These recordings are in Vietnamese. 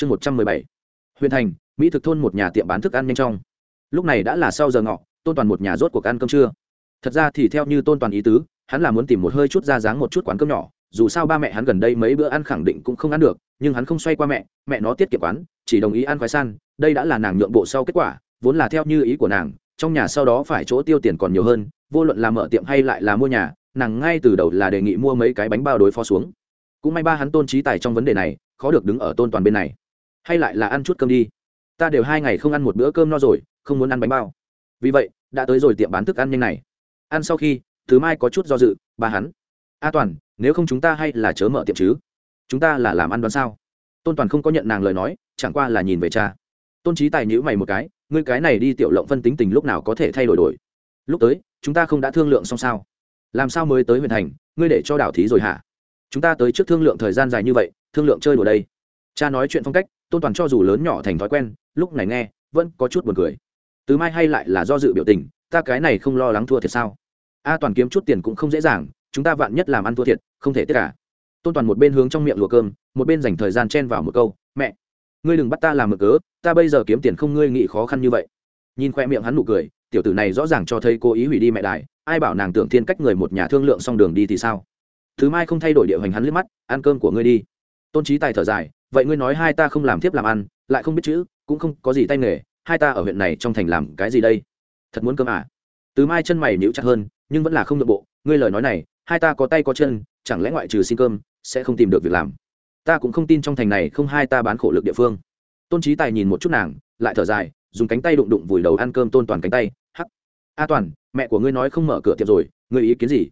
chương một trăm mười bảy. Huyền thành, mỹ thực thôn một nhà tiệm bán thức ăn nhanh trong lúc này đã là sau giờ ngọ, tôn toàn một nhà rốt cuộc ăn cơm trưa. Thật ra thì theo như tôn toàn ý tứ, hắn là muốn tìm một hơi chút ra dáng một chút quán cơm nhỏ, dù sao ba mẹ hắn gần đây mấy bữa ăn khẳng định cũng không ăn được, nhưng hắn không xoay qua mẹ mẹ nó tiết kiệm quán, chỉ đồng ý ăn khoai san, đây đã là nàng nhượng bộ sau kết quả, vốn là theo như ý của nàng, trong nhà sau đó phải chỗ tiêu tiền còn nhiều hơn, vô luận là mở tiệm hay lại là mua nhà, nàng ngay từ đầu là đề nghị mua mấy cái bánh bao đối phó xuống. Cũng may ba hắn tôn trí tài trong vấn đề này, khó được đứng ở tôn toàn bên này hay lại là ăn chút cơm đi? Ta đều hai ngày không ăn một bữa cơm no rồi, không muốn ăn bánh bao. Vì vậy, đã tới rồi tiệm bán thức ăn nhanh này. Ăn sau khi, thứ mai có chút do dự, bà hắn. A toàn, nếu không chúng ta hay là chớ mở tiệm chứ? Chúng ta là làm ăn đoán sao? Tôn toàn không có nhận nàng lời nói, chẳng qua là nhìn về cha. Tôn trí tài nhữ mày một cái, ngươi cái này đi tiểu lộng phân tính tình lúc nào có thể thay đổi đổi? Lúc tới, chúng ta không đã thương lượng xong sao? Làm sao mới tới huyện thành, ngươi để cho đảo thí rồi hả? Chúng ta tới trước thương lượng thời gian dài như vậy, thương lượng chơi đùa đây. Cha nói chuyện phong cách tôn toàn cho dù lớn nhỏ thành thói quen, lúc này nghe, vẫn có chút buồn cười. Từ mai hay lại là do dự biểu tình, ta cái này không lo lắng thua thiệt sao? A toàn kiếm chút tiền cũng không dễ dàng, chúng ta vạn nhất làm ăn thua thiệt, không thể tất cả à. tôn toàn một bên hướng trong miệng lùa cơm, một bên dành thời gian chen vào một câu, mẹ, ngươi đừng bắt ta làm mực cớ, ta bây giờ kiếm tiền không ngươi nghĩ khó khăn như vậy. Nhìn khoe miệng hắn nụ cười, tiểu tử này rõ ràng cho thấy cô ý hủy đi mẹ đài, ai bảo nàng tưởng thiên cách người một nhà thương lượng xong đường đi thì sao? Thứ mai không thay đổi địa hoành hắn liếc mắt, ăn cơm của ngươi đi tôn trí tài thở dài, vậy ngươi nói hai ta không làm tiếp làm ăn, lại không biết chữ, cũng không có gì tay nghề, hai ta ở huyện này trong thành làm cái gì đây? Thật muốn cơm à? Từ mai chân mày nhíu chặt hơn, nhưng vẫn là không được bộ, ngươi lời nói này, hai ta có tay có chân, chẳng lẽ ngoại trừ xin cơm, sẽ không tìm được việc làm? Ta cũng không tin trong thành này không hai ta bán khổ lực địa phương. Tôn trí tài nhìn một chút nàng, lại thở dài, dùng cánh tay đụng đụng vùi đầu ăn cơm tôn toàn cánh tay, hắc, a toàn, mẹ của ngươi nói không mở cửa tiệm rồi, ngươi ý kiến gì?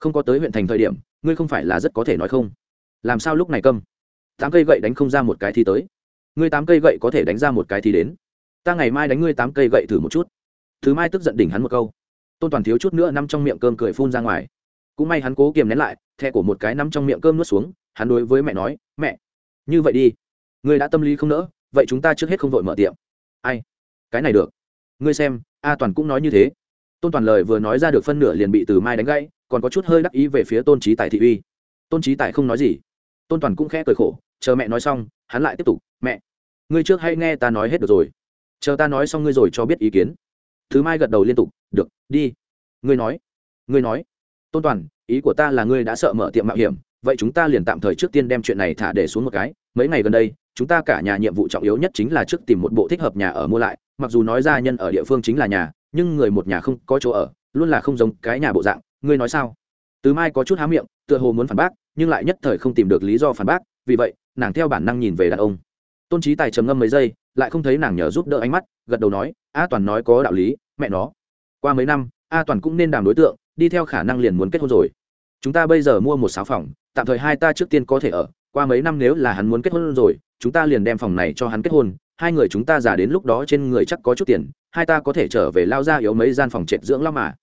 Không có tới huyện thành thời điểm, ngươi không phải là rất có thể nói không? Làm sao lúc này câm tám cây gậy đánh không ra một cái thì tới. Ngươi tám cây gậy có thể đánh ra một cái thì đến. Ta ngày mai đánh ngươi tám cây gậy thử một chút. Thứ mai tức giận đỉnh hắn một câu. Tôn toàn thiếu chút nữa nằm trong miệng cơm cười phun ra ngoài. Cũng may hắn cố kiềm nén lại thẹ của một cái nằm trong miệng cơm nuốt xuống, hắn đối với mẹ nói, mẹ, như vậy đi. Ngươi đã tâm lý không nỡ, vậy chúng ta trước hết không vội mở tiệm. Ai? Cái này được. Ngươi xem, a toàn cũng nói như thế. Tôn toàn lời vừa nói ra được phân nửa liền bị từ mai đánh gãy, còn có chút hơi đắc ý về phía tôn trí tài thị uy. Tôn trí tài không nói gì tôn toàn cũng khẽ cười khổ, chờ mẹ nói xong, hắn lại tiếp tục, mẹ, ngươi trước hay nghe ta nói hết được rồi. Chờ ta nói xong ngươi rồi cho biết ý kiến. Thứ mai gật đầu liên tục, được, đi. Ngươi nói ngươi nói. Tôn toàn, ý của ta là ngươi đã sợ mở tiệm mạo hiểm, vậy chúng ta liền tạm thời trước tiên đem chuyện này thả để xuống một cái. Mấy ngày gần đây, chúng ta cả nhà nhiệm vụ trọng yếu nhất chính là trước tìm một bộ thích hợp nhà ở mua lại. Mặc dù nói ra nhân ở địa phương chính là nhà, nhưng người một nhà không có chỗ ở, luôn là không giống cái nhà bộ dạng. Ngươi nói sao? Từ mai có chút há miệng, tựa hồ muốn phản bác nhưng lại nhất thời không tìm được lý do phản bác, vì vậy, nàng theo bản năng nhìn về đàn ông. Tôn trí tài trầm ngâm mấy giây, lại không thấy nàng nhờ giúp đỡ ánh mắt, gật đầu nói, a toàn nói có đạo lý, mẹ nó. Qua mấy năm, a toàn cũng nên đàm đối tượng, đi theo khả năng liền muốn kết hôn rồi. Chúng ta bây giờ mua một sáu phòng, tạm thời hai ta trước tiên có thể ở, qua mấy năm nếu là hắn muốn kết hôn rồi, chúng ta liền đem phòng này cho hắn kết hôn, hai người chúng ta già đến lúc đó trên người chắc có chút tiền, hai ta có thể trở về lao ra yếu mấy gian phòng trệt dưỡng lắm mà.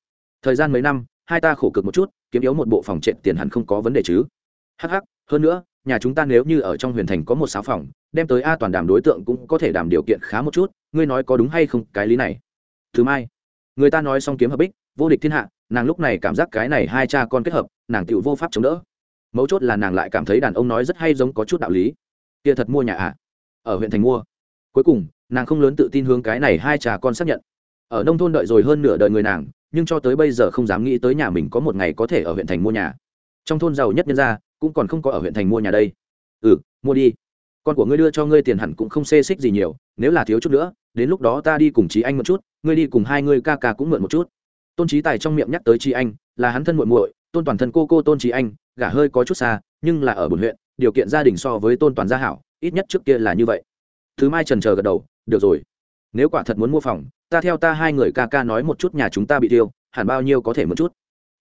Thời gian mấy năm, hai ta khổ cực một chút, kiếm yếu một bộ phòng trệt tiền hẳn không có vấn đề chứ hh hơn nữa, nhà chúng ta nếu như ở trong huyền thành có một sáu phòng, đem tới a toàn đàm đối tượng cũng có thể đảm điều kiện khá một chút, ngươi nói có đúng hay không, cái lý này. Thứ mai, người ta nói xong kiếm hợp bích, vô địch thiên hạ, nàng lúc này cảm giác cái này hai cha con kết hợp, nàng tựu vô pháp chống đỡ. Mấu chốt là nàng lại cảm thấy đàn ông nói rất hay giống có chút đạo lý. Kia thật mua nhà ạ à? ở huyện thành mua. Cuối cùng, nàng không lớn tự tin hướng cái này hai cha con xác nhận. Ở nông thôn đợi rồi hơn nửa đời người nàng, nhưng cho tới bây giờ không dám nghĩ tới nhà mình có một ngày có thể ở huyện thành mua nhà. Trong thôn giàu nhất nhân gia cũng còn không có ở huyện thành mua nhà đây. Ừ mua đi. Con của ngươi đưa cho ngươi tiền hẳn cũng không xê xích gì nhiều, nếu là thiếu chút nữa, đến lúc đó ta đi cùng trí anh một chút, ngươi đi cùng hai ngươi ca ca cũng mượn một chút. Tôn trí tài trong miệng nhắc tới trí anh, là hắn thân muội muội, tôn toàn thân cô cô tôn trí anh, gả hơi có chút xa, nhưng là ở bồn huyện, điều kiện gia đình so với tôn toàn gia hảo, ít nhất trước kia là như vậy. Thứ mai trần chờ gật đầu, được rồi. Nếu quả thật muốn mua phòng, ta theo ta hai người ca ca nói một chút nhà chúng ta bị tiêu, hẳn bao nhiêu có thể một chút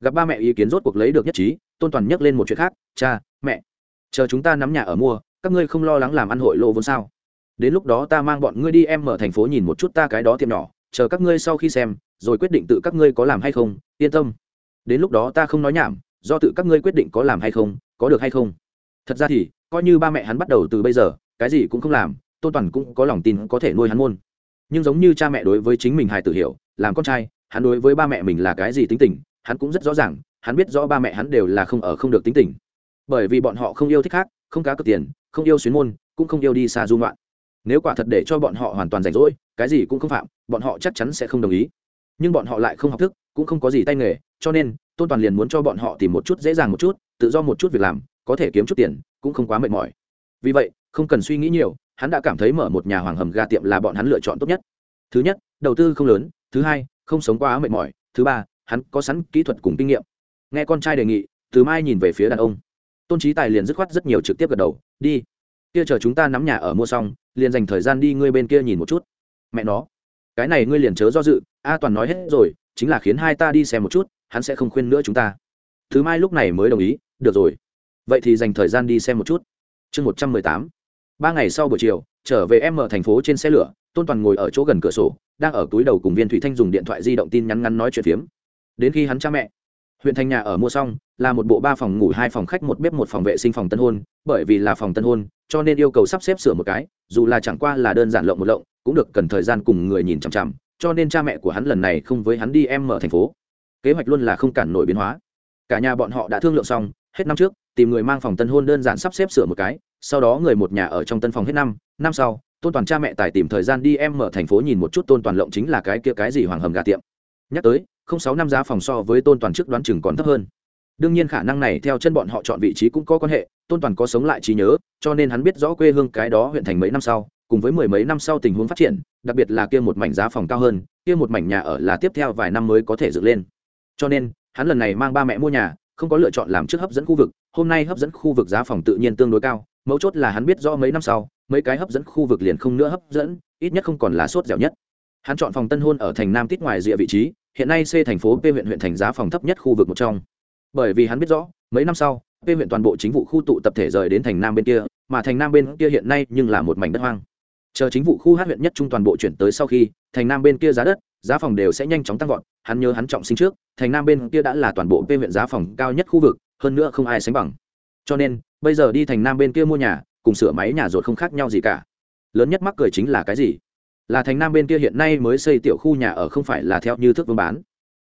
gặp ba mẹ ý kiến rốt cuộc lấy được nhất trí, tôn toàn nhắc lên một chuyện khác, cha, mẹ, chờ chúng ta nắm nhà ở mua, các ngươi không lo lắng làm ăn hội lộ vốn sao? Đến lúc đó ta mang bọn ngươi đi em mở thành phố nhìn một chút ta cái đó tiệm nhỏ, chờ các ngươi sau khi xem, rồi quyết định tự các ngươi có làm hay không, yên tâm. Đến lúc đó ta không nói nhảm, do tự các ngươi quyết định có làm hay không, có được hay không. Thật ra thì, coi như ba mẹ hắn bắt đầu từ bây giờ, cái gì cũng không làm, tôn toàn cũng có lòng tin có thể nuôi hắn môn. Nhưng giống như cha mẹ đối với chính mình hài tử hiểu, làm con trai, hắn đối với ba mẹ mình là cái gì tính tình hắn cũng rất rõ ràng, hắn biết rõ ba mẹ hắn đều là không ở không được tính tình. Bởi vì bọn họ không yêu thích khác, không cá cược tiền, không yêu xuyến môn, cũng không yêu đi xa du ngoạn. Nếu quả thật để cho bọn họ hoàn toàn rảnh rỗi, cái gì cũng không phạm, bọn họ chắc chắn sẽ không đồng ý. Nhưng bọn họ lại không học thức, cũng không có gì tay nghề, cho nên, tôn toàn liền muốn cho bọn họ tìm một chút dễ dàng một chút, tự do một chút việc làm, có thể kiếm chút tiền, cũng không quá mệt mỏi. Vì vậy, không cần suy nghĩ nhiều, hắn đã cảm thấy mở một nhà hoàng hầm gà tiệm là bọn hắn lựa chọn tốt nhất. Thứ nhất, đầu tư không lớn, thứ hai, không sống quá mệt mỏi, thứ ba hắn có sẵn kỹ thuật cùng kinh nghiệm. Nghe con trai đề nghị, từ mai nhìn về phía đàn ông. Tôn trí tài liền dứt khoát rất nhiều trực tiếp gật đầu, đi, kia chờ chúng ta nắm nhà ở mua xong, liền dành thời gian đi ngươi bên kia nhìn một chút. Mẹ nó, cái này ngươi liền chớ do dự, a toàn nói hết rồi, chính là khiến hai ta đi xem một chút, hắn sẽ không khuyên nữa chúng ta. Thứ mai lúc này mới đồng ý, được rồi, vậy thì dành thời gian đi xem một chút. Chương một trăm mười tám, ba ngày sau buổi chiều, trở về em ở thành phố trên xe lửa, tôn toàn ngồi ở chỗ gần cửa sổ, đang ở túi đầu cùng viên thủy thanh dùng điện thoại di động tin nhắn ngắn nói chuyện phiếm đến khi hắn cha mẹ. Huyện thành nhà ở mua xong, là một bộ ba phòng ngủ, hai phòng khách, một bếp, một phòng vệ sinh phòng tân hôn. Bởi vì là phòng tân hôn, cho nên yêu cầu sắp xếp sửa một cái, dù là chẳng qua là đơn giản lộng một lộng, cũng được cần thời gian cùng người nhìn chằm chằm, cho nên cha mẹ của hắn lần này không với hắn đi em mở thành phố. Kế hoạch luôn là không cản nổi biến hóa. Cả nhà bọn họ đã thương lượng xong, hết năm trước, tìm người mang phòng tân hôn đơn giản sắp xếp sửa một cái, sau đó người một nhà ở trong tân phòng hết năm năm sau, tôn toàn cha mẹ tài tìm thời gian đi em mở thành phố nhìn một chút, tôn toàn lộng chính là cái kia cái gì hoàng hầm gà tiệm. Nhắc tới không sáu năm giá phòng so với tôn toàn trước đoán chừng còn thấp hơn. Đương nhiên khả năng này theo chân bọn họ chọn vị trí cũng có quan hệ, tôn toàn có sống lại trí nhớ, cho nên hắn biết rõ quê hương cái đó huyện thành mấy năm sau, cùng với mười mấy năm sau tình huống phát triển, đặc biệt là kia một mảnh giá phòng cao hơn, kia một mảnh nhà ở là tiếp theo vài năm mới có thể dựng lên. Cho nên, hắn lần này mang ba mẹ mua nhà, không có lựa chọn làm trước hấp dẫn khu vực, hôm nay hấp dẫn khu vực giá phòng tự nhiên tương đối cao, mấu chốt là hắn biết rõ mấy năm sau, mấy cái hấp dẫn khu vực liền không nữa hấp dẫn, ít nhất không còn là sốt dẻo nhất. Hắn chọn phòng tân hôn ở thành nam tít ngoài rìa vị trí hiện nay c thành phố p huyện huyện thành giá phòng thấp nhất khu vực một trong. Bởi vì hắn biết rõ, mấy năm sau, p huyện toàn bộ chính vụ khu tụ tập thể rời đến thành nam bên kia, mà thành nam bên kia hiện nay nhưng là một mảnh đất hoang. Chờ chính vụ khu hát huyện nhất trung toàn bộ chuyển tới sau khi, thành nam bên kia giá đất, giá phòng đều sẽ nhanh chóng tăng vọt, hắn nhớ hắn trọng sinh trước, thành nam bên kia đã là toàn bộ p huyện giá phòng cao nhất khu vực, hơn nữa không ai sánh bằng. Cho nên, bây giờ đi thành nam bên kia mua nhà, cùng sửa máy nhà rột không khác nhau gì cả. Lớn nhất mắc cười chính là cái gì? Là thành nam bên kia hiện nay mới xây tiểu khu nhà ở không phải là theo như thức vương bán.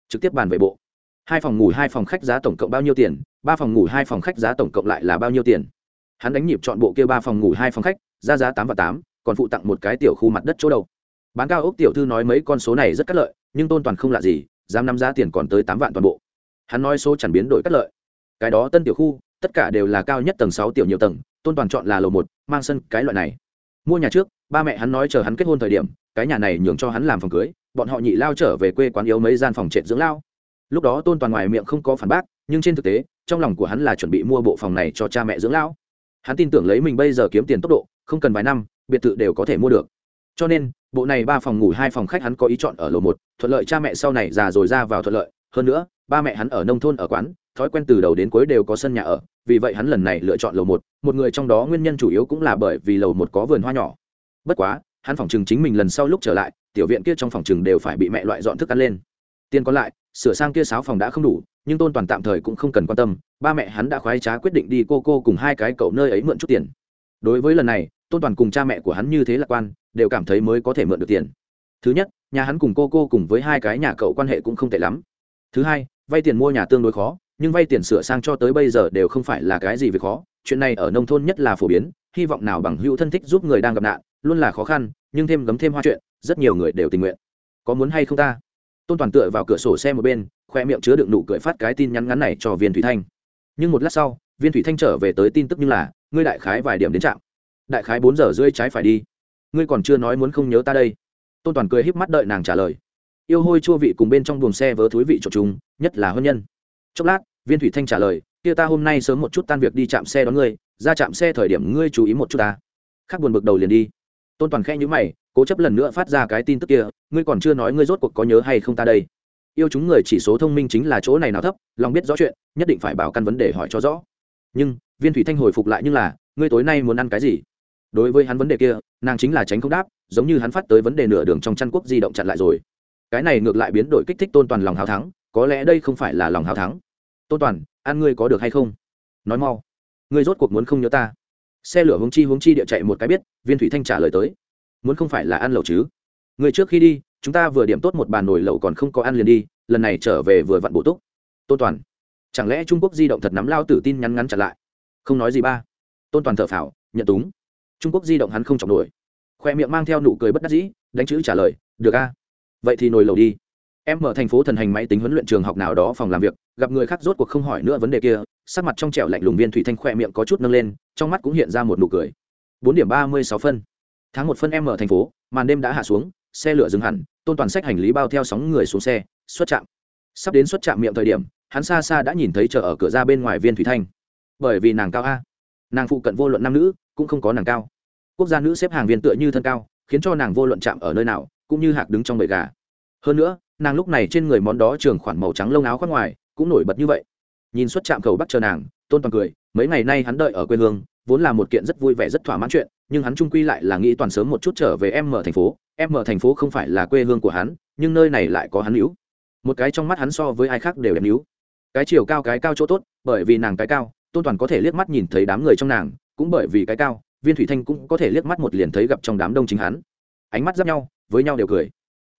Trực tiếp bàn về bộ. Hai phòng ngủ, hai phòng khách giá tổng cộng bao nhiêu tiền? Ba phòng ngủ, hai phòng khách giá tổng cộng lại là bao nhiêu tiền? Hắn đánh nhịp chọn bộ kia ba phòng ngủ, hai phòng khách, ra giá tám và tám, còn phụ tặng một cái tiểu khu mặt đất chỗ đầu. Bán cao ốc tiểu thư nói mấy con số này rất cắt lợi, nhưng tôn toàn không lạ gì, dám nắm giá tiền còn tới tám vạn toàn bộ. Hắn nói số chẳng biến đổi cắt lợi. Cái đó tân tiểu khu, tất cả đều là cao nhất tầng sáu, tiểu nhiều tầng, tôn toàn chọn là lầu một, mang sân cái loại này mua nhà trước, ba mẹ hắn nói chờ hắn kết hôn thời điểm, cái nhà này nhường cho hắn làm phòng cưới, bọn họ nhị lao trở về quê quán yếu mấy gian phòng trệt dưỡng lao. Lúc đó tôn toàn ngoài miệng không có phản bác, nhưng trên thực tế, trong lòng của hắn là chuẩn bị mua bộ phòng này cho cha mẹ dưỡng lão hắn tin tưởng lấy mình bây giờ kiếm tiền tốc độ, không cần vài năm, biệt thự đều có thể mua được. Cho nên, bộ này ba phòng ngủ hai phòng khách hắn có ý chọn ở lầu một, thuận lợi cha mẹ sau này già rồi ra vào thuận lợi. Hơn nữa, ba mẹ hắn ở nông thôn ở quán thói quen từ đầu đến cuối đều có sân nhà ở, vì vậy hắn lần này lựa chọn lầu một một người trong đó nguyên nhân chủ yếu cũng là bởi vì lầu một có vườn hoa nhỏ. Bất quá, hắn phòng chừng chính mình lần sau lúc trở lại, tiểu viện kia trong phòng chừng đều phải bị mẹ loại dọn thức ăn lên. Tiền còn lại, sửa sang kia sáu phòng đã không đủ, nhưng tôn toàn tạm thời cũng không cần quan tâm, ba mẹ hắn đã khoái trá quyết định đi cô cô cùng hai cái cậu nơi ấy mượn chút tiền. Đối với lần này, tôn toàn cùng cha mẹ của hắn như thế lạc quan, đều cảm thấy mới có thể mượn được tiền. Thứ nhất, nhà hắn cùng cô cô cùng với hai cái nhà cậu quan hệ cũng không tệ lắm. Thứ hai, vay tiền mua nhà tương đối khó nhưng vay tiền sửa sang cho tới bây giờ đều không phải là cái gì việc khó, chuyện này ở nông thôn nhất là phổ biến, hy vọng nào bằng hữu thân thích giúp người đang gặp nạn, luôn là khó khăn, nhưng thêm gấm thêm hoa chuyện, rất nhiều người đều tình nguyện. Có muốn hay không ta? Tôn toàn tựa vào cửa sổ xe một bên, khoe miệng chứa đựng nụ cười phát cái tin nhắn ngắn này cho viên thủy thanh. Nhưng một lát sau, viên thủy thanh trở về tới tin tức như là, ngươi đại khái vài điểm đến trạm. Đại khái bốn giờ rưỡi trái phải đi. Ngươi còn chưa nói muốn không nhớ ta đây. Tôn toàn cười híp mắt đợi nàng trả lời. Yêu hôi chua vị cùng bên trong buồng xe vớ thúi vị trộn chúng nhất là hôn nhân. Chốc lát viên thủy thanh trả lời, kia ta hôm nay sớm một chút tan việc đi chạm xe đón ngươi, ra chạm xe thời điểm ngươi chú ý một chút ta. Khác buồn bực đầu liền đi. Tôn toàn khẽ nhữ mày, cố chấp lần nữa phát ra cái tin tức kia, ngươi còn chưa nói ngươi rốt cuộc có nhớ hay không ta đây? Yêu chúng người chỉ số thông minh chính là chỗ này nào thấp, lòng biết rõ chuyện, nhất định phải bảo căn vấn đề hỏi cho rõ. Nhưng, viên thủy thanh hồi phục lại như là, ngươi tối nay muốn ăn cái gì? Đối với hắn vấn đề kia, nàng chính là tránh không đáp, giống như hắn phát tới vấn đề nửa đường trong chăn quốc di động chặn lại rồi. Cái này ngược lại biến đổi kích thích tôn toàn lòng hào thắng, có lẽ đây không phải là lòng hào thắng tôn toàn ăn ngươi có được hay không? Nói mau. Ngươi rốt cuộc muốn không nhớ ta? Xe lửa hướng chi hướng chi địa chạy một cái biết viên thủy thanh trả lời tới. Muốn không phải là ăn lẩu chứ? Người trước khi đi chúng ta vừa điểm tốt một bàn nồi lẩu còn không có ăn liền đi lần này trở về vừa vặn bổ túc. Tôn toàn chẳng lẽ trung quốc di động thật nắm lao tử tin nhắn ngắn trả lại? Không nói gì ba. Tôn toàn thở phào, nhận túng. Trung quốc di động hắn không chọc nổi. Khoe miệng mang theo nụ cười bất đắc dĩ đánh chữ trả lời được a. Vậy thì nồi lẩu đi em ở thành phố thần hành máy tính huấn luyện trường học nào đó phòng làm việc, gặp người khác rốt cuộc không hỏi nữa vấn đề kia, sắc mặt trong trẻo lạnh lùng viên thủy thanh khỏe miệng có chút nâng lên, trong mắt cũng hiện ra một nụ cười. Bốn điểm ba mươi sáu phân. Tháng một phân em ở thành phố, màn đêm đã hạ xuống, xe lửa dừng hẳn, tôn toàn sách hành lý bao theo sóng người xuống xe, xuất trạm. Sắp đến xuất trạm miệng thời điểm, hắn xa xa đã nhìn thấy chợ ở cửa ra bên ngoài viên thủy thanh. Bởi vì nàng cao a. Nàng phụ cận vô luận nam nữ, cũng không có nàng cao. Quốc gia nữ xếp hàng viên tựa như thân cao, khiến cho nàng vô luận chạm ở nơi nào, cũng như hạc đứng trong bầy gà. Hơn nữa nàng lúc này trên người món đó trường khoản màu trắng lông áo khoác ngoài, cũng nổi bật như vậy. Nhìn xuất trạm cầu bắt chờ nàng, tôn toàn cười, mấy ngày nay hắn đợi ở quê hương, vốn là một kiện rất vui vẻ, rất thỏa mãn chuyện, nhưng hắn trung quy lại là nghĩ toàn sớm một chút trở về em mở thành phố. Em mở thành phố không phải là quê hương của hắn, nhưng nơi này lại có hắn hữu. Một cái trong mắt hắn so với ai khác đều đẹp hữu. Cái chiều cao cái cao chỗ tốt, bởi vì nàng cái cao, tôn toàn có thể liếc mắt nhìn thấy đám người trong nàng, cũng bởi vì cái cao, viên thủy thanh cũng có thể liếc mắt một liền thấy gặp trong đám đông chính hắn. Ánh mắt giáp nhau, với nhau đều cười.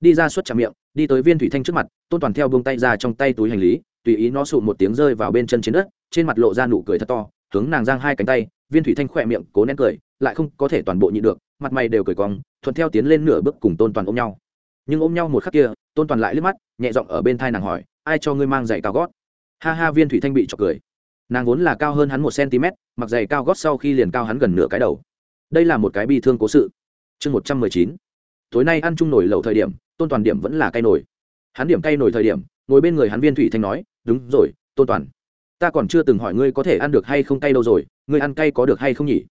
Đi ra suốt chạm miệng đi tới viên thủy thanh trước mặt, tôn toàn theo buông tay ra trong tay túi hành lý, tùy ý nó sụ một tiếng rơi vào bên chân trên đất, trên mặt lộ ra nụ cười thật to, hướng nàng giang hai cánh tay, viên thủy thanh khỏe miệng cố nén cười, lại không có thể toàn bộ nhịn được, mặt mày đều cười cong, thuận theo tiến lên nửa bước cùng tôn toàn ôm nhau. Nhưng ôm nhau một khắc kia, tôn toàn lại liếc mắt, nhẹ giọng ở bên thai nàng hỏi, ai cho ngươi mang giày cao gót? Ha ha, viên thủy thanh bị chọc cười. Nàng vốn là cao hơn hắn một cm, mặc giày cao gót sau khi liền cao hắn gần nửa cái đầu. Đây là một cái bi thương cố sự. Chương một trăm mười chín tối nay ăn chung nổi lẩu thời điểm, tôn toàn điểm vẫn là cay nổi hắn điểm cay nổi thời điểm, ngồi bên người hắn viên thủy thanh nói, đúng rồi, tôn toàn, ta còn chưa từng hỏi ngươi có thể ăn được hay không cay đâu rồi, ngươi ăn cay có được hay không nhỉ?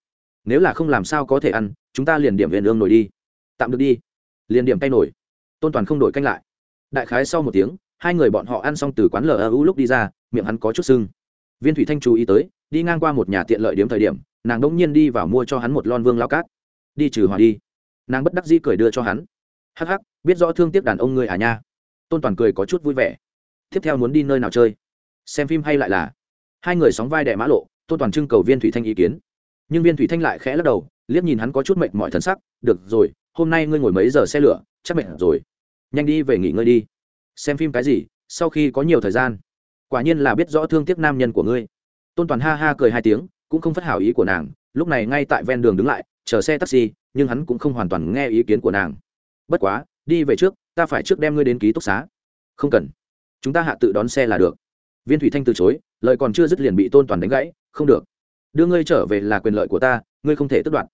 Nếu là không làm sao có thể ăn, chúng ta liền điểm viên ương nổi đi. Tạm được đi. Liền điểm cay nổi tôn toàn không đổi canh lại. Đại khái sau một tiếng, hai người bọn họ ăn xong từ quán lờ u lúc đi ra, miệng hắn có chút sưng. Viên thủy thanh chú ý tới, đi ngang qua một nhà tiện lợi điếm thời điểm, nàng đỗng nhiên đi vào mua cho hắn một lon vương lao cát. Đi trừ hòa đi nàng bất đắc dĩ cười đưa cho hắn. Hắc hắc, biết rõ thương tiếc đàn ông ngươi à nha. Tôn toàn cười có chút vui vẻ. Tiếp theo muốn đi nơi nào chơi? Xem phim hay lại là? Hai người sóng vai đẻ mã lộ, tôn toàn trưng cầu viên thủy thanh ý kiến. Nhưng viên thủy thanh lại khẽ lắc đầu, liếc nhìn hắn có chút mệt mỏi thân sắc. Được rồi, hôm nay ngươi ngồi mấy giờ xe lửa? Chắc mệt rồi. Nhanh đi về nghỉ ngơi đi. Xem phim cái gì? Sau khi có nhiều thời gian. Quả nhiên là biết rõ thương tiếc nam nhân của ngươi. Tôn toàn ha ha cười hai tiếng, cũng không phát hảo ý của nàng. Lúc này ngay tại ven đường đứng lại, chờ xe taxi nhưng hắn cũng không hoàn toàn nghe ý kiến của nàng. Bất quá, đi về trước, ta phải trước đem ngươi đến ký túc xá. Không cần. Chúng ta hạ tự đón xe là được. Viên thủy thanh từ chối, lời còn chưa dứt liền bị tôn toàn đánh gãy, không được. Đưa ngươi trở về là quyền lợi của ta, ngươi không thể tất đoạn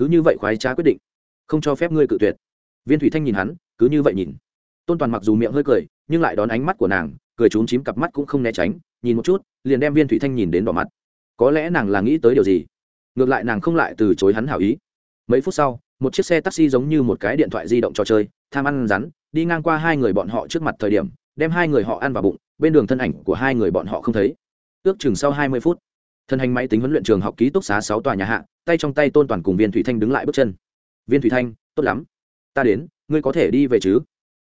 cứ như vậy khoái trá quyết định. Không cho phép ngươi cự tuyệt. Viên thủy thanh nhìn hắn, cứ như vậy nhìn. Tôn toàn mặc dù miệng hơi cười, nhưng lại đón ánh mắt của nàng, cười trúng chím cặp mắt cũng không né tránh, nhìn một chút, liền đem viên thủy thanh nhìn đến đỏ mặt. Có lẽ nàng là nghĩ tới điều gì? Ngược lại nàng không lại từ chối hắn hảo ý mấy phút sau, một chiếc xe taxi giống như một cái điện thoại di động trò chơi, tham ăn rắn, đi ngang qua hai người bọn họ trước mặt thời điểm, đem hai người họ ăn vào bụng, bên đường thân ảnh của hai người bọn họ không thấy. Ước chừng sau hai mươi phút, thân hành máy tính huấn luyện trường học ký túc xá sáu tòa nhà hạ, tay trong tay tôn toàn cùng viên thủy thanh đứng lại bước chân. Viên thủy thanh, tốt lắm. Ta đến, ngươi có thể đi về chứ?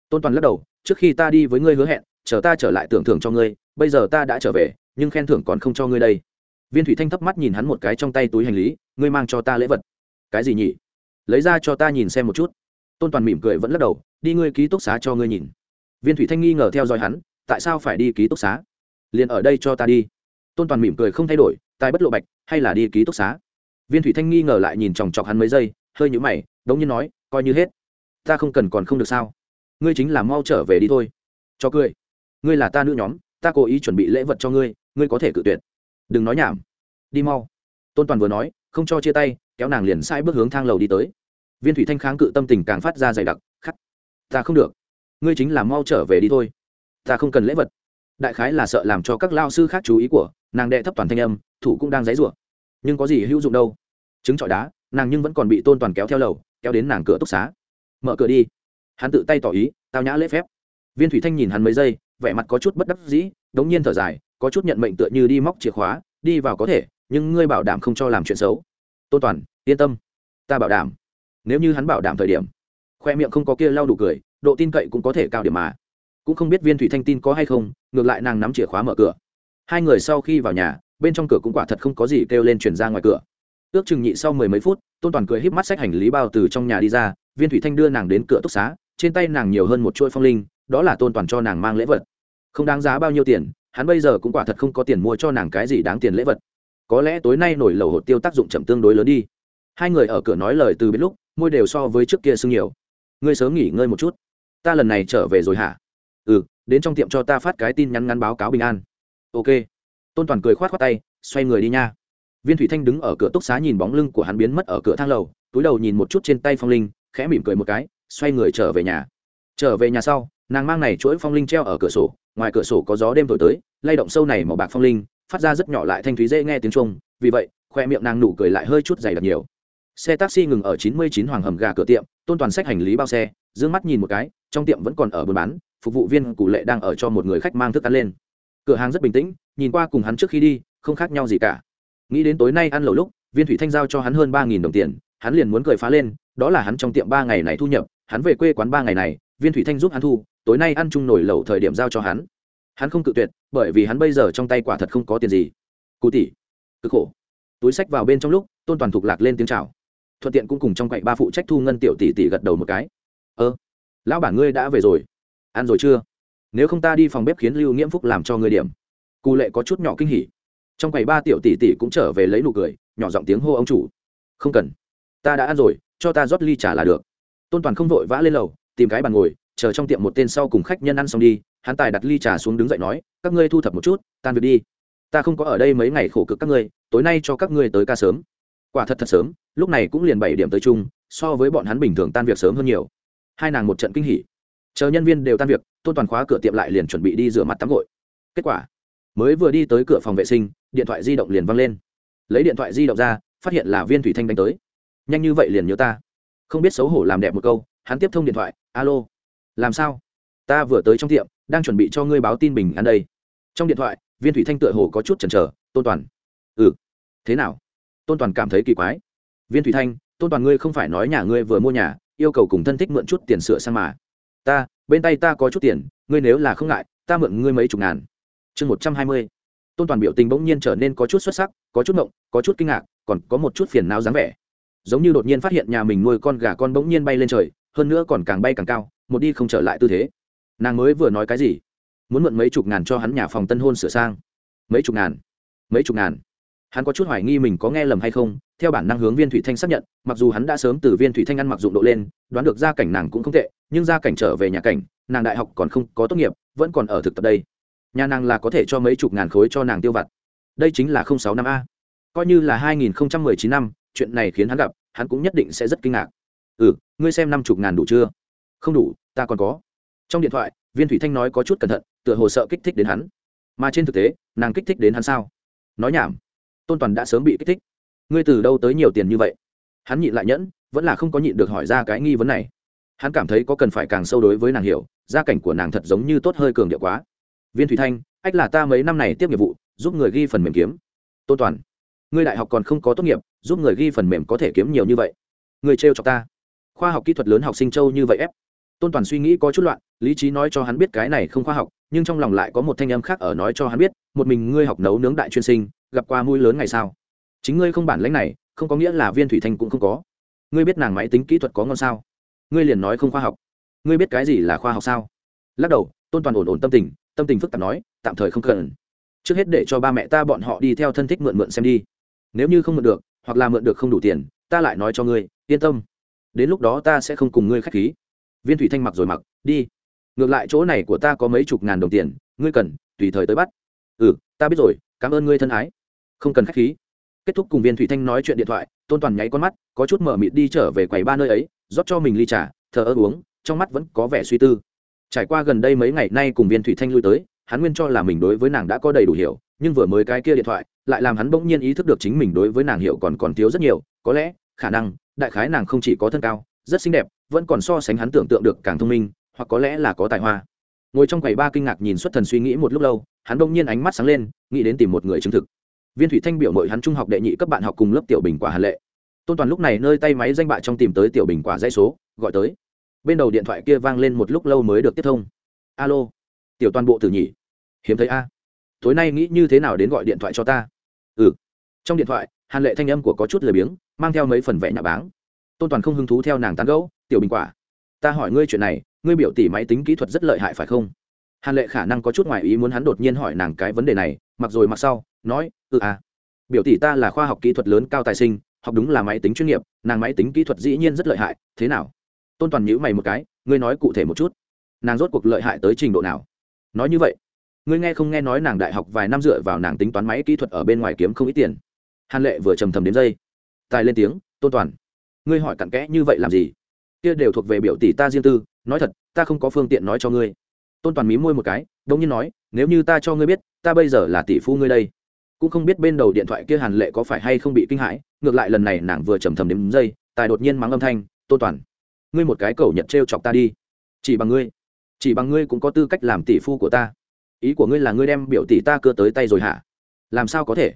Tôn toàn lắc đầu, trước khi ta đi với ngươi hứa hẹn, chờ ta trở lại tưởng thưởng cho ngươi, bây giờ ta đã trở về, nhưng khen thưởng còn không cho ngươi đây. Viên thủy thanh thấp mắt nhìn hắn một cái trong tay túi hành lý, ngươi mang cho ta lễ vật cái gì nhỉ? Lấy ra cho ta nhìn xem một chút. Tôn toàn mỉm cười vẫn lắc đầu, đi ngươi ký túc xá cho ngươi nhìn. Viên thủy thanh nghi ngờ theo dõi hắn, tại sao phải đi ký túc xá? Liền ở đây cho ta đi. Tôn toàn mỉm cười không thay đổi, tài bất lộ bạch, hay là đi ký túc xá? Viên thủy thanh nghi ngờ lại nhìn chòng chọc hắn mấy giây, hơi nhũ mày, đống nhiên nói, coi như hết. Ta không cần còn không được sao? Ngươi chính là mau trở về đi thôi. Cho cười. Ngươi là ta nữ nhóm, ta cố ý chuẩn bị lễ vật cho ngươi ngươi có thể cự tuyệt. Đừng nói nhảm. Đi mau. Tôn toàn vừa nói, không cho chia tay kéo nàng liền sai bước hướng thang lầu đi tới. Viên thủy thanh kháng cự tâm tình càng phát ra dày đặc, khắc, ta không được. Ngươi chính là mau trở về đi thôi. Ta không cần lễ vật. Đại khái là sợ làm cho các lao sư khác chú ý của, nàng đệ thấp toàn thanh âm, thủ cũng đang dãy rủa nhưng có gì hữu dụng đâu. Chứng trọi đá, nàng nhưng vẫn còn bị tôn toàn kéo theo lầu, kéo đến nàng cửa túc xá. Mở cửa đi. Hắn tự tay tỏ ý, tao nhã lễ phép. Viên thủy thanh nhìn hắn mấy giây, vẻ mặt có chút bất đắc dĩ, đống nhiên thở dài, có chút nhận mệnh tựa như đi móc chìa khóa, đi vào có thể, nhưng ngươi bảo đảm không cho làm chuyện xấu tôn toàn, yên tâm. Ta bảo đảm. Nếu như hắn bảo đảm thời điểm, khoe miệng không có kia lau đủ cười, độ tin cậy cũng có thể cao điểm mà. Cũng không biết viên thủy thanh tin có hay không, ngược lại nàng nắm chìa khóa mở cửa. Hai người sau khi vào nhà, bên trong cửa cũng quả thật không có gì kêu lên chuyển ra ngoài cửa. Ước chừng nhị sau mười mấy phút, tôn toàn cười híp mắt xách hành lý bao từ trong nhà đi ra, viên thủy thanh đưa nàng đến cửa túc xá, trên tay nàng nhiều hơn một chuỗi phong linh, đó là tôn toàn cho nàng mang lễ vật. Không đáng giá bao nhiêu tiền, hắn bây giờ cũng quả thật không có tiền mua cho nàng cái gì đáng tiền lễ vật có lẽ tối nay nổi lẩu hột tiêu tác dụng chậm tương đối lớn đi. Hai người ở cửa nói lời từ biết lúc, môi đều so với trước kia sưng nhiều. Ngươi sớm nghỉ ngơi một chút. Ta lần này trở về rồi hả? Ừ đến trong tiệm cho ta phát cái tin nhắn ngắn báo cáo bình an. Ok. Tôn toàn cười khoát khoát tay, xoay người đi nha. Viên thủy thanh đứng ở cửa túc xá nhìn bóng lưng của hắn biến mất ở cửa thang lầu, túi đầu nhìn một chút trên tay phong linh, khẽ mỉm cười một cái, xoay người trở về nhà. Trở về nhà sau, nàng mang này chuỗi phong linh treo ở cửa sổ, ngoài cửa sổ có gió đêm thổi tới, lay động sâu này màu bạc phong linh phát ra rất nhỏ lại thanh thúy dễ nghe tiếng trung, vì vậy, khoe miệng nàng nụ cười lại hơi chút dày đặc nhiều. Xe taxi ngừng ở 99 hoàng hầm gà cửa tiệm, tôn toàn sách hành lý bao xe, dương mắt nhìn một cái, trong tiệm vẫn còn ở buôn bán, phục vụ viên cụ lệ đang ở cho một người khách mang thức ăn lên. Cửa hàng rất bình tĩnh, nhìn qua cùng hắn trước khi đi, không khác nhau gì cả. Nghĩ đến tối nay ăn lẩu lúc, viên thủy thanh giao cho hắn hơn ba nghìn đồng tiền, hắn liền muốn cười phá lên, đó là hắn trong tiệm ba ngày này thu nhập, hắn về quê quán ba ngày này, viên thủy thanh giúp hắn thu, tối nay ăn chung nổi lẩu thời điểm giao cho hắn hắn không cự tuyệt, bởi vì hắn bây giờ trong tay quả thật không có tiền gì. Cụ tỷ, cực khổ. Túi sách vào bên trong lúc, tôn toàn thục lạc lên tiếng chào. Thuận tiện cũng cùng trong cạnh ba phụ trách thu ngân tiểu tỷ tỷ gật đầu một cái. Ơ, lão bản ngươi đã về rồi. Ăn rồi chưa? Nếu không ta đi phòng bếp khiến lưu nghiễm phúc làm cho ngươi điểm. Cụ lệ có chút nhỏ kinh hỉ. Trong quầy ba tiểu tỷ tỷ cũng trở về lấy nụ cười, nhỏ giọng tiếng hô ông chủ. Không cần. Ta đã ăn rồi, cho ta rót ly trà là được. Tôn toàn không vội vã lên lầu, tìm cái bàn ngồi, chờ trong tiệm một tên sau cùng khách nhân ăn xong đi hắn tài đặt ly trà xuống đứng dậy nói, các ngươi thu thập một chút, tan việc đi. Ta không có ở đây mấy ngày khổ cực các ngươi, tối nay cho các ngươi tới ca sớm. Quả thật thật sớm, lúc này cũng liền bảy điểm tới chung, so với bọn hắn bình thường tan việc sớm hơn nhiều. Hai nàng một trận kinh hỉ. Chờ nhân viên đều tan việc, tôn toàn khóa cửa tiệm lại liền chuẩn bị đi rửa mặt tắm gội. Kết quả, mới vừa đi tới cửa phòng vệ sinh, điện thoại di động liền văng lên. Lấy điện thoại di động ra, phát hiện là viên thủy thanh đánh tới. Nhanh như vậy liền nhớ ta. Không biết xấu hổ làm đẹp một câu, hắn tiếp thông điện thoại, alo, làm sao? Ta vừa tới trong tiệm đang chuẩn bị cho ngươi báo tin bình an đây. Trong điện thoại, viên thủy thanh tựa hồ có chút chần chờ, tôn toàn. Ừ. Thế nào? Tôn toàn cảm thấy kỳ quái. Viên thủy thanh, tôn toàn ngươi không phải nói nhà ngươi vừa mua nhà, yêu cầu cùng thân thích mượn chút tiền sửa sang mà. Ta, bên tay ta có chút tiền, ngươi nếu là không ngại, ta mượn ngươi mấy chục ngàn. Chương một trăm hai mươi. Tôn toàn biểu tình bỗng nhiên trở nên có chút xuất sắc, có chút ngộng, có chút kinh ngạc, còn có một chút phiền não dáng vẻ. Giống như đột nhiên phát hiện nhà mình nuôi con gà con bỗng nhiên bay lên trời, hơn nữa còn càng bay càng cao, một đi không trở lại tư thế nàng mới vừa nói cái gì? Muốn mượn mấy chục ngàn cho hắn nhà phòng tân hôn sửa sang. Mấy chục ngàn? Mấy chục ngàn? Hắn có chút hoài nghi mình có nghe lầm hay không, theo bản năng hướng viên thủy thanh xác nhận, mặc dù hắn đã sớm từ viên thủy thanh ăn mặc dụng độ lên, đoán được gia cảnh nàng cũng không tệ, nhưng gia cảnh trở về nhà cảnh, nàng đại học còn không có tốt nghiệp, vẫn còn ở thực tập đây. Nhà nàng là có thể cho mấy chục ngàn khối cho nàng tiêu vặt. Đây chính là sáu năm a. Coi như là hai nghìn chín năm, chuyện này khiến hắn gặp, hắn cũng nhất định sẽ rất kinh ngạc. Ừ ngươi xem năm chục ngàn đủ chưa? Không đủ, ta còn có trong điện thoại, viên thủy thanh nói có chút cẩn thận, tựa hồ sợ kích thích đến hắn. Mà trên thực tế, nàng kích thích đến hắn sao? Nói nhảm. Tôn toàn đã sớm bị kích thích. Ngươi từ đâu tới nhiều tiền như vậy? Hắn nhịn lại nhẫn, vẫn là không có nhịn được hỏi ra cái nghi vấn này. Hắn cảm thấy có cần phải càng sâu đối với nàng hiểu, gia cảnh của nàng thật giống như tốt hơi cường điệu quá. Viên thủy thanh, ách là ta mấy năm này tiếp nghiệp vụ, giúp người ghi phần mềm kiếm. Tôn toàn, ngươi đại học còn không có tốt nghiệp, giúp người ghi phần mềm có thể kiếm nhiều như vậy. Người trêu cho ta. Khoa học kỹ thuật lớn học sinh châu như vậy ép tôn toàn suy nghĩ có chút loạn, lý trí nói cho hắn biết cái này không khoa học, nhưng trong lòng lại có một thanh âm khác ở nói cho hắn biết, một mình ngươi học nấu nướng đại chuyên sinh, gặp qua mũi lớn ngày sao chính ngươi không bản lãnh này, không có nghĩa là viên thủy thanh cũng không có. Ngươi biết nàng máy tính kỹ thuật có ngon sao? Ngươi liền nói không khoa học. Ngươi biết cái gì là khoa học sao? Lắc đầu, tôn toàn ổn ổn tâm tình tâm tình phức tạp nói, tạm thời không cần. Trước hết để cho ba mẹ ta bọn họ đi theo thân thích mượn mượn xem đi. Nếu như không mượn được, hoặc là mượn được không đủ tiền, ta lại nói cho ngươi, yên tâm. Đến lúc đó ta sẽ không cùng ngươi k h á c h khí viên thủy thanh mặc rồi mặc, đi. Ngược lại chỗ này của ta có mấy chục ngàn đồng tiền, ngươi cần, tùy thời tới bắt. Ừ ta biết rồi, cảm ơn ngươi thân ái. Không cần k h á c h khí. Kết thúc cùng viên thủy thanh nói chuyện điện thoại, tôn toàn nháy con mắt, có chút mở mịt đi trở về quầy ba nơi ấy, rót cho mình ly t r à thờ ơ uống, trong mắt vẫn có vẻ suy tư. Trải qua gần đây mấy ngày nay cùng viên thủy thanh lui tới, hắn nguyên cho là mình đối với nàng đã có đầy đủ hiểu, nhưng vừa mới cái kia điện thoại, lại làm hắn bỗng nhiên ý thức được chính mình đối với nàng hiểu còn còn thiếu rất nhiều, có lẽ, khả năng, đại khái nàng không chỉ có thân cao rất xinh đẹp, vẫn còn so sánh hắn tưởng tượng được càng thông minh, hoặc có lẽ là có tài hoa. Ngồi trong quầy ba kinh ngạc nhìn xuất thần suy nghĩ một lúc lâu, hắn đông nhiên ánh mắt sáng lên, nghĩ đến tìm một người chứng thực. Viên thủy thanh biểu mội hắn trung học đệ nhị cấp bạn học cùng lớp tiểu bình quả Hàn lệ. Tôn toàn lúc này nơi tay máy danh bạ trong tìm tới tiểu bình quả dãy số, gọi tới. Bên đầu điện thoại kia vang lên một lúc lâu mới được tiếp thông. Alo, tiểu toàn bộ tử nhị hiếm thấy a. Tối nay nghĩ như thế nào đến gọi điện thoại cho ta? Ừ. Trong điện thoại, hàn lệ thanh âm của có chút lười biếng, mang theo mấy phần vẽ nhà báng tôn toàn không hứng thú theo nàng tán gẫu, tiểu bình quả, ta hỏi ngươi chuyện này, ngươi biểu tỷ máy tính kỹ thuật rất lợi hại phải không? Hàn lệ khả năng có chút ngoại ý muốn hắn đột nhiên hỏi nàng cái vấn đề này, mặc rồi mặc sau, nói ừ à biểu tỷ ta là khoa học kỹ thuật lớn cao tài sinh, học đúng là máy tính chuyên nghiệp, nàng máy tính kỹ thuật dĩ nhiên rất lợi hại, thế nào? Tôn toàn nhữ mày một cái, ngươi nói cụ thể một chút. Nàng rốt cuộc lợi hại tới trình độ nào? Nói như vậy, ngươi nghe không nghe nói nàng đại học vài năm dựa vào nàng tính toán máy kỹ thuật ở bên ngoài kiếm không ít tiền? Hàn lệ vừa trầm thầm đến dây, tài lên tiếng, tôn toàn ngươi hỏi cặn kẽ như vậy làm gì? Kia đều thuộc về biểu tỷ ta riêng tư, nói thật, ta không có phương tiện nói cho ngươi. Tôn toàn mí môi một cái đông nhiên nói, nếu như ta cho ngươi biết, ta bây giờ là tỷ phu ngươi đây. Cũng không biết bên đầu điện thoại kia hàn lệ có phải hay không bị kinh hãi, ngược lại lần này nàng vừa trầm thầm đến dây, tài đột nhiên mắng âm thanh, tôn toàn, ngươi một cái cầu nhật t chọc ta đi. Chỉ bằng ngươi, chỉ bằng ngươi cũng có tư cách làm tỷ phu của ta. Ý của ngươi là ngươi đem biểu tỷ ta cơ tới tay rồi hả? Làm sao có thể?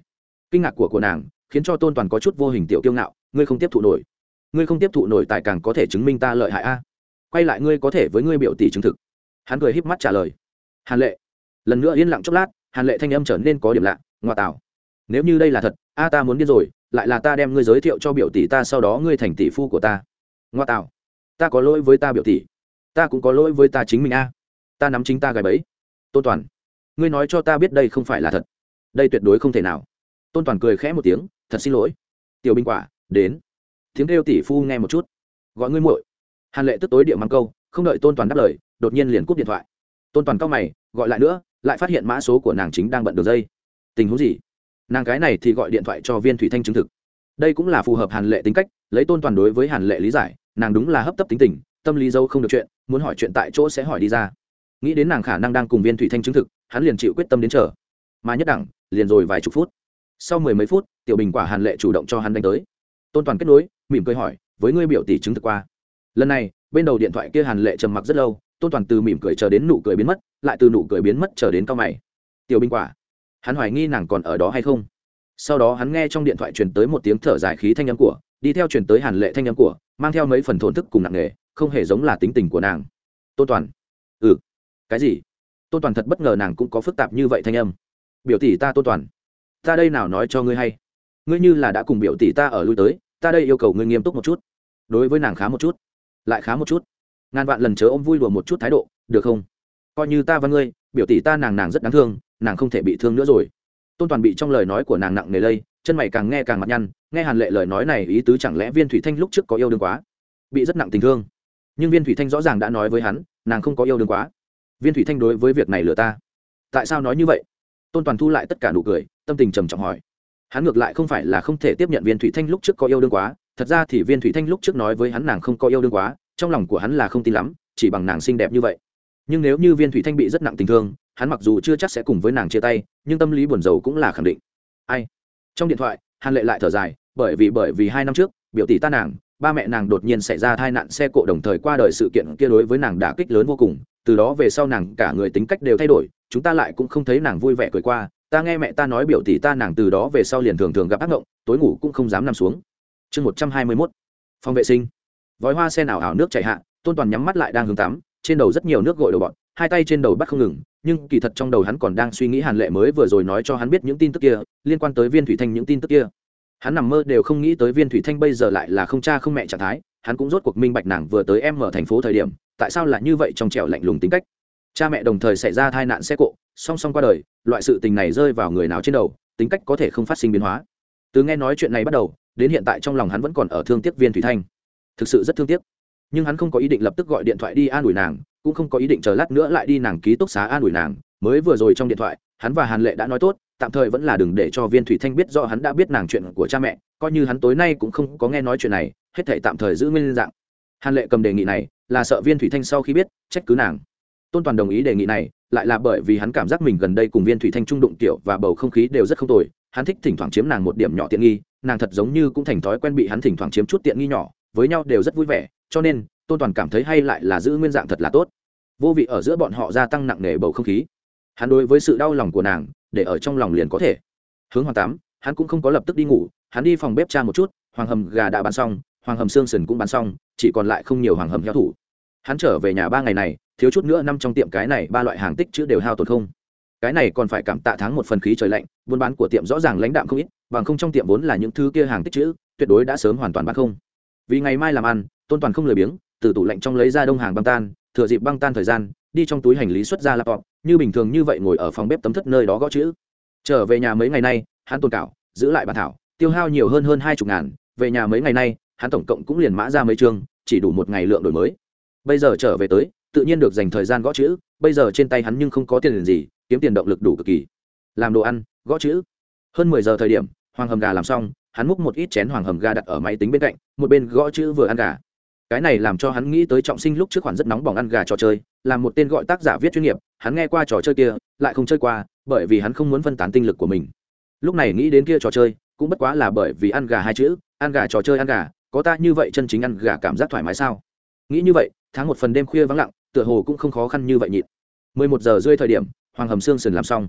Kinh ngạc của của nàng khiến cho tôn toàn có chút vô hình tiểu kiêu ngạo, ngươi không tiếp thụ nổi ngươi không tiếp thụ nổi tài càng có thể chứng minh ta lợi hại a. À? Quay lại ngươi có thể với ngươi biểu tỷ chứng thực. Hắn cười híp mắt trả lời. Hàn lệ. Lần nữa yên lặng chốc lát, hàn lệ thanh âm trở nên có điểm lạ ngoại tảo nếu như đây là thật, a, ta muốn điên rồi, lại là ta đem ngươi giới thiệu cho biểu tỷ ta, sau đó ngươi thành tỷ phu của ta. Ngoa tạo. Ta có lỗi với ta biểu tỷ. Ta cũng có lỗi với ta chính mình a. Ta nắm chính ta gài bẫy. Tôn toàn. Ngươi nói cho ta biết đây không phải là thật. Đây tuyệt đối không thể nào. Tôn toàn cười khẽ một tiếng, thật xin lỗi. Tiểu binh quả, đến tiếng kêu tỷ phu nghe một chút. Gọi ngươi muội. Hàn lệ tức tối địa mắng câu, không đợi tôn toàn đáp lời, đột nhiên liền cúp điện thoại. Tôn toàn cao mày, gọi lại nữa, lại phát hiện mã số của nàng chính đang bận đường dây. Tình huống gì? Nàng cái này thì gọi điện thoại cho viên thủy thanh chứng thực. Đây cũng là phù hợp hàn lệ tính cách, lấy tôn toàn đối với hàn lệ lý giải, nàng đúng là hấp tấp tính tình, tâm lý dâu không được chuyện, muốn hỏi chuyện tại chỗ sẽ hỏi đi ra. Nghĩ đến nàng khả năng đang cùng viên thủy thanh chứng thực, hắn liền chịu quyết tâm đến chờ. Mà nhất đẳng, liền rồi vài chục phút. Sau mười mấy phút, tiểu bình quả hàn lệ chủ động cho hắn đánh tới. Tôn toàn kết nối mỉm cười hỏi, với ngươi biểu tỷ chứng thực qua. Lần này, bên đầu điện thoại kia hàn lệ trầm mặc rất lâu, tôn toàn từ mỉm cười chờ đến nụ cười biến mất, lại từ nụ cười biến mất chờ đến cao mày. Tiểu bình quả, hắn hoài nghi nàng còn ở đó hay không? Sau đó hắn nghe trong điện thoại truyền tới một tiếng thở dài khí thanh âm của, đi theo truyền tới hàn lệ thanh âm của, mang theo mấy phần thổn thức cùng nặng nề, không hề giống là tính tình của nàng. Tôn toàn ừ cái gì? Tôn toàn thật bất ngờ nàng cũng có phức tạp như vậy thanh âm. Biểu tỷ ta tôn toàn, ta đây nào nói cho ngươi hay? Ngươi như là đã cùng biểu tỷ ta ở lui tới ta đây yêu cầu ngươi nghiêm túc một chút. Đối với nàng khá một chút, lại khá một chút. Ngàn vạn lần chớ ôm vui đùa một chút thái độ, được không? Coi như ta và ngươi, biểu tỷ ta nàng nàng rất đáng thương, nàng không thể bị thương nữa rồi. Tôn toàn bị trong lời nói của nàng nặng nề lây, chân mày càng nghe càng mặt nhăn, nghe hàn lệ lời nói này ý tứ chẳng lẽ viên thủy thanh lúc trước có yêu đương quá? Bị rất nặng tình thương. Nhưng viên thủy thanh rõ ràng đã nói với hắn, nàng không có yêu đương quá. Viên thủy thanh đối với việc này lừa ta. Tại sao nói như vậy? Tôn toàn thu lại tất cả nụ cười, tâm tình trầm trọng hỏi hắn ngược lại không phải là không thể tiếp nhận viên thủy thanh lúc trước có yêu đương quá, thật ra thì viên thủy thanh lúc trước nói với hắn nàng không có yêu đương quá, trong lòng của hắn là không tin lắm, chỉ bằng nàng xinh đẹp như vậy. Nhưng nếu như viên thủy thanh bị rất nặng tình thương, hắn mặc dù chưa chắc sẽ cùng với nàng chia tay, nhưng tâm lý buồn rầu cũng là khẳng định. Ai? Trong điện thoại, hàn lệ lại thở dài, bởi vì bởi vì hai năm trước, biểu tỷ ta nàng, ba mẹ nàng đột nhiên xảy ra tai nạn xe cộ đồng thời qua đời sự kiện kia đối với nàng đả kích lớn vô cùng, từ đó về sau nàng cả người tính cách đều thay đổi, chúng ta lại cũng không thấy nàng vui vẻ cười qua ta nghe mẹ ta nói biểu tỷ ta nàng từ đó về sau liền thường thường gặp ác ngộng, tối ngủ cũng không dám nằm xuống. Chương một trăm hai mươi mốt. Phòng vệ sinh. Vòi hoa sen ảo ảo nước chảy hạ, tôn toàn nhắm mắt lại đang hướng tắm, trên đầu rất nhiều nước gội đầu bọn hai tay trên đầu bắt không ngừng, nhưng kỳ thật trong đầu hắn còn đang suy nghĩ hàn lệ mới vừa rồi nói cho hắn biết những tin tức kia, liên quan tới viên thủy thanh những tin tức kia. Hắn nằm mơ đều không nghĩ tới viên thủy thanh bây giờ lại là không cha không mẹ trạng thái, hắn cũng rốt cuộc minh bạch nàng vừa tới em ở thành phố thời điểm, tại sao lại như vậy trong trẻo lạnh lùng tính cách. Cha mẹ đồng thời xảy ra tai nạn xe cộ song song qua đời, loại sự tình này rơi vào người nào trên đầu, tính cách có thể không phát sinh biến hóa. Từ nghe nói chuyện này bắt đầu, đến hiện tại trong lòng hắn vẫn còn ở thương tiếc viên thủy thanh. Thực sự rất thương tiếc. Nhưng hắn không có ý định lập tức gọi điện thoại đi an ủi nàng, cũng không có ý định chờ lát nữa lại đi nàng ký túc xá an ủi nàng. Mới vừa rồi trong điện thoại, hắn và hàn lệ đã nói tốt, tạm thời vẫn là đừng để cho viên thủy thanh biết do hắn đã biết nàng chuyện của cha mẹ, coi như hắn tối nay cũng không có nghe nói chuyện này, hết thể tạm thời giữ nguyên dạng. Hàn lệ cầm đề nghị này, là sợ viên thủy thanh sau khi biết, trách cứ nàng tôn toàn đồng ý đề nghị này, lại là bởi vì hắn cảm giác mình gần đây cùng viên thủy thanh trung đụng tiểu và bầu không khí đều rất không tồi, hắn thích thỉnh thoảng chiếm nàng một điểm nhỏ tiện nghi, nàng thật giống như cũng thành thói quen bị hắn thỉnh thoảng chiếm chút tiện nghi nhỏ, với nhau đều rất vui vẻ, cho nên, tôn toàn cảm thấy hay lại là giữ nguyên dạng thật là tốt. Vô vị ở giữa bọn họ gia tăng nặng nề bầu không khí. Hắn đối với sự đau lòng của nàng, để ở trong lòng liền có thể. Hướng hoàng tám, hắn cũng không có lập tức đi ngủ, hắn đi phòng bếp cha một chút, hoàng hầm gà đã bán xong, hoàng hầm xương sần cũng bán xong, chỉ còn lại không nhiều hoàng hầm heo thủ. Hắn trở về nhà ba ngày này thiếu chút nữa năm trong tiệm cái này, ba loại hàng tích chữ đều hao tổn không? Cái này còn phải cảm tạ tháng một phần khí trời lạnh, buôn bán của tiệm rõ ràng lãnh đạm không ít, bằng không trong tiệm vốn là những thứ kia hàng tích chữ, tuyệt đối đã sớm hoàn toàn bán không. Vì ngày mai làm ăn, tôn toàn không lười biếng, từ tủ lạnh trong lấy ra đông hàng băng tan, thừa dịp băng tan thời gian, đi trong túi hành lý xuất ra laptop, như bình thường như vậy ngồi ở phòng bếp tấm thất nơi đó gõ chữ. Trở về nhà mấy ngày nay, hắn tôn cảo, giữ lại bản thảo, tiêu hao nhiều hơn hơn hai chục ngàn, về nhà mấy ngày nay, hắn tổng cộng cũng liền mã ra mấy chương, chỉ đủ một ngày lượng đổi mới. Bây giờ trở về tới tự nhiên được dành thời gian gõ chữ, bây giờ trên tay hắn nhưng không có tiền gì, kiếm tiền động lực đủ cực kỳ. Làm đồ ăn, gõ chữ. Hơn mười giờ thời điểm, hoàng hầm gà làm xong, hắn múc một ít chén hoàng hầm gà đặt ở máy tính bên cạnh, một bên gõ chữ vừa ăn gà. Cái này làm cho hắn nghĩ tới trọng sinh lúc trước khoản rất nóng bỏng ăn gà trò chơi làm một tên gọi tác giả viết chuyên nghiệp, hắn nghe qua trò chơi kia, lại không chơi qua, bởi vì hắn không muốn phân tán tinh lực của mình. Lúc này nghĩ đến kia trò chơi, cũng bất quá là bởi vì ăn gà hai chữ, ăn gà trò chơi ăn gà, có ta như vậy chân chính ăn gà cảm giác thoải mái sao? Nghĩ như vậy, tháng một phần đêm khuya vắng lặng tựa hồ cũng không khó khăn như vậy nhịn. Mười một giờ rơi thời điểm hoàng hầm xương sườn làm xong.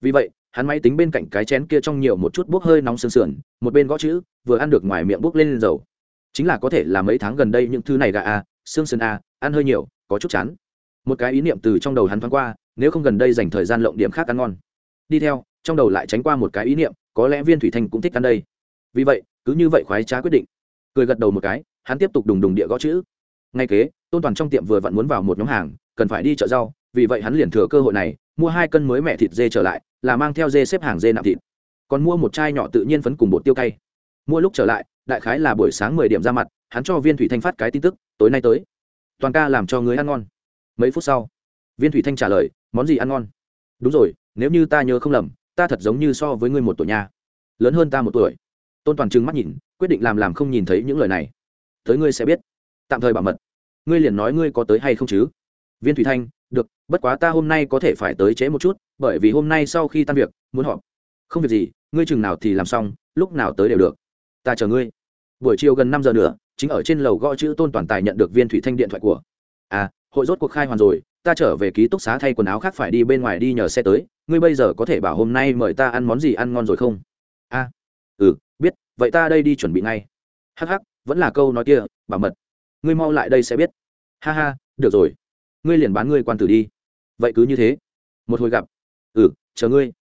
Vì vậy hắn máy tính bên cạnh cái chén kia trong nhiều một chút bốc hơi nóng xương sườn một bên gõ chữ vừa ăn được ngoài miệng bốc lên, lên dầu. Chính là có thể là mấy tháng gần đây những thứ này gà a xương sườn a ăn hơi nhiều có chút chán. Một cái ý niệm từ trong đầu hắn thoáng qua nếu không gần đây dành thời gian lộng điểm khác ăn ngon. Đi theo trong đầu lại tránh qua một cái ý niệm có lẽ viên thủy thanh cũng thích ăn đây. Vì vậy cứ như vậy khoái trá quyết định. Cười gật đầu một cái hắn tiếp tục đùng đùng địa gõ chữ ngay kế, tôn toàn trong tiệm vừa vặn muốn vào một nhóm hàng, cần phải đi chợ rau, vì vậy hắn liền thừa cơ hội này, mua hai cân mới mẹ thịt dê trở lại, là mang theo dê xếp hàng dê nạm thịt. Còn mua một chai nhỏ tự nhiên phấn cùng bột tiêu cay. Mua lúc trở lại, đại khái là buổi sáng mười điểm ra mặt, hắn cho viên thủy thanh phát cái tin tức, tối nay tới, toàn ca làm cho người ăn ngon. Mấy phút sau, viên thủy thanh trả lời, món gì ăn ngon? Đúng rồi, nếu như ta nhớ không lầm, ta thật giống như so với ngươi một tuổi nha. Lớn hơn ta một tuổi. Tôn toàn trừng mắt nhìn, quyết định làm làm không nhìn thấy những lời này. Tới ngươi sẽ biết tạm thời bảo mật. Ngươi liền nói ngươi có tới hay không chứ? Viên thủy thanh được bất quá ta hôm nay có thể phải tới trễ một chút bởi vì hôm nay sau khi tan việc muốn họp. Không việc gì ngươi chừng nào thì làm xong lúc nào tới đều được. Ta chờ ngươi. Buổi chiều gần năm giờ nữa chính ở trên lầu gõ chữ tôn toàn tài nhận được viên thủy thanh điện thoại của. À hội rốt cuộc khai hoàn rồi ta trở về ký túc xá thay quần áo khác phải đi bên ngoài đi nhờ xe tới. Ngươi bây giờ có thể bảo hôm nay mời ta ăn món gì ăn ngon rồi không? A à, ừ biết vậy ta đây đi chuẩn bị ngay. Hắc hắc vẫn là câu nói kia bảo mật ngươi mau lại đây sẽ biết. Ha ha, được rồi. Ngươi liền bán ngươi quan tử đi. Vậy cứ như thế. Một hồi gặp. Ừ chờ ngươi.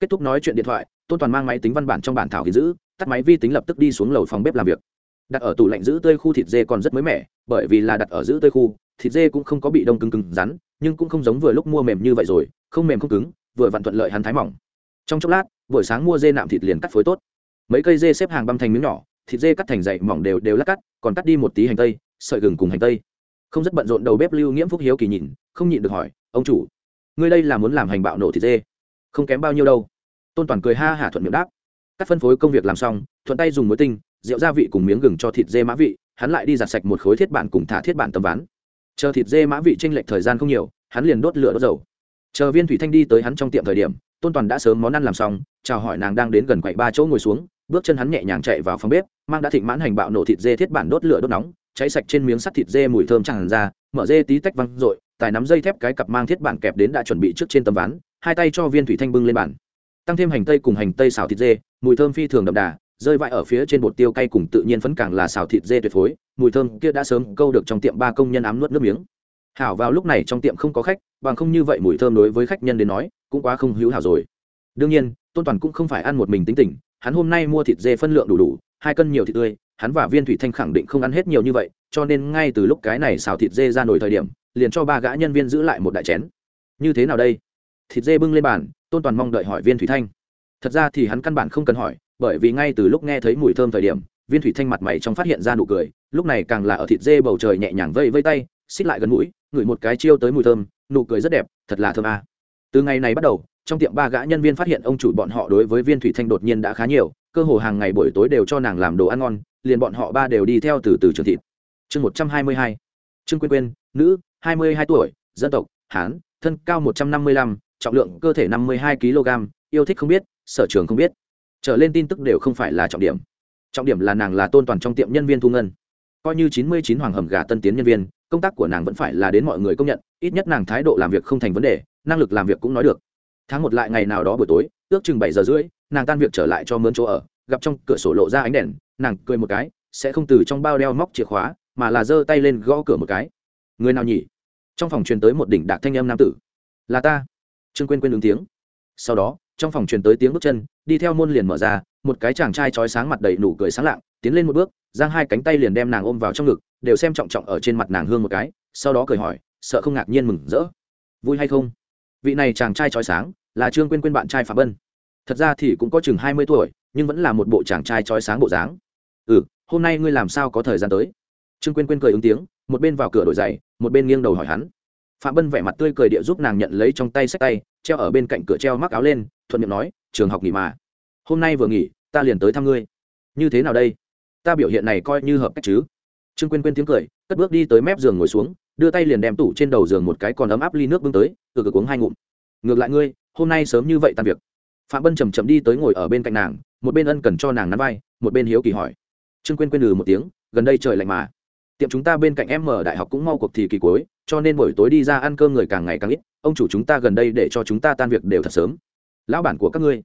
Kết thúc nói chuyện điện thoại, tôn toàn mang máy tính văn bản trong bản thảo ghi giữ, tắt máy vi tính lập tức đi xuống lầu phòng bếp làm việc. Đặt ở tủ lạnh giữ tơi khu thịt dê còn rất mới mẻ, bởi vì là đặt ở giữ tơi khu, thịt dê cũng không có bị đông cứng cứng rắn, nhưng cũng không giống vừa lúc mua mềm như vậy rồi, không mềm không cứng, vừa vặn thuận lợi hắn thái mỏng. Trong chốc lát, buổi sáng mua dê nạm thịt liền cắt phối tốt. Mấy cây dê xếp hàng băm thành miếng nhỏ, thịt dê cắt thành dày, mỏng đều đều lát cắt, còn cắt đi một tí hành tây sợi gừng cùng hành tây. Không rất bận rộn đầu bếp lưu nghiễm phúc hiếu kỳ nhìn, không nhịn được hỏi, ông chủ, ngươi đây là muốn làm hành bạo nổ thịt dê? Không kém bao nhiêu đâu. Tôn toàn cười ha hả thuận miệng đáp. Cắt phân phối công việc làm xong, thuận tay dùng muối tinh, rượu gia vị cùng miếng gừng cho thịt dê mã vị, hắn lại đi giặt sạch một khối thiết bản cùng thả thiết bản tầm ván. Chờ thịt dê mã vị tranh lệch thời gian không nhiều, hắn liền đốt lửa đốt dầu. Chờ viên thủy thanh đi tới hắn trong tiệm thời điểm, tôn toàn đã sớm món ăn làm xong, chào hỏi nàng đang đến gần quậy ba chỗ ngồi xuống, bước chân hắn nhẹ nhàng chạy vào phòng bếp, mang đã thịnh mãn hành bạo nổ thịt dê thiết bản đốt lửa đốt nóng cháy sạch trên miếng sắt thịt dê mùi thơm tràn ra, mở dê tí tách văng r tài nắm dây thép cái cặp mang thiết bản kẹp đến đã chuẩn bị trước trên tấm ván, hai tay cho viên thủy thanh bưng lên bàn. Tăng thêm hành tây cùng hành tây xào thịt dê, mùi thơm phi thường đậm đà, rơi vãi ở phía trên bột tiêu cay cùng tự nhiên phấn càng là xào thịt dê tuyệt phối, mùi thơm kia đã sớm câu được trong tiệm ba công nhân ám nuốt nước miếng. Hảo vào lúc này trong tiệm không có khách, bằng không như vậy mùi thơm đối với khách nhân đến nói, cũng quá không hữu hảo rồi. Đương nhiên, tôn toàn cũng không phải ăn một mình tính tình, hắn hôm nay mua thịt dê phân lượng đủ đủ, hai cân nhiều thịt tươi hắn và viên thủy thanh khẳng định không ăn hết nhiều như vậy, cho nên ngay từ lúc cái này xào thịt dê ra nổi thời điểm, liền cho ba gã nhân viên giữ lại một đại chén. Như thế nào đây? Thịt dê bưng lên bàn, tôn toàn mong đợi hỏi viên thủy thanh. Thật ra thì hắn căn bản không cần hỏi, bởi vì ngay từ lúc nghe thấy mùi thơm thời điểm, viên thủy thanh mặt mày trong phát hiện ra nụ cười, lúc này càng là ở thịt dê bầu trời nhẹ nhàng vây vây tay, xích lại gần mũi, ngửi một cái chiêu tới mùi thơm, nụ cười rất đẹp, thật là thơm à. từ ngày này bắt đầu, trong tiệm ba gã nhân viên phát hiện ông chủ bọn họ đối với viên thủy thanh đột nhiên đã khá nhiều, cơ hồ hàng ngày buổi tối đều cho nàng làm đồ ăn ngon liền bọn họ ba đều đi theo từ từ trường thịt. Chương một trăm hai mươi hai. Trương quyên quyên, nữ, hai mươi hai tuổi, dân tộc, hán, thân cao một trăm năm mươi lăm, trọng lượng cơ thể năm mươi hai kg yêu thích không biết, sở trường không biết. Trở lên tin tức đều không phải là trọng điểm. Trọng điểm là nàng là tôn toàn trong tiệm nhân viên thu ngân. Coi như chín mươi chín hoàng hầm gà tân tiến nhân viên, công tác của nàng vẫn phải là đến mọi người công nhận, ít nhất nàng thái độ làm việc không thành vấn đề, năng lực làm việc cũng nói được. Tháng một lại ngày nào đó buổi tối, ước chừng bảy giờ rưỡi, nàng tan việc trở lại cho mướn chỗ ở gặp trong cửa sổ lộ ra ánh đèn, nàng cười một cái, sẽ không từ trong bao đeo móc chìa khóa, mà là giơ tay lên gõ cửa một cái. Người nào nhỉ? Trong phòng truyền tới một đỉnh đạc thanh âm nam tử. Là ta. Trương quên quên ứng tiếng. Sau đó, trong phòng truyền tới tiếng bước chân, đi theo môn liền mở ra, một cái chàng trai trói sáng mặt đầy nụ cười sáng lạng, tiến lên một bước, giang hai cánh tay liền đem nàng ôm vào trong ngực, đều xem trọng trọng ở trên mặt nàng hương một cái, sau đó cười hỏi, sợ không ngạc nhiên mừng rỡ. Vui hay không? Vị này chàng trai trói sáng, là trương quên quên bạn trai phạm bân. Thật ra thì cũng có chừng hai mươi tuổi nhưng vẫn là một bộ chàng trai trói sáng bộ dáng. Ừ hôm nay ngươi làm sao có thời gian tới? Trương quyên quyên cười ứng tiếng, một bên vào cửa đổi giày, một bên nghiêng đầu hỏi hắn. Phạm bân vẻ mặt tươi cười địa giúp nàng nhận lấy trong tay sách tay, treo ở bên cạnh cửa treo mắc áo lên, thuận miệng nói, trường học nghỉ mà. Hôm nay vừa nghỉ, ta liền tới thăm ngươi. Như thế nào đây? Ta biểu hiện này coi như hợp cách chứ. Trương quyên quyên tiếng cười, cất bước đi tới mép giường ngồi xuống, đưa tay liền đem tủ trên đầu giường một cái còn ấm áp ly nước bưng tới, từ cực uống hai ngụm. Ngược lại ngươi, hôm nay sớm như vậy tan việc. Phạm bân chầm chậm đi tới ngồi ở bên cạnh nàng một bên ân cần cho nàng nắn vai, một bên hiếu kỳ hỏi. Trương quyên quyên lừ một tiếng, gần đây trời lạnh mà. Tiệm chúng ta bên cạnh em mở đại học cũng mau cuộc thì kỳ cuối, cho nên buổi tối đi ra ăn cơm người càng ngày càng ít, ông chủ chúng ta gần đây để cho chúng ta tan việc đều thật sớm. Lão bản của các ngươi.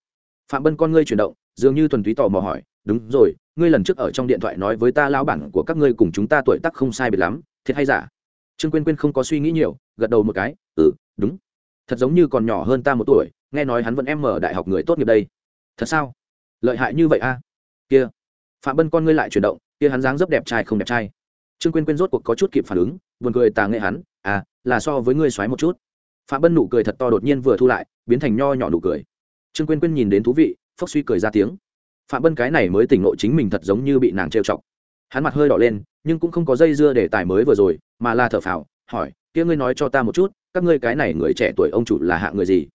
Phạm bân con ngươi chuyển động, dường như thuần túy tò mò hỏi, đúng rồi, ngươi lần trước ở trong điện thoại nói với ta lão bản của các ngươi cùng chúng ta tuổi tác không sai biệt lắm, thiệt hay giả? Trương quyên quyên không có suy nghĩ nhiều, gật đầu một cái ừ đúng. Thật giống như còn nhỏ hơn ta một tuổi, nghe nói hắn vẫn em mở đại học người tốt nghiệp đây. Thật sao? Lợi hại như vậy a? Kia. Phạm bân con ngươi lại chuyển động, kia hắn dáng dấp đẹp trai không đẹp trai. Trương quyên quyên rốt cuộc có chút kịp phản ứng, buồn cười tà nghệ hắn à là so với ngươi xoáy một chút. Phạm bân nụ cười thật to đột nhiên vừa thu lại, biến thành nho nhỏ nụ cười. Trương quyên quyên nhìn đến thú vị, phốc suy cười ra tiếng. Phạm bân cái này mới tỉnh ngộ chính mình thật giống như bị nàng trêu chọc. Hắn mặt hơi đỏ lên, nhưng cũng không có dây dưa để tài mới vừa rồi, mà là thở phào, hỏi, kia ngươi nói cho ta một chút, các ngươi cái này người trẻ tuổi ông chủ là hạ người gì?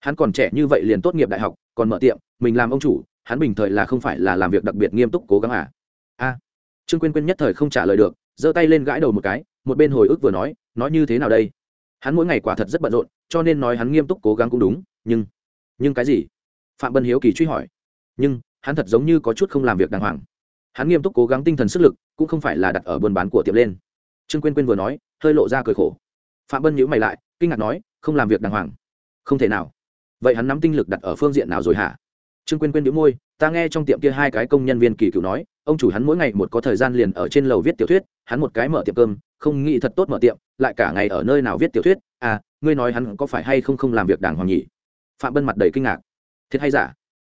Hắn còn trẻ như vậy liền tốt nghiệp đại học, còn mở tiệm, mình làm ông chủ hắn bình thời là không phải là làm việc đặc biệt nghiêm túc cố gắng à? A. Trương quyên quyên nhất thời không trả lời được, giơ tay lên gãi đầu một cái, một bên hồi ức vừa nói nói như thế nào đây? Hắn mỗi ngày quả thật rất bận rộn, cho nên nói hắn nghiêm túc cố gắng cũng đúng, nhưng nhưng cái gì? Phạm bân hiếu kỳ truy hỏi. Nhưng, hắn thật giống như có chút không làm việc đàng hoàng. Hắn nghiêm túc cố gắng tinh thần sức lực, cũng không phải là đặt ở buôn bán của tiệm lên. Trương quyên quyên vừa nói, hơi lộ ra cười khổ. Phạm bân nhữ mày lại, kinh ngạc nói, không làm việc đàng hoàng. Không thể nào. Vậy hắn nắm tinh lực đặt ở phương diện nào rồi hả? Trương quyên quyên đĩu môi, ta nghe trong tiệm kia hai cái công nhân viên kỳ cựu nói, ông chủ hắn mỗi ngày một có thời gian liền ở trên lầu viết tiểu thuyết, hắn một cái mở tiệm cơm, không nghĩ thật tốt mở tiệm, lại cả ngày ở nơi nào viết tiểu thuyết à ngươi nói hắn có phải hay không không làm việc đàng hoàng nhỉ? Phạm bân mặt đầy kinh ngạc. Thiệt hay giả?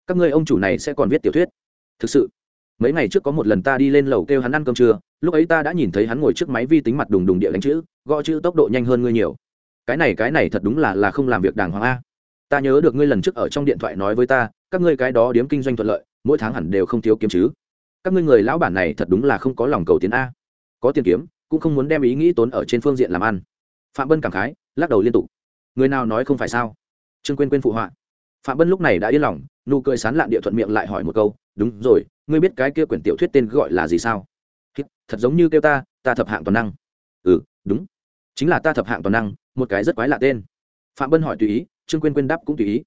Các ngươi ông chủ này sẽ còn viết tiểu thuyết? Thực sự. Mấy ngày trước có một lần ta đi lên lầu kêu hắn ăn cơm trưa, lúc ấy ta đã nhìn thấy hắn ngồi trước máy vi tính mặt đùng đùng địa đánh chữ, gõ chữ tốc độ nhanh hơn ngươi nhiều. Cái này cái này thật đúng là là không làm việc đàng hoàng a. Ta nhớ được ngươi lần trước ở trong điện thoại nói với ta các ngươi cái đó điếm kinh doanh thuận lợi, mỗi tháng hẳn đều không thiếu kiếm chứ. Các ngươi người lão bản này thật đúng là không có lòng cầu tiến a. Có tiền kiếm, cũng không muốn đem ý nghĩ tốn ở trên phương diện làm ăn. Phạm bân cảm khái, lắc đầu liên tục. Người nào nói không phải sao? Trương quên quên phụ họa. Phạm bân lúc này đã yên lòng, nụ cười sán lạn địa thuận miệng lại hỏi một câu, đúng rồi, ngươi biết cái kia quyển tiểu thuyết tên gọi là gì sao? Thật giống như kêu ta ta thập hạng toàn năng. Ừ đúng. Chính là ta thập hạng toàn năng, một cái rất quái lạ tên. Phạm bân hỏi tùy ý, trương quyên quyên đáp cũng tùy ý.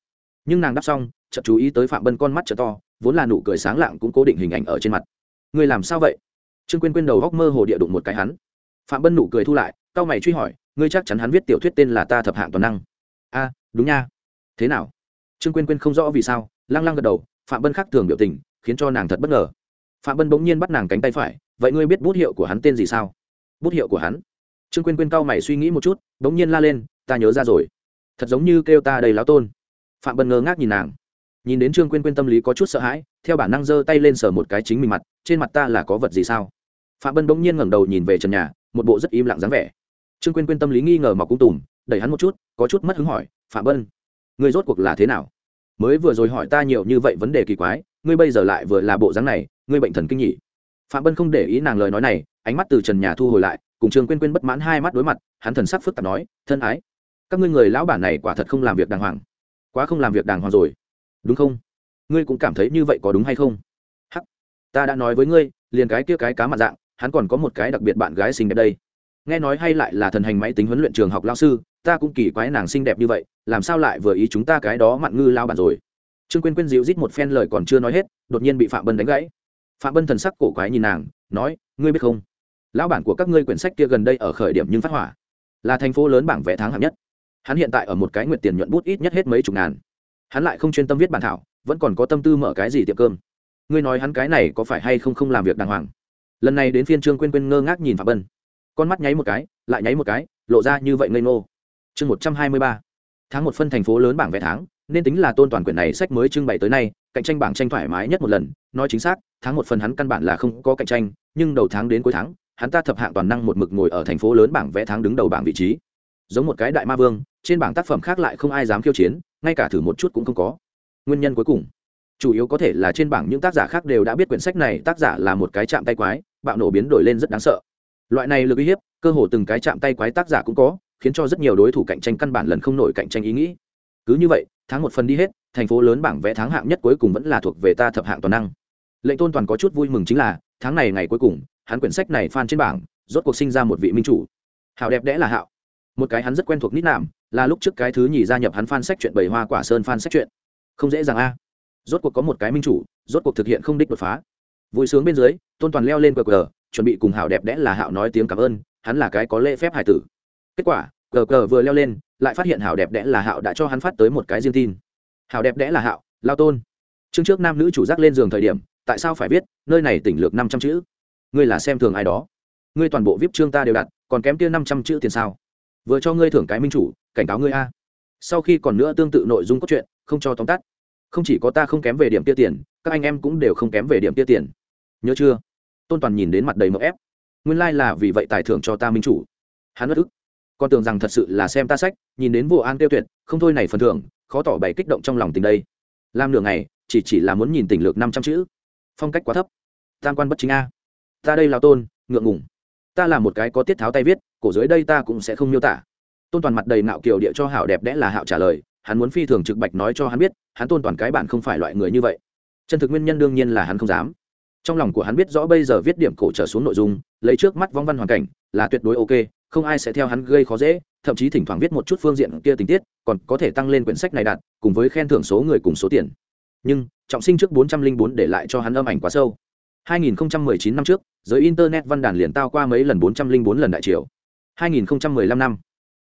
Nhưng nàng đáp xong chợt chú ý tới phạm bân con mắt trợ to, vốn là nụ cười sáng lạng cũng cố định hình ảnh ở trên mặt. Ngươi làm sao vậy? Trương quyên quyên đầu góc mơ hồ địa đụng một cái hắn. Phạm bân nụ cười thu lại c mày truy hỏi, ngươi chắc chắn hắn viết tiểu thuyết tên là ta thập hạng toàn năng. A, đúng nha. Thế nào? Trương quyên quyên không rõ vì sao, lăng lăng gật đầu, phạm bân khác thường biểu tình, khiến cho nàng thật bất ngờ. Phạm bân bỗng nhiên bắt nàng cánh tay phải, vậy ngươi biết bút hiệu của hắn tên gì sao? Bút hiệu của hắn. Trương quyên quyên cau mày suy nghĩ một chút, bỗng nhiên la lên, ta nhớ ra rồi. Thật giống như kêu ta đầy láo tôn. Phạm bân ngơ ngác nhìn nàng nhìn đến trương quyên quyên tâm lý có chút sợ hãi theo bản năng giơ tay lên sờ một cái chính mình mặt trên mặt ta là có vật gì sao phạm bân bỗng nhiên ngẩng đầu nhìn về trần nhà một bộ rất im lặng dáng vẻ trương quyên quyên tâm lý nghi ngờ mọc cung tùm đẩy hắn một chút có chút mất hứng hỏi phạm bân người rốt cuộc là thế nào mới vừa rồi hỏi ta nhiều như vậy vấn đề kỳ quái ngươi bây giờ lại vừa là bộ dáng này ngươi bệnh thần kinh nhỉ phạm bân không để ý nàng lời nói này ánh mắt từ trần nhà thu hồi lại cùng trương quyên quyên bất mãn hai mắt đối mặt hắn thần sắc phức tạp nói thân ái các ngươi người lão bản này quả thật không làm việc đàng hoàng quá không làm việc đàng hoàng rồi đúng không? Ngươi cũng cảm thấy như vậy có đúng hay không? Hắc, ta đã nói với ngươi, liền cái kia cái cá mặt dạng, hắn còn có một cái đặc biệt bạn gái xinh đẹp đây. Nghe nói hay lại là thần hành máy tính huấn luyện trường học lao sư, ta cũng kỳ quái nàng xinh đẹp như vậy, làm sao lại vừa ý chúng ta cái đó mặn ngư lao bản rồi? Trương quyên quyên dịu rít một phen lời còn chưa nói hết, đột nhiên bị phạm bân đánh gãy. Phạm bân thần sắc cổ quái nhìn nàng, nói, ngươi biết không? Lão bản của các ngươi quyển sách kia gần đây ở khởi điểm nhưng phát hỏa. Là thành phố lớn bảng vẽ tháng hạng nhất. Hắn hiện tại ở một cái nguyện tiền nhuận bút ít nhất hết mấy chục ngàn hắn lại không chuyên tâm viết bản thảo, vẫn còn có tâm tư mở cái gì tiệm cơm. Ngươi nói hắn cái này có phải hay không không làm việc đàng hoàng? Lần này đến phiên trương quyên quyên ngơ ngác nhìn phạm bân. Con mắt nháy một cái, lại nháy một cái, lộ ra như vậy ngây ngô. Chương một trăm hai mươi ba. Tháng một phân thành phố lớn bảng vẽ tháng, nên tính là tôn toàn quyển này sách mới trưng bày tới nay, cạnh tranh bảng tranh thoải mái nhất một lần, nói chính xác, tháng một phần hắn căn bản là không có cạnh tranh, nhưng đầu tháng đến cuối tháng, hắn ta thập hạng toàn năng một mực ngồi ở thành phố lớn bảng vẽ tháng đứng đầu bảng vị trí. Giống một cái đại ma vương, trên bảng tác phẩm khác lại không ai dám khiêu chiến ngay cả thử một chút cũng không có. Nguyên nhân cuối cùng, chủ yếu có thể là trên bảng những tác giả khác đều đã biết quyển sách này tác giả là một cái chạm tay quái, bạo nổ biến đổi lên rất đáng sợ. Loại này lực uy hiếp, cơ hồ từng cái chạm tay quái tác giả cũng có, khiến cho rất nhiều đối thủ cạnh tranh căn bản lần không nổi cạnh tranh ý nghĩ. Cứ như vậy, tháng một phần đi hết, thành phố lớn bảng vẽ tháng hạng nhất cuối cùng vẫn là thuộc về ta thập hạng toàn năng. Lệnh tôn toàn có chút vui mừng chính là, tháng này ngày cuối cùng, hắn quyển sách này phan trên bảng, rốt cuộc sinh ra một vị minh chủ. Hảo đẹp đẽ là hạo một cái hắn rất quen thuộc nít nạm là lúc trước cái thứ nhì gia nhập hắn phan sách chuyện bảy hoa quả sơn phan sách chuyện không dễ dàng a. Rốt cuộc có một cái minh chủ rốt cuộc thực hiện không đích đột phá. Vui sướng bên dưới tôn toàn leo lên cờ cờ chuẩn bị cùng hảo đẹp đẽ là hạo nói tiếng cảm ơn hắn là cái có lễ phép hải tử. Kết quả cờ cờ vừa leo lên lại phát hiện hảo đẹp đẽ là hạo đã cho hắn phát tới một cái riêng tin. Hảo đẹp đẽ là hạo lao tôn. Chương trước nam nữ chủ giác lên giường thời điểm tại sao phải biết, nơi này tỉnh lược năm trăm chữ? Ngươi là xem thường ai đó. Ngươi toàn bộ vip chương ta đều đặt còn kém kia năm trăm chữ tiền sao? Vừa cho ngươi thưởng cái minh chủ, cảnh cáo ngươi a. Sau khi còn nữa tương tự nội dung cốt truyện, không cho tóm tắt. Không chỉ có ta không kém về điểm tiêu tiền, các anh em cũng đều không kém về điểm tiêu tiền. Nhớ chưa? Tôn toàn nhìn đến mặt đầy mậu ép. Nguyên lai、like、là vì vậy tài thưởng cho ta minh chủ. Hắn bất ức. Con tưởng rằng thật sự là xem ta sách, nhìn đến vô an tiêu tuyệt, không thôi này phần thưởng, khó tỏ bày kích động trong lòng tình đây. Làm nửa ngày, chỉ chỉ là muốn nhìn tình lược năm trăm chữ. Phong cách quá thấp. Tam quan bất chính a. Ta đây lao tôn, ngượng ngùng ta là một cái có tiết tháo tay viết, cổ dưới đây ta cũng sẽ không miêu tả. Tôn toàn mặt đầy nạo kiều địa cho hảo đẹp đẽ là hạo trả lời, hắn muốn phi thường trực bạch nói cho hắn biết, hắn tôn toàn cái bản không phải loại người như vậy. Chân thực nguyên nhân đương nhiên là hắn không dám. Trong lòng của hắn biết rõ bây giờ viết điểm cổ trở xuống nội dung, lấy trước mắt vong văn hoàn cảnh, là tuyệt đối ok, không ai sẽ theo hắn gây khó dễ, thậm chí thỉnh thoảng viết một chút phương diện kia tình tiết, còn có thể tăng lên quyển sách này đạt, cùng với khen thưởng số người cùng số tiền. Nhưng, trọng sinh trước 404 để lại cho hắn âm ảnh quá sâu. 2019 năm trước, giới internet văn đàn liền tao qua mấy lần 404 lần đại triều. 2015 năm.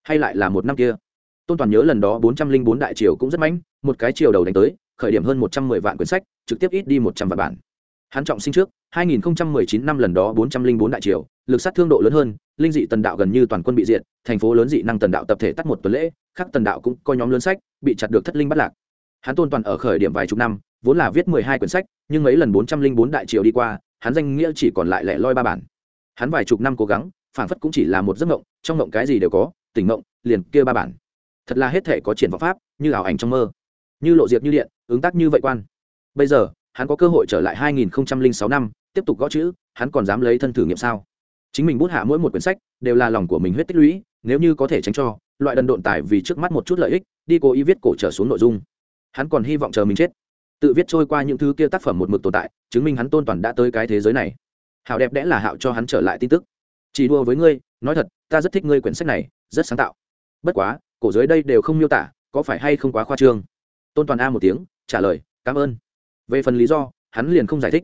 Hay lại là một năm kia. Tôn toàn nhớ lần đó 404 đại triều cũng rất mạnh một cái triều đầu đánh tới, khởi điểm hơn 110 vạn quyển sách, trực tiếp ít đi 100 vạn bản. Hắn trọng sinh trước 2019 năm lần đó 404 đại triều, lực sát thương độ lớn hơn, linh dị tần đạo gần như toàn quân bị diệt, thành phố lớn dị năng tần đạo tập thể tắt một tuần lễ khác tần đạo cũng coi nhóm lớn sách, bị chặt được thất linh bắt lạc hắn tôn toàn ở khởi điểm vài chục năm, vốn là viết mười hai quyển sách, nhưng mấy lần bốn trăm linh bốn đại triều đi qua, hắn danh nghĩa chỉ còn lại lẻ loi ba bản. Hắn vài chục năm cố gắng phản phất cũng chỉ là một giấc mộng, trong mộng cái gì đều có, tỉnh mộng, liền kia ba bản. Thật là hết thể có triển vọng pháp, như ảo ảnh trong mơ, như lộ diệt như điện, ứng tác như vậy quan. Bây giờ, hắn có cơ hội trở lại hai nghìn sáu năm, tiếp tục gõ chữ, hắn còn dám lấy thân thử nghiệm sao? Chính mình bút hạ mỗi một quyển sách, đều là lòng của mình huyết tích lũy, nếu như có thể tránh cho, loại đần độn tải vì trước mắt một chút lợi ích, đi cố ý viết cổ trở xuống nội dung hắn còn hy vọng chờ mình chết. Tự viết trôi qua những thứ kia tác phẩm một mực tồn tại, chứng minh hắn tôn toàn đã tới cái thế giới này. Hảo đẹp đẽ là hạo cho hắn trở lại tin tức. Chỉ đua với ngươi, nói thật, ta rất thích ngươi quyển sách này, rất sáng tạo. Bất quá, cổ dưới đây đều không miêu tả, có phải hay không quá khoa trương? Tôn toàn a một tiếng, trả lời, cảm ơn. Về phần lý do, hắn liền không giải thích.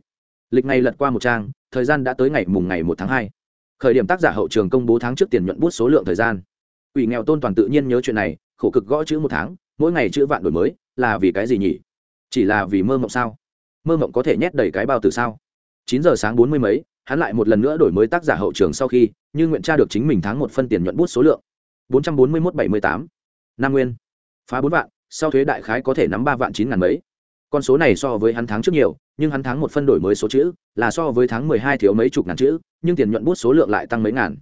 Lịch này lật qua một trang, thời gian đã tới ngày mùng ngày một tháng hai. Khởi điểm tác giả hậu trường công bố tháng trước tiền nhuận bút số lượng thời gian. Ủy nghèo tôn toàn tự nhiên nhớ chuyện này, khổ cực gõ chữ một tháng mỗi ngày chữ vạn đổi mới, là vì cái gì nhỉ? Chỉ là vì mơ mộng sao? Mơ mộng có thể nhét đầy cái bao từ sao? Chín giờ sáng bốn mươi mấy, hắn lại một lần nữa đổi mới tác giả hậu trường sau khi, như nguyện tra được chính mình tháng một phân tiền nhuận bút số lượng. Bốn trăm bốn mươi một bảy mươi tám. Nam nguyên. Phá bốn vạn, sau thuế đại khái có thể nắm ba vạn chín ngàn mấy. Con số này so với hắn tháng trước nhiều, nhưng hắn tháng một phân đổi mới số chữ, là so với tháng mười hai thiếu mấy chục ngàn chữ, nhưng tiền nhuận bút số lượng lại tăng mấy ngàn.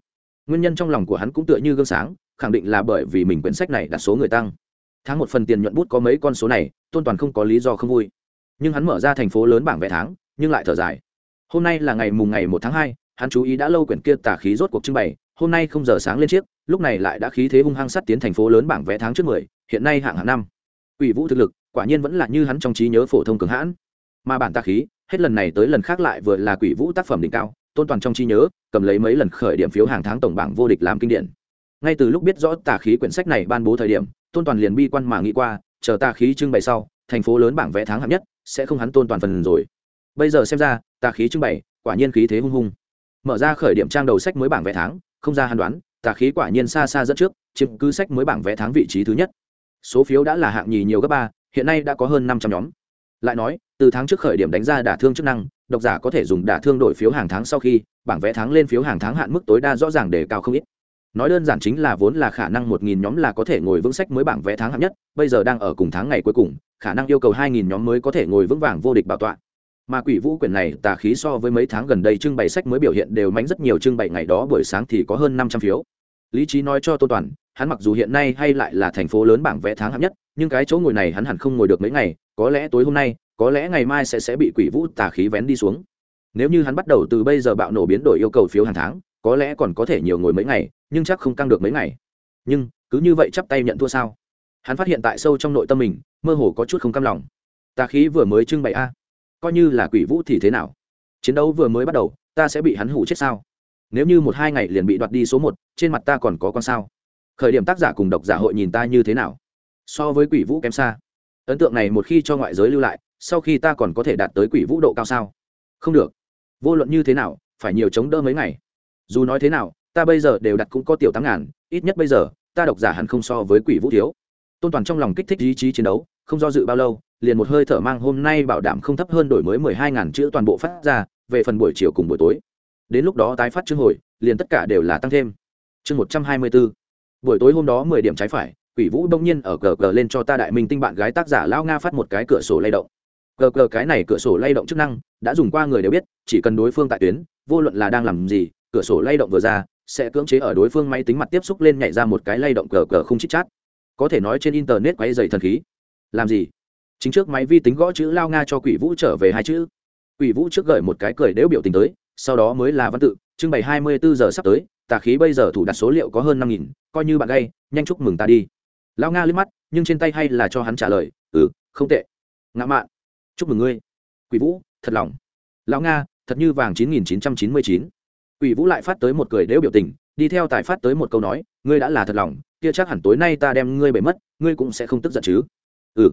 Nguyên nhân trong lòng của hắn cũng tựa như gương sáng, khẳng định là bởi vì mình quyển sách này đặt số người tăng tháng một phần tiền nhuận bút có mấy con số này, tôn toàn không có lý do không vui. Nhưng hắn mở ra thành phố lớn bảng vẽ tháng, nhưng lại thở dài. Hôm nay là ngày mùng ngày một tháng hai, hắn chú ý đã lâu quyển kia tả khí rốt cuộc trưng bày, hôm nay không giờ sáng lên chiếc lúc này lại đã khí thế hung hăng sắt tiến thành phố lớn bảng vẽ tháng trước mười, hiện nay hạng hạng năm. Ủy vũ thực lực, quả nhiên vẫn là như hắn trong trí nhớ phổ thông cường hãn. Mà bản tà khí, hết lần này tới lần khác lại vừa là quỷ vũ tác phẩm đỉnh cao, tôn toàn trong trí nhớ, cầm lấy mấy lần khởi điểm phiếu hàng tháng tổng bảng vô địch làm kinh điển. Ngay từ lúc biết rõ tà khí quyển sách này ban bố thời điểm tôn toàn liền bi quan mà nghĩ qua, chờ tà khí trưng bày sau, thành phố lớn bảng vẽ tháng hạng nhất, sẽ không hắn tôn toàn phần rồi. Bây giờ xem ra tà khí trưng bày, quả nhiên khí thế hung hung. Mở ra khởi điểm trang đầu sách mới bảng vẽ tháng, không ra hàn đoán tà khí quả nhiên xa xa dẫn trước, chiếm cứ sách mới bảng vẽ tháng vị trí thứ nhất. Số phiếu đã là hạng nhì nhiều gấp ba, hiện nay đã có hơn năm trăm nhóm. Lại nói, từ tháng trước khởi điểm đánh ra đả thương chức năng, độc giả có thể dùng đả thương đổi phiếu hàng tháng sau khi, bảng vẽ tháng lên phiếu hàng tháng hạn mức tối đa rõ ràng để cao không ít nói đơn giản chính là vốn là khả năng một nghìn nhóm là có thể ngồi vững sách mới bảng vẽ tháng hạng nhất, bây giờ đang ở cùng tháng ngày cuối cùng, khả năng yêu cầu hai nghìn nhóm mới có thể ngồi vững vàng vô địch bảo tọa. Mà quỷ vũ quyển này, tà khí so với mấy tháng gần đây trưng bày sách mới biểu hiện đều mánh rất nhiều, trưng bày ngày đó buổi sáng thì có hơn năm trăm phiếu. Lý trí nói cho tô toàn, hắn mặc dù hiện nay hay lại là thành phố lớn bảng vẽ tháng hạng nhất, nhưng cái chỗ ngồi này hắn hẳn không ngồi được mấy ngày, có lẽ tối hôm nay, có lẽ ngày mai sẽ sẽ bị quỷ vũ tà khí vén đi xuống. Nếu như hắn bắt đầu từ bây giờ bạo nổ biến đổi yêu cầu phiếu hàng tháng có lẽ còn có thể nhiều ngồi mấy ngày, nhưng chắc không căng được mấy ngày. Nhưng, cứ như vậy chắp tay nhận thua sao? Hắn phát hiện tại sâu trong nội tâm mình, mơ hồ có chút không cam lòng. Tà khí vừa mới trưng bày a, coi như là quỷ vũ thì thế nào? Chiến đấu vừa mới bắt đầu, ta sẽ bị hắn hủ chết sao? Nếu như một hai ngày liền bị đoạt đi số một, trên mặt ta còn có con sao? Khởi điểm tác giả cùng độc giả hội nhìn ta như thế nào? So với quỷ vũ kém xa. Ấn tượng này một khi cho ngoại giới lưu lại, sau khi ta còn có thể đạt tới quỷ vũ độ cao sao? Không được. Vô luận như thế nào, phải nhiều chống đỡ mấy ngày dù nói thế nào, ta bây giờ đều đặt cũng có tiểu tám ngàn, ít nhất bây giờ, ta độc giả hẳn không so với quỷ vũ thiếu. Tôn toàn trong lòng kích thích ý chí chiến đấu, không do dự bao lâu, liền một hơi thở mang hôm nay bảo đảm không thấp hơn đổi mới mười hai ngàn chữ toàn bộ phát ra, về phần buổi chiều cùng buổi tối. Đến lúc đó tái phát chương hồi, liền tất cả đều là tăng thêm. Chương một trăm hai mươi bốn buổi tối hôm đó mười điểm trái phải, quỷ vũ đông nhiên ở cờ cờ lên cho ta đại minh tinh bạn gái tác giả lao nga phát một cái cửa sổ lay động. Cờ cờ cái này cửa sổ lay động chức năng, đã dùng qua người đều biết, chỉ cần đối phương tại tuyến, vô luận là đang làm gì cửa sổ lay động vừa ra, sẽ cưỡng chế ở đối phương máy tính mặt tiếp xúc lên nhảy ra một cái lay động cờ cờ không chích chát. Có thể nói trên internet quay dày thần khí. Làm gì? Chính trước máy vi tính gõ chữ lao nga cho quỷ vũ trở về hai chữ. Quỷ vũ trước gửi một cái cười đếu biểu tình tới, sau đó mới là văn tự, trưng bày hai mươi bốn giờ sắp tới, tà khí bây giờ thủ đặt số liệu có hơn năm nghìn, coi như bạn gay, nhanh chúc mừng ta đi. Lao nga liếc mắt, nhưng trên tay hay là cho hắn trả lời ừ không tệ. Ngã mạn, chúc mừng ngươi. Quỷ vũ, thật lòng. Lão nga, thật như vàng chín nghìn chín trăm chín mươi chín quỷ vũ lại phát tới một cười đếu biểu tình, đi theo tài phát tới một câu nói, ngươi đã là thật lòng, kia chắc hẳn tối nay ta đem ngươi bể mất, ngươi cũng sẽ không tức giận chứ. Ừ.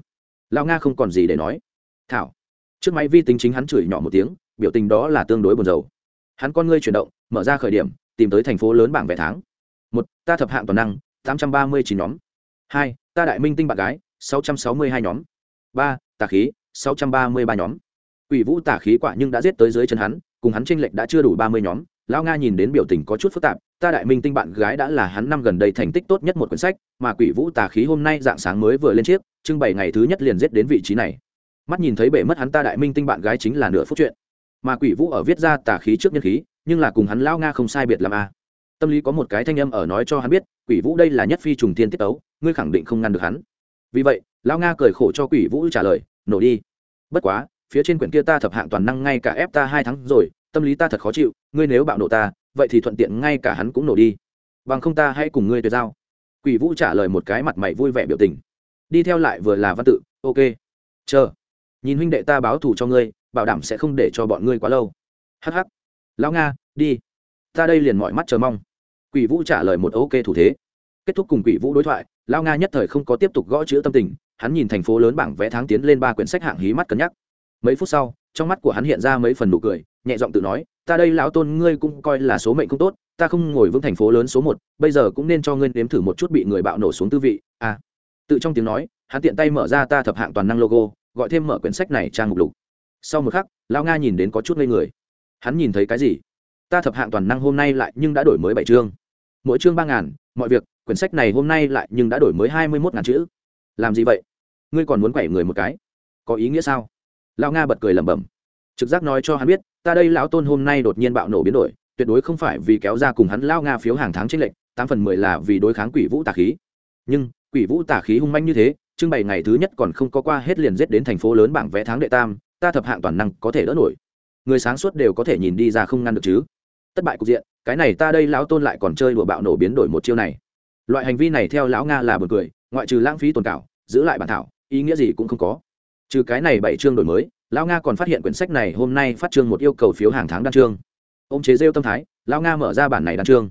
Lão nga không còn gì để nói. Thảo. Trước máy vi tính chính hắn chửi nhỏ một tiếng, biểu tình đó là tương đối buồn rầu. Hắn con ngươi chuyển động, mở ra khởi điểm, tìm tới thành phố lớn bảng vẽ tháng. Một, ta thập hạng toàn năng, tám trăm ba mươi chín nhóm. Hai, ta đại minh tinh bạn gái, sáu trăm sáu mươi hai nhóm. Ba, tà khí, sáu trăm ba mươi ba nhóm. Quỷ vũ tà khí quả nhưng đã giết tới dưới chân hắn, cùng hắn chênh lệch đã chưa đủ ba mươi nhóm lão nga nhìn đến biểu tình có chút phức tạp, ta đại minh tinh bạn gái đã là hắn năm gần đây thành tích tốt nhất một quyển sách, mà quỷ vũ tà khí hôm nay dạng sáng mới vừa lên chiếc trưng bày ngày thứ nhất liền giết đến vị trí này. Mắt nhìn thấy bể mất hắn ta đại minh tinh bạn gái chính là nửa phút chuyện. Mà quỷ vũ ở viết ra tà khí trước nhân khí, nhưng là cùng hắn lão nga không sai biệt làm a à. tâm lý có một cái thanh âm ở nói cho hắn biết, quỷ vũ đây là nhất phi trùng thiên tiết ấu ngươi khẳng định không ngăn được hắn. Vì vậy, lão nga cười khổ cho quỷ vũ trả lời, nổ đi. Bất quá, phía trên quyển kia ta thập hạng toàn năng ngay cả ép ta hai tháng rồi tâm lý ta thật khó chịu, ngươi nếu bạo nộ ta, vậy thì thuận tiện ngay cả hắn cũng nổ đi. Bằng không ta hãy cùng ngươi tuyệt giao. Quỷ vũ trả lời một cái mặt mày vui vẻ biểu tình. Đi theo lại vừa là văn tự, ok, chờ. Nhìn huynh đệ ta báo thù cho ngươi, bảo đảm sẽ không để cho bọn ngươi quá lâu. Hh lão nga, đi. Ta đây liền mọi mắt chờ mong. Quỷ vũ trả lời một ok thủ thế. Kết thúc cùng quỷ vũ đối thoại, lão nga nhất thời không có tiếp tục gõ chữ tâm tình, hắn nhìn thành phố lớn bảng vẽ tháng tiến lên ba quyển sách hạng hí mắt cân nhắc. Mấy phút sau trong mắt của hắn hiện ra mấy phần nụ cười, nhẹ giọng tự nói, ta đây lão tôn ngươi cũng coi là số mệnh không tốt, ta không ngồi vững thành phố lớn số một, bây giờ cũng nên cho ngươi nếm thử một chút bị người bạo nổ xuống tư vị. À. Tự trong tiếng nói, hắn tiện tay mở ra ta thập hạng toàn năng logo, gọi thêm mở quyển sách này trang mục lục. Sau một khắc, lão nga nhìn đến có chút ngây người. Hắn nhìn thấy cái gì? Ta thập hạng toàn năng hôm nay lại nhưng đã đổi mới bảy chương. Mỗi chương ba ngàn, mọi việc, quyển sách này hôm nay lại nhưng đã đổi mới hai mươi mốt ngàn chữ. Làm gì vậy? Ngươi còn muốn quẩy người một cái? Có ý nghĩa sao? Lão nga bật cười lẩm bẩm. Trực giác nói cho hắn biết, ta đây lão tôn hôm nay đột nhiên bạo nổ biến đổi, tuyệt đối không phải vì kéo ra cùng hắn lao nga phiếu hàng tháng tranh lệch, tám phần mười là vì đối kháng quỷ vũ tà khí. Nhưng, quỷ vũ tà khí hung manh như thế, trưng bày ngày thứ nhất còn không có qua hết liền giết đến thành phố lớn bảng vẽ tháng đệ tam, ta thập hạng toàn năng có thể đỡ nổi. Người sáng suốt đều có thể nhìn đi ra không ngăn được chứ. Tất bại cục diện, cái này ta đây lão tôn lại còn chơi đùa bạo nổ biến đổi một chiêu này. Loại hành vi này theo lão nga là bật cười, ngoại trừ lãng phí tồn cảo, giữ lại bản thảo, ý nghĩa gì cũng không có trừ cái này bảy chương đổi mới, lão nga còn phát hiện quyển sách này hôm nay phát chương một yêu cầu phiếu hàng tháng đan chương. Ô m chế rêu tâm thái, lão nga mở ra bản này đan chương.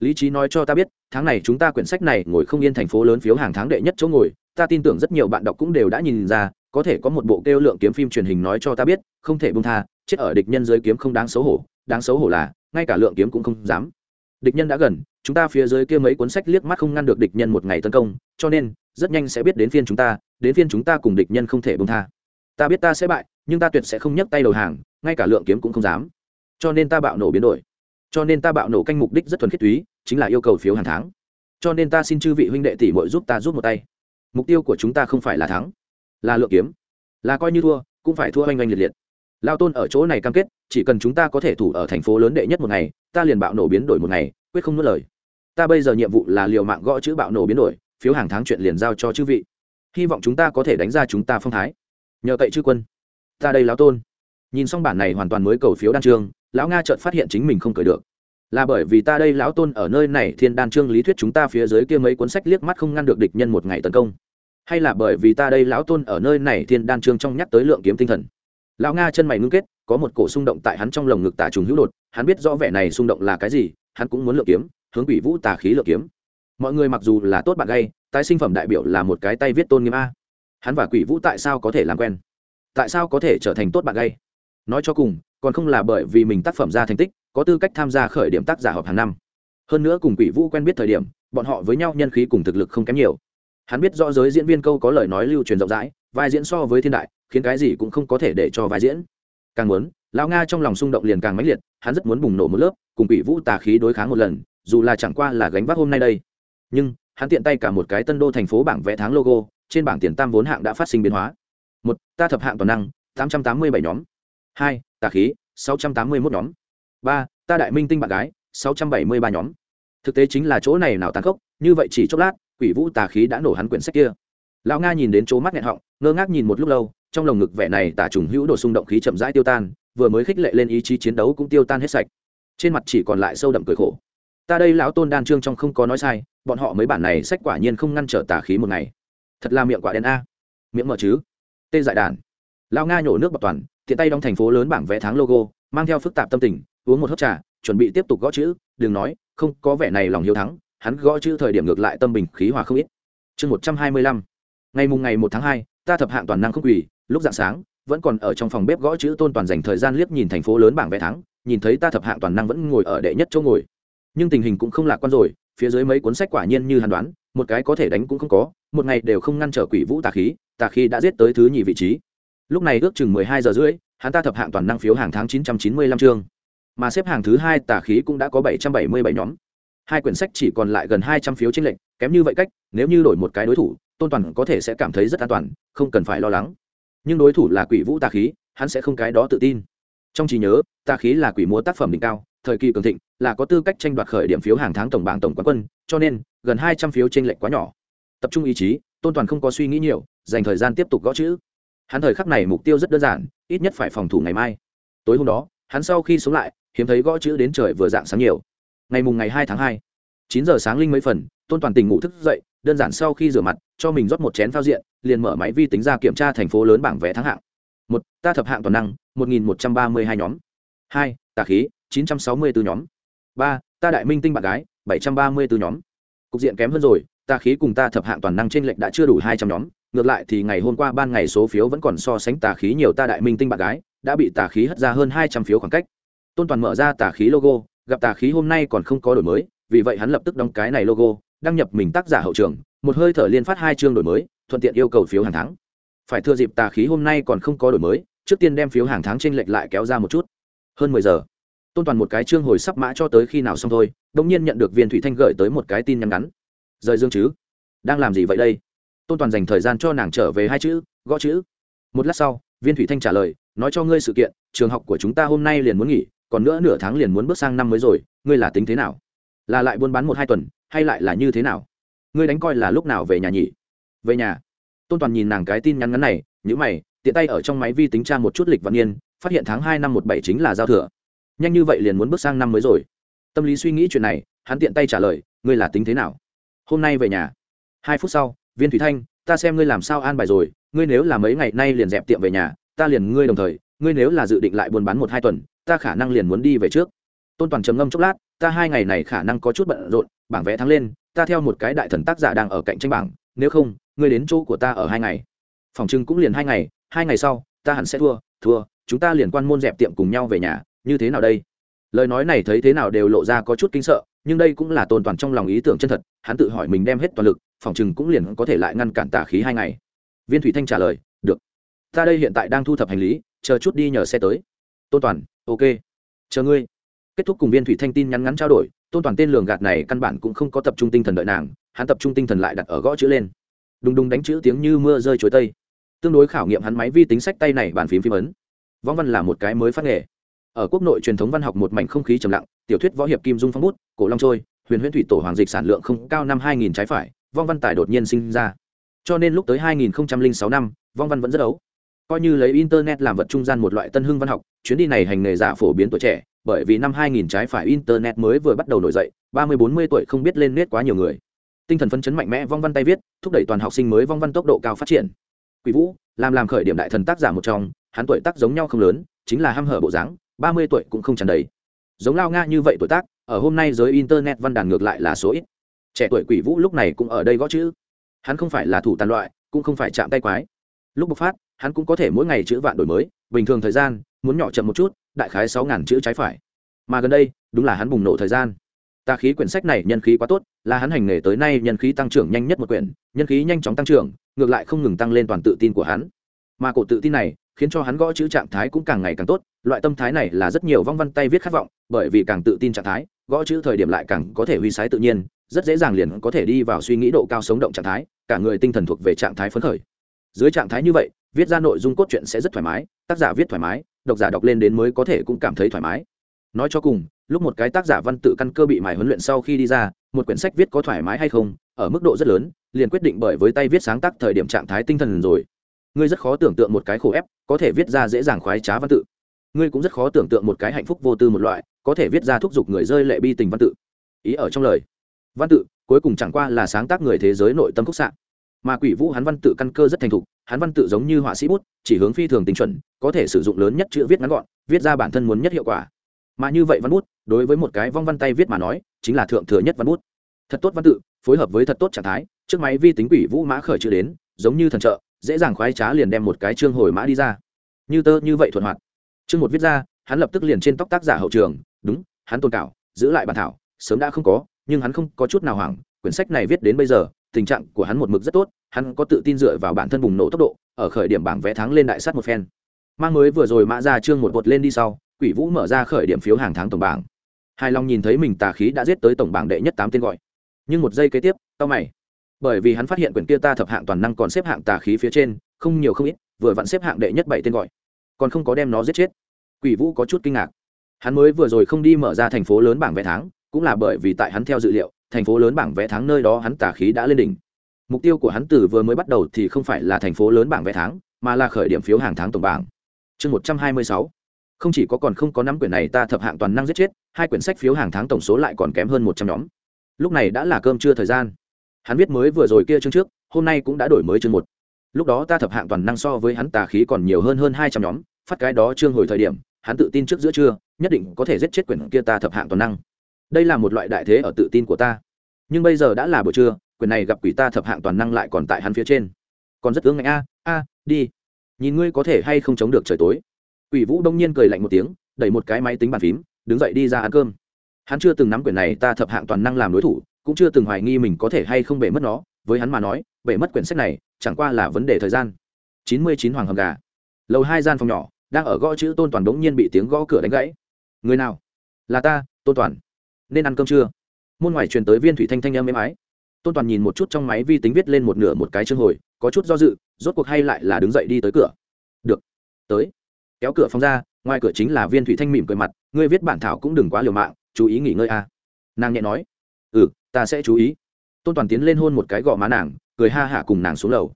Lý trí nói cho ta biết, tháng này chúng ta quyển sách này ngồi không yên thành phố lớn phiếu hàng tháng đệ nhất chỗ ngồi, ta tin tưởng rất nhiều bạn đọc cũng đều đã nhìn ra, có thể có một bộ kêu lượng kiếm phim truyền hình nói cho ta biết, không thể bung tha, chết ở địch nhân dưới kiếm không đáng xấu hổ, đáng xấu hổ là, ngay cả lượng kiếm cũng không dám. Địch nhân đã gần, chúng ta phía dưới kia mấy cuốn sách liếc mắt không ngăn được địch nhân một ngày tấn công, cho nên rất nhanh sẽ biết đến phiên chúng ta, đến phiên chúng ta cùng địch nhân không thể bông tha. Ta biết ta sẽ bại, nhưng ta tuyệt sẽ không nhấc tay đầu hàng, ngay cả lượng kiếm cũng không dám. Cho nên ta bạo nổ biến đổi. Cho nên ta bạo nổ canh mục đích rất thuần khiết túy, chính là yêu cầu phiếu hàng tháng. Cho nên ta xin chư vị huynh đệ tỷ muội giúp ta rút một tay. Mục tiêu của chúng ta không phải là thắng, là lượng kiếm. Là coi như thua, cũng phải thua oanh oanh liệt liệt. Lao tôn ở chỗ này cam kết, chỉ cần chúng ta có thể thủ ở thành phố lớn đệ nhất một ngày, ta liền bạo nổ biến đổi một ngày, quyết không nuốt lời. Ta bây giờ nhiệm vụ là liều mạng gõ chữ bạo nổ biến đổi phiếu hàng tháng chuyện liền giao cho chư vị. Hy vọng chúng ta có thể đánh ra chúng ta phong thái. Nhờ cậy chư quân. Ta đây lão tôn. Nhìn xong bản này hoàn toàn mới cầu phiếu đan trương, lão nga chợt phát hiện chính mình không cười được. Là bởi vì ta đây lão tôn ở nơi này thiên đan trương lý thuyết chúng ta phía dưới kia mấy cuốn sách liếc mắt không ngăn được địch nhân một ngày tấn công. Hay là bởi vì ta đây lão tôn ở nơi này thiên đan trương trong nhắc tới lượng kiếm tinh thần. Lão nga chân mày ngưng kết, có một cổ xung động tại hắn trong lồng ngực tả trùng hữu đột. Hắn biết rõ vẻ này xung động là cái gì, hắn cũng muốn lượng kiếm, hướng quỷ vũ tà khí lượng kiếm mọi người mặc dù là tốt bạn gay, tái sinh phẩm đại biểu là một cái tay viết tôn nghiêm a. Hắn và quỷ vũ tại sao có thể làm quen? Tại sao có thể trở thành tốt bạn gay? Nói cho cùng, còn không là bởi vì mình tác phẩm ra thành tích, có tư cách tham gia khởi điểm tác giả họp hàng năm. Hơn nữa cùng quỷ vũ quen biết thời điểm, bọn họ với nhau nhân khí cùng thực lực không kém nhiều. Hắn biết rõ giới diễn viên câu có lời nói lưu truyền rộng rãi, vai diễn so với thiên đại, khiến cái gì cũng không có thể để cho vai diễn. Càng muốn, lão nga trong lòng xung động liền càng mãnh liệt, hắn rất muốn bùng nổ một lớp, cùng quỷ vũ tà khí đối kháng một lần, dù là chẳng qua là gánh vác hôm nay đây nhưng hắn tiện tay cả một cái tân đô thành phố bảng vẽ tháng logo, trên bảng tiền tam vốn hạng đã phát sinh biến hóa. Một, ta thập hạng toàn năng, tám trăm tám mươi bảy nhóm. Hai, tà khí, sáu trăm tám mươi mốt nhóm. Ba, ta đại minh tinh bạn gái, sáu trăm bảy mươi ba nhóm. Thực tế chính là chỗ này nào tàn khốc, như vậy chỉ chốc lát, quỷ vũ tà khí đã nổ hắn quyển sách kia. Lão nga nhìn đến chỗ mắt nghẹn họng, ngơ ngác nhìn một lúc lâu, trong lồng ngực vẻ này tả trùng hữu đồ xung động khí chậm rãi tiêu tan, vừa mới khích lệ lên ý chí chiến đấu cũng tiêu tan hết sạch. Trên mặt chỉ còn lại sâu đậm cười khổ ta đây lão tôn đan trương trong không có nói sai, bọn họ mấy bản này sách quả nhiên không ngăn trở tà khí một ngày. Thật là miệng quả đen a. Miệng mở chứ? Tê dại đàn. Lao nga nhổ nước bọc toàn, tiện tay đóng thành phố lớn bảng vẽ tháng logo, mang theo phức tạp tâm tình, uống một hớp trà, chuẩn bị tiếp tục gõ chữ, đừng nói, không, có vẻ này lòng hiếu thắng, hắn gõ chữ thời điểm ngược lại tâm bình khí hòa không ít. Chương một trăm hai mươi lăm. Ngày mùng ngày một tháng hai, ta thập hạng toàn năng không quỳ, lúc dạng sáng, vẫn còn ở trong phòng bếp gõ chữ tôn toàn dành thời gian liếc nhìn thành phố lớn bảng vẽ thắng nhìn thấy ta thập hạng toàn năng vẫn ngồi ở đệ nhất chỗ ngồi nhưng tình hình cũng không lạc quan rồi, phía dưới mấy cuốn sách quả nhiên như hàn đoán, một cái có thể đánh cũng không có, một ngày đều không ngăn trở quỷ vũ tà khí tà khí đã giết tới thứ nhì vị trí. Lúc này ước chừng mười hai giờ rưỡi, hắn ta thập hạng toàn năng phiếu hàng tháng chín trăm chín mươi lăm chương. Mà xếp hàng thứ hai tà khí cũng đã có bảy trăm bảy mươi bảy nhóm. Hai quyển sách chỉ còn lại gần hai trăm phiếu trên lệnh kém như vậy cách, nếu như đổi một cái đối thủ, tôn toàn có thể sẽ cảm thấy rất an toàn, không cần phải lo lắng. Nhưng đối thủ là quỷ vũ tà khí, hắn sẽ không cái đó tự tin. Trong trí nhớ, tà khí là quỷ múa tác phẩm đỉnh cao, thời kỳ cường thịnh là có tư cách tranh đoạt khởi điểm phiếu hàng tháng tổng bảng tổng quán quân, cho nên, gần hai trăm phiếu chênh lệch quá nhỏ. Tập trung ý chí, tôn toàn không có suy nghĩ nhiều, dành thời gian tiếp tục gõ chữ. Hắn thời khắc này mục tiêu rất đơn giản, ít nhất phải phòng thủ ngày mai. Tối hôm đó, hắn sau khi sống lại, hiếm thấy gõ chữ đến trời vừa dạng sáng nhiều. Ngày mùng ngày hai tháng hai, chín giờ sáng linh mấy phần, tôn toàn tình ngủ thức dậy, đơn giản sau khi rửa mặt, cho mình rót một chén phao diện, liền mở máy vi tính ra kiểm tra thành phố lớn bảng vé tháng hạng. Một, ta thập hạng toàn năng, một nghìn một trăm ba mươi hai nhóm. Hai, tà khí, chín trăm sáu mươi bốn nhóm ba, ta đại minh tinh bạn gái, bảy trăm ba mươi bốn nhóm. Cục diện kém hơn rồi, Ta khí cùng ta thập hạng toàn năng trên lệnh đã chưa đủ hai trăm nhóm. Ngược lại thì ngày hôm qua ban ngày số phiếu vẫn còn so sánh tà khí nhiều ta đại minh tinh bạn gái, đã bị tà khí hất ra hơn hai trăm phiếu khoảng cách. Tôn toàn mở ra tà khí logo, gặp tà khí hôm nay còn không có đổi mới, vì vậy hắn lập tức đóng cái này logo, đăng nhập mình tác giả hậu trường, một hơi thở liên phát hai chương đổi mới, thuận tiện yêu cầu phiếu hàng tháng. Phải thừa dịp tà khí hôm nay còn không có đổi mới, trước tiên đem phiếu hàng tháng trên lệch lại kéo ra một chút. Hơn mười giờ tôn toàn một cái chương hồi sắp mã cho tới khi nào xong thôi đông nhiên nhận được viên thủy thanh gửi tới một cái tin nhắn ngắn. Rời dương chứ? Đang làm gì vậy đây? Tôn toàn dành thời gian cho nàng trở về hai chữ, gõ chữ. Một lát sau, viên thủy thanh trả lời, nói cho ngươi sự kiện, trường học của chúng ta hôm nay liền muốn nghỉ, còn nữa nửa tháng liền muốn bước sang năm mới rồi, ngươi là tính thế nào? Là lại buôn bán một hai tuần, hay lại là như thế nào? Ngươi đánh coi là lúc nào về nhà nhỉ? Về nhà. Tôn toàn nhìn nàng cái tin nhắn ngắn này nhữ mày, tiện tay ở trong máy vi tính tra một chút lịch văn niên, phát hiện tháng hai năm một bảy chính là giao thừa nhanh như vậy liền muốn bước sang năm mới rồi. Tâm lý suy nghĩ chuyện này, hắn tiện tay trả lời, ngươi là tính thế nào? Hôm nay về nhà. Hai phút sau, viên thủy thanh, ta xem ngươi làm sao an bài rồi, ngươi nếu là mấy ngày nay liền dẹp tiệm về nhà, ta liền ngươi đồng thời, ngươi nếu là dự định lại buôn bán một hai tuần, ta khả năng liền muốn đi về trước. Tôn toàn trầm ngâm chốc lát, ta hai ngày này khả năng có chút bận rộn, bảng vẽ thắng lên, ta theo một cái đại thần tác giả đang ở cạnh tranh bảng, nếu không, ngươi đến chỗ của ta ở hai ngày. Phòng trưng cũng liền hai ngày hai ngày sau, ta hẳn sẽ thua thua, chúng ta liền quan môn dẹp tiệm cùng nhau về nhà như thế nào đây? Lời nói này thấy thế nào đều lộ ra có chút kinh sợ, nhưng đây cũng là tôn toàn trong lòng ý tưởng chân thật, hắn tự hỏi mình đem hết toàn lực, phòng chừng cũng liền có thể lại ngăn cản tả khí hai ngày. Viên thủy thanh trả lời, được, ta đây hiện tại đang thu thập hành lý, chờ chút đi nhờ xe tới. Tôn toàn, ok, chờ ngươi. Kết thúc cùng viên thủy thanh tin nhắn ngắn trao đổi, tôn toàn tên lường gạt này căn bản cũng không có tập trung tinh thần đợi nàng, hắn tập trung tinh thần lại đặt ở gõ chữ lên. Đùng đùng đánh chữ tiếng như mưa rơi chối tây. Tương đối khảo nghiệm hắn máy vi tính sách tay này bàn phím phím ấn. Võ văn là một cái mới phát nghề ở quốc nội truyền thống văn học một mảnh không khí trầm lặng, tiểu thuyết võ hiệp kim dung phong bút, cổ long trôi, huyền huyễn thủy tổ hoàng dịch sản lượng không cao năm 2000 trái phải, vong văn tài đột nhiên sinh ra. Cho nên lúc tới 2006 năm, vong văn vẫn rất ấu. Coi như lấy internet làm vật trung gian một loại tân hưng văn học, chuyến đi này hành nghề giả phổ biến tuổi trẻ, bởi vì năm 2000 trái phải internet mới vừa bắt đầu nổi dậy 30-40 tuổi không biết lên nét quá nhiều người. Tinh thần phấn chấn mạnh mẽ vong văn tay viết, thúc đẩy toàn học sinh mới vong văn tốc độ cao phát triển. Quỷ vũ, làm làm khởi điểm đại thần tác giả một trong, hắn tuổi tác giống nhau không lớn, chính là ham hở bộ dáng 30 tuổi cũng không tràn đầy. Giống lao nga như vậy tuổi tác, ở hôm nay giới internet văn đàn ngược lại là số ít. Trẻ tuổi quỷ vũ lúc này cũng ở đây gõ chữ. Hắn không phải là thủ tàn loại, cũng không phải chạm tay quái. Lúc bộc phát, hắn cũng có thể mỗi ngày chữ vạn đổi mới, bình thường thời gian, muốn nhỏ chậm một chút, đại khái sáu ngàn chữ trái phải. Mà gần đây, đúng là hắn bùng nổ thời gian. Tà khí quyển sách này nhân khí quá tốt, là hắn hành nghề tới nay nhân khí tăng trưởng nhanh nhất một quyển, nhân khí nhanh chóng tăng trưởng, ngược lại không ngừng tăng lên toàn tự tin của hắn mà cổ tự tin này khiến cho hắn gõ chữ trạng thái cũng càng ngày càng tốt, loại tâm thái này là rất nhiều vong văn tay viết khát vọng, bởi vì càng tự tin trạng thái, gõ chữ thời điểm lại càng có thể huy sái tự nhiên, rất dễ dàng liền có thể đi vào suy nghĩ độ cao sống động trạng thái, cả người tinh thần thuộc về trạng thái phấn khởi. Dưới trạng thái như vậy, viết ra nội dung cốt truyện sẽ rất thoải mái, tác giả viết thoải mái, độc giả đọc lên đến mới có thể cũng cảm thấy thoải mái. Nói cho cùng, lúc một cái tác giả văn tự căn cơ bị mài huấn luyện sau khi đi ra, một quyển sách viết có thoải mái hay không, ở mức độ rất lớn, liền quyết định bởi với tay viết sáng tác thời điểm trạng thái tinh thần rồi ngươi rất khó tưởng tượng một cái khổ ép, có thể viết ra dễ dàng khoái trá văn tự. Ngươi cũng rất khó tưởng tượng một cái hạnh phúc vô tư một loại, có thể viết ra thúc giục người rơi lệ bi tình văn tự. Ý ở trong lời. Văn tự, cuối cùng chẳng qua là sáng tác người thế giới nội tâm khúc sạn mà quỷ vũ hắn văn tự căn cơ rất thành thục, hắn văn tự giống như họa sĩ bút, chỉ hướng phi thường tinh chuẩn, có thể sử dụng lớn nhất chữ viết ngắn gọn, viết ra bản thân muốn nhất hiệu quả. Mà như vậy văn bút, đối với một cái vong văn tay viết mà nói, chính là thượng thừa nhất văn bút. Thật tốt văn tự, phối hợp với thật tốt trạng thái, trước máy vi tính quỷ vũ mã khởi chữ đến, giống như thần trợ dễ dàng khoái trá liền đem một cái chương hồi mã đi ra. Như tơ như vậy thuận hoạt. Chương một viết ra, hắn lập tức liền trên tóc tác giả hậu trường, đúng, hắn tồn cảo, giữ lại bản thảo, sớm đã không có, nhưng hắn không có chút nào hoảng, quyển sách này viết đến bây giờ, tình trạng của hắn một mực rất tốt, hắn có tự tin dựa vào bản thân bùng nổ tốc độ, ở khởi điểm bảng vẽ thắng lên đại sắt một phen. Mang mới vừa rồi mã ra chương một bột lên đi sau, quỷ vũ mở ra khởi điểm phiếu hàng tháng tổng bảng. Hài lòng nhìn thấy mình tà khí đã giết tới tổng bảng đệ nhất tám tên gọi. Nhưng một giây kế tiếp, tao mày bởi vì hắn phát hiện quyển kia ta thập hạng toàn năng còn xếp hạng tà khí phía trên, không nhiều không ít, vừa vặn xếp hạng đệ nhất bảy tên gọi. Còn không có đem nó giết chết. Quỷ vũ có chút kinh ngạc. Hắn mới vừa rồi không đi mở ra thành phố lớn bảng vé tháng, cũng là bởi vì tại hắn theo dự liệu, thành phố lớn bảng vé tháng nơi đó hắn tà khí đã lên đỉnh. Mục tiêu của hắn từ vừa mới bắt đầu thì không phải là thành phố lớn bảng vé tháng, mà là khởi điểm phiếu hàng tháng tổng bảng. Chương một trăm hai mươi sáu. Không chỉ có còn không có năm quyển này ta thập hạng toàn năng giết chết, hai quyển sách phiếu hàng tháng tổng số lại còn kém hơn một trăm nhóm. Lúc này đã là cơm trưa thời gian hắn viết mới vừa rồi kia chương trước, hôm nay cũng đã đổi mới chương một. Lúc đó ta thập hạng toàn năng so với hắn tà khí còn nhiều hơn hơn hai trăm nhóm, phát cái đó chương hồi thời điểm, hắn tự tin trước giữa trưa, nhất định có thể giết chết quyển kia ta thập hạng toàn năng. Đây là một loại đại thế ở tự tin của ta. Nhưng bây giờ đã là buổi trưa quyền này gặp quỷ ta thập hạng toàn năng lại còn tại hắn phía trên. Còn rất tướng ngạnh, a a, đi. Nhìn ngươi có thể hay không chống được trời tối. Quỷ vũ đông nhiên cười lạnh một tiếng, đẩy một cái máy tính bàn phím, đứng dậy đi ra ăn cơm. Hắn chưa từng nắm quyển này ta thập hạng toàn năng làm đối thủ cũng chưa từng hoài nghi mình có thể hay không bể mất nó, với hắn mà nói, bể mất quyển sách này chẳng qua là vấn đề thời gian. Chín mươi chín hoàng hầm gà. Lầu hai gian phòng nhỏ, đang ở gõ chữ tôn toàn đống nhiên bị tiếng gõ cửa đánh gãy. Người nào? Là ta, tôn toàn. Nên ăn cơm chưa? Môn ngoài truyền tới viên thủy thanh thanh âm êm ái. Tôn toàn nhìn một chút trong máy vi tính viết lên một nửa một cái chương hồi, có chút do dự, rốt cuộc hay lại là đứng dậy đi tới cửa. Được, tới. Kéo cửa phòng ra, ngoài cửa chính là viên thủy thanh mỉm cười mặt, ngươi viết bản thảo cũng đừng quá liều mạng, chú ý nghỉ ngơi a. À. nàng nhẹ nói ta sẽ chú ý. Tôn toàn tiến lên hôn một cái gò má nàng, cười ha hả cùng nàng xuống lầu.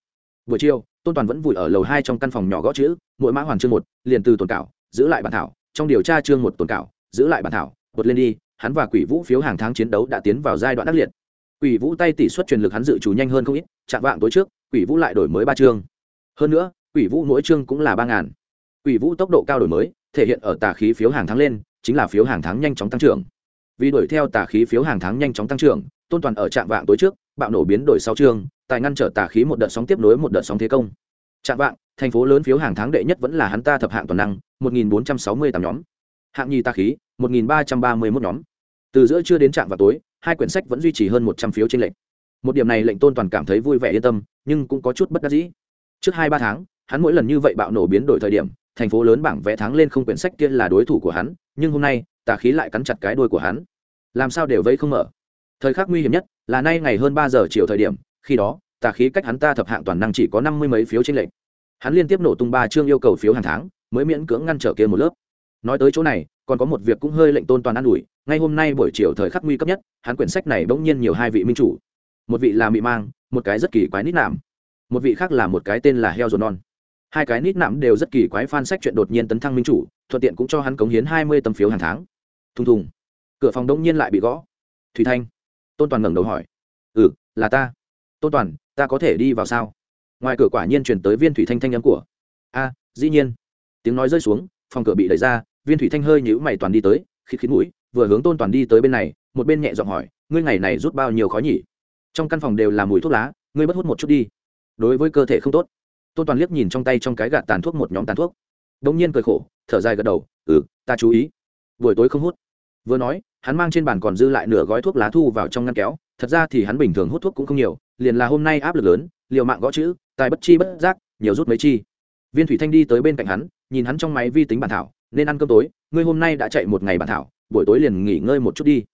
Buổi chiều, tôn toàn vẫn vùi ở lầu hai trong căn phòng nhỏ gõ chữ, mỗi mã hoàn chương một, liền từ tồn cảo, giữ lại bản thảo, trong điều tra chương một tồn cảo, giữ lại bản thảo vượt lên đi, hắn và quỷ vũ phiếu hàng tháng chiến đấu đã tiến vào giai đoạn đắc liệt. Quỷ vũ tay tỷ suất truyền lực hắn dự trù nhanh hơn không ít, chạm vạng tối trước, quỷ vũ lại đổi mới ba chương. Hơn nữa, quỷ vũ mỗi chương cũng là ba ngàn. Quỷ vũ tốc độ cao đổi mới, thể hiện ở tà khí phiếu hàng tháng lên, chính là phiếu hàng tháng nhanh chóng tăng trưởng vì đuổi theo tà khí phiếu hàng tháng nhanh chóng tăng trưởng, tôn toàn ở trạm vạng tối trước, bạo nổ biến đổi sau chương tài ngăn trở tà khí một đợt sóng tiếp nối một đợt sóng thế công. Trạm vạng, thành phố lớn phiếu hàng tháng đệ nhất vẫn là hắn ta thập hạng toàn năng, một nghìn bốn trăm sáu mươi tám nhóm. Hạng nhì tà khí, một nghìn ba trăm ba mươi mốt nhóm. Từ giữa trưa đến trạm vào tối, hai quyển sách vẫn duy trì hơn một trăm phiếu trên lệnh một điểm này lệnh tôn toàn cảm thấy vui vẻ yên tâm, nhưng cũng có chút bất đắc dĩ. Trước hai ba tháng, hắn mỗi lần như vậy bạo nổ biến đổi thời điểm, thành phố lớn bảng vẽ tháng lên không quyển sách kia là đối thủ của hắn, nhưng hôm nay tà khí lại cắn chặt cái đuôi của hắn. Làm sao đều vây không mở. Thời khắc nguy hiểm nhất là nay ngày hơn ba giờ chiều thời điểm, khi đó, tà khí cách hắn ta thập hạng toàn năng chỉ có năm mươi mấy phiếu trên lệnh hắn liên tiếp nổ tung ba chương yêu cầu phiếu hàng tháng, mới miễn cưỡng ngăn trở kia một lớp. Nói tới chỗ này, còn có một việc cũng hơi lệnh tôn toàn an ủi, ngay hôm nay buổi chiều thời khắc nguy cấp nhất, hắn quyển sách này bỗng nhiên nhiều hai vị minh chủ. Một vị là mị mang, một cái rất kỳ quái nít nạm. Một vị khác là một cái tên là heo dồn non. Hai cái nít nạm đều rất kỳ quái fan sách chuyện đột nhiên tấn thăng minh chủ, thuận tiện cũng cho hắn cống hiến hai mươi tấm phiếu hàng tháng thùng thùng. Cửa phòng đông nhiên lại bị gõ. Thủy thanh, tôn toàn ngẩng đầu hỏi. Ừ là ta. Tôn toàn, ta có thể đi vào sao? Ngoài cửa quả nhiên chuyển tới viên thủy thanh thanh âm của. A, dĩ nhiên. Tiếng nói rơi xuống, phòng cửa bị đẩy ra, viên thủy thanh hơi nhữ mày toàn đi tới khi khí mũi, vừa hướng tôn toàn đi tới bên này, một bên nhẹ giọng hỏi, ngươi ngày này rút bao nhiêu khói nhỉ? Trong căn phòng đều là mùi thuốc lá, ngươi bất hút một chút đi. Đối với cơ thể không tốt. Tôn toàn liếc nhìn trong tay trong cái gạt tàn thuốc một nhóm tàn thuốc. Đ ỗ n g nhiên cười khổ, thở dài gật đầu ừ ta chú ý. Buổi tối không hút vừa nói, hắn mang trên bàn còn dư lại nửa gói thuốc lá thu vào trong ngăn kéo, thật ra thì hắn bình thường hút thuốc cũng không nhiều, liền là hôm nay áp lực lớn, liều mạng gõ chữ, tài bất chi bất giác, nhiều rút mấy chi. Viên thủy thanh đi tới bên cạnh hắn, nhìn hắn trong máy vi tính bản thảo, nên ăn cơm tối, ngươi hôm nay đã chạy một ngày bản thảo, buổi tối liền nghỉ ngơi một chút đi.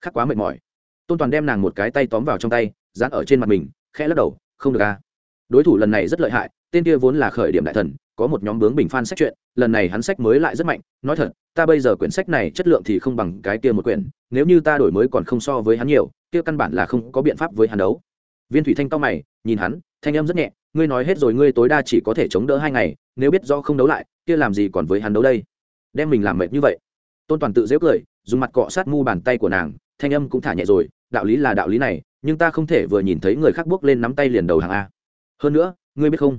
Khắc quá mệt mỏi. Tôn toàn đem nàng một cái tay tóm vào trong tay, dán ở trên mặt mình, khẽ lắc đầu, không được à. Đối thủ lần này rất lợi hại tên kia vốn là khởi điểm đại thần, có một nhóm bướng bình phan sách chuyện lần này hắn sách mới lại rất mạnh, nói thật, ta bây giờ quyển sách này chất lượng thì không bằng cái kia một quyển, nếu như ta đổi mới còn không so với hắn nhiều, kia căn bản là không có biện pháp với hắn đấu. Viên thủy thanh to mày, nhìn hắn, thanh âm rất nhẹ, ngươi nói hết rồi ngươi tối đa chỉ có thể chống đỡ hai ngày, nếu biết do không đấu lại, kia làm gì còn với hắn đấu đây? Đem mình làm mệt như vậy. Tôn toàn tự dễ cười, dùng mặt cọ sát mu bàn tay của nàng, thanh âm cũng thả nhẹ rồi, đạo lý là đạo lý này, nhưng ta không thể vừa nhìn thấy người khác bước lên nắm tay liền đầu hàng a. Hơn nữa, ngươi biết không?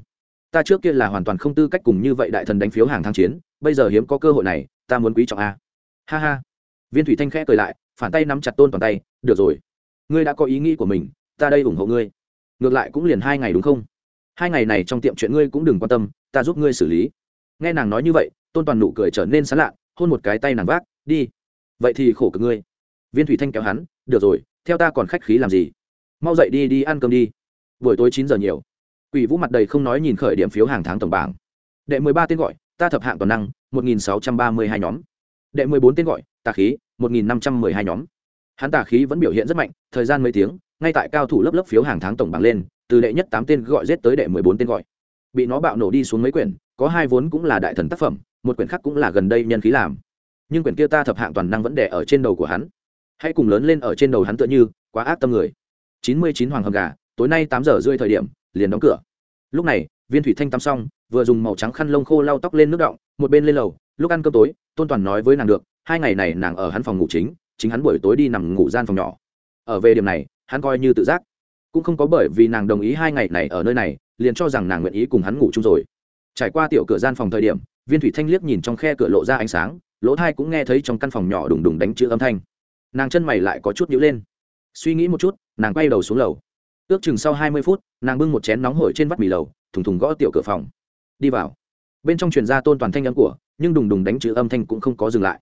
Ta trước kia là hoàn toàn không tư cách cùng như vậy đại thần đánh phiếu hàng tháng chiến, bây giờ hiếm có cơ hội này, ta muốn quý trọng a. Ha ha. Viên thủy thanh khẽ cười lại, phản tay nắm chặt tôn toàn tay, được rồi. Ngươi đã có ý nghĩ của mình, ta đây ủng hộ ngươi. Ngược lại cũng liền hai ngày đúng không? Hai ngày này trong tiệm chuyện ngươi cũng đừng quan tâm, ta giúp ngươi xử lý. Nghe nàng nói như vậy, tôn toàn nụ cười trở nên sán lạ hôn một cái tay nàng vác, đi. Vậy thì khổ cực ngươi. Viên thủy thanh kéo hắn, được rồi, theo ta còn khách khí làm gì? Mau dậy đi đi ăn cơm đi. Buổi tối chín giờ nhiều. Quỷ Vũ mặt đầy không nói nhìn khởi điểm phiếu hàng tháng tổng bảng. Đệ mười ba tên gọi, ta thập hạng toàn năng, một nghìn sáu trăm ba mươi hai nhóm. Đệ mười bốn tên gọi, tà khí, một nghìn năm trăm mười hai nhóm. Hắn tà khí vẫn biểu hiện rất mạnh, thời gian mấy tiếng, ngay tại cao thủ lớp lớp phiếu hàng tháng tổng bảng lên, từ đệ nhất tám tên gọi giết tới đệ mười bốn tên gọi. Bị nó bạo nổ đi xuống mấy quyển, có hai vốn cũng là đại thần tác phẩm, một quyển khác cũng là gần đây nhân khí làm. Nhưng quyển kia ta thập hạng toàn năng vẫn đè ở trên đầu của hắn. Hãy cùng lớn lên ở trên đầu hắn tựa như, quá ác tâm người. chín mươi chín hoàng hầm gà, tối nay tám giờ rưỡi thời điểm, liền đóng cửa. Lúc này viên thủy thanh tắm xong vừa dùng màu trắng khăn lông khô lau tóc lên nước động một bên lên lầu lúc ăn cơm tối tôn toàn nói với nàng được hai ngày này nàng ở hắn phòng ngủ chính chính hắn buổi tối đi nằm ngủ gian phòng nhỏ. Ở về điểm này hắn coi như tự giác. Cũng không có bởi vì nàng đồng ý hai ngày này ở nơi này liền cho rằng nàng nguyện ý cùng hắn ngủ chung rồi. Trải qua tiểu cửa gian phòng thời điểm viên thủy thanh liếc nhìn trong khe cửa lộ ra ánh sáng lỗ thai cũng nghe thấy trong căn phòng nhỏ đùng đùng đánh chữ âm thanh. Nàng chân mày lại có chút nhữ lên. Suy nghĩ một chút nàng quay đầu xuống lầu ước chừng sau hai mươi phút, nàng bưng một chén nóng hổi trên vắt mì lầu, thùng thùng gõ tiểu cửa phòng. Đi vào. Bên trong truyền ra tôn toàn thanh âm của, nhưng đùng đùng đánh chữ âm thanh cũng không có dừng lại.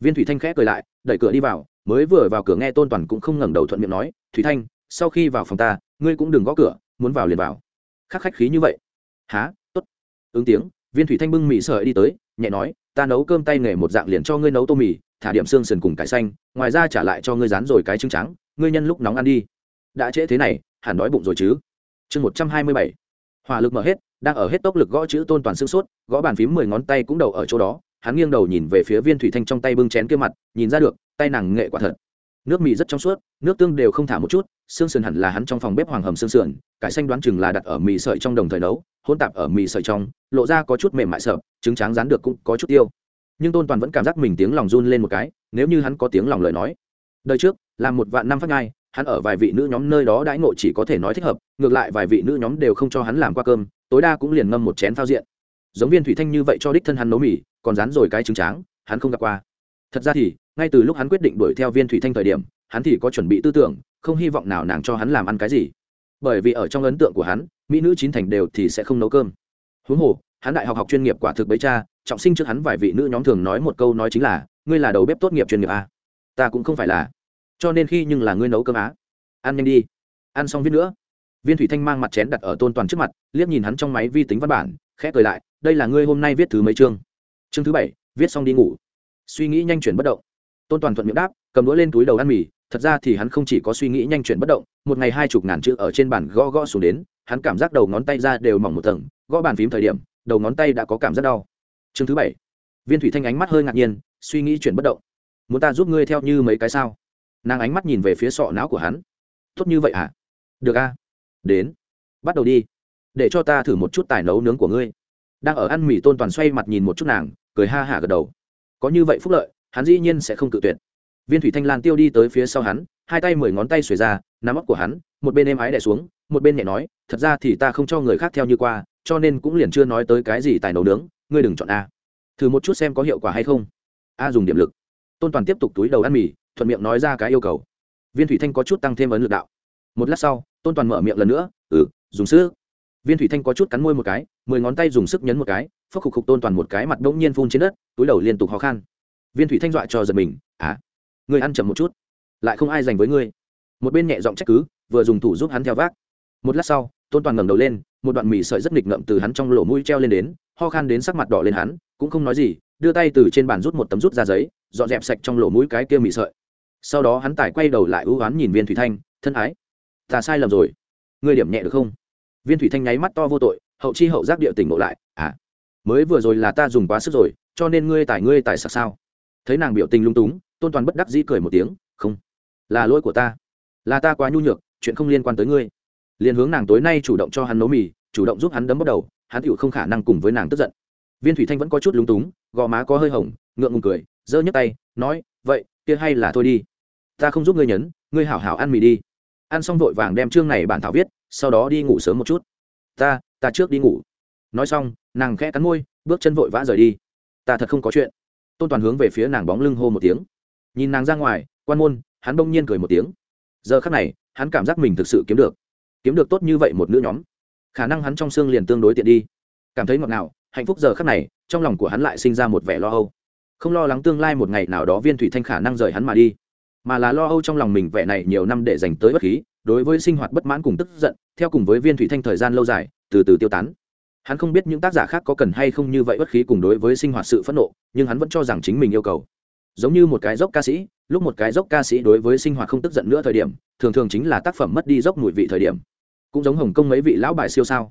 Viên thủy thanh khẽ cười lại, đẩy cửa đi vào, mới vừa vào cửa nghe tôn toàn cũng không ngẩng đầu thuận miệng nói, thủy thanh, sau khi vào phòng ta, ngươi cũng đừng gõ cửa, muốn vào liền vào. Khắc khách khí như vậy. Há t ố t ứng tiếng, viên thủy thanh bưng mì sợi đi tới, nhẹ nói, ta nấu cơm tay nghề một dạng liền cho ngươi nấu tô mì, thả điểm xương sườn cùng cải xanh, ngoài ra trả lại cho ngươi rán rồi cái trứng trắng, ngươi nhân lúc nóng ăn đi đã trễ thế này, hẳn đói bụng rồi chứ. Chương một trăm hai mươi bảy. Hỏa lực mở hết, đang ở hết tốc lực gõ chữ tôn toàn sương sốt, gõ bàn phím mười ngón tay cũng đầu ở chỗ đó, hắn nghiêng đầu nhìn về phía viên thủy thanh trong tay bưng chén kia mặt, nhìn ra được, tay nàng nghệ quả thật. Nước mì rất trong suốt, nước tương đều không thả một chút, xương sườn hẳn là hắn trong phòng bếp hoàng hầm xương sườn, cải xanh đoán chừng là đặt ở mì sợi trong đồng thời nấu hôn tạp ở mì sợi trong, lộ ra có chút mềm mại sợ trứng tráng rán được cũng có chút tiêu. Nhưng tôn toàn vẫn cảm giác mình tiếng lòng run lên một cái, nếu như hắn có tiếng lòng lời nói. Đời trước, làm một vạn năm phát ngai hắn ở vài vị nữ nhóm nơi đó đãi ngộ chỉ có thể nói thích hợp, ngược lại vài vị nữ nhóm đều không cho hắn làm qua cơm, tối đa cũng liền ngâm một chén phao diện. Giống viên thủy thanh như vậy cho đích thân hắn nấu mì, còn rán rồi cái trứng tráng, hắn không gặp qua. Thật ra thì, ngay từ lúc hắn quyết định đuổi theo viên thủy thanh thời điểm, hắn thì có chuẩn bị tư tưởng, không hy vọng nào nàng cho hắn làm ăn cái gì. Bởi vì ở trong ấn tượng của hắn, mỹ nữ chín thành đều thì sẽ không nấu cơm. Huống hồ, hắn đại học học chuyên nghiệp quả thực bấy cha, trọng sinh trước hắn vài vị nữ nhóm thường nói một câu nói chính là, ngươi là đầu bếp tốt nghiệp chuyên nghiệp a ta cũng không phải là cho nên khi nhưng là ngươi nấu cơm á. Ăn nhanh đi. Ăn xong viết nữa. Viên thủy thanh mang mặt chén đặt ở tôn toàn trước mặt, liếc nhìn hắn trong máy vi tính văn bản, khẽ cười lại, đây là ngươi hôm nay viết thứ mấy chương? Chương thứ bảy, viết xong đi ngủ. Suy nghĩ nhanh chuyển bất động. Tôn toàn thuận miệng đáp, cầm đũa lên túi đầu ăn mì, thật ra thì hắn không chỉ có suy nghĩ nhanh chuyển bất động, một ngày hai chục ngàn chữ ở trên bàn gõ gõ xuống đến, hắn cảm giác đầu ngón tay ra đều mỏng một tầng, gõ bàn phím thời điểm, đầu ngón tay đã có cảm giác đau. Chương thứ bảy, viên thủy thanh ánh mắt hơi ngạc nhiên, suy nghĩ chuyển bất động. Muốn ta giúp ngươi theo như mấy cái sao? Nàng ánh mắt nhìn về phía sọ não của hắn. Tốt như vậy à? Được a. Đến. Bắt đầu đi. Để cho ta thử một chút tài nấu nướng của ngươi. Đang ở ăn mì tôn toàn xoay mặt nhìn một chút nàng, cười ha hả gật đầu. Có như vậy phúc lợi, hắn dĩ nhiên sẽ không cự tuyệt. Viên thủy thanh lan tiêu đi tới phía sau hắn, hai tay mười ngón tay xuề ra, nắm óc của hắn, một bên êm ái đẻ xuống, một bên nhẹ nói, thật ra thì ta không cho người khác theo như qua, cho nên cũng liền chưa nói tới cái gì tài nấu nướng, ngươi đừng chọn a. Thử một chút xem có hiệu quả hay không. A dùng điểm lực. Tôn toàn tiếp tục túi đầu ăn mì thuận miệng nói ra cái yêu cầu. Viên thủy thanh có chút tăng thêm ấn lực đạo. Một lát sau, tôn toàn mở miệng lần nữa ừ dùng sức. Viên thủy thanh có chút cắn môi một cái, mười ngón tay dùng sức nhấn một cái, phốc khục khục tôn toàn một cái mặt đ ỗ n g nhiên phun trên đất, túi đầu liên tục khó khăn viên thủy thanh dọa cho giật mình à người ăn chậm một chút, lại không ai dành với ngươi. Một bên nhẹ giọng trách cứ, vừa dùng thủ giúp hắn theo vác. Một lát sau, tôn toàn ngẩng đầu lên, một đoạn mì sợi rất nghịch ngợm từ hắn trong lỗ mũi treo lên đến, ho khan đến sắc mặt đỏ lên hắn, cũng không nói gì đưa tay từ trên bàn rút một tấm rút ra giấy, dọn dẹp sạch trong lỗ mũi cái kia mị sợi. Sau đó hắn tải quay đầu lại ưu oán nhìn viên thủy thanh, thân ái. Ta sai lầm rồi. Ngươi điểm nhẹ được không? Viên thủy thanh nháy mắt to vô tội, hậu chi hậu giác địa tỉnh ngộ lại. À mới vừa rồi là ta dùng quá sức rồi, cho nên ngươi tải ngươi tải sạc sao? Thấy nàng biểu tình lung túng, tôn toàn bất đắc dĩ cười một tiếng, không, là lỗi của ta. Là ta quá nhu nhược, chuyện không liên quan tới ngươi. Liền hướng nàng tối nay chủ động cho hắn nấu mì, chủ động giúp hắn đấm bắt đầu, hắn tựu không khả năng cùng với nàng tức giận viên thủy thanh vẫn có chút lung túng, gò má có hơi hồng, ngượng ngùng cười, giơ nhấc tay, nói, vậy, kia hay là thôi đi. Ta không giúp ngươi nhấn, ngươi hảo hảo ăn mì đi. Ăn xong vội vàng đem chương này bản thảo viết, sau đó đi ngủ sớm một chút. Ta ta trước đi ngủ. Nói xong, nàng khẽ cắn môi, bước chân vội vã rời đi. Ta thật không có chuyện. Tôn toàn hướng về phía nàng bóng lưng hô một tiếng. Nhìn nàng ra ngoài, quan môn, hắn bỗng nhiên cười một tiếng. Giờ khắc này, hắn cảm giác mình thực sự kiếm được. Kiếm được tốt như vậy một nữ nhóm. Khả năng hắn trong xương liền tương đối tiện đi. Cảm thấy ngọt ngào hạnh phúc giờ khắc này, trong lòng của hắn lại sinh ra một vẻ lo âu. Không lo lắng tương lai một ngày nào đó viên thủy thanh khả năng rời hắn mà đi, mà là lo âu trong lòng mình vẻ này nhiều năm để dành tới bất khí, đối với sinh hoạt bất mãn cùng tức giận, theo cùng với viên thủy thanh thời gian lâu dài, từ từ tiêu tán. Hắn không biết những tác giả khác có cần hay không như vậy bất khí cùng đối với sinh hoạt sự phẫn nộ, nhưng hắn vẫn cho rằng chính mình yêu cầu. Giống như một cái dốc ca sĩ, lúc một cái dốc ca sĩ đối với sinh hoạt không tức giận nữa thời điểm, thường thường chính là tác phẩm mất đi dốc mùi vị thời điểm. Cũng giống hồng kông mấy vị lão bài siêu sao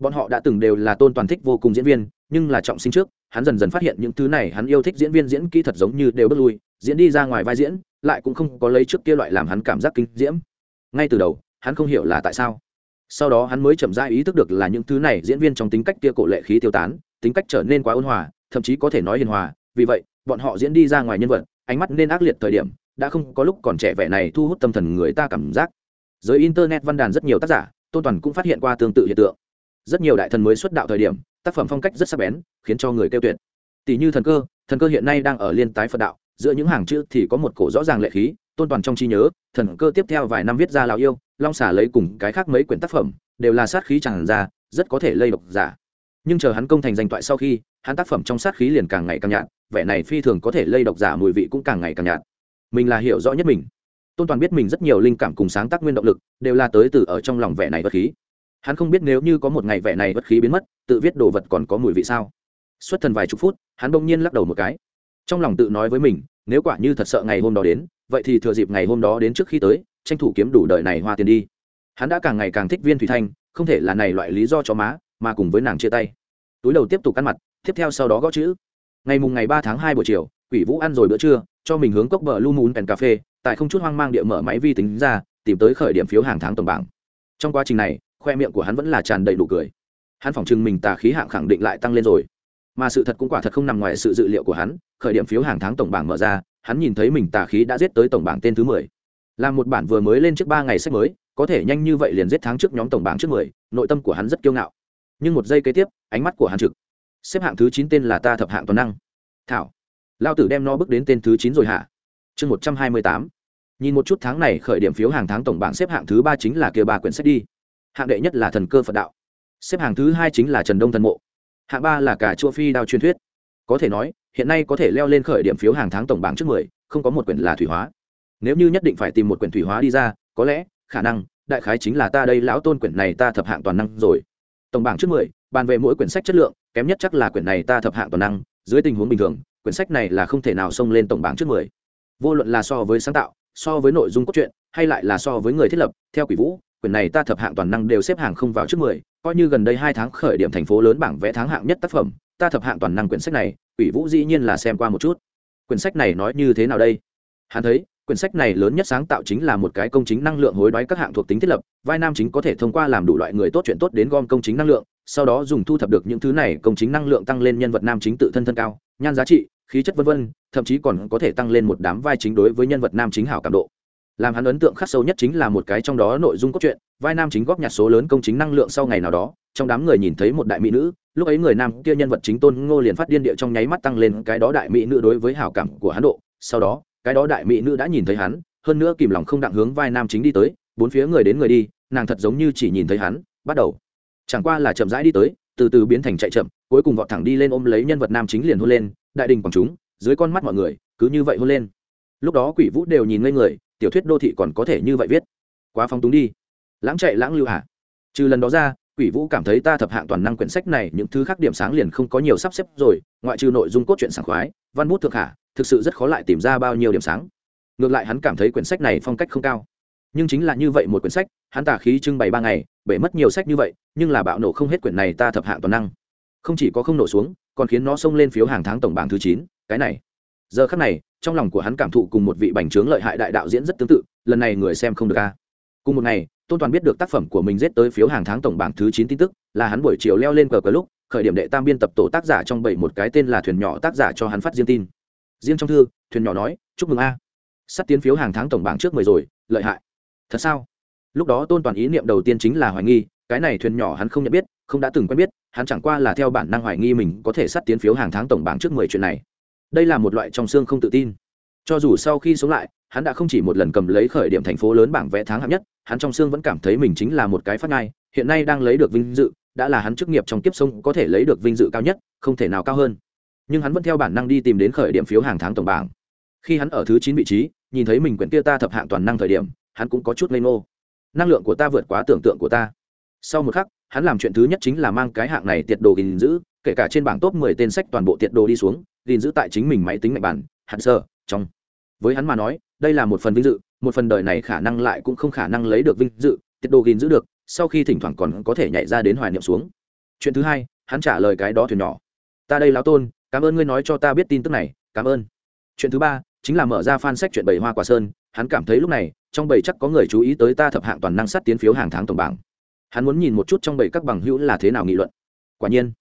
bọn họ đã từng đều là tôn toàn thích vô cùng diễn viên, nhưng là trọng sinh trước, hắn dần dần phát hiện những thứ này hắn yêu thích diễn viên diễn kỹ thật giống như đều bất lui, diễn đi ra ngoài vai diễn, lại cũng không có lấy trước kia loại làm hắn cảm giác kinh diễm. Ngay từ đầu, hắn không hiểu là tại sao. Sau đó hắn mới chậm rãi ý thức được là những thứ này diễn viên trong tính cách kia cổ lệ khí tiêu tán, tính cách trở nên quá ôn hòa, thậm chí có thể nói hiền hòa, vì vậy, bọn họ diễn đi ra ngoài nhân vật, ánh mắt nên ác liệt thời điểm, đã không có lúc còn trẻ vẻ này thu hút tâm thần người ta cảm giác. Giới internet văn đàn rất nhiều tác giả, tôn toàn cũng phát hiện qua tương tự hiện tượng rất nhiều đại thần mới xuất đạo thời điểm, tác phẩm phong cách rất sắc bén, khiến cho người kêu tuyệt. Tỷ như thần cơ thần cơ hiện nay đang ở liên tái phật đạo, giữa những hàng chữ thì có một cổ rõ ràng lệ khí, tôn toàn trong trí nhớ, thần cơ tiếp theo vài năm viết ra lào yêu, long xả lấy cùng cái khác mấy quyển tác phẩm, đều là sát khí tràn ra, rất có thể lây độc giả. Nhưng chờ hắn công thành danh toại sau khi, hắn tác phẩm trong sát khí liền càng ngày càng nhạt, vẻ này phi thường có thể lây độc giả mùi vị cũng càng ngày càng nhạt. Mình là hiểu rõ nhất mình. Tôn toàn biết mình rất nhiều linh cảm cùng sáng tác nguyên động lực, đều là tới từ ở trong lòng vẻ này bất khí hắn không biết nếu như có một ngày vẻ này bất khí biến mất, tự viết đồ vật còn có mùi vị sao? Xuất thần vài chục phút, hắn bỗng nhiên lắc đầu một cái. Trong lòng tự nói với mình, nếu quả như thật sợ ngày hôm đó đến, vậy thì thừa dịp ngày hôm đó đến trước khi tới, tranh thủ kiếm đủ đời này hoa tiền đi. Hắn đã càng ngày càng thích viên thủy thanh, không thể là này loại lý do cho má, mà cùng với nàng chia tay. Túi đầu tiếp tục ăn mặt, tiếp theo sau đó gõ chữ. Ngày mùng ngày ba tháng hai buổi chiều, quỷ vũ ăn rồi bữa trưa, cho mình hướng cốc bờ lu mún pèn cà phê, tại không chút hoang mang địa mở máy vi tính ra, tìm tới khởi điểm phiếu hàng tháng tổng bảng. Trong quá trình này khoe miệng của hắn vẫn là tràn đầy đủ cười. Hắn phỏng chừng mình tà khí hạng khẳng định lại tăng lên rồi. Mà sự thật cũng quả thật không nằm ngoài sự dự liệu của hắn, khởi điểm phiếu hàng tháng tổng bảng mở ra, hắn nhìn thấy mình tà khí đã giết tới tổng bảng tên thứ mười. Là một bản vừa mới lên trước ba ngày sách mới, có thể nhanh như vậy liền giết tháng trước nhóm tổng bảng trước mười, nội tâm của hắn rất kiêu ngạo. Nhưng một giây kế tiếp, ánh mắt của hắn trực. Xếp hạng thứ chín tên là ta thập hạng toàn năng. Thảo. Lao tử đem nó bước đến tên thứ chín rồi hả? Chương một trăm hai mươi tám. Nhìn một chút tháng này khởi điểm phiếu hàng tháng tổng bảng xếp hạng thứ ba chính là kia ba quyển sách đi hạng đệ nhất là thần cơ phật đạo. Xếp hàng thứ hai chính là trần đông thần mộ. Hạng ba là cả chua phi đao truyền thuyết. Có thể nói, hiện nay có thể leo lên khởi điểm phiếu hàng tháng tổng bảng trước mười, không có một quyển là thủy hóa. Nếu như nhất định phải tìm một quyển thủy hóa đi ra, có lẽ, khả năng, đại khái chính là ta đây lão tôn quyển này ta thập hạng toàn năng rồi. Tổng bảng trước mười, bàn về mỗi quyển sách chất lượng, kém nhất chắc là quyển này ta thập hạng toàn năng, dưới tình huống bình thường, quyển sách này là không thể nào xông lên tổng bảng trước mười. Vô luận là so với sáng tạo, so với nội dung cốt truyện, hay lại là so với người thiết lập, theo quỷ vũ quyển này ta thập hạng toàn năng đều xếp hàng không vào trước mười, coi như gần đây hai tháng khởi điểm thành phố lớn bảng vẽ tháng hạng nhất tác phẩm, ta thập hạng toàn năng quyển sách này, quỷ vũ dĩ nhiên là xem qua một chút. Quyển sách này nói như thế nào đây? Hắn thấy, quyển sách này lớn nhất sáng tạo chính là một cái công chính năng lượng hối đoái các hạng thuộc tính thiết lập, vai nam chính có thể thông qua làm đủ loại người tốt chuyện tốt đến gom công chính năng lượng, sau đó dùng thu thập được những thứ này công chính năng lượng tăng lên nhân vật nam chính tự thân thân cao, nhan giá trị, khí chất vân vân, thậm chí còn có thể tăng lên một đám vai chính đối với nhân vật nam chính hảo cảm độ làm hắn ấn tượng khắc sâu nhất chính là một cái trong đó nội dung cốt truyện, vai nam chính góp nhặt số lớn công chính năng lượng sau ngày nào đó, trong đám người nhìn thấy một đại mỹ nữ, lúc ấy người nam kia nhân vật chính tôn ngô liền phát điên địa trong nháy mắt tăng lên cái đó đại mỹ nữ đối với hảo cảm của hắn độ. Sau đó, cái đó đại mỹ nữ đã nhìn thấy hắn, hơn nữa kìm lòng không đặng hướng vai nam chính đi tới, bốn phía người đến người đi, nàng thật giống như chỉ nhìn thấy hắn, bắt đầu. Chẳng qua là chậm rãi đi tới, từ từ biến thành chạy chậm, cuối cùng vọt thẳng đi lên ôm lấy nhân vật nam chính liền hôn lên, đại đình quảng chúng, dưới con mắt mọi người, cứ như vậy hôn lên. Lúc đó quỷ vũ đều nhìn ngây người tiểu thuyết đô thị còn có thể như vậy viết. Quá phong túng đi. Lãng chạy lãng lưu hả? Trừ lần đó ra, quỷ vũ cảm thấy ta thập hạng toàn năng quyển sách này những thứ khác điểm sáng liền không có nhiều sắp xếp rồi, ngoại trừ nội dung cốt truyện sảng khoái, văn bút thượng hạ thực sự rất khó lại tìm ra bao nhiêu điểm sáng. Ngược lại hắn cảm thấy quyển sách này phong cách không cao. Nhưng chính là như vậy một quyển sách, hắn tả khí trưng bày ba ngày, bể mất nhiều sách như vậy, nhưng là bạo nổ không hết quyển này ta thập hạng toàn năng. Không chỉ có không nổ xuống, còn khiến nó xông lên phiếu hàng tháng tổng bảng thứ chín, cái này. Giờ khắc này trong lòng của hắn cảm thụ cùng một vị bành trướng lợi hại đại đạo diễn rất tương tự, lần này người xem không được ca cùng một ngày, tôn toàn biết được tác phẩm của mình giết tới phiếu hàng tháng tổng bảng thứ chín tin tức, là hắn buổi chiều leo lên cờ cờ lúc, khởi điểm đệ tam biên tập tổ tác giả trong bảy một cái tên là thuyền nhỏ tác giả cho hắn phát riêng tin. Riêng trong thư, thuyền nhỏ nói, chúc mừng a. Sắp tiến phiếu hàng tháng tổng bảng trước mười rồi, lợi hại. Thật sao? Lúc đó tôn toàn ý niệm đầu tiên chính là hoài nghi, cái này thuyền nhỏ hắn không nhận biết, không đã từng quen biết, hắn chẳng qua là theo bản năng hoài nghi mình có thể sắp tiến phiếu hàng tháng tổng bảng trước mười chuyện này đây là một loại trong xương không tự tin. Cho dù sau khi sống lại, hắn đã không chỉ một lần cầm lấy khởi điểm thành phố lớn bảng vẽ tháng hạng nhất, hắn trong xương vẫn cảm thấy mình chính là một cái phát ngai, hiện nay đang lấy được vinh dự, đã là hắn chức nghiệp trong kiếp sông có thể lấy được vinh dự cao nhất, không thể nào cao hơn. Nhưng hắn vẫn theo bản năng đi tìm đến khởi điểm phiếu hàng tháng tổng bảng. Khi hắn ở thứ chín vị trí, nhìn thấy mình quyển kia ta thập hạng toàn năng thời điểm, hắn cũng có chút ngây ngô. Năng lượng của ta vượt quá tưởng tượng của ta. Sau một khắc, hắn làm chuyện thứ nhất chính là mang cái hạng này tiệt đồ gìn giữ, kể cả trên bảng top mười tên sách toàn bộ tiệt đồ đi xuống gìn giữ tại chính mình máy tính mạnh bản hạn sơ, trong. Với hắn mà nói, đây là một phần vinh dự, một phần đời này khả năng lại cũng không khả năng lấy được vinh dự, tiết đồ gìn giữ được, sau khi thỉnh thoảng còn có thể nhảy ra đến hoài niệm xuống. Chuyện thứ hai, hắn trả lời cái đó thuyền nhỏ. Ta đây lão tôn, cảm ơn ngươi nói cho ta biết tin tức này, cảm ơn. Chuyện thứ ba, chính là mở ra fan sách chuyện bảy hoa quả sơn, hắn cảm thấy lúc này, trong bảy chắc có người chú ý tới ta thập hạng toàn năng sắt tiến phiếu hàng tháng tổng bảng. Hắn muốn nhìn một chút trong bảy các bằng hữu là thế nào nghị luận. Quả nhiên,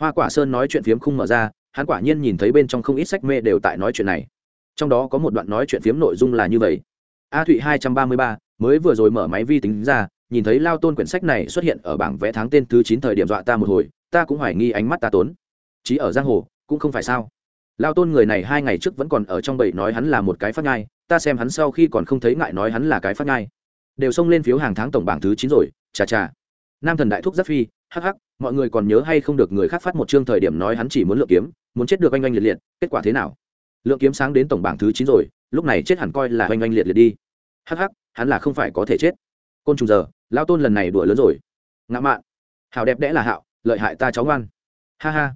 hoa quả sơn nói chuyện phiếm khung mở ra hắn quả nhiên nhìn thấy bên trong không ít sách mê đều tại nói chuyện này. Trong đó có một đoạn nói chuyện phiếm nội dung là như vậy. A thụy hai trăm ba mươi ba mới vừa rồi mở máy vi tính ra, nhìn thấy lao tôn quyển sách này xuất hiện ở bảng vẽ tháng tên thứ chín thời điểm dọa ta một hồi, ta cũng hoài nghi ánh mắt ta tốn. Chí ở giang hồ, cũng không phải sao? Lao tôn người này hai ngày trước vẫn còn ở trong bầy nói hắn là một cái phát ngai ta xem hắn sau khi còn không thấy ngại nói hắn là cái phát ngai đều xông lên phiếu hàng tháng tổng bảng thứ chín rồi, chà chà. Nam thần đại thúc rất phi hắc hắc, mọi người còn nhớ hay không được người khác phát một chương thời điểm nói hắn chỉ muốn lượng kiếm, muốn chết được oanh oanh liệt liệt, kết quả thế nào? Lượng kiếm sáng đến tổng bảng thứ chín rồi, lúc này chết hẳn coi là oanh oanh liệt liệt đi. Hắc hắc, hắn là không phải có thể chết. Côn trùng giờ lao tôn lần này đùa lớn rồi. Ngã mạn hào đẹp đẽ là hạo, lợi hại ta cháu ngoan. Ha ha,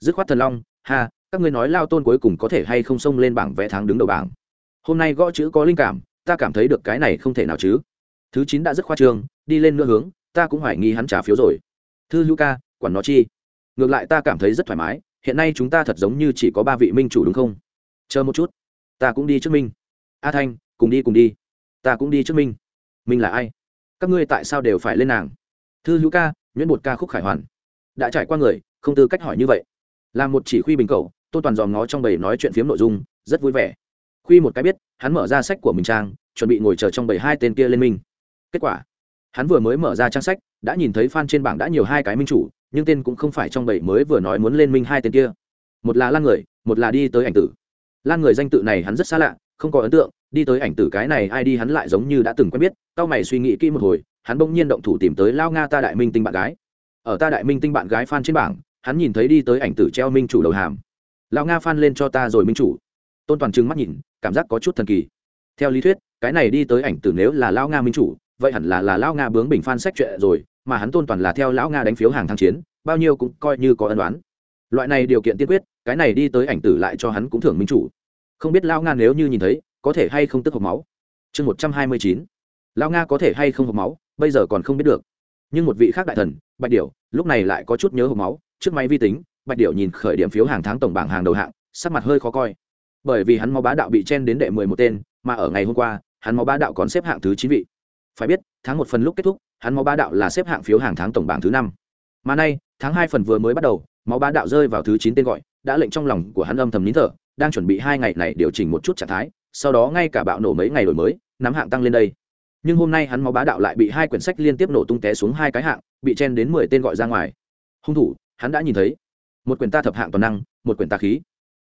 dứt khoát thần long, ha, các ngươi nói lao tôn cuối cùng có thể hay không xông lên bảng vẽ tháng đứng đầu bảng? Hôm nay gõ chữ có linh cảm, ta cảm thấy được cái này không thể nào chứ. Thứ chín đã rất khoa trương đi lên nữa hướng, ta cũng hoài nghi hắn trả phiếu rồi thư hữu ca, quản nó chi? Ngược lại ta cảm thấy rất thoải mái, hiện nay chúng ta thật giống như chỉ có ba vị minh chủ đúng không? Chờ một chút, ta cũng đi trước minh. A thanh, cùng đi cùng đi. Ta cũng đi trước minh. Minh là ai? Các ngươi tại sao đều phải lên nàng? Thư hữu ca, nhuyễn bột ca khúc khải hoàn. Đã trải qua người, không tư cách hỏi như vậy. Là một chỉ khuy bình cầu tôn toàn dòm ngó trong bầy nói chuyện phiếm nội dung, rất vui vẻ. Khuy một cái biết, hắn mở ra sách của mình trang, chuẩn bị ngồi chờ trong bầy hai tên kia lên minh. Kết quả hắn vừa mới mở ra trang sách, đã nhìn thấy f a n trên bảng đã nhiều hai cái minh chủ, nhưng tên cũng không phải trong bảy mới vừa nói muốn lên minh hai tên kia. Một là lan người, một là đi tới ảnh tử. Lan người danh tự này hắn rất xa lạ, không có ấn tượng, đi tới ảnh tử cái này ai đi hắn lại giống như đã từng quen biết c a o mày suy nghĩ kỹ một hồi, hắn bỗng nhiên động thủ tìm tới lao nga ta đại minh tinh bạn gái. Ở ta đại minh tinh bạn gái phan trên bảng, hắn nhìn thấy đi tới ảnh tử treo minh chủ đầu hàm. Lao nga phan lên cho ta rồi minh chủ. Tôn toàn trừng mắt nhìn, cảm giác có chút thần kỳ. Theo lý thuyết, cái này đi tới ảnh tử nếu là lao nga minh chủ vậy hẳn là là lão nga bướng bình phan sách chuyện rồi, mà hắn tôn toàn là theo lão nga đánh phiếu hàng tháng chiến, bao nhiêu cũng coi như có ân đoán loại này điều kiện tiên quyết, cái này đi tới ảnh tử lại cho hắn cũng thưởng minh chủ. Không biết lão nga nếu như nhìn thấy, có thể hay không tức hộp máu? Chương một trăm hai mươi chín. Lão nga có thể hay không hộp máu, bây giờ còn không biết được. Nhưng một vị khác đại thần, bạch điểu, lúc này lại có chút nhớ hộp máu, trước máy vi tính, bạch điểu nhìn khởi điểm phiếu hàng tháng tổng bảng hàng đầu hạng, sắc mặt hơi khó coi. Bởi vì hắn máu bá đạo bị chen đến đệ mười một tên, mà ở ngày hôm qua, hắn máu bá đạo còn xếp hạng thứ chín vị phải biết, tháng một phần lúc kết thúc, hắn máu ba đạo là xếp hạng phiếu hàng tháng tổng bảng thứ năm. Mà nay, tháng hai phần vừa mới bắt đầu, máu bá đạo rơi vào thứ chín tên gọi, đã lệnh trong lòng của hắn âm thầm nín thở, đang chuẩn bị hai ngày này điều chỉnh một chút trạng thái, sau đó ngay cả bạo nổ mấy ngày đổi mới, nắm hạng tăng lên đây. Nhưng hôm nay hắn máu bá đạo lại bị hai quyển sách liên tiếp nổ tung té xuống hai cái hạng, bị chen đến mười tên gọi ra ngoài. Hung thủ, hắn đã nhìn thấy. Một quyển ta thập hạng toàn năng, một quyển tà khí.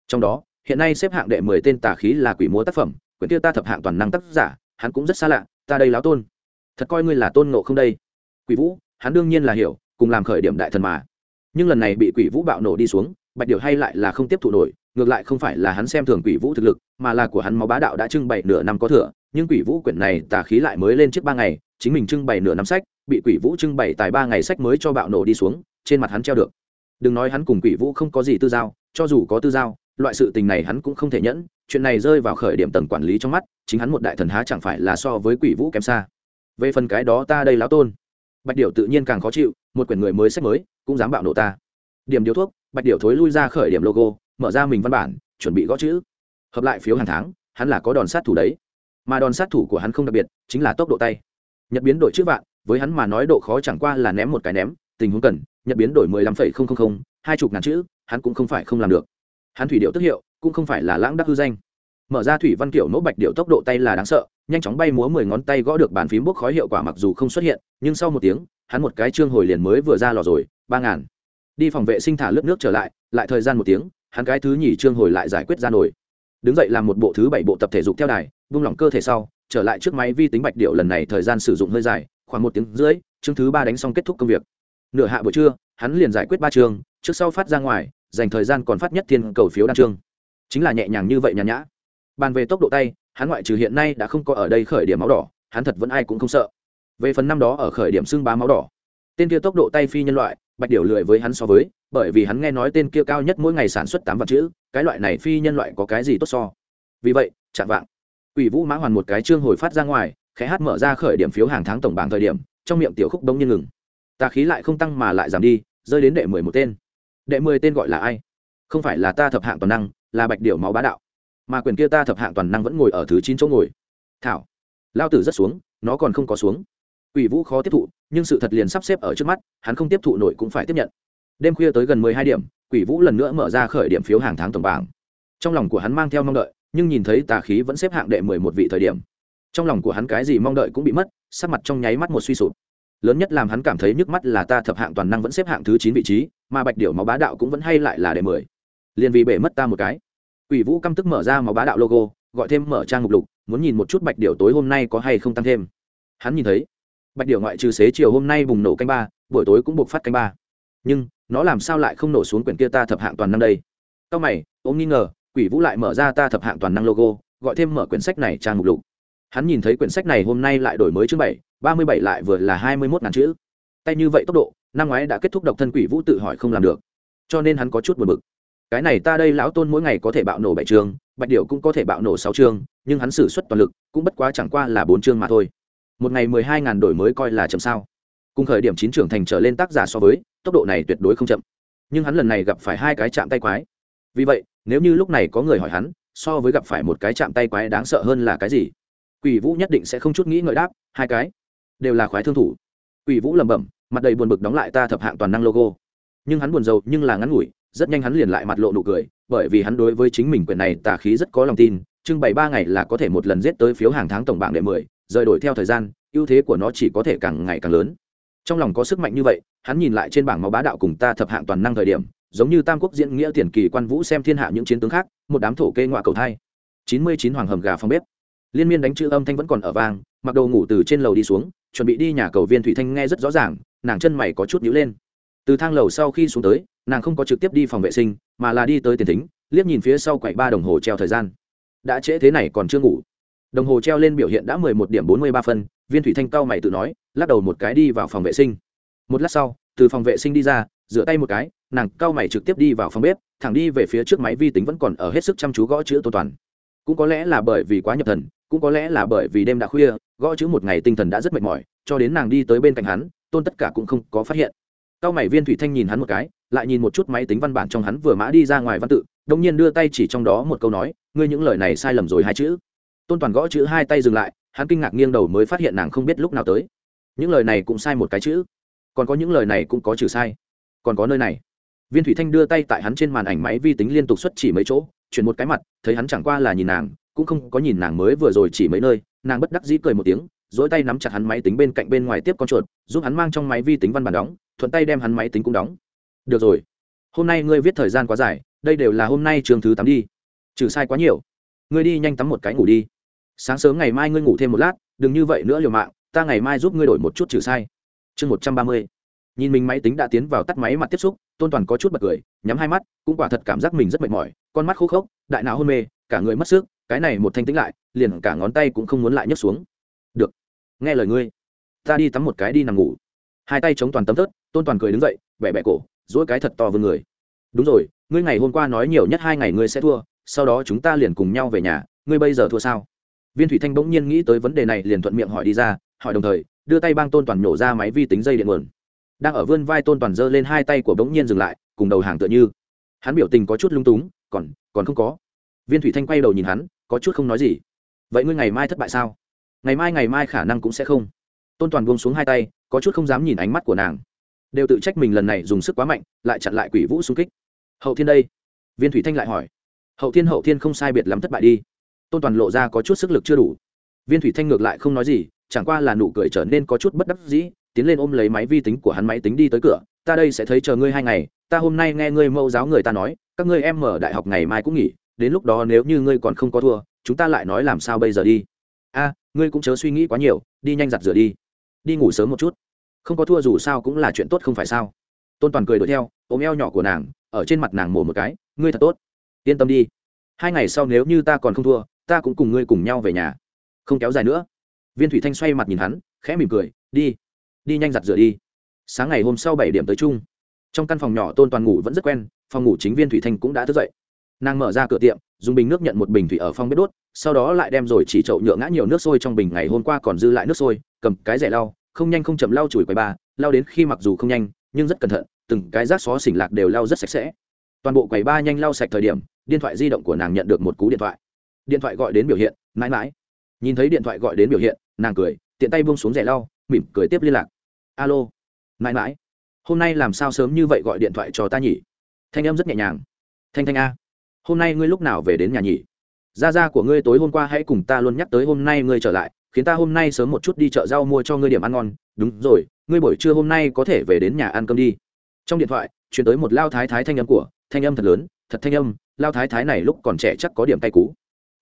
Trong đó, hiện nay xếp hạng đệ mười tên tà khí là quỷ múa tác phẩm, quyển tiêu ta thập hạng toàn năng tác giả, hắn cũng rất xa lạ, ta đây láo tôn thật coi ngươi là tôn ngộ không đây. Quỷ vũ, hắn đương nhiên là hiểu, cùng làm khởi điểm đại thần mà. Nhưng lần này bị quỷ vũ bạo nổ đi xuống, bạch điệu hay lại là không tiếp thụ nổi, ngược lại không phải là hắn xem thường quỷ vũ thực lực, mà là của hắn máu bá đạo đã trưng bày nửa năm có thừa, nhưng quỷ vũ quyển này tà khí lại mới lên trước ba ngày, chính mình trưng bày nửa năm sách, bị quỷ vũ trưng bày tại ba ngày sách mới cho bạo nổ đi xuống, trên mặt hắn treo được. Đừng nói hắn cùng quỷ vũ không có gì tư giao, cho dù có tư giao, loại sự tình này hắn cũng không thể nhẫn, chuyện này rơi vào khởi điểm tầng quản lý trong mắt, chính hắn một đại thần há chẳng phải là so với quỷ vũ kém xa về phần cái đó ta đây lão tôn. Bạch điệu tự nhiên càng khó chịu, một quyển người mới sách mới, cũng dám bạo nổ ta. Điểm điếu thuốc, bạch điệu thối lui ra khởi điểm logo, mở ra mình văn bản, chuẩn bị gõ chữ. Hợp lại phiếu hàng tháng, hắn là có đòn sát thủ đấy. Mà đòn sát thủ của hắn không đặc biệt, chính là tốc độ tay. Nhật biến đổi chữ vạn, với hắn mà nói độ khó chẳng qua là ném một cái ném, tình huống cần, nhật biến đổi mười lăm phẩy không không không, hai chục ngàn chữ, hắn cũng không phải không làm được. Hắn thủy điệu tức hiệu, cũng không phải là lãng đắc hư danh mở ra thủy văn kiểu nỗ bạch điệu tốc độ tay là đáng sợ, nhanh chóng bay múa mười ngón tay gõ được bàn phím bốc khói hiệu quả mặc dù không xuất hiện, nhưng sau một tiếng, hắn một cái trương hồi liền mới vừa ra lò rồi, ba ngàn. Đi phòng vệ sinh thả lớp nước trở lại lại thời gian một tiếng, hắn cái thứ nhì trương hồi lại giải quyết ra nổi. Đứng dậy làm một bộ thứ bảy bộ tập thể dục theo đài, vung lỏng cơ thể sau, trở lại trước máy vi tính bạch điệu lần này thời gian sử dụng hơi dài, khoảng một tiếng rưỡi, chương thứ ba đánh xong kết thúc công việc. Nửa hạ buổi trưa, hắn liền giải quyết ba chương trước sau phát ra ngoài, dành thời gian còn phát nhất thiên cầu phiếu đan chương chính là nhẹ nhàng như vậy nhàn nhã bàn về tốc độ tay, hắn ngoại trừ hiện nay đã không có ở đây khởi điểm máu đỏ, hắn thật vẫn ai cũng không sợ. Về phần năm đó ở khởi điểm xưng bá máu đỏ, tên kia tốc độ tay phi nhân loại, bạch điểu lười với hắn so với, bởi vì hắn nghe nói tên kia cao nhất mỗi ngày sản xuất tám vạn chữ, cái loại này phi nhân loại có cái gì tốt so. Vì vậy, chạm vạng. Quỷ vũ mã hoàn một cái chương hồi phát ra ngoài, khẽ hát mở ra khởi điểm phiếu hàng tháng tổng bảng thời điểm, trong miệng tiểu khúc đông nhiên ngừng. Tà khí lại không tăng mà lại giảm đi, rơi đến đệ mười một tên. Đệ mười tên gọi là ai? Không phải là ta thập hạng toàn năng, là bạch điểu máu bá đạo mà quyền kia ta thập hạng toàn năng vẫn ngồi ở thứ chín chỗ ngồi thảo lao tử rất xuống nó còn không có xuống Quỷ Vũ khó tiếp thụ, nhưng sự thật liền sắp xếp ở trước mắt, hắn không tiếp thụ nổi cũng phải tiếp nhận. Đêm khuya tới gần mười hai điểm, Quỷ Vũ lần nữa mở ra khởi điểm phiếu hàng tháng tổng bảng. Trong lòng của hắn mang theo mong đợi, nhưng nhìn thấy tà khí vẫn xếp hạng đệ mười một vị thời điểm. Trong lòng của hắn cái gì mong đợi cũng bị mất, sắc mặt trong nháy mắt một suy sụp. Lớn nhất làm hắn cảm thấy nhức mắt là ta thập hạng toàn năng vẫn xếp hạng thứ chín vị trí, mà Bạch Điểu máu bá đạo cũng vẫn hay lại là đệ mười. Liên vì bể mất ta một cái. Quỷ Vũ căm tức mở ra máu bá đạo logo, gọi thêm mở trang mục lục, muốn nhìn một chút Bạch Điểu tối hôm nay có hay không tăng thêm. Hắn nhìn thấy, bạch điểu ngoại trừ xế chiều hôm nay bùng nổ canh ba buổi tối cũng buộc phát canh ba. Nhưng nó làm sao lại không nổ xuống quyển kia ta thập hạng toàn năng đây? Cao mày ôm nghi ngờ quỷ vũ lại mở ra ta thập hạng toàn năng logo gọi thêm mở quyển sách này trang mục lục. Hắn nhìn thấy quyển sách này hôm nay lại đổi mới chương bảy ba mươi bảy lại vừa là hai mươi mốt ngàn chữ. Tay như vậy tốc độ năm ngoái đã kết thúc độc thân quỷ vũ tự hỏi không làm được. Cho nên hắn có chút buồn bực cái này ta đây lão tôn mỗi ngày có thể bạo nổ bảy chương bạch điệu cũng có thể bạo nổ sáu chương nhưng hắn xử suất toàn lực, cũng bất quá chẳng qua là bốn chương mà thôi. Một ngày mười hai ngàn đổi mới coi là chậm sao. Cùng khởi điểm chín trưởng thành trở lên tác giả so với, tốc độ này tuyệt đối không chậm. Nhưng hắn lần này gặp phải hai cái chạm tay quái. Vì vậy, nếu như lúc này có người hỏi hắn, so với gặp phải một cái chạm tay quái đáng sợ hơn là cái gì? Quỷ vũ nhất định sẽ không chút nghĩ ngợi đáp, hai cái. Đều là khoái thương thủ. Quỷ vũ lẩm bẩm, mặt đầy buồn bực đóng lại ta thập hạng toàn năng logo. Nhưng hắn buồn rầu nhưng là ngắn ngủi rất nhanh hắn liền lại mặt lộ nụ cười, bởi vì hắn đối với chính mình quyền này tà khí rất có lòng tin trưng bày ba ngày là có thể một lần giết tới phiếu hàng tháng tổng bảng đệ mười, rời đổi theo thời gian, ưu thế của nó chỉ có thể càng ngày càng lớn. Trong lòng có sức mạnh như vậy, hắn nhìn lại trên bảng máu bá đạo cùng ta thập hạng toàn năng thời điểm, giống như tam quốc diễn nghĩa tiền kỳ quan vũ xem thiên hạ những chiến tướng khác, một đám thổ kê ngoại cầu thai. Chín mươi chín hoàng hầm gà phong bếp. Liên miên đánh chữ âm thanh vẫn còn ở vang, mặc đồ ngủ từ trên lầu đi xuống, chuẩn bị đi nhà cầu viên thủy thanh nghe rất rõ ràng, nàng chân mày có chút nhíu lên từ thang lầu sau khi xuống tới, nàng không có trực tiếp đi phòng vệ sinh, mà là đi tới tiền thính, liếc nhìn phía sau quậy ba đồng hồ treo thời gian. Đã trễ thế này còn chưa ngủ. Đồng hồ treo lên biểu hiện đã mười một điểm bốn mươi ba phân, viên thủy thanh cao mày tự nói, lắc đầu một cái đi vào phòng vệ sinh. Một lát sau, từ phòng vệ sinh đi ra, rửa tay một cái, nàng cao mày trực tiếp đi vào phòng bếp, thẳng đi về phía trước máy vi tính vẫn còn ở hết sức chăm chú gõ chữ tô toàn. Cũng có lẽ là bởi vì quá nhập thần, cũng có lẽ là bởi vì đêm đã khuya, gõ chữ một ngày tinh thần đã rất mệt mỏi, cho đến nàng đi tới bên cạnh hắn, tôn tất cả cũng không có phát hiện cao mày viên thủy thanh nhìn hắn một cái, lại nhìn một chút máy tính văn bản trong hắn vừa mã đi ra ngoài văn tự đột nhiên đưa tay chỉ trong đó một câu nói, ngươi những lời này sai lầm rồi hai chữ. Tôn toàn gõ chữ hai tay dừng lại, hắn kinh ngạc nghiêng đầu mới phát hiện nàng không biết lúc nào tới. Những lời này cũng sai một cái chữ. Còn có những lời này cũng có trừ sai. Còn có nơi này. Viên thủy thanh đưa tay tại hắn trên màn ảnh máy vi tính liên tục xuất chỉ mấy chỗ, chuyển một cái mặt, thấy hắn chẳng qua là nhìn nàng, cũng không có nhìn nàng mới vừa rồi chỉ mấy nơi, nàng bất đắc dĩ cười một tiếng dỗi tay nắm chặt hắn máy tính bên cạnh bên ngoài tiếp con chuột, giúp hắn mang trong máy vi tính văn bản đóng thuận tay đem hắn máy tính cũng đóng. Được rồi. Hôm nay ngươi viết thời gian quá dài, đây đều là hôm nay trường thứ tám đi. Trừ sai quá nhiều. Ngươi đi nhanh tắm một cái ngủ đi. Sáng sớm ngày mai ngươi ngủ thêm một lát, đừng như vậy nữa liều mạng, ta ngày mai giúp ngươi đổi một chút trừ sai. Chương một trăm ba mươi. Nhìn mình máy tính đã tiến vào tắt máy mặt tiếp xúc, tôn toàn có chút bật cười, nhắm hai mắt, cũng quả thật cảm giác mình rất mệt mỏi, con mắt khô khốc, đại não hôn mê, cả người mất sức, cái này một thanh tính lại, liền cả ngón tay cũng không muốn lại nhấc xuống. Được. Nghe lời ngươi. Ta đi tắm một cái đi nằm ngủ hai tay chống toàn tấm tớt tôn toàn cười đứng dậy bẻ bẹ cổ dỗi cái thật to vương người. Đúng rồi, ngươi ngày hôm qua nói nhiều nhất hai ngày ngươi sẽ thua, sau đó chúng ta liền cùng nhau về nhà, ngươi bây giờ thua sao? Viên thủy thanh bỗng nhiên nghĩ tới vấn đề này liền thuận miệng hỏi đi ra, hỏi đồng thời, đưa tay bang tôn toàn nhổ ra máy vi tính dây điện nguồn. Đang ở vươn vai tôn toàn giơ lên hai tay của bỗng nhiên dừng lại, cùng đầu hàng tựa như. Hắn biểu tình có chút lung túng, còn còn không có. Viên thủy thanh quay đầu nhìn hắn, có chút không nói gì. Vậy ngươi ngày mai thất bại sao? Ngày mai ngày mai khả năng cũng sẽ không. Tôn toàn buông xuống hai tay có chút không dám nhìn ánh mắt của nàng. Đều tự trách mình lần này dùng sức quá mạnh, lại chặn lại quỷ vũ xung kích. Hậu thiên đây. Viên thủy thanh lại hỏi. Hậu thiên hậu thiên không sai biệt lắm thất bại đi. Tôn toàn lộ ra có chút sức lực chưa đủ. Viên thủy thanh ngược lại không nói gì, chẳng qua là nụ cười trở nên có chút bất đắc dĩ, tiến lên ôm lấy máy vi tính của hắn máy tính đi tới cửa. Ta đây sẽ thấy chờ ngươi hai ngày, ta hôm nay nghe ngươi mẫu giáo người ta nói, các ngươi em mở đại học ngày mai cũng nghỉ, đến lúc đó nếu như ngươi còn không có thua, chúng ta lại nói làm sao bây giờ đi? A, ngươi cũng chớ suy nghĩ quá nhiều, đi nhanh giặt rửa đi đi ngủ sớm một chút. Không có thua dù sao cũng là chuyện tốt không phải sao? Tôn toàn cười đuổi theo, ôm eo nhỏ của nàng, ở trên mặt nàng mổ một cái, ngươi thật tốt. Yên tâm đi. Hai ngày sau nếu như ta còn không thua, ta cũng cùng ngươi cùng nhau về nhà. Không kéo dài nữa. Viên thủy thanh xoay mặt nhìn hắn, khẽ mỉm cười, đi. Đi nhanh giặt rửa đi. Sáng ngày hôm sau bảy điểm tới chung. Trong căn phòng nhỏ tôn toàn ngủ vẫn rất quen, phòng ngủ chính viên thủy thanh cũng đã thức dậy. Nàng mở ra cửa tiệm, dùng bình nước nhận một bình thủy ở phòng bếp đốt sau đó lại đem rồi chỉ chậu nhựa ngã nhiều nước sôi trong bình ngày hôm qua còn dư lại nước sôi, cầm cái rẻ lau, không nhanh không chậm lau chùi quầy ba, lau đến khi mặc dù không nhanh, nhưng rất cẩn thận, từng cái rác xó xỉnh lạc đều lau rất sạch sẽ. Toàn bộ quầy ba nhanh lau sạch thời điểm, điện thoại di động của nàng nhận được một cú điện thoại. Điện thoại gọi đến biểu hiện, mãi mãi. Nhìn thấy điện thoại gọi đến biểu hiện, nàng cười, tiện tay buông xuống rẻ lau, mỉm cười tiếp liên lạc. Alo, mãi mãi. Hôm nay làm sao sớm như vậy gọi điện thoại cho ta nhỉ? Thanh em rất nhẹ nhàng. Thanh thanh a, hôm nay ngươi lúc nào về đến nhà nhỉ? Gia gia của ngươi tối hôm qua hãy cùng ta luôn nhắc tới hôm nay ngươi trở lại, khiến ta hôm nay sớm một chút đi chợ rau mua cho ngươi điểm ăn ngon. Đúng rồi, ngươi buổi trưa hôm nay có thể về đến nhà ăn cơm đi. Trong điện thoại chuyển tới một lao thái thái thanh âm của, thanh âm thật lớn, thật thanh âm, lao thái thái này lúc còn trẻ chắc có điểm tay cú.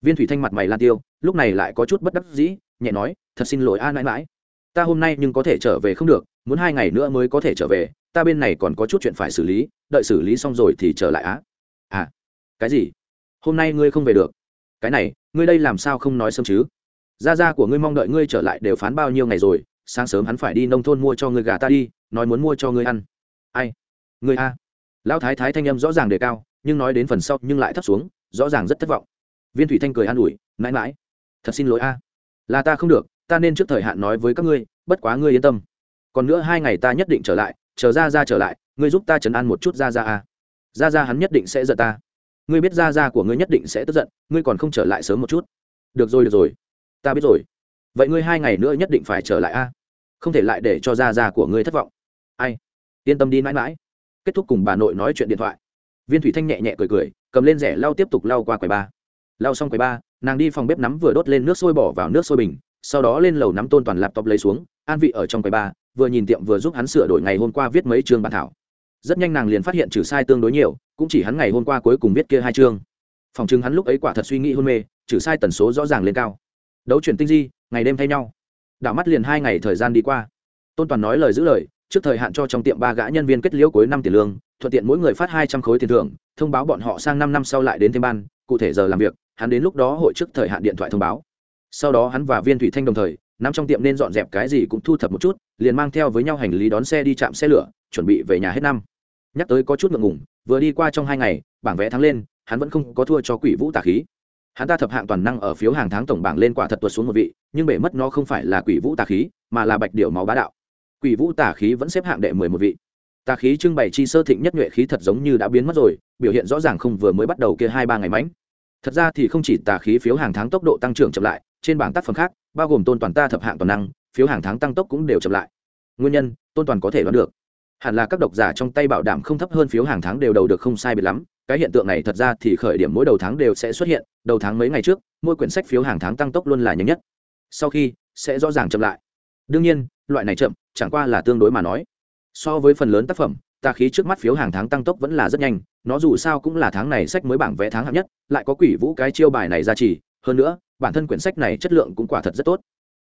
Viên thủy thanh mặt mày lan tiêu, lúc này lại có chút bất đắc dĩ, nhẹ nói, thật xin lỗi a, mãi mãi. Ta hôm nay nhưng có thể trở về không được, muốn hai ngày nữa mới có thể trở về, ta bên này còn có chút chuyện phải xử lý, đợi xử lý xong rồi thì trở lại á. À cái gì? Hôm nay ngươi không về được? Cái này, ngươi đây làm sao không nói sớm chứ? Gia gia của ngươi mong đợi ngươi trở lại đều phán bao nhiêu ngày rồi, sáng sớm hắn phải đi nông thôn mua cho ngươi gà ta đi, nói muốn mua cho ngươi ăn. Ai? Ngươi a. Lão thái thái thanh âm rõ ràng đề cao, nhưng nói đến phần sau nhưng lại thấp xuống, rõ ràng rất thất vọng. Viên thủy thanh cười an ủi, mãi mãi, thật xin lỗi a. Là ta không được, ta nên trước thời hạn nói với các ngươi, bất quá ngươi yên tâm. Còn nữa hai ngày ta nhất định trở lại, chờ ra ra trở lại, ngươi giúp ta chấn an một chút ra ra a. Ra ra hắn nhất định sẽ giận ta ngươi biết ra ra của ngươi nhất định sẽ tức giận, ngươi còn không trở lại sớm một chút. Được rồi được rồi. Ta biết rồi. Vậy ngươi hai ngày nữa nhất định phải trở lại a. Không thể lại để cho ra ra của ngươi thất vọng. Ai? Yên tâm đi mãi mãi. Kết thúc cùng bà nội nói chuyện điện thoại. Viên thủy thanh nhẹ nhẹ cười cười, cầm lên rẻ lau tiếp tục lau qua quầy ba. Lau xong quầy ba, nàng đi phòng bếp nắm vừa đốt lên nước sôi bỏ vào nước sôi bình, sau đó lên lầu nắm tôn toàn laptop lấy xuống, an vị ở trong quầy ba, vừa nhìn tiệm vừa giúp hắn sửa đổi ngày hôm qua viết mấy chương bản thảo rất nhanh nàng liền phát hiện trừ sai tương đối nhiều, cũng chỉ hắn ngày hôm qua cuối cùng viết kia hai chương. Phòng chứng hắn lúc ấy quả thật suy nghĩ hôn mê, trừ sai tần số rõ ràng lên cao. Đấu chuyển tinh di, ngày đêm thay nhau. Đảo mắt liền hai ngày thời gian đi qua. Tôn toàn nói lời giữ lời, trước thời hạn cho trong tiệm ba gã nhân viên kết liễu cuối năm tiền lương, thuận tiện mỗi người phát hai trăm khối tiền thưởng, thông báo bọn họ sang năm năm sau lại đến thêm ban, cụ thể giờ làm việc, hắn đến lúc đó hội trước thời hạn điện thoại thông báo. Sau đó hắn và viên thủy thanh đồng thời nằm trong tiệm nên dọn dẹp cái gì cũng thu thập một chút, liền mang theo với nhau hành lý đón xe đi chạm xe lửa, chuẩn bị về nhà hết năm nhắc tới có chút ngượng ngùng, vừa đi qua trong hai ngày, bảng vẽ thắng lên, hắn vẫn không có thua cho quỷ vũ tà khí. Hắn ta thập hạng toàn năng ở phiếu hàng tháng tổng bảng lên quả thật tuột xuống một vị, nhưng bể mất nó không phải là quỷ vũ tà khí, mà là bạch điệu máu bá đạo. Quỷ vũ tà khí vẫn xếp hạng đệ mười một vị. Tà khí trưng bày chi sơ thịnh nhất nhuệ khí thật giống như đã biến mất rồi, biểu hiện rõ ràng không vừa mới bắt đầu kia hai ba ngày mánh thật ra thì không chỉ tà khí phiếu hàng tháng tốc độ tăng trưởng chậm lại, trên bảng tác phẩm khác, bao gồm tôn toàn ta thập hạng toàn năng, phiếu hàng tháng tăng tốc cũng đều chậm lại. Nguyên nhân, tôn toàn có thể đoán được hẳn là các độc giả trong tay bảo đảm không thấp hơn phiếu hàng tháng đều đầu được không sai biệt lắm. Cái hiện tượng này thật ra thì khởi điểm mỗi đầu tháng đều sẽ xuất hiện, đầu tháng mấy ngày trước, mỗi quyển sách phiếu hàng tháng tăng tốc luôn là nhanh nhất. Sau khi, sẽ rõ ràng chậm lại. Đương nhiên, loại này chậm, chẳng qua là tương đối mà nói. So với phần lớn tác phẩm tà khí trước mắt phiếu hàng tháng tăng tốc vẫn là rất nhanh, nó dù sao cũng là tháng này sách mới bảng vẽ tháng hạng nhất, lại có quỷ vũ cái chiêu bài này ra chỉ. Hơn nữa, bản thân quyển sách này chất lượng cũng quả thật rất tốt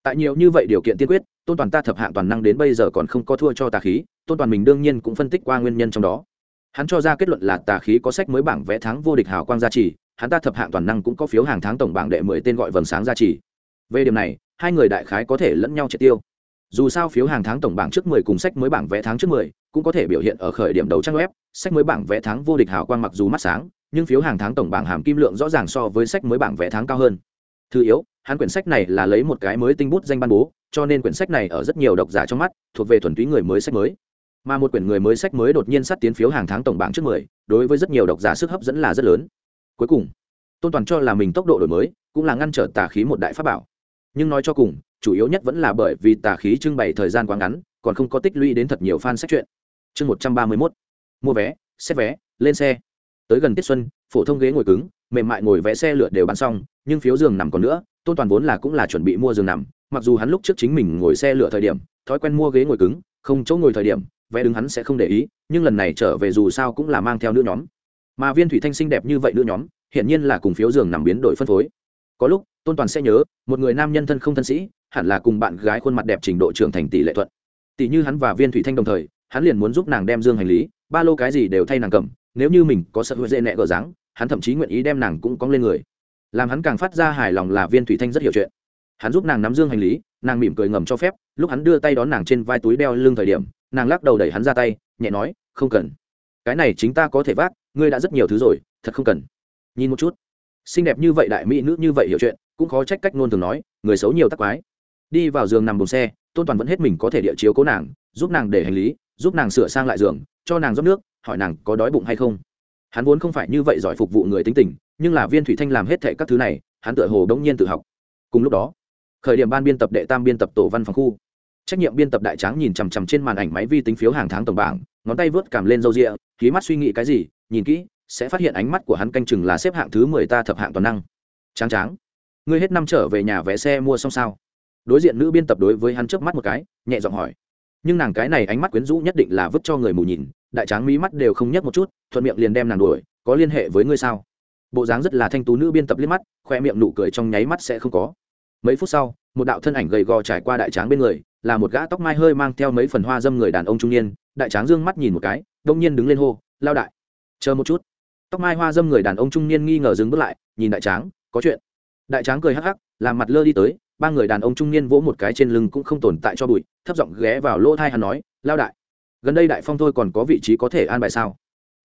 tại nhiều như vậy điều kiện tiên quyết, tôn toàn ta thập hạng toàn năng đến bây giờ còn không có thua cho tà khí, tôn toàn mình đương nhiên cũng phân tích qua nguyên nhân trong đó. Hắn cho ra kết luận là tà khí có sách mới bảng vẽ tháng vô địch hào quang gia trì, hắn ta thập hạng toàn năng cũng có phiếu hàng tháng tổng bảng đệ mười tên gọi vầng sáng gia trì. Về điểm này, hai người đại khái có thể lẫn nhau triệt tiêu. Dù sao phiếu hàng tháng tổng bảng trước mười cùng sách mới bảng vẽ tháng trước mười cũng có thể biểu hiện ở khởi điểm đầu trang web, sách mới bảng vẽ tháng vô địch hào quang mặc dù mắt sáng, nhưng phiếu hàng tháng tổng bảng hàm kim lượng rõ ràng so với sách mới bảng vẽ tháng cao hơn. Thứ yếu hắn quyển sách này là lấy một cái mới tinh bút danh ban bố, cho nên quyển sách này ở rất nhiều độc giả trong mắt, thuộc về thuần túy người mới sách mới. Mà một quyển người mới sách mới đột nhiên sát tiến phiếu hàng tháng tổng bảng trước mười, đối với rất nhiều độc giả sức hấp dẫn là rất lớn. Cuối cùng, tôn toàn cho là mình tốc độ đổi mới cũng là ngăn trở tà khí một đại pháp bảo. Nhưng nói cho cùng, chủ yếu nhất vẫn là bởi vì tà khí trưng bày thời gian quá ngắn, còn không có tích lũy đến thật nhiều fan sách truyện. Chương một trăm ba mươi mốt. Mua vé, xét vé, lên xe. Tới gần tiết xuân, phổ thông ghế ngồi cứng, mềm mại ngồi vé xe lượt đều bán xong, nhưng phiếu giường nằm còn nữa tôn toàn vốn là cũng là chuẩn bị mua giường nằm, mặc dù hắn lúc trước chính mình ngồi xe lựa thời điểm, thói quen mua ghế ngồi cứng, không chỗ ngồi thời điểm, vé đứng hắn sẽ không để ý, nhưng lần này trở về dù sao cũng là mang theo nữ nhóm. Mà viên thủy thanh xinh đẹp như vậy nữ nhóm, hiển nhiên là cùng phiếu giường nằm biến đổi phân phối. Có lúc, tôn toàn sẽ nhớ, một người nam nhân thân không thân sĩ, hẳn là cùng bạn gái khuôn mặt đẹp trình độ trưởng thành tỷ lệ thuận. Tỷ như hắn và viên thủy thanh đồng thời, hắn liền muốn giúp nàng đem dương hành lý, ba lô cái gì đều thay nàng cầm, nếu như mình có sợ hữu dễ nẹ gờ dáng, hắn thậm chí nguyện ý đem nàng cũng cong lên người làm hắn càng phát ra hài lòng là viên thủy thanh rất hiểu chuyện. Hắn giúp nàng nắm dương hành lý, nàng mỉm cười ngầm cho phép, lúc hắn đưa tay đón nàng trên vai túi đeo lưng thời điểm, nàng lắc đầu đẩy hắn ra tay, nhẹ nói, không cần. Cái này chính ta có thể vác, ngươi đã rất nhiều thứ rồi, thật không cần. Nhìn một chút. Xinh đẹp như vậy đại mỹ nữ như vậy hiểu chuyện, cũng khó trách cách ngôn thường nói, người xấu nhiều tắc quái. Đi vào giường nằm bồn xe, tôn toàn vẫn hết mình có thể địa chiếu cố nàng, giúp nàng để hành lý, giúp nàng sửa sang lại giường, cho nàng rót nước, hỏi nàng có đói bụng hay không. Hắn vốn không phải như vậy giỏi phục vụ người tính tình nhưng là viên thủy thanh làm hết thệ các thứ này, hắn tựa hồ đống nhiên tự học. Cùng lúc đó, khởi điểm ban biên tập đệ tam biên tập tổ văn phòng khu. Trách nhiệm biên tập đại tráng nhìn chằm chằm trên màn ảnh máy vi tính phiếu hàng tháng tổng bảng, ngón tay vớt cảm lên râu rịa, khí mắt suy nghĩ cái gì, nhìn kỹ, sẽ phát hiện ánh mắt của hắn canh chừng là xếp hạng thứ mười ta thập hạng toàn năng. Tráng tráng, ngươi hết năm trở về nhà vé xe mua xong sao? Đối diện nữ biên tập đối với hắn trước mắt một cái, nhẹ giọng hỏi. Nhưng nàng cái này ánh mắt quyến rũ nhất định là vứt cho người mù nhìn, đại tráng mí mắt đều không nhấc một chút, thuận miệng liền đem nàng đuổi, có liên hệ với ngươi sao? Bộ dáng rất là thanh tú nữ biên tập liếc mắt, khoe miệng nụ cười trong nháy mắt sẽ không có. Mấy phút sau, một đạo thân ảnh gầy gò trải qua đại tráng bên người, là một gã tóc mai hơi mang theo mấy phần hoa dâm người đàn ông trung niên, đại tráng dương mắt nhìn một cái, đông nhiên đứng lên hô, lao đại, chờ một chút. Tóc mai hoa dâm người đàn ông trung niên nghi ngờ dừng bước lại, nhìn đại tráng, có chuyện. Đại tráng cười hắc hắc, làm mặt lơ đi tới, ba người đàn ông trung niên vỗ một cái trên lưng cũng không tồn tại cho bụi, thấp giọng ghé vào lỗ thai hắn nói, lao đại, gần đây đại phong thôi còn có vị trí có thể an bài sao?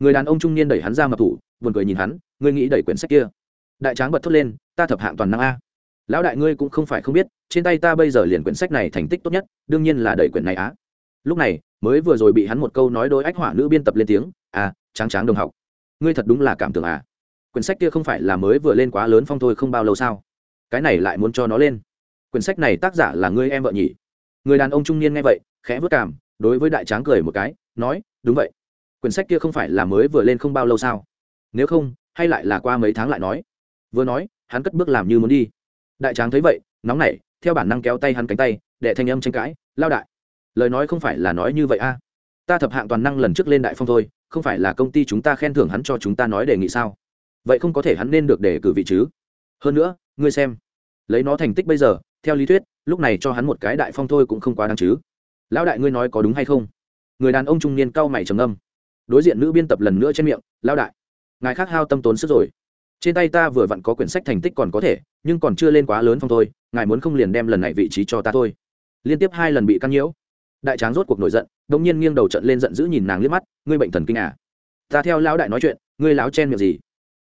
Người đàn ông trung niên đẩy hắn ra ngập thủ, buồn cười nhìn hắn, ngươi nghĩ đẩy quyển sách kia? Đại tráng bật thốt lên, ta thập hạng toàn năng a. Lão đại ngươi cũng không phải không biết, trên tay ta bây giờ liền quyển sách này thành tích tốt nhất, đương nhiên là đẩy quyển này á. Lúc này, mới vừa rồi bị hắn một câu nói đôi ách hỏa nữ biên tập lên tiếng à tráng tráng đồng học, ngươi thật đúng là cảm tưởng à. Quyển sách kia không phải là mới vừa lên quá lớn phong thôi không bao lâu sao? Cái này lại muốn cho nó lên. Quyển sách này tác giả là ngươi em vợ nhỉ? Người đàn ông trung niên nghe vậy, khẽ vất cảm, đối với đại tráng cười một cái, nói, đúng vậy quyển sách kia không phải là mới vừa lên không bao lâu sao? Nếu không, hay lại là qua mấy tháng lại nói. Vừa nói, hắn cất bước làm như muốn đi. Đại tráng thấy vậy, nóng nảy, theo bản năng kéo tay hắn cánh tay, để thanh âm tranh cãi, lao đại, lời nói không phải là nói như vậy a. Ta thập hạng toàn năng lần trước lên đại phong thôi, không phải là công ty chúng ta khen thưởng hắn cho chúng ta nói đề nghị sao? Vậy không có thể hắn nên được đề cử vị chứ? Hơn nữa, ngươi xem, lấy nó thành tích bây giờ, theo lý thuyết, lúc này cho hắn một cái đại phong thôi cũng không quá đáng chứ. Lão đại ngươi nói có đúng hay không? Người đàn ông trung niên cau mày trầm âm đối diện nữ biên tập lần nữa trên miệng, lão đại, ngài khác hao tâm tốn sức rồi. Trên tay ta vừa vặn có quyển sách thành tích còn có thể, nhưng còn chưa lên quá lớn phong thôi, ngài muốn không liền đem lần này vị trí cho ta thôi. Liên tiếp hai lần bị căn nhiễu. Đại tráng rốt cuộc nổi giận đông nhiên nghiêng đầu trận lên giận dữ nhìn nàng liếc mắt, ngươi bệnh thần kinh à? Ta theo lão đại nói chuyện, ngươi láo chen miệng gì?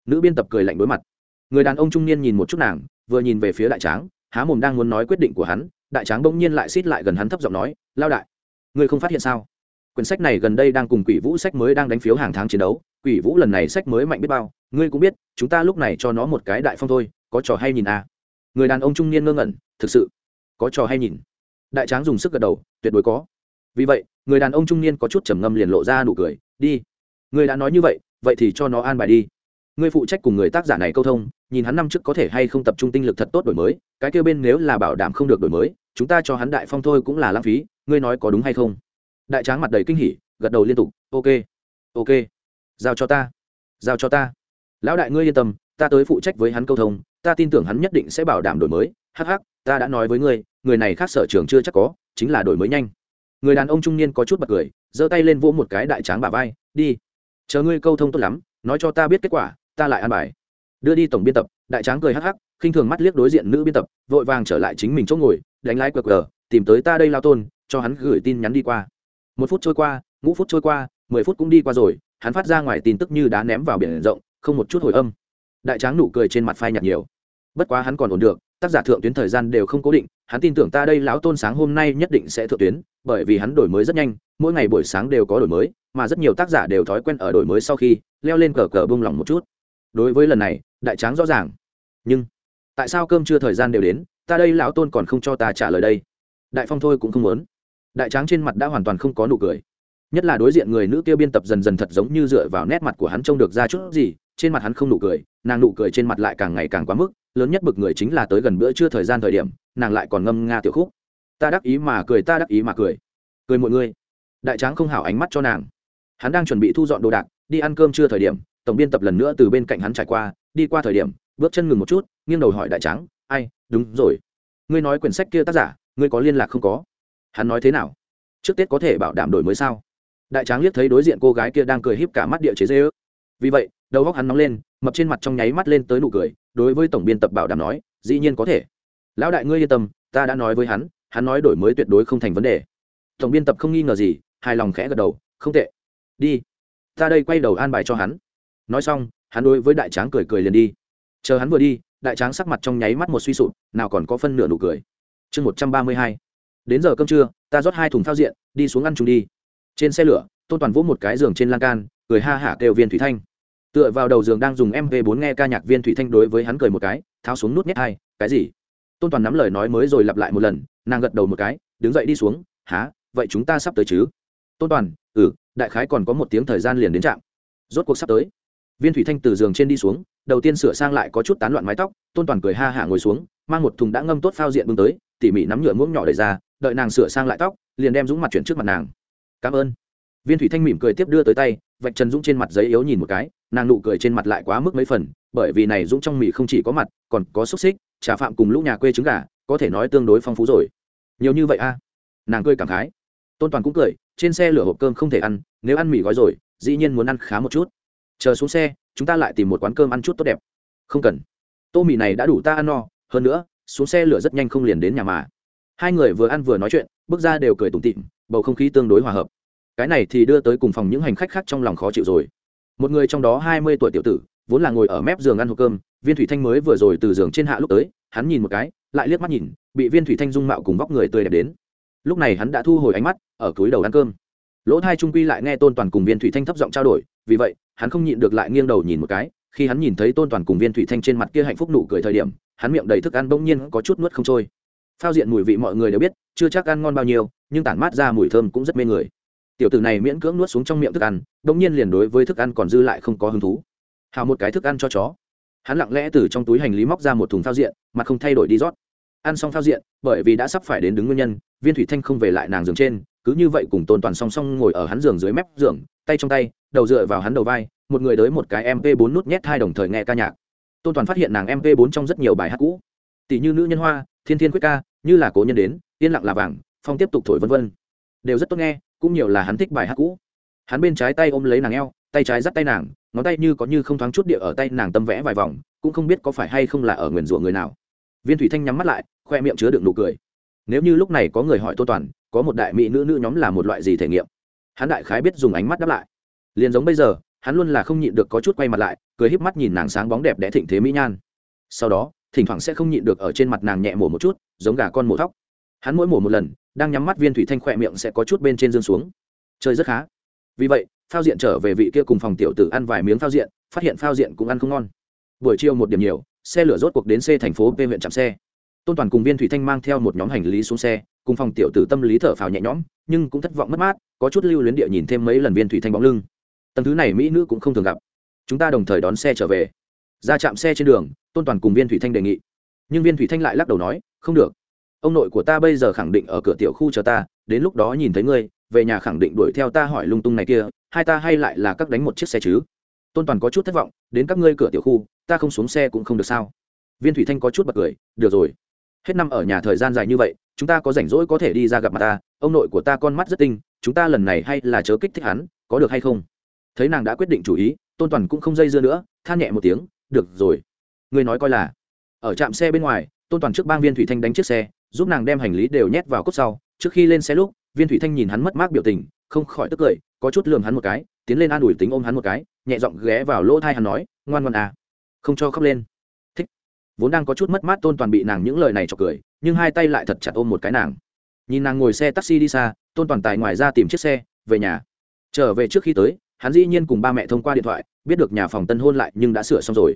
Nữ biên tập cười lạnh đối mặt. Người đàn ông trung niên nhìn một chút nàng, vừa nhìn về phía đại tráng, há mồm đang muốn nói quyết định của hắn, đại tráng bỗng nhiên lại xít lại gần hắn thấp giọng nói lao đại, ngươi không phát hiện sao? Quyển sách này gần đây đang cùng quỷ vũ sách mới đang đánh phiếu hàng tháng chiến đấu, quỷ vũ lần này sách mới mạnh biết bao, ngươi cũng biết, chúng ta lúc này cho nó một cái đại phong thôi, có trò hay nhìn à. người đàn ông trung niên ngơ ngẩn, thực sự, có trò hay nhìn? Đại tráng dùng sức gật đầu, tuyệt đối có. Vì vậy, người đàn ông trung niên có chút trầm ngâm liền lộ ra nụ cười, đi. Người đã nói như vậy vậy thì cho nó an bài đi. Người phụ trách cùng người tác giả này câu thông, nhìn hắn năm trước có thể hay không tập trung tinh lực thật tốt đổi mới, cái kêu bên nếu là bảo đảm không được đổi mới, chúng ta cho hắn đại phong thôi cũng là lãng phí, ngươi nói có đúng hay không? Đại tráng mặt đầy kinh hỉ, gật đầu liên tục, ok ok, giao cho ta, giao cho ta. Lão đại ngươi yên tâm, ta tới phụ trách với hắn câu thông, ta tin tưởng hắn nhất định sẽ bảo đảm đổi mới. Hh ta đã nói với ngươi, người này khác sở trường chưa chắc có, chính là đổi mới nhanh. Người đàn ông trung niên có chút bật cười, giơ tay lên vỗ một cái đại tráng bà vai, đi, chờ ngươi câu thông tốt lắm, nói cho ta biết kết quả, ta lại ăn bài. Đưa đi tổng biên tập, đại tráng cười hắc hắc, khinh thường mắt liếc đối diện nữ biên tập, vội vàng trở lại chính mình chỗ ngồi, đánh lái cờ cờ tìm tới ta đây lao tôn, cho hắn gửi tin nhắn đi qua một phút trôi qua, ngũ phút trôi qua, mười phút cũng đi qua rồi, hắn phát ra ngoài tin tức như đá ném vào biển rộng, không một chút hồi âm. Đại tráng nụ cười trên mặt phai nhạt nhiều. Bất quá hắn còn ổn được, tác giả thượng tuyến thời gian đều không cố định, hắn tin tưởng ta đây lão tôn sáng hôm nay nhất định sẽ thượng tuyến, bởi vì hắn đổi mới rất nhanh, mỗi ngày buổi sáng đều có đổi mới, mà rất nhiều tác giả đều thói quen ở đổi mới sau khi, leo lên cờ cờ bông lỏng một chút. Đối với lần này, đại tráng rõ ràng. Nhưng, tại sao cơm chưa thời gian đều đến, ta đây lão tôn còn không cho ta trả lời đây? Đại phong thôi cũng không muốn đại tráng trên mặt đã hoàn toàn không có nụ cười. Nhất là đối diện người nữ kia biên tập dần dần thật giống như dựa vào nét mặt của hắn trông được ra chút gì, trên mặt hắn không nụ cười, nàng nụ cười trên mặt lại càng ngày càng quá mức, lớn nhất bực người chính là tới gần bữa trưa thời gian thời điểm, nàng lại còn ngâm nga tiểu khúc. Ta đắc ý mà cười, ta đắc ý mà cười. Cười mọi người. Đại tráng không hảo ánh mắt cho nàng. Hắn đang chuẩn bị thu dọn đồ đạc, đi ăn cơm trưa thời điểm, tổng biên tập lần nữa từ bên cạnh hắn trải qua, đi qua thời điểm, bước chân ngừng một chút, nghiêng đầu hỏi đại tráng, ai, đúng rồi. Ngươi nói quyển sách kia tác giả, ngươi có liên lạc không có? Hắn nói thế nào? Trước tết có thể bảo đảm đổi mới sao? Đại tráng liếc thấy đối diện cô gái kia đang cười híp cả mắt địa chế dê ước. Vì vậy, đầu góc hắn nóng lên, mập trên mặt trong nháy mắt lên tới nụ cười, đối với tổng biên tập bảo đảm nói, dĩ nhiên có thể. Lão đại ngươi yên tâm, ta đã nói với hắn hắn nói đổi mới tuyệt đối không thành vấn đề. Tổng biên tập không nghi ngờ gì, hài lòng khẽ gật đầu, không tệ. Đi. Ta đây quay đầu an bài cho hắn. Nói xong, hắn đối với đại tráng cười cười liền đi. Chờ hắn vừa đi, đại tráng sắc mặt trong nháy mắt một suy sụp, nào còn có phân nửa nụ cười. Chương một trăm ba mươi hai đến giờ cơm trưa, ta rót hai thùng phao diện, đi xuống ăn chung đi. Trên xe lửa, tôn toàn vỗ một cái giường trên lan can, cười ha hả kêu viên thủy thanh. Tựa vào đầu giường đang dùng mv 4 nghe ca nhạc, viên thủy thanh đối với hắn cười một cái, tháo xuống nút nhét hai, cái gì? Tôn toàn nắm lời nói mới rồi lặp lại một lần, nàng gật đầu một cái, đứng dậy đi xuống há vậy chúng ta sắp tới chứ? Tôn toàn ừ đại khái còn có một tiếng thời gian liền đến trạm. Rốt cuộc sắp tới. Viên thủy thanh từ giường trên đi xuống, đầu tiên sửa sang lại có chút tán loạn mái tóc, tôn toàn cười ha hả ngồi xuống, mang một thùng đã ngâm tốt phao diện bưng tới, tỉ mỉ nắm nhựa muỗng nhỏ đẩy ra đợi nàng sửa sang lại tóc, liền đem dũng mặt chuyển trước mặt nàng. Cảm ơn. Viên thủy thanh mỉm cười tiếp đưa tới tay, vạch trần dũng trên mặt giấy yếu nhìn một cái, nàng nụ cười trên mặt lại quá mức mấy phần, bởi vì này dũng trong mì không chỉ có mặt, còn có xúc xích, trà phạm cùng lũ nhà quê trứng gà, có thể nói tương đối phong phú rồi. Nhiều như vậy a nàng cười cảm khái. Tôn toàn cũng cười, trên xe lửa hộp cơm không thể ăn, nếu ăn mì gói rồi, dĩ nhiên muốn ăn khá một chút. Chờ xuống xe, chúng ta lại tìm một quán cơm ăn chút tốt đẹp. Không cần. Tô mì này đã đủ ta ăn no, hơn nữa, xuống xe lửa rất nhanh không liền đến nhà mà hai người vừa ăn vừa nói chuyện, bước ra đều cười tủm tịm bầu không khí tương đối hòa hợp. Cái này thì đưa tới cùng phòng những hành khách khác trong lòng khó chịu rồi. Một người trong đó hai mươi tuổi tiểu tử, vốn là ngồi ở mép giường ăn hộp cơm, viên thủy thanh mới vừa rồi từ giường trên hạ lúc tới, hắn nhìn một cái, lại liếc mắt nhìn, bị viên thủy thanh dung mạo cùng vóc người tươi đẹp đến. Lúc này hắn đã thu hồi ánh mắt, ở túi đầu ăn cơm. Lỗ thai trung quy lại nghe tôn toàn cùng viên thủy thanh thấp giọng trao đổi, vì vậy, hắn không nhịn được lại nghiêng đầu nhìn một cái, khi hắn nhìn thấy tôn toàn cùng viên thủy thanh trên mặt kia hạnh phúc nụ cười thời điểm, hắn miệng đầy thức ăn bỗng nhiên có chút nuốt không trôi phao diện mùi vị mọi người đều biết, chưa chắc ăn ngon bao nhiêu, nhưng tản mát ra mùi thơm cũng rất mê người. Tiểu tử này miễn cưỡng nuốt xuống trong miệng thức ăn bỗng nhiên liền đối với thức ăn còn dư lại không có hứng thú. Hào một cái thức ăn cho chó. Hắn lặng lẽ từ trong túi hành lý móc ra một thùng phao diện, mà không thay đổi đi rót. Ăn xong phao diện, bởi vì đã sắp phải đến đứng nguyên nhân, viên thủy thanh không về lại nàng giường trên, cứ như vậy cùng tôn toàn song song ngồi ở hắn giường dưới mép giường, tay trong tay, đầu dựa vào hắn đầu vai, một người đới một cái mp 4 nút nhét hai đồng thời nghe ca nhạc. Tôn toàn phát hiện nàng mp 4 trong rất nhiều bài hát cũ. Tỷ như nữ nhân hoa thiên thiên quyết ca, như là cố nhân đến, yên lặng là vàng, phong tiếp tục thổi vân vân. Đều rất tốt nghe, cũng nhiều là hắn thích bài hát cũ. Hắn bên trái tay ôm lấy nàng eo, tay trái dắt tay nàng, ngón tay như có như không thoáng chút địa ở tay nàng tâm vẽ vài vòng, cũng không biết có phải hay không là ở nguyền rủa người nào. Viên thủy thanh nhắm mắt lại, khoe miệng chứa đựng nụ cười. Nếu như lúc này có người hỏi tô toàn, có một đại mỹ nữ nữ nhóm là một loại gì thể nghiệm? Hắn đại khái biết dùng ánh mắt đáp lại. Liền giống bây giờ, hắn luôn là không nhịn được có chút quay mặt lại, cười híp mắt nhìn nàng sáng bóng đẹp đẽ thịnh thế mỹ nhan. Sau đó thỉnh thoảng sẽ không nhịn được ở trên mặt nàng nhẹ mổ một chút, giống gà con mổ thóc. Hắn mỗi mổ một lần, đang nhắm mắt viên thủy thanh khỏe miệng sẽ có chút bên trên dương xuống. Chơi rất khá. Vì vậy, phao diện trở về vị kia cùng phòng tiểu tử ăn vài miếng phao diện, phát hiện phao diện cũng ăn không ngon. Buổi chiều một điểm nhiều, xe lửa rốt cuộc đến xe thành phố p huyện chạm xe. Tôn toàn cùng viên thủy thanh mang theo một nhóm hành lý xuống xe, cùng phòng tiểu tử tâm lý thở phào nhẹ nhõm, nhưng cũng thất vọng mất mát, có chút lưu luyến địa nhìn thêm mấy lần viên thủy thanh bóng lưng. Tầng thứ này mỹ nữ cũng không thường gặp. Chúng ta đồng thời đón xe trở về ra chạm xe trên đường, tôn toàn cùng viên thủy thanh đề nghị. Nhưng viên thủy thanh lại lắc đầu nói, không được. Ông nội của ta bây giờ khẳng định ở cửa tiểu khu chờ ta, đến lúc đó nhìn thấy ngươi, về nhà khẳng định đuổi theo ta hỏi lung tung này kia, hai ta hay lại là các đánh một chiếc xe chứ? Tôn toàn có chút thất vọng, đến các ngươi cửa tiểu khu, ta không xuống xe cũng không được sao? Viên thủy thanh có chút bật cười, được rồi. Hết năm ở nhà thời gian dài như vậy, chúng ta có rảnh rỗi có thể đi ra gặp mặt ta. Ông nội của ta con mắt rất tinh, chúng ta lần này hay là chớ kích thích hắn, có được hay không? Thấy nàng đã quyết định chủ ý, tôn toàn cũng không dây dưa nữa, than nhẹ một tiếng được rồi người nói coi là. Ở trạm xe bên ngoài, tôn toàn trước bang viên thủy thanh đánh chiếc xe, giúp nàng đem hành lý đều nhét vào cốt sau. Trước khi lên xe lúc, viên thủy thanh nhìn hắn mất mát biểu tình, không khỏi tức cười, có chút lường hắn một cái, tiến lên an ủi tính ôm hắn một cái, nhẹ giọng ghé vào lỗ thai hắn nói, ngoan ngoan à không cho khóc lên. Thích. Vốn đang có chút mất mát tôn toàn bị nàng những lời này cho cười, nhưng hai tay lại thật chặt ôm một cái nàng. Nhìn nàng ngồi xe taxi đi xa, tôn toàn tài ngoài ra tìm chiếc xe, về nhà. Trở về trước khi tới hắn dĩ nhiên cùng ba mẹ thông qua điện thoại, biết được nhà phòng tân hôn lại nhưng đã sửa xong rồi.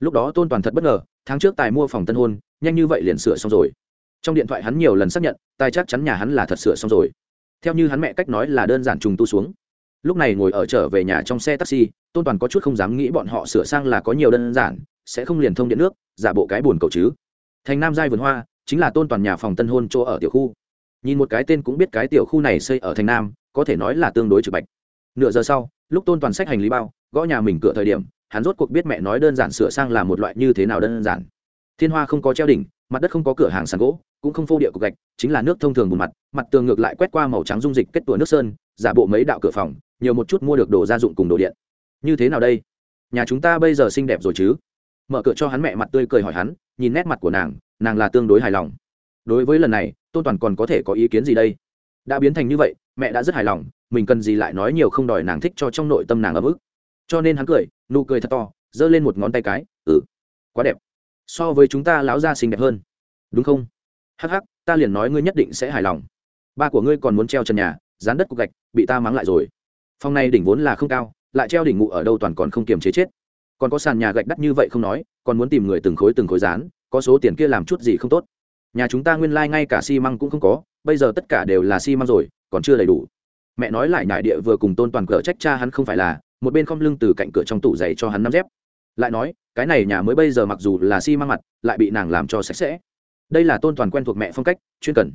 Lúc đó tôn toàn thật bất ngờ, tháng trước tài mua phòng tân hôn, nhanh như vậy liền sửa xong rồi. Trong điện thoại hắn nhiều lần xác nhận, tài chắc chắn nhà hắn là thật sửa xong rồi. Theo như hắn mẹ cách nói là đơn giản trùng tu xuống. Lúc này ngồi ở trở về nhà trong xe taxi, tôn toàn có chút không dám nghĩ bọn họ sửa sang là có nhiều đơn giản, sẽ không liền thông điện nước, giả bộ cái buồn cầu chứ. Thành nam giai vườn hoa, chính là tôn toàn nhà phòng tân hôn chỗ ở tiểu khu. Nhìn một cái tên cũng biết cái tiểu khu này xây ở thành nam, có thể nói là tương đối trực bạch. Nửa giờ sau lúc tôn toàn sách hành lý bao, gõ nhà mình cửa thời điểm, hắn rốt cuộc biết mẹ nói đơn giản sửa sang là một loại như thế nào đơn giản. Thiên hoa không có treo đỉnh, mặt đất không có cửa hàng sàn gỗ, cũng không phô địa cục gạch, chính là nước thông thường bùn mặt mặt tường ngược lại quét qua màu trắng dung dịch kết tủa nước sơn, giả bộ mấy đạo cửa phòng, nhiều một chút mua được đồ gia dụng cùng đồ điện. Như thế nào đây? Nhà chúng ta bây giờ xinh đẹp rồi chứ? Mở cửa cho hắn mẹ mặt tươi cười hỏi hắn, nhìn nét mặt của nàng nàng là tương đối hài lòng. Đối với lần này, tôn toàn còn có thể có ý kiến gì đây? Đã biến thành như vậy mẹ đã rất hài lòng, mình cần gì lại nói nhiều không đòi nàng thích cho trong nội tâm nàng ấm ức. Cho nên hắn cười, nụ cười thật to, giơ lên một ngón tay cái ừ quá đẹp. So với chúng ta láo ra xinh đẹp hơn. Đúng không? Hắc hắc, ta liền nói ngươi nhất định sẽ hài lòng. Ba của ngươi còn muốn treo trần nhà, dán đất cục gạch, bị ta mắng lại rồi. Phòng này đỉnh vốn là không cao, lại treo đỉnh ngụ ở đâu toàn còn không kiềm chế chết. Còn có sàn nhà gạch đắt như vậy không nói, còn muốn tìm người từng khối từng khối dán, có số tiền kia làm chút gì không tốt. Nhà chúng ta nguyên lai、like、ngay cả xi măng cũng không có bây giờ tất cả đều là xi măng rồi, còn chưa đầy đủ. Mẹ nói lại nại địa vừa cùng tôn toàn cờ trách cha hắn không phải là, một bên không lưng từ cạnh cửa trong tủ giày cho hắn nắm dép. Lại nói, cái này nhà mới bây giờ mặc dù là xi măng mặt, lại bị nàng làm cho sạch sẽ. Đây là tôn toàn quen thuộc mẹ phong cách, chuyên cần.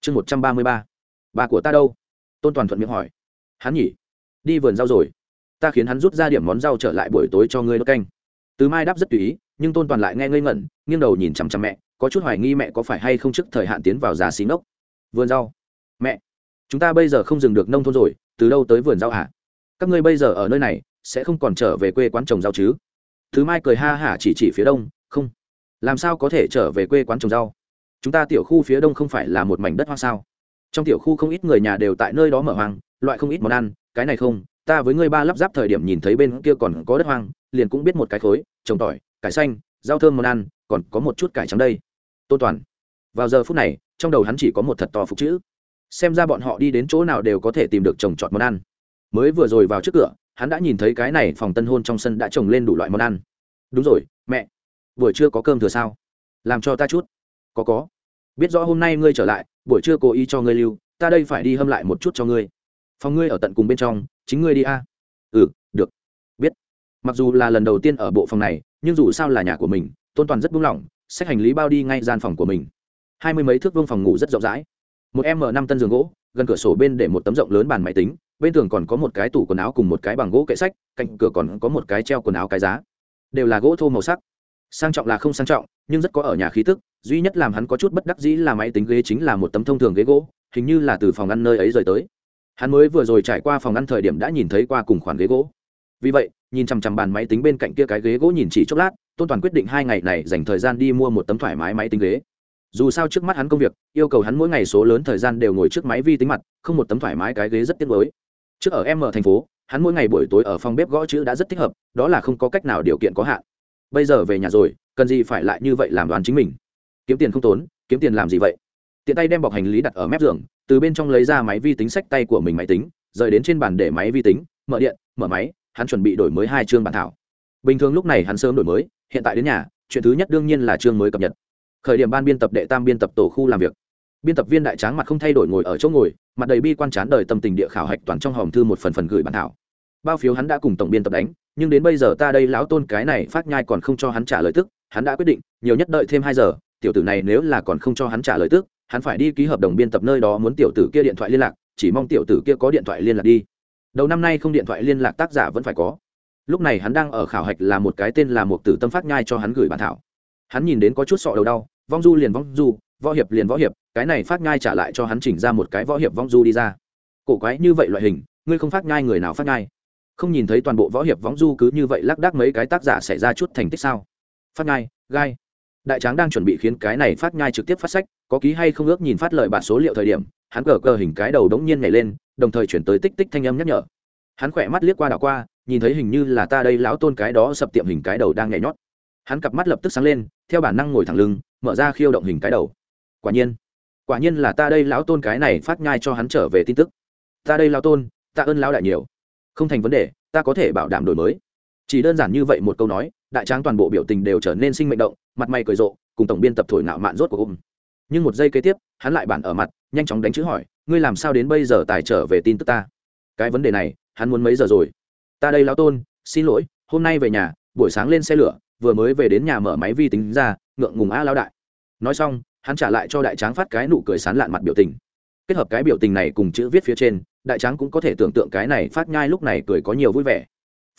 Chương một trăm ba mươi ba. Bà của ta đâu? Tôn toàn thuận miệng hỏi. Hắn nhỉ? Đi vườn rau rồi. Ta khiến hắn rút ra điểm món rau trở lại buổi tối cho ngươi đốt canh. Từ mai đáp rất tùy ý, nhưng tôn toàn lại nghe ngây ngẩn, nghiêng đầu nhìn chằm chằm mẹ, có chút hoài nghi mẹ có phải hay không trước thời hạn tiến vào già xí ngốc vườn rau. Mẹ, chúng ta bây giờ không dừng được nông thôn rồi, từ đâu tới vườn rau hả? Các ngươi bây giờ ở nơi này, sẽ không còn trở về quê quán trồng rau chứ? Thứ mai cười ha hả chỉ chỉ phía đông, không. Làm sao có thể trở về quê quán trồng rau? Chúng ta tiểu khu phía đông không phải là một mảnh đất hoang sao? Trong tiểu khu không ít người nhà đều tại nơi đó mở hoang, loại không ít món ăn, cái này không, ta với ngươi ba lắp ráp thời điểm nhìn thấy bên kia còn có đất hoang, liền cũng biết một cái khối, trồng tỏi, cải xanh, rau thơm món ăn, còn có một chút cải trắng đây. Tôn toàn vào giờ phút này, trong đầu hắn chỉ có một thật to phục chữ. Xem ra bọn họ đi đến chỗ nào đều có thể tìm được trồng trọt món ăn. Mới vừa rồi vào trước cửa, hắn đã nhìn thấy cái này phòng tân hôn trong sân đã trồng lên đủ loại món ăn. Đúng rồi, mẹ. Buổi trưa có cơm thừa sao? Làm cho ta chút. Có có. Biết rõ hôm nay ngươi trở lại, buổi trưa cố ý cho ngươi lưu, ta đây phải đi hâm lại một chút cho ngươi. Phòng ngươi ở tận cùng bên trong, chính ngươi đi a. Ừ được. Biết. Mặc dù là lần đầu tiên ở bộ phòng này, nhưng dù sao là nhà của mình, tôn toàn rất buông lỏng, xách hành lý bao đi ngay gian phòng của mình hai mươi mấy thước vương phòng ngủ rất rộng rãi. Một m năm tân giường gỗ, gần cửa sổ bên để một tấm rộng lớn bàn máy tính, bên tường còn có một cái tủ quần áo cùng một cái bằng gỗ kệ sách, cạnh cửa còn có một cái treo quần áo cái giá. Đều là gỗ thô màu sắc. Sang trọng là không sang trọng, nhưng rất có ở nhà khí tức, duy nhất làm hắn có chút bất đắc dĩ là máy tính ghế chính là một tấm thông thường ghế gỗ, hình như là từ phòng ăn nơi ấy rời tới. Hắn mới vừa rồi trải qua phòng ăn thời điểm đã nhìn thấy qua cùng khoản ghế gỗ. Vì vậy, nhìn chằm chằm bàn máy tính bên cạnh kia cái ghế gỗ nhìn chỉ chốc lát, tôn toàn quyết định hai ngày này dành thời gian đi mua một tấm thoải mái máy tính ghế dù sao trước mắt hắn công việc, yêu cầu hắn mỗi ngày số lớn thời gian đều ngồi trước máy vi tính mặt, không một tấm thoải mái cái ghế rất tiếc mới trước ở m thành phố, hắn mỗi ngày buổi tối ở phòng bếp gõ chữ đã rất thích hợp, đó là không có cách nào điều kiện có hạn. Bây giờ về nhà rồi, cần gì phải lại như vậy làm đoán chính mình? Kiếm tiền không tốn, kiếm tiền làm gì vậy? Tiện tay đem bọc hành lý đặt ở mép giường, từ bên trong lấy ra máy vi tính sách tay của mình máy tính, rời đến trên bàn để máy vi tính, mở điện, mở máy, hắn chuẩn bị đổi mới hai chương bản thảo. Bình thường lúc này hắn sớm đổi mới, hiện tại đến nhà, chuyện thứ nhất đương nhiên là chương mới cập nhật khởi điểm ban biên tập đệ tam biên tập tổ khu làm việc. Biên tập viên đại tráng mặt không thay đổi ngồi ở chỗ ngồi, mặt đầy bi quan chán đời tâm tình địa khảo hạch toàn trong hòm thư một phần phần gửi bản thảo. Bao phiếu hắn đã cùng tổng biên tập đánh, nhưng đến bây giờ ta đây lão tôn cái này phát nhai còn không cho hắn trả lời tức, hắn đã quyết định, nhiều nhất đợi thêm hai giờ, tiểu tử này nếu là còn không cho hắn trả lời tức, hắn phải đi ký hợp đồng biên tập nơi đó muốn tiểu tử kia điện thoại liên lạc, chỉ mong tiểu tử kia có điện thoại liên lạc đi. Đầu năm nay không điện thoại liên lạc tác giả vẫn phải có. Lúc này hắn đang ở khảo hạch là một cái tên là một tử tâm phát nhai cho hắn gửi bản thảo hắn nhìn đến có chút sọ đầu đau, vong du liền vong du, võ hiệp liền võ hiệp, cái này phát ngai trả lại cho hắn chỉnh ra một cái võ hiệp vong du đi ra. Cổ quái như vậy loại hình, ngươi không phát ngai người nào phát ngai không nhìn thấy toàn bộ võ hiệp vong du cứ như vậy lác đác mấy cái tác giả xảy ra chút thành tích sao? Phát ngai gai. Đại tráng đang chuẩn bị khiến cái này phát ngai trực tiếp phát sách, có ký hay không ước nhìn phát lời bản số liệu thời điểm, hắn cờ cờ hình cái đầu đống nhiên nhảy lên, đồng thời chuyển tới tích tích thanh âm nhắc nhở. Hắn khỏe mắt liếc qua đảo qua, nhìn thấy hình như là ta đây lão tôn cái đó sập tiệm hình cái đầu đang nhảy nhót hắn cặp mắt lập tức sáng lên, theo bản năng ngồi thẳng lưng, mở ra khiêu động hình cái đầu. Quả nhiên quả nhiên là ta đây lão tôn cái này phát nhai cho hắn trở về tin tức. Ta đây lão tôn ta ơn lão đại nhiều. Không thành vấn đề, ta có thể bảo đảm đổi mới. Chỉ đơn giản như vậy một câu nói, đại tráng toàn bộ biểu tình đều trở nên sinh mệnh động, mặt mày cười rộ, cùng tổng biên tập thổi nạo mạn rốt của ông nhưng một giây kế tiếp, hắn lại bản ở mặt, nhanh chóng đánh chữ hỏi, ngươi làm sao đến bây giờ tài trở về tin tức ta? Cái vấn đề này, hắn muốn mấy giờ rồi? Ta đây lão tôn, xin lỗi, hôm nay về nhà, buổi sáng lên xe lửa vừa mới về đến nhà mở máy vi tính ra, ngượng ngùng a lão đại. Nói xong, hắn trả lại cho đại tráng phát cái nụ cười sán lạn mặt biểu tình. Kết hợp cái biểu tình này cùng chữ viết phía trên, đại tráng cũng có thể tưởng tượng cái này phát nhai lúc này cười có nhiều vui vẻ.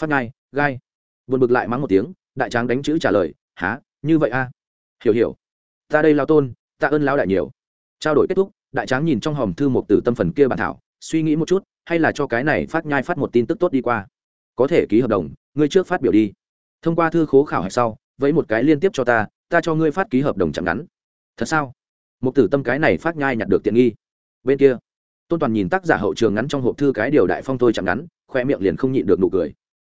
Phát nhai, gai. Buồn bực lại mắng một tiếng, đại tráng đánh chữ trả lời há như vậy a hiểu hiểu. Ta đây lao tôn, ta ơn lao đại nhiều. Trao đổi kết thúc, đại tráng nhìn trong hòm thư một từ tâm phần kia bản thảo, suy nghĩ một chút, hay là cho cái này phát nhai phát một tin tức tốt đi qua. Có thể ký hợp đồng, ngươi trước phát biểu đi thông qua thư khố khảo hạch sau, vẫy một cái liên tiếp cho ta ta cho ngươi phát ký hợp đồng chẳng ngắn. Thật sao? Một tử tâm cái này phát nhai nhặt được tiện nghi. Bên kia, tôn toàn nhìn tác giả hậu trường ngắn trong hộp thư cái điều đại phong thôi chẳng ngắn, khoe miệng liền không nhịn được nụ cười.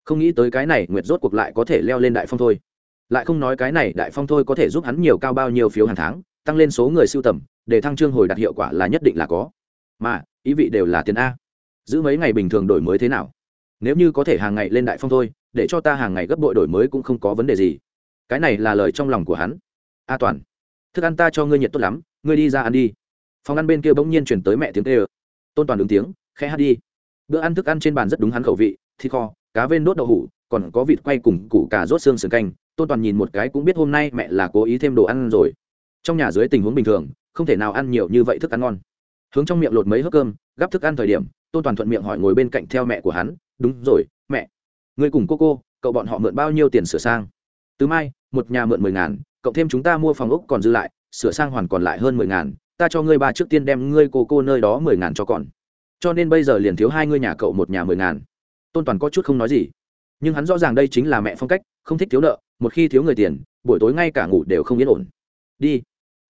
Không nghĩ tới cái này nguyệt rốt cuộc lại có thể leo lên đại phong thôi. Lại không nói cái này đại phong thôi có thể giúp hắn nhiều cao bao nhiêu phiếu hàng tháng, tăng lên số người sưu tầm, để thăng trương hồi đạt hiệu quả là nhất định là có. Mà, ý vị đều là tiền a. Giữ mấy ngày bình thường đổi mới thế nào? Nếu như có thể hàng ngày lên đại phong thôi, để cho ta hàng ngày gấp bội đổi mới cũng không có vấn đề gì. Cái này là lời trong lòng của hắn. A toàn, thức ăn ta cho ngươi nhiệt tốt lắm, ngươi đi ra ăn đi. Phòng ăn bên kia bỗng nhiên chuyển tới mẹ tiếng tê ơ tôn toàn ứng tiếng, khẽ hát đi. Bữa ăn thức ăn trên bàn rất đúng hắn khẩu vị, thịt kho, cá vên đốt đậu hủ, còn có vịt quay cùng củ cà rốt xương sườn canh. Tôn toàn nhìn một cái cũng biết hôm nay mẹ là cố ý thêm đồ ăn rồi. Trong nhà dưới tình huống bình thường, không thể nào ăn nhiều như vậy thức ăn ngon. Hướng trong miệng lột mấy hớp cơm, gắp thức ăn thời điểm, tôn toàn thuận miệng hỏi ngồi bên cạnh theo mẹ của hắn đúng rồi, mẹ. Người cùng cô cô, cậu bọn họ mượn bao nhiêu tiền sửa sang? Từ mai, một nhà mượn mười ngàn, cộng thêm chúng ta mua phòng ốc còn dư lại, sửa sang hoàn còn lại hơn mười ngàn, ta cho ngươi ba trước tiên đem ngươi cô cô nơi đó mười ngàn cho còn. Cho nên bây giờ liền thiếu hai ngươi nhà cậu một nhà mười ngàn. Tôn toàn có chút không nói gì. Nhưng hắn rõ ràng đây chính là mẹ phong cách, không thích thiếu nợ, một khi thiếu người tiền, buổi tối ngay cả ngủ đều không yên ổn. Đi.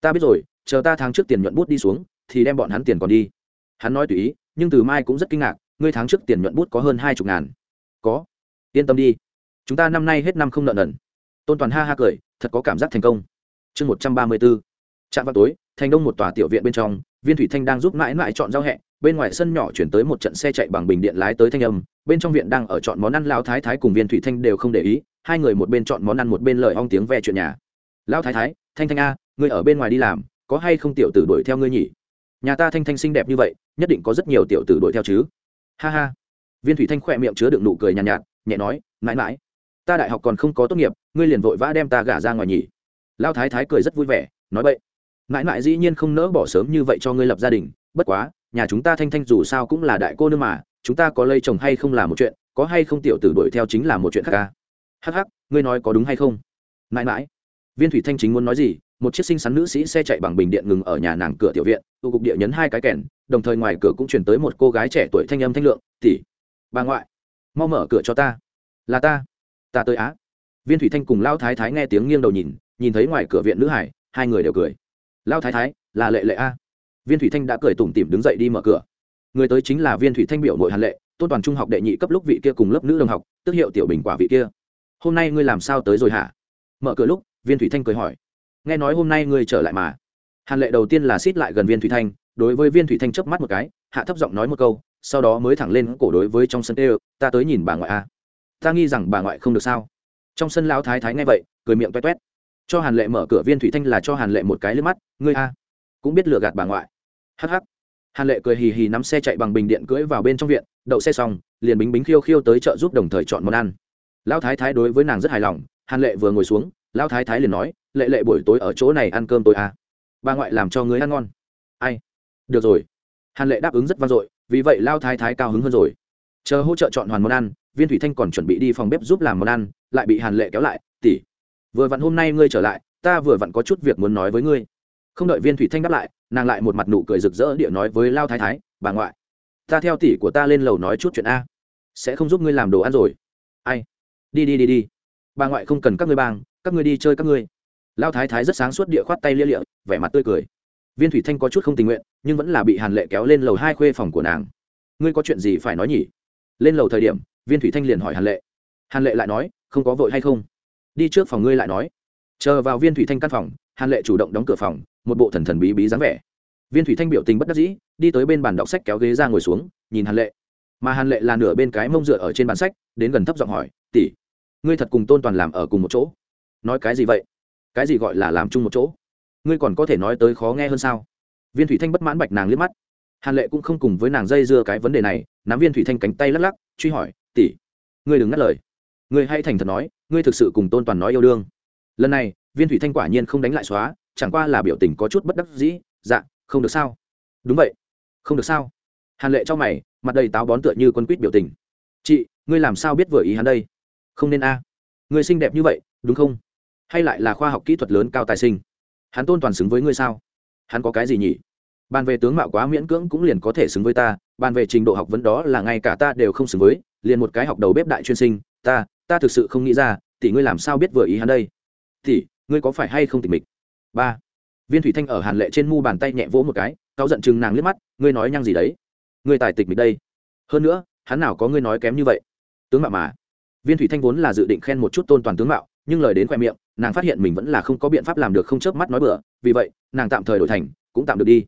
Ta biết rồi, chờ ta tháng trước tiền nhuận bút đi xuống, thì đem bọn hắn tiền còn đi. Hắn nói tùy ý, nhưng từ mai cũng rất kinh ngạc ngươi tháng trước tiền nhuận bút có hơn hai chục ngàn. Có. Yên tâm đi. Chúng ta năm nay hết năm không nợ nần. Tôn toàn ha ha cười, thật có cảm giác thành công. Chương một trăm ba mươi b ố trạm vào tối, thành đông một tòa tiểu viện bên trong, viên thủy thanh đang giúp mãi mãi chọn giao hẹ. Bên ngoài sân nhỏ chuyển tới một trận xe chạy bằng bình điện lái tới thanh âm. Bên trong viện đang ở chọn món ăn lao thái thái cùng viên thủy thanh đều không để ý. Hai người một bên chọn món ăn một bên lời ong tiếng ve chuyện nhà. Lao thái thái, thanh thanh a, ngươi ở bên ngoài đi làm, có hay không tiểu tử đuổi theo ngươi nhỉ? Nhà ta thanh thanh xinh đẹp như vậy, nhất định có rất nhiều tiểu tử đuổi theo chứ ha ha. Viên thủy thanh khỏe miệng chứa đựng nụ cười nhàn nhạt, nhạt nhẹ nói mãi mãi ta đại học còn không có tốt nghiệp ngươi liền vội vã đem ta gả ra ngoài nhỉ? Lao thái thái cười rất vui vẻ nói vậy mãi mãi dĩ nhiên không nỡ bỏ sớm như vậy cho ngươi lập gia đình bất quá nhà chúng ta thanh thanh dù sao cũng là đại cô nương mà chúng ta có lây chồng hay không là một chuyện có hay không tiểu tử đuổi theo chính là một chuyện khác ca hắc hắc ngươi nói có đúng hay không? Mãi mãi. Viên thủy thanh chính muốn nói gì một chiếc xinh xắn nữ sĩ xe chạy bằng bình điện ngừng ở nhà nàng cửa tiểu viện, tụ cục địa nhấn hai cái kèn, đồng thời ngoài cửa cũng chuyển tới một cô gái trẻ tuổi thanh âm thanh lượng, tỷ, bà ngoại, mau mở cửa cho ta. Là ta ta tới á. Viên thủy thanh cùng lao thái thái nghe tiếng nghiêng đầu nhìn nhìn thấy ngoài cửa viện nữ hải, hai người đều cười. Lao thái thái, là lệ lệ a. Viên thủy thanh đã cười tủm tỉm đứng dậy đi mở cửa. Người tới chính là viên thủy thanh biểu nội hàn lệ tôn toàn trung học đệ nhị cấp lúc vị kia cùng lớp nữ đồng học, tức hiệu tiểu bình quả vị kia. Hôm nay ngươi làm sao tới rồi hả? Mở cửa lúc, viên thủy thanh cười hỏi nghe nói hôm nay ngươi trở lại mà. Hàn lệ đầu tiên là xít lại gần viên thủy thanh, đối với viên thủy thanh chớp mắt một cái, hạ thấp giọng nói một câu, sau đó mới thẳng lên cổ đối với trong sân tê, ta tới nhìn bà ngoại a. Ta nghi rằng bà ngoại không được sao? Trong sân lão thái thái nghe vậy, cười miệng toét toét cho hàn lệ mở cửa, viên thủy thanh là cho hàn lệ một cái lên mắt, ngươi a, cũng biết lừa gạt bà ngoại. Hh hàn lệ cười hì hì nắm xe chạy bằng bình điện cưỡi vào bên trong viện, đậu xe xong, liền bính bính khiêu khiêu tới chợ giúp đồng thời chọn món ăn. Lão thái thái đối với nàng rất hài lòng, hàn lệ vừa ngồi xuống lão thái thái liền nói, lệ lệ buổi tối ở chỗ này ăn cơm tối à. bà ngoại làm cho người ăn ngon. Ai? Được rồi. Hàn lệ đáp ứng rất vang dội, vì vậy lao thái thái cao hứng hơn rồi. Chờ hỗ trợ chọn hoàn món ăn, viên thủy thanh còn chuẩn bị đi phòng bếp giúp làm món ăn, lại bị hàn lệ kéo lại tỉ vừa vặn hôm nay ngươi trở lại, ta vừa vặn có chút việc muốn nói với ngươi. Không đợi viên thủy thanh đáp lại, nàng lại một mặt nụ cười rực rỡ địa nói với lao thái thái, bà ngoại, ta theo tỷ của ta lên lầu nói chút chuyện a. Sẽ không giúp ngươi làm đồ ăn rồi. Ai? Đi đi đi đi. Bà ngoại không cần các ngươi bang các ngươi đi chơi các ngươi. Lao thái thái rất sáng suốt địa khoát tay lia lịa, vẻ mặt tươi cười. Viên thủy thanh có chút không tình nguyện, nhưng vẫn là bị hàn lệ kéo lên lầu hai khuê phòng của nàng. Ngươi có chuyện gì phải nói nhỉ? Lên lầu thời điểm, viên thủy thanh liền hỏi hàn lệ. Hàn lệ lại nói, không có vội hay không? Đi trước phòng ngươi lại nói. Chờ vào viên thủy thanh căn phòng, hàn lệ chủ động đóng cửa phòng, một bộ thần thần bí bí dáng vẻ. Viên thủy thanh biểu tình bất đắc dĩ, đi tới bên bàn đọc sách kéo ghế ra ngồi xuống, nhìn hàn lệ. Mà hàn lệ là nửa bên cái mông dựa ở trên bàn sách, đến gần thấp giọng hỏi, tỷ, ngươi thật cùng tôn toàn làm ở cùng một chỗ? Nói cái gì vậy? Cái gì gọi là làm chung một chỗ? Ngươi còn có thể nói tới khó nghe hơn sao? Viên thủy thanh bất mãn bạch nàng liếc mắt. Hàn lệ cũng không cùng với nàng dây dưa cái vấn đề này, nắm viên thủy thanh cánh tay lắc lắc, truy hỏi, tỷ, ngươi đừng ngắt lời. Ngươi hay thành thật nói, ngươi thực sự cùng tôn toàn nói yêu đương. Lần này, viên thủy thanh quả nhiên không đánh lại xóa, chẳng qua là biểu tình có chút bất đắc dĩ dạ không được sao? Đúng vậy. Không được sao? Hàn lệ cho mày, mặt đầy táo bón tựa như quân quýt biểu tình. Chị, ngươi làm sao biết vừa ý hắn đây? Không nên a. À. ngươi xinh đẹp như vậy, đúng không? Hay lại là khoa học kỹ thuật lớn cao tài sinh? Hắn tôn toàn xứng với ngươi sao? Hắn có cái gì nhỉ? Bàn về tướng mạo quá miễn cưỡng cũng liền có thể xứng với ta, bàn về trình độ học vấn đó là ngay cả ta đều không xứng với, liền một cái học đầu bếp đại chuyên sinh, ta ta thực sự không nghĩ ra, tỷ ngươi làm sao biết vừa ý hắn đây? Tỷ, ngươi có phải hay không tỉnh mịch? Ba. Viên thủy thanh ở hàn lệ trên mu bàn tay nhẹ vỗ một cái, cáu giận chừng nàng liếc mắt, ngươi nói nhăng gì đấy? Ngươi tài tịch mịch đây. Hơn nữa, hắn nào có ngươi nói kém như vậy? Tướng mạo mà. Viên thủy thanh vốn là dự định khen một chút tôn toàn tướng mạo, nhưng lời đến khoe miệng nàng phát hiện mình vẫn là không có biện pháp làm được không chớp mắt nói bừa, vì vậy, nàng tạm thời đổi thành, cũng tạm được đi.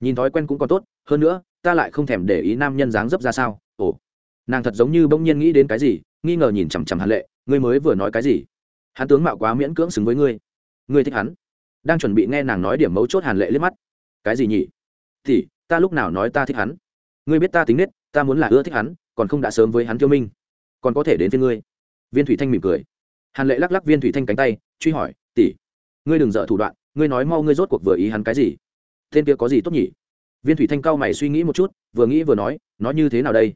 Nhìn thói quen cũng còn tốt, hơn nữa, ta lại không thèm để ý nam nhân dáng dấp ra sao. Ồ, nàng thật giống như bỗng nhiên nghĩ đến cái gì, nghi ngờ nhìn chằm chằm hàn lệ, ngươi mới vừa nói cái gì? Hắn tướng mạo quá miễn cưỡng xứng với ngươi. Ngươi thích hắn. Đang chuẩn bị nghe nàng nói điểm mấu chốt hàn lệ liếc mắt. Cái gì nhỉ? Thì, ta lúc nào nói ta thích hắn? Ngươi biết ta tính nết, ta muốn là ưa thích hắn, còn không đã sớm với hắn tiêu minh. Còn có thể đến với ngươi. Viên thủy thanh mỉm cười hàn lệ lắc lắc viên thủy thanh cánh tay, truy hỏi, tỷ, ngươi đừng dở thủ đoạn, ngươi nói mau ngươi rốt cuộc vừa ý hắn cái gì? Tên kia có gì tốt nhỉ? Viên thủy thanh cao mày suy nghĩ một chút, vừa nghĩ vừa nói nói như thế nào đây?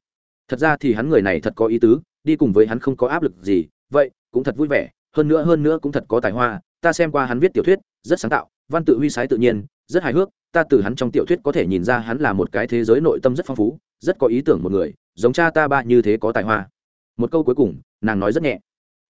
Thật ra thì hắn người này thật có ý tứ, đi cùng với hắn không có áp lực gì, vậy cũng thật vui vẻ, hơn nữa hơn nữa cũng thật có tài hoa, ta xem qua hắn viết tiểu thuyết, rất sáng tạo, văn tự huy sái tự nhiên, rất hài hước, ta từ hắn trong tiểu thuyết có thể nhìn ra hắn là một cái thế giới nội tâm rất phong phú, rất có ý tưởng một người, giống cha ta ba như thế có tài hoa. Một câu cuối cùng, nàng nói rất nhẹ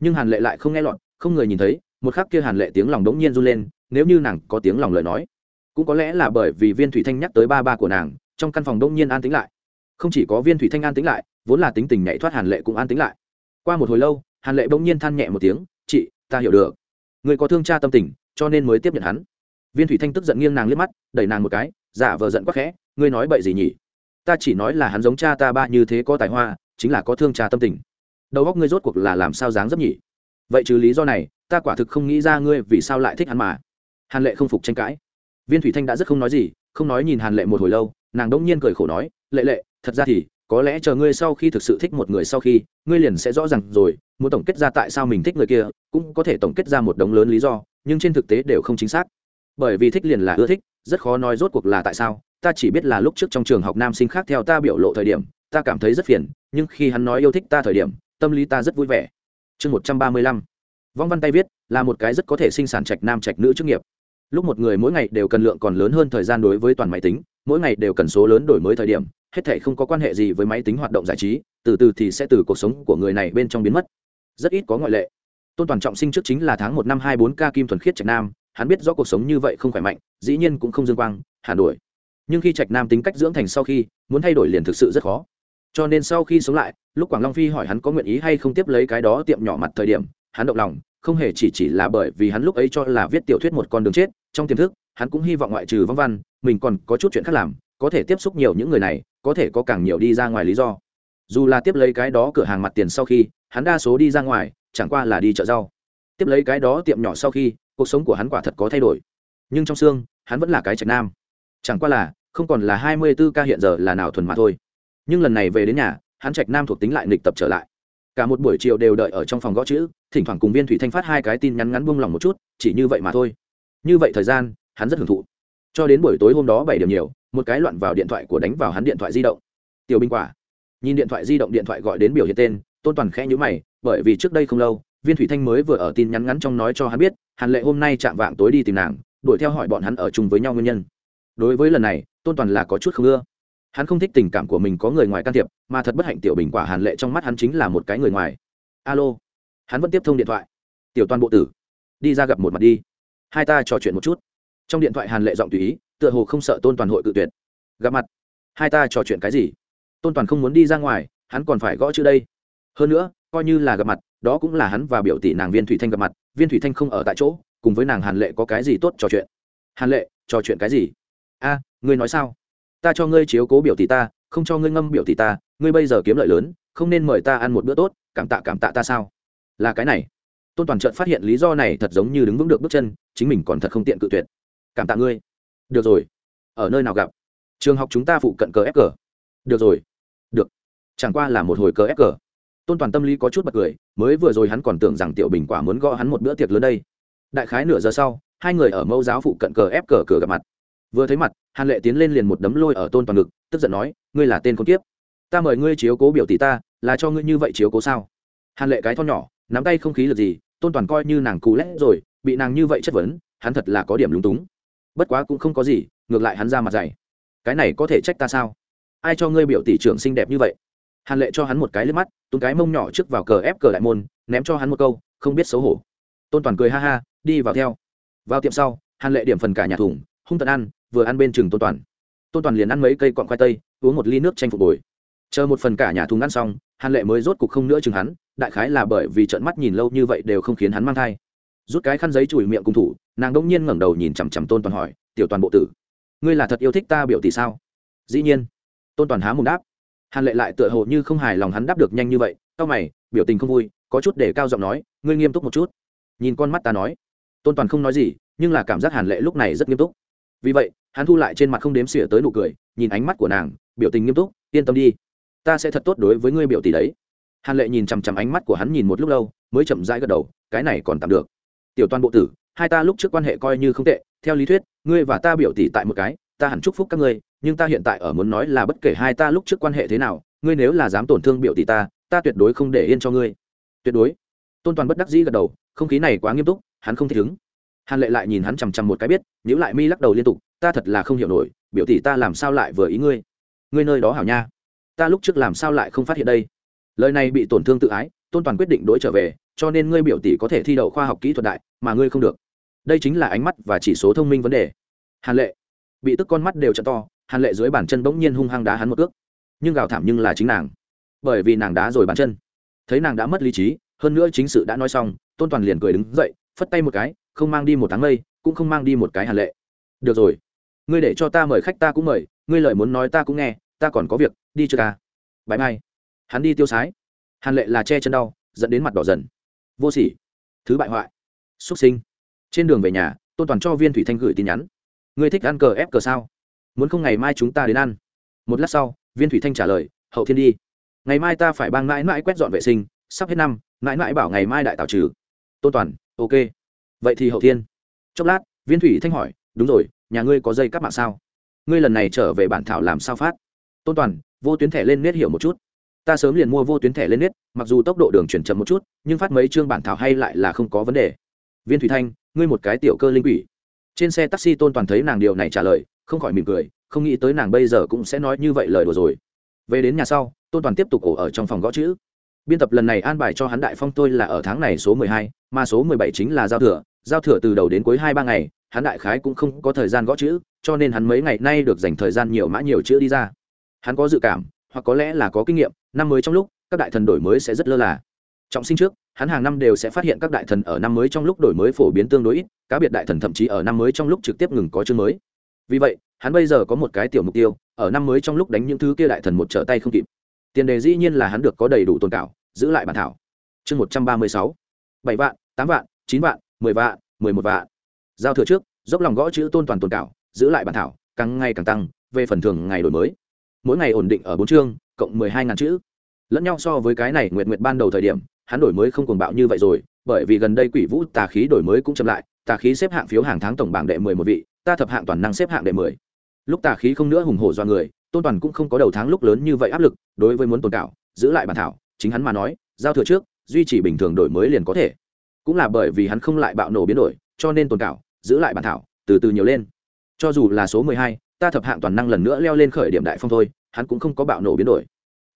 nhưng hàn lệ lại không nghe lọt, không người nhìn thấy, một khắc kia hàn lệ tiếng lòng đống nhiên run lên, nếu như nàng có tiếng lòng lời nói, cũng có lẽ là bởi vì viên thủy thanh nhắc tới ba ba của nàng, trong căn phòng đông nhiên an tĩnh lại. Không chỉ có viên thủy thanh an tĩnh lại, vốn là tính tình nhảy thoát hàn lệ cũng an tĩnh lại. Qua một hồi lâu, hàn lệ bỗng nhiên than nhẹ một tiếng, chị, ta hiểu được. Người có thương cha tâm tình, cho nên mới tiếp nhận hắn. Viên thủy thanh tức giận nghiêng nàng liếc mắt, đẩy nàng một cái, giả vờ giận quắc khẽ, ngươi nói bậy gì nhỉ? Ta chỉ nói là hắn giống cha ta ba như thế có tài hoa, chính là có thương cha tâm tình đầu óc ngươi rốt cuộc là làm sao dáng dấp nhỉ? Vậy trừ lý do này, ta quả thực không nghĩ ra ngươi vì sao lại thích hắn mà. Hàn lệ không phục tranh cãi. Viên thủy thanh đã rất không nói gì, không nói nhìn hàn lệ một hồi lâu, nàng đông nhiên cười khổ nói, lệ lệ, thật ra thì, có lẽ chờ ngươi sau khi thực sự thích một người sau khi, ngươi liền sẽ rõ ràng rồi, muốn tổng kết ra tại sao mình thích người kia, cũng có thể tổng kết ra một đống lớn lý do, nhưng trên thực tế đều không chính xác. Bởi vì thích liền là ưa thích, rất khó nói rốt cuộc là tại sao, ta chỉ biết là lúc trước trong trường học nam sinh khác theo ta biểu lộ thời điểm, ta cảm thấy rất phiền, nhưng khi hắn nói yêu thích ta thời điểm tâm lý ta rất vui vẻ. Chương một trăm ba mươi lăm. Vong văn tay viết, là một cái rất có thể sinh sản trạch nam trạch nữ chức nghiệp. Lúc một người mỗi ngày đều cần lượng còn lớn hơn thời gian đối với toàn máy tính, mỗi ngày đều cần số lớn đổi mới thời điểm, hết thể không có quan hệ gì với máy tính hoạt động giải trí, từ từ thì sẽ từ cuộc sống của người này bên trong biến mất. Rất ít có ngoại lệ. Tôn toàn trọng sinh trước chính là tháng một năm hai bốn ca kim thuần khiết trạch nam, hắn biết rõ cuộc sống như vậy không khỏe mạnh, dĩ nhiên cũng không dương quang hàn đổi nhưng khi trạch nam tính cách dưỡng thành sau khi, muốn thay đổi liền thực sự rất khó cho nên sau khi sống lại, lúc quảng long phi hỏi hắn có nguyện ý hay không tiếp lấy cái đó tiệm nhỏ mặt thời điểm, hắn động lòng, không hề chỉ chỉ là bởi vì hắn lúc ấy cho là viết tiểu thuyết một con đường chết, trong tiềm thức, hắn cũng hy vọng ngoại trừ vong văn, mình còn có chút chuyện khác làm, có thể tiếp xúc nhiều những người này, có thể có càng nhiều đi ra ngoài lý do. Dù là tiếp lấy cái đó cửa hàng mặt tiền sau khi, hắn đa số đi ra ngoài, chẳng qua là đi chợ rau. Tiếp lấy cái đó tiệm nhỏ sau khi, cuộc sống của hắn quả thật có thay đổi. Nhưng trong xương, hắn vẫn là cái trạch nam. Chẳng qua là, không còn là hai mươi bốn ca hiện giờ là nào thuần mà thôi nhưng lần này về đến nhà, hắn trạch nam thuộc tính lại nghịch tập trở lại. Cả một buổi chiều đều đợi ở trong phòng gõ chữ, thỉnh thoảng cùng viên thủy thanh phát hai cái tin nhắn ngắn buông lỏng một chút, chỉ như vậy mà thôi. Như vậy thời gian, hắn rất hưởng thụ. Cho đến buổi tối hôm đó bảy điểm nhiều, một cái loạn vào điện thoại của đánh vào hắn điện thoại di động. Tiểu binh quả, nhìn điện thoại di động điện thoại gọi đến biểu hiện tên, tôn toàn khẽ nhữ mày, bởi vì trước đây không lâu, viên thủy thanh mới vừa ở tin nhắn ngắn trong nói cho hắn biết, hàn lệ hôm nay chạm vạng tối đi tìm nàng, đuổi theo hỏi bọn hắn ở chung với nhau nguyên nhân. Đối với lần này, tôn toàn là có chút không ưa hắn không thích tình cảm của mình có người ngoài can thiệp, mà thật bất hạnh tiểu bình quả hàn lệ trong mắt hắn chính là một cái người ngoài. Alo. Hắn vẫn tiếp thông điện thoại. Tiểu toàn bộ tử. Đi ra gặp một mặt đi. Hai ta trò chuyện một chút. Trong điện thoại hàn lệ giọng tùy ý, tựa hồ không sợ tôn toàn hội cự tuyệt. Gặp mặt. Hai ta trò chuyện cái gì? Tôn toàn không muốn đi ra ngoài, hắn còn phải gõ chữ đây. Hơn nữa, coi như là gặp mặt, đó cũng là hắn và biểu tỷ nàng viên thủy thanh gặp mặt. Viên thủy thanh không ở tại chỗ, cùng với nàng hàn lệ có cái gì tốt trò chuyện? Hàn lệ, trò chuyện cái gì? A, ngươi nói sao? Ta cho ngươi chiếu cố biểu tỷ ta, không cho ngươi ngâm biểu tỷ ta, ngươi bây giờ kiếm lợi lớn, không nên mời ta ăn một bữa tốt, cảm tạ cảm tạ ta sao? Là cái này. Tôn toàn trợn phát hiện lý do này thật giống như đứng vững được bước chân, chính mình còn thật không tiện cự tuyệt. Cảm tạ ngươi. Được rồi. Ở nơi nào gặp? Trường học chúng ta phụ cận cờ ép cờ. Được rồi. Được. Chẳng qua là một hồi cờ ép cờ. Tôn toàn tâm lý có chút bật cười, mới vừa rồi hắn còn tưởng rằng tiểu bình quả muốn gõ hắn một bữa tiệc lớn đây. Đại khái nửa giờ sau, hai người ở mẫu giáo phụ cận cờ ép cờ cửa gặp mặt vừa thấy mặt, hàn lệ tiến lên liền một đấm lôi ở tôn toàn ngực, tức giận nói, ngươi là tên con kiếp. Ta mời ngươi chiếu cố biểu tỷ ta, là cho ngươi như vậy chiếu cố sao? Hàn lệ cái thon nhỏ, nắm tay không khí là gì, tôn toàn coi như nàng cú lét rồi, bị nàng như vậy chất vấn, hắn thật là có điểm lúng túng. Bất quá cũng không có gì, ngược lại hắn ra mặt dày cái này có thể trách ta sao? Ai cho ngươi biểu tỷ trưởng xinh đẹp như vậy? Hàn lệ cho hắn một cái liếc mắt tung cái mông nhỏ trước vào cờ ép cờ đại môn, ném cho hắn một câu, không biết xấu hổ. Tôn toàn cười ha ha, đi vào theo. Vào tiệm sau, hàn lệ điểm phần cả nhà thùng, hung tận ăn vừa ăn bên chừng tôn toàn. Tôn toàn liền ăn mấy cây cọn khoai tây, uống một ly nước chanh phục bồi chờ một phần cả nhà thùng ăn xong, hàn lệ mới rốt cục không nữa chừng hắn, đại khái là bởi vì trận mắt nhìn lâu như vậy đều không khiến hắn mang thai. Rút cái khăn giấy chùi miệng cung thủ, nàng đông nhiên ngẩng đầu nhìn chằm chằm tôn toàn hỏi, tiểu toàn bộ tử, ngươi là thật yêu thích ta biểu tỷ sao? Dĩ nhiên. Tôn toàn há mồm đáp. Hàn lệ lại tựa hồ như không hài lòng hắn đáp được nhanh như vậy tao mày, biểu tình không vui, có chút để cao giọng nói, ngươi nghiêm túc một chút. Nhìn con mắt ta nói. Tôn toàn không nói gì, nhưng là cảm giác hàn lệ lúc này rất nghiêm túc. Vì vậy hắn thu lại trên mặt không đếm xỉa tới nụ cười, nhìn ánh mắt của nàng, biểu tình nghiêm túc, yên tâm đi, ta sẽ thật tốt đối với ngươi biểu tỷ đấy. Hàn lệ nhìn chằm chằm ánh mắt của hắn nhìn một lúc lâu, mới chậm rãi gật đầu, cái này còn tạm được. Tiểu toàn bộ tử, hai ta lúc trước quan hệ coi như không tệ, theo lý thuyết, ngươi và ta biểu tỷ tại một cái, ta hẳn chúc phúc các ngươi, nhưng ta hiện tại ở muốn nói là bất kể hai ta lúc trước quan hệ thế nào, ngươi nếu là dám tổn thương biểu tỷ ta ta tuyệt đối không để yên cho ngươi. Tuyệt đối. Tôn toàn bất đắc dĩ gật đầu, không khí này quá nghiêm túc, hắn không thích ứng. Hàn lệ lại nhìn hắn chằm chằm một cái biết nhữ lại mi lắc đầu liên tục ta thật là không hiểu nổi, biểu tỷ ta làm sao lại vừa ý ngươi? Ngươi nơi đó hảo nha. Ta lúc trước làm sao lại không phát hiện đây? Lời này bị tổn thương tự ái, tôn toàn quyết định đổi trở về, cho nên ngươi biểu tỷ có thể thi đậu khoa học kỹ thuật đại, mà ngươi không được. Đây chính là ánh mắt và chỉ số thông minh vấn đề. Hàn lệ. Bị tức con mắt đều t to, hàn lệ dưới bàn chân bỗng nhiên hung hăng đá hắn một ước nhưng gào thảm nhưng là chính nàng. Bởi vì nàng đá rồi bàn chân. Thấy nàng đã mất lý trí, hơn nữa chính sự đã nói xong, tôn toàn liền cười đứng dậy, phất tay một cái, không mang đi một tháng mây, cũng không mang đi một cái hàn lệ. Được rồi ngươi để cho ta mời khách ta cũng mời, ngươi lời muốn nói ta cũng nghe, ta còn có việc, đi chưa ta à? bãi mai. Hắn đi tiêu sái. Hàn lệ là che chân đau, dẫn đến mặt đỏ dần. Vô sỉ. Thứ bại hoại. Xuất sinh. Trên đường về nhà, tôn toàn cho viên thủy thanh gửi tin nhắn. Ngươi thích ăn cờ ép cờ sao? Muốn không ngày mai chúng ta đến ăn. Một lát sau, viên thủy thanh trả lời, hậu thiên đi. Ngày mai ta phải bang mãi mãi quét dọn vệ sinh, sắp hết năm, mãi mãi bảo ngày mai đại tạo trừ. Tôn toàn, ok. Vậy thì hậu thiên. Chốc lát, viên thủy thanh hỏi, đúng rồi nhà ngươi có dây cắp mạng sao? Ngươi lần này trở về bản thảo làm sao phát? Tôn toàn, vô tuyến thẻ lên nét hiểu một chút. Ta sớm liền mua vô tuyến thẻ lên nét, mặc dù tốc độ đường chuyển chậm một chút, nhưng phát mấy chương bản thảo hay lại là không có vấn đề. Viên thủy thanh, ngươi một cái tiểu cơ linh quỷ. Trên xe taxi tôn toàn thấy nàng điều này trả lời, không khỏi mỉm cười, không nghĩ tới nàng bây giờ cũng sẽ nói như vậy lời đùa rồi. Về đến nhà sau, tôn toàn tiếp tục ổ ở trong phòng gõ chữ. Biên tập lần này an bài cho hắn đại phong tôi là ở tháng này số mười hai, mà số mười bảy chính là giao thừa. Giao thừa từ đầu đến cuối hai ba ngày hắn đại khái cũng không có thời gian gõ chữ, cho nên hắn mấy ngày nay được dành thời gian nhiều mã nhiều chữ đi ra. Hắn có dự cảm, hoặc có lẽ là có kinh nghiệm, năm mới trong lúc, các đại thần đổi mới sẽ rất lơ là. Trọng sinh trước, hắn hàng năm đều sẽ phát hiện các đại thần ở năm mới trong lúc đổi mới phổ biến tương đối ít, cá biệt đại thần thậm chí ở năm mới trong lúc trực tiếp ngừng có chương mới. Vì vậy, hắn bây giờ có một cái tiểu mục tiêu, ở năm mới trong lúc đánh những thứ kia đại thần một trở tay không kịp. Tiền đề dĩ nhiên là hắn được có đầy đủ tồn cảo, giữ lại bản thảo. Chương một trăm ba mươi sáu. Bảy vạn, tám vạn, chín vạn, mười vạn, mười một vạn giao thừa trước, dốc lòng gõ chữ tôn toàn tồn cảo, giữ lại bản thảo, càng ngày càng tăng, về phần thường ngày đổi mới. Mỗi ngày ổn định ở bốn chương, cộng mười hai ngàn chữ. Lẫn nhau so với cái này nguyện nguyện ban đầu thời điểm, hắn đổi mới không cuồng bạo như vậy rồi, bởi vì gần đây quỷ vũ tà khí đổi mới cũng chậm lại, tà khí xếp hạng phiếu hàng tháng tổng bảng đệ mười một vị, ta thập hạng toàn năng xếp hạng đệ mười. Lúc tà khí không nữa hùng hổ do người, tôn toàn cũng không có đầu tháng lúc lớn như vậy áp lực, đối với muốn tồn cảo, giữ lại bản thảo, chính hắn mà nói, giao thừa trước, duy trì bình thường đổi mới liền có thể. Cũng là bởi vì hắn không lại bạo nổ biến đổi, cho nên tồn cảo giữ lại bản thảo, từ từ nhiều lên. Cho dù là số mười hai, ta thập hạng toàn năng lần nữa leo lên khởi điểm đại phong thôi, hắn cũng không có bạo nổ biến đổi.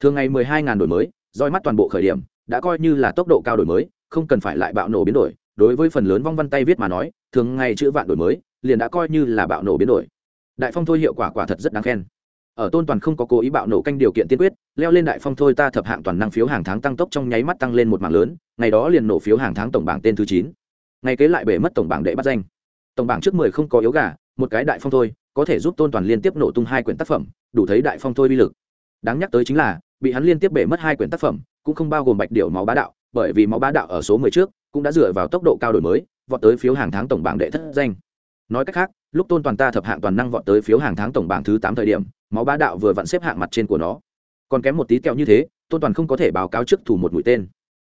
Thường ngày mười hai ngàn đổi mới, roi mắt toàn bộ khởi điểm, đã coi như là tốc độ cao đổi mới, không cần phải lại bạo nổ biến đổi. Đối với phần lớn vong văn tay viết mà nói, thường ngày chữ vạn đổi mới, liền đã coi như là bạo nổ biến đổi. Đại phong thôi hiệu quả quả thật rất đáng khen. Ở tôn toàn không có cố ý bạo nổ canh điều kiện tiên quyết, leo lên đại phong thôi ta thập hạng toàn năng phiếu hàng tháng tăng tốc trong nháy mắt tăng lên một mạng lớn, ngày đó liền nổ phiếu hàng tháng tổng bảng tên thứ chín. Ngày kế lại bể mất tổng bảng đệ bắt danh tổng bảng trước mười không có yếu gà, một cái đại phong thôi, có thể giúp tôn toàn liên tiếp nổ tung hai quyển tác phẩm, đủ thấy đại phong thôi uy lực. Đáng nhắc tới chính là, bị hắn liên tiếp bể mất hai quyển tác phẩm, cũng không bao gồm bạch điệu máu bá đạo, bởi vì máu bá đạo ở số mười trước, cũng đã dựa vào tốc độ cao đổi mới, vọt tới phiếu hàng tháng tổng bảng đệ thất danh. Nói cách khác, lúc tôn toàn ta thập hạng toàn năng vọt tới phiếu hàng tháng tổng bảng thứ tám thời điểm, máu bá đạo vừa vặn xếp hạng mặt trên của nó. Còn kém một tí kẹo như thế, tôn toàn không có thể báo cáo trước thủ một mũi tên.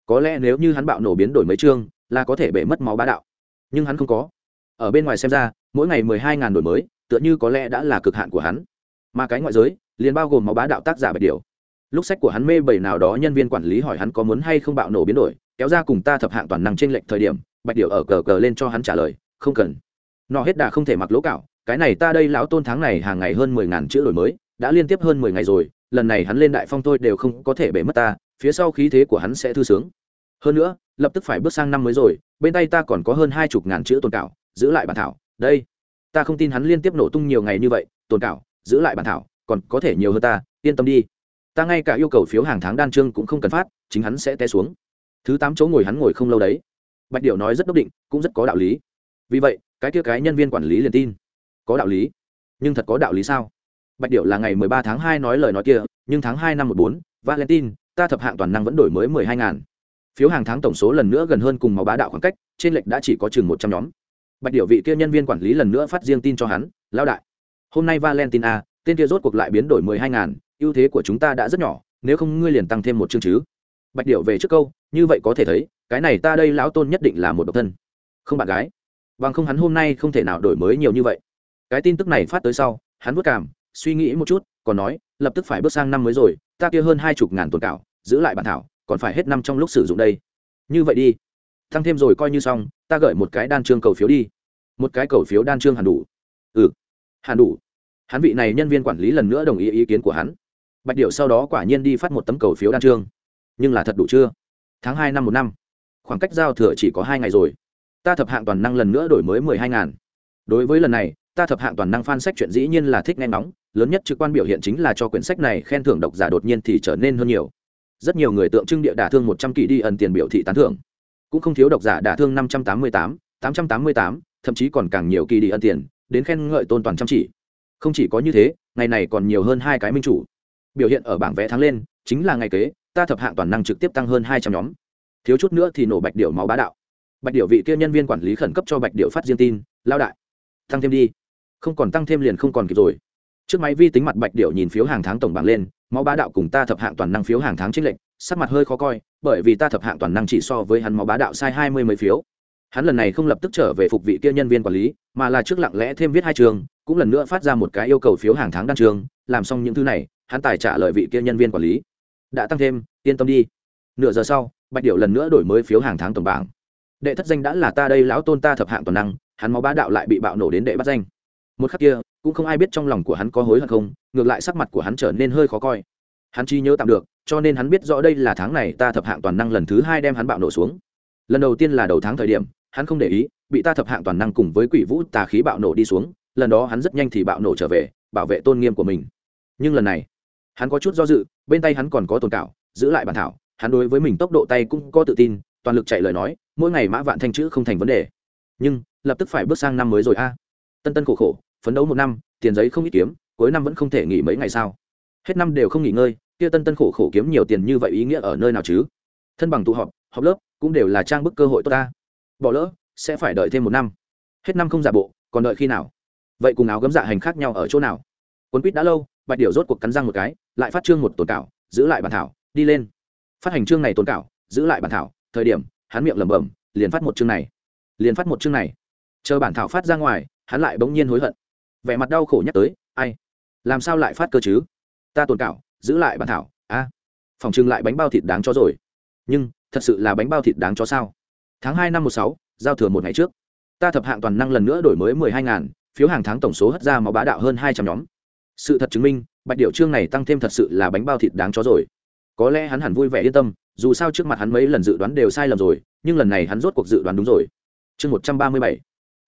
Có lẽ nếu như hắn bạo nổ biến đổi mấy chương, là có thể bể mất máu bá đạo. Nhưng hắn không có ở bên ngoài xem ra, mỗi ngày mười hai ngàn đổi mới, tựa như có lẽ đã là cực hạn của hắn. Mà cái ngoại giới, liền bao gồm máu bá đạo tác giả bạch điều lúc sách của hắn mê bảy nào đó nhân viên quản lý hỏi hắn có muốn hay không bạo nổ biến đổi, kéo ra cùng ta thập hạng toàn năng trên lệnh thời điểm, bạch điều ở cờ cờ lên cho hắn trả lời, không cần. Nọ hết đà không thể mặc lỗ cạo, cái này ta đây lão tôn tháng này hàng ngày hơn mười ngàn chữ đổi mới, đã liên tiếp hơn mười ngày rồi, lần này hắn lên đại phong tôi đều không có thể bể mất ta, phía sau khí thế của hắn sẽ thư sướng. Hơn nữa, lập tức phải bước sang năm mới rồi, bên tay ta còn có hơn hai chục ngàn chữ tồn cảo giữ lại bản thảo, đây, ta không tin hắn liên tiếp nổ tung nhiều ngày như vậy, tồn cảo, giữ lại bản thảo, còn có thể nhiều hơn ta, yên tâm đi. Ta ngay cả yêu cầu phiếu hàng tháng đan trương cũng không cần phát, chính hắn sẽ té xuống. Thứ tám chỗ ngồi hắn ngồi không lâu đấy. Bạch điệu nói rất đốc định, cũng rất có đạo lý. Vì vậy, cái kia cái nhân viên quản lý liền tin. Có đạo lý. Nhưng thật có đạo lý sao? Bạch điệu là ngày mười ba tháng hai nói lời nói kia, nhưng tháng hai năm một bốn, valentine, ta thập hạng toàn năng vẫn đổi mới mười hai ngàn. Phiếu hàng tháng tổng số lần nữa gần hơn cùng máu bá đạo khoảng cách, trên lệch đã chỉ có chừng một trăm nhóm bạch điệu vị kia nhân viên quản lý lần nữa phát riêng tin cho hắn, lão đại, hôm nay valentine a tên kia rốt cuộc lại biến đổi mười hai ngàn, ưu thế của chúng ta đã rất nhỏ, nếu không ngươi liền tăng thêm một chương chứ. Bạch điệu về trước câu, như vậy có thể thấy, cái này ta đây lão tôn nhất định là một độc thân, không bạn gái. Bằng không hắn hôm nay không thể nào đổi mới nhiều như vậy. Cái tin tức này phát tới sau, hắn vất cảm suy nghĩ một chút, còn nói, lập tức phải bước sang năm mới rồi, ta kia hơn hai chục ngàn tồn cảo giữ lại bản thảo, còn phải hết năm trong lúc sử dụng đây. Như vậy đi tăng thêm rồi coi như xong, ta gửi một cái đan trương cầu phiếu đi. Một cái cầu phiếu đan trương hẳn đủ. Ừ. Hẳn đủ. Hắn vị này nhân viên quản lý lần nữa đồng ý ý kiến của hắn. Bạch điệu sau đó quả nhiên đi phát một tấm cầu phiếu đan trương nhưng là thật đủ chưa? Tháng hai năm một năm. Khoảng cách giao thừa chỉ có hai ngày rồi. Ta thập hạng toàn năng lần nữa đổi mới mười hai ngàn. Đối với lần này, ta thập hạng toàn năng fan sách chuyện dĩ nhiên là thích nghe ngóng. Lớn nhất trực quan biểu hiện chính là cho quyển sách này khen thưởng độc giả đột nhiên thì trở nên hơn nhiều. Rất nhiều người tượng trưng địa đả thương một trăm kỳ đi ẩn tiền biểu thị tán thưởng cũng không thiếu độc giả đả thương năm trăm tám mươi tám tám trăm tám mươi tám, thậm chí còn càng nhiều kỳ đi ân tiền, đến khen ngợi tôn toàn chăm chỉ. Không chỉ có như thế, ngày này còn nhiều hơn hai cái minh chủ. Biểu hiện ở bảng vẽ tháng lên, chính là ngày kế, ta thập hạng toàn năng trực tiếp tăng hơn hai trăm nhóm. Thiếu chút nữa thì nổ bạch điệu máu bá đạo. Bạch điệu vị kia nhân viên quản lý khẩn cấp cho bạch điệu phát riêng tin lao đại, tăng thêm đi. Không còn tăng thêm liền không còn kịp rồi. Trước máy vi tính mặt bạch điệu nhìn phiếu hàng tháng tổng bảng lên, máu bá đạo cùng ta thập hạng toàn năng phiếu hàng tháng trích lệnh sắc mặt hơi khó coi, bởi vì ta thập hạng toàn năng chỉ so với hắn máu bá đạo sai hai mươi mấy phiếu. Hắn lần này không lập tức trở về phục vị kia nhân viên quản lý, mà là trước lặng lẽ thêm viết hai trường, cũng lần nữa phát ra một cái yêu cầu phiếu hàng tháng đăng trường, làm xong những thứ này, hắn tài trả lời vị kia nhân viên quản lý. Đã tăng thêm, yên tâm đi. Nửa giờ sau, bạch điệu lần nữa đổi mới phiếu hàng tháng tổng bảng. Đệ thất danh đã là ta đây, lão tôn ta thập hạng toàn năng, hắn máu bá đạo lại bị bạo nổ đến đệ bắt danh. Một khắc kia, cũng không ai biết trong lòng của hắn có hối hận không, ngược lại sắc mặt của hắn trở nên hơi khó coi. Hắn chi nhớ tạm được cho nên hắn biết rõ đây là tháng này ta thập hạng toàn năng lần thứ hai đem hắn bạo nổ xuống. Lần đầu tiên là đầu tháng thời điểm, hắn không để ý, bị ta thập hạng toàn năng cùng với quỷ vũ tà khí bạo nổ đi xuống, lần đó hắn rất nhanh thì bạo nổ trở về, bảo vệ tôn nghiêm của mình. Nhưng lần này, hắn có chút do dự, bên tay hắn còn có tồn cảo giữ lại bản thảo, hắn đối với mình tốc độ tay cũng có tự tin, toàn lực chạy lời nói, mỗi ngày mã vạn thanh chữ không thành vấn đề. Nhưng, lập tức phải bước sang năm mới rồi a. Tân tân khổ khổ, phấn đấu một năm, tiền giấy không ít kiếm, cuối năm vẫn không thể nghỉ mấy ngày sao. Hết năm đều không nghỉ ngơi kia tân tân khổ khổ kiếm nhiều tiền như vậy ý nghĩa ở nơi nào chứ? Thân bằng tụ họp họp lớp cũng đều là trang bức cơ hội tốt ta. Bỏ lỡ, sẽ phải đợi thêm một năm. Hết năm không giả bộ, còn đợi khi nào? Vậy cùng áo gấm dạ hành khác nhau ở chỗ nào? Quấn quýt đã lâu, bạch điệu rốt cuộc cắn răng một cái, lại phát trương một tồn cảo, giữ lại bản thảo, đi lên. Phát hành chương này tồn cảo, giữ lại bản thảo, thời điểm, hắn miệng lẩm bẩm, liền phát một chương này. Liền phát một chương này. Chờ bản thảo phát ra ngoài, hắn lại bỗng nhiên hối hận. Vẻ mặt đau khổ nhắc tới, ai? Làm sao lại phát cơ chứ? Ta tồn cảo giữ lại bản thảo, a, phòng trưng lại bánh bao thịt đáng cho rồi. Nhưng, thật sự là bánh bao thịt đáng cho sao? Tháng hai năm một sáu, giao thừa một ngày trước, ta thập hạng toàn năng lần nữa đổi mới mười hai ngàn, phiếu hàng tháng tổng số hất ra máu bá đạo hơn hai trăm nhóm. Sự thật chứng minh, bạch điệu chương này tăng thêm thật sự là bánh bao thịt đáng cho rồi. Có lẽ hắn hẳn vui vẻ yên tâm, dù sao trước mặt hắn mấy lần dự đoán đều sai lầm rồi, nhưng lần này hắn rốt cuộc dự đoán đúng rồi. Chương một trăm ba mươi bảy.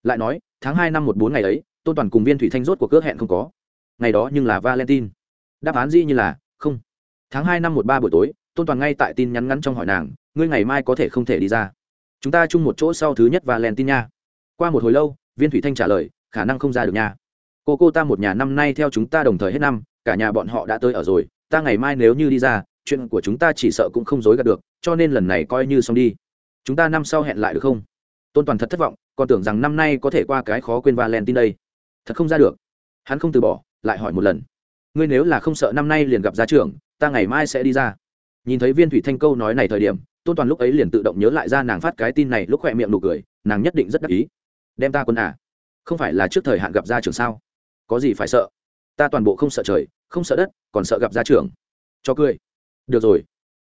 Lại nói, tháng hai năm một bốn ngày ấy, tôn toàn cùng viên thủy thanh rốt cuộc ước hẹn không có. Ngày đó nhưng là valentine. Đáp án dĩ như là không. Tháng hai năm một ba buổi tối, tôn toàn ngay tại tin nhắn ngắn trong hỏi nàng, ngươi ngày mai có thể không thể đi ra. Chúng ta chung một chỗ sau thứ nhất valentine nha. Qua một hồi lâu, viên thủy thanh trả lời, khả năng không ra được nha. Cô cô ta một nhà năm nay theo chúng ta đồng thời hết năm, cả nhà bọn họ đã tới ở rồi, ta ngày mai nếu như đi ra, chuyện của chúng ta chỉ sợ cũng không dối gạt được, cho nên lần này coi như xong đi. Chúng ta năm sau hẹn lại được không? Tôn toàn thật thất vọng, còn tưởng rằng năm nay có thể qua cái khó quên valentine đây. Thật không ra được. Hắn không từ bỏ, lại hỏi một lần ngươi nếu là không sợ năm nay liền gặp gia trưởng, ta ngày mai sẽ đi ra. Nhìn thấy viên thủy thanh câu nói này thời điểm, tôn toàn lúc ấy liền tự động nhớ lại ra nàng phát cái tin này lúc khỏe miệng nụ cười, nàng nhất định rất đắc ý. Đem ta quân à? Không phải là trước thời hạn gặp gia trưởng sao? Có gì phải sợ? Ta toàn bộ không sợ trời, không sợ đất, còn sợ gặp gia trưởng. Cho cười. Được rồi.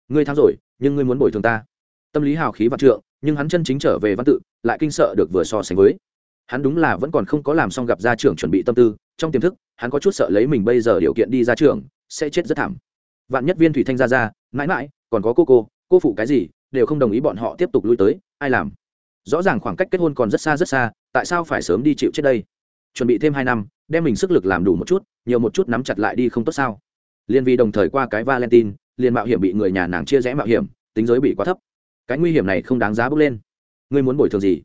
Ngươi thắng rồi, nhưng ngươi muốn bồi thường ta. Tâm lý hào khí vạn trượng, nhưng hắn chân chính trở về văn tự, lại kinh sợ được vừa so sánh với. Hắn đúng là vẫn còn không có làm xong gặp gia trưởng chuẩn bị tâm tư trong tiềm thức, hắn có chút sợ lấy mình bây giờ điều kiện đi ra trường, sẽ chết rất thảm. Vạn nhất viên thủy thanh ra ra, mãi mãi, còn có cô cô cô phụ cái gì, đều không đồng ý bọn họ tiếp tục lui tới, ai làm? Rõ ràng khoảng cách kết hôn còn rất xa rất xa, tại sao phải sớm đi chịu chết đây? Chuẩn bị thêm hai năm, đem mình sức lực làm đủ một chút, nhiều một chút nắm chặt lại đi không tốt sao? Liên vi đồng thời qua cái valentine, liền mạo hiểm bị người nhà nàng chia rẽ mạo hiểm, tính giới bị quá thấp. Cái nguy hiểm này không đáng giá bước lên. Ngươi muốn bồi thường gì?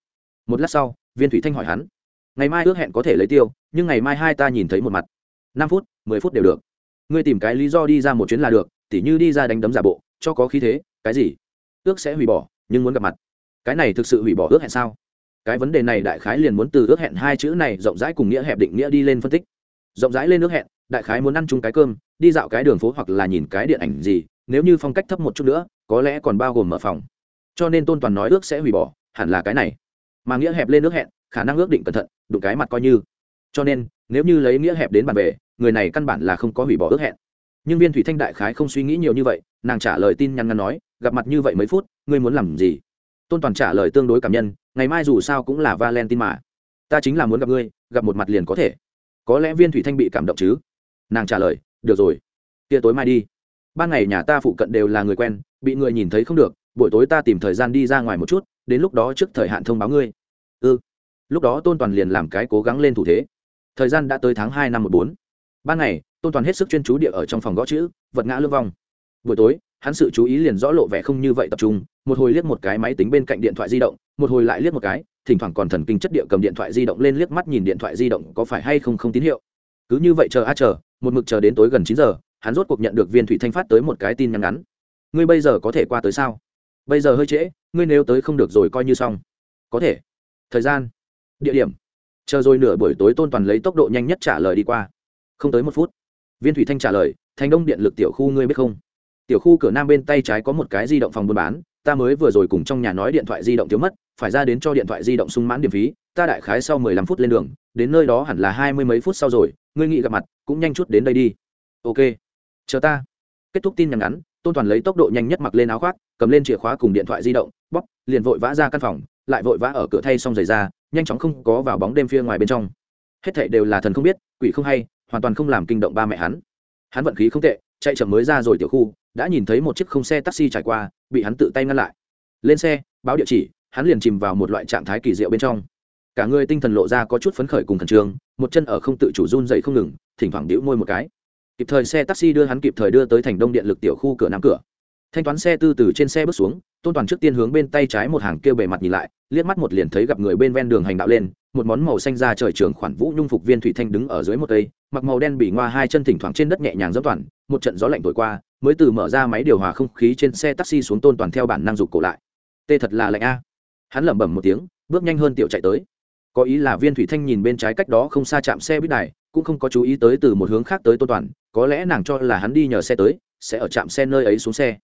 Một lát sau, viên thủy thanh hỏi hắn ngày mai ước hẹn có thể lấy tiêu, nhưng ngày mai hai ta nhìn thấy một mặt. Năm phút, mười phút đều được. Ngươi tìm cái lý do đi ra một chuyến là được, tỉ như đi ra đánh đấm giả bộ, cho có khí thế, cái gì? Ước sẽ hủy bỏ, nhưng muốn gặp mặt. Cái này thực sự hủy bỏ ước hẹn sao? Cái vấn đề này đại khái liền muốn từ ước hẹn hai chữ này rộng rãi cùng nghĩa hẹp định nghĩa đi lên phân tích. Rộng rãi lên ước hẹn, đại khái muốn ăn chung cái cơm, đi dạo cái đường phố hoặc là nhìn cái điện ảnh gì, nếu như phong cách thấp một chút nữa, có lẽ còn bao gồm mở phòng. Cho nên tôn toàn nói ước sẽ hủy bỏ, hẳn là cái này. Mà nghĩa hẹp lên ước hẹn khả năng ước định cẩn thận, đụng cái mặt coi như. Cho nên, nếu như lấy nghĩa hẹp đến bàn về, người này căn bản là không có hủy bỏ ước hẹn. Nhưng viên thủy thanh đại khái không suy nghĩ nhiều như vậy, nàng trả lời tin nhắn ngắn nói, gặp mặt như vậy mấy phút, ngươi muốn làm gì? Tôn toàn trả lời tương đối cảm nhân, ngày mai dù sao cũng là valentine mà. Ta chính là muốn gặp ngươi, gặp một mặt liền có thể. Có lẽ viên thủy thanh bị cảm động chứ? Nàng trả lời, được rồi. Kia tối mai đi. Ban ngày nhà ta phụ cận đều là người quen, bị người nhìn thấy không được, buổi tối ta tìm thời gian đi ra ngoài một chút, đến lúc đó trước thời hạn thông báo ngươi. Ư lúc đó tôn toàn liền làm cái cố gắng lên thủ thế. Thời gian đã tới tháng hai năm một bốn. Ban ngày, tôn toàn hết sức chuyên chú địa ở trong phòng gõ chữ, vật ngã lương vong buổi tối, hắn sự chú ý liền rõ lộ vẻ không như vậy tập trung, một hồi liếc một cái máy tính bên cạnh điện thoại di động, một hồi lại liếc một cái, thỉnh thoảng còn thần kinh chất địa cầm điện thoại di động lên liếc mắt nhìn điện thoại di động có phải hay không không tín hiệu. Cứ như vậy chờ a chờ, một mực chờ đến tối gần chín giờ, hắn rốt cuộc nhận được viên thủy thanh phát tới một cái tin nhắn ngắn. Ngươi bây giờ có thể qua tới sao? Bây giờ hơi trễ, ngươi nếu tới không được rồi coi như xong. Có thể. Thời gian địa điểm. Chờ rồi nửa buổi tối tôn toàn lấy tốc độ nhanh nhất trả lời đi qua. Không tới một phút, viên thủy thanh trả lời, thành đông điện lực tiểu khu ngươi biết không? Tiểu khu cửa nam bên tay trái có một cái di động phòng buôn bán, ta mới vừa rồi cùng trong nhà nói điện thoại di động thiếu mất, phải ra đến cho điện thoại di động sung mãn điểm phí, ta đại khái sau mười lăm phút lên đường, đến nơi đó hẳn là hai mươi mấy phút sau rồi, ngươi nghĩ gặp mặt, cũng nhanh chút đến đây đi. Ok, chờ ta. Kết thúc tin nhắn ngắn, tôn toàn lấy tốc độ nhanh nhất mặc lên áo khoác, cầm lên chìa khóa cùng điện thoại di động, bóp, liền vội vã ra căn phòng, lại vội vã ở cửa thay xong giày ra nhanh chóng không có vào bóng đêm phía ngoài bên trong. Hết thảy đều là thần không biết, quỷ không hay, hoàn toàn không làm kinh động ba mẹ hắn. Hắn vận khí không tệ, chạy chậm mới ra rồi tiểu khu, đã nhìn thấy một chiếc không xe taxi trải qua, bị hắn tự tay ngăn lại. Lên xe, báo địa chỉ, hắn liền chìm vào một loại trạng thái kỳ diệu bên trong. Cả người tinh thần lộ ra có chút phấn khởi cùng khẩn trương, một chân ở không tự chủ run dậy không ngừng, thỉnh thoảng đĩu môi một cái. Kịp thời xe taxi đưa hắn kịp thời đưa tới thành đông điện lực tiểu khu cửa nam cửa thanh toán xe tư từ trên xe bước xuống, tôn toàn trước tiên hướng bên tay trái một hàng kêu bề mặt nhìn lại, liếc mắt một liền thấy gặp người bên ven đường hành đạo lên, một món màu xanh ra trời trường khoản vũ nhung phục viên thủy thanh đứng ở dưới một cây, mặc màu đen bị ngoa hai chân thỉnh thoảng trên đất nhẹ nhàng dẫm toàn, một trận gió lạnh thổi qua, mới từ mở ra máy điều hòa không khí trên xe taxi xuống tôn toàn theo bản năng dục cổ lại. Tê thật là lạnh a. Hắn lẩm bẩm một tiếng, bước nhanh hơn tiểu chạy tới. Có ý là viên thủy thanh nhìn bên trái cách đó không xa chạm xe buýt đài, cũng không có chú ý tới từ một hướng khác tới tôn toàn, có lẽ nàng cho là hắn đi nhờ xe tới, sẽ ở trạm xe nơi ấy xuống xe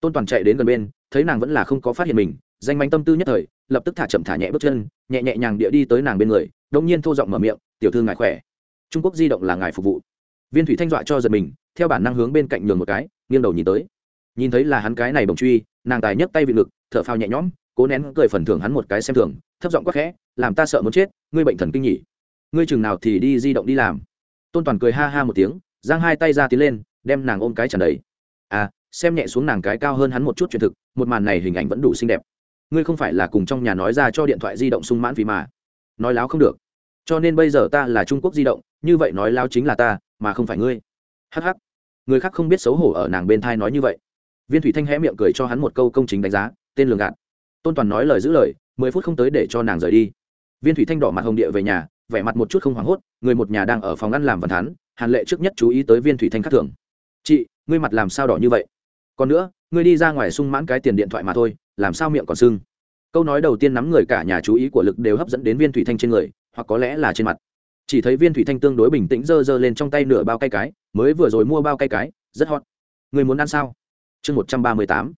tôn toàn chạy đến gần bên, thấy nàng vẫn là không có phát hiện mình, danh manh tâm tư nhất thời, lập tức thả chậm thả nhẹ bước chân, nhẹ nhẹ nhàng địa đi tới nàng bên người đông nhiên thô giọng mở miệng, tiểu thư ngài khỏe. Trung quốc di động là ngài phục vụ. Viên thủy thanh dọa cho giật mình, theo bản năng hướng bên cạnh nhường một cái, nghiêng đầu nhìn tới. Nhìn thấy là hắn cái này bồng truy, nàng tài nhấc tay vị ngực, thở phao nhẹ nhõm, cố nén cười phần thưởng hắn một cái xem thường, thấp giọng quắc khẽ, làm ta sợ muốn chết, ngươi bệnh thần kinh nhỉ? Ngươi chừng nào thì đi di động đi làm. Tôn toàn cười ha ha một tiếng, giang hai tay ra tiến lên, đem nàng ôm cái tràn đầy. À xem nhẹ xuống nàng cái cao hơn hắn một chút truyền thực, một màn này hình ảnh vẫn đủ xinh đẹp. Ngươi không phải là cùng trong nhà nói ra cho điện thoại di động sung mãn vì mà. Nói láo không được. Cho nên bây giờ ta là trung quốc di động, như vậy nói láo chính là ta, mà không phải ngươi. Hh người khác không biết xấu hổ ở nàng bên thai nói như vậy. Viên thủy thanh hé miệng cười cho hắn một câu công chính đánh giá, tên lường gạt. Tôn toàn nói lời giữ lời, mười phút không tới để cho nàng rời đi. Viên thủy thanh đỏ mặt hồng địa về nhà, vẻ mặt một chút không hoảng hốt, người một nhà đang ở phòng ăn làm văn thán, hàn lệ trước nhất chú ý tới viên thủy thanh khắc thường. Chị, ngươi mặt làm sao đỏ như vậy? Còn nữa, ngươi đi ra ngoài sung mãn cái tiền điện thoại mà thôi, làm sao miệng còn sưng? Câu nói đầu tiên nắm người cả nhà chú ý của lực đều hấp dẫn đến viên thủy thanh trên người, hoặc có lẽ là trên mặt. Chỉ thấy viên thủy thanh tương đối bình tĩnh giơ giơ lên trong tay nửa bao cây cái, mới vừa rồi mua bao cây cái, rất hot. Người muốn ăn sao? Chương một trăm ba mươi tám.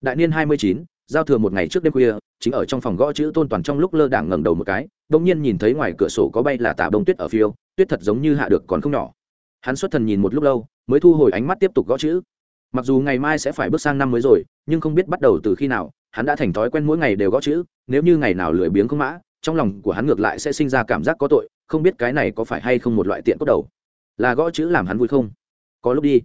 Đại niên hai mươi chín, giao thừa một ngày trước đêm khuya, chính ở trong phòng gõ chữ tôn toàn trong lúc lơ đảng ngẩng đầu một cái bỗng nhiên nhìn thấy ngoài cửa sổ có bay là tà bông tuyết ở phiêu, tuyết thật giống như hạ được còn không nhỏ. Hắn xuất thần nhìn một lúc lâu, mới thu hồi ánh mắt tiếp tục gõ chữ mặc dù ngày mai sẽ phải bước sang năm mới rồi, nhưng không biết bắt đầu từ khi nào, hắn đã thành thói quen mỗi ngày đều gõ chữ, nếu như ngày nào lười biếng không mã, trong lòng của hắn ngược lại sẽ sinh ra cảm giác có tội, không biết cái này có phải hay không một loại tiện cốt đầu. Là gõ chữ làm hắn vui không? Có lúc đi.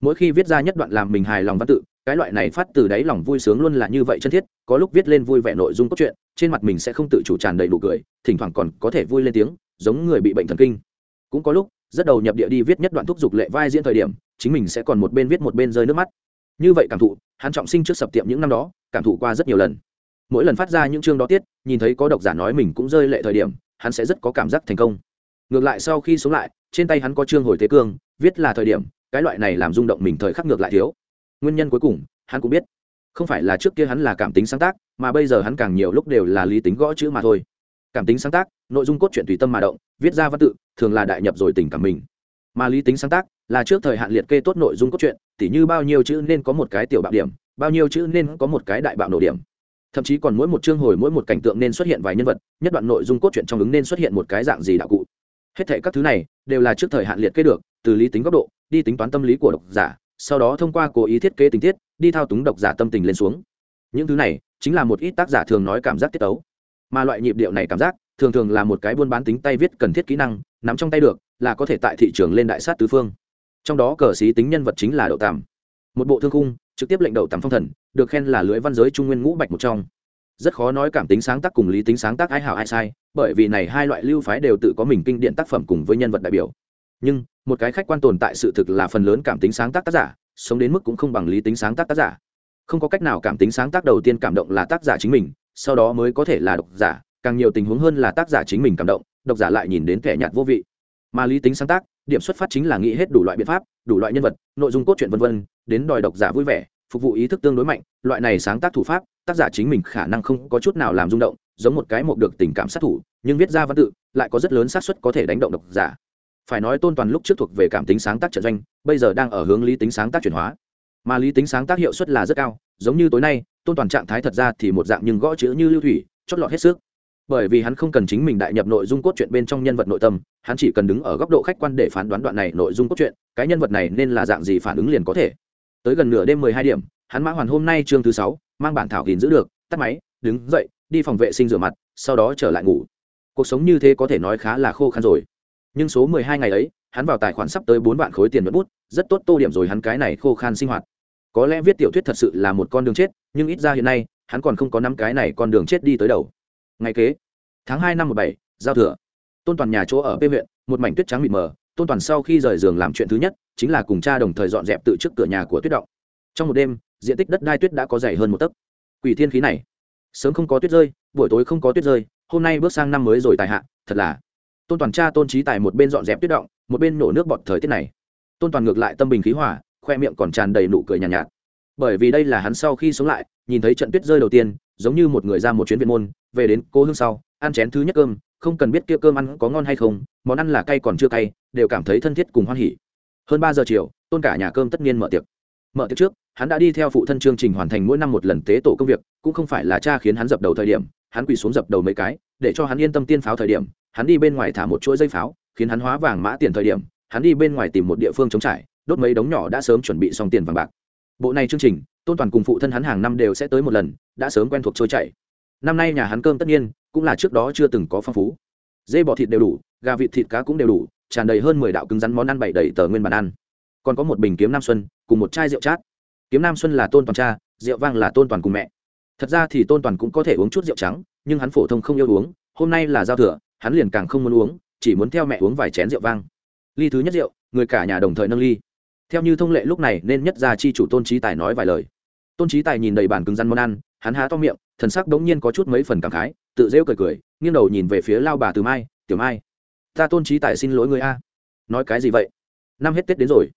Mỗi khi viết ra nhất đoạn làm mình hài lòng văn tự, cái loại này phát từ đáy lòng vui sướng luôn là như vậy chân thiết, có lúc viết lên vui vẻ nội dung cốt truyện, trên mặt mình sẽ không tự chủ tràn đầy đủ cười, thỉnh thoảng còn có thể vui lên tiếng, giống người bị bệnh thần kinh. Cũng có lúc, rất đầu nhập địa đi viết nhất đoạn thúc giục lệ vai diễn thời điểm chính mình sẽ còn một bên viết một bên rơi nước mắt. Như vậy cảm thụ, hắn trọng sinh trước sập tiệm những năm đó, cảm thụ qua rất nhiều lần. Mỗi lần phát ra những chương đó tiết, nhìn thấy có độc giả nói mình cũng rơi lệ thời điểm, hắn sẽ rất có cảm giác thành công. Ngược lại sau khi sống lại, trên tay hắn có chương hồi thế cương, viết là thời điểm, cái loại này làm rung động mình thời khắc ngược lại thiếu. Nguyên nhân cuối cùng, hắn cũng biết. Không phải là trước kia hắn là cảm tính sáng tác, mà bây giờ hắn càng nhiều lúc đều là lý tính gõ chữ mà thôi. Cảm tính sáng tác, nội dung cốt truyện tùy tâm mà động, viết ra văn tự, thường là đại nhập rồi tình cảm mình. Mà lý tính sáng tác là trước thời hạn liệt kê tốt nội dung cốt truyện, tỉ như bao nhiêu chữ nên có một cái tiểu bạo điểm, bao nhiêu chữ nên có một cái đại bạo nổ điểm. Thậm chí còn mỗi một chương hồi mỗi một cảnh tượng nên xuất hiện vài nhân vật, nhất đoạn nội dung cốt truyện trong ứng nên xuất hiện một cái dạng gì đạo cụ. Hết thể các thứ này đều là trước thời hạn liệt kê được, từ lý tính góc độ, đi tính toán tâm lý của độc giả, sau đó thông qua cố ý thiết kế tình tiết, đi thao túng độc giả tâm tình lên xuống. Những thứ này chính là một ít tác giả thường nói cảm giác tiết tấu. Mà loại nhịp điệu này cảm giác, thường thường là một cái buôn bán tính tay viết cần thiết kỹ năng, nắm trong tay được, là có thể tại thị trường lên đại sát tứ phương trong đó cờ xí tính nhân vật chính là đậu tàm một bộ thương khung, trực tiếp lệnh đậu tàm phong thần, được khen là lưỡi văn giới trung nguyên ngũ bạch một trong. Rất khó nói cảm tính sáng tác cùng lý tính sáng tác ai hảo ai sai, bởi vì này hai loại lưu phái đều tự có mình kinh điển tác phẩm cùng với nhân vật đại biểu. Nhưng, một cái khách quan tồn tại sự thực là phần lớn cảm tính sáng tác tác giả, sống đến mức cũng không bằng lý tính sáng tác tác giả. Không có cách nào cảm tính sáng tác đầu tiên cảm động là tác giả chính mình, sau đó mới có thể là độc giả, càng nhiều tình huống hơn là tác giả chính mình cảm động, độc giả lại nhìn đến kẻ nhạt vô vị mà lý tính sáng tác, điểm xuất phát chính là nghĩ hết đủ loại biện pháp, đủ loại nhân vật, nội dung cốt truyện vân vân, đến đòi độc giả vui vẻ, phục vụ ý thức tương đối mạnh, loại này sáng tác thủ pháp, tác giả chính mình khả năng không có chút nào làm rung động, giống một cái một được tình cảm sát thủ, nhưng viết ra văn tự, lại có rất lớn xác suất có thể đánh động độc giả. Phải nói tôn toàn lúc trước thuộc về cảm tính sáng tác trận doanh, bây giờ đang ở hướng lý tính sáng tác chuyển hóa. Mà lý tính sáng tác hiệu suất là rất cao, giống như tối nay, tôn toàn trạng thái thật ra thì một dạng nhưng gõ chữ như lưu thủy, chót lọt hết sức bởi vì hắn không cần chính mình đại nhập nội dung cốt truyện bên trong nhân vật nội tâm, hắn chỉ cần đứng ở góc độ khách quan để phán đoán đoạn này nội dung cốt truyện, cái nhân vật này nên là dạng gì phản ứng liền có thể. Tới gần nửa đêm mười hai điểm, hắn mã hoàn hôm nay chương thứ sáu, mang bản thảo gìn giữ được, tắt máy, đứng dậy, đi phòng vệ sinh rửa mặt, sau đó trở lại ngủ. Cuộc sống như thế có thể nói khá là khô khăn rồi. Nhưng số mười hai ngày ấy, hắn vào tài khoản sắp tới bốn vạn khối tiền mất bút rất tốt tô điểm rồi hắn cái này khô khan sinh hoạt. Có lẽ viết tiểu thuyết thật sự là một con đường chết, nhưng ít ra hiện nay, hắn còn không có năm cái này con đường chết đi tới đầu ngày kế tháng hai năm một bảy giao thừa. Tôn toàn nhà chỗ ở p huyện một mảnh tuyết trắng mịt mờ tôn toàn sau khi rời giường làm chuyện thứ nhất chính là cùng cha đồng thời dọn dẹp tự trước cửa nhà của tuyết động. Trong một đêm diện tích đất đai tuyết đã có dày hơn một tấc. Quỷ thiên khí này sớm không có tuyết rơi buổi tối không có tuyết rơi hôm nay bước sang năm mới rồi tài hạ thật là. Tôn toàn cha tôn trí tài một bên dọn dẹp tuyết động một bên nổ nước bọt thời tiết này. Tôn toàn ngược lại tâm bình khí hỏa khoe miệng còn tràn đầy nụ cười nhàn nhạt, nhạt. Bởi vì đây là hắn sau khi sống lại nhìn thấy trận tuyết rơi đầu tiên giống như một người ra một chuyến viện môn, về đến cô hương sau, ăn chén thứ nhất cơm, không cần biết kia cơm ăn có ngon hay không, món ăn là cay còn chưa cay, đều cảm thấy thân thiết cùng hoan hỉ. Hơn ba giờ chiều, tôn cả nhà cơm tất nhiên mở tiệc. Mở tiệc trước, hắn đã đi theo phụ thân chương trình hoàn thành mỗi năm một lần tế tổ công việc, cũng không phải là cha khiến hắn dập đầu thời điểm, hắn quỳ xuống dập đầu mấy cái, để cho hắn yên tâm tiên pháo thời điểm, hắn đi bên ngoài thả một chuỗi dây pháo, khiến hắn hóa vàng mã tiền thời điểm, hắn đi bên ngoài tìm một địa phương chống trải, đốt mấy đống nhỏ đã sớm chuẩn bị xong tiền vàng bạc. Bộ này chương trình tôn toàn cùng phụ thân hắn hàng năm đều sẽ tới một lần, đã sớm quen thuộc trôi chảy. Năm nay nhà hắn cơm tất nhiên, cũng là trước đó chưa từng có phong phú. Dê bò thịt đều đủ, gà vịt thịt cá cũng đều đủ, tràn đầy hơn mười đạo cứng rắn món ăn bảy đầy tờ nguyên bản ăn. Còn có một bình kiếm nam xuân, cùng một chai rượu chát. Kiếm nam xuân là tôn toàn cha, rượu vang là tôn toàn cùng mẹ. Thật ra thì tôn toàn cũng có thể uống chút rượu trắng, nhưng hắn phổ thông không yêu uống, hôm nay là giao thừa, hắn liền càng không muốn uống, chỉ muốn theo mẹ uống vài chén rượu vang. Ly thứ nhất rượu, người cả nhà đồng thời nâng ly. Theo như thông lệ lúc này nên nhất ra chi chủ tôn trí tài nói vài lời tôn trí tài nhìn đầy bản cứng rắn món ăn, hắn há to miệng, thần sắc đống nhiên có chút mấy phần cảm khái, tự rêu cười cười, nghiêng đầu nhìn về phía lao bà từ mai, tiểu mai, ta tôn trí tài xin lỗi người a. Nói cái gì vậy? Năm hết tết đến rồi.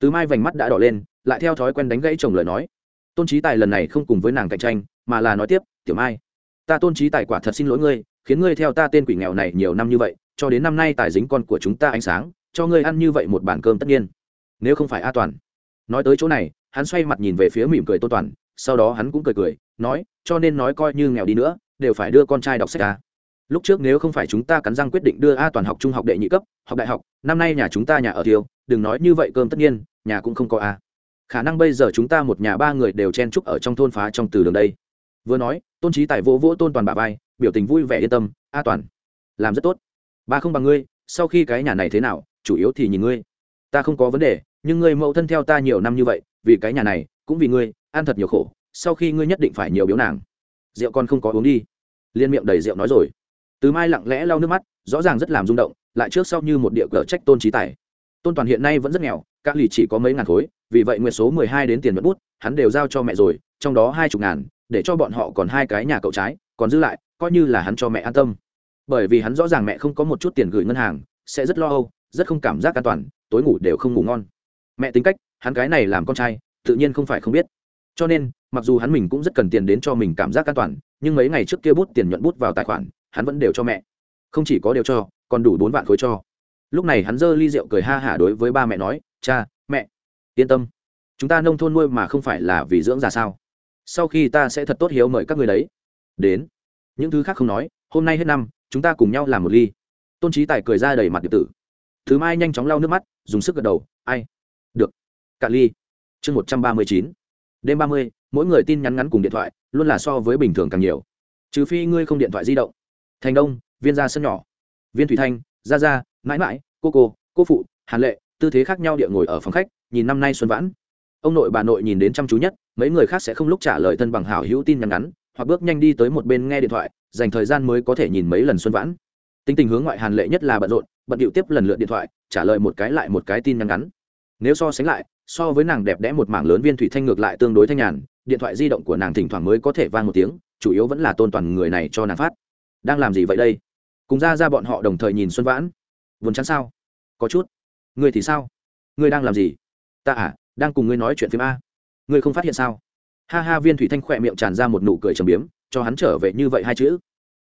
Từ mai vành mắt đã đỏ lên, lại theo thói quen đánh gãy chồng lời nói. Tôn trí tài lần này không cùng với nàng cạnh tranh, mà là nói tiếp, tiểu mai, ta tôn trí tài quả thật xin lỗi ngươi, khiến ngươi theo ta tên quỷ nghèo này nhiều năm như vậy, cho đến năm nay tài dính con của chúng ta ánh sáng, cho ngươi ăn như vậy một bàn cơm tất nhiên, nếu không phải a toàn. Nói tới chỗ này hắn xoay mặt nhìn về phía mỉm cười tô toàn, sau đó hắn cũng cười cười, nói, cho nên nói coi như nghèo đi nữa, đều phải đưa con trai đọc sách a lúc trước nếu không phải chúng ta cắn răng quyết định đưa a toàn học trung học đệ nhị cấp, học đại học, năm nay nhà chúng ta nhà ở tiêu đừng nói như vậy cơm tất nhiên, nhà cũng không có a. Khả năng bây giờ chúng ta một nhà ba người đều chen chúc ở trong thôn phá trong từ đường đây. Vừa nói, tôn trí tài vỗ vỗ tôn toàn bà vai, biểu tình vui vẻ yên tâm, a toàn, làm rất tốt. Ba không bằng ngươi, sau khi cái nhà này thế nào, chủ yếu thì nhìn ngươi. Ta không có vấn đề, nhưng ngươi mẫu thân theo ta nhiều năm như vậy vì cái nhà này, cũng vì ngươi, ăn thật nhiều khổ, sau khi ngươi nhất định phải nhiều biếu nàng. Rượu con không có uống đi. Liên miệng đầy rượu nói rồi. Từ mai lặng lẽ lau nước mắt, rõ ràng rất làm rung động, lại trước sau như một địa cờ trách tôn trí tài. Tôn toàn hiện nay vẫn rất nghèo các lì chỉ có mấy ngàn khối, vì vậy nguyện số mười hai đến tiền mất bút, hắn đều giao cho mẹ rồi, trong đó hai chục ngàn, để cho bọn họ còn hai cái nhà cậu trái, còn giữ lại, coi như là hắn cho mẹ an tâm. Bởi vì hắn rõ ràng mẹ không có một chút tiền gửi ngân hàng, sẽ rất lo âu, rất không cảm giác an toàn, tối ngủ đều không ngủ ngon. Mẹ tính cách hắn cái này làm con trai, tự nhiên không phải không biết. Cho nên, mặc dù hắn mình cũng rất cần tiền đến cho mình cảm giác an toàn, nhưng mấy ngày trước kia bút tiền nhuận bút vào tài khoản, hắn vẫn đều cho mẹ. Không chỉ có đều cho, còn đủ bốn vạn khối cho. Lúc này hắn giơ ly rượu cười ha hả đối với ba mẹ nói, cha, mẹ, yên tâm. Chúng ta nông thôn nuôi mà không phải là vì dưỡng già sao? Sau khi ta sẽ thật tốt hiếu mời các người đấy. Đến. Những thứ khác không nói, hôm nay hết năm, chúng ta cùng nhau làm một ly. Tôn trí tài cười ra đầy mặt điện tử. Thứ mai nhanh chóng lau nước mắt, dùng sức gật đầu, ai? Được cạn ly. Chương một trăm ba mươi chín. Đêm ba mươi, mỗi người tin nhắn ngắn cùng điện thoại, luôn là so với bình thường càng nhiều. Trừ phi ngươi không điện thoại di động. Thành đông, viên gia sân nhỏ. Viên thủy thanh, gia gia, mãi mãi, cô cô cô phụ, hàn lệ, tư thế khác nhau địa ngồi ở phòng khách, nhìn năm nay xuân vãn. Ông nội bà nội nhìn đến chăm chú nhất, mấy người khác sẽ không lúc trả lời thân bằng hảo hữu tin nhắn ngắn, hoặc bước nhanh đi tới một bên nghe điện thoại, dành thời gian mới có thể nhìn mấy lần xuân vãn. Tính tình hướng ngoại hàn lệ nhất là bận rộn, bận điệu tiếp lần lượt điện thoại, trả lời một cái lại một cái tin nhắn ngắn. Nếu so sánh lại so với nàng đẹp đẽ một mảng lớn viên thủy thanh ngược lại tương đối thanh nhàn, điện thoại di động của nàng thỉnh thoảng mới có thể vang một tiếng, chủ yếu vẫn là tôn toàn người này cho nàng phát. Đang làm gì vậy đây? Cùng ra ra bọn họ đồng thời nhìn xuân vãn. Vốn chắn sao? Có chút. Người thì sao? Ngươi đang làm gì? Ta à đang cùng ngươi nói chuyện phim a. Ngươi không phát hiện sao? Ha ha, viên thủy thanh khỏe miệng tràn ra một nụ cười trầm biếm, cho hắn trở về như vậy hai chữ.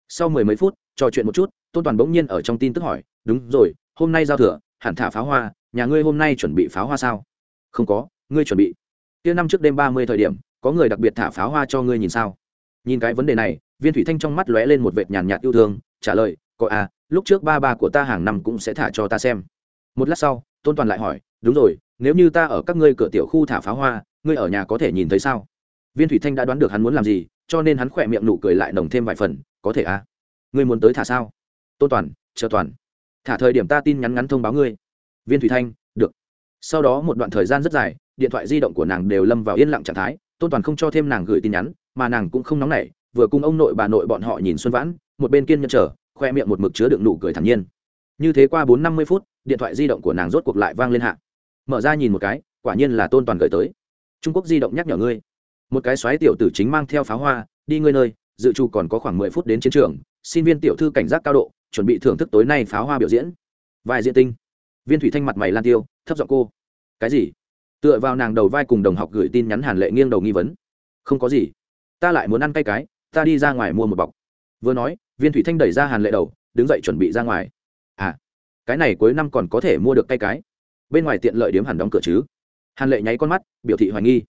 Sau mười mấy phút, trò chuyện một chút, tôn toàn bỗng nhiên ở trong tin tức hỏi, đúng rồi, hôm nay giao thừa, hẳn thả pháo hoa, nhà ngươi hôm nay chuẩn bị pháo hoa sao? Không có, ngươi chuẩn bị. Kia năm trước đêm ba mươi thời điểm, có người đặc biệt thả pháo hoa cho ngươi nhìn sao? Nhìn cái vấn đề này, viên thủy thanh trong mắt lóe lên một vệt nhàn nhạt yêu thương, trả lời, có à lúc trước ba ba của ta hàng năm cũng sẽ thả cho ta xem. Một lát sau, tôn toàn lại hỏi, đúng rồi, nếu như ta ở các ngươi cửa tiểu khu thả pháo hoa, ngươi ở nhà có thể nhìn thấy sao? Viên thủy thanh đã đoán được hắn muốn làm gì, cho nên hắn khỏe miệng nụ cười lại nồng thêm vài phần, có thể à? Ngươi muốn tới thả sao? Tôn toàn, chờ toàn. Thả thời điểm ta tin nhắn ngắn thông báo ngươi. Viên thủy thanh sau đó một đoạn thời gian rất dài, điện thoại di động của nàng đều lâm vào yên lặng trạng thái, tôn toàn không cho thêm nàng gửi tin nhắn, mà nàng cũng không nóng nảy, vừa cùng ông nội bà nội bọn họ nhìn xuân vãn, một bên kiên nhẫn chờ, khoe miệng một mực chứa đựng nụ cười thản nhiên. Như thế qua bốn năm mươi phút, điện thoại di động của nàng rốt cuộc lại vang lên hạ. Mở ra nhìn một cái, quả nhiên là tôn toàn gửi tới. Trung quốc di động nhắc nhở ngươi. Một cái xoáy tiểu tử chính mang theo pháo hoa, đi ngươi nơi, dự trù còn có khoảng mười phút đến chiến trường, xin viên tiểu thư cảnh giác cao độ, chuẩn bị thưởng thức tối nay pháo hoa biểu diễn. Vài diện tinh viên thủy thanh mặt mày lan tiêu, thấp giọng cô, cái gì? Tựa vào nàng đầu vai cùng đồng học gửi tin nhắn hàn lệ nghiêng đầu nghi vấn, không có gì, ta lại muốn ăn cay cái, ta đi ra ngoài mua một bọc. Vừa nói, viên thủy thanh đẩy ra hàn lệ đầu, đứng dậy chuẩn bị ra ngoài. À cái này cuối năm còn có thể mua được cay cái, bên ngoài tiện lợi điếm hẳn đóng cửa chứ. Hàn lệ nháy con mắt, biểu thị hoài nghi.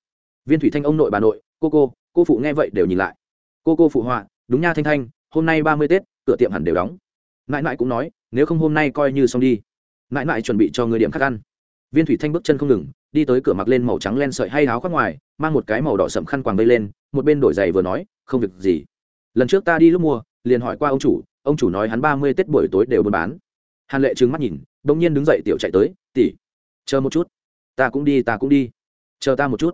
Viên thủy thanh ông nội bà nội, cô cô cô phụ nghe vậy đều nhìn lại. Cô cô phụ họa, đúng nha thanh thanh, hôm nay ba mươi tết, cửa tiệm hẳn đều đóng. Mãi mãi cũng nói, nếu không hôm nay coi như xong đi mãi mãi chuẩn bị cho người điểm khác ăn. Viên thủy thanh bước chân không ngừng, đi tới cửa mặc lên màu trắng len sợi hay áo khoác ngoài, mang một cái màu đỏ sậm khăn quàng vây lên, một bên đổi giày vừa nói, không việc gì. Lần trước ta đi lúc mua, liền hỏi qua ông chủ ông chủ nói hắn ba mươi tết buổi tối đều buôn bán. Hàn lệ trừng mắt nhìn đ ỗ n g nhiên đứng dậy tiểu chạy tới tỉ chờ một chút. Ta cũng đi, ta cũng đi. Chờ ta một chút.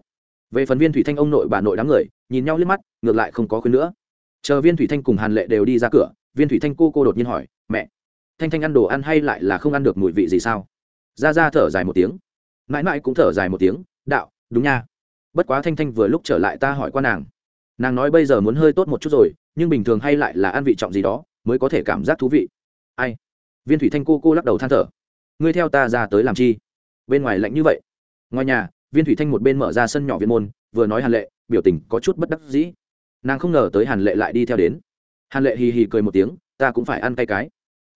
Về phần viên thủy thanh ông nội bà nội đám người, nhìn nhau liếc mắt, ngược lại không có khuyên nữa. Chờ viên thủy thanh cùng hàn lệ đều đi ra cửa, viên thủy thanh cô cô đột nhiên hỏi, mẹ thanh thanh ăn đồ ăn hay lại là không ăn được mùi vị gì sao? Ra ra thở dài một tiếng. Mãi mãi cũng thở dài một tiếng, đạo, đúng nha. Bất quá thanh thanh vừa lúc trở lại ta hỏi qua nàng. Nàng nói bây giờ muốn hơi tốt một chút rồi, nhưng bình thường hay lại là ăn vị trọng gì đó, mới có thể cảm giác thú vị. Ai? Viên thủy thanh cô cô lắc đầu than thở. Ngươi theo ta ra tới làm chi? Bên ngoài lạnh như vậy. Ngoài nhà. Viên thủy thanh một bên mở ra sân nhỏ viên môn, vừa nói hàn lệ, biểu tình có chút bất đắc dĩ. Nàng không ngờ tới hàn lệ lại đi theo đến. Hàn lệ hì hì cười một tiếng, ta cũng phải ăn cay cái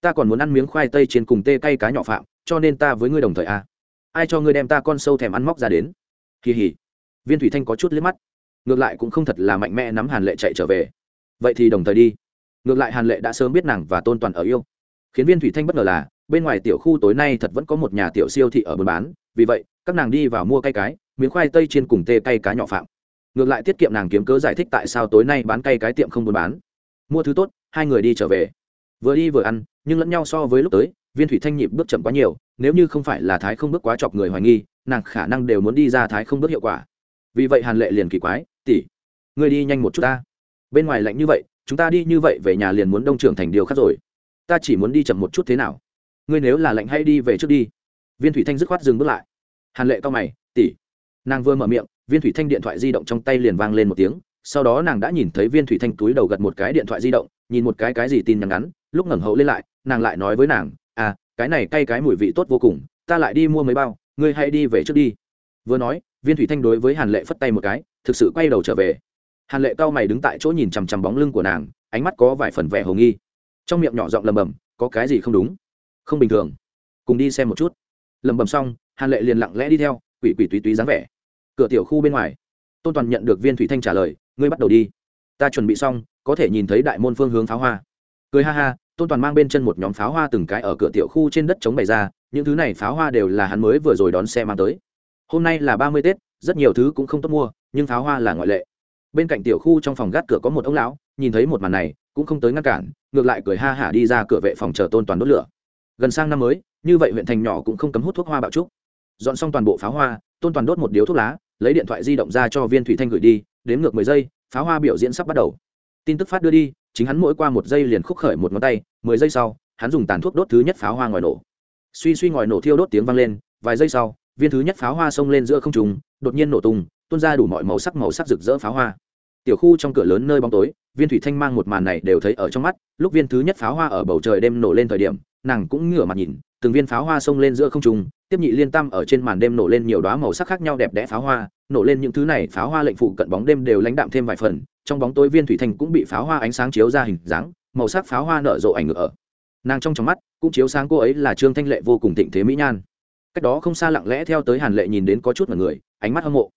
ta còn muốn ăn miếng khoai tây trên cùng tê cay cá nhỏ phạm, cho nên ta với ngươi đồng thời a à. ai cho ngươi đem ta con sâu thèm ăn móc ra đến? Kỳ hỉ viên thủy thanh có chút liếc mắt. Ngược lại cũng không thật là mạnh mẽ nắm hàn lệ chạy trở về. Vậy thì đồng thời đi. Ngược lại hàn lệ đã sớm biết nàng và tôn toàn ở yêu. Khiến viên thủy thanh bất ngờ là, bên ngoài tiểu khu tối nay thật vẫn có một nhà tiểu siêu thị ở buôn bán. Vì vậy, các nàng đi vào mua cay cái, miếng khoai tây trên cùng tê cay cá nhỏ phạm. Ngược lại tiết kiệm nàng kiếm cớ giải thích tại sao tối nay bán cây cái tiệm không buôn bán. Mua thứ tốt, hai người đi trở về. Vừa đi vừa ăn nhưng lẫn nhau so với lúc tới, viên thủy thanh nhịp bước chậm quá nhiều, nếu như không phải là thái không bước quá chọc người hoài nghi, nàng khả năng đều muốn đi ra thái không bước hiệu quả. Vì vậy hàn lệ liền kỳ quái tỉ người đi nhanh một chút ta. Bên ngoài lạnh như vậy, chúng ta đi như vậy về nhà liền muốn đông trưởng thành điều khác rồi. Ta chỉ muốn đi chậm một chút thế nào? Ngươi nếu là lạnh hay đi về trước đi. Viên thủy thanh dứt khoát dừng bước lại. Hàn lệ cao mày tỉ nàng vừa mở miệng, viên thủy thanh điện thoại di động trong tay liền vang lên một tiếng, sau đó nàng đã nhìn thấy viên thủy thanh túi đầu gật một cái điện thoại di động, nhìn một cái cái gì tin nhắn ngắn, lúc ngẩng hậu lên lại nàng lại nói với nàng à cái này cay cái mùi vị tốt vô cùng, ta lại đi mua mấy bao, ngươi hãy đi về trước đi. Vừa nói, viên thủy thanh đối với hàn lệ phất tay một cái, thực sự quay đầu trở về. Hàn lệ cao mày đứng tại chỗ nhìn chằm chằm bóng lưng của nàng, ánh mắt có vài phần vẻ hồ nghi. Trong miệng nhỏ giọng lầm bầm có cái gì không đúng? Không bình thường. Cùng đi xem một chút. Lầm bầm xong, hàn lệ liền lặng lẽ đi theo, quỷ quỷ túy túy dáng vẻ. Cửa tiểu khu bên ngoài, tôn toàn nhận được viên thủy thanh trả lời, ngươi bắt đầu đi. Ta chuẩn bị xong, có thể nhìn thấy đại môn phương hướng pháo hoa. Cười ha ha tôn toàn mang bên chân một nhóm pháo hoa từng cái ở cửa tiểu khu trên đất chống bày ra, những thứ này pháo hoa đều là hắn mới vừa rồi đón xe mang tới. Hôm nay là ba mươi tết, rất nhiều thứ cũng không tốt mua, nhưng pháo hoa là ngoại lệ. Bên cạnh tiểu khu trong phòng gác cửa có một ông lão, nhìn thấy một màn này, cũng không tới ngăn cản, ngược lại cười ha hả đi ra cửa vệ phòng chờ tôn toàn đốt lửa. Gần sang năm mới, như vậy huyện thành nhỏ cũng không cấm hút thuốc hoa bạo trúc. Dọn xong toàn bộ pháo hoa, tôn toàn đốt một điếu thuốc lá, lấy điện thoại di động ra cho viên thủy thanh gửi đi, đến ngược mười giây, pháo hoa biểu diễn sắp bắt đầu. Tin tức phát đưa đi chính hắn mỗi qua một giây liền khúc khởi một ngón tay, mười giây sau, hắn dùng tàn thuốc đốt thứ nhất pháo hoa ngoài nổ. Suy suy ngòi nổ thiêu đốt tiếng vang lên, vài giây sau, viên thứ nhất pháo hoa xông lên giữa không trùng đột nhiên nổ tung, tuôn ra đủ mọi màu sắc màu sắc rực rỡ pháo hoa. Tiểu khu trong cửa lớn nơi bóng tối, viên thủy thanh mang một màn này đều thấy ở trong mắt, lúc viên thứ nhất pháo hoa ở bầu trời đêm nổ lên thời điểm, nàng cũng ngửa mặt nhìn, từng viên pháo hoa xông lên giữa không trung, tiếp nhị liên tam ở trên màn đêm nổ lên nhiều đoá màu sắc khác nhau đẹp đẽ pháo hoa, nổ lên những thứ này pháo hoa lệnh phụ cận bóng đêm đều lãnh đạm thêm vài phần trong bóng tối viên thủy thanh cũng bị pháo hoa ánh sáng chiếu ra hình dáng, màu sắc pháo hoa nở rộ ảnh ngựa ở. Nàng trong trong mắt cũng chiếu sáng cô ấy là trương thanh lệ vô cùng thịnh thế mỹ nhan. Cách đó không xa lặng lẽ theo tới hàn lệ nhìn đến có chút mọi người, ánh mắt hâm mộ.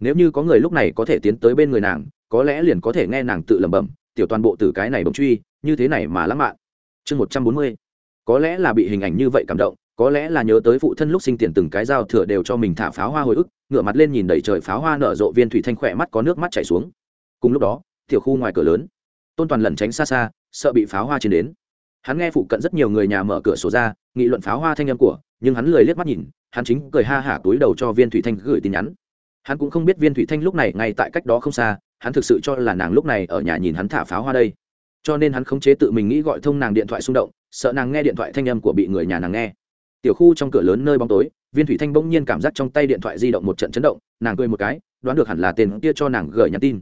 Nếu như có người lúc này có thể tiến tới bên người nàng, có lẽ liền có thể nghe nàng tự lẩm bẩm, tiểu toàn bộ từ cái này bỗng truy, như thế này mà lãng mạn. Chương một trăm bốn mươi. Có lẽ là bị hình ảnh như vậy cảm động, có lẽ là nhớ tới phụ thân lúc sinh tiền từng cái dao thừa đều cho mình thả pháo hoa hồi ức, ngửa mặt lên nhìn đầy trời pháo hoa nở rộ viên thủy thanh khỏe mắt có nước mắt chảy xuống cùng lúc đó, tiểu khu ngoài cửa lớn. Tôn toàn lẩn tránh xa xa, sợ bị pháo hoa chiến đến. Hắn nghe phụ cận rất nhiều người nhà mở cửa sổ ra, nghị luận pháo hoa thanh âm của, nhưng hắn lười liếc mắt nhìn, hắn chính cười ha hả túi đầu cho viên thủy thanh gửi tin nhắn. Hắn cũng không biết viên thủy thanh lúc này ngay tại cách đó không xa, hắn thực sự cho là nàng lúc này ở nhà nhìn hắn thả pháo hoa đây. Cho nên hắn khống chế tự mình nghĩ gọi thông nàng điện thoại xung động, sợ nàng nghe điện thoại thanh âm của bị người nhà nàng nghe. Tiểu khu trong cửa lớn nơi bóng tối, viên thủy thanh bỗng nhiên cảm giác trong tay điện thoại di động một trận chấn động, nàng cười một cái, đoán được hẳn là tên kia cho nàng gửi nhắn tin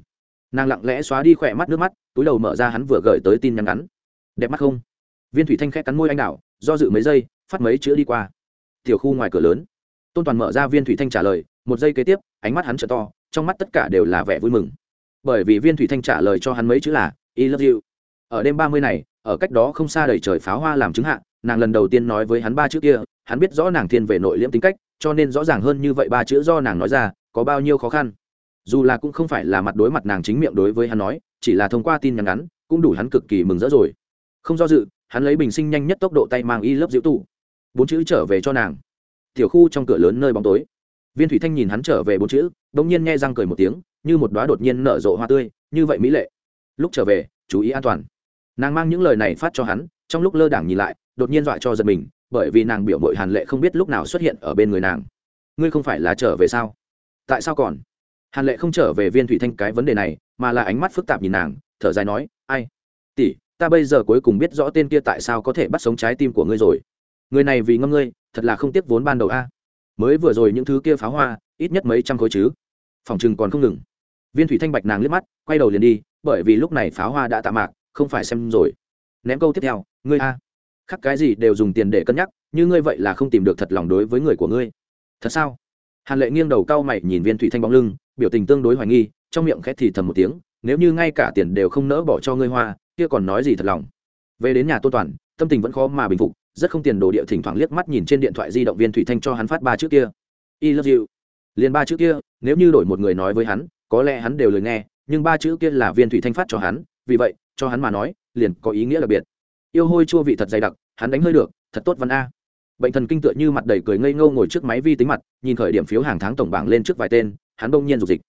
nàng lặng lẽ xóa đi khỏe mắt nước mắt túi đầu mở ra hắn vừa gửi tới tin nhắn ngắn. Đẹp mắt không? Viên thủy thanh khẽ cắn môi anh đảo, do dự mấy giây phát mấy chữ đi qua. Tiểu khu ngoài cửa lớn. Tôn toàn mở ra viên thủy thanh trả lời một giây kế tiếp ánh mắt hắn trở to trong mắt tất cả đều là vẻ vui mừng. Bởi vì viên thủy thanh trả lời cho hắn mấy chữ là i love you. Ở đêm ba mươi này ở cách đó không xa đầy trời pháo hoa làm chứng hạ nàng lần đầu tiên nói với hắn ba chữ kia hắn biết rõ nàng thiên về nội liễm tính cách cho nên rõ ràng hơn như vậy ba chữ do nàng nói ra có bao nhiêu khó khăn dù là cũng không phải là mặt đối mặt nàng chính miệng đối với hắn nói, chỉ là thông qua tin nhắn ngắn, cũng đủ hắn cực kỳ mừng rỡ rồi. Không do dự, hắn lấy bình sinh nhanh nhất tốc độ tay mang y lớp diễu tụ. Bốn chữ trở về cho nàng. Tiểu khu trong cửa lớn nơi bóng tối. Viên thủy thanh nhìn hắn trở về bốn chữ đ ỗ n g nhiên nghe răng cười một tiếng, như một đoá đột nhiên nở rộ hoa tươi, như vậy mỹ lệ. Lúc trở về, chú ý an toàn. Nàng mang những lời này phát cho hắn, trong lúc lơ đảng nhìn lại, đột nhiên dọa cho giật mình, bởi vì nàng biểu mội hàn lệ không biết lúc nào xuất hiện ở bên người nàng. Ngươi không phải là trở về sao? Tại sao còn? Hàn lệ không trở về viên thủy thanh cái vấn đề này, mà là ánh mắt phức tạp nhìn nàng, thở dài nói, ai? Tỷ, ta bây giờ cuối cùng biết rõ tên kia tại sao có thể bắt sống trái tim của ngươi rồi. Người này vì ngâm ngươi, thật là không tiếc vốn ban đầu a. Mới vừa rồi những thứ kia pháo hoa, ít nhất mấy trăm khối chứ. Phòng chừng còn không ngừng. Viên thủy thanh bạch nàng liếc mắt, quay đầu liền đi, bởi vì lúc này pháo hoa đã tạ mạc, không phải xem rồi. Ném câu tiếp theo, ngươi a. Khắc cái gì đều dùng tiền để cân nhắc, như ngươi vậy là không tìm được thật lòng đối với người của ngươi. Thật sao? Hàn lệ nghiêng đầu cau mày nhìn viên thủy thanh bóng lưng, biểu tình tương đối hoài nghi, trong miệng khét thì thầm một tiếng, nếu như ngay cả tiền đều không nỡ bỏ cho ngươi hoa, kia còn nói gì thật lòng? Về đến nhà tôn toàn, tâm tình vẫn khó mà bình phục, rất không tiền đồ địa thỉnh thoảng liếc mắt nhìn trên điện thoại di động viên thủy thanh cho hắn phát ba chữ kia. I love you. Liền ba chữ kia, nếu như đổi một người nói với hắn, có lẽ hắn đều lời nghe, nhưng ba chữ kia là viên thủy thanh phát cho hắn, vì vậy, cho hắn mà nói, liền có ý nghĩa đặc biệt. Yêu hôi chua vị thật dày đặc, hắn đánh hơi được, thật tốt văn a bệnh thần kinh tựa như mặt đầy cười ngây ngô ngồi trước máy vi tính mặt, nhìn khởi điểm phiếu hàng tháng tổng bảng lên trước vài tên, hắn bỗng nhiên dục dịch.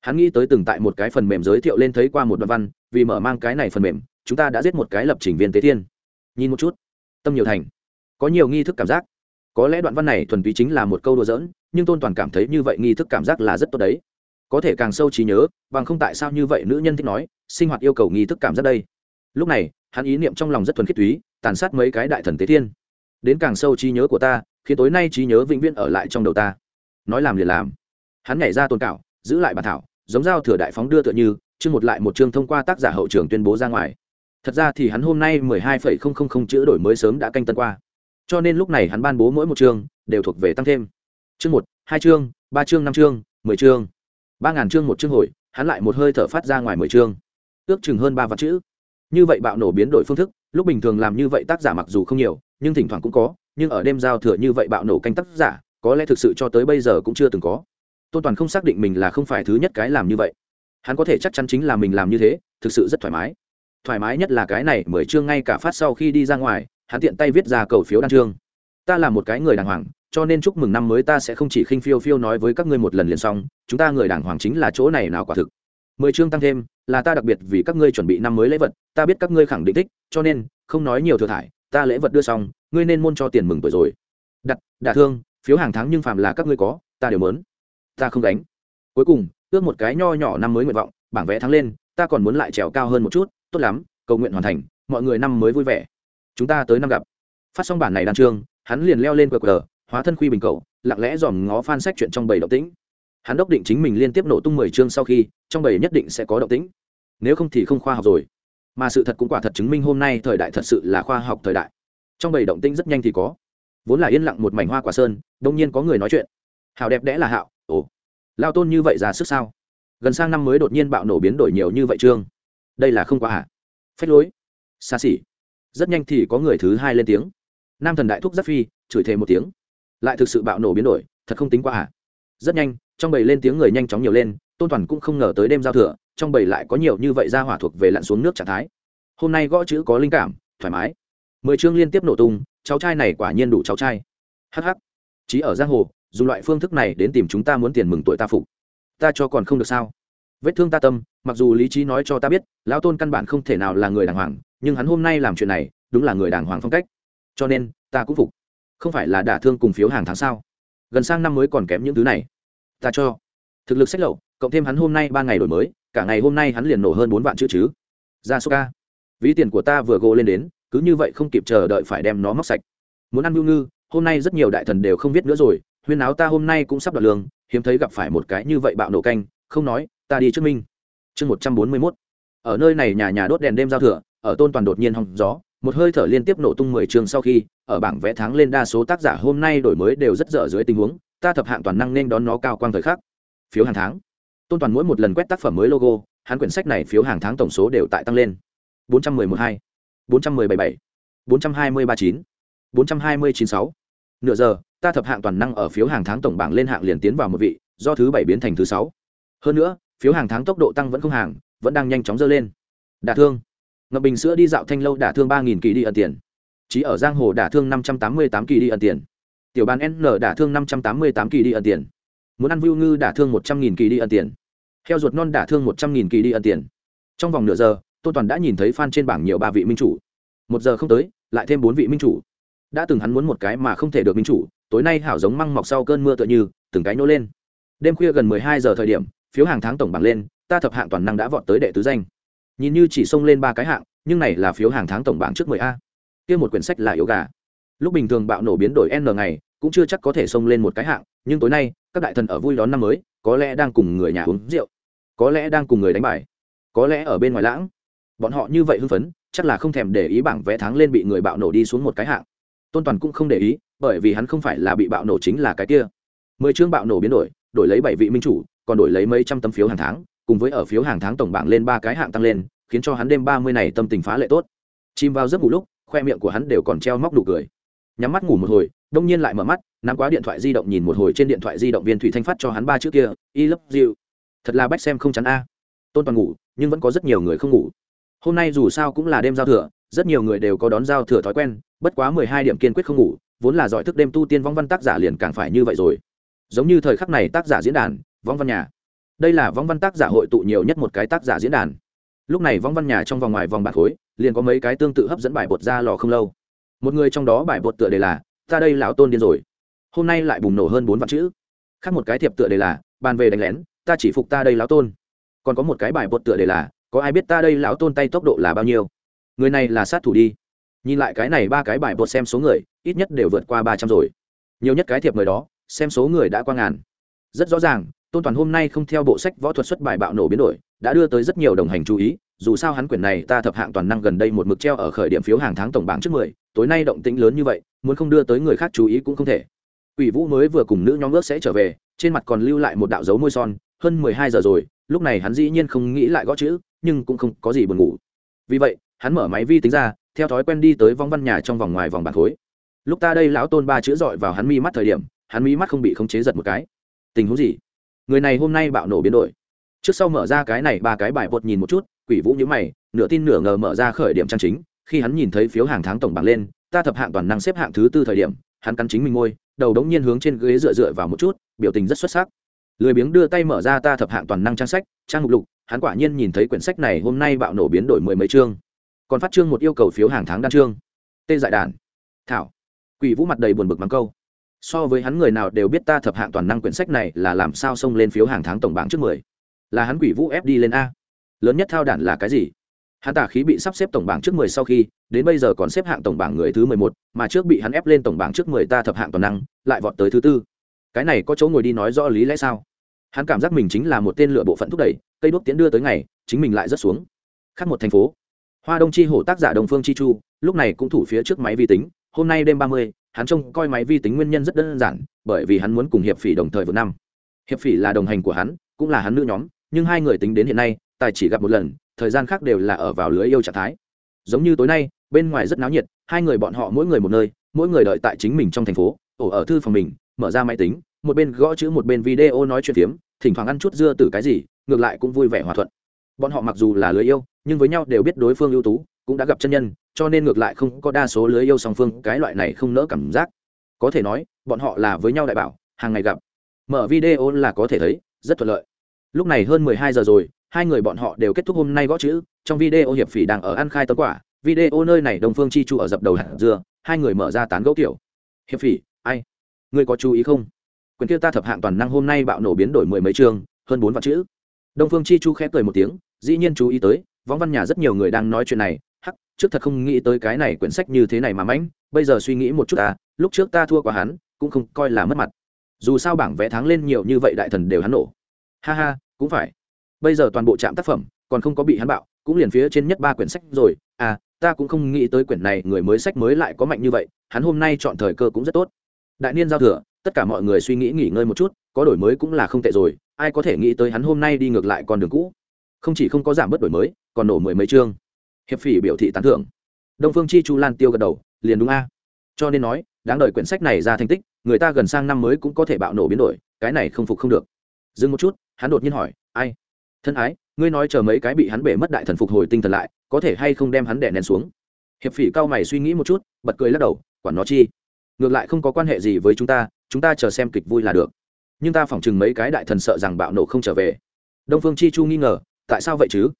Hắn nghĩ tới từng tại một cái phần mềm giới thiệu lên thấy qua một đoạn văn, vì mở mang cái này phần mềm, chúng ta đã giết một cái lập trình viên tế thiên nhìn một chút. Tâm nhiều thành. Có nhiều nghi thức cảm giác. Có lẽ đoạn văn này thuần túy chính là một câu đùa giỡn, nhưng tôn toàn cảm thấy như vậy nghi thức cảm giác là rất tốt đấy. Có thể càng sâu trí nhớ, bằng không tại sao như vậy nữ nhân thích nói, sinh hoạt yêu cầu nghi thức cảm giác đây. Lúc này, hắn ý niệm trong lòng rất thuần khiết túy, tàn sát mấy cái đại thần tế thiên đến càng sâu trí nhớ của ta, khiến tối nay trí nhớ vĩnh viễn ở lại trong đầu ta. Nói làm liền làm. Hắn nhảy ra tôn cạo giữ lại bản thảo, giống dao thừa đại phóng đưa tựa như, chương một lại một chương thông qua tác giả hậu trường tuyên bố ra ngoài. Thật ra thì hắn hôm nay mười hai phẩy không không không chữ đổi mới sớm đã canh tân qua. Cho nên lúc này hắn ban bố mỗi một chương, đều thuộc về tăng thêm. Chương một, hai chương, ba chương, năm chương, mười chương. Ba ngàn chương một chương hồi, hắn lại một hơi thở phát ra ngoài mười chương. Ước chừng hơn ba vạn chữ. Như vậy bạo nổ biến đổi phương thức, lúc bình thường làm như vậy tác giả mặc dù không nhiều nhưng thỉnh thoảng cũng có, nhưng ở đêm giao thừa như vậy bạo nổ canh tác giả, có lẽ thực sự cho tới bây giờ cũng chưa từng có. Tôn toàn không xác định mình là không phải thứ nhất cái làm như vậy. Hắn có thể chắc chắn chính là mình làm như thế, thực sự rất thoải mái. Thoải mái nhất là cái này, mười chương ngay cả phát sau khi đi ra ngoài, hắn tiện tay viết ra cầu phiếu đan chương. Ta là một cái người đàng hoàng, cho nên chúc mừng năm mới ta sẽ không chỉ khinh phiêu phiêu nói với các ngươi một lần liền xong, chúng ta người đàng hoàng chính là chỗ này nào quả thực. Mười chương tăng thêm, là ta đặc biệt vì các ngươi chuẩn bị năm mới lễ vật, ta biết các ngươi khẳng định thích, cho nên, không nói nhiều thừa thải ta lễ vật đưa xong, ngươi nên môn cho tiền mừng tuổi rồi. Đặt, đả thương, phiếu hàng tháng nhưng phàm là các ngươi có, ta đều mớn ta không đánh cuối cùng, ước một cái nho nhỏ năm mới nguyện vọng, bảng vẽ thắng lên, ta còn muốn lại trèo cao hơn một chút, tốt lắm, cầu nguyện hoàn thành, mọi người năm mới vui vẻ. Chúng ta tới năm gặp. Phát xong bản này đan trương hắn liền leo lên cờ cờ hóa thân khuy bình cầu lặng lẽ dòm ngó phan sách chuyện trong bầy động tĩnh. Hắn đốc định chính mình liên tiếp nổ tung mười chương sau khi, trong bầy nhất định sẽ có động tĩnh. Nếu không thì không khoa học rồi mà sự thật cũng quả thật chứng minh hôm nay thời đại thật sự là khoa học thời đại. Trong bầy động tinh rất nhanh thì có. Vốn là yên lặng một mảnh hoa quả sơn, đông nhiên có người nói chuyện. Hào đẹp đẽ là hạo, ồ, lao tôn như vậy ra sức sao? Gần sang năm mới đột nhiên bạo nổ biến đổi nhiều như vậy trương. Đây là không quá hả phách lối. Xa xỉ. Rất nhanh thì có người thứ hai lên tiếng. Nam thần đại thúc rất phi, chửi thề một tiếng. Lại thực sự bạo nổ biến đổi, thật không tính quá hả rất nhanh, trong bầy lên tiếng người nhanh chóng nhiều lên tôn toàn cũng không ngờ tới đêm giao thừa, trong bầy lại có nhiều như vậy ra hỏa thuộc về lặn xuống nước trạng thái. Hôm nay gõ chữ có linh cảm, thoải mái. Mười chương liên tiếp nổ tung, cháu trai này quả nhiên đủ cháu trai. Hh chí ở giang hồ, dùng loại phương thức này đến tìm chúng ta muốn tiền mừng tuổi ta phục. Ta cho còn không được sao? Vết thương ta tâm, mặc dù lý trí nói cho ta biết, lão tôn căn bản không thể nào là người đàng hoàng, nhưng hắn hôm nay làm chuyện này, đúng là người đàng hoàng phong cách. Cho nên, ta cũng phục. Không phải là đả thương cùng phiếu hàng tháng sao? Gần sang năm mới còn kém những thứ này. Ta cho. Thực lực sách lậu cộng thêm hắn hôm nay ba ngày đổi mới, cả ngày hôm nay hắn liền nổ hơn bốn vạn chữ chứ. Ra số ca ví tiền của ta vừa gô lên đến, cứ như vậy không kịp chờ đợi phải đem nó móc sạch. Muốn ăn mưu ngư, hôm nay rất nhiều đại thần đều không viết nữa rồi, huyên áo ta hôm nay cũng sắp đoạt lương, hiếm thấy gặp phải một cái như vậy bạo nổ canh, không nói, ta đi trước minh. Chương một trăm bốn mươi mốt. Ở nơi này nhà nhà đốt đèn đêm giao thừa, ở tôn toàn đột nhiên hòng gió, một hơi thở liên tiếp nổ tung mười trường sau khi, ở bảng vẽ tháng lên đa số tác giả hôm nay đổi mới đều rất dở dưới tình huống, ta thập hạng toàn năng nên đón nó cao quang thời khắc. Phiếu hàng tháng tôn toàn mỗi một lần quét tác phẩm mới logo, hắn quyển sách này phiếu hàng tháng tổng số đều tại tăng lên. bốn trăm mười một hai, bốn trăm mười bảy bảy, bốn trăm hai mươi ba chín, bốn trăm hai mươi chín sáu. Nửa giờ, ta thập hạng toàn năng ở phiếu hàng tháng tổng bảng lên hạng liền tiến vào một vị, do thứ bảy biến thành thứ sáu. Hơn nữa, phiếu hàng tháng tốc độ tăng vẫn không hàng, vẫn đang nhanh chóng dơ lên. Đả thương. Ngập bình sữa đi dạo thanh lâu đả thương ba nghìn kỳ đi ẩn tiền. Chỉ ở giang hồ đả thương năm trăm tám mươi tám kỳ đi ẩn tiền. Tiểu bàn n đả thương năm trăm tám mươi tám kỳ đi ẩn tiền. Muốn ăn view ngư đả thương một trăm nghìn kỳ đi ẩn tiền heo ruột non đả thương một trăm nghìn kỳ đi ân tiền. Trong vòng nửa giờ tôn toàn đã nhìn thấy f trên bảng nhiều ba vị minh chủ. Một giờ không tới, lại thêm bốn vị minh chủ. Đã từng hắn muốn một cái mà không thể được minh chủ, tối nay hảo giống măng mọc sau cơn mưa tựa như, từng cái nô lên. Đêm khuya gần mười hai giờ thời điểm, phiếu hàng tháng tổng bảng lên, ta thập hạng toàn năng đã vọt tới đệ tứ danh. Nhìn như chỉ xông lên ba cái hạng, nhưng này là phiếu hàng tháng tổng bảng trước mười a. Kia một quyển sách là yếu gà. Lúc bình thường bạo nổ biến đổi n ngày, cũng chưa chắc có thể xông lên một cái hạng, nhưng tối nay, các đại thần ở vui đón năm mới, có lẽ đang cùng người nhà uống rượu có lẽ đang cùng người đánh bài, có lẽ ở bên ngoài lãng. Bọn họ như vậy hưng phấn, chắc là không thèm để ý bảng vẽ tháng lên bị người bạo nổ đi xuống một cái hạng. Tôn toàn cũng không để ý, bởi vì hắn không phải là bị bạo nổ chính là cái kia. Mười chương bạo nổ biến đổi đổi lấy bảy vị minh chủ, còn đổi lấy mấy trăm tấm phiếu hàng tháng, cùng với ở phiếu hàng tháng tổng bảng lên ba cái hạng tăng lên, khiến cho hắn đêm ba mươi này tâm tình phá lệ tốt. Chìm vào giấc ngủ lúc, khoe miệng của hắn đều còn treo móc đủ cười. Nhắm mắt ngủ một hồi, đông nhiên lại mở mắt, nắm quá điện thoại di động nhìn một hồi trên điện thoại di động viên thủy thanh phát cho hắn ba chữ kia i love you thật là bách xem không chắn a. Tôn toàn ngủ, nhưng vẫn có rất nhiều người không ngủ. Hôm nay dù sao cũng là đêm giao thừa, rất nhiều người đều có đón giao thừa thói quen, bất quá mười hai điểm kiên quyết không ngủ, vốn là giỏi thức đêm tu tiên vong văn tác giả liền càng phải như vậy rồi. Giống như thời khắc này tác giả diễn đàn, vong văn nhà. Đây là vong văn tác giả hội tụ nhiều nhất một cái tác giả diễn đàn. Lúc này vong văn nhà trong vòng ngoài vòng bạc khối, liền có mấy cái tương tự hấp dẫn bài bột ra lò không lâu. Một người trong đó bài bột tựa đề là, ta đây lão tôn điên rồi. Hôm nay lại bùng nổ hơn bốn vạn chữ. Khác một cái thiệp tựa đề là, bàn về đánh lén ta chỉ phục ta đây lão tôn. Còn có một cái bài bột tựa đề là, có ai biết ta đây lão tôn tay tốc độ là bao nhiêu? Người này là sát thủ đi. Nhìn lại cái này ba cái bài bột xem số người, ít nhất đều vượt qua ba trăm rồi. Nhiều nhất cái thiệp người đó, xem số người đã qua ngàn. Rất rõ ràng, tôn toàn hôm nay không theo bộ sách võ thuật xuất bài bạo nổ biến đổi, đã đưa tới rất nhiều đồng hành chú ý, dù sao hắn quyển này ta thập hạng toàn năng gần đây một mực treo ở khởi điểm phiếu hàng tháng tổng bảng trước mười, tối nay động tĩnh lớn như vậy, muốn không đưa tới người khác chú ý cũng không thể. Quỷ vũ mới vừa cùng nữ nhóm ước sẽ trở về, trên mặt còn lưu lại một đạo dấu môi son hơn mười hai giờ rồi, lúc này hắn dĩ nhiên không nghĩ lại gõ chữ, nhưng cũng không có gì buồn ngủ. Vì vậy, hắn mở máy vi tính ra, theo thói quen đi tới vong văn nhà trong vòng ngoài vòng bàn khối. Lúc ta đây lão tôn ba chữ dọi vào hắn mi mắt thời điểm, hắn mi mắt không bị khống chế giật một cái. Tình huống gì? Người này hôm nay bạo nổ biến đổi. Trước sau mở ra cái này ba cái bài bột nhìn một chút, quỷ vũ nhữ mày, nửa tin nửa ngờ mở ra khởi điểm trang chính, khi hắn nhìn thấy phiếu hàng tháng tổng bảng lên, ta thập hạng toàn năng xếp hạng thứ tư thời điểm, hắn cắn chính mình ngôi đầu đống nhiên hướng trên ghế dựa dựa vào một chút, biểu tình rất xuất sắc lười biếng đưa tay mở ra ta thập hạng toàn năng trang sách, trang mục lục, hắn quả nhiên nhìn thấy quyển sách này hôm nay bạo nổ biến đổi mười mấy chương. Còn phát chương một yêu cầu phiếu hàng tháng đan chương. Tê dại đàn. Thảo. Quỷ vũ mặt đầy buồn bực bằng câu. So với hắn người nào đều biết ta thập hạng toàn năng quyển sách này là làm sao xông lên phiếu hàng tháng tổng bảng trước mười. Là hắn quỷ vũ ép đi lên a. Lớn nhất thao đản là cái gì? Hắn tả khí bị sắp xếp tổng bảng trước mười sau khi, đến bây giờ còn xếp hạng tổng bảng người thứ mười một, mà trước bị hắn ép lên tổng bảng trước mười ta thập hạng toàn năng, lại vọt tới thứ tư. Cái này có chỗ ngồi đi nói rõ lý lẽ sao? Hắn cảm giác mình chính là một tên lựa bộ phận thúc đẩy, cây đuốc tiến đưa tới ngày, chính mình lại rất xuống. Khác một thành phố. Hoa đông chi hổ tác giả đồng phương chi chu, lúc này cũng thủ phía trước máy vi tính, hôm nay đêm ba mươi, hắn trông coi máy vi tính nguyên nhân rất đơn giản, bởi vì hắn muốn cùng hiệp phỉ đồng thời vượt năm. Hiệp phỉ là đồng hành của hắn, cũng là hắn nữ nhóm, nhưng hai người tính đến hiện nay, tài chỉ gặp một lần, thời gian khác đều là ở vào lưới yêu trạng thái. Giống như tối nay, bên ngoài rất náo nhiệt, hai người bọn họ mỗi người một nơi, mỗi người đợi tại chính mình trong thành phố, ổ ở thư phòng mình, mở ra máy tính một bên gõ chữ một bên video nói chuyện phiếm, thỉnh thoảng ăn chút dưa từ cái gì, ngược lại cũng vui vẻ hòa thuận. Bọn họ mặc dù là lưới yêu, nhưng với nhau đều biết đối phương ưu tú, cũng đã gặp chân nhân, cho nên ngược lại không có đa số lưới yêu song phương, cái loại này không nỡ cảm giác. Có thể nói, bọn họ là với nhau đại bảo, hàng ngày gặp. Mở video là có thể thấy, rất thuận lợi. Lúc này hơn mười hai giờ rồi, hai người bọn họ đều kết thúc hôm nay gõ chữ, trong video hiệp phỉ đang ở ăn khai tấm quả. Video nơi này đồng phương chi chu ở dập đầu hạt dưa, hai người mở ra tán gẫu kiểu. Hiệp phỉ, ai? Ngươi có chú ý không? Quyền kia ta thập hạng toàn năng hôm nay bạo nổ biến đổi mười mấy chương, hơn bốn vạn chữ. Đông phương chi chu khẽ cười một tiếng, dĩ nhiên chú ý tới võng văn nhà rất nhiều người đang nói chuyện này, hắc, trước thật không nghĩ tới cái này quyển sách như thế này mà mãnh, bây giờ suy nghĩ một chút ta, lúc trước ta thua qua hắn, cũng không coi là mất mặt. Dù sao bảng vẽ thắng lên nhiều như vậy đại thần đều hắn nổ. Ha ha, cũng phải. Bây giờ toàn bộ trạm tác phẩm, còn không có bị hắn bạo, cũng liền phía trên nhất ba quyển sách rồi. À ta cũng không nghĩ tới quyển này người mới sách mới lại có mạnh như vậy, hắn hôm nay chọn thời cơ cũng rất tốt. Đại niên giao thừa tất cả mọi người suy nghĩ nghỉ ngơi một chút, có đổi mới cũng là không tệ rồi, ai có thể nghĩ tới hắn hôm nay đi ngược lại con đường cũ. Không chỉ không có giảm bớt đổi mới, còn nổ mười mấy chương. Hiệp phỉ biểu thị tán thưởng. Đông phương chi chu lan tiêu gật đầu, liền đúng a. Cho nên nói, đáng đợi quyển sách này ra thành tích, người ta gần sang năm mới cũng có thể bạo nổ biến đổi, cái này không phục không được. Dừng một chút, hắn đột nhiên hỏi, ai? Thân ái, ngươi nói chờ mấy cái bị hắn bể mất đại thần phục hồi tinh thần lại, có thể hay không đem hắn đè nén xuống? Hiệp phỉ cao mày suy nghĩ một chút, bật cười lắc đầu, quản nó chi? Ngược lại không có quan hệ gì với chúng ta chúng ta chờ xem kịch vui là được. Nhưng ta phỏng chừng mấy cái đại thần sợ rằng bạo nổ không trở về. Đông phương chi chu nghi ngờ, tại sao vậy chứ?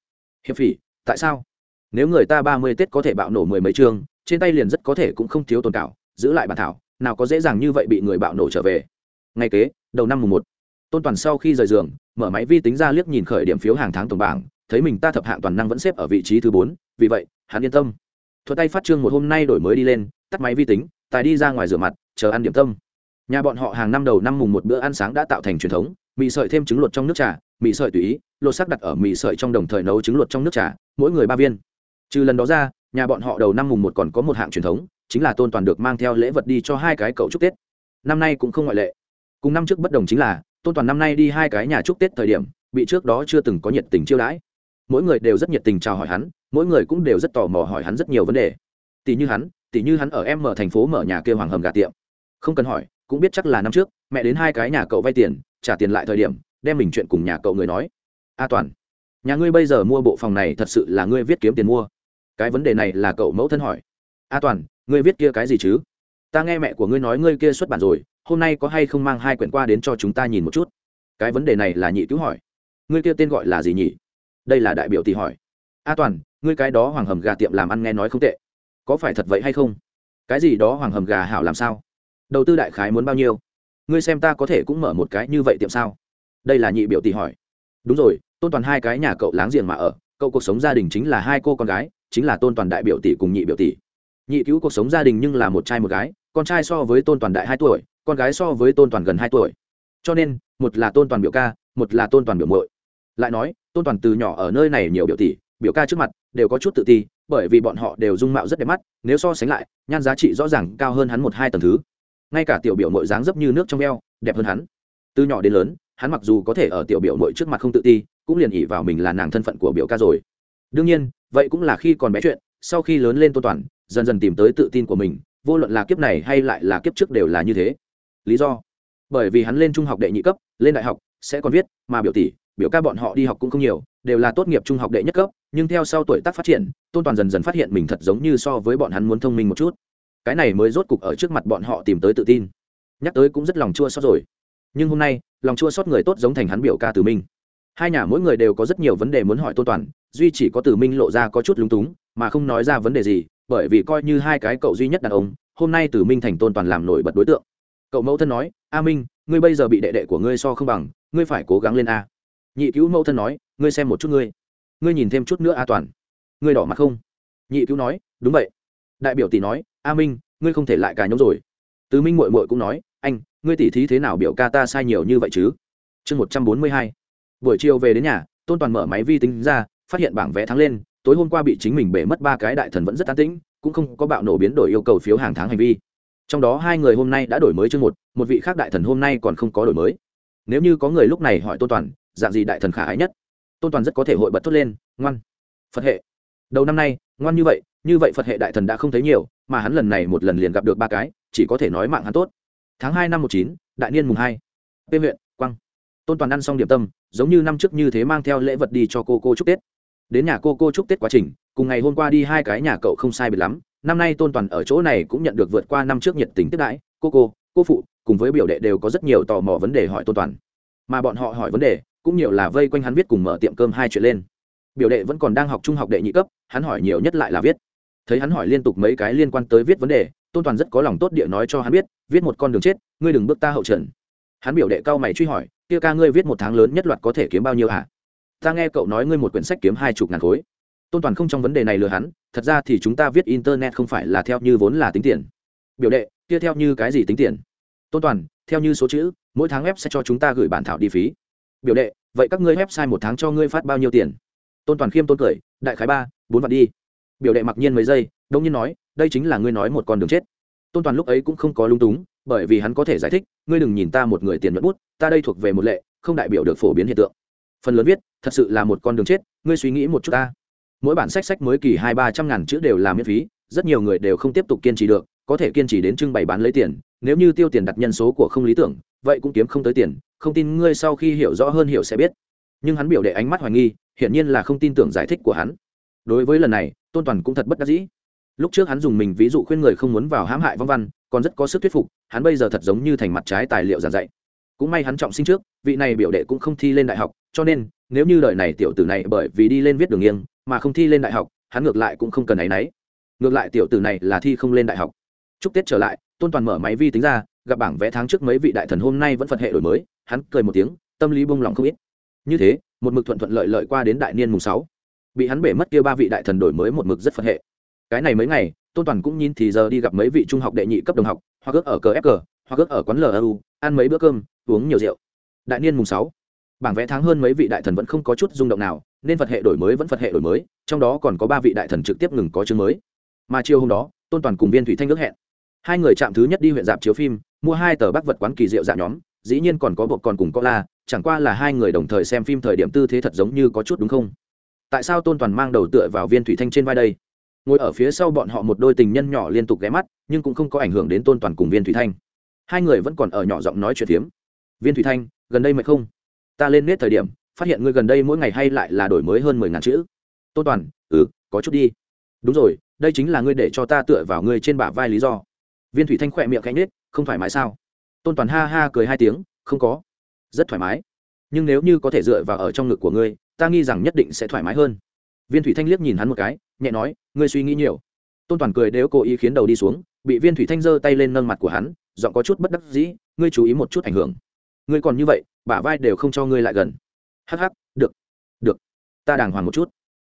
Hiệp phỉ, tại sao? Nếu người ta ba mươi tết có thể bạo nổ mười mấy chương, trên tay liền rất có thể cũng không thiếu tồn cảo, giữ lại bản thảo, nào có dễ dàng như vậy bị người bạo nổ trở về. Ngay kế, đầu năm mùng một, tôn toàn sau khi rời giường, mở máy vi tính ra liếc nhìn khởi điểm phiếu hàng tháng tổng bảng, thấy mình ta thập hạng toàn năng vẫn xếp ở vị trí thứ bốn, vì vậy, hắn yên tâm. Thuật tay phát trương một hôm nay đổi mới đi lên, tắt máy vi tính, tài đi ra ngoài rửa mặt, chờ ăn điểm tâm nhà bọn họ hàng năm đầu năm mùng một bữa ăn sáng đã tạo thành truyền thống, mì sợi thêm trứng luộc trong nước trà, mì sợi tùy ý, lột sắc đặt ở mì sợi trong đồng thời nấu trứng luộc trong nước trà, mỗi người ba viên. Trừ lần đó ra, nhà bọn họ đầu năm mùng một còn có một hạng truyền thống, chính là tôn toàn được mang theo lễ vật đi cho hai cái cậu chúc tết. Năm nay cũng không ngoại lệ. Cùng năm trước bất đồng chính là, tôn toàn năm nay đi hai cái nhà chúc tết thời điểm, bị trước đó chưa từng có nhiệt tình chiêu đãi. Mỗi người đều rất nhiệt tình chào hỏi hắn, mỗi người cũng đều rất tò mò hỏi hắn rất nhiều vấn đề. Tỷ như hắn, tỷ như hắn ở em mở thành phố mở nhà kêu hoàng hầm gà tiệm. Không cần hỏi cũng biết chắc là năm trước, mẹ đến hai cái nhà cậu vay tiền, trả tiền lại thời điểm, đem mình chuyện cùng nhà cậu người nói. A toàn, nhà ngươi bây giờ mua bộ phòng này thật sự là ngươi viết kiếm tiền mua. Cái vấn đề này là cậu mẫu thân hỏi. A toàn, ngươi viết kia cái gì chứ? Ta nghe mẹ của ngươi nói ngươi kia xuất bản rồi, hôm nay có hay không mang hai quyển qua đến cho chúng ta nhìn một chút? Cái vấn đề này là nhị cứu hỏi. Ngươi kia tên gọi là gì nhỉ? Đây là đại biểu tỷ hỏi. A toàn, ngươi cái đó hoàng hầm gà tiệm làm ăn nghe nói không tệ. Có phải thật vậy hay không? Cái gì đó hoàng hầm gà hảo làm sao? Đầu tư đại khái muốn bao nhiêu? Ngươi xem ta có thể cũng mở một cái như vậy tiệm sao? Đây là nhị biểu tỷ hỏi. Đúng rồi, tôn toàn hai cái nhà cậu láng giềng mà ở, cậu cuộc sống gia đình chính là hai cô con gái, chính là tôn toàn đại biểu tỷ cùng nhị biểu tỷ. Nhị cứu cuộc sống gia đình nhưng là một trai một gái, con trai so với tôn toàn đại hai tuổi, con gái so với tôn toàn gần hai tuổi. Cho nên, một là tôn toàn biểu ca, một là tôn toàn biểu mội lại nói, tôn toàn từ nhỏ ở nơi này nhiều biểu tỷ, biểu ca trước mặt đều có chút tự ti, bởi vì bọn họ đều dung mạo rất đẹp mắt, nếu so sánh lại, nhan giá trị rõ ràng cao hơn hắn một hai tầng thứ ngay cả tiểu biểu mội dáng dấp như nước trong veo đẹp hơn hắn. Từ nhỏ đến lớn, hắn mặc dù có thể ở tiểu biểu mội trước mặt không tự ti, cũng liền ỉ vào mình là nàng thân phận của biểu ca rồi. Đương nhiên, vậy cũng là khi còn bé chuyện, sau khi lớn lên tôn toàn, dần dần tìm tới tự tin của mình, vô luận là kiếp này hay lại là kiếp trước đều là như thế. Lý do? Bởi vì hắn lên trung học đệ nhị cấp, lên đại học, sẽ còn viết, mà biểu tỷ, biểu ca bọn họ đi học cũng không nhiều, đều là tốt nghiệp trung học đệ nhất cấp, nhưng theo sau tuổi tác phát triển, tôn toàn dần dần phát hiện mình thật giống như so với bọn hắn muốn thông minh một chút cái này mới rốt cục ở trước mặt bọn họ tìm tới tự tin. Nhắc tới cũng rất lòng chua xót rồi. Nhưng hôm nay, lòng chua xót người tốt giống thành hắn biểu ca tử minh. Hai nhà mỗi người đều có rất nhiều vấn đề muốn hỏi tôn toàn, duy chỉ có tử minh lộ ra có chút lúng túng, mà không nói ra vấn đề gì, bởi vì coi như hai cái cậu duy nhất đàn ông, hôm nay tử minh thành tôn toàn làm nổi bật đối tượng. Cậu mẫu thân nói, a minh, ngươi bây giờ bị đệ đệ của ngươi so không bằng, ngươi phải cố gắng lên a. Nhị cứu mẫu thân nói, ngươi xem một chút ngươi. Ngươi nhìn thêm chút nữa a toàn. Ngươi đỏ mặt không? Nhị cứu nói, đúng vậy. Đại biểu tỷ nói a minh, ngươi không thể lại cài nhông rồi. Tứ minh mội mội cũng nói, anh, ngươi tỉ thí thế nào biểu ca ta sai nhiều như vậy chứ? Chương một trăm bốn mươi hai. Buổi chiều về đến nhà, tôn toàn mở máy vi tính ra, phát hiện bảng vé thắng lên, tối hôm qua bị chính mình bể mất ba cái đại thần vẫn rất an tĩnh, cũng không có bạo nổ biến đổi yêu cầu phiếu hàng tháng hành vi. Trong đó hai người hôm nay đã đổi mới chương một một vị khác đại thần hôm nay còn không có đổi mới. Nếu như có người lúc này hỏi tôn toàn, dạng gì đại thần khả ái nhất? Tôn toàn rất có thể hội bật thốt lên, ngoan. Phật hệ. Đầu năm nay, ngoan như vậy như vậy phật hệ đại thần đã không thấy nhiều mà hắn lần này một lần liền gặp được ba cái, chỉ có thể nói mạng hắn tốt. Tháng hai năm một chín, đại niên mùng hai. P huyện, quăng. Tôn toàn ăn xong điểm tâm, giống như năm trước như thế mang theo lễ vật đi cho cô cô chúc tết. Đến nhà cô cô chúc tết quá trình, cùng ngày hôm qua đi hai cái nhà cậu không sai biệt lắm. Năm nay tôn toàn ở chỗ này cũng nhận được vượt qua năm trước nhiệt tình tiếp đãi. Cô cô cô phụ, cùng với biểu đệ đều có rất nhiều tò mò vấn đề hỏi tôn toàn. Mà bọn họ hỏi vấn đề, cũng nhiều là vây quanh hắn viết cùng mở tiệm cơm hai chuyện lên. Biểu đệ vẫn còn đang học trung học đệ nhị cấp, hắn hỏi nhiều nhất lại là viết thấy hắn hỏi liên tục mấy cái liên quan tới viết vấn đề, tôn toàn rất có lòng tốt địa nói cho hắn biết, viết một con đường chết, ngươi đừng bước ta hậu trần. Hắn biểu đệ cao mày truy hỏi, kia ca ngươi viết một tháng lớn nhất loạt có thể kiếm bao nhiêu hả? Ta nghe cậu nói ngươi một quyển sách kiếm hai chục ngàn khối. Tôn toàn không trong vấn đề này lừa hắn, thật ra thì chúng ta viết internet không phải là theo như vốn là tính tiền. Biểu đệ, kia theo như cái gì tính tiền? Tôn toàn, theo như số chữ, mỗi tháng web sẽ cho chúng ta gửi bản thảo đi phí. Biểu đệ, vậy các ngươi website một tháng cho ngươi phát bao nhiêu tiền? Tôn toàn khiêm tôn cười, đại khái ba, bốn vạn đi biểu đệ mặc nhiên mấy giây đông nhiên nói, đây chính là ngươi nói một con đường chết. Tôn toàn lúc ấy cũng không có lung túng, bởi vì hắn có thể giải thích, ngươi đừng nhìn ta một người tiền nhuận bút, ta đây thuộc về một lệ, không đại biểu được phổ biến hiện tượng. Phần lớn viết, thật sự là một con đường chết, ngươi suy nghĩ một chút ta. Mỗi bản sách sách mới kỳ hai ba trăm ngàn chữ đều là miễn phí, rất nhiều người đều không tiếp tục kiên trì được, có thể kiên trì đến trưng bày bán lấy tiền, nếu như tiêu tiền đặt nhân số của không lý tưởng, vậy cũng kiếm không tới tiền, không tin ngươi sau khi hiểu rõ hơn hiểu sẽ biết. Nhưng hắn biểu đệ ánh mắt hoài nghi, hiển nhiên là không tin tưởng giải thích của hắn. Đối với lần này tôn toàn cũng thật bất đắc dĩ. Lúc trước hắn dùng mình ví dụ khuyên người không muốn vào hãm hại vong văn, còn rất có sức thuyết phục, hắn bây giờ thật giống như thành mặt trái tài liệu giảng dạy. Cũng may hắn trọng sinh trước, vị này biểu đệ cũng không thi lên đại học, cho nên, nếu như đời này tiểu tử này bởi vì đi lên viết đường nghiêng, mà không thi lên đại học, hắn ngược lại cũng không cần áy náy ngược lại tiểu tử này là thi không lên đại học. Chúc tết trở lại, tôn toàn mở máy vi tính ra, gặp bảng vẽ tháng trước mấy vị đại thần hôm nay vẫn phật hệ đổi mới, hắn cười một tiếng, tâm lý bông lòng không ít. Như thế, một mực thuận thuận lợi lợi qua đến đại niên mùng sáu bị hắn bể mất kia ba vị đại thần đổi mới một mực rất phật hệ. Cái này mấy ngày, tôn toàn cũng nhìn thì giờ đi gặp mấy vị trung học đệ nhị cấp đồng học, hoặc ước ở cờ fg hoặc ước ở quán lu ăn mấy bữa cơm, uống nhiều rượu. Đại niên mùng sáu, bảng vẽ tháng hơn mấy vị đại thần vẫn không có chút rung động nào, nên phật hệ đổi mới vẫn phật hệ đổi mới, trong đó còn có ba vị đại thần trực tiếp ngừng có chương mới. Mà chiều hôm đó, tôn toàn cùng viên thủy thanh ước hẹn. Hai người chạm thứ nhất đi huyện dạp chiếu phim, mua hai tờ bác vật quán kỳ diệu dạ nhóm, dĩ nhiên còn có bộ còn cùng có la chẳng qua là hai người đồng thời xem phim thời điểm tư thế thật giống như có chút đúng không? Tại sao tôn toàn mang đầu tựa vào viên thủy thanh trên vai đây? Ngồi ở phía sau bọn họ một đôi tình nhân nhỏ liên tục ghé mắt, nhưng cũng không có ảnh hưởng đến tôn toàn cùng viên thủy thanh. Hai người vẫn còn ở nhỏ giọng nói chuyện phiếm. Viên thủy thanh, gần đây mệt không? Ta lên nết thời điểm, phát hiện ngươi gần đây mỗi ngày hay lại là đổi mới hơn mười ngàn chữ. Tôn toàn ừ có chút đi. Đúng rồi, đây chính là ngươi để cho ta tựa vào ngươi trên bả vai lý do. Viên thủy thanh khỏe miệng cánh nết không thoải mái sao? Tôn toàn ha ha cười hai tiếng, không có. Rất thoải mái. Nhưng nếu như có thể dựa vào ở trong ngực của ngươi ta nghi rằng nhất định sẽ thoải mái hơn. Viên thủy thanh liếc nhìn hắn một cái, nhẹ nói, ngươi suy nghĩ nhiều. Tôn toàn cười nếu cố ý khiến đầu đi xuống, bị viên thủy thanh giơ tay lên nâng mặt của hắn, giọng có chút bất đắc dĩ, ngươi chú ý một chút ảnh hưởng. Ngươi còn như vậy, bả vai đều không cho ngươi lại gần. Hắc hắc, được được, ta đàng hoàng một chút.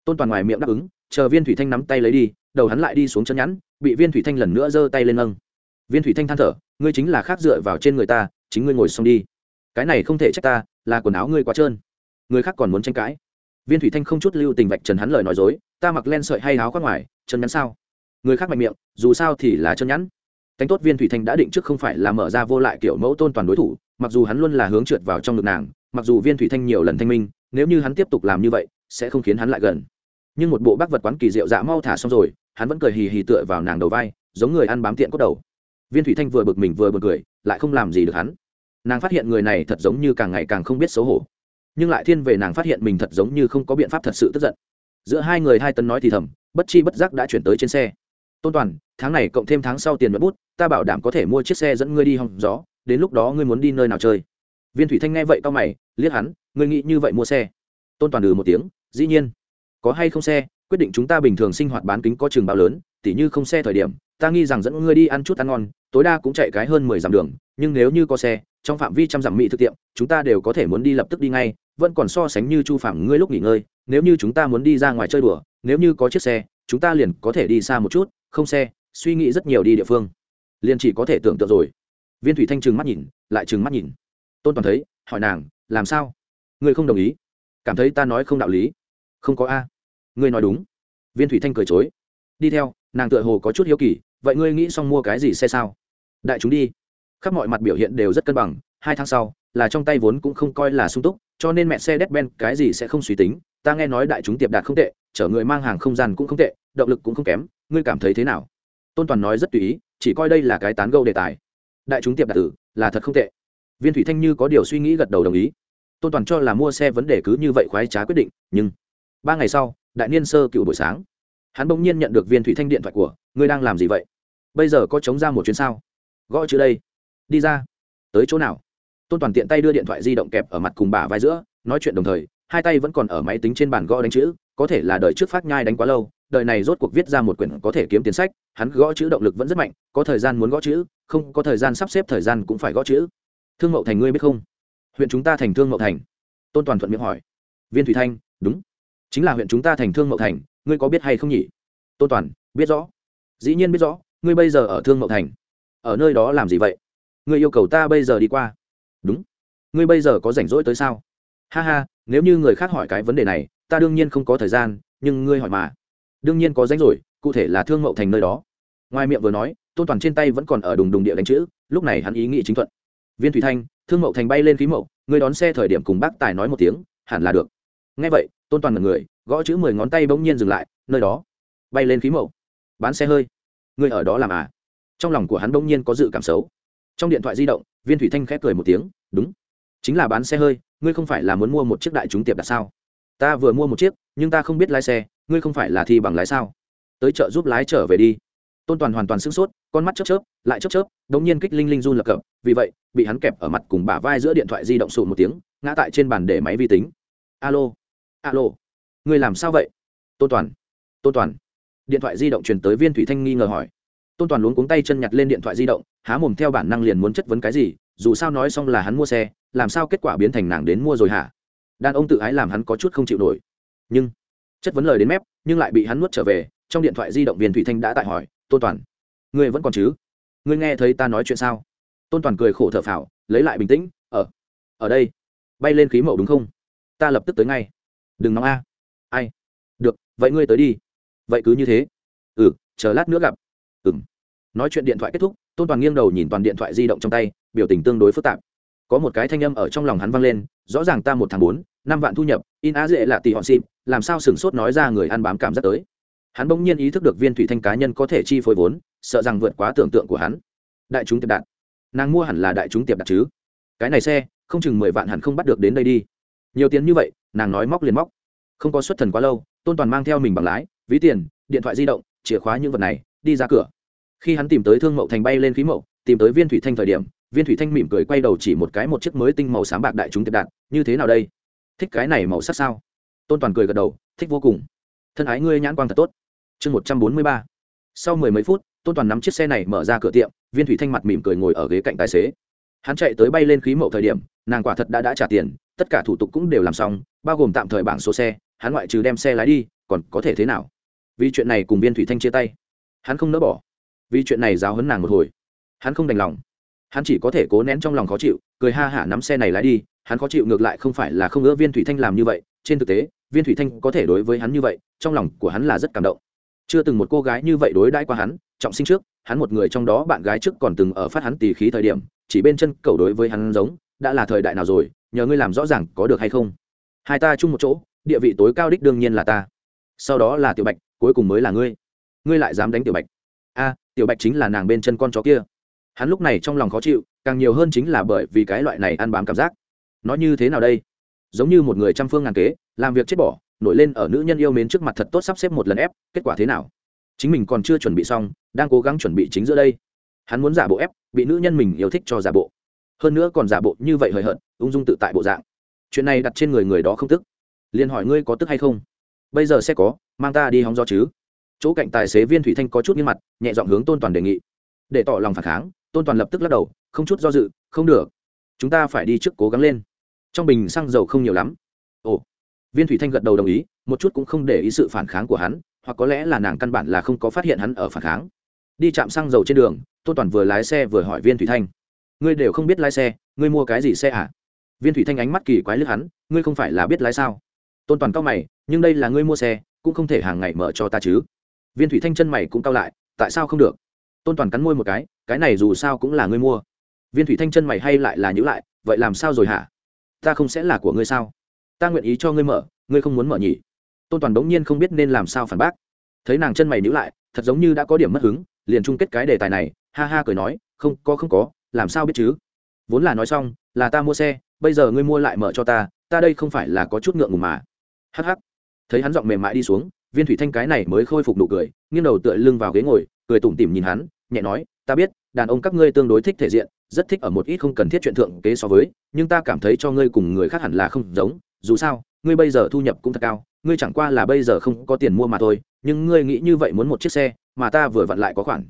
Tôn toàn ngoài miệng đáp ứng, chờ viên thủy thanh nắm tay lấy đi, đầu hắn lại đi xuống chân nhắn, bị viên thủy thanh lần nữa giơ tay lên nâng. Viên thủy thanh than thở, ngươi chính là khác dựa vào trên người ta, chính ngươi ngồi xong đi. Cái này không thể trách ta, là quần áo ngươi quá trơn người khác còn muốn tranh cãi. Viên thủy thanh không chút lưu tình vạch trần hắn lời nói dối, ta mặc len sợi hay áo khoác ngoài, chân nhắn sao? Người khác mạnh miệng, dù sao thì là chân nhắn. Cánh tốt viên thủy thanh đã định trước không phải là mở ra vô lại kiểu mẫu tôn toàn đối thủ, mặc dù hắn luôn là hướng trượt vào trong ngực nàng, mặc dù viên thủy thanh nhiều lần thanh minh, nếu như hắn tiếp tục làm như vậy, sẽ không khiến hắn lại gần. Nhưng một bộ bác vật quán kỳ diệu dạ mau thả xong rồi, hắn vẫn cười hì hì tựa vào nàng đầu vai, giống người ăn bám tiện cốt đầu. Viên thủy thanh vừa bực mình vừa bực cười, lại không làm gì được hắn. Nàng phát hiện người này thật giống như càng ngày càng không biết xấu hổ nhưng lại thiên về nàng phát hiện mình thật giống như không có biện pháp thật sự tức giận. Giữa hai người hai tấn nói thì thầm, bất chi bất giác đã chuyển tới trên xe. Tôn toàn, tháng này cộng thêm tháng sau tiền mất bút, ta bảo đảm có thể mua chiếc xe dẫn ngươi đi hòng gió, đến lúc đó ngươi muốn đi nơi nào chơi? Viên thủy thanh nghe vậy tao mày, liếc hắn, ngươi nghĩ như vậy mua xe? Tôn toàn ừ một tiếng, dĩ nhiên. Có hay không xe, quyết định chúng ta bình thường sinh hoạt bán kính có trường bao lớn, tỉ như không xe thời điểm, ta nghi rằng dẫn ngươi đi ăn chút ăn ngon, tối đa cũng chạy cái hơn mười dặm đường, nhưng nếu như có xe, trong phạm vi trăm dặm mỹ thực tiệm, chúng ta đều có thể muốn đi lập tức đi ngay vẫn còn so sánh như chu phạm ngươi lúc nghỉ ngơi, nếu như chúng ta muốn đi ra ngoài chơi đùa, nếu như có chiếc xe, chúng ta liền có thể đi xa một chút, không xe, suy nghĩ rất nhiều đi địa phương. Liền chỉ có thể tưởng tượng rồi. Viên thủy thanh trừng mắt nhìn, lại trừng mắt nhìn. Tôn toàn thấy, hỏi nàng, làm sao? Ngươi không đồng ý? Cảm thấy ta nói không đạo lý? Không có a. Ngươi nói đúng. Viên thủy thanh cười chối. Đi theo, nàng tựa hồ có chút hiếu kỳ, vậy ngươi nghĩ xong mua cái gì xe sao? Đại chúng đi. Khắp mọi mặt biểu hiện đều rất cân bằng hai tháng sau, là trong tay vốn cũng không coi là sung túc, cho nên mẹ xe đét ben cái gì sẽ không suy tính. Ta nghe nói đại chúng tiệp đạt không tệ, chở người mang hàng không gian cũng không tệ, động lực cũng không kém. Ngươi cảm thấy thế nào? Tôn toàn nói rất tùy ý, chỉ coi đây là cái tán gâu đề tài. Đại chúng tiệp đạt tử, là thật không tệ. Viên thủy thanh như có điều suy nghĩ gật đầu đồng ý. Tôn toàn cho là mua xe vấn đề cứ như vậy khoái trá quyết định, nhưng ba ngày sau, đại niên sơ cựu buổi sáng, hắn bỗng nhiên nhận được viên thủy thanh điện thoại của, ngươi đang làm gì vậy? Bây giờ có chống ra một chuyến sao? Gõ chữ đây. Đi ra. Tới chỗ nào? Tôn toàn tiện tay đưa điện thoại di động kẹp ở mặt cùng bả vai giữa, nói chuyện đồng thời, hai tay vẫn còn ở máy tính trên bàn gõ đánh chữ, có thể là đời trước phát nhai đánh quá lâu, đời này rốt cuộc viết ra một quyển có thể kiếm tiền sách, hắn gõ chữ động lực vẫn rất mạnh, có thời gian muốn gõ chữ, không có thời gian sắp xếp thời gian cũng phải gõ chữ. Thương mậu thành ngươi biết không? Huyện chúng ta thành thương mậu thành. Tôn toàn thuận miệng hỏi. Viên thủy thanh, đúng. Chính là huyện chúng ta thành thương mậu thành, ngươi có biết hay không nhỉ? Tôn toàn, biết rõ. Dĩ nhiên biết rõ, ngươi bây giờ ở thương mậu thành. Ở nơi đó làm gì vậy? Ngươi yêu cầu ta bây giờ đi qua đúng. Ngươi bây giờ có rảnh rỗi tới sao? Ha ha, nếu như người khác hỏi cái vấn đề này, ta đương nhiên không có thời gian, nhưng ngươi hỏi mà. Đương nhiên có rảnh rồi, cụ thể là thương mậu thành nơi đó. Ngoài miệng vừa nói, tôn toàn trên tay vẫn còn ở đùng đùng địa đánh chữ, lúc này hắn ý nghĩ chính thuận. Viên thủy thanh, thương mậu thành bay lên khí mậu, ngươi đón xe thời điểm cùng bác tài nói một tiếng, hẳn là được. Ngay vậy, tôn toàn là người, gõ chữ mười ngón tay bỗng nhiên dừng lại, nơi đó. Bay lên khí mậu. Bán xe hơi. Ngươi ở đó làm à? Trong lòng của hắn bỗng nhiên có dự cảm xấu trong điện thoại di động, viên thủy thanh khép cười một tiếng, đúng, chính là bán xe hơi, ngươi không phải là muốn mua một chiếc đại chúng tiệp đặt sao? Ta vừa mua một chiếc, nhưng ta không biết lái xe, ngươi không phải là thi bằng lái sao? Tới chợ giúp lái trở về đi. Tôn toàn hoàn toàn sửng sốt, con mắt chớp chớp, lại chớp chớp, đống nhiên kích linh linh run lập cập, vì vậy, bị hắn kẹp ở mặt cùng bả vai giữa điện thoại di động sụt một tiếng, ngã tại trên bàn để máy vi tính. Alo alo, ngươi làm sao vậy? Tôn toàn tôn toàn. Điện thoại di động truyền tới viên thủy thanh nghi ngờ hỏi tôn toàn luống cuống tay chân nhặt lên điện thoại di động há mồm theo bản năng liền muốn chất vấn cái gì dù sao nói xong là hắn mua xe làm sao kết quả biến thành nàng đến mua rồi hả đàn ông tự ái làm hắn có chút không chịu nổi nhưng chất vấn lời đến mép nhưng lại bị hắn nuốt trở về trong điện thoại di động viên thủy thanh đã tại hỏi tôn toàn ngươi vẫn còn chứ ngươi nghe thấy ta nói chuyện sao tôn toàn cười khổ thở phào lấy lại bình tĩnh ở ở đây bay lên khí mậu đúng không ta lập tức tới ngay đừng nóng a ai được vậy ngươi tới đi vậy cứ như thế ừ chờ lát nữa gặp ừ m nói chuyện điện thoại kết thúc, tôn toàn nghiêng đầu nhìn toàn điện thoại di động trong tay, biểu tình tương đối phức tạp. Có một cái thanh âm ở trong lòng hắn vang lên, rõ ràng ta một tháng bốn, năm vạn thu nhập, in á dễ là tỷ họ xịp, làm sao sửng sốt nói ra người ăn bám cảm giác tới. Hắn bỗng nhiên ý thức được viên thủy thanh cá nhân có thể chi phối vốn, sợ rằng vượt quá tưởng tượng của hắn. Đại chúng tiệp đạn. Nàng mua hẳn là đại chúng tiệp đạn chứ. Cái này xe, không chừng mười vạn hẳn không bắt được đến đây đi. Nhiều tiền như vậy, nàng nói móc liền móc. Không có xuất thần quá lâu, tôn toàn mang theo mình bằng lái, ví tiền, điện thoại di động, chìa khóa những vật này đi ra cửa. Khi hắn tìm tới thương mậu thành bay lên khí mậu, tìm tới viên thủy thanh thời điểm, viên thủy thanh mỉm cười quay đầu chỉ một cái một chiếc mới tinh màu sáng bạc đại chúng tiệp đạt như thế nào đây? Thích cái này màu sắc sao? Tôn toàn cười gật đầu, thích vô cùng. Thân ái ngươi nhãn quang thật tốt. Chương một trăm bốn mươi ba. Sau mười mấy phút, tôn toàn nắm chiếc xe này mở ra cửa tiệm, viên thủy thanh mặt mỉm cười ngồi ở ghế cạnh tài xế. Hắn chạy tới bay lên khí mậu thời điểm, nàng quả thật đã đã trả tiền, tất cả thủ tục cũng đều làm xong, bao gồm tạm thời bảng số xe, hắn ngoại trừ đem xe lái đi, còn có thể thế nào? Vì chuyện này cùng viên thủy thanh chia tay hắn không nỡ bỏ. Vì chuyện này giáo hấn nàng một hồi. Hắn không đành lòng. Hắn chỉ có thể cố nén trong lòng khó chịu, cười ha hả nắm xe này lái đi, hắn khó chịu ngược lại không phải là không ngỡ viên thủy thanh làm như vậy, trên thực tế, viên thủy thanh có thể đối với hắn như vậy, trong lòng của hắn là rất cảm động. Chưa từng một cô gái như vậy đối đãi qua hắn, trọng sinh trước, hắn một người trong đó bạn gái trước còn từng ở phát hắn tỉ khí thời điểm, chỉ bên chân cầu đối với hắn giống, đã là thời đại nào rồi, nhờ ngươi làm rõ ràng có được hay không? Hai ta chung một chỗ, địa vị tối cao đích đương nhiên là ta. Sau đó là tiểu bạch, cuối cùng mới là ngươi ngươi lại dám đánh tiểu bạch a tiểu bạch chính là nàng bên chân con chó kia hắn lúc này trong lòng khó chịu càng nhiều hơn chính là bởi vì cái loại này ăn bám cảm giác nó như thế nào đây giống như một người trăm phương ngàn kế làm việc chết bỏ nổi lên ở nữ nhân yêu mến trước mặt thật tốt sắp xếp một lần ép kết quả thế nào chính mình còn chưa chuẩn bị xong đang cố gắng chuẩn bị chính giữa đây hắn muốn giả bộ ép bị nữ nhân mình yêu thích cho giả bộ hơn nữa còn giả bộ như vậy hời hợt ung dung tự tại bộ dạng chuyện này đặt trên người người đó không tức liền hỏi ngươi có tức hay không bây giờ sẽ có mang ta đi hóng gió chứ chỗ cạnh tài xế viên thủy thanh có chút nghiêm mặt, nhẹ dọn hướng tôn toàn đề nghị. Để tỏ lòng phản kháng, tôn toàn lập tức lắc đầu, không chút do dự, không được, chúng ta phải đi trước cố gắng lên. Trong bình xăng dầu không nhiều lắm. Ồ. Viên thủy thanh gật đầu đồng ý, một chút cũng không để ý sự phản kháng của hắn, hoặc có lẽ là nàng căn bản là không có phát hiện hắn ở phản kháng. Đi chạm xăng dầu trên đường, tôn toàn vừa lái xe vừa hỏi viên thủy thanh, ngươi đều không biết lái xe, ngươi mua cái gì xe à? Viên thủy thanh ánh mắt kỳ quái lướt hắn, ngươi không phải là biết lái sao? Tôn toàn cao mày, nhưng đây là ngươi mua xe, cũng không thể hàng ngày mở cho ta chứ viên thủy thanh chân mày cũng cao lại, tại sao không được? Tôn toàn cắn môi một cái cái này dù sao cũng là ngươi mua. Viên thủy thanh chân mày hay lại là nhữ lại, vậy làm sao rồi hả? Ta không sẽ là của ngươi sao? Ta nguyện ý cho ngươi mở, ngươi không muốn mở nhỉ? Tôn toàn đống nhiên không biết nên làm sao phản bác. Thấy nàng chân mày nhữ lại, thật giống như đã có điểm mất hứng, liền chung kết cái đề tài này, ha ha cười nói, không, có không có, làm sao biết chứ? Vốn là nói xong, là ta mua xe, bây giờ ngươi mua lại mở cho ta ta đây không phải là có chút ngượng ngùng mà. Hắc hắc. Thấy hắn giọng mềm mại đi xuống viên thủy thanh cái này mới khôi phục nụ cười, nghiêng đầu tựa lưng vào ghế ngồi, cười tủm tỉm nhìn hắn, nhẹ nói, ta biết, đàn ông các ngươi tương đối thích thể diện, rất thích ở một ít không cần thiết chuyện thượng kế so với, nhưng ta cảm thấy cho ngươi cùng người khác hẳn là không giống, dù sao, ngươi bây giờ thu nhập cũng thật cao, ngươi chẳng qua là bây giờ không có tiền mua mà thôi, nhưng ngươi nghĩ như vậy muốn một chiếc xe, mà ta vừa vặn lại có khoản.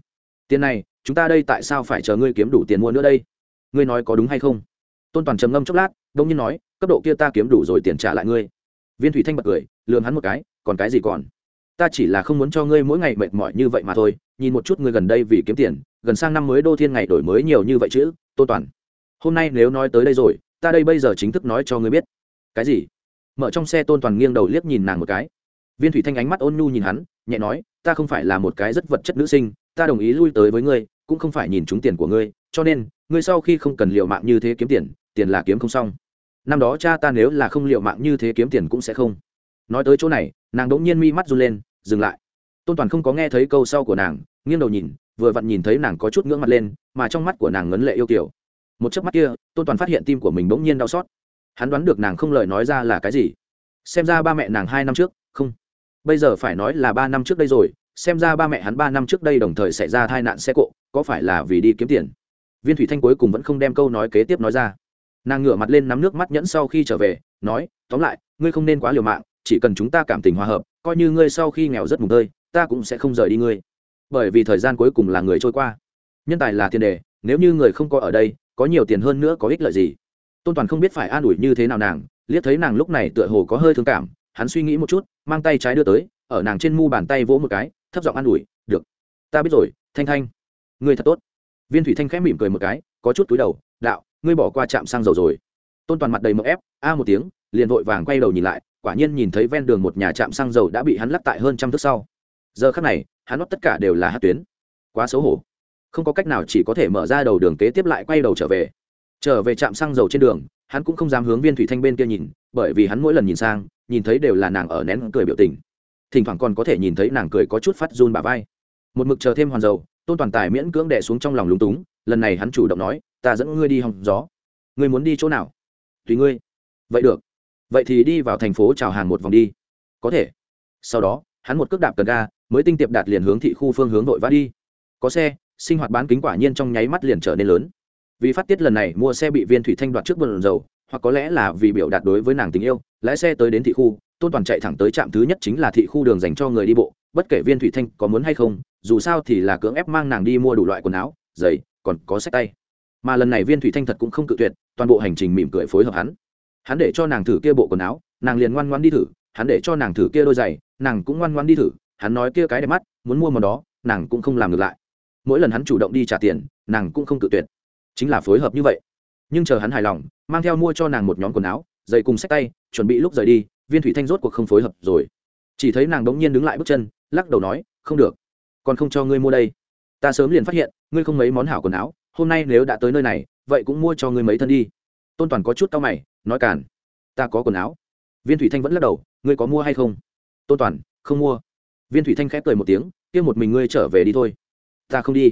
Tiền này, chúng ta đây tại sao phải chờ ngươi kiếm đủ tiền mua nữa đây? Ngươi nói có đúng hay không? Tôn toàn trầm ngâm chốc lát đông nhiên nói, cấp độ kia ta kiếm đủ rồi tiền trả lại ngươi. Viên thủy thanh bật cười lường hắn một cái còn cái gì còn? Ta chỉ là không muốn cho ngươi mỗi ngày mệt mỏi như vậy mà thôi, nhìn một chút ngươi gần đây vì kiếm tiền, gần sang năm mới đô thiên ngày đổi mới nhiều như vậy chứ tôn toàn. Hôm nay nếu nói tới đây rồi, ta đây bây giờ chính thức nói cho ngươi biết. Cái gì? Mở trong xe tôn toàn nghiêng đầu liếc nhìn nàng một cái. Viên thủy thanh ánh mắt ôn nhu nhìn hắn, nhẹ nói, ta không phải là một cái rất vật chất nữ sinh, ta đồng ý lui tới với ngươi, cũng không phải nhìn trúng tiền của ngươi, cho nên, ngươi sau khi không cần liệu mạng như thế kiếm tiền tiền là kiếm không xong. Năm đó cha ta nếu là không liệu mạng như thế kiếm tiền cũng sẽ không nói tới chỗ này, nàng đ ỗ n g nhiên mi mắt run lên, dừng lại. Tôn toàn không có nghe thấy câu sau của nàng, nghiêng đầu nhìn, vừa vặn nhìn thấy nàng có chút ngưỡng mặt lên, mà trong mắt của nàng ngấn lệ yêu kiểu một chớp mắt kia, tôn toàn phát hiện tim của mình bỗng nhiên đau xót. Hắn đoán được nàng không lời nói ra là cái gì. Xem ra ba mẹ nàng hai năm trước, không. Bây giờ phải nói là ba năm trước đây rồi, xem ra ba mẹ hắn ba năm trước đây đồng thời xảy ra tai nạn xe cộ, có phải là vì đi kiếm tiền? Viên thủy thanh cuối cùng vẫn không đem câu nói kế tiếp nói ra. Nàng ngửa mặt lên nắm nước mắt nhẫn sau khi trở về, nói, tóm lại, ngươi không nên quá liều mạng chỉ cần chúng ta cảm tình hòa hợp, coi như ngươi sau khi nghèo rất mùng tơi, ta cũng sẽ không rời đi ngươi. Bởi vì thời gian cuối cùng là người trôi qua. Nhân tài là tiền đề, nếu như người không có ở đây, có nhiều tiền hơn nữa có ích lợi gì? Tôn toàn không biết phải an ủi như thế nào nàng, liếc thấy nàng lúc này tựa hồ có hơi thương cảm, hắn suy nghĩ một chút, mang tay trái đưa tới, ở nàng trên mu bàn tay vỗ một cái, thấp giọng an ủi, được, ta biết rồi, thanh thanh, ngươi thật tốt. Viên thủy thanh khẽ mỉm cười một cái, có chút túi đầu, đạo, ngươi bỏ qua trạm xăng dầu rồi. Tôn toàn mặt đầy mỡ ép, a một tiếng, liền vội vàng quay đầu nhìn lại quả nhiên nhìn thấy ven đường một nhà trạm xăng dầu đã bị hắn lắc tại hơn trăm thước sau. Giờ khắc này, hắn nót tất cả đều là hát tuyến. Quá xấu hổ. Không có cách nào chỉ có thể mở ra đầu đường kế tiếp lại quay đầu trở về. Trở về trạm xăng dầu trên đường, hắn cũng không dám hướng viên thủy thanh bên kia nhìn, bởi vì hắn mỗi lần nhìn sang, nhìn thấy đều là nàng ở nén cười biểu tình. Thỉnh thoảng còn có thể nhìn thấy nàng cười có chút phát run bà vai. Một mực chờ thêm hoàn dầu, tôn toàn tài miễn cưỡng đẻ xuống trong lòng lúng túng, lần này hắn chủ động nói, ta dẫn ngươi đi hòng gió. Ngươi muốn đi chỗ nào? Tùy ngươi. Vậy được vậy thì đi vào thành phố chào hàng một vòng đi. Có thể. Sau đó, hắn một cước đạp cần ga, mới tinh tiệp đạt liền hướng thị khu phương hướng nội vã đi. Có xe, sinh hoạt bán kính quả nhiên trong nháy mắt liền trở nên lớn. Vì phát tiết lần này, mua xe bị viên thủy thanh đoạt trước bồn dầu, hoặc có lẽ là vì biểu đạt đối với nàng tình yêu, lái xe tới đến thị khu, tôn toàn chạy thẳng tới trạm thứ nhất chính là thị khu đường dành cho người đi bộ, bất kể viên thủy thanh có muốn hay không, dù sao thì là cưỡng ép mang nàng đi mua đủ loại quần áo, giày, còn có sách tay. Mà lần này viên thủy thanh thật cũng không cự tuyệt, toàn bộ hành trình mỉm cười phối hợp hắn hắn để cho nàng thử kia bộ quần áo, nàng liền ngoan ngoan đi thử, hắn để cho nàng thử kia đôi giày, nàng cũng ngoan ngoan đi thử, hắn nói kia cái đẹp mắt, muốn mua món đó, nàng cũng không làm ngược lại. Mỗi lần hắn chủ động đi trả tiền, nàng cũng không tự tuyệt. Chính là phối hợp như vậy. Nhưng chờ hắn hài lòng, mang theo mua cho nàng một nhóm quần áo, giày cùng sách tay, chuẩn bị lúc rời đi, viên thủy thanh rốt cuộc không phối hợp rồi. Chỉ thấy nàng đống nhiên đứng lại bước chân, lắc đầu nói, không được, còn không cho ngươi mua đây. Ta sớm liền phát hiện, ngươi không mấy món hảo quần áo, hôm nay nếu đã tới nơi này, vậy cũng mua cho ngươi mấy thân đi. Tôn toàn có chút tao mày nói cản ta có quần áo. Viên thủy thanh vẫn lắc đầu, ngươi có mua hay không? Tôn toàn, không mua. Viên thủy thanh khép cười một tiếng, kia một mình ngươi trở về đi thôi. Ta không đi.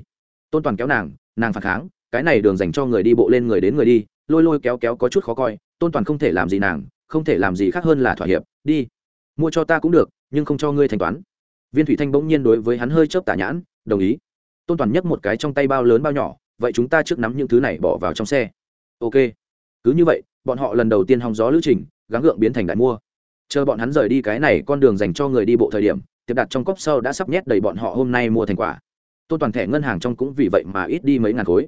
Tôn toàn kéo nàng nàng phản kháng, cái này đường dành cho người đi bộ lên người đến người đi, lôi lôi kéo kéo có chút khó coi, tôn toàn không thể làm gì nàng, không thể làm gì khác hơn là thỏa hiệp, đi. Mua cho ta cũng được, nhưng không cho ngươi thanh toán. Viên thủy thanh bỗng nhiên đối với hắn hơi chớp tả nhãn, đồng ý. Tôn toàn nhấc một cái trong tay bao lớn bao nhỏ, vậy chúng ta trước nắm những thứ này bỏ vào trong xe. Ok. Cứ như vậy bọn họ lần đầu tiên hòng gió lữ trình, gắng gượng biến thành đại mua. Chờ bọn hắn rời đi cái này con đường dành cho người đi bộ thời điểm, tiệp đặt trong cốc sau đã sắp nhét đầy bọn họ hôm nay mua thành quả. Tôn toàn thẻ ngân hàng trong cũng vì vậy mà ít đi mấy ngàn khối.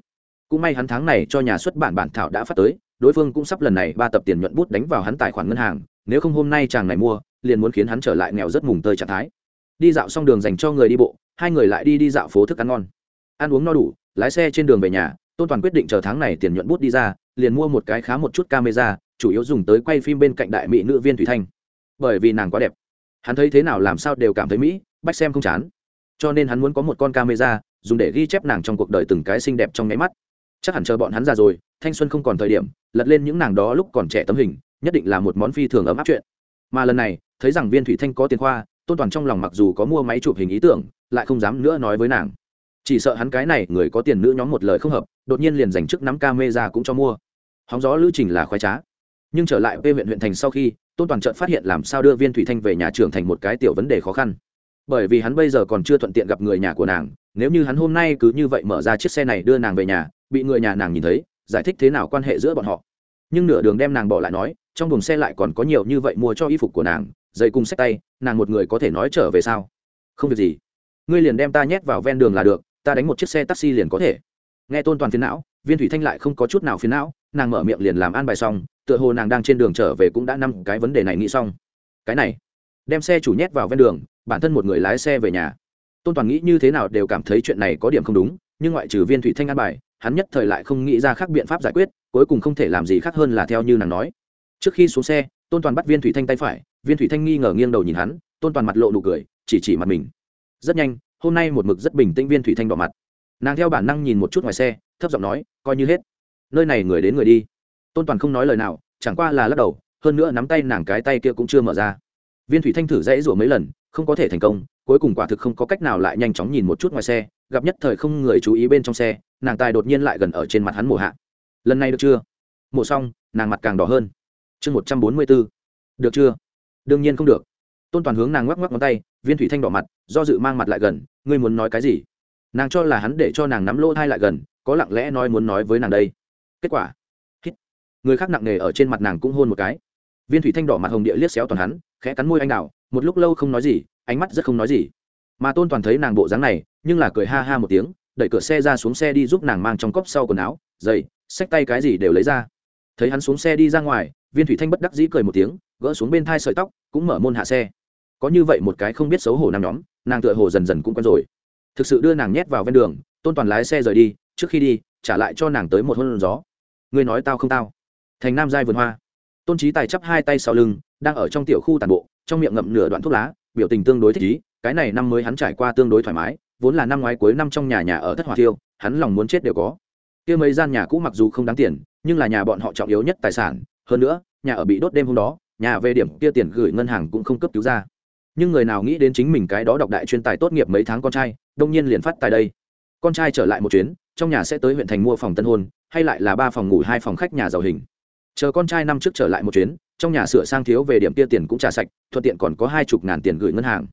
Cũng may hắn tháng này cho nhà xuất bản bản thảo đã phát tới, đối phương cũng sắp lần này ba tập tiền nhuận bút đánh vào hắn tài khoản ngân hàng, nếu không hôm nay chàng này mua, liền muốn khiến hắn trở lại nghèo rất mùng tơi trạng thái. Đi dạo xong đường dành cho người đi bộ, hai người lại đi đi dạo phố thức ăn ngon. Ăn uống no đủ, lái xe trên đường về nhà tôn toàn quyết định chờ tháng này tiền nhuận bút đi ra, liền mua một cái khá một chút camera, chủ yếu dùng tới quay phim bên cạnh đại mỹ nữ viên thủy thanh. Bởi vì nàng quá đẹp. Hắn thấy thế nào làm sao đều cảm thấy mỹ, bách xem không chán. Cho nên hắn muốn có một con camera, dùng để ghi chép nàng trong cuộc đời từng cái xinh đẹp trong nháy mắt. Chắc hẳn chờ bọn hắn ra rồi, thanh xuân không còn thời điểm, lật lên những nàng đó lúc còn trẻ tấm hình, nhất định là một món phi thường ấm áp chuyện. Mà lần này, thấy rằng viên thủy thanh có tiền khoa, tôn toàn trong lòng mặc dù có mua máy chụp hình ý tưởng, lại không dám nữa nói với nàng chỉ sợ hắn cái này người có tiền nữ nhóm một lời không hợp, đột nhiên liền dành chức nắm ca mê ra cũng cho mua. Hóng gió lữ trình là khoái trá. Nhưng trở lại về huyện huyện thành sau khi, tôn toàn trận phát hiện làm sao đưa viên thủy thanh về nhà trường thành một cái tiểu vấn đề khó khăn. Bởi vì hắn bây giờ còn chưa thuận tiện gặp người nhà của nàng, nếu như hắn hôm nay cứ như vậy mở ra chiếc xe này đưa nàng về nhà, bị người nhà nàng nhìn thấy, giải thích thế nào quan hệ giữa bọn họ. Nhưng nửa đường đem nàng bỏ lại nói, trong buồng xe lại còn có nhiều như vậy mua cho y phục của nàng dây cùng sách tay, nàng một người có thể nói trở về sao? Không việc gì. Ngươi liền đem ta nhét vào ven đường là được ta đánh một chiếc xe taxi liền có thể. Nghe tôn toàn phiền não, viên thủy thanh lại không có chút nào phiền não, nàng mở miệng liền làm an bài xong, tựa hồ nàng đang trên đường trở về cũng đã năm cái vấn đề này nghĩ xong. Cái này, đem xe chủ nhét vào ven đường, bản thân một người lái xe về nhà. Tôn toàn nghĩ như thế nào đều cảm thấy chuyện này có điểm không đúng, nhưng ngoại trừ viên thủy thanh an bài, hắn nhất thời lại không nghĩ ra khác biện pháp giải quyết, cuối cùng không thể làm gì khác hơn là theo như nàng nói. Trước khi xuống xe, tôn toàn bắt viên thủy thanh tay phải, viên thủy thanh nghi ngờ nghiêng đầu nhìn hắn, tôn toàn mặt lộ nụ cười, chỉ chỉ mặt mình. Rất nhanh hôm nay một mực rất bình tĩnh viên thủy thanh đỏ mặt. Nàng theo bản năng nhìn một chút ngoài xe, thấp giọng nói, coi như hết. Nơi này người đến người đi. Tôn toàn không nói lời nào, chẳng qua là lắc đầu, hơn nữa nắm tay nàng cái tay kia cũng chưa mở ra. Viên thủy thanh thử dãy rủa mấy lần, không có thể thành công, cuối cùng quả thực không có cách nào lại nhanh chóng nhìn một chút ngoài xe, gặp nhất thời không người chú ý bên trong xe, nàng tài đột nhiên lại gần ở trên mặt hắn mổ hạ. Lần này được chưa? Mổ xong, nàng mặt càng đỏ hơn. Chương một trăm bốn mươi b ố được chưa? Đương nhiên không được tôn toàn hướng nàng ngoắc ngoắc ngón tay, viên thủy thanh đỏ mặt, do dự mang mặt lại gần, ngươi muốn nói cái gì? Nàng cho là hắn để cho nàng nắm lỗ thai lại gần, có lặng lẽ nói muốn nói với nàng đây. Kết quả, hít. Người khác nặng nề ở trên mặt nàng cũng hôn một cái. Viên thủy thanh đỏ mặt hồng địa liếc xéo toàn hắn, khẽ cắn môi anh đào, một lúc lâu không nói gì, ánh mắt rất không nói gì. Mà tôn toàn thấy nàng bộ dáng này, nhưng là cười ha ha một tiếng, đẩy cửa xe ra xuống xe đi giúp nàng mang trong cốc sau quần áo, giày xách tay cái gì đều lấy ra. Thấy hắn xuống xe đi ra ngoài, viên thủy thanh bất đắc dĩ cười một tiếng, gỡ xuống bên thai sợi tóc, cũng mở môn hạ xe có như vậy một cái không biết xấu hổ nam nhóm, nàng tựa hồ dần dần cũng quen rồi. Thực sự đưa nàng nhét vào ven đường, tôn toàn lái xe rời đi, trước khi đi, trả lại cho nàng tới một hôn gió. Ngươi nói tao không tao? Thành nam giai vườn hoa. Tôn trí tài chắp hai tay sau lưng, đang ở trong tiểu khu tàn bộ, trong miệng ngậm nửa đoạn thuốc lá, biểu tình tương đối thích ý, cái này năm mới hắn trải qua tương đối thoải mái, vốn là năm ngoái cuối năm trong nhà nhà ở thất hòa tiêu hắn lòng muốn chết đều có. Kia mấy gian nhà cũ mặc dù không đáng tiền, nhưng là nhà bọn họ trọng yếu nhất tài sản, hơn nữa, nhà ở bị đốt đêm hôm đó, nhà về điểm kia tiền gửi ngân hàng cũng không cấp cứu ra nhưng người nào nghĩ đến chính mình cái đó đọc đại chuyên tài tốt nghiệp mấy tháng con trai, đông nhiên liền phát tại đây. Con trai trở lại một chuyến, trong nhà sẽ tới huyện thành mua phòng tân hôn, hay lại là ba phòng ngủ, hai phòng khách nhà giàu hình. Chờ con trai năm trước trở lại một chuyến, trong nhà sửa sang thiếu về điểm kia tiền cũng trả sạch, thuận tiện còn có hai chục ngàn tiền gửi ngân hàng.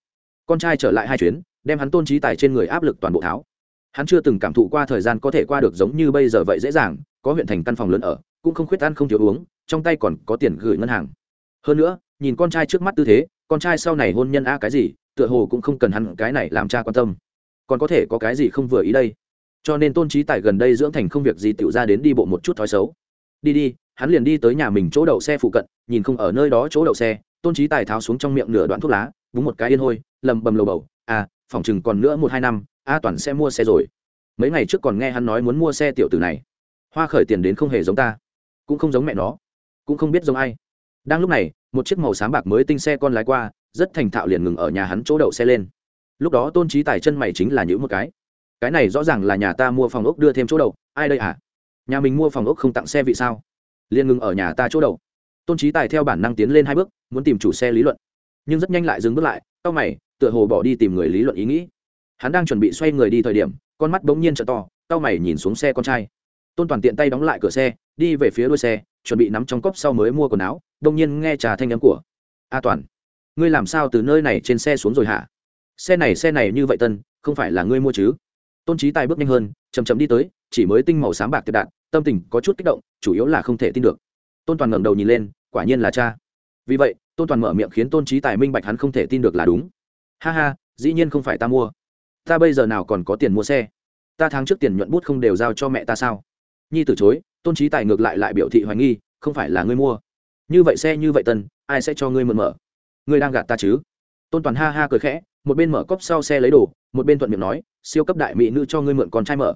Con trai trở lại hai chuyến, đem hắn tôn trí tài trên người áp lực toàn bộ tháo. Hắn chưa từng cảm thụ qua thời gian có thể qua được giống như bây giờ vậy dễ dàng, có huyện thành căn phòng lớn ở, cũng không khuyết ăn không thiếu uống, trong tay còn có tiền gửi ngân hàng. Hơn nữa, nhìn con trai trước mắt tư thế con trai sau này hôn nhân a cái gì, tựa hồ cũng không cần hắn cái này làm cha quan tâm. Còn có thể có cái gì không vừa ý đây? Cho nên tôn trí tài gần đây dưỡng thành không việc gì tựu ra đến đi bộ một chút thói xấu. Đi đi, hắn liền đi tới nhà mình chỗ đậu xe phụ cận, nhìn không ở nơi đó chỗ đậu xe, tôn trí tài tháo xuống trong miệng nửa đoạn thuốc lá, búng một cái yên hôi, lầm bầm lầu bầu à phòng chừng còn nữa một hai năm, a toàn sẽ mua xe rồi. Mấy ngày trước còn nghe hắn nói muốn mua xe tiểu tử này. Hoa khởi tiền đến không hề giống ta, cũng không giống mẹ nó, cũng không biết giống ai. Đang lúc này một chiếc màu sáng bạc mới tinh xe con lái qua, rất thành thạo liền ngừng ở nhà hắn chỗ đậu xe lên. Lúc đó tôn trí tài chân mày chính là những một cái. Cái này rõ ràng là nhà ta mua phòng ốc đưa thêm chỗ đậu. Ai đây à nhà mình mua phòng ốc không tặng xe vì sao? Liền ngừng ở nhà ta chỗ đậu. Tôn trí tài theo bản năng tiến lên hai bước, muốn tìm chủ xe lý luận. Nhưng rất nhanh lại dừng bước lại tao mày, tựa hồ bỏ đi tìm người lý luận ý nghĩ. Hắn đang chuẩn bị xoay người đi thời điểm, con mắt bỗng nhiên t to tao mày nhìn xuống xe con trai tôn toàn tiện tay đóng lại cửa xe, đi về phía đuôi xe, chuẩn bị nắm trong cốc sau mới mua quần áo, đông nhiên nghe trà thanh âm của a toàn. Ngươi làm sao từ nơi này trên xe xuống rồi hả? Xe này xe này như vậy tân, không phải là ngươi mua chứ? Tôn trí tài bước nhanh hơn chầm chầm đi tới, chỉ mới tinh màu sáng bạc tiệp đạn, tâm tình có chút kích động, chủ yếu là không thể tin được. Tôn toàn ngẩng đầu nhìn lên, quả nhiên là cha. Vì vậy, tôn toàn mở miệng khiến tôn trí tài minh bạch hắn không thể tin được là đúng. Ha ha, dĩ nhiên không phải ta mua. Ta bây giờ nào còn có tiền mua xe? Ta tháng trước tiền nhuận bút không đều giao cho mẹ ta sao? Nhi từ chối, tôn trí tài ngược lại lại biểu thị hoài nghi, không phải là ngươi mua. Như vậy xe, như vậy tân ai sẽ cho ngươi mượn mở? Ngươi đang gạt ta chứ? Tôn toàn ha ha cười khẽ, một bên mở cốc sau xe lấy đồ, một bên thuận miệng nói, siêu cấp đại mỹ nữ cho ngươi mượn con trai mở.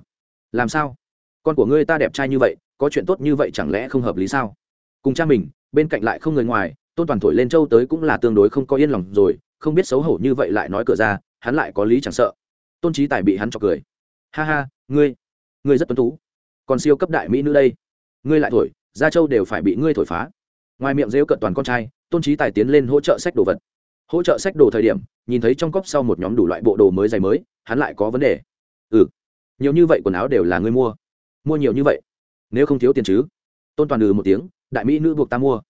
Làm sao? Con của ngươi ta đẹp trai như vậy, có chuyện tốt như vậy chẳng lẽ không hợp lý sao? Cùng cha mình, bên cạnh lại không người ngoài, tôn toàn thổi lên châu tới cũng là tương đối không có yên lòng rồi, không biết xấu hổ như vậy lại nói cửa ra, hắn lại có lý chẳng sợ. Tôn trí tài bị hắn chọc cười. Ha ha, ngươi ngươi rất tuân tú còn siêu cấp đại mỹ nữ đây. Ngươi lại thổi, gia châu đều phải bị ngươi thổi phá. Ngoài miệng rêu cận toàn con trai, tôn trí tài tiến lên hỗ trợ sách đồ vật. Hỗ trợ sách đồ thời điểm, nhìn thấy trong cốc sau một nhóm đủ loại bộ đồ mới giày mới, hắn lại có vấn đề. Ừ nhiều như vậy quần áo đều là ngươi mua. Mua nhiều như vậy? Nếu không thiếu tiền chứ? Tôn toàn ừ một tiếng, đại mỹ nữ buộc ta mua.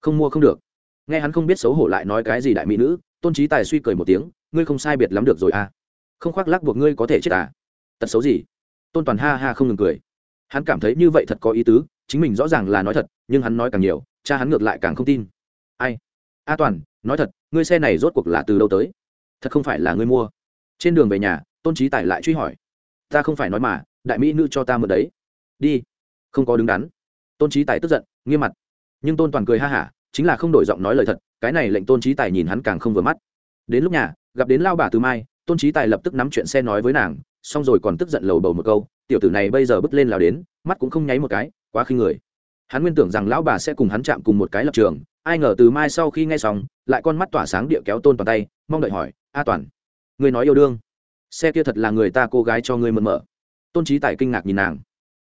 Không mua không được. Nghe hắn không biết xấu hổ lại nói cái gì đại mỹ nữ, tôn trí tài suy cười một tiếng, ngươi không sai biệt lắm được rồi à. Không khoác lắc buộc ngươi có thể chết à? Tật xấu gì? Tôn toàn ha ha không ngừng cười hắn cảm thấy như vậy thật có ý tứ, chính mình rõ ràng là nói thật, nhưng hắn nói càng nhiều, cha hắn ngược lại càng không tin. Ai? A toàn, nói thật, ngươi xe này rốt cuộc là từ đâu tới? Thật không phải là ngươi mua. Trên đường về nhà, tôn trí tài lại truy hỏi. Ta không phải nói mà, đại mỹ nữ cho ta mượn đấy. Đi. Không có đứng đắn. Tôn trí tài tức giận, nghiêm mặt. Nhưng tôn toàn cười ha hả, chính là không đổi giọng nói lời thật, cái này lệnh tôn trí tài nhìn hắn càng không vừa mắt. Đến lúc nhà, gặp đến lao bà từ mai, tôn trí tài lập tức nắm chuyện xe nói với nàng, xong rồi còn tức giận lầu bầu một câu tiểu tử này bây giờ bứt lên lao đến, mắt cũng không nháy một cái, quá khinh người. Hắn nguyên tưởng rằng lão bà sẽ cùng hắn chạm cùng một cái lập trường, ai ngờ từ mai sau khi nghe xong, lại con mắt tỏa sáng địa kéo tôn toàn tay, mong đợi hỏi, a toàn, người nói yêu đương? Xe kia thật là người ta cô gái cho ngươi mượn mở. Tôn trí tài kinh ngạc nhìn nàng.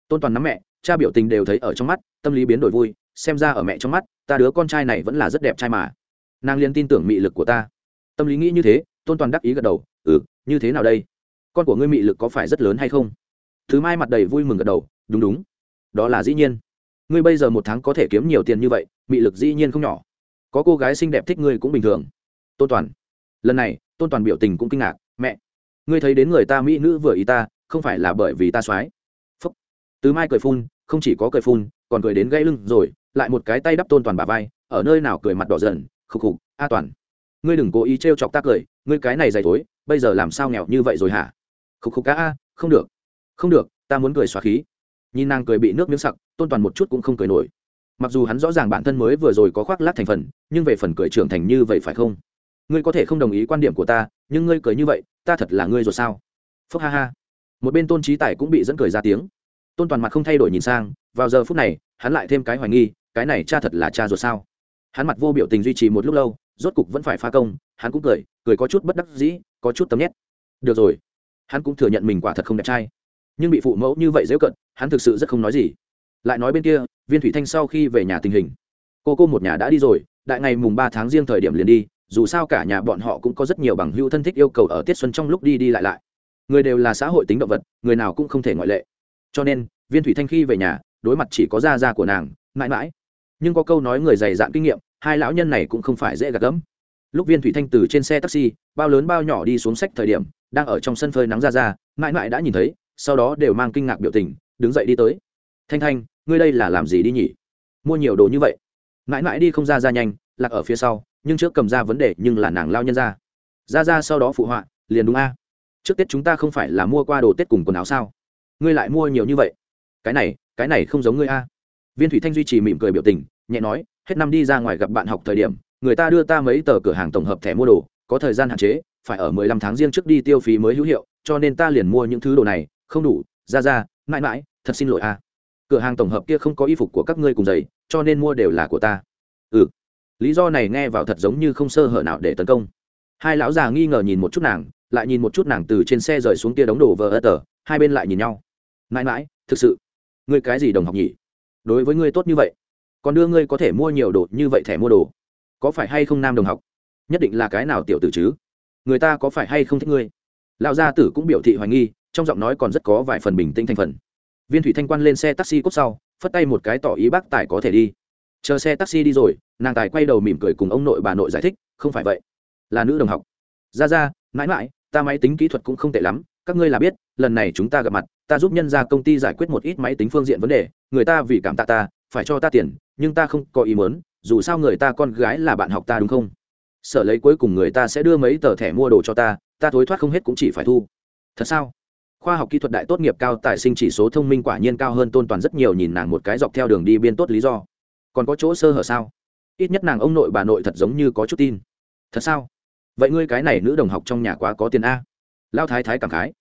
Tôn toàn nắm mẹ, cha biểu tình đều thấy ở trong mắt, tâm lý biến đổi vui, xem ra ở mẹ trong mắt, ta đứa con trai này vẫn là rất đẹp trai mà. Nàng liền tin tưởng mị lực của ta. Tâm lý nghĩ như thế, tôn toàn đắc ý gật đầu ừ như thế nào đây? Con của ngươi mị lực có phải rất lớn hay không? Thứ mai mặt đầy vui mừng gật đầu, đúng đúng. Đó là dĩ nhiên. Ngươi bây giờ một tháng có thể kiếm nhiều tiền như vậy, mị lực dĩ nhiên không nhỏ. Có cô gái xinh đẹp thích ngươi cũng bình thường. Tôn toàn. Lần này, tôn toàn biểu tình cũng kinh ngạc, mẹ, ngươi thấy đến người ta mỹ nữ vừa ý ta, không phải là bởi vì ta soái phúc. Từ mai cười phun, không chỉ có cười phun, còn cười đến gãy lưng rồi, lại một cái tay đắp tôn toàn bà vai, ở nơi nào cười mặt đỏ dần, khục khục, a toàn, ngươi đừng cố ý trêu chọc ta cười, ngươi cái này dày thối, bây giờ làm sao nghèo như vậy rồi hả? Khục khục cá a, không được không được, ta muốn cười xóa khí. Nhìn nàng cười bị nước miếng sặc, tôn toàn một chút cũng không cười nổi. Mặc dù hắn rõ ràng bản thân mới vừa rồi có khoác lát thành phần, nhưng về phần cười trưởng thành như vậy phải không? Ngươi có thể không đồng ý quan điểm của ta, nhưng ngươi cười như vậy, ta thật là ngươi rồi sao? Phúc ha ha. Một bên tôn trí tài cũng bị dẫn cười ra tiếng. Tôn toàn mặt không thay đổi nhìn sang, vào giờ phút này, hắn lại thêm cái hoài nghi, cái này cha thật là cha rồi sao? Hắn mặt vô biểu tình duy trì một lúc lâu, rốt cục vẫn phải phá công, hắn cũng cười cười có chút bất đắc dĩ, có chút tấm nhét. Được rồi. Hắn cũng thừa nhận mình quả thật không đẹp trai nhưng bị phụ mẫu như vậy dễ cận, hắn thực sự rất không nói gì. Lại nói bên kia, viên thủy thanh sau khi về nhà tình hình. Cô cô một nhà đã đi rồi, đại ngày mùng ba tháng riêng thời điểm liền đi, dù sao cả nhà bọn họ cũng có rất nhiều bằng hữu thân thích yêu cầu ở tiết xuân trong lúc đi đi lại lại. Người đều là xã hội tính động vật, người nào cũng không thể ngoại lệ. Cho nên, viên thủy thanh khi về nhà, đối mặt chỉ có da da của nàng, mãi mãi. Nhưng có câu nói người dày dạn kinh nghiệm, hai lão nhân này cũng không phải dễ gạt gẫm lúc viên thủy thanh từ trên xe taxi, bao lớn bao nhỏ đi xuống sách thời điểm, đang ở trong sân phơi nắng ra ra, mãi mãi đã nhìn thấy sau đó đều mang kinh ngạc biểu tình, đứng dậy đi tới. Thanh thanh, ngươi đây là làm gì đi nhỉ? Mua nhiều đồ như vậy. Mãi mãi đi không ra ra nhanh, lạc ở phía sau, nhưng trước cầm ra vấn đề nhưng là nàng lao nhân ra. Ra ra sau đó phụ họa, liền đúng a. Trước tết chúng ta không phải là mua qua đồ tết cùng quần áo sao? Ngươi lại mua nhiều như vậy. Cái này cái này không giống ngươi a. Viên thủy thanh duy trì mỉm cười biểu tình, nhẹ nói, hết năm đi ra ngoài gặp bạn học thời điểm, người ta đưa ta mấy tờ cửa hàng tổng hợp thẻ mua đồ, có thời gian hạn chế, phải ở mười lăm tháng riêng trước đi tiêu phí mới hữu hiệu, cho nên ta liền mua những thứ đồ này không đủ, ra ra, mãi mãi, thật xin lỗi a. Cửa hàng tổng hợp kia không có y phục của các ngươi cùng giày, cho nên mua đều là của ta. Ừ. Lý do này nghe vào thật giống như không sơ hở nào để tấn công. Hai lão già nghi ngờ nhìn một chút nàng, lại nhìn một chút nàng từ trên xe rời xuống kia đống đồ vờ ơ tờ, hai bên lại nhìn nhau. Mãi mãi, thực sự, ngươi cái gì đồng học nhỉ? Đối với ngươi tốt như vậy, còn đưa ngươi có thể mua nhiều đồ như vậy thẻ mua đồ, có phải hay không nam đồng học? Nhất định là cái nào tiểu tử chứ? Người ta có phải hay không thích ngươi? Lão gia tử cũng biểu thị hoài nghi trong giọng nói còn rất có vài phần bình tĩnh thành phần. Viên thủy thanh quan lên xe taxi cốt sau, phất tay một cái tỏ ý bác tài có thể đi. Chờ xe taxi đi rồi, nàng tài quay đầu mỉm cười cùng ông nội bà nội giải thích, không phải vậy. Là nữ đồng học. Ra ra, mãi mãi, ta máy tính kỹ thuật cũng không tệ lắm, các ngươi là biết, lần này chúng ta gặp mặt, ta giúp nhân ra công ty giải quyết một ít máy tính phương diện vấn đề, người ta vì cảm tạ ta, phải cho ta tiền, nhưng ta không có ý mớn dù sao người ta con gái là bạn học ta đúng không? Sợ lấy cuối cùng người ta sẽ đưa mấy tờ thẻ mua đồ cho ta ta thối thoát không hết cũng chỉ phải thu. Thật sao? Khoa học kỹ thuật đại tốt nghiệp cao, tài sinh chỉ số thông minh quả nhiên cao hơn tôn toàn rất nhiều, nhìn nàng một cái dọc theo đường đi biên tốt lý do. Còn có chỗ sơ hở sao? Ít nhất nàng ông nội bà nội thật giống như có chút tin. Thật sao? Vậy ngươi cái này nữ đồng học trong nhà quá có tiền a? Lao thái thái cảm khái.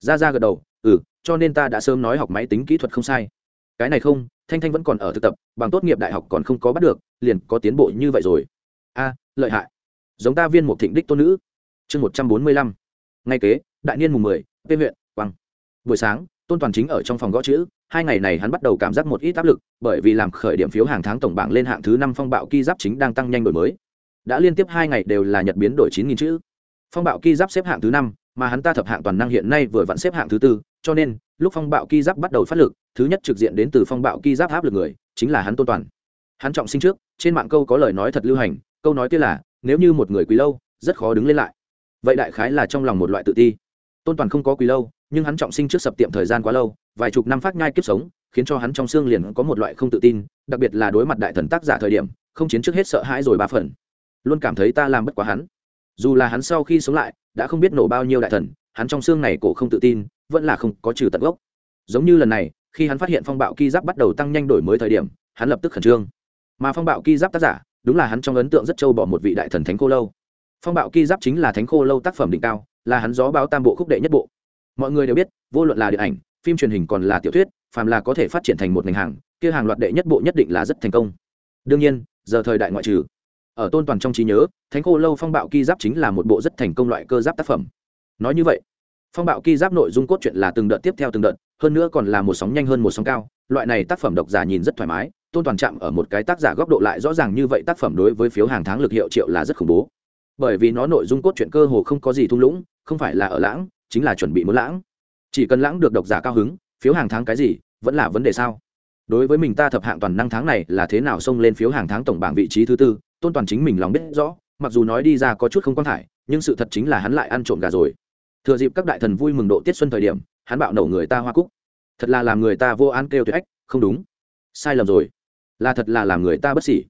Ra ra gật đầu ừ cho nên ta đã sớm nói học máy tính kỹ thuật không sai. Cái này không, thanh thanh vẫn còn ở thực tập, bằng tốt nghiệp đại học còn không có bắt được, liền có tiến bộ như vậy rồi. A, lợi hại. Giống ta viên một thịnh đích tôn nữ. Chương một trăm bốn mươi lăm. Ngay kế, đại niên mùng mười p huyện quăng buổi sáng, tôn toàn chính ở trong phòng gõ chữ, hai ngày này hắn bắt đầu cảm giác một ít áp lực, bởi vì làm khởi điểm phiếu hàng tháng tổng bảng lên hạng thứ năm phong bạo ki giáp chính đang tăng nhanh đổi mới. Đã liên tiếp hai ngày đều là nhật biến đổi chín nghìn chữ. Phong bạo ki giáp xếp hạng thứ năm, mà hắn ta thập hạng toàn năng hiện nay vừa vặn xếp hạng thứ tư, cho nên, lúc phong bạo ki giáp bắt đầu phát lực, thứ nhất trực diện đến từ phong bạo ki giáp áp lực người, chính là hắn tôn toàn. Hắn trọng sinh trước, trên mạng câu có lời nói thật lưu hành, câu nói kia là, nếu như một người quý lâu, rất khó đứng lên lại. Vậy đại khái là trong lòng một loại tự ti. Tôn toàn không có quý lâu nhưng hắn trọng sinh trước sập tiệm thời gian quá lâu, vài chục năm phát nhai kiếp sống, khiến cho hắn trong xương liền có một loại không tự tin, đặc biệt là đối mặt đại thần tác giả thời điểm, không chiến trước hết sợ hãi rồi ba phần. Luôn cảm thấy ta làm bất quá hắn. Dù là hắn sau khi sống lại, đã không biết nổ bao nhiêu đại thần, hắn trong xương này cổ không tự tin, vẫn là không có trừ tận gốc. Giống như lần này, khi hắn phát hiện phong bạo ki giáp bắt đầu tăng nhanh đổi mới thời điểm, hắn lập tức khẩn trương. Mà phong bạo ki giáp tác giả, đúng là hắn trong ấn tượng rất trâu bỏ một vị đại thần thánh khô lâu. Phong bạo ki giáp chính là thánh khô lâu tác phẩm đỉnh cao, là hắn gió báo tam bộ khúc đệ nhất bộ mọi người đều biết, vô luận là điện ảnh, phim truyền hình còn là tiểu thuyết, phàm là có thể phát triển thành một ngành hàng, kia hàng loạt đệ nhất bộ nhất định là rất thành công. Đương nhiên, giờ thời đại ngoại trừ, ở tôn toàn trong trí nhớ, thánh khô lâu phong bạo ki giáp chính là một bộ rất thành công loại cơ giáp tác phẩm. Nói như vậy, phong bạo ki giáp nội dung cốt truyện là từng đợt tiếp theo từng đợt, hơn nữa còn là một sóng nhanh hơn một sóng cao, loại này tác phẩm độc giả nhìn rất thoải mái, tôn toàn chạm ở một cái tác giả góc độ lại rõ ràng như vậy tác phẩm đối với phiếu hàng tháng lực hiệu triệu là rất khủng bố. Bởi vì nó nội dung cốt truyện cơ hồ không có gì thung lũng, không phải là ở lãng chính là chuẩn bị muốn lãng. Chỉ cần lãng được độc giả cao hứng, phiếu hàng tháng cái gì, vẫn là vấn đề sao? Đối với mình ta thập hạng toàn năng tháng này là thế nào xông lên phiếu hàng tháng tổng bảng vị trí thứ tư, tôn toàn chính mình lòng biết rõ, mặc dù nói đi ra có chút không quan thải, nhưng sự thật chính là hắn lại ăn trộm gà rồi. Thừa dịp các đại thần vui mừng độ tiết xuân thời điểm, hắn bạo nổ người ta hoa cúc. Thật là làm người ta vô án kêu tuyệt ách, không đúng. Sai lầm rồi. Là thật là làm người ta bất xỉ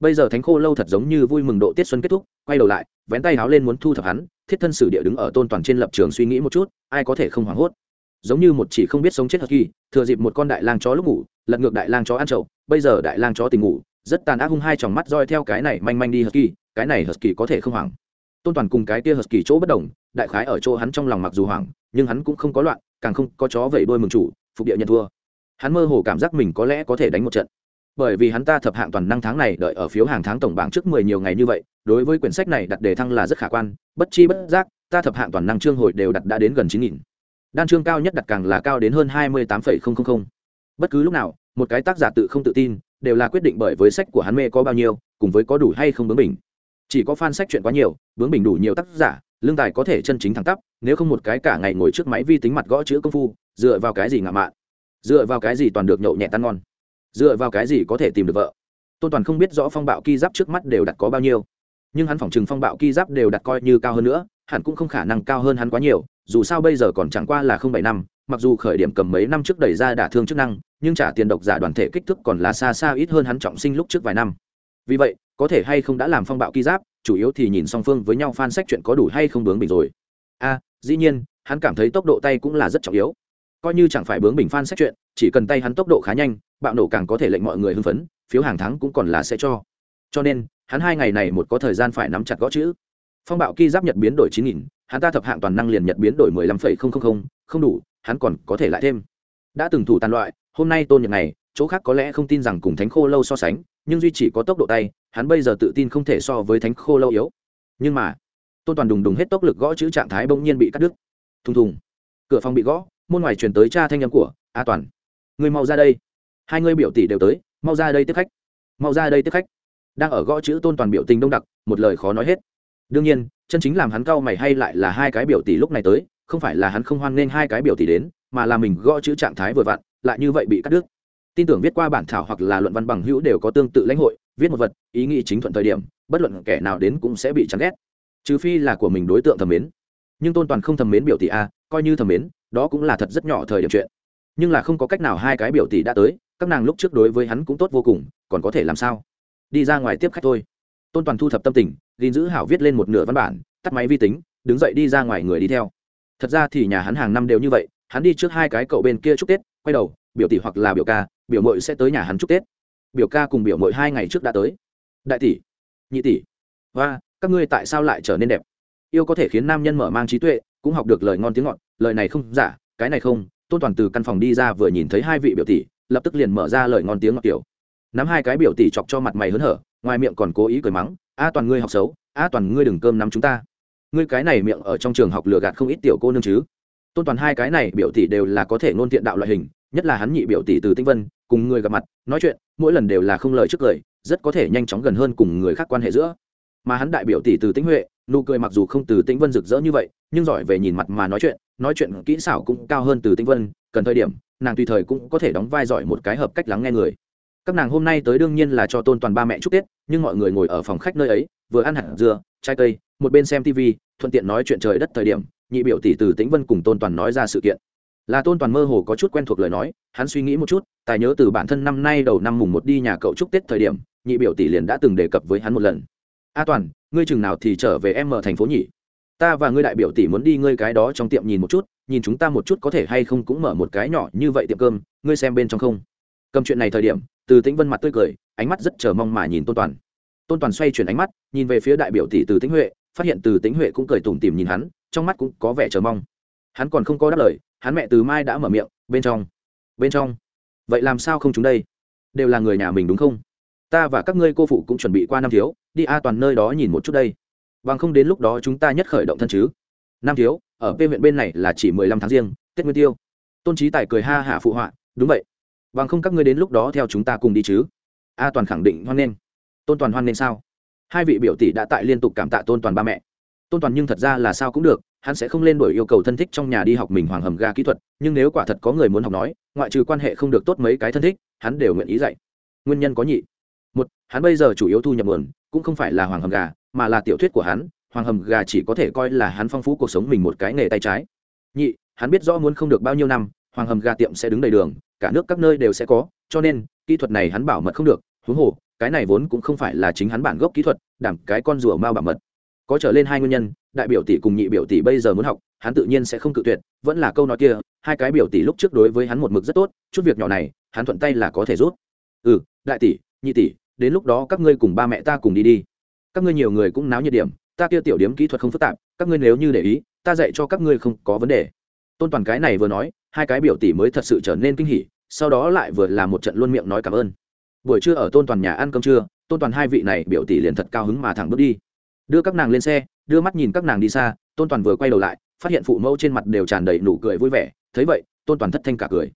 bây giờ thánh khô lâu thật giống như vui mừng độ tiết xuân kết thúc, quay đầu lại, vén tay háo lên muốn thu thập hắn, thiết thân sử địa đứng ở tôn toàn trên lập trường suy nghĩ một chút, ai có thể không hoảng hốt. Giống như một chỉ không biết sống chết hật kỳ thừa dịp một con đại lang chó lúc ngủ, lật ngược đại lang chó ăn trậu bây giờ đại lang chó tình ngủ, rất tàn ác hung hai tròng mắt roi theo cái này manh manh đi hật kỳ cái này hật kỳ có thể không hoảng. Tôn toàn cùng cái kia hật kỳ chỗ bất đồng, đại khái ở chỗ hắn trong lòng mặc dù hoảng, nhưng hắn cũng không có loạn, càng không có chó vẩy đôi mừng chủ, phục địa nhận thua. Hắn mơ hồ cảm giác mình có lẽ có thể đánh một trận bởi vì hắn ta thập hạng toàn năng tháng này đợi ở phiếu hàng tháng tổng bảng trước mười nhiều ngày như vậy, đối với quyển sách này đặt đề thăng là rất khả quan, bất chi bất giác, ta thập hạng toàn năng chương hồi đều đặt đã đến gần chín nghìn. Đan chương cao nhất đặt càng là cao đến hơn hai mươi tám bất cứ lúc nào, một cái tác giả tự không tự tin, đều là quyết định bởi với sách của hắn mê có bao nhiêu, cùng với có đủ hay không bướng bình chỉ có fan sách chuyện quá nhiều, bướng bình đủ nhiều tác giả, lương tài có thể chân chính thẳng tắp, nếu không một cái cả ngày ngồi trước máy vi tính mặt gõ chữ công phu, dựa vào cái gì ngạo mạn, dựa vào cái gì toàn được nhậu nhẹ tan ngon dựa vào cái gì có thể tìm được vợ? Tôn toàn không biết rõ phong bạo ki giáp trước mắt đều đặt có bao nhiêu. Nhưng hắn phỏng chừng phong bạo ki giáp đều đặt coi như cao hơn nữa, hẳn cũng không khả năng cao hơn hắn quá nhiều, dù sao bây giờ còn chẳng qua là không bảy năm, mặc dù khởi điểm cầm mấy năm trước đẩy ra đả thương chức năng, nhưng trả tiền độc giả đoàn thể kích thước còn là xa xa ít hơn hắn trọng sinh lúc trước vài năm. Vì vậy, có thể hay không đã làm phong bạo ki giáp, chủ yếu thì nhìn song phương với nhau phan sách chuyện có đủ hay không bướng bình rồi. A, dĩ nhiên, hắn cảm thấy tốc độ tay cũng là rất trọng yếu. Coi như chẳng phải bướng bình phan sách chuyện, chỉ cần tay hắn tốc độ khá nhanh bạo nổ càng có thể lệnh mọi người hưng phấn, phiếu hàng tháng cũng còn là sẽ cho. Cho nên, hắn hai ngày này một có thời gian phải nắm chặt gõ chữ. Phong bạo ki giáp nhật biến đổi chín nghìn, hắn ta thập hạng toàn năng liền nhật biến đổi mười lăm phẩy không không không không đủ, hắn còn có thể lại thêm. Đã từng thủ tàn loại, hôm nay tôn nhật này, chỗ khác có lẽ không tin rằng cùng thánh khô lâu so sánh, nhưng duy chỉ có tốc độ tay, hắn bây giờ tự tin không thể so với thánh khô lâu yếu. Nhưng mà, tôn toàn đùng đùng hết tốc lực gõ chữ trạng thái bỗng nhiên bị cắt đứt. Thùng thùng. Cửa phòng bị gõ, môn ngoài truyền tới cha thanh âm của, a toàn, người mau ra đây hai người biểu tỷ đều tới, mau ra đây tiếp khách. Mau ra đây tiếp khách. Đang ở gõ chữ tôn toàn biểu tình đông đặc, một lời khó nói hết. Đương nhiên, chân chính làm hắn cau mày hay lại là hai cái biểu tỷ lúc này tới, không phải là hắn không hoan nghênh hai cái biểu tỷ đến, mà là mình gõ chữ trạng thái vừa vặn, lại như vậy bị cắt đứt. Tin tưởng viết qua bản thảo hoặc là luận văn bằng hữu đều có tương tự lãnh hội, viết một vật, ý nghĩ chính thuận thời điểm, bất luận kẻ nào đến cũng sẽ bị chán ghét. Trừ phi là của mình đối tượng thầm mến. Nhưng tôn toàn không thầm mến biểu tỷ a, coi như thầm mến, đó cũng là thật rất nhỏ thời điểm chuyện. Nhưng là không có cách nào hai cái biểu tỷ đã tới các nàng lúc trước đối với hắn cũng tốt vô cùng, còn có thể làm sao? Đi ra ngoài tiếp khách thôi. Tôn toàn thu thập tâm tình, gìn giữ hảo viết lên một nửa văn bản, tắt máy vi tính, đứng dậy đi ra ngoài người đi theo. Thật ra thì nhà hắn hàng năm đều như vậy, hắn đi trước hai cái cậu bên kia chúc tết, quay đầu, biểu tỷ hoặc là biểu ca, biểu mội sẽ tới nhà hắn chúc tết. Biểu ca cùng biểu mội hai ngày trước đã tới. Đại tỷ, nhị tỷ và các ngươi tại sao lại trở nên đẹp? Yêu có thể khiến nam nhân mở mang trí tuệ, cũng học được lời ngon tiếng ngọt, lời này không giả, cái này không. Tôn toàn từ căn phòng đi ra vừa nhìn thấy hai vị biểu tỷ lập tức liền mở ra lời ngon tiếng ngọt kiểu. Nắm hai cái biểu tỷ chọc cho mặt mày hớn hở, ngoài miệng còn cố ý cười mắng, a toàn ngươi học xấu, a toàn ngươi đừng cơm nắm chúng ta. Ngươi cái này miệng ở trong trường học lừa gạt không ít tiểu cô nương chứ. Tôn toàn hai cái này biểu tỷ đều là có thể nôn thiện đạo loại hình, nhất là hắn nhị biểu tỷ từ tinh vân, cùng người gặp mặt, nói chuyện, mỗi lần đều là không lời trước cười rất có thể nhanh chóng gần hơn cùng người khác quan hệ giữa. Mà hắn đại biểu tỷ từ tĩnh huệ, nụ cười mặc dù không từ tĩnh vân rực rỡ như vậy, nhưng giỏi về nhìn mặt mà nói chuyện nói chuyện kỹ xảo cũng cao hơn từ tĩnh vân, cần thời điểm nàng tùy thời cũng có thể đóng vai giỏi một cái hợp cách lắng nghe người. Các nàng hôm nay tới đương nhiên là cho tôn toàn ba mẹ chúc tết, nhưng mọi người ngồi ở phòng khách nơi ấy, vừa ăn hạt dưa, trái cây, một bên xem tv thuận tiện nói chuyện trời đất thời điểm, nhị biểu tỷ từ tĩnh vân cùng tôn toàn nói ra sự kiện. Là tôn toàn mơ hồ có chút quen thuộc lời nói, hắn suy nghĩ một chút, tài nhớ từ bản thân năm nay đầu năm mùng một đi nhà cậu chúc tết thời điểm, nhị biểu tỷ liền đã từng đề cập với hắn một lần. A toàn, ngươi chừng nào thì trở về em ở thành phố nhỉ? Ta và ngươi đại biểu tỷ muốn đi ngươi cái đó trong tiệm nhìn một chút, nhìn chúng ta một chút có thể hay không cũng mở một cái nhỏ như vậy tiệm cơm, ngươi xem bên trong không? Cầm chuyện này thời điểm, từ tĩnh vân mặt tươi cười, ánh mắt rất chờ mong mà nhìn tôn toàn. Tôn toàn xoay chuyển ánh mắt, nhìn về phía đại biểu tỷ từ tĩnh huệ, phát hiện từ tĩnh huệ cũng cười tủm tìm nhìn hắn, trong mắt cũng có vẻ chờ mong. Hắn còn không có đáp lời, hắn mẹ từ mai đã mở miệng, bên trong bên trong. Vậy làm sao không chúng đây? Đều là người nhà mình đúng không? Ta và các ngươi cô phụ cũng chuẩn bị qua năm thiếu, đi a, toàn nơi đó nhìn một chút đây bằng không đến lúc đó chúng ta nhất khởi động thân chứ? Năm thiếu, ở p huyện bên này là chỉ mười lăm tháng riêng, tết nguyên tiêu. Tôn trí tài cười ha hả phụ họa, đúng vậy. Bằng không các ngươi đến lúc đó theo chúng ta cùng đi chứ? A toàn khẳng định hoan nghênh. Tôn toàn hoan nghênh sao? Hai vị biểu tỷ đã tại liên tục cảm tạ tôn toàn ba mẹ. Tôn toàn nhưng thật ra là sao cũng được, hắn sẽ không lên đổi yêu cầu thân thích trong nhà đi học mình hoàng hầm ga kỹ thuật, nhưng nếu quả thật có người muốn học nói, ngoại trừ quan hệ không được tốt mấy cái thân thích, hắn đều nguyện ý dạy. Nguyên nhân có nhị. Một, hắn bây giờ chủ yếu thu nhập nguồn, cũng không phải là hoàng hầm gà mà là tiểu thuyết của hắn, hoàng hầm gà chỉ có thể coi là hắn phong phú cuộc sống mình một cái nghề tay trái. Nhị, hắn biết rõ muốn không được bao nhiêu năm, hoàng hầm gà tiệm sẽ đứng đầy đường, cả nước các nơi đều sẽ có, cho nên, kỹ thuật này hắn bảo mật không được. Huống hồ, cái này vốn cũng không phải là chính hắn bản gốc kỹ thuật, đảm cái con rùa mau bảo mật. Có trở lên hai nguyên nhân, đại biểu tỷ cùng nhị biểu tỷ bây giờ muốn học, hắn tự nhiên sẽ không cự tuyệt, vẫn là câu nói kia, hai cái biểu tỷ lúc trước đối với hắn một mực rất tốt, chút việc nhỏ này, hắn thuận tay là có thể rút. Ừ đại tỷ, nhị tỷ, đến lúc đó các ngươi cùng ba mẹ ta cùng đi đi các ngươi nhiều người cũng náo nhiệt điểm, ta kia tiểu điểm kỹ thuật không phức tạp, các ngươi nếu như để ý, ta dạy cho các ngươi không có vấn đề. Tôn toàn cái này vừa nói, hai cái biểu tỷ mới thật sự trở nên kinh hỉ, sau đó lại vừa là một trận luôn miệng nói cảm ơn. Buổi trưa ở tôn toàn nhà ăn cơm trưa, tôn toàn hai vị này biểu tỷ liền thật cao hứng mà thẳng bước đi. Đưa các nàng lên xe, đưa mắt nhìn các nàng đi xa, tôn toàn vừa quay đầu lại, phát hiện phụ mẫu trên mặt đều tràn đầy nụ cười vui vẻ, thấy vậy, tôn toàn thất thanh cả cười.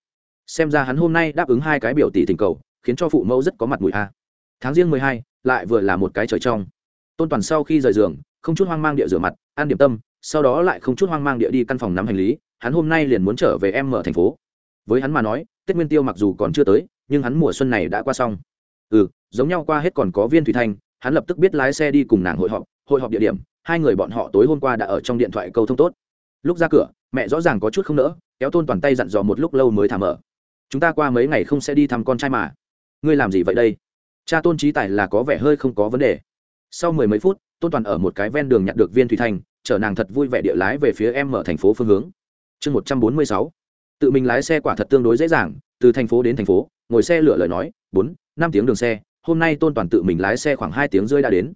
Xem ra hắn hôm nay đáp ứng hai cái biểu tỷ tình cầu, khiến cho phụ mẫu rất có mặt mũi a. Tháng riêng mười hai, lại vừa là một cái trời trong tôn toàn sau khi rời giường, không chút hoang mang địa rửa mặt, ăn điểm tâm, sau đó lại không chút hoang mang địa đi căn phòng nắm hành lý, hắn hôm nay liền muốn trở về em mở thành phố. Với hắn mà nói, tết nguyên tiêu mặc dù còn chưa tới, nhưng hắn mùa xuân này đã qua xong. Ừ giống nhau qua hết còn có viên thủy thanh, hắn lập tức biết lái xe đi cùng nàng hội họp hội họp địa điểm, hai người bọn họ tối hôm qua đã ở trong điện thoại câu thông tốt. Lúc ra cửa, mẹ rõ ràng có chút không nỡ, kéo tôn toàn tay dặn dò một lúc lâu mới thả mở. Chúng ta qua mấy ngày không sẽ đi thăm con trai mà. Ngươi làm gì vậy đây? Cha tôn trí tài là có vẻ hơi không có vấn đề sau mười mấy phút, tôn toàn ở một cái ven đường nhặt được viên thủy thanh, chở nàng thật vui vẻ địa lái về phía em ở thành phố phương hướng. Chương một trăm bốn mươi sáu. Tự mình lái xe quả thật tương đối dễ dàng, từ thành phố đến thành phố, ngồi xe lửa lời nói, bốn, năm tiếng đường xe, hôm nay tôn toàn tự mình lái xe khoảng hai tiếng rơi đã đến.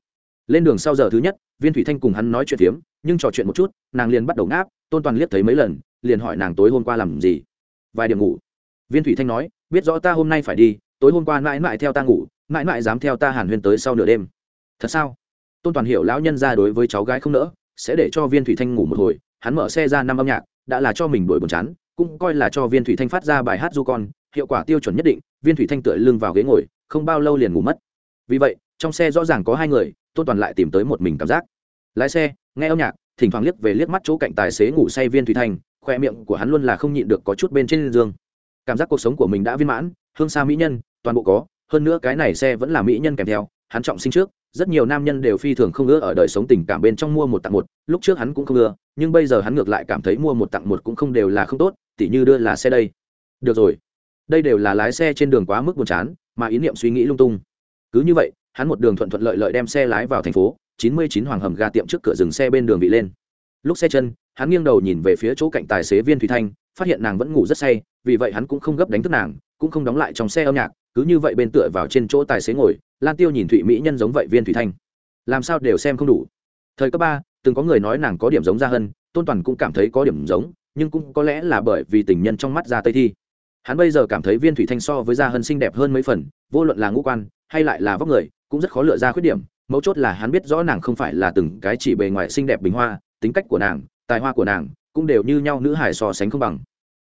Lên đường sau giờ thứ nhất, viên thủy thanh cùng hắn nói chuyện phiếm, nhưng trò chuyện một chút, nàng liền bắt đầu ngáp, tôn toàn liếc thấy mấy lần, liền hỏi nàng tối hôm qua làm gì? Vài điểm ngủ. Viên thủy thanh nói, biết rõ ta hôm nay phải đi, tối hôm qua mãi mãi theo ta ngủ, mãi mãi dám theo ta hàn huyên tới sau nửa đêm thật sao? Tôn toàn hiểu lão nhân ra đối với cháu gái không nỡ, sẽ để cho viên thủy thanh ngủ một hồi, hắn mở xe ra năm âm nhạc, đã là cho mình đổi buồn chán, cũng coi là cho viên thủy thanh phát ra bài hát du con, hiệu quả tiêu chuẩn nhất định, viên thủy thanh tựa lưng vào ghế ngồi, không bao lâu liền ngủ mất. Vì vậy, trong xe rõ ràng có hai người, tôn toàn lại tìm tới một mình cảm giác. Lái xe, nghe âm nhạc, thỉnh thoảng liếc về liếc mắt chỗ cạnh tài xế ngủ say viên thủy thanh, khoe miệng của hắn luôn là không nhịn được có chút bên trên giường. Cảm giác cuộc sống của mình đã viên mãn, hương xa mỹ nhân, toàn bộ có, hơn nữa cái này xe vẫn là mỹ nhân kèm theo, hắn trọng sinh trước rất nhiều nam nhân đều phi thường không ưa ở đời sống tình cảm bên trong mua một tặng một, lúc trước hắn cũng không ưa, nhưng bây giờ hắn ngược lại cảm thấy mua một tặng một cũng không đều là không tốt, tỉ như đưa là xe đây. Được rồi. Đây đều là lái xe trên đường quá mức buồn chán, mà ý niệm suy nghĩ lung tung. Cứ như vậy, hắn một đường thuận thuận lợi lợi đem xe lái vào thành phố, chín mươi chín hoàng hầm ga tiệm trước cửa dừng xe bên đường bị lên. Lúc xe chân, hắn nghiêng đầu nhìn về phía chỗ cạnh tài xế viên thủy thanh, phát hiện nàng vẫn ngủ rất say, vì vậy hắn cũng không gấp đánh thức nàng, cũng không đóng lại trong xe âm nhạc cứ như vậy bên tựa vào trên chỗ tài xế ngồi, lan tiêu nhìn thụy mỹ nhân giống vậy viên thủy thanh. Làm sao đều xem không đủ. Thời cấp ba, từng có người nói nàng có điểm giống gia hân, tôn toàn cũng cảm thấy có điểm giống, nhưng cũng có lẽ là bởi vì tình nhân trong mắt ra tây thi. Hắn bây giờ cảm thấy viên thủy thanh so với gia hân xinh đẹp hơn mấy phần, vô luận là ngũ quan, hay lại là vóc người, cũng rất khó lựa ra khuyết điểm. Mấu chốt là hắn biết rõ nàng không phải là từng cái chỉ bề ngoài xinh đẹp bình hoa, tính cách của nàng, tài hoa của nàng, cũng đều như nhau, nữ hải so sánh không bằng.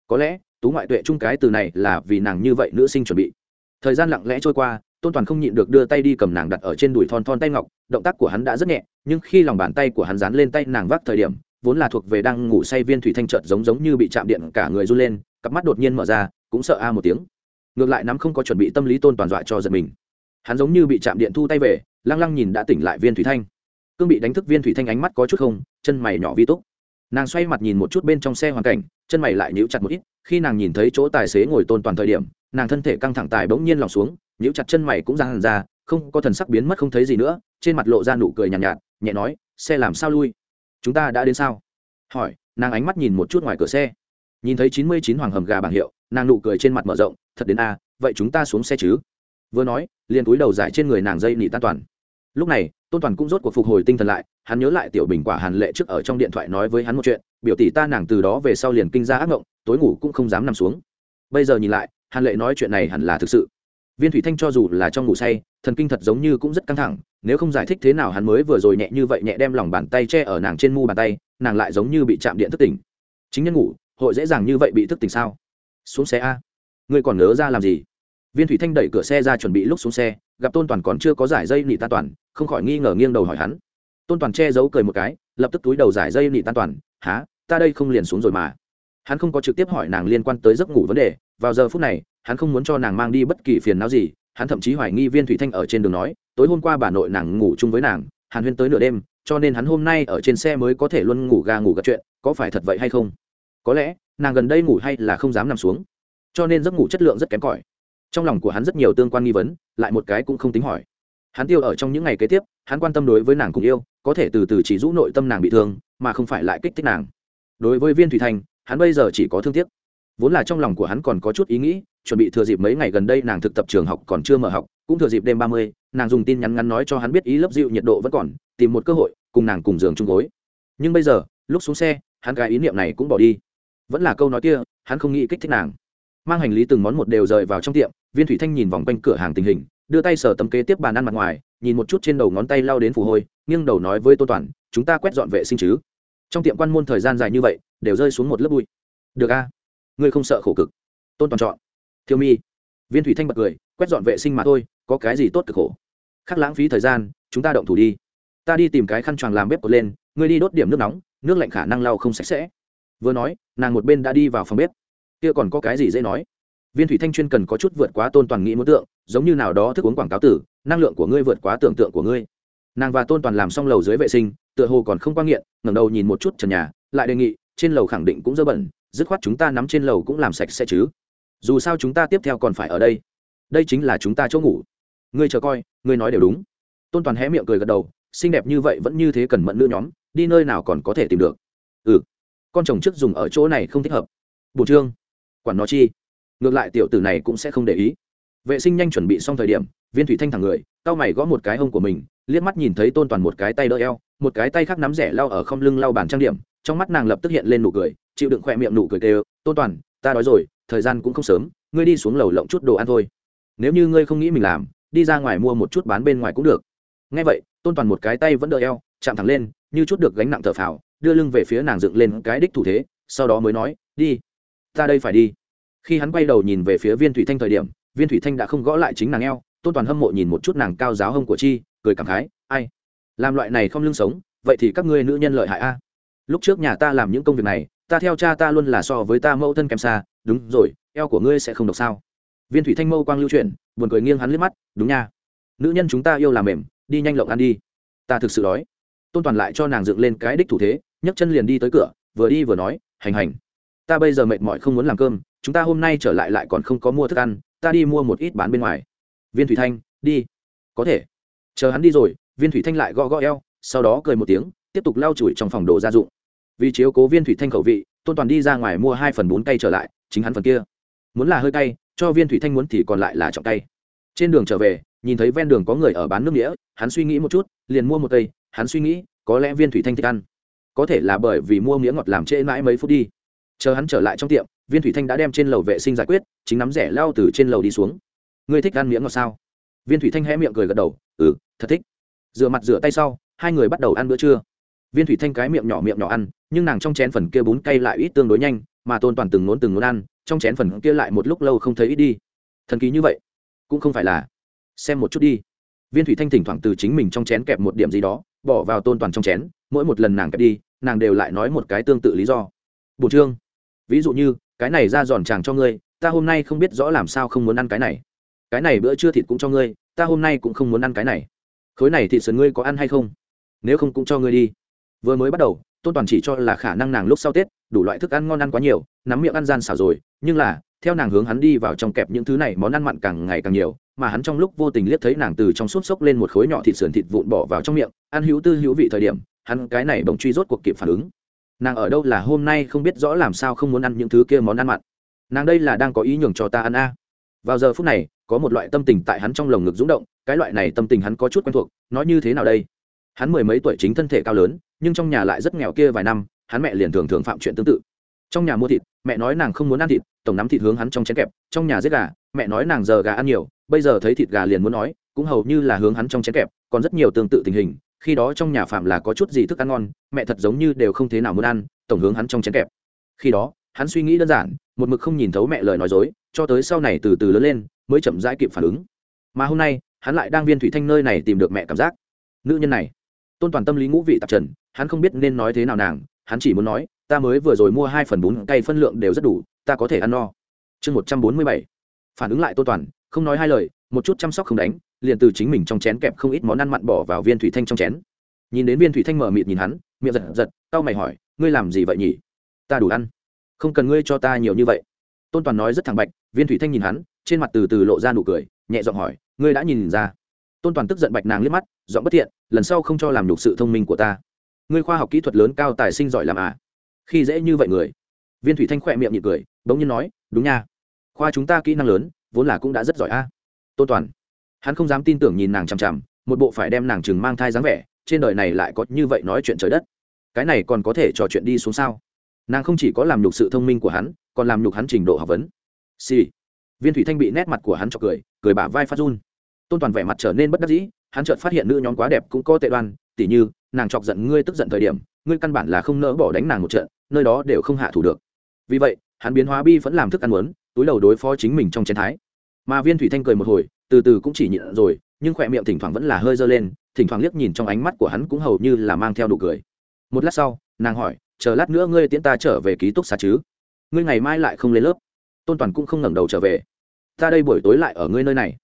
Có lẽ, tú ngoại tuệ chung cái từ này là vì nàng như vậy nữ sinh chuẩn bị thời gian lặng lẽ trôi qua, tôn toàn không nhịn được đưa tay đi cầm nàng đặt ở trên đùi thon thon tay ngọc, động tác của hắn đã rất nhẹ, nhưng khi lòng bàn tay của hắn dán lên tay nàng vác thời điểm, vốn là thuộc về đang ngủ say viên thủy thanh trợt giống giống như bị chạm điện cả người run lên, cặp mắt đột nhiên mở ra, cũng sợ a một tiếng. Ngược lại nắm không có chuẩn bị tâm lý tôn toàn dọa cho giật mình. Hắn giống như bị chạm điện thu tay về, lăng lăng nhìn đã tỉnh lại viên thủy thanh. Cương bị đánh thức viên thủy thanh ánh mắt có chút không, chân mày nhỏ vi túc. Nàng xoay mặt nhìn một chút bên trong xe hoàn cảnh, chân mày lại nhíu chặt một ít, khi nàng nhìn thấy chỗ tài xế ngồi tôn toàn thời điểm nàng thân thể căng thẳng tài bỗng nhiên lòng xuống nhíu chặt chân mày cũng ra hàn ra không có thần sắc biến mất không thấy gì nữa trên mặt lộ ra nụ cười nhàn nhạt, nhạt nhẹ nói xe làm sao lui? Chúng ta đã đến sao? Hỏi nàng ánh mắt nhìn một chút ngoài cửa xe. Nhìn thấy chín mươi chín hoàng hầm gà bảng hiệu nàng nụ cười trên mặt mở rộng thật đến a vậy chúng ta xuống xe chứ? Vừa nói liền túi đầu giải trên người nàng dây nị tan toàn. Lúc này tôn toàn cũng rốt cuộc phục hồi tinh thần lại hắn nhớ lại tiểu bình quả hàn lệ trước ở trong điện thoại nói với hắn một chuyện biểu tỷ ta nàng từ đó về sau liền kinh ra ác ngộng tối ngủ cũng không dám nằm xuống. Bây giờ nhìn lại hàn lệ nói chuyện này hẳn là thực sự. Viên thủy thanh cho dù là trong ngủ say, thần kinh thật giống như cũng rất căng thẳng, nếu không giải thích thế nào hắn mới vừa rồi nhẹ như vậy nhẹ đem lòng bàn tay che ở nàng trên mu bàn tay, nàng lại giống như bị chạm điện thức tỉnh. Chính nhân ngủ, hội dễ dàng như vậy bị thức tỉnh sao? Xuống xe a. Ngươi còn nhớ ra làm gì? Viên thủy thanh đẩy cửa xe ra chuẩn bị lúc xuống xe, gặp tôn toàn còn chưa có giải dây nị tan toàn, không khỏi nghi ngờ nghiêng đầu hỏi hắn. Tôn toàn che giấu cười một cái, lập tức túi đầu giải dây nị tan toàn há ta đây không liền xuống rồi mà. Hắn không có trực tiếp hỏi nàng liên quan tới giấc ngủ vấn đề vào giờ phút này, hắn không muốn cho nàng mang đi bất kỳ phiền não gì, hắn thậm chí hoài nghi viên thủy thanh ở trên đường nói, tối hôm qua bà nội nàng ngủ chung với nàng, hàn huyên tới nửa đêm, cho nên hắn hôm nay ở trên xe mới có thể luôn ngủ ga ngủ gật chuyện, có phải thật vậy hay không? Có lẽ, nàng gần đây ngủ hay là không dám nằm xuống. Cho nên giấc ngủ chất lượng rất kém cỏi. Trong lòng của hắn rất nhiều tương quan nghi vấn, lại một cái cũng không tính hỏi. Hắn tiêu ở trong những ngày kế tiếp, hắn quan tâm đối với nàng cùng yêu, có thể từ từ chỉ rũ nội tâm nàng bị thương, mà không phải lại kích thích nàng. Đối với viên thủy thanh, hắn bây giờ chỉ có thương tiếc vốn là trong lòng của hắn còn có chút ý nghĩ, chuẩn bị thừa dịp mấy ngày gần đây nàng thực tập trường học còn chưa mở học, cũng thừa dịp đêm ba mươi, nàng dùng tin nhắn ngắn nói cho hắn biết ý lớp dịu nhiệt độ vẫn còn, tìm một cơ hội, cùng nàng cùng giường chung gối. Nhưng bây giờ, lúc xuống xe, hắn cái ý niệm này cũng bỏ đi. Vẫn là câu nói kia, hắn không nghĩ kích thích nàng. Mang hành lý từng món một đều rời vào trong tiệm, viên thủy thanh nhìn vòng quanh cửa hàng tình hình, đưa tay sờ tấm kế tiếp bàn ăn mặt ngoài, nhìn một chút trên đầu ngón tay lao đến phù hôi nghiêng đầu nói với tô toàn, chúng ta quét dọn vệ sinh chứ? Trong tiệm quan môn thời gian dài như vậy, đều rơi xuống một lớp bụi. Được a ngươi không sợ khổ cực. Tôn toàn chọn. Thiêu mi. Viên thủy thanh bật cười, quét dọn vệ sinh mà thôi, có cái gì tốt cực khổ? Khác lãng phí thời gian, chúng ta động thủ đi. Ta đi tìm cái khăn choàng làm bếp cột lên, ngươi đi đốt điểm nước nóng, nước lạnh khả năng lau không sạch sẽ. Vừa nói, nàng một bên đã đi vào phòng bếp. Kia còn có cái gì dễ nói? Viên thủy thanh chuyên cần có chút vượt quá tôn toàn nghĩ muốn tượng, giống như nào đó thức uống quảng cáo tử, năng lượng của ngươi vượt quá tưởng tượng của ngươi. Nàng và tôn toàn làm xong lầu dưới vệ sinh, tựa hồ còn không quan nghiện, ngẩng đầu nhìn một chút trần nhà, lại đề nghị, trên lầu khẳng định cũng dơ bẩn dứt khoát chúng ta nắm trên lầu cũng làm sạch sẽ chứ. Dù sao chúng ta tiếp theo còn phải ở đây. Đây chính là chúng ta chỗ ngủ. Ngươi chờ coi, ngươi nói đều đúng. Tôn toàn hé miệng cười gật đầu, xinh đẹp như vậy vẫn như thế cần mẫn nữ nhóm, đi nơi nào còn có thể tìm được. Ừ con chồng trước dùng ở chỗ này không thích hợp. Bổ trương, quản nó chi. Ngược lại tiểu tử này cũng sẽ không để ý. Vệ sinh nhanh chuẩn bị xong thời điểm, viên thủy thanh thẳng người, cau mày gõ một cái hông của mình, liếc mắt nhìn thấy tôn toàn một cái tay đỡ eo, một cái tay khác nắm rẻ lao ở không lưng lau bàn trang điểm, trong mắt nàng lập tức hiện lên nụ cười chịu đựng khỏe miệng nụ cười tê, tôn toàn ta đói rồi thời gian cũng không sớm ngươi đi xuống lầu lộng chút đồ ăn thôi. Nếu như ngươi không nghĩ mình làm đi ra ngoài mua một chút bán bên ngoài cũng được. Ngay vậy tôn toàn một cái tay vẫn đỡ eo chạm thẳng lên như chút được gánh nặng thở phào đưa lưng về phía nàng dựng lên cái đích thủ thế sau đó mới nói đi ta đây phải đi. Khi hắn quay đầu nhìn về phía viên thủy thanh thời điểm viên thủy thanh đã không gõ lại chính nàng eo tôn toàn hâm mộ nhìn một chút nàng cao giáo hông của chi cười cảm khái ai làm loại này không lương sống vậy thì các ngươi nữ nhân lợi hại a. Lúc trước nhà ta làm những công việc này ta theo cha ta luôn là so với ta mẫu thân kém xa, đúng rồi, eo của ngươi sẽ không độc sao? Viên thủy thanh mâu quang lưu chuyển, buồn cười nghiêng hắn liếc mắt, đúng nha. Nữ nhân chúng ta yêu làm mềm, đi nhanh lộng ăn đi. Ta thực sự đói. Tôn toàn lại cho nàng dựng lên cái đích thủ thế, nhấc chân liền đi tới cửa, vừa đi vừa nói, hành hành, ta bây giờ mệt mỏi không muốn làm cơm, chúng ta hôm nay trở lại lại còn không có mua thức ăn, ta đi mua một ít bán bên ngoài. Viên thủy thanh, đi. Có thể. Chờ hắn đi rồi. Viên thủy thanh lại gõ gõ eo, sau đó cười một tiếng, tiếp tục lau chùi trong phòng đồ gia dụng vì chiếu cố viên thủy thanh khẩu vị, tôn toàn đi ra ngoài mua hai phần bốn cây trở lại, chính hắn phần kia. Muốn là hơi cay, cho viên thủy thanh muốn thì còn lại là trọng cay. Trên đường trở về, nhìn thấy ven đường có người ở bán nước nghĩa hắn suy nghĩ một chút, liền mua một cây, hắn suy nghĩ, có lẽ viên thủy thanh thích ăn. Có thể là bởi vì mua nghĩa ngọt làm trễ mãi mấy phút đi. Chờ hắn trở lại trong tiệm, viên thủy thanh đã đem trên lầu vệ sinh giải quyết, chính nắm rẻ lao từ trên lầu đi xuống. Ngươi thích ăn miếng ngọt sao? Viên thủy thanh hé miệng cười gật đầu ừ thật thích. Rửa mặt rửa tay sau, hai người bắt đầu ăn bữa trưa. Viên thủy thanh cái miệng nhỏ miệng nhỏ ăn nhưng nàng trong chén phần kia bún cay lại ít tương đối nhanh, mà tôn toàn từng nốn từng nốn ăn, trong chén phần kia lại một lúc lâu không thấy ít đi. Thần kỳ như vậy, cũng không phải là. Xem một chút đi. Viên thủy thanh thỉnh thoảng từ chính mình trong chén kẹp một điểm gì đó, bỏ vào tôn toàn trong chén, mỗi một lần nàng kẹp đi, nàng đều lại nói một cái tương tự lý do. Bổ trương, ví dụ như, cái này ra giòn tràng cho ngươi, ta hôm nay không biết rõ làm sao không muốn ăn cái này. Cái này bữa trưa thịt cũng cho ngươi, ta hôm nay cũng không muốn ăn cái này. Khối này thịt sườn ngươi có ăn hay không? Nếu không cũng cho ngươi đi. Vừa mới bắt đầu tôn toàn chỉ cho là khả năng nàng lúc sau tết đủ loại thức ăn ngon ăn quá nhiều nắm miệng ăn gian xảo rồi nhưng là theo nàng hướng hắn đi vào trong kẹp những thứ này món ăn mặn càng ngày càng nhiều mà hắn trong lúc vô tình liếc thấy nàng từ trong suốt xốc lên một khối nhỏ thịt sườn thịt vụn bỏ vào trong miệng ăn hữu tư hữu vị thời điểm hắn cái này bỗng truy rốt cuộc kịp phản ứng nàng ở đâu là hôm nay không biết rõ làm sao không muốn ăn những thứ kia món ăn mặn nàng đây là đang có ý nhường cho ta ăn a vào giờ phút này có một loại tâm tình tại hắn trong lồng ngực rúng động cái loại này tâm tình hắn có chút quen thuộc nói như thế nào đây hắn mười mấy tuổi chính thân thể cao lớn, nhưng trong nhà lại rất nghèo kia vài năm, hắn mẹ liền thường thường phạm chuyện tương tự. Trong nhà mua thịt, mẹ nói nàng không muốn ăn thịt, tổng nắm thịt hướng hắn trong chén kẹp, trong nhà giết gà, mẹ nói nàng giờ gà ăn nhiều, bây giờ thấy thịt gà liền muốn nói, cũng hầu như là hướng hắn trong chén kẹp, còn rất nhiều tương tự tình hình, khi đó trong nhà phạm là có chút gì thức ăn ngon, mẹ thật giống như đều không thế nào muốn ăn, tổng hướng hắn trong chén kẹp. Khi đó, hắn suy nghĩ đơn giản, một mực không nhìn thấu mẹ lời nói dối, cho tới sau này từ từ lớn lên, mới chậm rãi kịp phản ứng. Mà hôm nay, hắn lại đang viên thủy thanh nơi này tìm được mẹ cảm giác. Nữ nhân này tôn toàn tâm lý ngũ vị tạp trần, hắn không biết nên nói thế nào nàng, hắn chỉ muốn nói, ta mới vừa rồi mua hai phần bún cay phân lượng đều rất đủ, ta có thể ăn no. Chương một trăm bốn mươi bảy. Phản ứng lại tôn toàn, không nói hai lời, một chút chăm sóc không đánh, liền từ chính mình trong chén kẹp không ít món ăn mặn bỏ vào viên thủy thanh trong chén. Nhìn đến viên thủy thanh mở mịt nhìn hắn, miệng giật giật tao mày hỏi, ngươi làm gì vậy nhỉ? Ta đủ ăn. Không cần ngươi cho ta nhiều như vậy. Tôn toàn nói rất thẳng bạch, viên thủy thanh nhìn hắn, trên mặt từ từ lộ ra nụ cười, nhẹ giọng hỏi, ngươi đã nhìn ra tôn toàn tức giận bạch nàng liếc mắt giọng bất thiện lần sau không cho làm nhục sự thông minh của ta ngươi khoa học kỹ thuật lớn cao tài sinh giỏi làm à? khi dễ như vậy người viên thủy thanh khỏe miệng nhị cười bỗng nhiên nói đúng nha khoa chúng ta kỹ năng lớn vốn là cũng đã rất giỏi a tôn toàn hắn không dám tin tưởng nhìn nàng chằm chằm một bộ phải đem nàng chừng mang thai dáng vẻ trên đời này lại có như vậy nói chuyện trời đất cái này còn có thể trò chuyện đi xuống sao? nàng không chỉ có làm nhục sự thông minh của hắn còn làm nhục hắn trình độ học vấn. Xì、sì. viên thủy thanh bị nét mặt của hắn cho cười cười bả vai phát run tôn toàn vẻ mặt trở nên bất đắc dĩ, hắn chợt phát hiện nữ nhóm quá đẹp cũng có tệ đoan, tỉ như, nàng chọc giận ngươi tức giận thời điểm, ngươi căn bản là không nỡ bỏ đánh nàng một trận, nơi đó đều không hạ thủ được. Vì vậy, hắn biến hóa bi vẫn làm thức ăn muốn, túi đầu đối phó chính mình trong chiến thái. Mà viên thủy thanh cười một hồi, từ từ cũng chỉ nhịn rồi, nhưng khỏe miệng thỉnh thoảng vẫn là hơi dơ lên, thỉnh thoảng liếc nhìn trong ánh mắt của hắn cũng hầu như là mang theo đủ cười. Một lát sau, nàng hỏi, chờ lát nữa ngươi tiễn ta trở về ký túc xá chứ? Ngươi ngày mai lại không lên lớp. Tôn toàn cũng không ngẩng đầu trở về. Ta đây buổi tối lại ở ngươi nơi này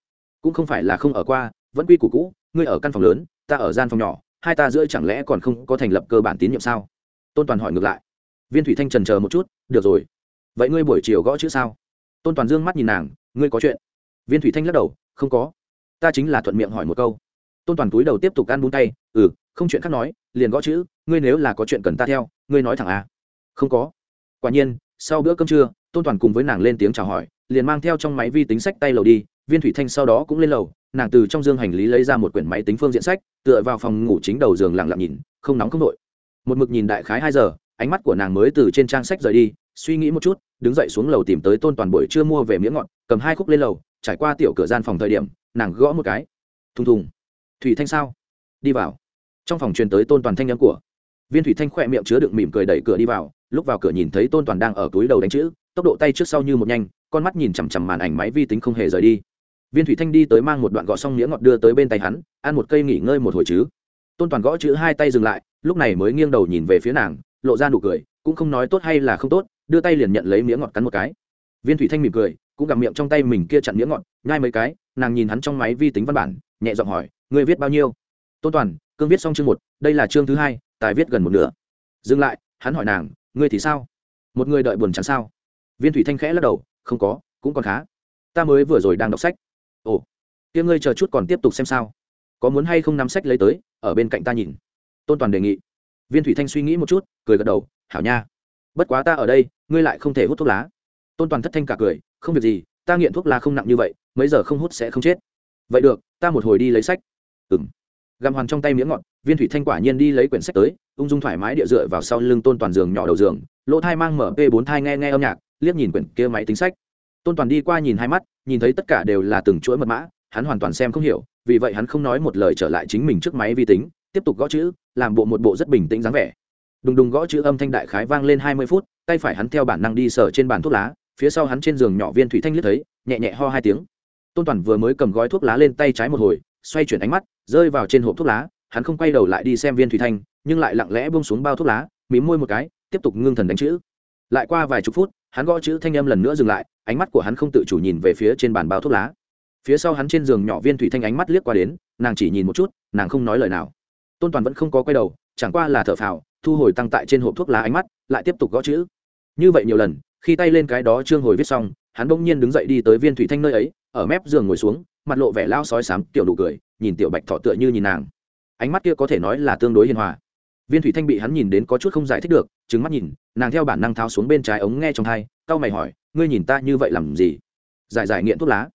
cũng không phải là không ở qua, vẫn quy củ cũ, ngươi ở căn phòng lớn, ta ở gian phòng nhỏ, hai ta giữa chẳng lẽ còn không có thành lập cơ bản tín nhiệm sao? Tôn toàn hỏi ngược lại. Viên thủy thanh trần chờ một chút, được rồi. Vậy ngươi buổi chiều gõ chữ sao? Tôn toàn dương mắt nhìn nàng, ngươi có chuyện? Viên thủy thanh lắc đầu, không có. Ta chính là thuận miệng hỏi một câu. Tôn toàn túi đầu tiếp tục ăn bún tay ừ không chuyện khác nói, liền gõ chữ, ngươi nếu là có chuyện cần ta theo, ngươi nói thẳng à. Không có. Quả nhiên, sau bữa cơm trưa, tôn toàn cùng với nàng lên tiếng chào hỏi, liền mang theo trong máy vi tính sách tay lầu đi viên thủy thanh sau đó cũng lên lầu nàng từ trong dương hành lý lấy ra một quyển máy tính phương diện sách tựa vào phòng ngủ chính đầu giường lặng lặng nhìn không nóng không nội một mực nhìn đại khái hai giờ ánh mắt của nàng mới từ trên trang sách rời đi suy nghĩ một chút đứng dậy xuống lầu tìm tới tôn toàn buổi chưa mua về miếng ngọn, cầm hai khúc lên lầu trải qua tiểu cửa gian phòng thời điểm nàng gõ một cái. Thùng thùng. Thủy thanh sao? Đi vào. Trong phòng truyền tới tôn toàn thanh nhắm của. Viên thủy thanh khỏe miệng chứa đựng mỉm cười đẩy cửa đi vào lúc vào cửa nhìn thấy tôn toàn đang ở túi đầu đánh chữ tốc độ tay trước sau như một nhanh con mắt nhìn chằm chằm màn ảnh máy vi tính không hề rời đi viên thủy thanh đi tới mang một đoạn gõ xong nghĩa ngọt đưa tới bên tay hắn, ăn một cây nghỉ ngơi một hồi chứ. Tôn toàn gõ chữ hai tay dừng lại, lúc này mới nghiêng đầu nhìn về phía nàng, lộ ra nụ cười, cũng không nói tốt hay là không tốt, đưa tay liền nhận lấy miếng ngọt cắn một cái. Viên thủy thanh mỉm cười, cũng gặp miệng trong tay mình kia chặn miếng ngọt, nhai mấy cái, nàng nhìn hắn trong máy vi tính văn bản, nhẹ giọng hỏi người viết bao nhiêu? Tôn toàn, cương viết xong chương một, đây là chương thứ hai, tài viết gần một nửa. Dừng lại, hắn hỏi nàng, ngươi thì sao? Một người đợi buồn chán sao? Viên thủy thanh khẽ lắc đầu, không có, cũng còn khá. Ta mới vừa rồi đang đọc sách ồ, kia ngươi chờ chút còn tiếp tục xem sao. Có muốn hay không nắm sách lấy tới, ở bên cạnh ta nhìn. Tôn toàn đề nghị. Viên thủy thanh suy nghĩ một chút, cười gật đầu, hảo nha. Bất quá ta ở đây, ngươi lại không thể hút thuốc lá. Tôn toàn thất thanh cả cười, không việc gì, ta nghiện thuốc lá không nặng như vậy, mấy giờ không hút sẽ không chết. Vậy được, ta một hồi đi lấy sách. Ừng găm hoàn trong tay miếng ngọt, viên thủy thanh quả nhiên đi lấy quyển sách tới, ung dung thoải mái địa dựa vào sau lưng tôn toàn giường nhỏ đầu giường, lỗ thai mang mở p bốn thai nghe nghe âm nhạc, liếc nhìn quyển kia máy tính sách. Tôn toàn đi qua nhìn hai mắt nhìn thấy tất cả đều là từng chuỗi mật mã, hắn hoàn toàn xem không hiểu, vì vậy hắn không nói một lời trở lại chính mình trước máy vi tính, tiếp tục gõ chữ, làm bộ một bộ rất bình tĩnh dáng vẻ. Đùng đùng gõ chữ âm thanh đại khái vang lên hai mươi phút, tay phải hắn theo bản năng đi sở trên bàn thuốc lá, phía sau hắn trên giường nhỏ viên thủy thanh liếc thấy, nhẹ nhẹ ho hai tiếng. Tôn toàn vừa mới cầm gói thuốc lá lên tay trái một hồi, xoay chuyển ánh mắt, rơi vào trên hộp thuốc lá, hắn không quay đầu lại đi xem viên thủy thanh, nhưng lại lặng lẽ bông xuống bao thuốc lá, mím môi một cái, tiếp tục ngưng thần đánh chữ. Lại qua vài chục phút hắn gõ chữ thanh âm lần nữa dừng lại, ánh mắt của hắn không tự chủ nhìn về phía trên bàn bao thuốc lá. Phía sau hắn trên giường nhỏ viên thủy thanh ánh mắt liếc qua đến, nàng chỉ nhìn một chút, nàng không nói lời nào. Tôn toàn vẫn không có quay đầu, chẳng qua là thở phào, thu hồi tăng tại trên hộp thuốc lá ánh mắt, lại tiếp tục gõ chữ. Như vậy nhiều lần, khi tay lên cái đó trương hồi viết xong, hắn bỗng nhiên đứng dậy đi tới viên thủy thanh nơi ấy, ở mép giường ngồi xuống, mặt lộ vẻ lao sói sám, tiểu đủ cười, nhìn tiểu bạch thọ tựa như nhìn nàng. Ánh mắt kia có thể nói là tương đối hiền hòa viên thủy thanh bị hắn nhìn đến có chút không giải thích được trứng mắt nhìn, nàng theo bản năng tháo xuống bên trái ống nghe trong thai, cau mày hỏi, ngươi nhìn ta như vậy làm gì? Giải giải nghiện thuốc lá.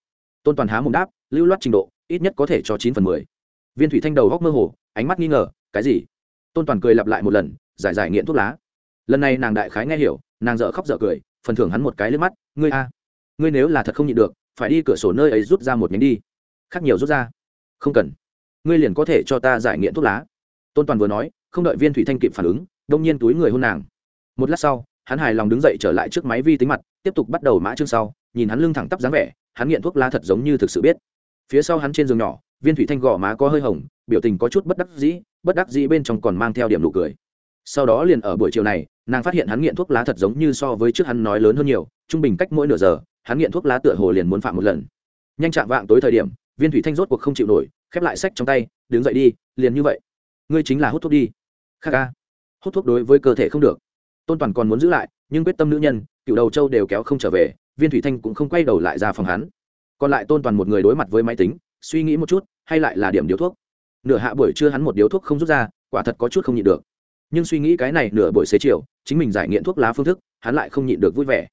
Tôn toàn há mồm đáp, lưu loát trình độ, ít nhất có thể cho chín phần mười. Viên thủy thanh đầu góc mơ hồ, ánh mắt nghi ngờ, cái gì? Tôn toàn cười lặp lại một lần, giải giải nghiện thuốc lá. Lần này nàng đại khái nghe hiểu, nàng dợ khóc dợ cười, phần thưởng hắn một cái lên mắt, ngươi a, ngươi nếu là thật không nhịn được, phải đi cửa sổ nơi ấy rút ra một nhánh đi. Khác nhiều rút ra. Không cần, ngươi liền có thể cho ta giải nghiện thuốc lá. Tôn toàn vừa nói không đợi viên thủy thanh kịp phản ứng, đông nhiên túi người hôn nàng. Một lát sau, hắn hài lòng đứng dậy trở lại trước máy vi tính mặt, tiếp tục bắt đầu mã chương sau, nhìn hắn lưng thẳng tắp dáng vẻ, hắn nghiện thuốc lá thật giống như thực sự biết. Phía sau hắn trên giường nhỏ, viên thủy thanh gò má có hơi hồng, biểu tình có chút bất đắc dĩ, bất đắc dĩ bên trong còn mang theo điểm nụ cười. Sau đó liền ở buổi chiều này, nàng phát hiện hắn nghiện thuốc lá thật giống như so với trước hắn nói lớn hơn nhiều, trung bình cách mỗi nửa giờ, hắn nghiện thuốc lá tựa hồ liền muốn phạm một lần. Nhanh chạm vạng tối thời điểm, viên thủy thanh rốt cuộc không chịu nổi, khép lại sách trong tay, đứng dậy đi, liền như vậy. Ngươi chính là hút thuốc đi khắc ca, hút thuốc đối với cơ thể không được. Tôn toàn còn muốn giữ lại, nhưng quyết tâm nữ nhân cựu đầu châu đều kéo không trở về, viên thủy thanh cũng không quay đầu lại ra phòng hắn. Còn lại tôn toàn một người đối mặt với máy tính, suy nghĩ một chút, hay lại là điểm điếu thuốc. Nửa hạ buổi trưa hắn một điếu thuốc không rút ra, quả thật có chút không nhịn được. Nhưng suy nghĩ cái này nửa buổi xế chiều, chính mình giải nghiện thuốc lá phương thức, hắn lại không nhịn được vui vẻ.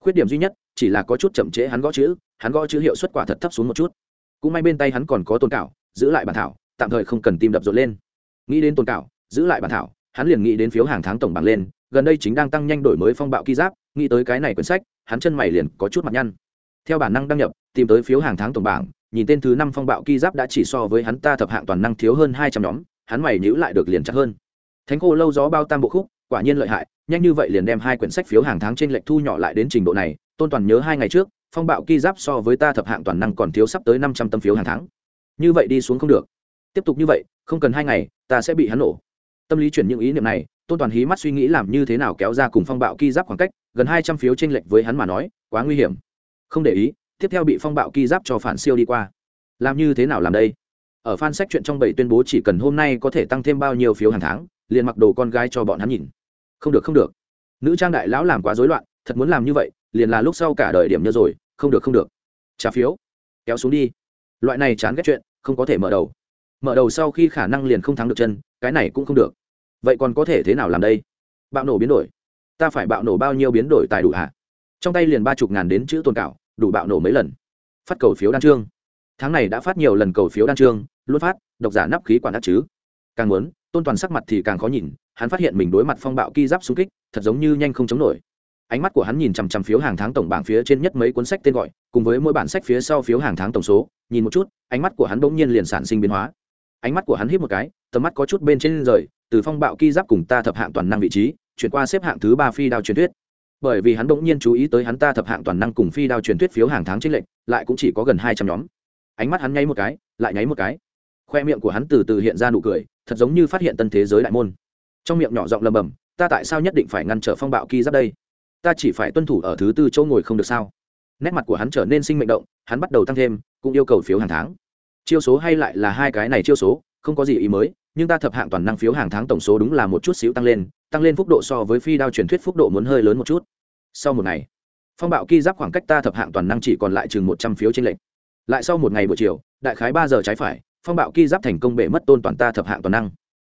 Khuyết điểm duy nhất, chỉ là có chút chậm trễ hắn gõ chữ, hắn gõ chữ hiệu suất quả thật thấp xuống một chút. Cũng may bên tay hắn còn có tôn cảo, giữ lại bản thảo, tạm thời không cần tim đập rộn lên. Nghĩ đến tôn cảo giữ lại bản thảo, hắn liền nghĩ đến phiếu hàng tháng tổng bảng lên, gần đây chính đang tăng nhanh đổi mới phong bạo ký giáp, nghĩ tới cái này quyển sách, hắn chân mày liền có chút mặt nhăn. Theo bản năng đăng nhập, tìm tới phiếu hàng tháng tổng bảng, nhìn tên thứ năm phong bạo ký giáp đã chỉ so với hắn ta thập hạng toàn năng thiếu hơn hai trăm nhóm, hắn mày nhữ lại được liền chặt hơn. Thánh cô lâu gió bao tam bộ khúc, quả nhiên lợi hại, nhanh như vậy liền đem hai quyển sách phiếu hàng tháng trên lệch thu nhỏ lại đến trình độ này, tôn toàn nhớ hai ngày trước, phong bạo ký giáp so với ta thập hạng toàn năng còn thiếu sắp tới năm trăm tâm phiếu hàng tháng. Như vậy đi xuống không được. Tiếp tục như vậy, không cần hai ngày, ta sẽ bị hắn nổ tâm lý chuyển những ý niệm này, tôn toàn hí mắt suy nghĩ làm như thế nào kéo ra cùng phong bạo ki giáp khoảng cách, gần hai trăm phiếu tranh lệch với hắn mà nói, quá nguy hiểm. Không để ý, tiếp theo bị phong bạo ki giáp cho phản siêu đi qua. Làm như thế nào làm đây? Ở fan sách chuyện trong bảy tuyên bố chỉ cần hôm nay có thể tăng thêm bao nhiêu phiếu hàng tháng, liền mặc đồ con gái cho bọn hắn nhìn. Không được không được. Nữ trang đại lão làm quá rối loạn, thật muốn làm như vậy, liền là lúc sau cả đời điểm nhớ rồi, không được không được. Trả phiếu. Kéo xuống đi. Loại này chán ghét chuyện, không có thể mở đầu. Mở đầu sau khi khả năng liền không thắng được chân, cái này cũng không được vậy còn có thể thế nào làm đây? Bạo nổ biến đổi. Ta phải bạo nổ bao nhiêu biến đổi tài đủ hạ trong tay liền ba chục ngàn đến chữ tồn cảo, đủ bạo nổ mấy lần. Phát cầu phiếu đan trương tháng này đã phát nhiều lần cầu phiếu đan trương luôn phát, độc giả nắp khí quản đắc chứ. Càng muốn, tôn toàn sắc mặt thì càng khó nhìn, hắn phát hiện mình đối mặt phong bạo ki giáp xung kích, thật giống như nhanh không chống nổi. Ánh mắt của hắn nhìn chằm chằm phiếu hàng tháng tổng bảng phía trên nhất mấy cuốn sách tên gọi, cùng với mỗi bản sách phía sau phiếu hàng tháng tổng số, nhìn một chút, ánh mắt của hắn bỗng nhiên liền sản sinh biến hóa. Ánh mắt của hắn hít một cái, tầm mắt có chút bên trên rời từ phong bạo ki giáp cùng ta thập hạng toàn năng vị trí, chuyển qua xếp hạng thứ ba phi đao truyền thuyết. Bởi vì hắn bỗng nhiên chú ý tới hắn ta thập hạng toàn năng cùng phi đao truyền thuyết phiếu hàng tháng trên lệnh lại cũng chỉ có gần hai trăm nhóm. Ánh mắt hắn nháy một cái, lại nháy một cái. Khoe miệng của hắn từ từ hiện ra nụ cười, thật giống như phát hiện tân thế giới đại môn. Trong miệng nhỏ giọng lầm bầm, ta tại sao nhất định phải ngăn trở phong bạo ki giáp đây? Ta chỉ phải tuân thủ ở thứ tư chỗ ngồi không được sao? Nét mặt của hắn trở nên sinh mệnh động, hắn bắt đầu tăng thêm, cũng yêu cầu phiếu hàng tháng. Chiêu số hay lại là hai cái này chiêu số, không có gì ý mới nhưng ta thập hạng toàn năng phiếu hàng tháng tổng số đúng là một chút xíu tăng lên tăng lên phúc độ so với phi đao truyền thuyết phúc độ muốn hơi lớn một chút. Sau một ngày, phong bạo ki giáp khoảng cách ta thập hạng toàn năng chỉ còn lại chừng một trăm phiếu trên lệnh lại sau một ngày buổi chiều, đại khái ba giờ trái phải, phong bạo ki giáp thành công bể mất tôn toàn ta thập hạng toàn năng.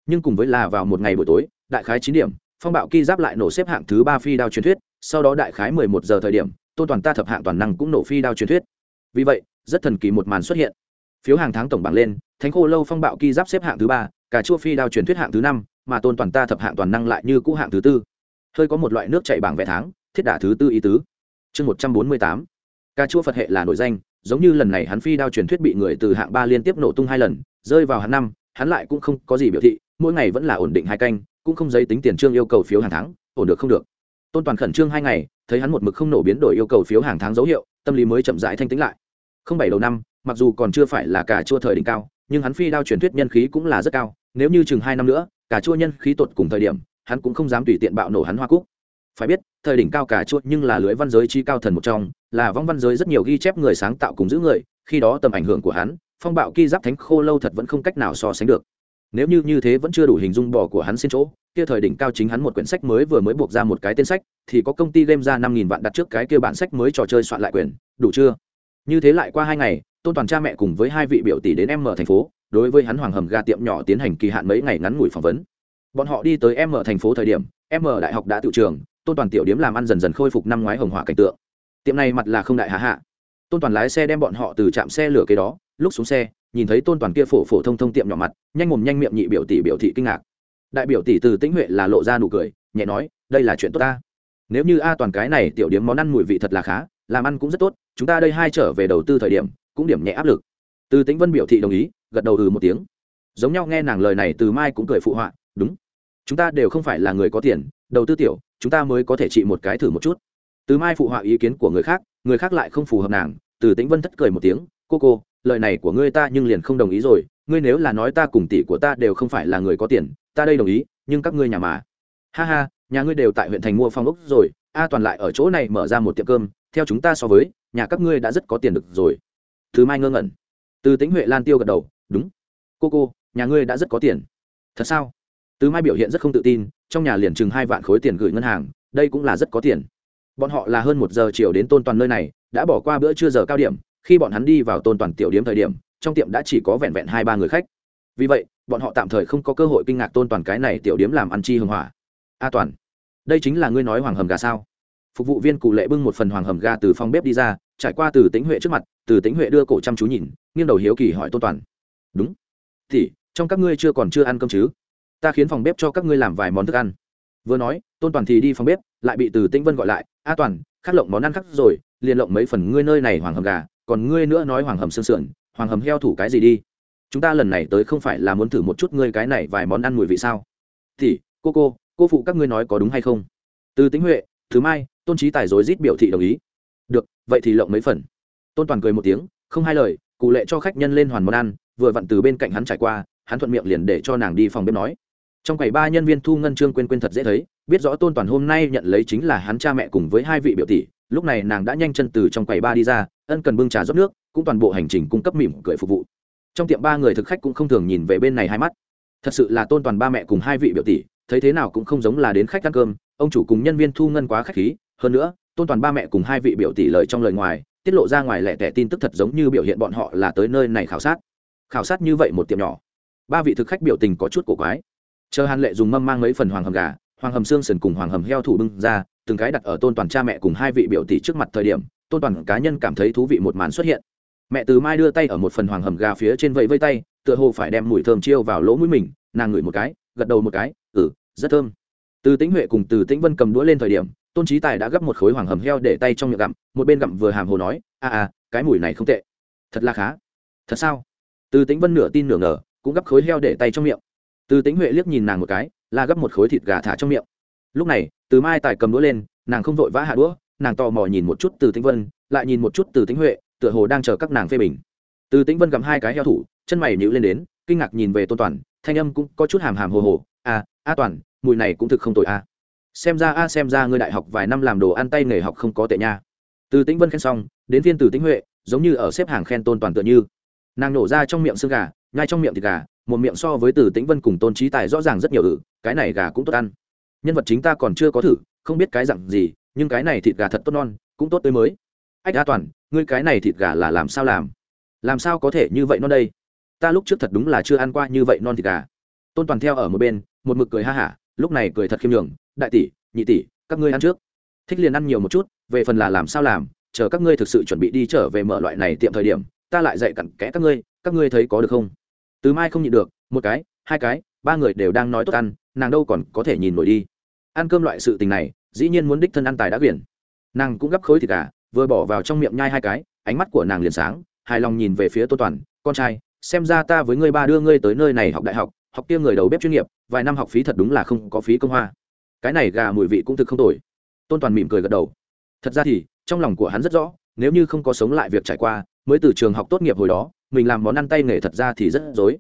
Nhưng cùng với là vào một ngày buổi tối, đại khái chín điểm, phong bạo ki giáp lại nổ xếp hạng thứ ba phi đao truyền thuyết, sau đó đại khái mười một giờ thời điểm, tôn toàn ta thập hạng toàn năng cũng nổ phi đao truyền thuyết. Vì vậy, rất thần kỳ một màn xuất hiện. Phiếu hàng tháng tổng bảng lên, thánh khô lâu phong bạo ki giáp xếp hạng thứ ba cả chua phi đao truyền thuyết hạng thứ năm, mà tôn toàn ta thập hạng toàn năng lại như cũ hạng thứ tư. Hơi có một loại nước chạy bảng vẽ tháng, thiết đả thứ tư ý tứ. Chương một trăm bốn mươi tám. Cà chua phật hệ là nổi danh, giống như lần này hắn phi đao truyền thuyết bị người từ hạng ba liên tiếp nổ tung hai lần, rơi vào hạng năm, hắn lại cũng không có gì biểu thị, mỗi ngày vẫn là ổn định hai canh, cũng không giấy tính tiền trương yêu cầu phiếu hàng tháng, ổn được không được. Tôn toàn khẩn trương hai ngày, thấy hắn một mực không nổ biến đổi yêu cầu phiếu hàng tháng dấu hiệu, tâm lý mới chậm rãi thanh tĩnh lại. Không bảy đầu năm, mặc dù còn chưa phải là cả chua thời đỉnh cao, nhưng hắn phi đao truyền thuyết nhân khí cũng là rất cao nếu như chừng hai năm nữa cả chua nhân khí tột cùng thời điểm, hắn cũng không dám tùy tiện bạo nổ hắn hoa cúc. Phải biết, thời đỉnh cao cả chua nhưng là lưới văn giới chi cao thần một trong, là vong văn giới rất nhiều ghi chép người sáng tạo cùng giữ người, khi đó tầm ảnh hưởng của hắn, phong bạo ki giáp thánh khô lâu thật vẫn không cách nào so sánh được. Nếu như như thế vẫn chưa đủ hình dung bỏ của hắn xin chỗ, kia thời đỉnh cao chính hắn một quyển sách mới vừa mới buộc ra một cái tên sách, thì có công ty game ra năm nghìn vạn đặt trước cái kia bản sách mới trò chơi soạn lại quyền đủ chưa? Như thế lại qua hai ngày, tôn toàn cha mẹ cùng với hai vị biểu tỷ đến em mở thành phố đối với hắn hoàng hầm ga tiệm nhỏ tiến hành kỳ hạn mấy ngày ngắn ngủi phỏng vấn. Bọn họ đi tới em mở thành phố thời điểm em mở đại học đã tự trường, tôn toàn tiểu điếm làm ăn dần dần khôi phục năm ngoái hồng hỏa cảnh tượng. Tiệm này mặt là không đại hạ hạ. Tôn toàn lái xe đem bọn họ từ trạm xe lửa kế đó, lúc xuống xe, nhìn thấy tôn toàn kia phổ phổ thông thông tiệm nhỏ mặt, nhanh mồm nhanh miệng nhị biểu tỷ biểu thị kinh ngạc. Đại biểu tỷ từ tĩnh huệ là lộ ra nụ cười, nhẹ nói, đây là chuyện tốt ta. Nếu như a toàn cái này tiểu điếm món ăn mùi vị thật là khá, làm ăn cũng rất tốt, chúng ta đây hai trở về đầu tư thời điểm, cũng điểm nhẹ áp lực từ tĩnh vân biểu thị đồng ý, gật đầu ừ một tiếng. Giống nhau nghe nàng lời này từ mai cũng cười phụ họa, đúng. Chúng ta đều không phải là người có tiền, đầu tư tiểu, chúng ta mới có thể trị một cái thử một chút. Từ mai phụ họa ý kiến của người khác người khác lại không phù hợp nàng. Từ tĩnh vân thất cười một tiếng, cô cô, lời này của ngươi ta nhưng liền không đồng ý rồi, ngươi nếu là nói ta cùng tỷ của ta đều không phải là người có tiền, ta đây đồng ý, nhưng các ngươi nhà mà. Ha ha, nhà ngươi đều tại huyện thành mua phong ốc rồi, a toàn lại ở chỗ này mở ra một tiệm cơm, theo chúng ta so với, nhà các ngươi đã rất có tiền được rồi. Thứ mai ngơ ngẩn từ tính huệ lan tiêu gật đầu, đúng. Cô cô, nhà ngươi đã rất có tiền. Thật sao? Từ mai biểu hiện rất không tự tin, trong nhà liền chừng hai vạn khối tiền gửi ngân hàng, đây cũng là rất có tiền. Bọn họ là hơn một giờ chiều đến tôn toàn nơi này, đã bỏ qua bữa trưa giờ cao điểm, khi bọn hắn đi vào tôn toàn tiểu điếm thời điểm, trong tiệm đã chỉ có vẹn vẹn hai ba người khách. Vì vậy, bọn họ tạm thời không có cơ hội kinh ngạc tôn toàn cái này tiểu điếm làm ăn chi hưng hỏa. A toàn, đây chính là ngươi nói hoàng hầm gà sao? Phục vụ viên cụ lệ bưng một phần hoàng hầm gà từ phòng bếp đi ra trải qua từ tính huệ trước mặt, từ tính huệ đưa cổ chăm chú nhìn, nghiêng đầu hiếu kỳ hỏi tôn toàn. Đúng. Thì, trong các ngươi chưa còn chưa ăn cơm chứ? Ta khiến phòng bếp cho các ngươi làm vài món thức ăn. Vừa nói, tôn toàn thì đi phòng bếp, lại bị từ tĩnh vân gọi lại. A toàn khắc lộng món ăn khác rồi, liền lộng mấy phần ngươi nơi này hoàng hầm gà, còn ngươi nữa nói hoàng hầm xương sườn, hoàng hầm heo thủ cái gì đi? Chúng ta lần này tới không phải là muốn thử một chút ngươi cái này vài món ăn mùi vị sao? Thì, cô cô cô phụ các ngươi nói có đúng hay không? Từ tính huệ, thứ mai, tôn trí tài dối rít biểu thị đồng ý được, vậy thì lộng mấy phần. Tôn toàn cười một tiếng, không hai lời, cụ lệ cho khách nhân lên hoàn món ăn, vừa vặn từ bên cạnh hắn trải qua, hắn thuận miệng liền để cho nàng đi phòng bếp nói. Trong quầy ba nhân viên thu ngân trương quên quên thật dễ thấy, biết rõ tôn toàn hôm nay nhận lấy chính là hắn cha mẹ cùng với hai vị biểu tỷ, lúc này nàng đã nhanh chân từ trong quầy ba đi ra, ân cần bưng trà rót nước, cũng toàn bộ hành trình cung cấp mỉm cười phục vụ. Trong tiệm ba người thực khách cũng không thường nhìn về bên này hai mắt. Thật sự là tôn toàn ba mẹ cùng hai vị biểu tỷ, thấy thế nào cũng không giống là đến khách ăn cơm, ông chủ cùng nhân viên thu ngân quá khách khí, hơn nữa tôn toàn ba mẹ cùng hai vị biểu tỷ lời trong lời ngoài, tiết lộ ra ngoài lẻ tẻ tin tức thật giống như biểu hiện bọn họ là tới nơi này khảo sát. Khảo sát như vậy một tiệm nhỏ. Ba vị thực khách biểu tình có chút cổ quái. Chờ hàn lệ dùng mâm mang mấy phần hoàng hầm gà, hoàng hầm xương sần cùng hoàng hầm heo thủ bưng ra, từng cái đặt ở tôn toàn cha mẹ cùng hai vị biểu tỷ trước mặt thời điểm, tôn toàn cá nhân cảm thấy thú vị một màn xuất hiện. Mẹ từ mai đưa tay ở một phần hoàng hầm gà phía trên vẫy vây tay, tựa hồ phải đem mùi thơm chiêu vào lỗ mũi mình, nàng ngửi một cái, gật đầu một cái ừ rất thơm. Từ tĩnh huệ cùng từ tĩnh vân cầm đũa lên thời điểm tôn trí tài đã gấp một khối hoàng hầm heo để tay trong miệng gặm, một bên gặm vừa hàm hồ nói, a a, cái mùi này không tệ. Thật là khá. Thật sao? Từ tĩnh vân nửa tin nửa ngờ, cũng gấp khối heo để tay trong miệng. Từ tĩnh huệ liếc nhìn nàng một cái là gấp một khối thịt gà thả trong miệng. Lúc này, từ mai tài cầm đũa lên, nàng không vội vã hạ đũa, nàng tò mò nhìn một chút từ tĩnh vân, lại nhìn một chút từ tĩnh huệ, tựa hồ đang chờ các nàng phê bình. Từ tĩnh vân gặm hai cái heo thủ, chân mày nhíu lên đến, kinh ngạc nhìn về tôn toàn, thanh âm cũng có chút hàm hàm hồ hồ. A a toàn, mùi này cũng thực không tồi a xem ra a, xem ra ngươi đại học vài năm làm đồ ăn tay nghề học không có tệ nha. Từ tĩnh vân khen xong, đến viên từ tĩnh huệ, giống như ở xếp hàng khen tôn toàn tựa như. Nàng nổ ra trong miệng xương gà ngay trong miệng thịt gà, một miệng so với từ tĩnh vân cùng tôn trí tài rõ ràng rất nhiều ử, cái này gà cũng tốt ăn. Nhân vật chính ta còn chưa có thử, không biết cái dặn gì, nhưng cái này thịt gà thật tốt non, cũng tốt tới mới. Ách a toàn, ngươi cái này thịt gà là làm sao làm? Làm sao có thể như vậy non đây? Ta lúc trước thật đúng là chưa ăn qua như vậy non thịt gà. Tôn toàn theo ở một bên, một mực cười ha hả, lúc này cười thật khiêm nhường đại tỷ, nhị tỷ, các ngươi ăn trước. Thích liền ăn nhiều một chút, về phần là làm sao làm, chờ các ngươi thực sự chuẩn bị đi trở về mở loại này tiệm thời điểm, ta lại dạy cặn kẽ các ngươi các ngươi thấy có được không? Từ mai không nhịn được, một cái, hai cái, ba người đều đang nói tốt ăn, nàng đâu còn có thể nhìn nổi đi. Ăn cơm loại sự tình này, dĩ nhiên muốn đích thân ăn tài đã quyển nàng cũng gấp khối thịt gà, vừa bỏ vào trong miệng nhai hai cái, ánh mắt của nàng liền sáng, hài lòng nhìn về phía tô toàn, con trai, xem ra ta với ngươi ba đưa ngươi tới nơi này học đại học học kia người đầu bếp chuyên nghiệp, vài năm học phí thật đúng là không có phí công hoa cái này gà mùi vị cũng thực không tồi. Tôn toàn mỉm cười gật đầu. Thật ra thì, trong lòng của hắn rất rõ, nếu như không có sống lại việc trải qua, mới từ trường học tốt nghiệp hồi đó, mình làm món ăn tay nghề thật ra thì rất dối.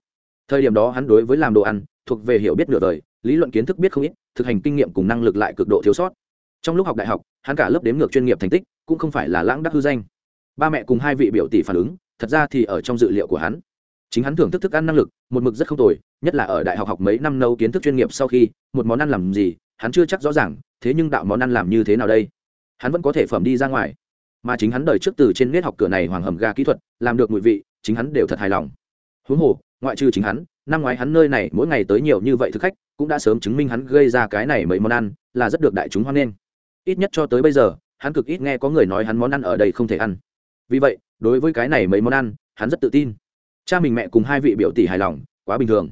Thời điểm đó hắn đối với làm đồ ăn, thuộc về hiểu biết nửa đời, lý luận kiến thức biết không ít, thực hành kinh nghiệm cùng năng lực lại cực độ thiếu sót. Trong lúc học đại học, hắn cả lớp đếm ngược chuyên nghiệp thành tích, cũng không phải là lãng đắc hư danh. Ba mẹ cùng hai vị biểu tỷ phản ứng, thật ra thì ở trong dự liệu của hắn, chính hắn thưởng thức thức ăn năng lực, một mực rất không tồi, nhất là ở đại học học mấy năm nâu kiến thức chuyên nghiệp sau khi, một món ăn làm gì hắn chưa chắc rõ ràng, thế nhưng đạo món ăn làm như thế nào đây? Hắn vẫn có thể phẩm đi ra ngoài. Mà chính hắn đời trước từ trên nét học cửa này hoàng hầm ga kỹ thuật, làm được mùi vị, chính hắn đều thật hài lòng. Huống hồ, ngoại trừ chính hắn, năm ngoái hắn nơi này mỗi ngày tới nhiều như vậy thực khách, cũng đã sớm chứng minh hắn gây ra cái này mấy món ăn là rất được đại chúng hoan nghênh. Ít nhất cho tới bây giờ, hắn cực ít nghe có người nói hắn món ăn ở đây không thể ăn. Vì vậy, đối với cái này mấy món ăn, hắn rất tự tin. Cha mình mẹ cùng hai vị biểu tỷ hài lòng, quá bình thường.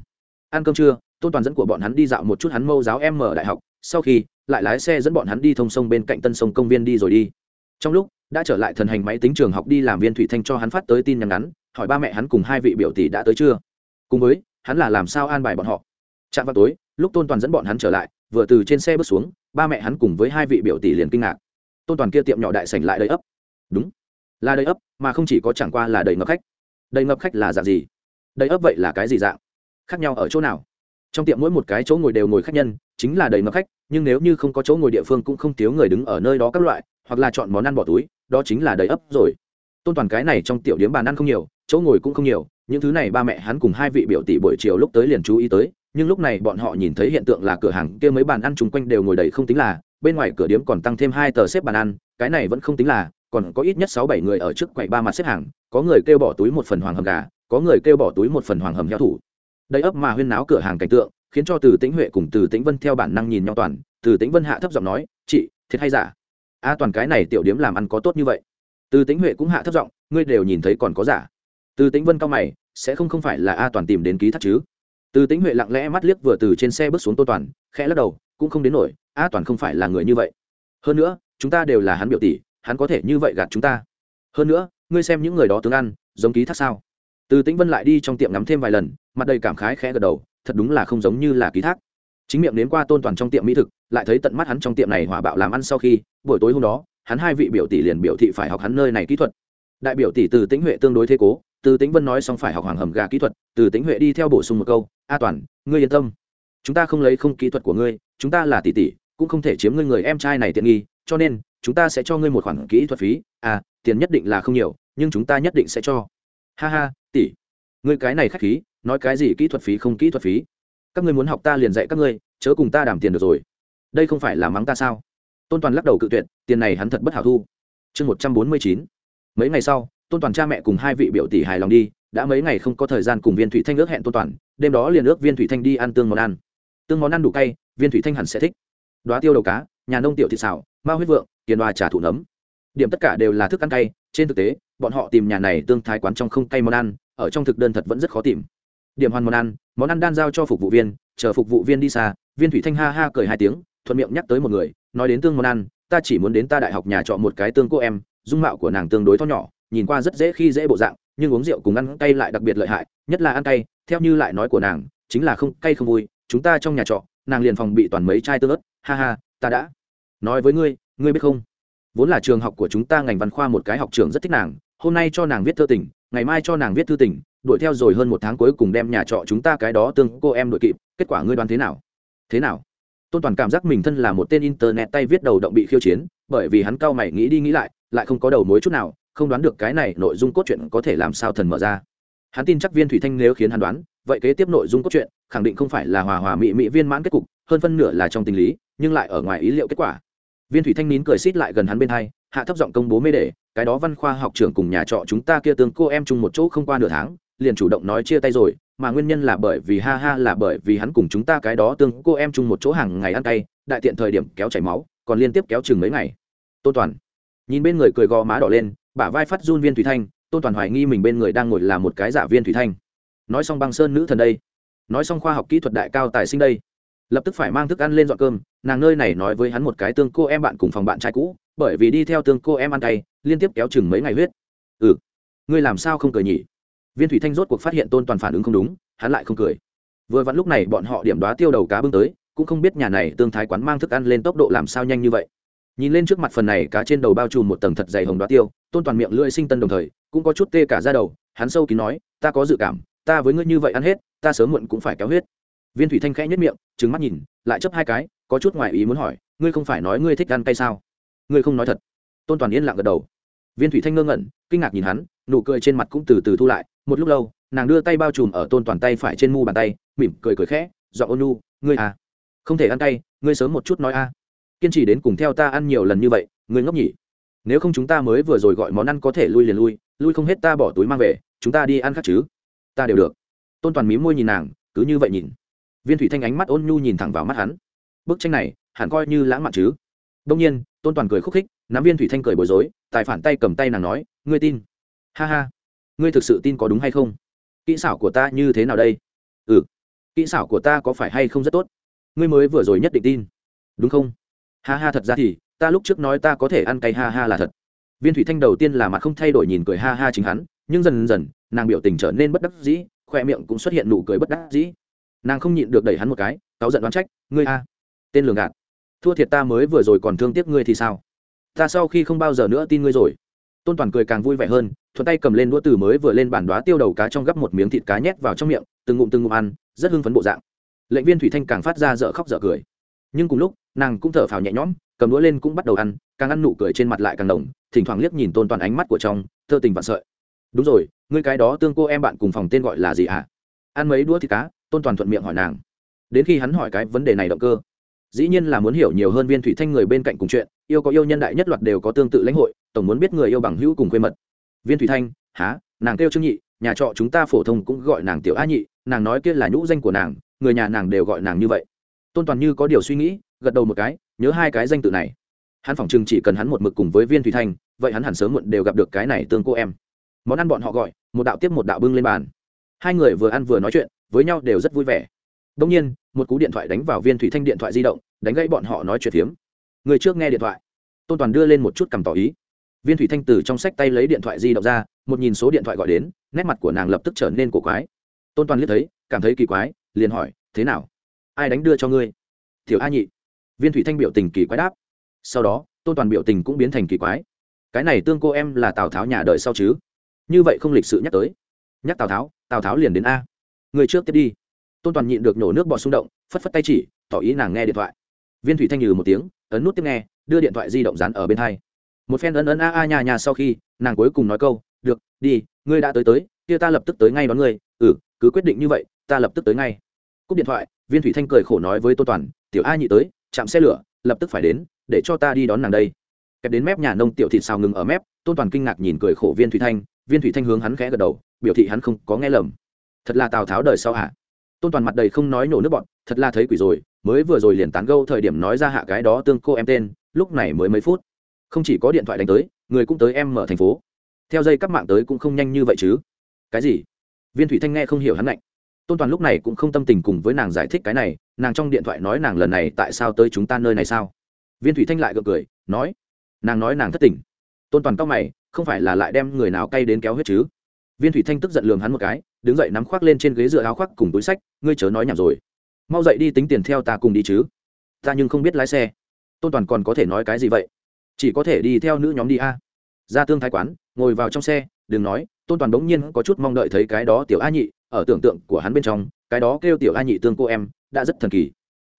Ăn cơm trưa tôn toàn dẫn của bọn hắn đi dạo một chút hắn mâu giáo em mở đại học, sau khi lại lái xe dẫn bọn hắn đi thông sông bên cạnh tân sông công viên đi rồi đi. Trong lúc đã trở lại thần hành máy tính trường học đi làm viên thủy thanh cho hắn phát tới tin nhắn ngắn, hỏi ba mẹ hắn cùng hai vị biểu tỷ đã tới chưa? Cùng với, hắn là làm sao an bài bọn họ? Chạm vào tối, lúc tôn toàn dẫn bọn hắn trở lại, vừa từ trên xe bước xuống, ba mẹ hắn cùng với hai vị biểu tỷ liền kinh ngạc. Tôn toàn kia tiệm nhỏ đại sảnh lại đầy ấp. Đúng, là đầy ấp, mà không chỉ có chẳng qua là đầy ngập khách. Đầy ngập khách là dạng gì? Đầy ấp vậy là cái gì dạng? Khác nhau ở chỗ nào? Trong tiệm mỗi một cái chỗ ngồi đều ngồi khách nhân, chính là đầy ngập khách, nhưng nếu như không có chỗ ngồi địa phương cũng không thiếu người đứng ở nơi đó các loại, hoặc là chọn món ăn bỏ túi, đó chính là đầy ấp rồi. Tôn toàn cái này trong tiểu điếm bàn ăn không nhiều, chỗ ngồi cũng không nhiều, những thứ này ba mẹ hắn cùng hai vị biểu tỷ buổi chiều lúc tới liền chú ý tới, nhưng lúc này bọn họ nhìn thấy hiện tượng là cửa hàng kia mấy bàn ăn chung quanh đều ngồi đầy không tính là, bên ngoài cửa điếm còn tăng thêm hai tờ xếp bàn ăn, cái này vẫn không tính là, còn có ít nhất sáu bảy người ở trước quầy ba mặt xếp hàng, có người kêu bỏ túi một phần hoàng hầm gà, có người kêu bỏ túi một phần hoàng hầm heo thủ đây ấp mà huyên náo cửa hàng cảnh tượng, khiến cho từ tĩnh huệ cùng từ tĩnh vân theo bản năng nhìn nhau toàn. Từ tĩnh vân hạ thấp giọng nói, chị, thiệt hay giả? A, toàn cái này tiểu điếm làm ăn có tốt như vậy. Từ tĩnh huệ cũng hạ thấp giọng, ngươi đều nhìn thấy còn có giả. Từ tĩnh vân cao mày, sẽ không không phải là a toàn tìm đến ký thác chứ? Từ tĩnh huệ lặng lẽ mắt liếc vừa từ trên xe bước xuống tô toàn, khẽ lắc đầu, cũng không đến nổi, a toàn không phải là người như vậy. Hơn nữa, chúng ta đều là hắn biểu tỷ, hắn có thể như vậy gạt chúng ta. Hơn nữa, ngươi xem những người đó tướng ăn, giống ký thác sao? Từ tĩnh vân lại đi trong tiệm ngắm thêm vài lần, mặt đầy cảm khái khẽ gật đầu, thật đúng là không giống như là ký thác. Chính miệng đến qua tôn toàn trong tiệm mỹ thực, lại thấy tận mắt hắn trong tiệm này hỏa bạo làm ăn sau khi, buổi tối hôm đó, hắn hai vị biểu tỷ liền biểu thị phải học hắn nơi này kỹ thuật. Đại biểu tỷ từ tĩnh huệ tương đối thế cố, từ tĩnh vân nói xong phải học hoàng hầm gà kỹ thuật, từ tĩnh huệ đi theo bổ sung một câu, a toàn, ngươi yên tâm. Chúng ta không lấy không kỹ thuật của ngươi, chúng ta là tỷ tỷ, cũng không thể chiếm ngươi người em trai này tiện nghi, cho nên, chúng ta sẽ cho ngươi một khoản kỹ thuật phí. À tiền nhất định là không nhiều, nhưng chúng ta nhất định sẽ cho. Ha ha tỷ người cái này khách khí, nói cái gì kỹ thuật phí không kỹ thuật phí? Các ngươi muốn học ta liền dạy các ngươi, chớ cùng ta đảm tiền được rồi. Đây không phải là mắng ta sao? Tôn toàn lắc đầu cự tuyệt, tiền này hắn thật bất hảo thu. Chương một trăm bốn mươi chín. Mấy ngày sau, tôn toàn cha mẹ cùng hai vị biểu tỷ hài lòng đi, đã mấy ngày không có thời gian cùng viên thủy thanh ước hẹn tôn toàn, đêm đó liền ước viên thủy thanh đi ăn tương món ăn. Tương món ăn đủ cay, viên thủy thanh hẳn sẽ thích. Đoá tiêu đầu cá, nhà nông tiểu thị xảo ma huyết vượng, tiền đoa trà thủ nấm. Điểm tất cả đều là thức ăn cay, trên thực tế bọn họ tìm nhà này tương thái quán trong không cay món ăn, ở trong thực đơn thật vẫn rất khó tìm. Điểm hoàn món ăn món ăn đan giao cho phục vụ viên, chờ phục vụ viên đi xa, viên thủy thanh ha ha cười hai tiếng, thuận miệng nhắc tới một người, nói đến tương món ăn, ta chỉ muốn đến ta đại học nhà trọ một cái tương cô em, dung mạo của nàng tương đối to nhỏ, nhìn qua rất dễ khi dễ bộ dạng, nhưng uống rượu cùng ăn cay lại đặc biệt lợi hại, nhất là ăn cay, theo như lại nói của nàng, chính là không cay không vui, chúng ta trong nhà trọ, nàng liền phòng bị toàn mấy chai tương ớt, ha ha, ta đã. Nói với ngươi ngươi biết không? Vốn là trường học của chúng ta ngành văn khoa một cái học trường rất thích nàng hôm nay cho nàng viết thơ tình, ngày mai cho nàng viết thư tình, đuổi theo rồi hơn một tháng cuối cùng đem nhà trọ chúng ta cái đó tương cô em đội kịp, kết quả ngươi đoán thế nào? Thế nào? Tôn toàn cảm giác mình thân là một tên internet tay viết đầu động bị khiêu chiến, bởi vì hắn cao mày nghĩ đi nghĩ lại lại không có đầu mối chút nào, không đoán được cái này nội dung cốt truyện có thể làm sao thần mở ra. Hắn tin chắc viên thủy thanh nếu khiến hắn đoán, vậy kế tiếp nội dung cốt truyện, khẳng định không phải là hòa hòa mỹ mỹ viên mãn kết cục, hơn phân nửa là trong tình lý, nhưng lại ở ngoài ý liệu kết quả. Viên thủy thanh nín cười xít lại gần hắn bên hai hạ thấp giọng công bố mê để cái đó văn khoa học trưởng cùng nhà trọ chúng ta kia tương cô em chung một chỗ không qua nửa tháng, liền chủ động nói chia tay rồi, mà nguyên nhân là bởi vì, ha ha, là bởi vì hắn cùng chúng ta cái đó tương cô em chung một chỗ hàng ngày ăn cay, đại tiện thời điểm kéo chảy máu, còn liên tiếp kéo chừng mấy ngày. Tôn toàn nhìn bên người cười gò má đỏ lên, bả vai phát run viên thủy thanh, tôn toàn hoài nghi mình bên người đang ngồi là một cái giả viên thủy thanh. Nói xong băng sơn nữ thần đây. Nói xong khoa học kỹ thuật đại cao tài sinh đây. Lập tức phải mang thức ăn lên dọn cơm, nàng nơi này nói với hắn một cái tương cô em bạn cùng phòng bạn trai cũ bởi vì đi theo tương cô em ăn tay liên tiếp kéo chừng mấy ngày huyết. Ừ. Ngươi làm sao không cười nhỉ? Viên thủy thanh rốt cuộc phát hiện tôn toàn phản ứng không đúng, hắn lại không cười. Vừa vặn lúc này bọn họ điểm đoá tiêu đầu cá bưng tới, cũng không biết nhà này tương thái quán mang thức ăn lên tốc độ làm sao nhanh như vậy. Nhìn lên trước mặt phần này cá trên đầu bao trùm một tầng thật dày hồng đoá tiêu, tôn toàn miệng lưỡi sinh tân đồng thời, cũng có chút tê cả ra đầu, hắn sâu kín nói, ta có dự cảm, ta với ngươi như vậy ăn hết, ta sớm muộn cũng phải kéo huyết. Viên thủy thanh khẽ nhất miệng trứng mắt nhìn, lại chấp hai cái, có chút ngoài ý muốn hỏi, ngươi không phải nói ngươi thích ăn cay sao? Ngươi không nói thật. Tôn toàn yên lặng gật đầu. Viên thủy thanh ngơ ngẩn kinh ngạc nhìn hắn nụ cười trên mặt cũng từ từ thu lại. Một lúc lâu nàng đưa tay bao trùm ở tôn toàn tay phải trên mu bàn tay mỉm cười cười khẽ dọn ôn nu ngươi à không thể ăn tay, ngươi sớm một chút nói a. Kiên trì đến cùng theo ta ăn nhiều lần như vậy ngươi ngốc nhỉ? Nếu không chúng ta mới vừa rồi gọi món ăn có thể lui liền lui lui không hết ta bỏ túi mang về chúng ta đi ăn khác chứ. Ta đều được. Tôn toàn mí môi nhìn nàng cứ như vậy nhìn. Viên thủy thanh ánh mắt ôn nhu nhìn thẳng vào mắt hắn. Bức tranh này hẳn coi như lãng mạn chứ. Đông nhiên tôn toàn cười khúc khích, nắm viên thủy thanh cười bối rối, tài phản tay cầm tay nàng nói, ngươi tin? Ha ha. Ngươi thực sự tin có đúng hay không? Kỹ xảo của ta như thế nào đây? Ừ. Kỹ xảo của ta có phải hay không rất tốt? Ngươi mới vừa rồi nhất định tin. Đúng không? Ha ha, thật ra thì, ta lúc trước nói ta có thể ăn cay ha ha là thật. Viên thủy thanh đầu tiên là mặt không thay đổi nhìn cười ha ha chính hắn, nhưng dần dần, nàng biểu tình trở nên bất đắc dĩ, khoe miệng cũng xuất hiện nụ cười bất đắc dĩ. Nàng không nhịn được đẩy hắn một cái, cáu giận đoán trách, ngươi a, tên lường gạt thua thiệt ta mới vừa rồi còn thương tiếc ngươi thì sao? Ta sau khi không bao giờ nữa tin ngươi rồi. Tôn toàn cười càng vui vẻ hơn, thuận tay cầm lên đũa từ mới vừa lên bản đoá tiêu đầu cá trong gắp một miếng thịt cá nhét vào trong miệng, từng ngụm từng ngụm ăn, rất hưng phấn bộ dạng. Lệnh viên thủy thanh càng phát ra dở khóc dở cười. Nhưng cùng lúc, nàng cũng thở phào nhẹ nhõm, cầm đũa lên cũng bắt đầu ăn, càng ăn nụ cười trên mặt lại càng đồng thỉnh thoảng liếc nhìn tôn toàn ánh mắt của trong, thơ tình vạn sợi. Đúng rồi, ngươi cái đó tương cô em bạn cùng phòng tên gọi là gì hả? Ăn mấy đũa thịt cá, tôn toàn thuận miệng hỏi nàng. Đến khi hắn hỏi cái vấn đề này động cơ dĩ nhiên là muốn hiểu nhiều hơn viên thủy thanh người bên cạnh cùng chuyện, yêu có yêu nhân đại nhất loạt đều có tương tự lãnh hội, tổng muốn biết người yêu bằng hữu cùng quê mật. Viên thủy thanh, há, nàng kêu trương nhị, nhà trọ chúng ta phổ thông cũng gọi nàng tiểu a nhị, nàng nói kia là nhũ danh của nàng, người nhà nàng đều gọi nàng như vậy. Tôn toàn như có điều suy nghĩ, gật đầu một cái, nhớ hai cái danh tự này. Hắn phỏng chừng chỉ cần hắn một mực cùng với viên thủy thanh, vậy hắn hẳn sớm muộn đều gặp được cái này tương cô em. Món ăn bọn họ gọi, một đạo tiếp một đạo bưng lên bàn. Hai người vừa ăn vừa nói chuyện, với nhau đều rất vui vẻ. Đông nhiên một cú điện thoại đánh vào viên thủy thanh điện thoại di động, đánh gãy bọn họ nói chuyện phiếm. Người trước nghe điện thoại. Tôn toàn đưa lên một chút cầm tỏ ý. Viên thủy thanh từ trong sách tay lấy điện thoại di động ra, một nhìn số điện thoại gọi đến, nét mặt của nàng lập tức trở nên cổ quái. Tôn toàn liếc thấy, cảm thấy kỳ quái, liền hỏi, thế nào? Ai đánh đưa cho ngươi? Tiểu a nhị. Viên thủy thanh biểu tình kỳ quái đáp. Sau đó, tôn toàn biểu tình cũng biến thành kỳ quái. Cái này tương cô em là tào tháo nhà đời sau chứ? Như vậy không lịch sự nhắc tới. Nhắc tào tháo tào tháo liền đến a. Người trước tiếp đi tôn toàn nhịn được nổ nước bọt xung động, phất phất tay chỉ, tỏ ý nàng nghe điện thoại. Viên thủy thanh nhừ một tiếng, ấn nút tiếp nghe, đưa điện thoại di động dán ở bên hai. Một phen ấn ấn a a nhà nhà sau khi, nàng cuối cùng nói câu, được, đi, ngươi đã tới tới, kia ta lập tức tới ngay đón ngươi. Ừ cứ quyết định như vậy, ta lập tức tới ngay. Cúp điện thoại, viên thủy thanh cười khổ nói với tô toàn, tiểu a nhị tới, chạm xe lửa, lập tức phải đến, để cho ta đi đón nàng đây. Kẹp đến mép nhà nông tiểu thịt xào ngừng ở mép, tôn toàn kinh ngạc nhìn cười khổ viên thủy thanh, viên thủy thanh hướng hắn khẽ gật đầu, biểu thị hắn không có nghe lầm. Thật là tào tháo đời sau hả? Tôn toàn mặt đầy không nói nổ nước bọn, thật là thấy quỷ rồi, mới vừa rồi liền tán gâu thời điểm nói ra hạ cái đó tương cô em tên, lúc này mới mấy phút. Không chỉ có điện thoại đánh tới, người cũng tới em mở thành phố. Theo dây các mạng tới cũng không nhanh như vậy chứ. Cái gì? Viên thủy thanh nghe không hiểu hắn lạnh. Tôn toàn lúc này cũng không tâm tình cùng với nàng giải thích cái này, nàng trong điện thoại nói nàng lần này tại sao tới chúng ta nơi này sao? Viên thủy thanh lại gượng cười, nói, nàng nói nàng thất tình. Tôn toàn cao mày, không phải là lại đem người nào cay đến kéo huyết chứ? Viên thủy thanh tức giận lường hắn một cái đứng dậy nắm khoác lên trên ghế dựa áo khoác cùng túi sách, ngươi chớ nói nhảm rồi. Mau dậy đi tính tiền theo ta cùng đi chứ. Ta nhưng không biết lái xe. Tôn toàn còn có thể nói cái gì vậy? Chỉ có thể đi theo nữ nhóm đi a. Ra tương thái quán, ngồi vào trong xe, đừng nói, tôn toàn bỗng nhiên có chút mong đợi thấy cái đó tiểu a nhị ở tưởng tượng của hắn bên trong, cái đó kêu tiểu a nhị tương cô em, đã rất thần kỳ.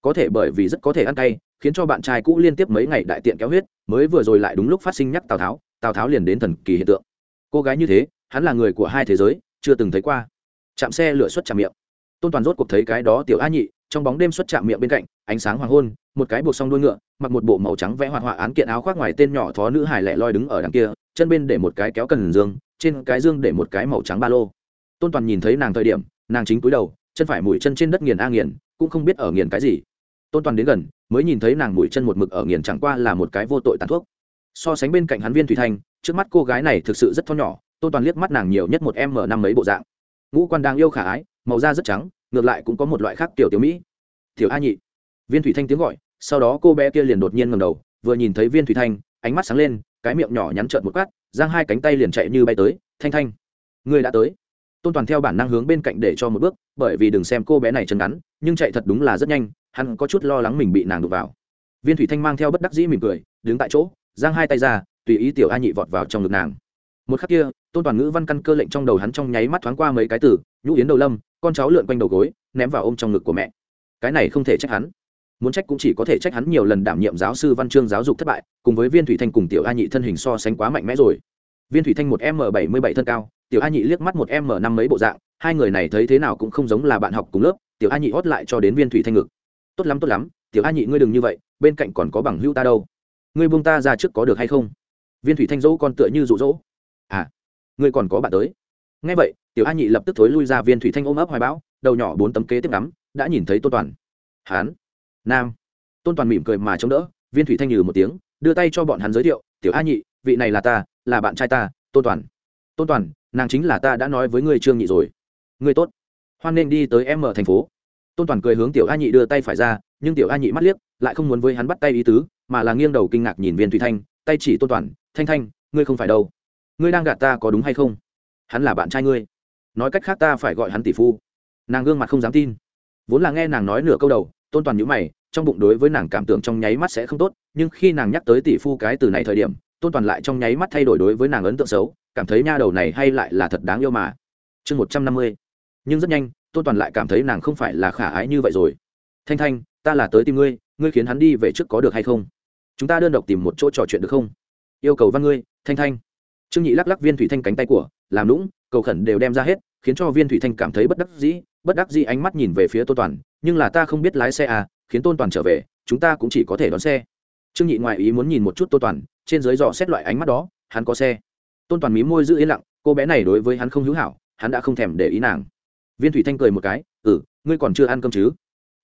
Có thể bởi vì rất có thể ăn cay, khiến cho bạn trai cũ liên tiếp mấy ngày đại tiện kéo huyết, mới vừa rồi lại đúng lúc phát sinh nhắc tào tháo tào tháo liền đến thần kỳ hiện tượng. Cô gái như thế, hắn là người của hai thế giới chưa từng thấy qua. Chạm xe lửa xuất chạm miệng. Tôn toàn rốt cuộc thấy cái đó tiểu a nhị, trong bóng đêm xuất chạm miệng bên cạnh, ánh sáng hoàng hôn, một cái buộc xong đuôi ngựa, mặc một bộ màu trắng vẽ hoạt họa án kiện áo khoác ngoài tên nhỏ thó nữ hải lẻ loi đứng ở đằng kia, chân bên để một cái kéo cần dương, trên cái dương để một cái màu trắng ba lô. Tôn toàn nhìn thấy nàng thời điểm, nàng chính cúi đầu, chân phải mũi chân trên đất nghiền a nghiền, cũng không biết ở nghiền cái gì. Tôn toàn đến gần, mới nhìn thấy nàng mũi chân một mực ở nghiền chẳng qua là một cái vô tội tàn thuốc. So sánh bên cạnh hắn viên thủy thanh trước mắt cô gái này thực sự rất thon nhỏ tôn toàn liếc mắt nàng nhiều nhất một m năm mấy bộ dạng ngũ quan đang yêu khả ái màu da rất trắng ngược lại cũng có một loại khác tiểu tiểu mỹ tiểu a nhị viên thủy thanh tiếng gọi sau đó cô bé kia liền đột nhiên ngầm đầu vừa nhìn thấy viên thủy thanh ánh mắt sáng lên cái miệng nhỏ nhắn trợn một cát giang hai cánh tay liền chạy như bay tới thanh thanh người đã tới tôn toàn theo bản năng hướng bên cạnh để cho một bước bởi vì đừng xem cô bé này chân ngắn nhưng chạy thật đúng là rất nhanh hắn có chút lo lắng mình bị nàng đụng vào viên thủy thanh mang theo bất đắc dĩ mỉm cười đứng tại chỗ giang hai tay ra tùy ý tiểu a nhị vọt vào trong ngực nàng một khắc kia, tôn toàn ngữ văn căn cơ lệnh trong đầu hắn trong nháy mắt thoáng qua mấy cái từ, nhũ yến đầu lâm, con cháu lượn quanh đầu gối, ném vào ôm trong ngực của mẹ. Cái này không thể trách hắn. Muốn trách cũng chỉ có thể trách hắn nhiều lần đảm nhiệm giáo sư văn chương giáo dục thất bại, cùng với viên thủy thanh cùng tiểu a nhị thân hình so sánh quá mạnh mẽ rồi. Viên thủy thanh một m bảy mươi bảy thân cao, tiểu a nhị liếc mắt một m năm mấy bộ dạng, hai người này thấy thế nào cũng không giống là bạn học cùng lớp, tiểu a nhị hót lại cho đến viên thủy thanh ngực. Tốt lắm tốt lắm, tiểu a nhị ngươi đừng như vậy, bên cạnh còn có bằng hữu ta đâu. Ngươi buông ta ra trước có được hay không? Viên thủy thanh dỗ con tựa như rụ rỗ à ngươi còn có bạn tới. Ngay vậy, tiểu a nhị lập tức thối lui ra viên thủy thanh ôm ấp hoài bão, đầu nhỏ bốn tấm kế tiếp ngắm, đã nhìn thấy tôn toàn. Hán, nam. Tôn toàn mỉm cười mà chống đỡ, viên thủy thanh nhừ một tiếng, đưa tay cho bọn hắn giới thiệu, tiểu a nhị, vị này là ta, là bạn trai ta, tôn toàn. Tôn toàn, nàng chính là ta đã nói với ngươi trương nhị rồi. Ngươi tốt. Hoan nên đi tới em ở thành phố. Tôn toàn cười hướng tiểu a nhị đưa tay phải ra, nhưng tiểu a nhị mắt liếc, lại không muốn với hắn bắt tay ý tứ, mà là nghiêng đầu kinh ngạc nhìn viên thủy thanh, tay chỉ tôn toàn, thanh thanh, ngươi không phải đâu ngươi đang gạt ta có đúng hay không? Hắn là bạn trai ngươi. Nói cách khác ta phải gọi hắn tỷ phu. Nàng gương mặt không dám tin. Vốn là nghe nàng nói nửa câu đầu, tôn toàn nhữ mày, trong bụng đối với nàng cảm tưởng trong nháy mắt sẽ không tốt, nhưng khi nàng nhắc tới tỷ phu cái từ này thời điểm, tôn toàn lại trong nháy mắt thay đổi đối với nàng ấn tượng xấu, cảm thấy nha đầu này hay lại là thật đáng yêu mà. Chương một trăm năm mươi. Nhưng rất nhanh, tôn toàn lại cảm thấy nàng không phải là khả ái như vậy rồi. Thanh thanh, ta là tới tìm ngươi ngươi khiến hắn đi về trước có được hay không? Chúng ta đơn độc tìm một chỗ trò chuyện được không? Yêu cầu văn ngươi, thanh thanh trương nhị lắc lắc viên thủy thanh cánh tay của, làm lũng cầu khẩn đều đem ra hết, khiến cho viên thủy thanh cảm thấy bất đắc dĩ, bất đắc dĩ ánh mắt nhìn về phía tôn toàn, nhưng là ta không biết lái xe à khiến tôn toàn trở về, chúng ta cũng chỉ có thể đón xe. Trương nhị ngoại ý muốn nhìn một chút tôn toàn, trên dưới dò xét loại ánh mắt đó, hắn có xe. Tôn toàn mí môi giữ yên lặng, cô bé này đối với hắn không hữu hảo, hắn đã không thèm để ý nàng. Viên thủy thanh cười một cái ừ ngươi còn chưa ăn cơm chứ?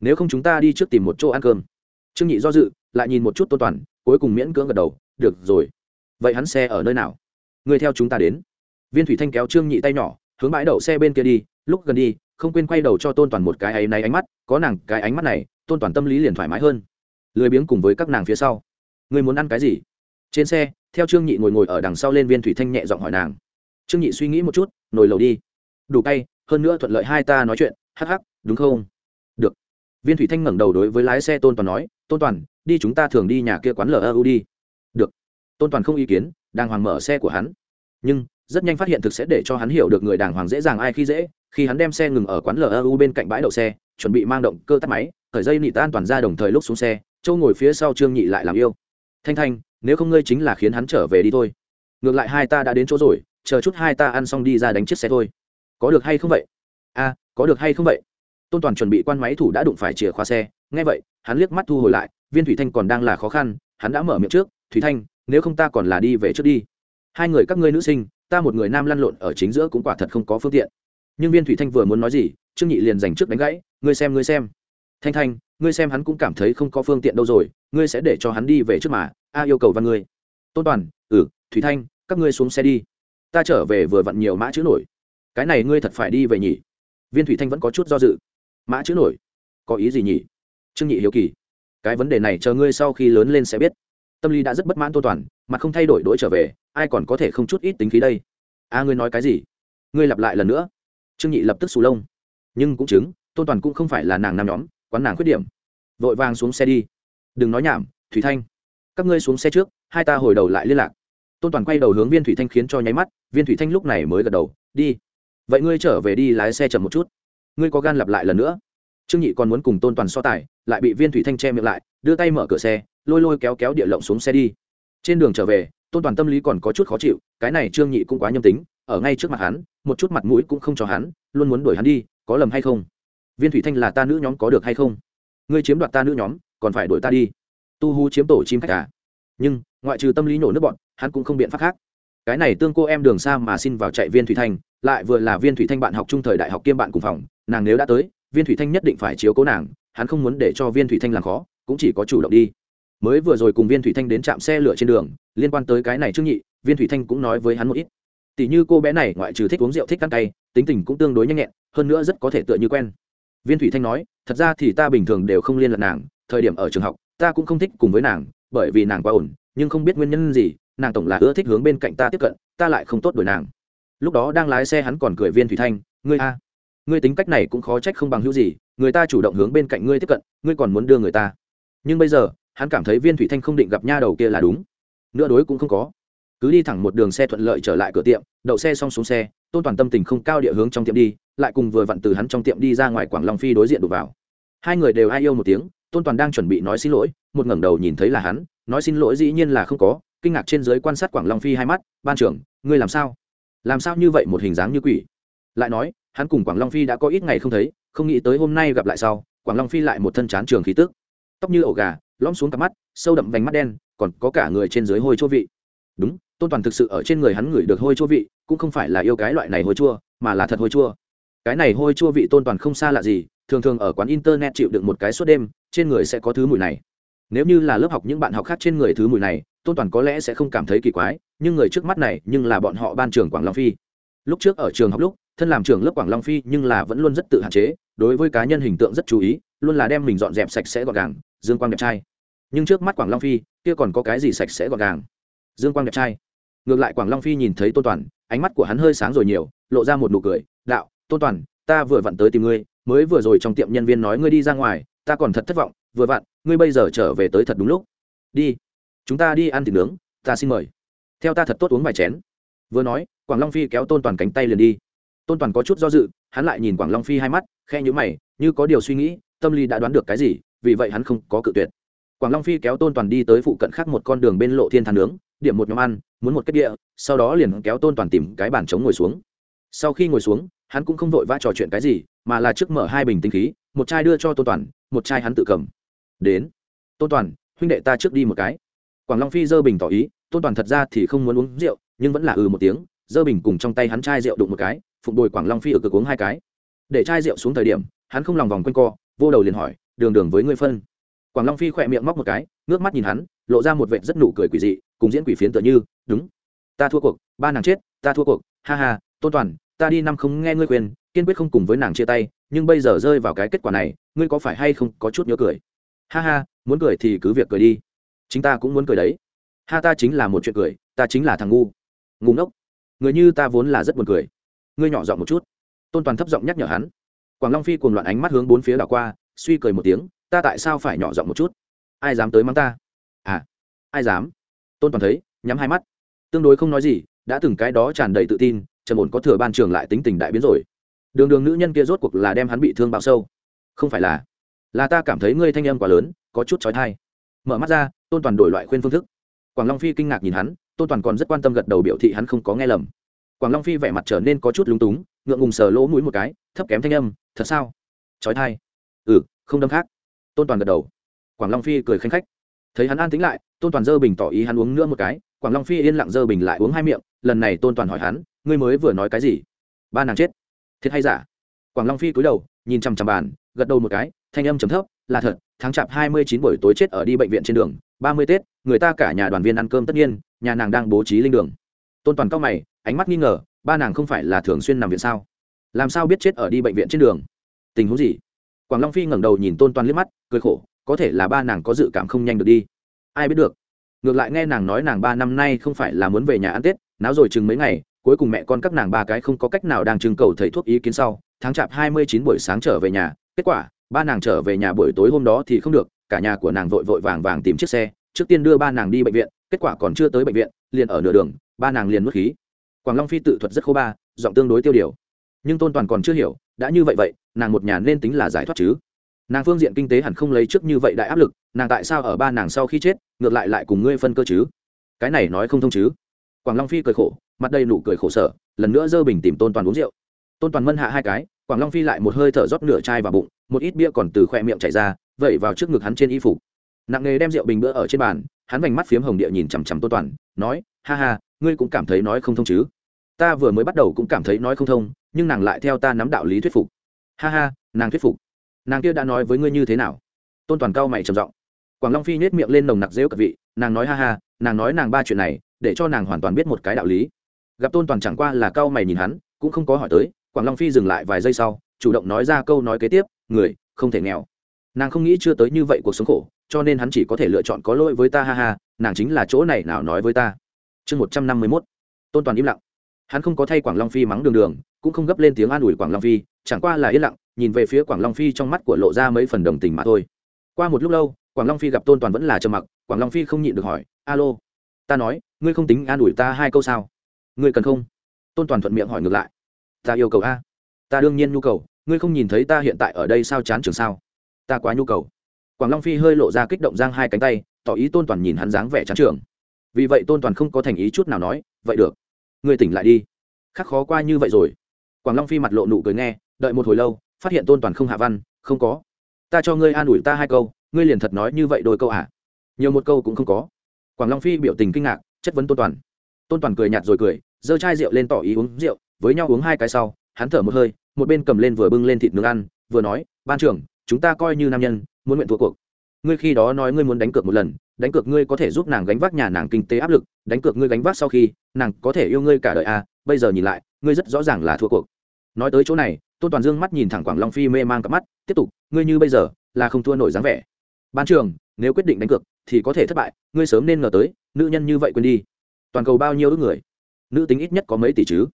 Nếu không chúng ta đi trước tìm một chỗ ăn cơm. Trương nhị do dự, lại nhìn một chút tôn toàn, cuối cùng miễn cưỡng gật đầu, được rồi. Vậy hắn xe ở nơi nào? Người theo chúng ta đến. Viên thủy thanh kéo trương nhị tay nhỏ, hướng bãi đậu xe bên kia đi, lúc gần đi, không quên quay đầu cho tôn toàn một cái ấy này ánh mắt, có nàng cái ánh mắt này, tôn toàn tâm lý liền thoải mái hơn. Lười biếng cùng với các nàng phía sau. Ngươi muốn ăn cái gì? Trên xe, theo trương nhị ngồi ngồi ở đằng sau lên viên thủy thanh nhẹ giọng hỏi nàng. Trương nhị suy nghĩ một chút, nồi lầu đi. Đủ tay hơn nữa thuận lợi hai ta nói chuyện. Hắc hắc, đúng không? Được. Viên thủy thanh ngẩng đầu đối với lái xe tôn toàn nói, tôn toàn, đi chúng ta thường đi nhà kia quán lu đi. Được. Tôn toàn không ý kiến đang hoàng mở xe của hắn. Nhưng, rất nhanh phát hiện thực sẽ để cho hắn hiểu được người đàng hoàng dễ dàng ai khi dễ, khi hắn đem xe ngừng ở quán lu bên cạnh bãi đậu xe, chuẩn bị mang động cơ tắt máy khởi dây nị tan toàn ra đồng thời lúc xuống xe, châu ngồi phía sau trương nhị lại làm yêu. Thanh thanh, nếu không ngươi chính là khiến hắn trở về đi thôi. Ngược lại hai ta đã đến chỗ rồi, chờ chút hai ta ăn xong đi ra đánh chiếc xe thôi. Có được hay không vậy? A, có được hay không vậy? Tôn toàn chuẩn bị quan máy thủ đã đụng phải chìa khóa xe. Nghe vậy, hắn liếc mắt thu hồi lại, viên thủy thanh còn đang là khó khăn, hắn đã mở miệng trước, thủy thanh nếu không ta còn là đi về trước đi. Hai người các ngươi nữ sinh, ta một người nam lăn lộn ở chính giữa cũng quả thật không có phương tiện. Nhưng viên thủy thanh vừa muốn nói gì, trương nhị liền dành trước đánh gãy, ngươi xem ngươi xem. Thanh thanh, ngươi xem hắn cũng cảm thấy không có phương tiện đâu rồi, ngươi sẽ để cho hắn đi về trước mà, a yêu cầu văn ngươi. Tôn toàn ừ thủy thanh, các ngươi xuống xe đi. Ta trở về vừa vặn nhiều mã chữ nổi. Cái này ngươi thật phải đi về nhỉ? Viên thủy thanh vẫn có chút do dự. Mã chữ nổi? Có ý gì nhỉ? Trương nhị hiếu kỳ. Cái vấn đề này chờ ngươi sau khi lớn lên sẽ biết tâm lý đã rất bất mãn tôn toàn, mà không thay đổi đổi trở về, ai còn có thể không chút ít tính khí đây? A, ngươi nói cái gì? Ngươi lặp lại lần nữa. Trương nhị lập tức sù lông. Nhưng cũng chứng tôn toàn cũng không phải là nàng nam nhóm, quán nàng khuyết điểm. Vội vàng xuống xe đi. Đừng nói nhảm, thủy thanh. Các ngươi xuống xe trước, hai ta hồi đầu lại liên lạc. Tôn toàn quay đầu hướng viên thủy thanh khiến cho nháy mắt, viên thủy thanh lúc này mới gật đầu, đi. Vậy ngươi trở về đi lái xe chậm một chút. Ngươi có gan lặp lại lần nữa. Trương nhị còn muốn cùng tôn toàn so tài, lại bị viên thủy thanh che miệng lại, đưa tay mở cửa xe lôi lôi kéo kéo địa lộng xuống xe đi. Trên đường trở về, tôn toàn tâm lý còn có chút khó chịu, cái này trương nhị cũng quá nhâm tính, ở ngay trước mặt hắn, một chút mặt mũi cũng không cho hắn, luôn muốn đuổi hắn đi, có lầm hay không? Viên thủy thanh là ta nữ nhóm có được hay không? Ngươi chiếm đoạt ta nữ nhóm, còn phải đuổi ta đi. Tu hú chiếm tổ chim khách cả nhưng, ngoại trừ tâm lý nổ nước bọn, hắn cũng không biện pháp khác. Cái này tương cô em đường xa mà xin vào chạy viên thủy thanh, lại vừa là viên thủy thanh bạn học trung thời đại học kiêm bạn cùng phòng, nàng nếu đã tới, viên thủy thanh nhất định phải chiếu cố nàng, hắn không muốn để cho viên thủy thanh làm khó, cũng chỉ có chủ động đi mới vừa rồi cùng viên thủy thanh đến trạm xe lửa trên đường, liên quan tới cái này trương nhị, viên thủy thanh cũng nói với hắn một ít. Tỷ như cô bé này ngoại trừ thích uống rượu, thích ăn cay, tính tình cũng tương đối nhanh nhẹn, hơn nữa rất có thể tựa như quen. Viên thủy thanh nói, thật ra thì ta bình thường đều không liên lạc nàng, thời điểm ở trường học, ta cũng không thích cùng với nàng, bởi vì nàng quá ổn, nhưng không biết nguyên nhân gì, nàng tổng là ưa thích hướng bên cạnh ta tiếp cận, ta lại không tốt đuổi nàng. Lúc đó đang lái xe hắn còn cười viên thủy thanh, ngươi a, ngươi tính cách này cũng khó trách không bằng hữu gì, người ta chủ động hướng bên cạnh ngươi tiếp cận, ngươi còn muốn đưa người ta. Nhưng bây giờ hắn cảm thấy viên thủy thanh không định gặp nha đầu kia là đúng. Nữa đối cũng không có. Cứ đi thẳng một đường xe thuận lợi trở lại cửa tiệm, đậu xe xong xuống xe, tôn toàn tâm tình không cao địa hướng trong tiệm đi, lại cùng vừa vặn từ hắn trong tiệm đi ra ngoài quảng long phi đối diện đục vào. Hai người đều ai yêu một tiếng, tôn toàn đang chuẩn bị nói xin lỗi, một ngẩng đầu nhìn thấy là hắn, nói xin lỗi dĩ nhiên là không có, kinh ngạc trên dưới quan sát quảng long phi hai mắt, ban trưởng, ngươi làm sao? Làm sao như vậy một hình dáng như quỷ? Lại nói, hắn cùng quảng long phi đã có ít ngày không thấy, không nghĩ tới hôm nay gặp lại sau, quảng long phi lại một thân chán trường khí tức tóc như ổ gà, lõm xuống cặp mắt, sâu đậm vành mắt đen, còn có cả người trên dưới hôi chua vị. Đúng, tôn toàn thực sự ở trên người hắn ngửi được hôi chua vị, cũng không phải là yêu cái loại này hôi chua, mà là thật hôi chua. Cái này hôi chua vị tôn toàn không xa lạ gì, thường thường ở quán internet chịu đựng một cái suốt đêm, trên người sẽ có thứ mùi này. Nếu như là lớp học những bạn học khác trên người thứ mùi này, tôn toàn có lẽ sẽ không cảm thấy kỳ quái, nhưng người trước mắt này, nhưng là bọn họ ban trường quảng long phi. Lúc trước ở trường học lúc, thân làm trường lớp quảng long phi nhưng là vẫn luôn rất tự hạn chế, đối với cá nhân hình tượng rất chú ý luôn là đem mình dọn dẹp sạch sẽ gọn gàng, dương quang đẹp trai. Nhưng trước mắt quảng long phi, kia còn có cái gì sạch sẽ gọn gàng? Dương quang đẹp trai. Ngược lại quảng long phi nhìn thấy tôn toàn, ánh mắt của hắn hơi sáng rồi nhiều, lộ ra một nụ cười, đạo, tôn toàn, ta vừa vặn tới tìm ngươi, mới vừa rồi trong tiệm nhân viên nói ngươi đi ra ngoài, ta còn thật thất vọng, vừa vặn, ngươi bây giờ trở về tới thật đúng lúc. Đi, chúng ta đi ăn thịt nướng, ta xin mời. Theo ta thật tốt uống vài chén. Vừa nói, quảng long phi kéo tôn toàn cánh tay liền đi. Tôn toàn có chút do dự, hắn lại nhìn quảng long phi hai mắt khe nhữ mày, như có điều suy nghĩ tâm lý đã đoán được cái gì, vì vậy hắn không có cự tuyệt. Quảng long phi kéo tôn toàn đi tới phụ cận khác một con đường bên lộ thiên than nướng, điểm một nhóm ăn, muốn một kết địa, sau đó liền kéo tôn toàn tìm cái bàn trống ngồi xuống. Sau khi ngồi xuống, hắn cũng không vội vã trò chuyện cái gì, mà là trước mở hai bình tinh khí, một chai đưa cho tôn toàn, một chai hắn tự cầm. Đến, tôn toàn, huynh đệ ta trước đi một cái. Quảng long phi dơ bình tỏ ý, tôn toàn thật ra thì không muốn uống rượu, nhưng vẫn là ừ một tiếng dơ bình cùng trong tay hắn chai rượu đụng một cái, phụng bồi quảng long phi ở cực uống hai cái. Để chai rượu xuống thời điểm, hắn không lòng vòng quanh co vô đầu liền hỏi, đường đường với ngươi phân? Quảng long phi khỏe miệng móc một cái, ngước mắt nhìn hắn, lộ ra một vệt rất nụ cười quỷ dị, cùng diễn quỷ phiến tựa như, đúng, ta thua cuộc, ba nàng chết, ta thua cuộc, ha ha, tôn toàn, ta đi năm không nghe ngươi quyền kiên quyết không cùng với nàng chia tay, nhưng bây giờ rơi vào cái kết quả này, ngươi có phải hay không có chút nhớ cười? Ha ha, muốn cười thì cứ việc cười đi, chính ta cũng muốn cười đấy. Ha, ta chính là một chuyện cười, ta chính là thằng ngu. Ngu ngốc, người như ta vốn là rất buồn cười. Ngươi nhỏ giọng một chút. Tôn toàn thấp giọng nhắc nhở hắn quảng long phi cùng loạn ánh mắt hướng bốn phía đảo qua, suy cười một tiếng, ta tại sao phải nhỏ giọng một chút? Ai dám tới mắng ta? À ai dám? Tôn toàn thấy, nhắm hai mắt. Tương đối không nói gì, đã từng cái đó tràn đầy tự tin, trầm ổn có thừa ban trường lại tính tình đại biến rồi. Đường đường nữ nhân kia rốt cuộc là đem hắn bị thương bao sâu. Không phải là là ta cảm thấy ngươi thanh âm quá lớn, có chút trói thai mở mắt ra, tôn toàn đổi loại khuyên phương thức. Quảng long phi kinh ngạc nhìn hắn, tôn toàn còn rất quan tâm gật đầu biểu thị hắn không có nghe lầm. Quảng long phi vẻ mặt trở nên có chút lúng túng, ngượng ngùng sờ lỗ mũi một cái, thấp kém thanh âm thật sao? Trói thai ừ không đâm khác. Tôn toàn gật đầu. Quảng long phi cười khanh khách. Thấy hắn an tính lại, tôn toàn dơ bình tỏ ý hắn uống nữa một cái. Quảng long phi yên lặng dơ bình lại uống hai miệng. Lần này tôn toàn hỏi hắn, ngươi mới vừa nói cái gì? Ba nàng chết. Thiệt hay giả? Quảng long phi cúi đầu, nhìn chằm chằm bàn, gật đầu một cái, thanh âm trầm thấp, là thật, tháng chạp hai mươi chín buổi tối chết ở đi bệnh viện trên đường, ba mươi tết, người ta cả nhà đoàn viên ăn cơm tất nhiên, nhà nàng đang bố trí linh đường. Tôn toàn cao mày, ánh mắt nghi ngờ, ba nàng không phải là thường xuyên nằm viện sao? Làm sao biết chết ở đi bệnh viện trên đường? Tình huống gì? Quảng long phi ngẩng đầu nhìn tôn toàn liếc mắt, cười khổ, có thể là ba nàng có dự cảm không nhanh được đi. Ai biết được? Ngược lại nghe nàng nói nàng ba năm nay không phải là muốn về nhà ăn tết, náo rồi chừng mấy ngày, cuối cùng mẹ con các nàng ba cái không có cách nào đang trưng cầu thầy thuốc ý kiến sau, tháng chạp hai mươi chín buổi sáng trở về nhà, kết quả, ba nàng trở về nhà buổi tối hôm đó thì không được, cả nhà của nàng vội vội vàng vàng tìm chiếc xe, trước tiên đưa ba nàng đi bệnh viện, kết quả còn chưa tới bệnh viện, liền ở nửa đường, ba nàng liền mất khí. Quảng long phi tự thuật rất khô ba, giọng tương đối tiêu điều nhưng tôn toàn còn chưa hiểu, đã như vậy vậy, nàng một nhà nên tính là giải thoát chứ? Nàng phương diện kinh tế hẳn không lấy trước như vậy đại áp lực, nàng tại sao ở ba nàng sau khi chết, ngược lại lại cùng ngươi phân cơ chứ? Cái này nói không thông chứ? Quảng long phi cười khổ, mặt đầy nụ cười khổ sở, lần nữa dơ bình tìm tôn toàn uống rượu. Tôn toàn mân hạ hai cái, quảng long phi lại một hơi thở rót nửa chai vào bụng, một ít bia còn từ khoe miệng chảy ra, vẩy vào trước ngực hắn trên y phục. Nặng nghề đem rượu bình bữa ở trên bàn, hắn vành mắt phiếm hồng địa nhìn chằm chằm tôn toàn, nói, ha ha, ngươi cũng cảm thấy nói không thông chứ? Ta vừa mới bắt đầu cũng cảm thấy nói không thông nhưng nàng lại theo ta nắm đạo lý thuyết phục. Ha ha, nàng thuyết phục. Nàng kia đã nói với ngươi như thế nào? Tôn toàn cao mày trầm giọng. Quảng long phi nhét miệng lên nồng nặc dễu cật vị, nàng nói ha ha, nàng nói nàng ba chuyện này, để cho nàng hoàn toàn biết một cái đạo lý. Gặp tôn toàn chẳng qua là cao mày nhìn hắn, cũng không có hỏi tới, quảng long phi dừng lại vài giây sau, chủ động nói ra câu nói kế tiếp, người, không thể nghèo. Nàng không nghĩ chưa tới như vậy cuộc sống khổ, cho nên hắn chỉ có thể lựa chọn có lỗi với ta, ha ha, nàng chính là chỗ này nào nói với ta. Chương một trăm năm mươi mốt. Tôn toàn im lặng. Hắn không có thay quảng long phi mắng đường đường cũng không gấp lên tiếng an ủi quảng long phi, chẳng qua là yên lặng, nhìn về phía quảng long phi trong mắt của lộ ra mấy phần đồng tình mà thôi. Qua một lúc lâu, quảng long phi gặp tôn toàn vẫn là trầm mặc, quảng long phi không nhịn được hỏi, alo, ta nói, ngươi không tính an ủi ta hai câu sao? Ngươi cần không? Tôn toàn thuận miệng hỏi ngược lại, ta yêu cầu a, ta đương nhiên nhu cầu, ngươi không nhìn thấy ta hiện tại ở đây sao chán trường sao? Ta quá nhu cầu. Quảng long phi hơi lộ ra kích động giang hai cánh tay, tỏ ý tôn toàn nhìn hắn dáng vẻ chán trường vì vậy tôn toàn không có thành ý chút nào nói, vậy được, ngươi tỉnh lại đi. Khắc khó qua như vậy rồi quảng long phi mặt lộ nụ cười nghe, đợi một hồi lâu, phát hiện tôn toàn không hạ văn, không có. Ta cho ngươi an ủi ta hai câu, ngươi liền thật nói như vậy đôi câu à? Nhiều một câu cũng không có. Quảng long phi biểu tình kinh ngạc, chất vấn tôn toàn. Tôn toàn cười nhạt rồi cười, giơ chai rượu lên tỏ ý uống rượu, với nhau uống hai cái sau, hắn thở một hơi, một bên cầm lên vừa bưng lên thịt nướng ăn, vừa nói, ban trưởng, chúng ta coi như nam nhân, muốn nguyện thua cuộc. Ngươi khi đó nói ngươi muốn đánh cược một lần, đánh cược ngươi có thể giúp nàng gánh vác nhà nàng kinh tế áp lực, đánh cược ngươi gánh vác sau khi, nàng có thể yêu ngươi cả đời à? Bây giờ nhìn lại, ngươi rất rõ ràng là thua cuộc nói tới chỗ này, tôn toàn dương mắt nhìn thẳng quảng long phi mê mang cặp mắt, tiếp tục, ngươi như bây giờ là không thua nổi dáng vẻ. Ban trường nếu quyết định đánh cược, thì có thể thất bại, ngươi sớm nên ngờ tới, nữ nhân như vậy quên đi. Toàn cầu bao nhiêu ước người? Nữ tính ít nhất có mấy tỷ chứ?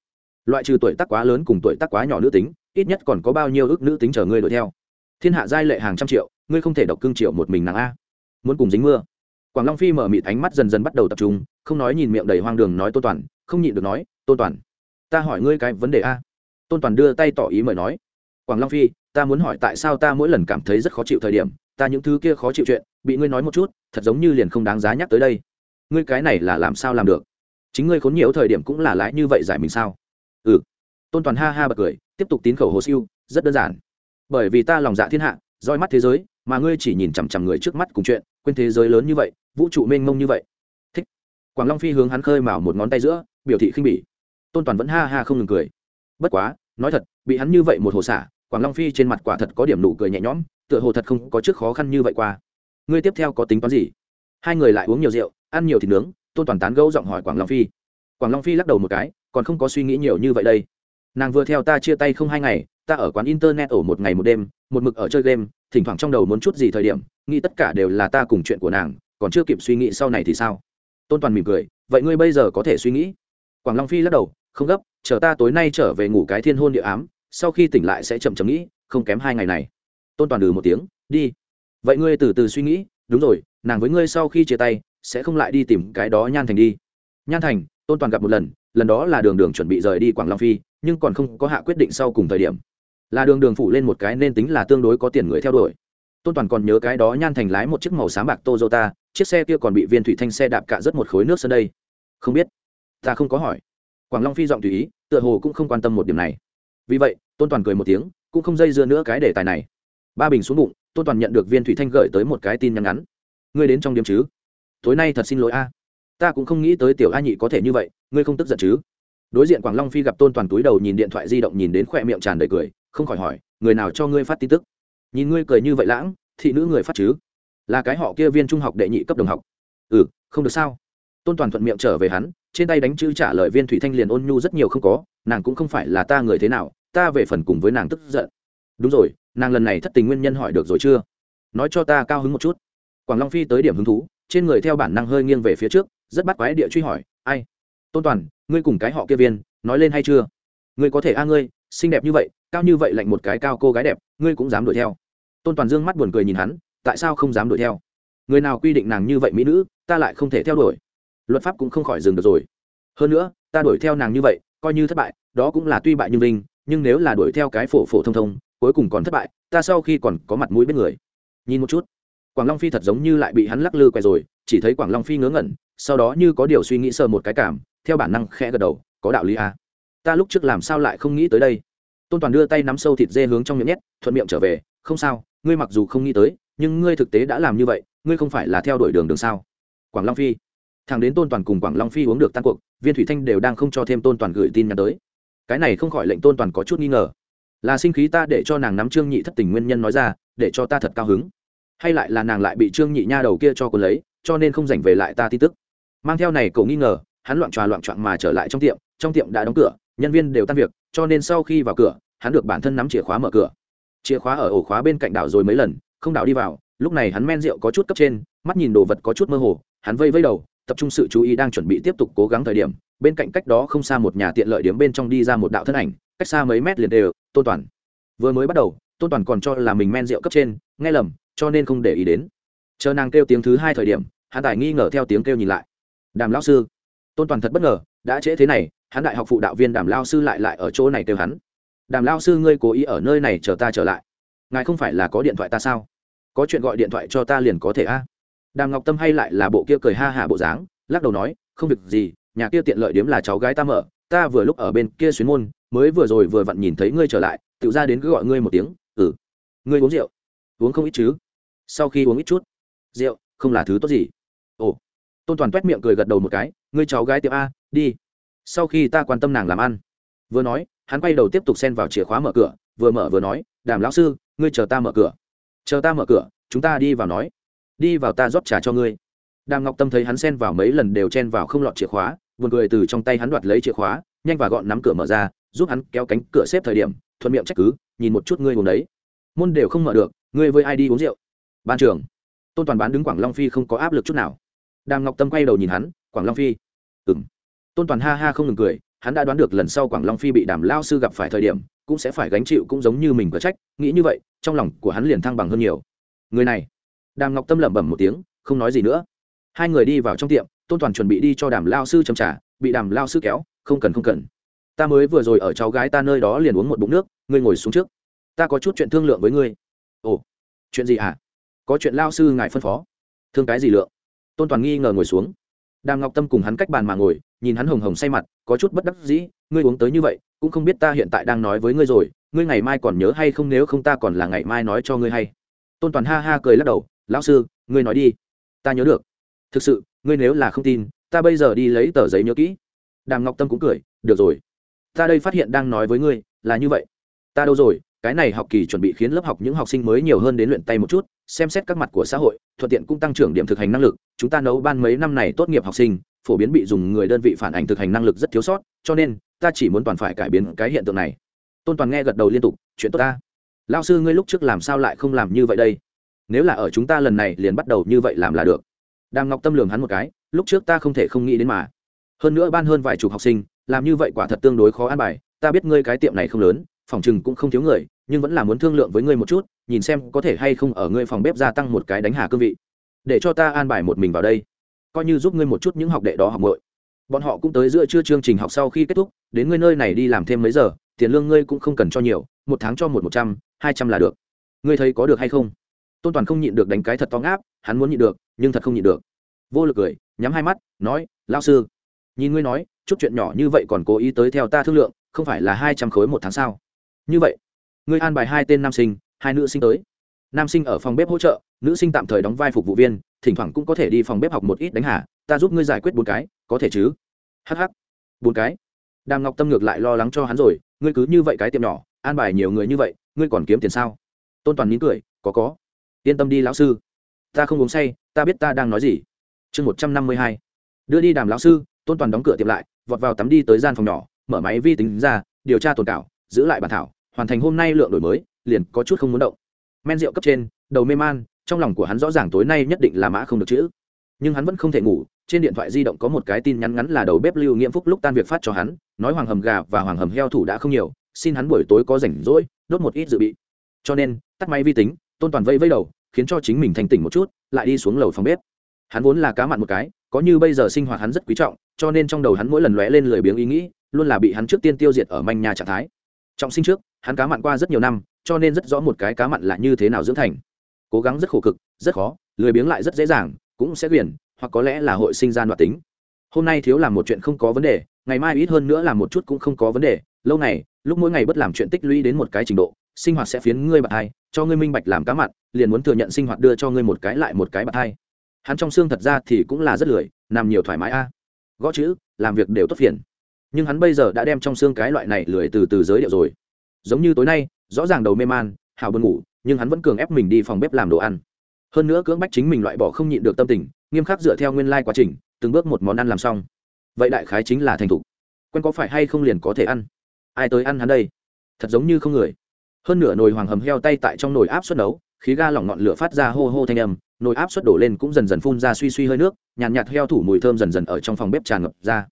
Loại trừ tuổi tác quá lớn cùng tuổi tác quá nhỏ nữ tính, ít nhất còn có bao nhiêu ước nữ tính chờ ngươi đuổi theo? Thiên hạ giai lệ hàng trăm triệu, ngươi không thể độc cương triệu một mình nàng a. Muốn cùng dính mưa. Quảng long phi mở mịt ánh mắt dần dần bắt đầu tập trung, không nói nhìn miệng đầy hoang đường nói tôn toàn, không nhịn được nói, tôn toàn, ta hỏi ngươi cái vấn đề a tôn toàn đưa tay tỏ ý mời nói, quảng long phi, ta muốn hỏi tại sao ta mỗi lần cảm thấy rất khó chịu thời điểm, ta những thứ kia khó chịu chuyện, bị ngươi nói một chút, thật giống như liền không đáng giá nhắc tới đây. Ngươi cái này là làm sao làm được? Chính ngươi khốn nhiều thời điểm cũng là lãi như vậy giải mình sao? Ừ. Tôn toàn ha ha bật cười, tiếp tục tín khẩu hồ siêu, rất đơn giản. Bởi vì ta lòng dạ thiên hạ, roi mắt thế giới, mà ngươi chỉ nhìn chằm chằm người trước mắt cùng chuyện, quên thế giới lớn như vậy, vũ trụ mênh mông như vậy. Thích. Quảng long phi hướng hắn khơi mào một ngón tay giữa, biểu thị khinh bỉ. Tôn toàn vẫn ha ha không ngừng cười. Bất quá nói thật, bị hắn như vậy một hồ xả, quảng long phi trên mặt quả thật có điểm nụ cười nhẹ nhõm, tựa hồ thật không có trước khó khăn như vậy qua. Ngươi tiếp theo có tính toán gì? Hai người lại uống nhiều rượu, ăn nhiều thịt nướng, tôn toàn tán gẫu giọng hỏi quảng long phi. Quảng long phi lắc đầu một cái, còn không có suy nghĩ nhiều như vậy đây. Nàng vừa theo ta chia tay không hai ngày, ta ở quán internet ổ một ngày một đêm, một mực ở chơi game, thỉnh thoảng trong đầu muốn chút gì thời điểm, nghĩ tất cả đều là ta cùng chuyện của nàng, còn chưa kịp suy nghĩ sau này thì sao? Tôn toàn mỉm cười, vậy ngươi bây giờ có thể suy nghĩ? Quảng long phi lắc đầu, không gấp chờ ta tối nay trở về ngủ cái thiên hôn địa ám, sau khi tỉnh lại sẽ chậm chậm nghĩ, không kém hai ngày này. Tôn toàn ừ một tiếng, đi. Vậy ngươi từ từ suy nghĩ, đúng rồi, nàng với ngươi sau khi chia tay, sẽ không lại đi tìm cái đó nhan thành đi. Nhan thành, tôn toàn gặp một lần lần đó là đường đường chuẩn bị rời đi quảng long phi, nhưng còn không có hạ quyết định sau cùng thời điểm. Là đường đường phủ lên một cái nên tính là tương đối có tiền người theo đuổi. Tôn toàn còn nhớ cái đó nhan thành lái một chiếc màu sáng bạc toyota, chiếc xe kia còn bị viên thủy thanh xe đạp cạ rất một khối nước sân đây. Không biết. Ta không có hỏi quảng long phi giọng tùy ý, tựa hồ cũng không quan tâm một điểm này. Vì vậy, tôn toàn cười một tiếng, cũng không dây dưa nữa cái đề tài này. Ba bình xuống bụng, tôn toàn nhận được viên thủy thanh gửi tới một cái tin nhắn ngắn. Ngươi đến trong điểm chứ? Tối nay thật xin lỗi a. Ta cũng không nghĩ tới tiểu a nhị có thể như vậy, ngươi không tức giận chứ? Đối diện quảng long phi gặp tôn toàn túi đầu nhìn điện thoại di động nhìn đến khỏe miệng tràn đầy cười, không khỏi hỏi, người nào cho ngươi phát tin tức? Nhìn ngươi cười như vậy lãng, thị nữ người phát chứ? Là cái họ kia viên trung học đệ nhị cấp đồng học. Ừ không được sao? Tôn toàn thuận miệng trở về hắn trên tay đánh chữ trả lời viên thủy thanh liền ôn nhu rất nhiều không có, nàng cũng không phải là ta người thế nào, ta về phần cùng với nàng tức giận. Đúng rồi, nàng lần này thất tình nguyên nhân hỏi được rồi chưa? Nói cho ta cao hứng một chút. Quảng long phi tới điểm hứng thú, trên người theo bản năng hơi nghiêng về phía trước, rất bắt quái địa truy hỏi, ai? Tôn toàn, ngươi cùng cái họ kia viên, nói lên hay chưa? Ngươi có thể a ngươi, xinh đẹp như vậy, cao như vậy lạnh một cái cao cô gái đẹp, ngươi cũng dám đuổi theo. Tôn toàn dương mắt buồn cười nhìn hắn, tại sao không dám đuổi theo? Người nào quy định nàng như vậy mỹ nữ, ta lại không thể theo đuổi luật pháp cũng không khỏi dừng được rồi. Hơn nữa, ta đuổi theo nàng như vậy, coi như thất bại, đó cũng là tuy bại nhưng vinh, nhưng nếu là đuổi theo cái phổ phổ thông thông, cuối cùng còn thất bại, ta sau khi còn có mặt mũi bên người. Nhìn một chút, quảng long phi thật giống như lại bị hắn lắc lư quay rồi, chỉ thấy quảng long phi ngớ ngẩn, sau đó như có điều suy nghĩ sờ một cái cảm, theo bản năng khẽ gật đầu, có đạo lý à. ta lúc trước làm sao lại không nghĩ tới đây? Tôn toàn đưa tay nắm sâu thịt dê hướng trong miệng nhét, thuận miệng trở về, không sao, ngươi mặc dù không nghĩ tới, nhưng ngươi thực tế đã làm như vậy, ngươi không phải là theo đuổi đường đường sao? Quảng long phi thằng đến tôn toàn cùng quảng long phi uống được tan cuộc, viên thủy thanh đều đang không cho thêm tôn toàn gửi tin nhắn tới. Cái này không khỏi lệnh tôn toàn có chút nghi ngờ. Là sinh khí ta để cho nàng nắm trương nhị thất tình nguyên nhân nói ra, để cho ta thật cao hứng. Hay lại là nàng lại bị trương nhị nha đầu kia cho cô lấy, cho nên không dành về lại ta tin tức. Mang theo này cậu nghi ngờ, hắn loạn tròa loạn trọn mà trở lại trong tiệm trong tiệm đã đóng cửa, nhân viên đều tan việc, cho nên sau khi vào cửa, hắn được bản thân nắm chìa khóa mở cửa. Chìa khóa ở ổ khóa bên cạnh đảo rồi mấy lần, không đảo đi vào, lúc này hắn men rượu có chút cấp trên, mắt nhìn đồ vật có chút mơ hồ, hắn vây vây đầu tập trung sự chú ý đang chuẩn bị tiếp tục cố gắng thời điểm, bên cạnh cách đó không xa một nhà tiện lợi điểm bên trong đi ra một đạo thân ảnh, cách xa mấy mét liền đều, tôn toàn. Vừa mới bắt đầu, tôn toàn còn cho là mình men rượu cấp trên, nghe lầm, cho nên không để ý đến. Chờ nàng kêu tiếng thứ hai thời điểm, hắn tài nghi ngờ theo tiếng kêu nhìn lại. Đàm lão sư. Tôn toàn thật bất ngờ, đã trễ thế này, hắn đại học phụ đạo viên đàm lao sư lại lại ở chỗ này kêu hắn. Đàm lao sư ngươi cố ý ở nơi này chờ ta trở lại. Ngài không phải là có điện thoại ta sao? Có chuyện gọi điện thoại cho ta liền có thể a đàm ngọc tâm hay lại là bộ kia cười ha hả bộ dáng, lắc đầu nói, không việc gì, nhà kia tiện lợi điếm là cháu gái ta mở, ta vừa lúc ở bên kia xuyến môn, mới vừa rồi vừa vặn nhìn thấy ngươi trở lại, tự ra đến cứ gọi ngươi một tiếng ừ ngươi uống rượu. Uống không ít chứ? Sau khi uống ít chút. Rượu, không là thứ tốt gì. Ồ. Tôn toàn t u é t miệng cười gật đầu một cái, ngươi cháu gái tiệm a, đi. Sau khi ta quan tâm nàng làm ăn. Vừa nói, hắn quay đầu tiếp tục xen vào chìa khóa mở cửa, vừa mở vừa nói, đàm lão sư, ngươi chờ ta mở cửa. Chờ ta mở cửa, chúng ta đi vào nói đi vào ta rót trà cho ngươi. Đàm ngọc tâm thấy hắn xen vào mấy lần đều chen vào không lọt chìa khóa, buồn cười từ trong tay hắn đoạt lấy chìa khóa, nhanh và gọn nắm cửa mở ra, giúp hắn kéo cánh cửa xếp thời điểm, thuận miệng trách cứ, nhìn một chút ngươi uống đấy. Môn đều không mở được, ngươi với ai đi uống rượu? Ban trưởng. Tôn toàn bán đứng quảng long phi không có áp lực chút nào. Đàm ngọc tâm quay đầu nhìn hắn, quảng long phi. Ừ m tôn toàn ha ha không ngừng cười, hắn đã đoán được lần sau quảng long phi bị đàm lao sư gặp phải thời điểm, cũng sẽ phải gánh chịu cũng giống như mình có trách, nghĩ như vậy, trong lòng của hắn liền thăng bằng hơn nhiều. Người này đàm ngọc tâm lẩm bẩm một tiếng, không nói gì nữa. Hai người đi vào trong tiệm, tôn toàn chuẩn bị đi cho đàm lao sư châm trả bị đàm lao sư kéo, không cần không cần. Ta mới vừa rồi ở cháu gái ta nơi đó liền uống một bụng nước, ngươi ngồi xuống trước. Ta có chút chuyện thương lượng với ngươi. Ồ, chuyện gì hả? À? có chuyện lao sư ngài phân phó. Thương cái gì lượng? Tôn toàn nghi ngờ ngồi xuống. Đàm ngọc tâm cùng hắn cách bàn mà ngồi, nhìn hắn hồng hồng say mặt, có chút bất đắc dĩ, ngươi uống tới như vậy, cũng không biết ta hiện tại đang nói với ngươi rồi, ngươi ngày mai còn nhớ hay không nếu không ta còn là ngày mai nói cho ngươi hay? Tôn toàn ha ha cười lắc đầu lão sư, ngươi nói đi. Ta nhớ được. Thực sự, ngươi nếu là không tin, ta bây giờ đi lấy tờ giấy nhớ kỹ. Đàm ngọc tâm cũng cười, được rồi. Ta đây phát hiện đang nói với ngươi là như vậy. Ta đâu rồi? Cái này học kỳ chuẩn bị khiến lớp học những học sinh mới nhiều hơn đến luyện tay một chút, xem xét các mặt của xã hội, thuận tiện cũng tăng trưởng điểm thực hành năng lực. Chúng ta nấu ban mấy năm này tốt nghiệp học sinh, phổ biến bị dùng người đơn vị phản ảnh thực hành năng lực rất thiếu sót, cho nên ta chỉ muốn toàn phải cải biến cái hiện tượng này. Tôn toàn nghe gật đầu liên tục, chuyện tốt ta. Lao sư ngươi lúc trước làm sao lại không làm như vậy đây? Nếu là ở chúng ta lần này liền bắt đầu như vậy làm là được. Đàm ngọc tâm lường hắn một cái, lúc trước ta không thể không nghĩ đến mà. Hơn nữa ban hơn vài chục học sinh, làm như vậy quả thật tương đối khó an bài, ta biết ngươi cái tiệm này không lớn, phòng chừng cũng không thiếu người, nhưng vẫn là muốn thương lượng với ngươi một chút, nhìn xem có thể hay không ở ngươi phòng bếp gia tăng một cái đánh hà cương vị. Để cho ta an bài một mình vào đây. Coi như giúp ngươi một chút những học đệ đó học ngội bọn họ cũng tới giữa trưa chương trình học sau khi kết thúc, đến ngươi nơi này đi làm thêm mấy giờ, tiền lương ngươi cũng không cần cho nhiều, một tháng cho một một trăm, hai trăm là được. Ngươi thấy có được hay không? Tôn toàn không nhịn được đánh cái thật to ngáp, hắn muốn nhịn được, nhưng thật không nhịn được. Vô lực cười, nhắm hai mắt, nói lao sư, nhìn ngươi nói, chút chuyện nhỏ như vậy còn cố ý tới theo ta thương lượng, không phải là hai trăm khối một tháng sao? Như vậy, ngươi an bài hai tên nam sinh, hai nữ sinh tới. Nam sinh ở phòng bếp hỗ trợ, nữ sinh tạm thời đóng vai phục vụ viên, thỉnh thoảng cũng có thể đi phòng bếp học một ít đánh hạ ta giúp ngươi giải quyết bốn cái, có thể chứ? Hh bốn cái? Đàm ngọc tâm ngược lại lo lắng cho hắn rồi, ngươi cứ như vậy cái tiệm nhỏ, an bài nhiều người như vậy, ngươi còn kiếm tiền sao? Tôn toàn nín cười, có có yên tâm đi lão sư. Ta không uống say, ta biết ta đang nói gì. Chương một trăm năm mươi hai. Đưa đi đàm lão sư, tôn toàn đóng cửa tiệm lại, vọt vào tắm đi tới gian phòng nhỏ, mở máy vi tính ra, điều tra tồn cảo, giữ lại bản thảo, hoàn thành hôm nay lượng đổi mới, liền có chút không muốn động. Men rượu cấp trên, đầu mê man, trong lòng của hắn rõ ràng tối nay nhất định là mã không được chữ. Nhưng hắn vẫn không thể ngủ, trên điện thoại di động có một cái tin nhắn ngắn là đầu bếp lưu nghiễm phúc lúc tan việc phát cho hắn, nói hoàng hầm gà và hoàng hầm heo thủ đã không nhiều, xin hắn buổi tối có rảnh rỗi, đốt một ít dự bị. Cho nên, tắt máy vi tính tôn toàn vây vây đầu khiến cho chính mình thành tỉnh một chút lại đi xuống lầu phòng bếp. Hắn vốn là cá mặn một cái có như bây giờ sinh hoạt hắn rất quý trọng cho nên trong đầu hắn mỗi lần lóe lên lười biếng ý nghĩ luôn là bị hắn trước tiên tiêu diệt ở manh nhà trạng thái. Trọng sinh trước hắn cá mặn qua rất nhiều năm cho nên rất rõ một cái cá mặn là như thế nào dưỡng thành. Cố gắng rất khổ cực rất khó lười biếng lại rất dễ dàng cũng sẽ quyền hoặc có lẽ là hội sinh ra đoạt tính. Hôm nay thiếu làm một chuyện không có vấn đề ngày mai ít hơn nữa làm một chút cũng không có vấn đề lâu ngày, lúc mỗi ngày bất làm chuyện tích lũy đến một cái trình độ sinh hoạt sẽ phiến ngươi bạc thai cho ngươi minh bạch làm cá mặn, liền muốn thừa nhận sinh hoạt đưa cho ngươi một cái lại một cái bạc thai hắn trong xương thật ra thì cũng là rất lười, nằm nhiều thoải mái a. Gõ chữ, làm việc đều tốt phiền. Nhưng hắn bây giờ đã đem trong xương cái loại này lười từ từ giới điệu rồi. Giống như tối nay, rõ ràng đầu mê man, hào buồn ngủ, nhưng hắn vẫn cường ép mình đi phòng bếp làm đồ ăn. Hơn nữa cưỡng bách chính mình loại bỏ không nhịn được tâm tình, nghiêm khắc dựa theo nguyên lai quá trình, từng bước một món ăn làm xong. Vậy đại khái chính là thành thục. Quen có phải hay không liền có thể ăn? Ai tới ăn hắn đây? Thật giống như không người hơn nửa nồi hoàng hầm heo tay tại trong nồi áp suất nấu khí ga lỏng ngọn lửa phát ra hô hô thanh âm nồi áp suất đổ lên cũng dần dần phun ra suy suy hơi nước nhàn nhạt, nhạt heo thủ mùi thơm dần dần ở trong phòng bếp tràn ngập ra.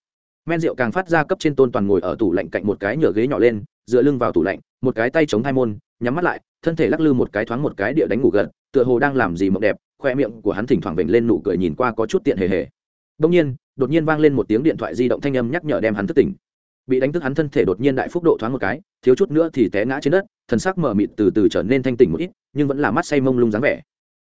Men rượu càng phát ra cấp trên tôn toàn ngồi ở tủ lạnh cạnh một cái nhựa ghế nhỏ lên dựa lưng vào tủ lạnh một cái tay chống hai môn nhắm mắt lại thân thể lắc lư một cái thoáng một cái địa đánh ngủ gật tựa hồ đang làm gì mộng đẹp khoe miệng của hắn thỉnh thoảng vểnh lên nụ cười nhìn qua có chút tiện hề hề. Đông nhiên đột nhiên vang lên một tiếng điện thoại di động thanh âm nhắc nhở đem hắn thức tỉnh. Bị đánh thức hắn thân thể đột nhiên đại phúc độ thoáng một cái thiếu chút nữa thì té ngã trên đất thần sắc mở mịt từ từ trở nên thanh tỉnh một ít, nhưng vẫn là mắt say mông lung dáng vẻ.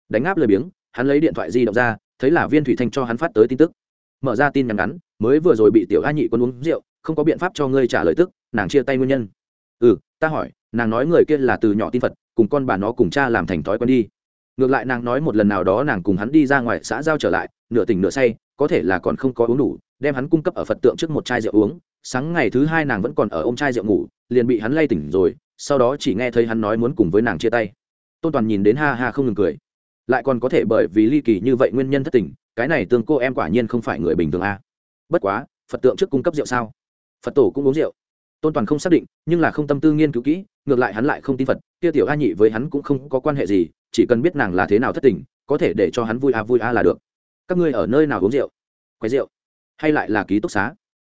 Đánh áp lời biếng, hắn lấy điện thoại di động ra, thấy là viên thủy thanh cho hắn phát tới tin tức. Mở ra tin nhắn ngắn, mới vừa rồi bị tiểu a nhị quân uống rượu, không có biện pháp cho ngươi trả lời tức, nàng chia tay nguyên nhân. Ừ ta hỏi, nàng nói người kia là từ nhỏ tin phật, cùng con bà nó cùng cha làm thành thói quen đi. Ngược lại nàng nói một lần nào đó nàng cùng hắn đi ra ngoài xã giao trở lại, nửa tỉnh nửa say, có thể là còn không có uống đủ, đem hắn cung cấp ở phật tượng trước một chai rượu uống. Sáng ngày thứ hai nàng vẫn còn ở ôm chai rượu ngủ, liền bị hắn lay tỉnh rồi sau đó chỉ nghe thấy hắn nói muốn cùng với nàng chia tay. Tôn toàn nhìn đến ha ha không ngừng cười. Lại còn có thể bởi vì ly kỳ như vậy nguyên nhân thất tình, cái này tương cô em quả nhiên không phải người bình thường a. Bất quá, phật tượng trước cung cấp rượu sao? Phật tổ cũng uống rượu. Tôn toàn không xác định, nhưng là không tâm tư nghiên cứu kỹ, ngược lại hắn lại không tin phật, kia tiểu a nhị với hắn cũng không có quan hệ gì, chỉ cần biết nàng là thế nào thất tình, có thể để cho hắn vui a vui a là được. Các ngươi ở nơi nào uống rượu? Quái rượu? Hay lại là ký túc xá?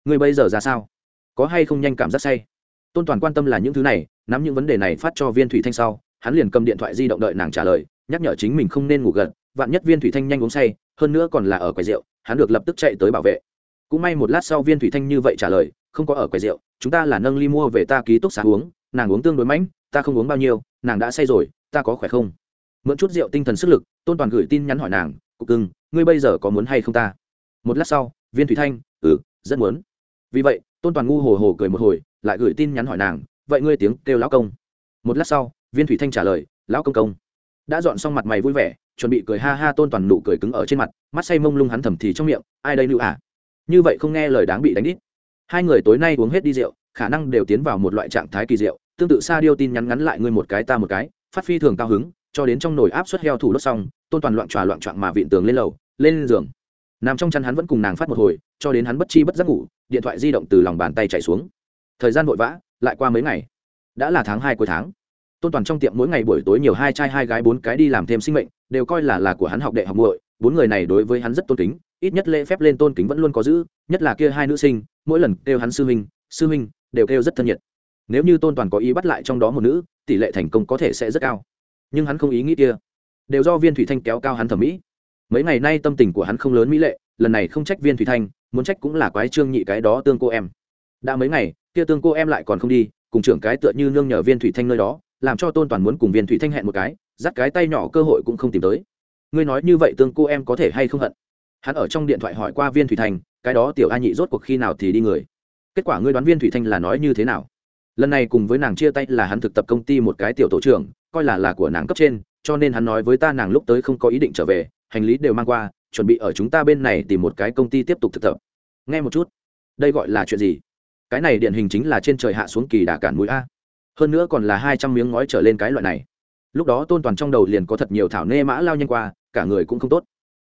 Ngươi bây giờ ra sao? Có hay không nhanh cảm giác say? Tôn toàn quan tâm là những thứ này, nắm những vấn đề này phát cho viên thủy thanh sau, hắn liền cầm điện thoại di động đợi nàng trả lời, nhắc nhở chính mình không nên ngủ gật, vạn nhất viên thủy thanh nhanh uống say, hơn nữa còn là ở quầy rượu, hắn được lập tức chạy tới bảo vệ. Cũng may một lát sau viên thủy thanh như vậy trả lời, không có ở quầy rượu, chúng ta là nâng ly mua về ta ký túc xá uống, nàng uống tương đối mãnh, ta không uống bao nhiêu, nàng đã say rồi, ta có khỏe không? Mượn chút rượu tinh thần sức lực, tôn toàn gửi tin nhắn hỏi nàng, cục cưng, ngươi bây giờ có muốn hay không ta? Một lát sau, viên thủy thanh ừ rất muốn. Vì vậy, tôn toàn ngu hồ hồ cười một hồi lại gửi tin nhắn hỏi nàng, vậy ngươi tiếng kêu lão công? Một lát sau, viên thủy thanh trả lời, lão công công. Đã dọn xong mặt mày vui vẻ, chuẩn bị cười ha ha tôn toàn nụ cười cứng ở trên mặt, mắt say mông lung hắn thầm thì trong miệng, ai đây nữ à? Như vậy không nghe lời đáng bị đánh đít. Hai người tối nay uống hết đi rượu, khả năng đều tiến vào một loại trạng thái kỳ diệu, tương tự xa điêu tin nhắn ngắn lại ngươi một cái ta một cái, phát phi thường cao hứng, cho đến trong nồi áp suất heo thủ đốt xong, tôn toàn loạn tròa loạn trọn mà vịn tường lên lầu, lên giường. Nằm trong chăn hắn vẫn cùng nàng phát một hồi, cho đến hắn bất chi bất giác ngủ, điện thoại di động từ lòng bàn tay chạy xuống thời gian vội vã, lại qua mấy ngày. Đã là tháng hai cuối tháng. Tôn toàn trong tiệm mỗi ngày buổi tối nhiều hai trai hai gái bốn cái đi làm thêm sinh mệnh, đều coi là là của hắn học đệ học muội, bốn người này đối với hắn rất tôn kính, ít nhất lễ phép lên tôn kính vẫn luôn có giữ, nhất là kia hai nữ sinh, mỗi lần kêu hắn sư huynh sư huynh, đều kêu rất thân nhiệt. Nếu như tôn toàn có ý bắt lại trong đó một nữ, tỷ lệ thành công có thể sẽ rất cao. Nhưng hắn không ý nghĩ kia. Đều do viên thủy thanh kéo cao hắn thẩm mỹ. Mấy ngày nay tâm tình của hắn không lớn mỹ lệ, lần này không trách viên thủy thanh, muốn trách cũng là quái trương nhị cái đó tương cô em. Đã mấy ngày kia tương cô em lại còn không đi, cùng trưởng cái tựa như nương nhờ viên thủy thanh nơi đó, làm cho tôn toàn muốn cùng viên thủy thanh hẹn một cái, dắt cái tay nhỏ cơ hội cũng không tìm tới. Ngươi nói như vậy tương cô em có thể hay không hận? Hắn ở trong điện thoại hỏi qua viên thủy thanh, cái đó tiểu a nhị rốt cuộc khi nào thì đi người? Kết quả ngươi đoán viên thủy thanh là nói như thế nào? Lần này cùng với nàng chia tay là hắn thực tập công ty một cái tiểu tổ trưởng, coi là là của nàng cấp trên, cho nên hắn nói với ta nàng lúc tới không có ý định trở về, hành lý đều mang qua, chuẩn bị ở chúng ta bên này tìm một cái công ty tiếp tục thực tập. Nghe một chút, đây gọi là chuyện gì? Cái này điển hình chính là trên trời hạ xuống kỳ đà cản mũi a. Hơn nữa còn là hai trăm miếng ngói trở lên cái loại này. Lúc đó tôn toàn trong đầu liền có thật nhiều thảo nê mã lao nhanh qua, cả người cũng không tốt.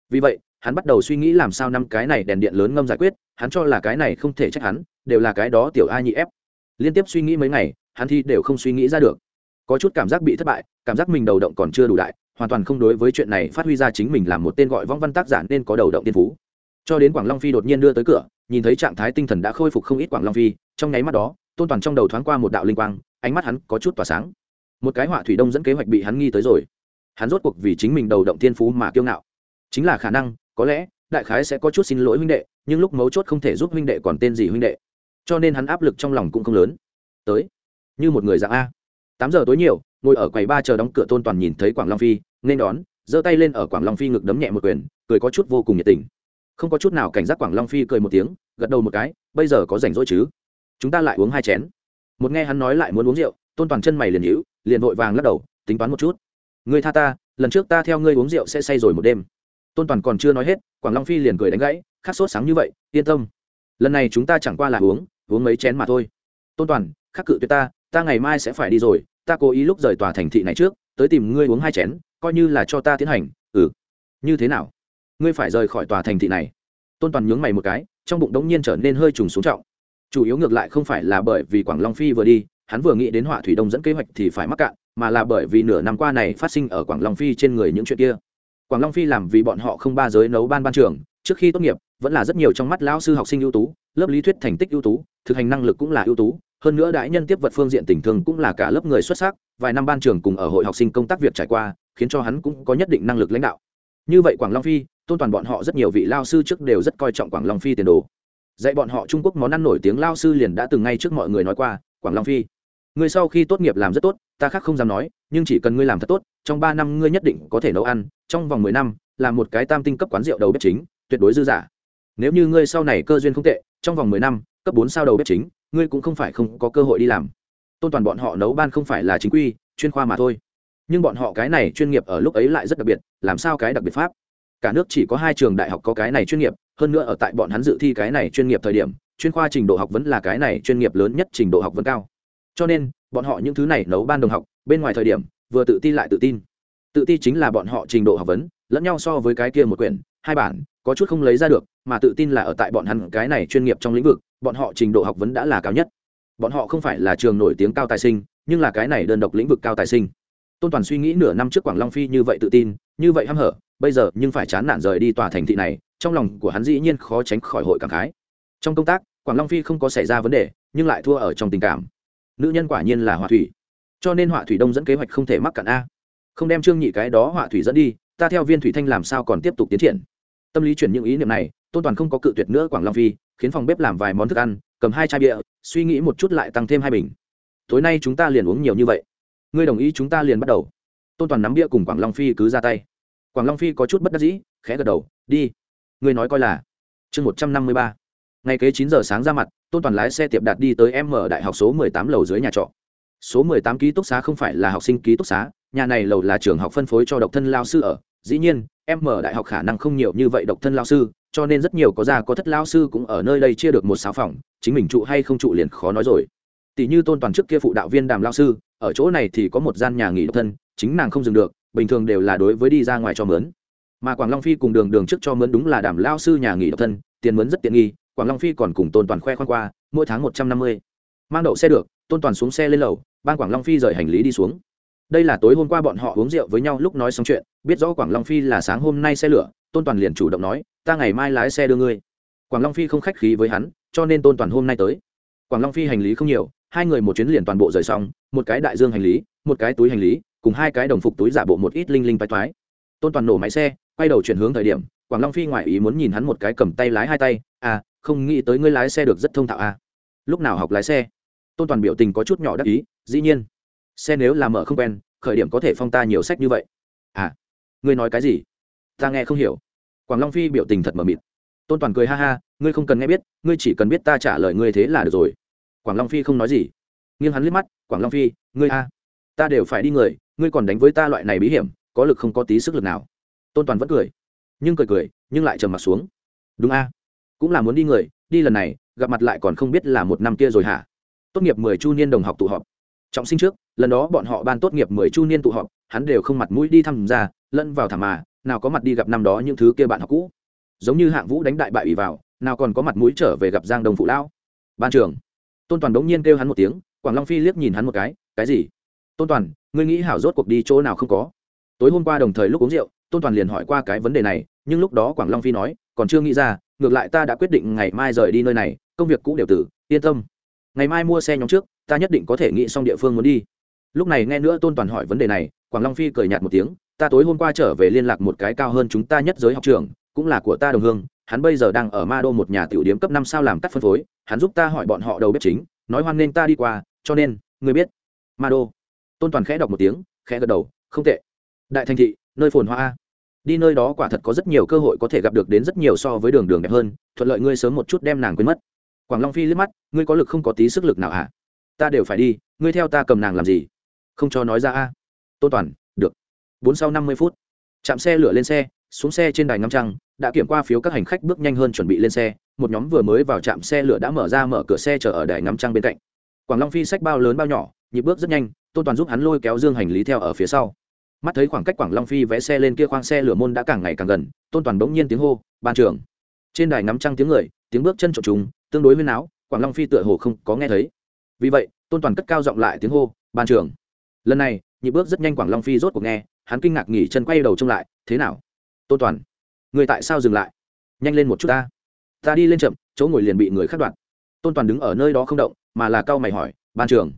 Vì vậy, hắn bắt đầu suy nghĩ làm sao năm cái này đèn điện lớn ngâm giải quyết, hắn cho là cái này không thể trách hắn, đều là cái đó tiểu a nhị ép. Liên tiếp suy nghĩ mấy ngày, hắn thi đều không suy nghĩ ra được. Có chút cảm giác bị thất bại, cảm giác mình đầu động còn chưa đủ đại, hoàn toàn không đối với chuyện này phát huy ra chính mình làm một tên gọi vong văn tác giả nên có đầu động tiên phú. Cho đến quảng long phi đột nhiên đưa tới cửa nhìn thấy trạng thái tinh thần đã khôi phục không ít quảng long phi, trong nháy mắt đó, tôn toàn trong đầu thoáng qua một đạo linh quang, ánh mắt hắn có chút tỏa sáng. Một cái họa thủy đông dẫn kế hoạch bị hắn nghi tới rồi. Hắn rốt cuộc vì chính mình đầu động tiên phú mà kiêu ngạo. Chính là khả năng, có lẽ, đại khái sẽ có chút xin lỗi huynh đệ, nhưng lúc mấu chốt không thể giúp huynh đệ còn tên gì huynh đệ. Cho nên hắn áp lực trong lòng cũng không lớn. Tới, như một người dạng a. Tám giờ tối nhiều, ngồi ở quầy ba chờ đóng cửa tôn toàn nhìn thấy quảng long phi, nên đón, giơ tay lên ở quảng long phi ngực đấm nhẹ một quyền, cười có chút vô cùng nhiệt tình không có chút nào cảnh giác quảng long phi cười một tiếng, gật đầu một cái, bây giờ có rảnh rỗi chứ? Chúng ta lại uống hai chén. Một nghe hắn nói lại muốn uống rượu, tôn toàn chân mày liền hữu liền vội vàng lắc đầu, tính toán một chút. Người tha ta, lần trước ta theo ngươi uống rượu sẽ say rồi một đêm. Tôn toàn còn chưa nói hết, quảng long phi liền cười đánh gãy khát sốt sáng như vậy, yên tâm. Lần này chúng ta chẳng qua là uống uống mấy chén mà thôi. Tôn toàn, khắc cự tuyệt ta ta ngày mai sẽ phải đi rồi, ta cố ý lúc rời tòa thành thị này trước, tới tìm ngươi uống hai chén, coi như là cho ta tiến hành ừ. Như thế nào? Ngươi phải rời khỏi tòa thành thị này. Tôn toàn nhướng mày một cái, trong bụng đống nhiên trở nên hơi trùng xuống trọng. Chủ yếu ngược lại không phải là bởi vì quảng long phi vừa đi, hắn vừa nghĩ đến họa thủy đông dẫn kế hoạch thì phải mắc cạn, mà là bởi vì nửa năm qua này phát sinh ở quảng long phi trên người những chuyện kia. Quảng long phi làm vì bọn họ không ba giới nấu ban ban trường trước khi tốt nghiệp, vẫn là rất nhiều trong mắt lão sư học sinh ưu tú, lớp lý thuyết thành tích ưu tú, thực hành năng lực cũng là ưu tú, hơn nữa đại nhân tiếp vật phương diện tình thương cũng là cả lớp người xuất sắc, vài năm ban trường cùng ở hội học sinh công tác việc trải qua, khiến cho hắn cũng có nhất định năng lực lãnh đạo như vậy quảng long phi, tôn toàn bọn họ rất nhiều vị lao sư trước đều rất coi trọng quảng long phi tiền đồ. Dạy bọn họ trung quốc món ăn nổi tiếng lao sư liền đã từng ngay trước mọi người nói qua, quảng long phi người sau khi tốt nghiệp làm rất tốt, ta khác không dám nói, nhưng chỉ cần ngươi làm thật tốt, trong ba năm ngươi nhất định có thể nấu ăn, trong vòng mười năm làm một cái tam tinh cấp quán rượu đầu bếp chính, tuyệt đối dư giả. Nếu như ngươi sau này cơ duyên không tệ, trong vòng mười năm, cấp bốn sao đầu bếp chính, ngươi cũng không phải không có cơ hội đi làm. Tôn toàn bọn họ nấu ban không phải là chính quy, chuyên khoa mà thôi nhưng bọn họ cái này chuyên nghiệp ở lúc ấy lại rất đặc biệt, làm sao cái đặc biệt pháp? Cả nước chỉ có hai trường đại học có cái này chuyên nghiệp, hơn nữa ở tại bọn hắn dự thi cái này chuyên nghiệp thời điểm, chuyên khoa trình độ học vẫn là cái này chuyên nghiệp lớn nhất trình độ học vấn cao. Cho nên, bọn họ những thứ này nấu ban đồng học, bên ngoài thời điểm, vừa tự ti lại tự tin. Tự ti chính là bọn họ trình độ học vấn, lẫn nhau so với cái kia một quyển, hai bản, có chút không lấy ra được, mà tự tin là ở tại bọn hắn cái này chuyên nghiệp trong lĩnh vực, bọn họ trình độ học vấn đã là cao nhất. Bọn họ không phải là trường nổi tiếng cao tài sinh, nhưng là cái này đơn độc lĩnh vực cao tài sinh tôn toàn suy nghĩ nửa năm trước quảng long phi như vậy tự tin như vậy hăm hở bây giờ nhưng phải chán nản rời đi tòa thành thị này trong lòng của hắn dĩ nhiên khó tránh khỏi hội cảm khái trong công tác quảng long phi không có xảy ra vấn đề nhưng lại thua ở trong tình cảm nữ nhân quả nhiên là họa thủy cho nên họa thủy đông dẫn kế hoạch không thể mắc cạn a không đem trương nhị cái đó họa thủy dẫn đi ta theo viên thủy thanh làm sao còn tiếp tục tiến triển tâm lý chuyển những ý niệm này tôn toàn không có cự tuyệt nữa quảng long phi khiến phòng bếp làm vài món thức ăn cầm hai chai bia suy nghĩ một chút lại tăng thêm hai bình tối nay chúng ta liền uống nhiều như vậy ngươi đồng ý chúng ta liền bắt đầu. Tôn toàn nắm bia cùng quảng long phi cứ ra tay. Quảng long phi có chút bất đắc dĩ, khẽ gật đầu, đi, ngươi nói coi là. Chương một trăm năm mươi ba. Ngày kế chín giờ sáng ra mặt, tôn toàn lái xe tiệp đạt đi tới m đại học số mười tám lầu dưới nhà trọ. Số mười tám ký túc xá không phải là học sinh ký túc xá, nhà này lầu là trường học phân phối cho độc thân lao sư ở. Dĩ nhiên, m đại học khả năng không nhiều như vậy độc thân lao sư, cho nên rất nhiều có già có thất lao sư cũng ở nơi đây chia được một sáu phòng, chính mình trụ hay không trụ liền khó nói rồi tỷ như tôn toàn trước kia phụ đạo viên đàm lao sư, ở chỗ này thì có một gian nhà nghỉ độc thân, chính nàng không dừng được, bình thường đều là đối với đi ra ngoài cho mướn. Mà quảng long phi cùng đường đường trước cho mướn đúng là đàm lao sư nhà nghỉ độc thân, tiền mướn rất tiện nghi, quảng long phi còn cùng tôn toàn khoe khoan qua, mỗi tháng một trăm năm mươi. Mang đậu xe được, tôn toàn xuống xe lên lầu, ban quảng long phi rời hành lý đi xuống. Đây là tối hôm qua bọn họ uống rượu với nhau lúc nói xong chuyện, biết rõ quảng long phi là sáng hôm nay xe lửa, tôn toàn liền chủ động nói, ta ngày mai lái xe đưa ngươi. Quảng long phi không khách khí với hắn, cho nên tôn toàn hôm nay tới. Quảng long phi hành lý không nhiều hai người một chuyến liền toàn bộ rời xong, một cái đại dương hành lý, một cái túi hành lý, cùng hai cái đồng phục túi giả bộ một ít linh linh toái thoái tôn toàn nổ máy xe, quay đầu chuyển hướng thời điểm, quảng long phi ngoại ý muốn nhìn hắn một cái cầm tay lái hai tay à không nghĩ tới ngươi lái xe được rất thông thạo à. Lúc nào học lái xe? Tôn toàn biểu tình có chút nhỏ đắc ý, dĩ nhiên, xe nếu là mở không quen, khởi điểm có thể phong ta nhiều sách như vậy. À ngươi nói cái gì? Ta nghe không hiểu. Quảng long phi biểu tình thật mờ mịt. Tôn toàn cười ha ha, ngươi không cần nghe biết, ngươi chỉ cần biết ta trả lời ngươi thế là được rồi quảng long phi không nói gì. Nghiêng hắn liếc mắt, quảng long phi, ngươi a, ta đều phải đi người, ngươi còn đánh với ta loại này bí hiểm, có lực không có tí sức lực nào. Tôn toàn vẫn cười, nhưng cười cười, nhưng lại trầm mặt xuống. Đúng a, cũng là muốn đi người, đi lần này, gặp mặt lại còn không biết là một năm kia rồi hả? Tốt nghiệp mười chu niên đồng học tụ họp. Trọng sinh trước, lần đó bọn họ ban tốt nghiệp mười chu niên tụ họp, hắn đều không mặt mũi đi thăm ra lẫn vào thảm mà, nào có mặt đi gặp năm đó những thứ kia bạn học cũ. Giống như hạng vũ đánh đại bại ủy vào, nào còn có mặt mũi trở về gặp giang đồng phụ lão. Ban trưởng tôn toàn đống nhiên kêu hắn một tiếng quảng long phi liếc nhìn hắn một cái cái gì tôn toàn ngươi nghĩ hảo rốt cuộc đi chỗ nào không có tối hôm qua đồng thời lúc uống rượu tôn toàn liền hỏi qua cái vấn đề này nhưng lúc đó quảng long phi nói còn chưa nghĩ ra ngược lại ta đã quyết định ngày mai rời đi nơi này công việc cũ đều tử yên tâm ngày mai mua xe nhóm trước ta nhất định có thể nghĩ xong địa phương muốn đi lúc này nghe nữa tôn toàn hỏi vấn đề này quảng long phi cười nhạt một tiếng ta tối hôm qua trở về liên lạc một cái cao hơn chúng ta nhất giới học trường cũng là của ta đồng hương hắn bây giờ đang ở ma đô một nhà tiểu điếm cấp năm sao làm cắt phân phối, hắn giúp ta hỏi bọn họ đầu bếp chính, nói hoan nên ta đi qua, cho nên, người biết. Ma đô. Tôn toàn khẽ đọc một tiếng, khẽ gật đầu, không tệ. Đại thành thị, nơi phồn hoa đi nơi đó quả thật có rất nhiều cơ hội có thể gặp được đến rất nhiều so với đường đường đẹp hơn, thuận lợi ngươi sớm một chút đem nàng quên mất. Quảng long phi liếc mắt, ngươi có lực không có tí sức lực nào hả? À? ta đều phải đi, ngươi theo ta cầm nàng làm gì? Không cho nói ra a. Tôn toàn, được. Bốn sau năm mươi phút. Chạm xe lửa lên xe, xuống xe trên đài ngắm trăng đã kiểm qua phiếu các hành khách bước nhanh hơn chuẩn bị lên xe, một nhóm vừa mới vào trạm xe lửa đã mở ra mở cửa xe chờ ở đài ngắm trăng bên cạnh. Quảng long phi sách bao lớn bao nhỏ, nhịp bước rất nhanh, tôn toàn giúp hắn lôi kéo dương hành lý theo ở phía sau. Mắt thấy khoảng cách quảng long phi vẽ xe lên kia khoang xe lửa môn đã càng ngày càng gần, tôn toàn bỗng nhiên tiếng hô, ban trưởng. Trên đài ngắm trăng tiếng người, tiếng bước chân trộn trùng, tương đối huyên áo, quảng long phi tựa hồ không có nghe thấy. Vì vậy, tôn toàn cất cao giọng lại tiếng hô, ban trưởng. Lần này, nhịp bước rất nhanh quảng long phi rốt cuộc nghe, hắn kinh ngạc nghỉ chân quay đầu trông lại, thế nào? Tôn toàn người tại sao dừng lại? Nhanh lên một chút ta. Ta đi lên chậm, chỗ ngồi liền bị người khắc đoạn tôn toàn đứng ở nơi đó không động, mà là cao mày hỏi, ban trưởng,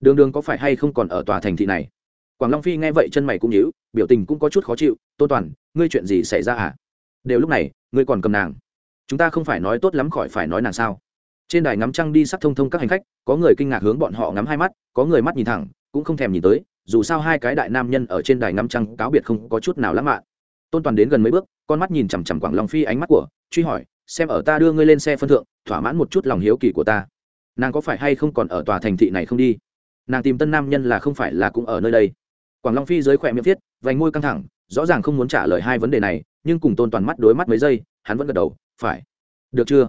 đường đường có phải hay không còn ở tòa thành thị này? Quảng long phi nghe vậy chân mày cũng nhíu, biểu tình cũng có chút khó chịu, tôn toàn, ngươi chuyện gì xảy ra à? Đều lúc này, ngươi còn cầm nàng. Chúng ta không phải nói tốt lắm khỏi phải nói nàng sao? Trên đài ngắm trăng đi sắc thông thông các hành khách, có người kinh ngạc hướng bọn họ ngắm hai mắt, có người mắt nhìn thẳng, cũng không thèm nhìn tới, dù sao hai cái đại nam nhân ở trên đài ngắm trăng cáo biệt không có chút nào lãng mạn tôn toàn đến gần mấy bước, con mắt nhìn chằm chằm quảng long phi ánh mắt của, truy hỏi, xem ở ta đưa ngươi lên xe phân thượng, thỏa mãn một chút lòng hiếu kỳ của ta. Nàng có phải hay không còn ở tòa thành thị này không đi? Nàng tìm tân nam nhân là không phải là cũng ở nơi đây. Quảng long phi dưới khỏe miệng viết, vành môi căng thẳng, rõ ràng không muốn trả lời hai vấn đề này, nhưng cùng tôn toàn mắt đối mắt mấy giây, hắn vẫn gật đầu, phải. Được chưa?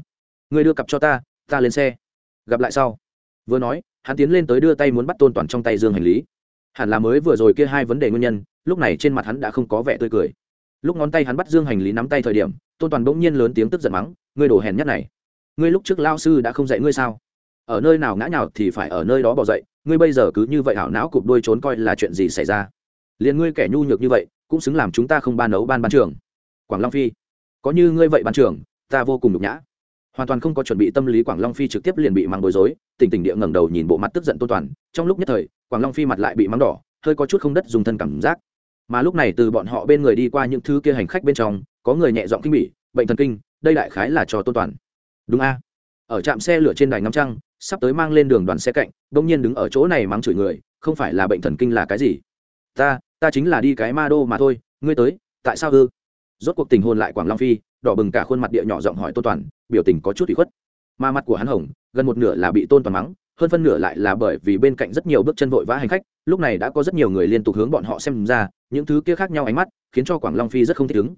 Ngươi đưa cặp cho ta ta lên xe. Gặp lại sau. Vừa nói, hắn tiến lên tới đưa tay muốn bắt tôn toàn trong tay dương hành lý. Hẳn là mới vừa rồi kia hai vấn đề nguyên nhân, lúc này trên mặt hắn đã không có vẻ tươi cười lúc ngón tay hắn bắt dương hành lý nắm tay thời điểm, tôn toàn bỗng nhiên lớn tiếng tức giận mắng, ngươi đổ hèn nhất này! Ngươi lúc trước lao sư đã không dạy ngươi sao? Ở nơi nào ngã nhào thì phải ở nơi đó bỏ dậy, ngươi bây giờ cứ như vậy hảo não cụp đuôi trốn coi là chuyện gì xảy ra? Liền ngươi kẻ nhu nhược như vậy, cũng xứng làm chúng ta không ban nấu ban ban trường quảng long phi, có như ngươi vậy ban trường ta vô cùng nhục nhã. Hoàn toàn không có chuẩn bị tâm lý, quảng long phi trực tiếp liền bị mắng bối rối, tỉnh tỉnh địa ngẩng đầu nhìn bộ mặt tức giận tôn toàn. Trong lúc nhất thời, quảng long phi mặt lại bị mắng đỏ, hơi có chút không đất dùng thân cảm giác mà lúc này từ bọn họ bên người đi qua những thứ kia hành khách bên trong, có người nhẹ giọng kinh bỉ, bệnh thần kinh, đây đại khái là cho tôn toàn. Đúng a. Ở trạm xe lửa trên đài ngắm trăng, sắp tới mang lên đường đoàn xe cạnh đông nhiên đứng ở chỗ này mắng chửi người, không phải là bệnh thần kinh là cái gì? Ta ta chính là đi cái ma đô mà thôi, ngươi tới, tại sao ư? Rốt cuộc tình hôn lại quảng long phi, đỏ bừng cả khuôn mặt địa nhỏ giọng hỏi tôn toàn, biểu tình có chút bị khuất. Mà mặt của hắn hồng, gần một nửa là bị tôn toàn mắng, hơn phân nửa lại là bởi vì bên cạnh rất nhiều bước chân vội vã hành khách lúc này đã có rất nhiều người liên tục hướng bọn họ xem ra, những thứ kia khác nhau ánh mắt khiến cho quảng long phi rất không thích ứng.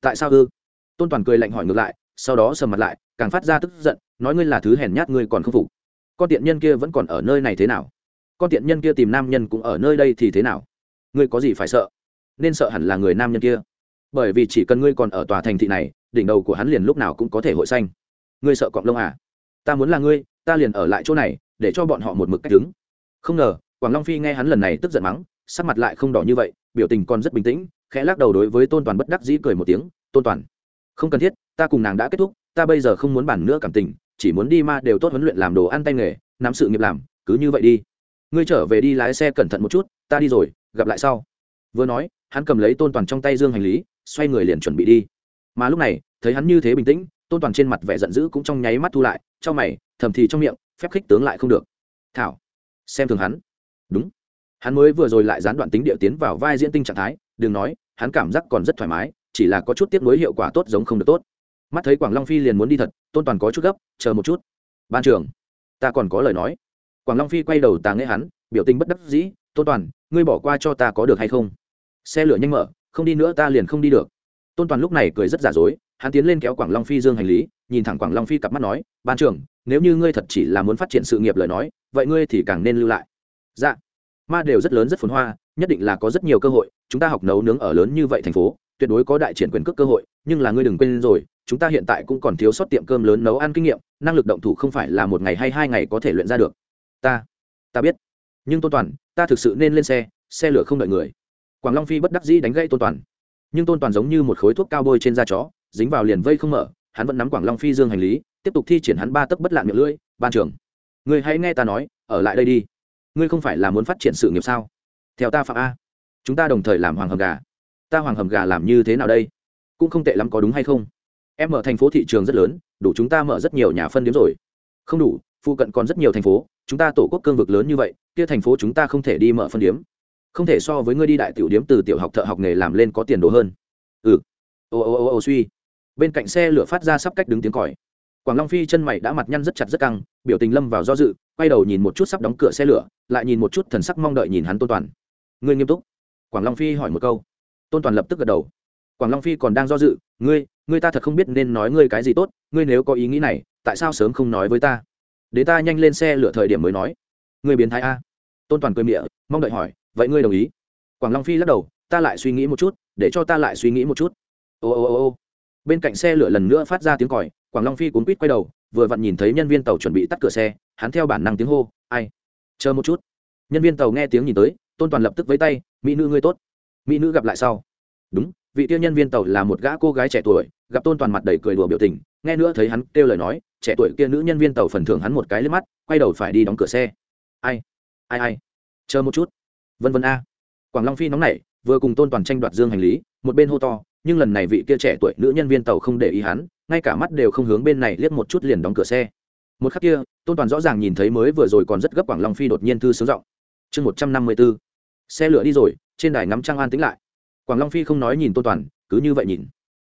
Tại sao ư? Tôn toàn cười lạnh hỏi ngược lại, sau đó sầm mặt lại, càng phát ra tức giận, nói ngươi là thứ hèn nhát, ngươi còn không phục. Con tiện nhân kia vẫn còn ở nơi này thế nào? Con tiện nhân kia tìm nam nhân cũng ở nơi đây thì thế nào? Ngươi có gì phải sợ? Nên sợ hẳn là người nam nhân kia. Bởi vì chỉ cần ngươi còn ở tòa thành thị này, đỉnh đầu của hắn liền lúc nào cũng có thể hội xanh ngươi sợ cọng lông à? Ta muốn là ngươi, ta liền ở lại chỗ này, để cho bọn họ một mực cách đứng. Không ngờ quảng long phi nghe hắn lần này tức giận mắng, sắc mặt lại không đỏ như vậy, biểu tình còn rất bình tĩnh, khẽ lắc đầu đối với tôn toàn bất đắc dĩ cười một tiếng, tôn toàn, không cần thiết, ta cùng nàng đã kết thúc, ta bây giờ không muốn bản nữa cảm tình, chỉ muốn đi ma đều tốt huấn luyện làm đồ ăn tay nghề, nắm sự nghiệp làm, cứ như vậy đi. Ngươi trở về đi lái xe cẩn thận một chút, ta đi rồi, gặp lại sau. Vừa nói, hắn cầm lấy tôn toàn trong tay dương hành lý, xoay người liền chuẩn bị đi. Mà lúc này, thấy hắn như thế bình tĩnh, tôn toàn trên mặt vẻ giận dữ cũng trong nháy mắt thu lại, trong mày, thầm thì trong miệng, phép khích tướng lại không được. Thảo, xem thường hắn đúng. Hắn mới vừa rồi lại gián đoạn tính địa tiến vào vai diễn tinh trạng thái, đừng nói, hắn cảm giác còn rất thoải mái, chỉ là có chút tiếp nối hiệu quả tốt giống không được tốt. Mắt thấy quảng long phi liền muốn đi thật, tôn toàn có chút gấp, chờ một chút. Ban trưởng, ta còn có lời nói. Quảng long phi quay đầu tàng nghe hắn, biểu tình bất đắc dĩ, tôn toàn, ngươi bỏ qua cho ta có được hay không? Xe lửa nhanh mở, không đi nữa ta liền không đi được. Tôn toàn lúc này cười rất giả dối, hắn tiến lên kéo quảng long phi dương hành lý, nhìn thẳng quảng long phi cặp mắt nói, ban trưởng, nếu như ngươi thật chỉ là muốn phát triển sự nghiệp lời nói, vậy ngươi thì càng nên lưu lại dạ. Ma đều rất lớn, rất phồn hoa, nhất định là có rất nhiều cơ hội, chúng ta học nấu nướng ở lớn như vậy thành phố, tuyệt đối có đại triển quyền cước cơ hội, nhưng là ngươi đừng quên rồi, chúng ta hiện tại cũng còn thiếu sót tiệm cơm lớn nấu ăn kinh nghiệm, năng lực động thủ không phải là một ngày hay hai ngày có thể luyện ra được. Ta ta biết. Nhưng tôn toàn, ta thực sự nên lên xe xe lửa không đợi người. Quảng long phi bất đắc dĩ đánh gãy tôn toàn. Nhưng tôn toàn giống như một khối thuốc cao bôi trên da chó, dính vào liền vây không mở, hắn vẫn nắm quảng long phi dương hành lý, tiếp tục thi triển hắn ba tấc bất lạn miệng lưỡi, ban trưởng người hãy nghe ta nói, ở lại đây đi ngươi không phải là muốn phát triển sự nghiệp sao? Theo ta phạm a. Chúng ta đồng thời làm hoàng hầm gà. Ta hoàng hầm gà làm như thế nào đây? Cũng không tệ lắm có đúng hay không? Em mở thành phố thị trường rất lớn, đủ chúng ta mở rất nhiều nhà phân điếm rồi. Không đủ, phụ cận còn rất nhiều thành phố, chúng ta tổ quốc cương vực lớn như vậy, kia thành phố chúng ta không thể đi mở phân điếm. Không thể so với ngươi đi đại tiểu điếm từ tiểu học thợ học nghề làm lên có tiền đồ hơn. Ừ. Ô ô ô ô, suy. Bên cạnh xe lửa phát ra sắp cách đứng tiếng còi quảng long phi chân mày đã mặt nhăn rất chặt rất căng, biểu tình lâm vào do dự, quay đầu nhìn một chút sắp đóng cửa xe lửa, lại nhìn một chút thần sắc mong đợi nhìn hắn tôn toàn. Ngươi nghiêm túc? Quảng long phi hỏi một câu. Tôn toàn lập tức gật đầu. Quảng long phi còn đang do dự, ngươi ngươi ta thật không biết nên nói ngươi cái gì tốt, ngươi nếu có ý nghĩ này, tại sao sớm không nói với ta? Để ta nhanh lên xe lửa thời điểm mới nói. Ngươi biến thái a. Tôn toàn cười miệng, mong đợi hỏi, vậy ngươi đồng ý? Quảng long phi lắc đầu, ta lại suy nghĩ một chút, để cho ta lại suy nghĩ một chút. Ô ô ô ô. Bên cạnh xe lửa lần nữa phát ra tiếng còi quảng long phi cuốn quýt quay đầu, vừa vặn nhìn thấy nhân viên tàu chuẩn bị tắt cửa xe, hắn theo bản năng tiếng hô, ai? Chờ một chút. Nhân viên tàu nghe tiếng nhìn tới, tôn toàn lập tức với tay, mỹ nữ ngươi tốt. Mỹ nữ gặp lại sau. Đúng, vị tiêu nhân viên tàu là một gã cô gái trẻ tuổi. Gặp tôn toàn mặt đầy cười đùa biểu tình, nghe nữa thấy hắn kêu lời nói, trẻ tuổi kia nữ nhân viên tàu phần thưởng hắn một cái lên mắt, quay đầu phải đi đóng cửa xe. Ai? Ai ai? Chờ một chút. Vân vân a. Quảng long phi nóng nảy, vừa cùng tôn toàn tranh đoạt dương hành lý, một bên hô to, nhưng lần này vị kia trẻ tuổi nữ nhân viên tàu không để ý hắn ngay cả mắt đều không hướng bên này liếc một chút liền đóng cửa xe. Một khắc kia, tôn toàn rõ ràng nhìn thấy mới vừa rồi còn rất gấp quảng long phi đột nhiên thư sướng giọng. Chương một trăm năm mươi b ố xe lửa đi rồi, trên đài ngắm trăng an tính lại. Quảng long phi không nói nhìn tôn toàn, cứ như vậy nhìn.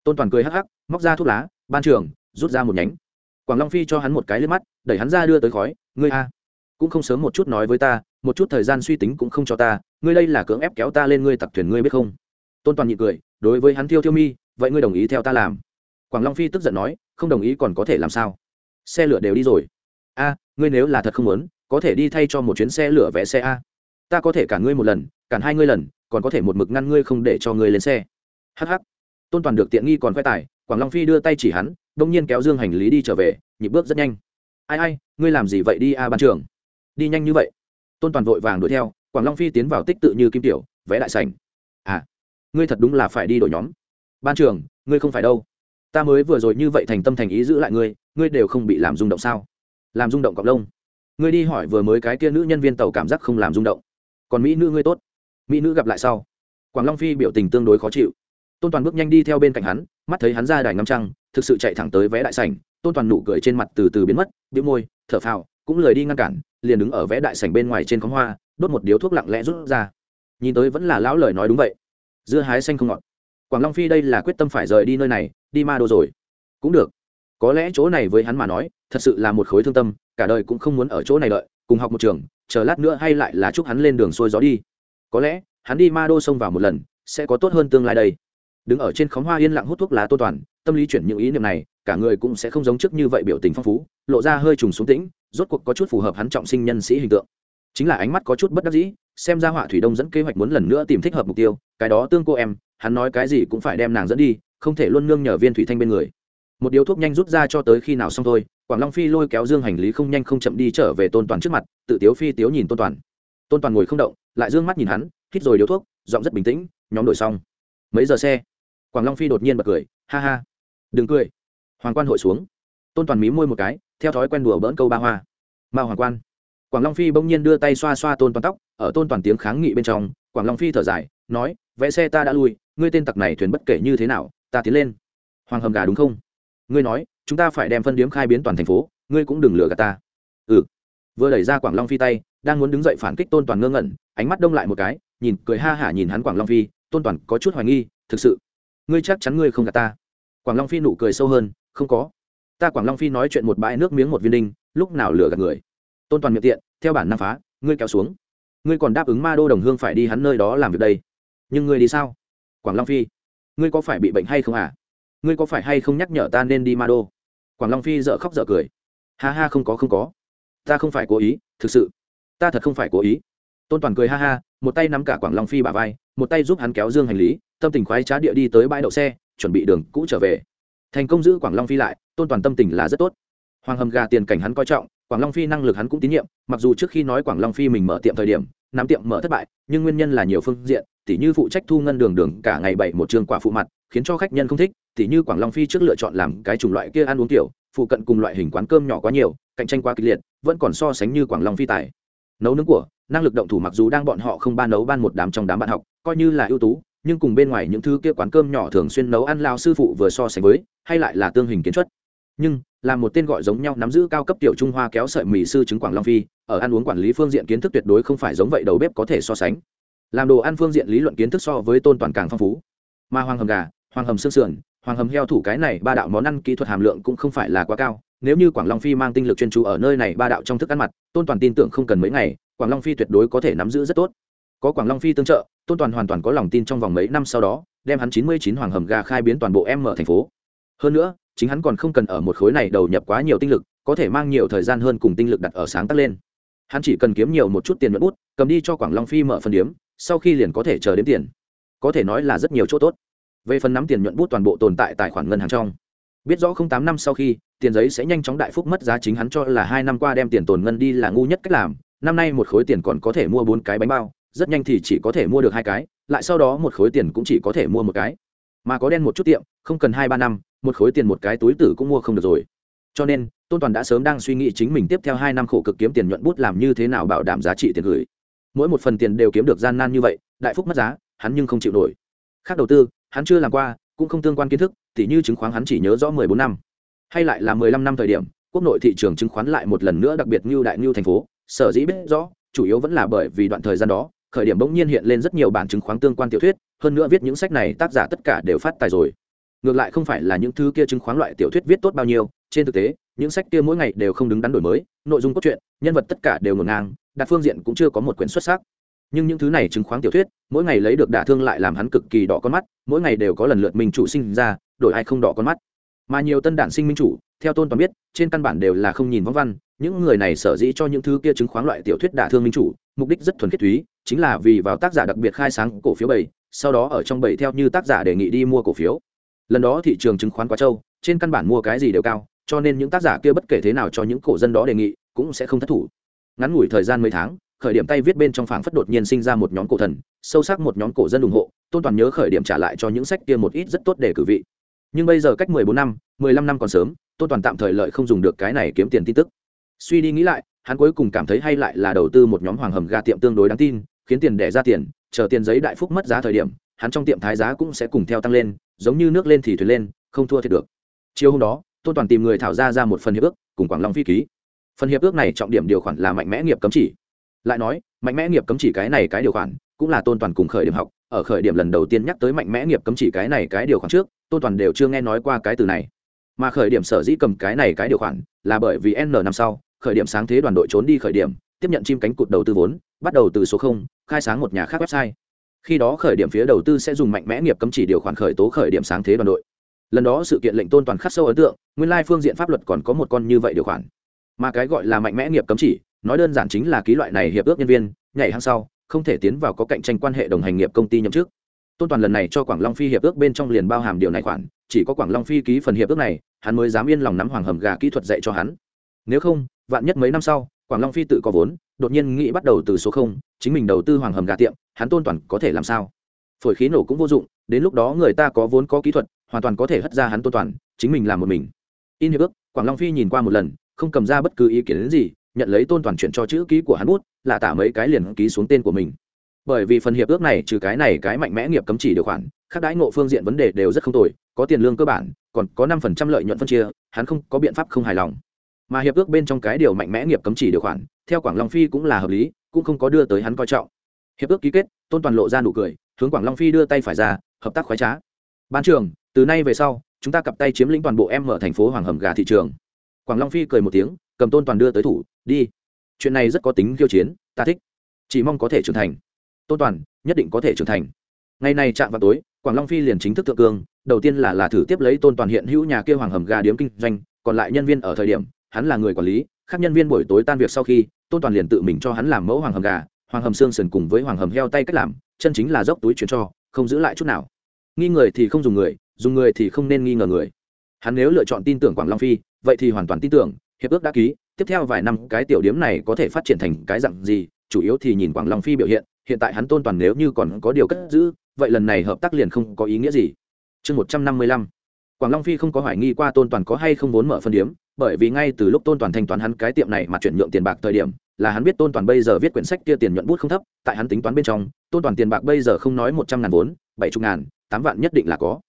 Tôn toàn cười hắc hắc, móc ra thuốc lá, ban trường, rút ra một nhánh. Quảng long phi cho hắn một cái lên mắt, đẩy hắn ra đưa tới khói, ngươi a, cũng không sớm một chút nói với ta, một chút thời gian suy tính cũng không cho ta, ngươi đây là cưỡng ép kéo ta lên ngươi tặc thuyền ngươi biết không? Tôn toàn nhị cười, đối với hắn thiêu thiêu mi, vậy ngươi đồng ý theo ta làm? Quảng long phi tức giận nói, không đồng ý còn có thể làm sao? Xe lửa đều đi rồi. A, ngươi nếu là thật không muốn, có thể đi thay cho một chuyến xe lửa vẽ xe a. Ta có thể cản ngươi một lần cản hai ngươi lần, còn có thể một mực ngăn ngươi không để cho ngươi lên xe. Hh tôn toàn được tiện nghi còn khoe tài, quảng long phi đưa tay chỉ hắn, đông nhiên kéo dương hành lý đi trở về, nhịp bước rất nhanh. Ai ai, ngươi làm gì vậy đi a ban trường? Đi nhanh như vậy. Tôn toàn vội vàng đuổi theo, quảng long phi tiến vào tích tự như kim tiểu vẽ đại sảnh. À ngươi thật đúng là phải đi đổi nhóm. Ban trường, ngươi không phải đâu ta mới vừa rồi như vậy thành tâm thành ý giữ lại ngươi ngươi đều không bị làm rung động sao? Làm rung động cọc lông. Ngươi đi hỏi vừa mới cái kia nữ nhân viên tàu cảm giác không làm rung động. Còn mỹ nữ ngươi tốt. Mỹ nữ gặp lại sau. Quảng long phi biểu tình tương đối khó chịu. Tôn toàn bước nhanh đi theo bên cạnh hắn, mắt thấy hắn ra đài ngắm trăng, thực sự chạy thẳng tới vé đại sảnh. Tôn toàn nụ cười trên mặt từ từ biến mất, bĩu môi, thở phào, cũng lời đi ngăn cản, liền đứng ở vé đại sảnh bên ngoài trên khóm hoa, đốt một điếu thuốc lặng lẽ rút ra. Nhìn tới vẫn là lão lời nói đúng vậy. Dưa hái xanh không ngọt quảng long phi đây là quyết tâm phải rời đi nơi này, đi ma đô rồi. Cũng được. Có lẽ chỗ này với hắn mà nói, thật sự là một khối thương tâm, cả đời cũng không muốn ở chỗ này đợi, cùng học một trường, chờ lát nữa hay lại là chúc hắn lên đường xuôi gió đi. Có lẽ, hắn đi ma đô xông vào một lần, sẽ có tốt hơn tương lai đây. Đứng ở trên khóm hoa yên lặng hút thuốc lá tô toàn, tâm lý chuyển những ý niệm này, cả người cũng sẽ không giống trước như vậy biểu tình phong phú, lộ ra hơi trùng xuống tĩnh, rốt cuộc có chút phù hợp hắn trọng sinh nhân sĩ hình tượng. Chính là ánh mắt có chút bất đắc dĩ, xem ra họa thủy đông dẫn kế hoạch muốn lần nữa tìm thích hợp mục tiêu, cái đó tương cô em hắn nói cái gì cũng phải đem nàng dẫn đi, không thể luôn nương nhờ viên thủy thanh bên người. Một điếu thuốc nhanh rút ra cho tới khi nào xong thôi, quảng long phi lôi kéo dương hành lý không nhanh không chậm đi trở về tôn toàn trước mặt, tự tiếu phi tiếu nhìn tôn toàn. Tôn toàn ngồi không động, lại d ư ơ n g mắt nhìn hắn, hít rồi điếu thuốc, giọng rất bình tĩnh, nhóm đổi xong. Mấy giờ xe? Quảng long phi đột nhiên bật cười, ha ha. Đừng cười. Hoàng quan hội xuống. Tôn toàn mí môi một cái, theo thói quen đùa bỡn câu ba hoa. Mà hoàng quan. Quảng long phi bỗng nhiên đưa tay xoa xoa tôn toàn tóc, ở tôn toàn tiếng kháng nghị bên trong, quảng long phi thở dài, nói vẽ xe ta đã lui ngươi tên tặc này thuyền bất kể như thế nào, ta tiến lên. Hoàng hầm gà đúng không? Ngươi nói, chúng ta phải đem phân điếm khai biến toàn thành phố, ngươi cũng đừng lừa gạt ta. Ừ. Vừa đẩy ra quảng long phi tay, đang muốn đứng dậy phản kích tôn toàn ngơ ngẩn, ánh mắt đông lại một cái, nhìn cười ha hả nhìn hắn quảng long phi, tôn toàn có chút hoài nghi, thực sự, ngươi chắc chắn ngươi không gạt ta. Quảng long phi nụ cười sâu hơn, không có. Ta quảng long phi nói chuyện một bãi nước miếng một viên đinh, lúc nào lừa gạt người? Tôn toàn miệng tiện, theo bản năng phá, ngươi kéo xuống. Ngươi còn đáp ứng ma đô đồng hương phải đi hắn nơi đó làm việc đây. Nhưng ngươi đi sao? Quảng long phi. Ngươi có phải bị bệnh hay không à? Ngươi có phải hay không nhắc nhở ta nên đi ma đô? Quảng long phi dợ khóc dợ cười. Ha ha, không có không có. Ta không phải cố ý, thực sự. Ta thật không phải cố ý. Tôn toàn cười ha ha, một tay nắm cả quảng long phi bà vai, một tay giúp hắn kéo dương hành lý, tâm tình khoái trá địa đi tới bãi đậu xe, chuẩn bị đường cũ trở về. Thành công giữ quảng long phi lại, tôn toàn tâm tình là rất tốt. Hoàng hầm gà tiền cảnh hắn coi trọng, quảng long phi năng lực hắn cũng tín nhiệm, mặc dù trước khi nói quảng long phi mình mở tiệm thời điểm, nắm tiệm mở thất bại, nhưng nguyên nhân là nhiều phương diện tỉ như phụ trách thu ngân đường đường cả ngày bảy một trường quả phụ mặt, khiến cho khách nhân không thích, tỉ như quảng long phi trước lựa chọn làm cái chủng loại kia ăn uống kiểu, phụ cận cùng loại hình quán cơm nhỏ quá nhiều, cạnh tranh quá kịch liệt, vẫn còn so sánh như quảng long phi tài. Nấu nướng của, năng lực động thủ mặc dù đang bọn họ không ban nấu ban một đám trong đám bạn học, coi như là ưu tú, nhưng cùng bên ngoài những thứ kia quán cơm nhỏ thường xuyên nấu ăn lao sư phụ vừa so sánh với, hay lại là tương hình kiến chất nhưng, là một tên gọi giống nhau nắm giữ cao cấp tiểu trung hoa kéo sợi mì sư chứng quảng long phi, ở ăn uống quản lý phương diện kiến thức tuyệt đối không phải giống vậy, đầu bếp có thể so sánh làm đồ ăn phương diện lý luận kiến thức so với tôn toàn càng phong phú. Mà hoàng hầm gà, hoàng hầm xương sườn, hoàng hầm heo thủ cái này ba đạo món ăn kỹ thuật hàm lượng cũng không phải là quá cao. Nếu như quảng long phi mang tinh lực chuyên chú ở nơi này ba đạo trong thức ăn mặt, tôn toàn tin tưởng không cần mấy ngày, quảng long phi tuyệt đối có thể nắm giữ rất tốt. Có quảng long phi tương trợ, tôn toàn hoàn toàn có lòng tin trong vòng mấy năm sau đó, đem hắn chín mươi chín hoàng hầm gà khai biến toàn bộ em mở thành phố. Hơn nữa, chính hắn còn không cần ở một khối này đầu nhập quá nhiều tinh lực, có thể mang nhiều thời gian hơn cùng tinh lực đặt ở sáng tác lên. Hắn chỉ cần kiếm nhiều một chút tiền nhuận bút, cầm đi cho quảng long phi mở phần điếm sau khi liền có thể chờ đến tiền. Có thể nói là rất nhiều chỗ tốt. Về phần nắm tiền nhuận bút toàn bộ tồn tại tài khoản ngân hàng trong. Biết rõ không tám năm sau khi, tiền giấy sẽ nhanh chóng đại phúc mất giá chính hắn cho là hai năm qua đem tiền tồn ngân đi là ngu nhất cách làm. Năm nay một khối tiền còn có thể mua bốn cái bánh bao, rất nhanh thì chỉ có thể mua được hai cái, lại sau đó một khối tiền cũng chỉ có thể mua một cái. Mà có đen một chút tiệm, không cần hai ba năm, một khối tiền một cái túi tử cũng mua không được rồi. Cho nên, tôn toàn đã sớm đang suy nghĩ chính mình tiếp theo hai năm khổ cực kiếm tiền nhuận bút làm như thế nào bảo đảm giá trị tiền gửi mỗi một phần tiền đều kiếm được gian nan như vậy, đại phúc mất giá, hắn nhưng không chịu nổi. Khác đầu tư, hắn chưa làm qua, cũng không tương quan kiến thức, tỉ như chứng khoán hắn chỉ nhớ rõ mười bốn năm. Hay lại là mười lăm năm thời điểm, quốc nội thị trường chứng khoán lại một lần nữa đặc biệt như đại như thành phố, sở dĩ biết rõ, chủ yếu vẫn là bởi vì đoạn thời gian đó, khởi điểm bỗng nhiên hiện lên rất nhiều bản chứng khoán tương quan tiểu thuyết, hơn nữa viết những sách này tác giả tất cả đều phát tài rồi. Ngược lại không phải là những thứ kia chứng khoán loại tiểu thuyết viết tốt bao nhiêu, trên thực tế, những sách kia mỗi ngày đều không đứng đắn đổi mới, nội dung cốt truyện, nhân vật tất cả đều ngổn ngang đặt phương diện cũng chưa có một quyển xuất sắc. Nhưng những thứ này chứng khoán tiểu thuyết, mỗi ngày lấy được đả thương lại làm hắn cực kỳ đỏ con mắt, mỗi ngày đều có lần lượt minh chủ sinh ra, đổi ai không đỏ con mắt. Mà nhiều tân đản sinh minh chủ, theo tôn toàn biết, trên căn bản đều là không nhìn võng văn, những người này sở dĩ cho những thứ kia chứng khoán loại tiểu thuyết đả thương minh chủ, mục đích rất thuần khiết thúy chính là vì vào tác giả đặc biệt khai sáng cổ phiếu bảy sau đó ở trong bảy theo như tác giả đề nghị đi mua cổ phiếu. Lần đó thị trường chứng khoán quá châu trên căn bản mua cái gì đều cao, cho nên những tác giả kia bất kể thế nào cho những cổ dân đó đề nghị, cũng sẽ không thất thủ ngắn ngủi thời gian mấy tháng, khởi điểm tay viết bên trong phảng phất đột nhiên sinh ra một nhóm cổ thần, sâu sắc một nhóm cổ dân ủng hộ, tôn toàn nhớ khởi điểm trả lại cho những sách kia một ít rất tốt để cử vị. Nhưng bây giờ cách mười bốn năm, mười lăm năm còn sớm, tôn toàn tạm thời lợi không dùng được cái này kiếm tiền tin tức. Suy đi nghĩ lại, hắn cuối cùng cảm thấy hay lại là đầu tư một nhóm hoàng hầm ga tiệm tương đối đáng tin, khiến tiền đẻ ra tiền, chờ tiền giấy đại phúc mất giá thời điểm, hắn trong tiệm thái giá cũng sẽ cùng theo tăng lên, giống như nước lên thì thuyền lên, không thua thiệt được. Chiều hôm đó, tôn toàn tìm người thảo ra ra một phần hiệp ước, cùng quảng long phi ký phần hiệp ước này trọng điểm điều khoản là mạnh mẽ nghiệp cấm chỉ. Lại nói, mạnh mẽ nghiệp cấm chỉ cái này cái điều khoản cũng là tôn toàn cùng khởi điểm học, ở khởi điểm lần đầu tiên nhắc tới mạnh mẽ nghiệp cấm chỉ cái này cái điều khoản trước, tôn toàn đều chưa nghe nói qua cái từ này. Mà khởi điểm sở dĩ cầm cái này cái điều khoản là bởi vì n năm sau, khởi điểm sáng thế đoàn đội trốn đi khởi điểm, tiếp nhận chim cánh cụt đầu tư vốn, bắt đầu từ số không, khai sáng một nhà khác website. Khi đó khởi điểm phía đầu tư sẽ dùng mạnh mẽ nghiệp cấm chỉ điều khoản khởi tố khởi điểm sáng thế đoàn đội. Lần đó sự kiện lệnh tôn toàn khắc sâu ấn tượng, nguyên lai phương diện pháp luật còn có một con như vậy điều khoản mà cái gọi là mạnh mẽ nghiệp cấm chỉ, nói đơn giản chính là ký loại này hiệp ước nhân viên, nhảy hàng sau, không thể tiến vào có cạnh tranh quan hệ đồng hành nghiệp công ty nhậm chức. Tôn toàn lần này cho quảng long phi hiệp ước bên trong liền bao hàm điều này khoản, chỉ có quảng long phi ký phần hiệp ước này, hắn mới dám yên lòng nắm hoàng hầm gà kỹ thuật dạy cho hắn. Nếu không, vạn nhất mấy năm sau, quảng long phi tự có vốn, đột nhiên nghĩ bắt đầu từ số không, chính mình đầu tư hoàng hầm gà tiệm, hắn tôn toàn có thể làm sao? Phổi khí nổ cũng vô dụng, đến lúc đó người ta có vốn có kỹ thuật, hoàn toàn có thể hất ra hắn tôn toàn, chính mình làm một mình. In hiệp ước, quảng long phi nhìn qua một lần không cầm ra bất cứ ý kiến gì, nhận lấy tôn toàn chuyển cho chữ ký của hắn bút, là tả mấy cái liền ký xuống tên của mình. Bởi vì phần hiệp ước này, trừ cái này cái mạnh mẽ nghiệp cấm chỉ điều khoản các đãi ngộ phương diện vấn đề đều rất không tồi, có tiền lương cơ bản, còn có năm phần trăm lợi nhuận phân chia, hắn không có biện pháp không hài lòng. Mà hiệp ước bên trong cái điều mạnh mẽ nghiệp cấm chỉ điều khoản, theo quảng long phi cũng là hợp lý, cũng không có đưa tới hắn coi trọng. Hiệp ước ký kết, tôn toàn lộ ra nụ cười, hướng quảng long phi đưa tay phải ra, hợp tác khoái trá. Ban trường từ nay về sau, chúng ta cặp tay chiếm lĩnh toàn bộ em mở thành phố hoàng hầm gà thị trường quảng long phi cười một tiếng, cầm tôn toàn đưa tới thủ, đi. Chuyện này rất có tính khiêu chiến, ta thích. Chỉ mong có thể trưởng thành. Tôn toàn, nhất định có thể trưởng thành. Ngày này chạm vào tối, quảng long phi liền chính thức thượng cương, đầu tiên là là thử tiếp lấy tôn toàn hiện hữu nhà kia hoàng hầm gà điếm kinh doanh, còn lại nhân viên ở thời điểm, hắn là người quản lý, khác nhân viên buổi tối tan việc sau khi, tôn toàn liền tự mình cho hắn làm mẫu hoàng hầm gà, hoàng hầm xương sườn cùng với hoàng hầm heo tay cách làm, chân chính là dốc túi chuyển cho, không giữ lại chút nào. Nghi người thì không dùng người dùng người thì không nên nghi ngờ người. Hắn nếu lựa chọn tin tưởng quảng long phi vậy thì hoàn toàn tin tưởng, hiệp ước đã ký, tiếp theo vài năm cái tiểu điếm này có thể phát triển thành cái dạng gì, chủ yếu thì nhìn quảng long phi biểu hiện hiện tại hắn tôn toàn nếu như còn có điều cất giữ, vậy lần này hợp tác liền không có ý nghĩa gì. Chương một trăm năm mươi lăm, quảng long phi không có hoài nghi qua tôn toàn có hay không vốn mở phân điếm, bởi vì ngay từ lúc tôn toàn thanh toán hắn cái tiệm này mà chuyển nhượng tiền bạc thời điểm, là hắn biết tôn toàn bây giờ viết quyển sách kia tiền nhuận bút không thấp, tại hắn tính toán bên trong, tôn toàn tiền bạc bây giờ không nói một trăm ngàn vốn, bảy chục ngàn, tám vạn nhất định là có.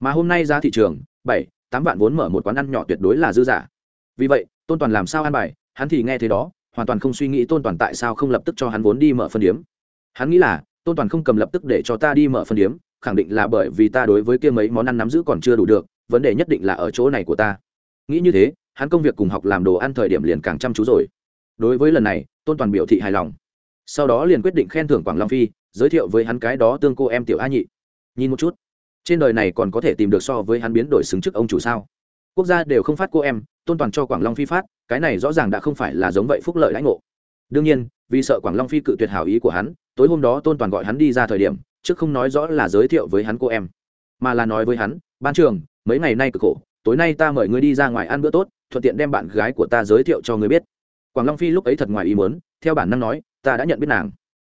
Mà hôm nay ra thị trường, bảy tám vạn vốn mở một quán ăn nhỏ tuyệt đối là dư giả. Vì vậy, tôn toàn làm sao ăn bài, hắn thì nghe thế đó, hoàn toàn không suy nghĩ tôn toàn tại sao không lập tức cho hắn vốn đi mở phân điếm. Hắn nghĩ là, tôn toàn không cầm lập tức để cho ta đi mở phân điếm, khẳng định là bởi vì ta đối với kia mấy món ăn nắm giữ còn chưa đủ được, vấn đề nhất định là ở chỗ này của ta. Nghĩ như thế, hắn công việc cùng học làm đồ ăn thời điểm liền càng chăm chú rồi. Đối với lần này, tôn toàn biểu thị hài lòng. Sau đó liền quyết định khen thưởng quảng long phi, giới thiệu với hắn cái đó tương cô em tiểu a nhị. Nhìn một chút trên đời này còn có thể tìm được so với hắn biến đổi xứng trước ông chủ sao? Quốc gia đều không phát cô em, tôn toàn cho quảng long phi phát, cái này rõ ràng đã không phải là giống vậy phúc lợi lãnh ngộ. Đương nhiên, vì sợ quảng long phi cự tuyệt hảo ý của hắn, tối hôm đó tôn toàn gọi hắn đi ra thời điểm, trước không nói rõ là giới thiệu với hắn cô em, mà là nói với hắn, ban trường mấy ngày nay cực khổ, tối nay ta mời ngươi đi ra ngoài ăn bữa tốt, thuận tiện đem bạn gái của ta giới thiệu cho ngươi biết. Quảng long phi lúc ấy thật ngoài ý muốn, theo bản năng nói, ta đã nhận biết nàng.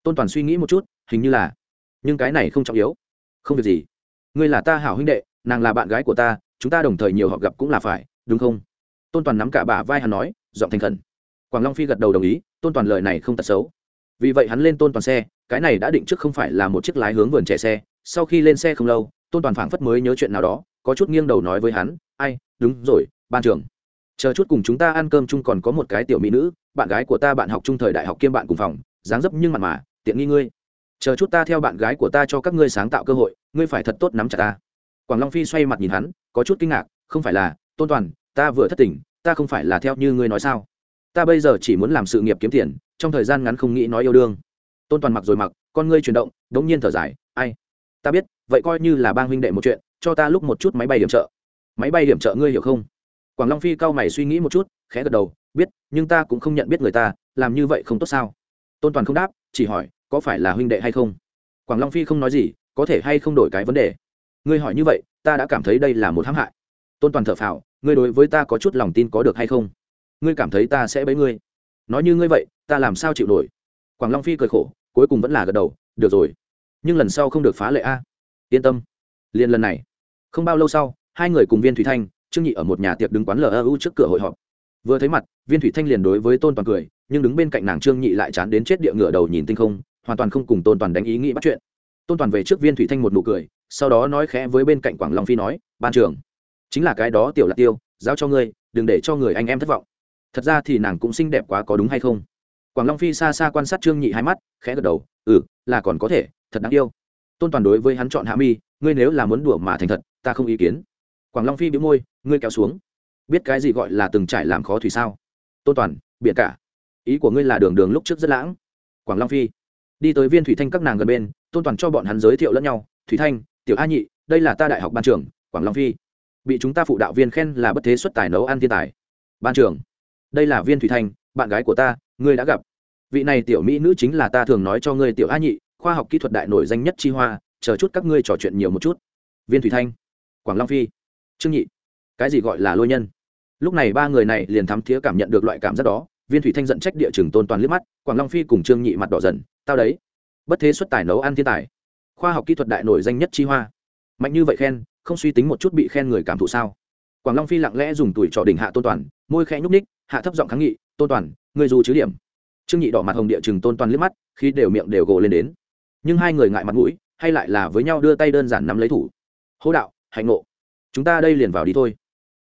Tôn toàn suy nghĩ một chút, hình như là, nhưng cái này không trọng yếu, không việc gì ngươi là ta hảo huynh đệ, nàng là bạn gái của ta, chúng ta đồng thời nhiều họ gặp cũng là phải, đúng không? Tôn toàn nắm cả bả vai hắn nói, giọng thành khẩn. Quảng long phi gật đầu đồng ý, tôn toàn lời này không tật xấu. Vì vậy hắn lên tôn toàn xe, cái này đã định trước không phải là một chiếc lái hướng vườn trẻ xe, sau khi lên xe không lâu, tôn toàn phảng phất mới nhớ chuyện nào đó, có chút nghiêng đầu nói với hắn, ai, đúng rồi, ban trưởng. Chờ chút cùng chúng ta ăn cơm chung còn có một cái tiểu mỹ nữ, bạn gái của ta bạn học chung thời đại học kiêm bạn cùng phòng, dáng dấp nhưng mặt mà, tiện nghi ngươi chờ chút ta theo bạn gái của ta cho các ngươi sáng tạo cơ hội, ngươi phải thật tốt nắm chặt ta. Quảng long phi xoay mặt nhìn hắn, có chút kinh ngạc, không phải là, tôn toàn, ta vừa thất tình, ta không phải là theo như ngươi nói sao? Ta bây giờ chỉ muốn làm sự nghiệp kiếm tiền, trong thời gian ngắn không nghĩ nói yêu đương. Tôn toàn mặc rồi mặc, con ngươi chuyển động, đống nhiên thở dài, ai? Ta biết, vậy coi như là bang huynh đệ một chuyện, cho ta lúc một chút máy bay điểm trợ. Máy bay điểm trợ ngươi hiểu không? Quảng long phi cao mày suy nghĩ một chút, khẽ gật đầu, biết, nhưng ta cũng không nhận biết người ta, làm như vậy không tốt sao? Tôn toàn không đáp, chỉ hỏi có phải là huynh đệ hay không? Quảng long phi không nói gì, có thể hay không đổi cái vấn đề? Ngươi hỏi như vậy, ta đã cảm thấy đây là một hãm hại. Tôn toàn thở phào, ngươi đối với ta có chút lòng tin có được hay không? Ngươi cảm thấy ta sẽ bấy ngươi. Nói như ngươi vậy, ta làm sao chịu nổi? Quảng long phi cười khổ, cuối cùng vẫn là gật đầu, được rồi. Nhưng lần sau không được phá lệ a. Yên tâm. Liền lần này, không bao lâu sau, hai người cùng viên thủy thanh, trương nhị ở một nhà tiệc đứng quán lu trước cửa hội họp. Vừa thấy mặt, viên thủy thanh liền đối với tôn toàn cười, nhưng đứng bên cạnh nàng trương nhị lại chán đến chết địa ngựa đầu nhìn tinh không hoàn toàn không cùng tôn toàn đánh ý nghĩ bắt chuyện. Tôn toàn về trước viên thủy thanh một nụ cười, sau đó nói khẽ với bên cạnh quảng long phi nói, ban trưởng, chính là cái đó tiểu lạc tiêu, giao cho ngươi, đừng để cho người anh em thất vọng. Thật ra thì nàng cũng xinh đẹp quá có đúng hay không? Quảng long phi xa xa quan sát trương nhị hai mắt, khẽ gật đầu ừ là còn có thể, thật đáng yêu. Tôn toàn đối với hắn chọn hạ mi, ngươi nếu là muốn đùa mà thành thật, ta không ý kiến. Quảng long phi bị môi, ngươi kéo xuống. Biết cái gì gọi là từng trải làm khó thủy sao? Tôn toàn biện cả. Ý của ngươi là đường đường lúc trước rất lãng. Quảng long phi đi tới viên thủy thanh các nàng gần bên, tôn toàn cho bọn hắn giới thiệu lẫn nhau. Thủy thanh, tiểu a nhị, đây là ta đại học ban trưởng, quảng long phi. Bị chúng ta phụ đạo viên khen là bất thế xuất tài nấu ăn thiên tài. Ban trưởng, đây là viên thủy thanh, bạn gái của ta, ngươi đã gặp. Vị này tiểu mỹ nữ chính là ta thường nói cho ngươi tiểu a nhị, khoa học kỹ thuật đại nổi danh nhất chi hoa, chờ chút các ngươi trò chuyện nhiều một chút. Viên thủy thanh, quảng long phi. Trương nhị, cái gì gọi là lôi nhân? Lúc này ba người này liền thắm thía cảm nhận được loại cảm giác đó viên thủy thanh giận trách địa trường tôn toàn liếc mắt, quảng long phi cùng trương nhị mặt đỏ dần tao đấy, bất thế xuất tài nấu ăn thiên tài, khoa học kỹ thuật đại nổi danh nhất chi hoa, mạnh như vậy khen, không suy tính một chút bị khen người cảm thụ sao? Quảng long phi lặng lẽ dùng tuổi trò đỉnh hạ tôn toàn, môi khẽ nhúc ních hạ thấp giọng kháng nghị, tôn toàn người dù chứ điểm. Trương nhị đỏ mặt hồng địa chừng tôn toàn liếc mắt khi đều miệng đều gồ lên đến. Nhưng hai người ngại mặt mũi, hay lại là với nhau đưa tay đơn giản nắm lấy thủ. Hô đạo, hạnh ngộ. Chúng ta đây liền vào đi thôi.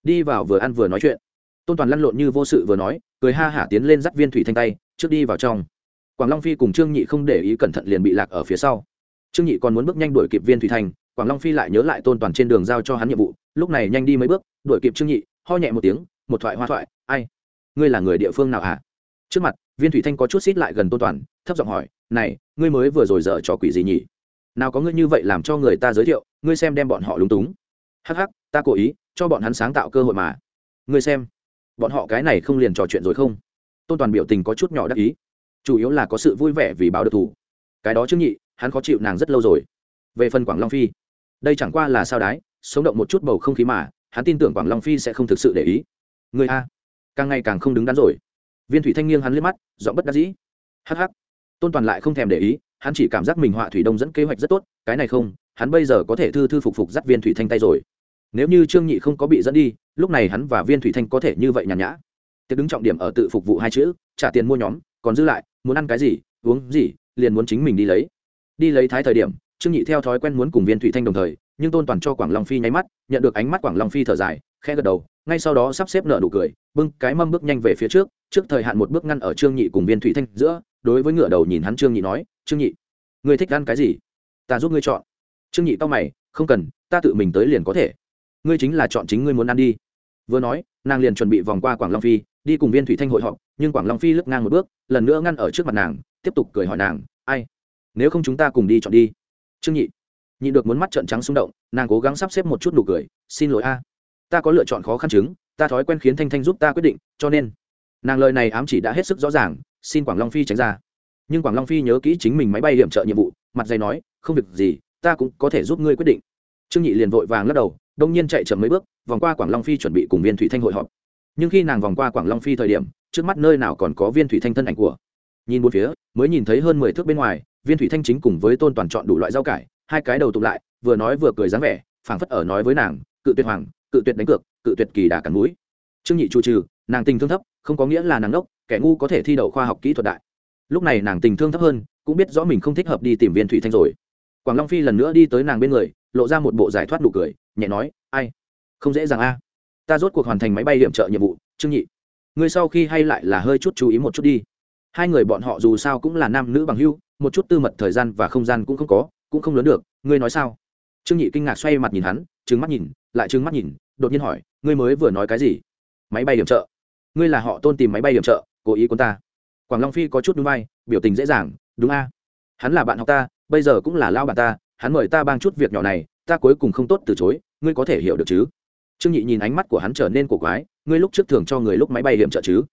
Đi vào vừa ăn vừa nói chuyện, tôn toàn lăn lộn như vô sự vừa nói cười ha hả tiến lên dắt viên thủy thanh tay, trước đi vào trong. Quảng long phi cùng trương nhị không để ý cẩn thận liền bị lạc ở phía sau. Trương nhị còn muốn bước nhanh đuổi kịp viên thủy thanh, quảng long phi lại nhớ lại tôn toàn trên đường giao cho hắn nhiệm vụ, lúc này nhanh đi mấy bước, đuổi kịp trương nhị, ho nhẹ một tiếng, một thoại hoa thoại, ai, ngươi là người địa phương nào hả? Trước mặt, viên thủy thanh có chút xít lại gần tôn toàn, thấp giọng hỏi, này, ngươi mới vừa rồi dở trò quỷ gì nhỉ? Nào có ngươi như vậy làm cho người ta giới thiệu, ngươi xem đem bọn họ lúng túng. Hắc hắc, ta cố ý, cho bọn hắn sáng tạo cơ hội mà. Ngươi xem bọn họ cái này không liền trò chuyện rồi không? Tôn toàn biểu tình có chút nhỏ đắc ý. Chủ yếu là có sự vui vẻ vì báo được thủ. Cái đó trước nhị, hắn khó chịu nàng rất lâu rồi. Về phần quảng long phi, đây chẳng qua là sao đái, sống động một chút bầu không khí mà, hắn tin tưởng quảng long phi sẽ không thực sự để ý. Người a, càng ngày càng không đứng đắn rồi. Viên thủy thanh nghiêng hắn liếc mắt, giọng bất đắc dĩ. Hh tôn toàn lại không thèm để ý, hắn chỉ cảm giác mình họa thủy đông dẫn kế hoạch rất tốt, cái này không, hắn bây giờ có thể thư thư phục phục dắt viên thủy thanh tay rồi nếu như trương nhị không có bị dẫn đi, lúc này hắn và viên thủy thanh có thể như vậy nhàn nhã. Tiệc đứng trọng điểm ở tự phục vụ hai chữ, trả tiền mua nhóm, còn dư lại, muốn ăn cái gì, uống gì, liền muốn chính mình đi lấy. Đi lấy thái thời điểm, trương nhị theo thói quen muốn cùng viên thủy thanh đồng thời, nhưng tôn toàn cho quảng long phi nháy mắt, nhận được ánh mắt quảng long phi thở dài, khẽ gật đầu, ngay sau đó sắp xếp nợ nụ cười, bưng cái mâm bước nhanh về phía trước trước thời hạn một bước ngăn ở trương nhị cùng viên thủy thanh giữa, đối với ngựa đầu nhìn hắn trương nhị nói, trương nhị, ngươi thích ăn cái gì? Ta giúp ngươi chọn. Trương nhị tao mày, không cần, ta tự mình tới liền có thể ngươi chính là chọn chính ngươi muốn ăn đi. Vừa nói, nàng liền chuẩn bị vòng qua quảng long phi, đi cùng viên thủy thanh hội họp, nhưng quảng long phi lướt ngang một bước, lần nữa ngăn ở trước mặt nàng, tiếp tục cười hỏi nàng, ai? Nếu không chúng ta cùng đi chọn đi. Trương nhị. Nhị được muốn mắt trợn trắng xung động, nàng cố gắng sắp xếp một chút nụ cười, xin lỗi a, ta có lựa chọn khó khăn chứng, ta thói quen khiến thanh thanh giúp ta quyết định, cho nên. Nàng lời này ám chỉ đã hết sức rõ ràng, xin quảng long phi tránh ra. Nhưng quảng long phi nhớ kỹ chính mình máy bay hiểm trợ nhiệm vụ, mặt dày nói, không việc gì, ta cũng có thể giúp ngươi quyết định. Trương nhị liền vội vàng lắc đầu đông nhiên chạy chậm mấy bước, vòng qua quảng long phi chuẩn bị cùng viên thủy thanh hội họp. Nhưng khi nàng vòng qua quảng long phi thời điểm, trước mắt nơi nào còn có viên thủy thanh thân ảnh của? Nhìn bốn phía, mới nhìn thấy hơn mười thước bên ngoài, viên thủy thanh chính cùng với tôn toàn chọn đủ loại rau cải, hai cái đầu tụng lại, vừa nói vừa cười dáng vẻ, phảng phất ở nói với nàng, cự tuyệt hoàng, cự tuyệt đánh cược, cự tuyệt kỳ đà cắn mũi. Trương nhị chủ trừ, nàng tình thương thấp, không có nghĩa là nàng ngốc kẻ ngu có thể thi đậu khoa học kỹ thuật đại. Lúc này nàng tình thương thấp hơn, cũng biết rõ mình không thích hợp đi tìm viên thủy thanh rồi. Quảng long phi lần nữa đi tới nàng bên người lộ ra một bộ giải thoát nụ cười, nhẹ nói, ai? Không dễ dàng a. Ta rốt cuộc hoàn thành máy bay hiểm trợ nhiệm vụ, trương nhị. Ngươi sau khi hay lại là hơi chút chú ý một chút đi. Hai người bọn họ dù sao cũng là nam nữ bằng hưu một chút tư mật thời gian và không gian cũng không có, cũng không lớn được, ngươi nói sao? Trương nhị kinh ngạc xoay mặt nhìn hắn trứng mắt nhìn, lại trứng mắt nhìn, đột nhiên hỏi, ngươi mới vừa nói cái gì? Máy bay điểm trợ. Ngươi là họ tôn tìm máy bay điểm trợ, cố ý quân ta. Quảng long phi có chút núi bay biểu tình dễ dàng, đúng a. Hắn là bạn học ta, bây giờ cũng là lao bạn ta hắn mời ta bang chút việc nhỏ này, ta cuối cùng không tốt từ chối, ngươi có thể hiểu được chứ? Trương nhị nhìn ánh mắt của hắn trở nên cổ quái, ngươi lúc trước thường cho người lúc máy bay hiểm trợ chứ?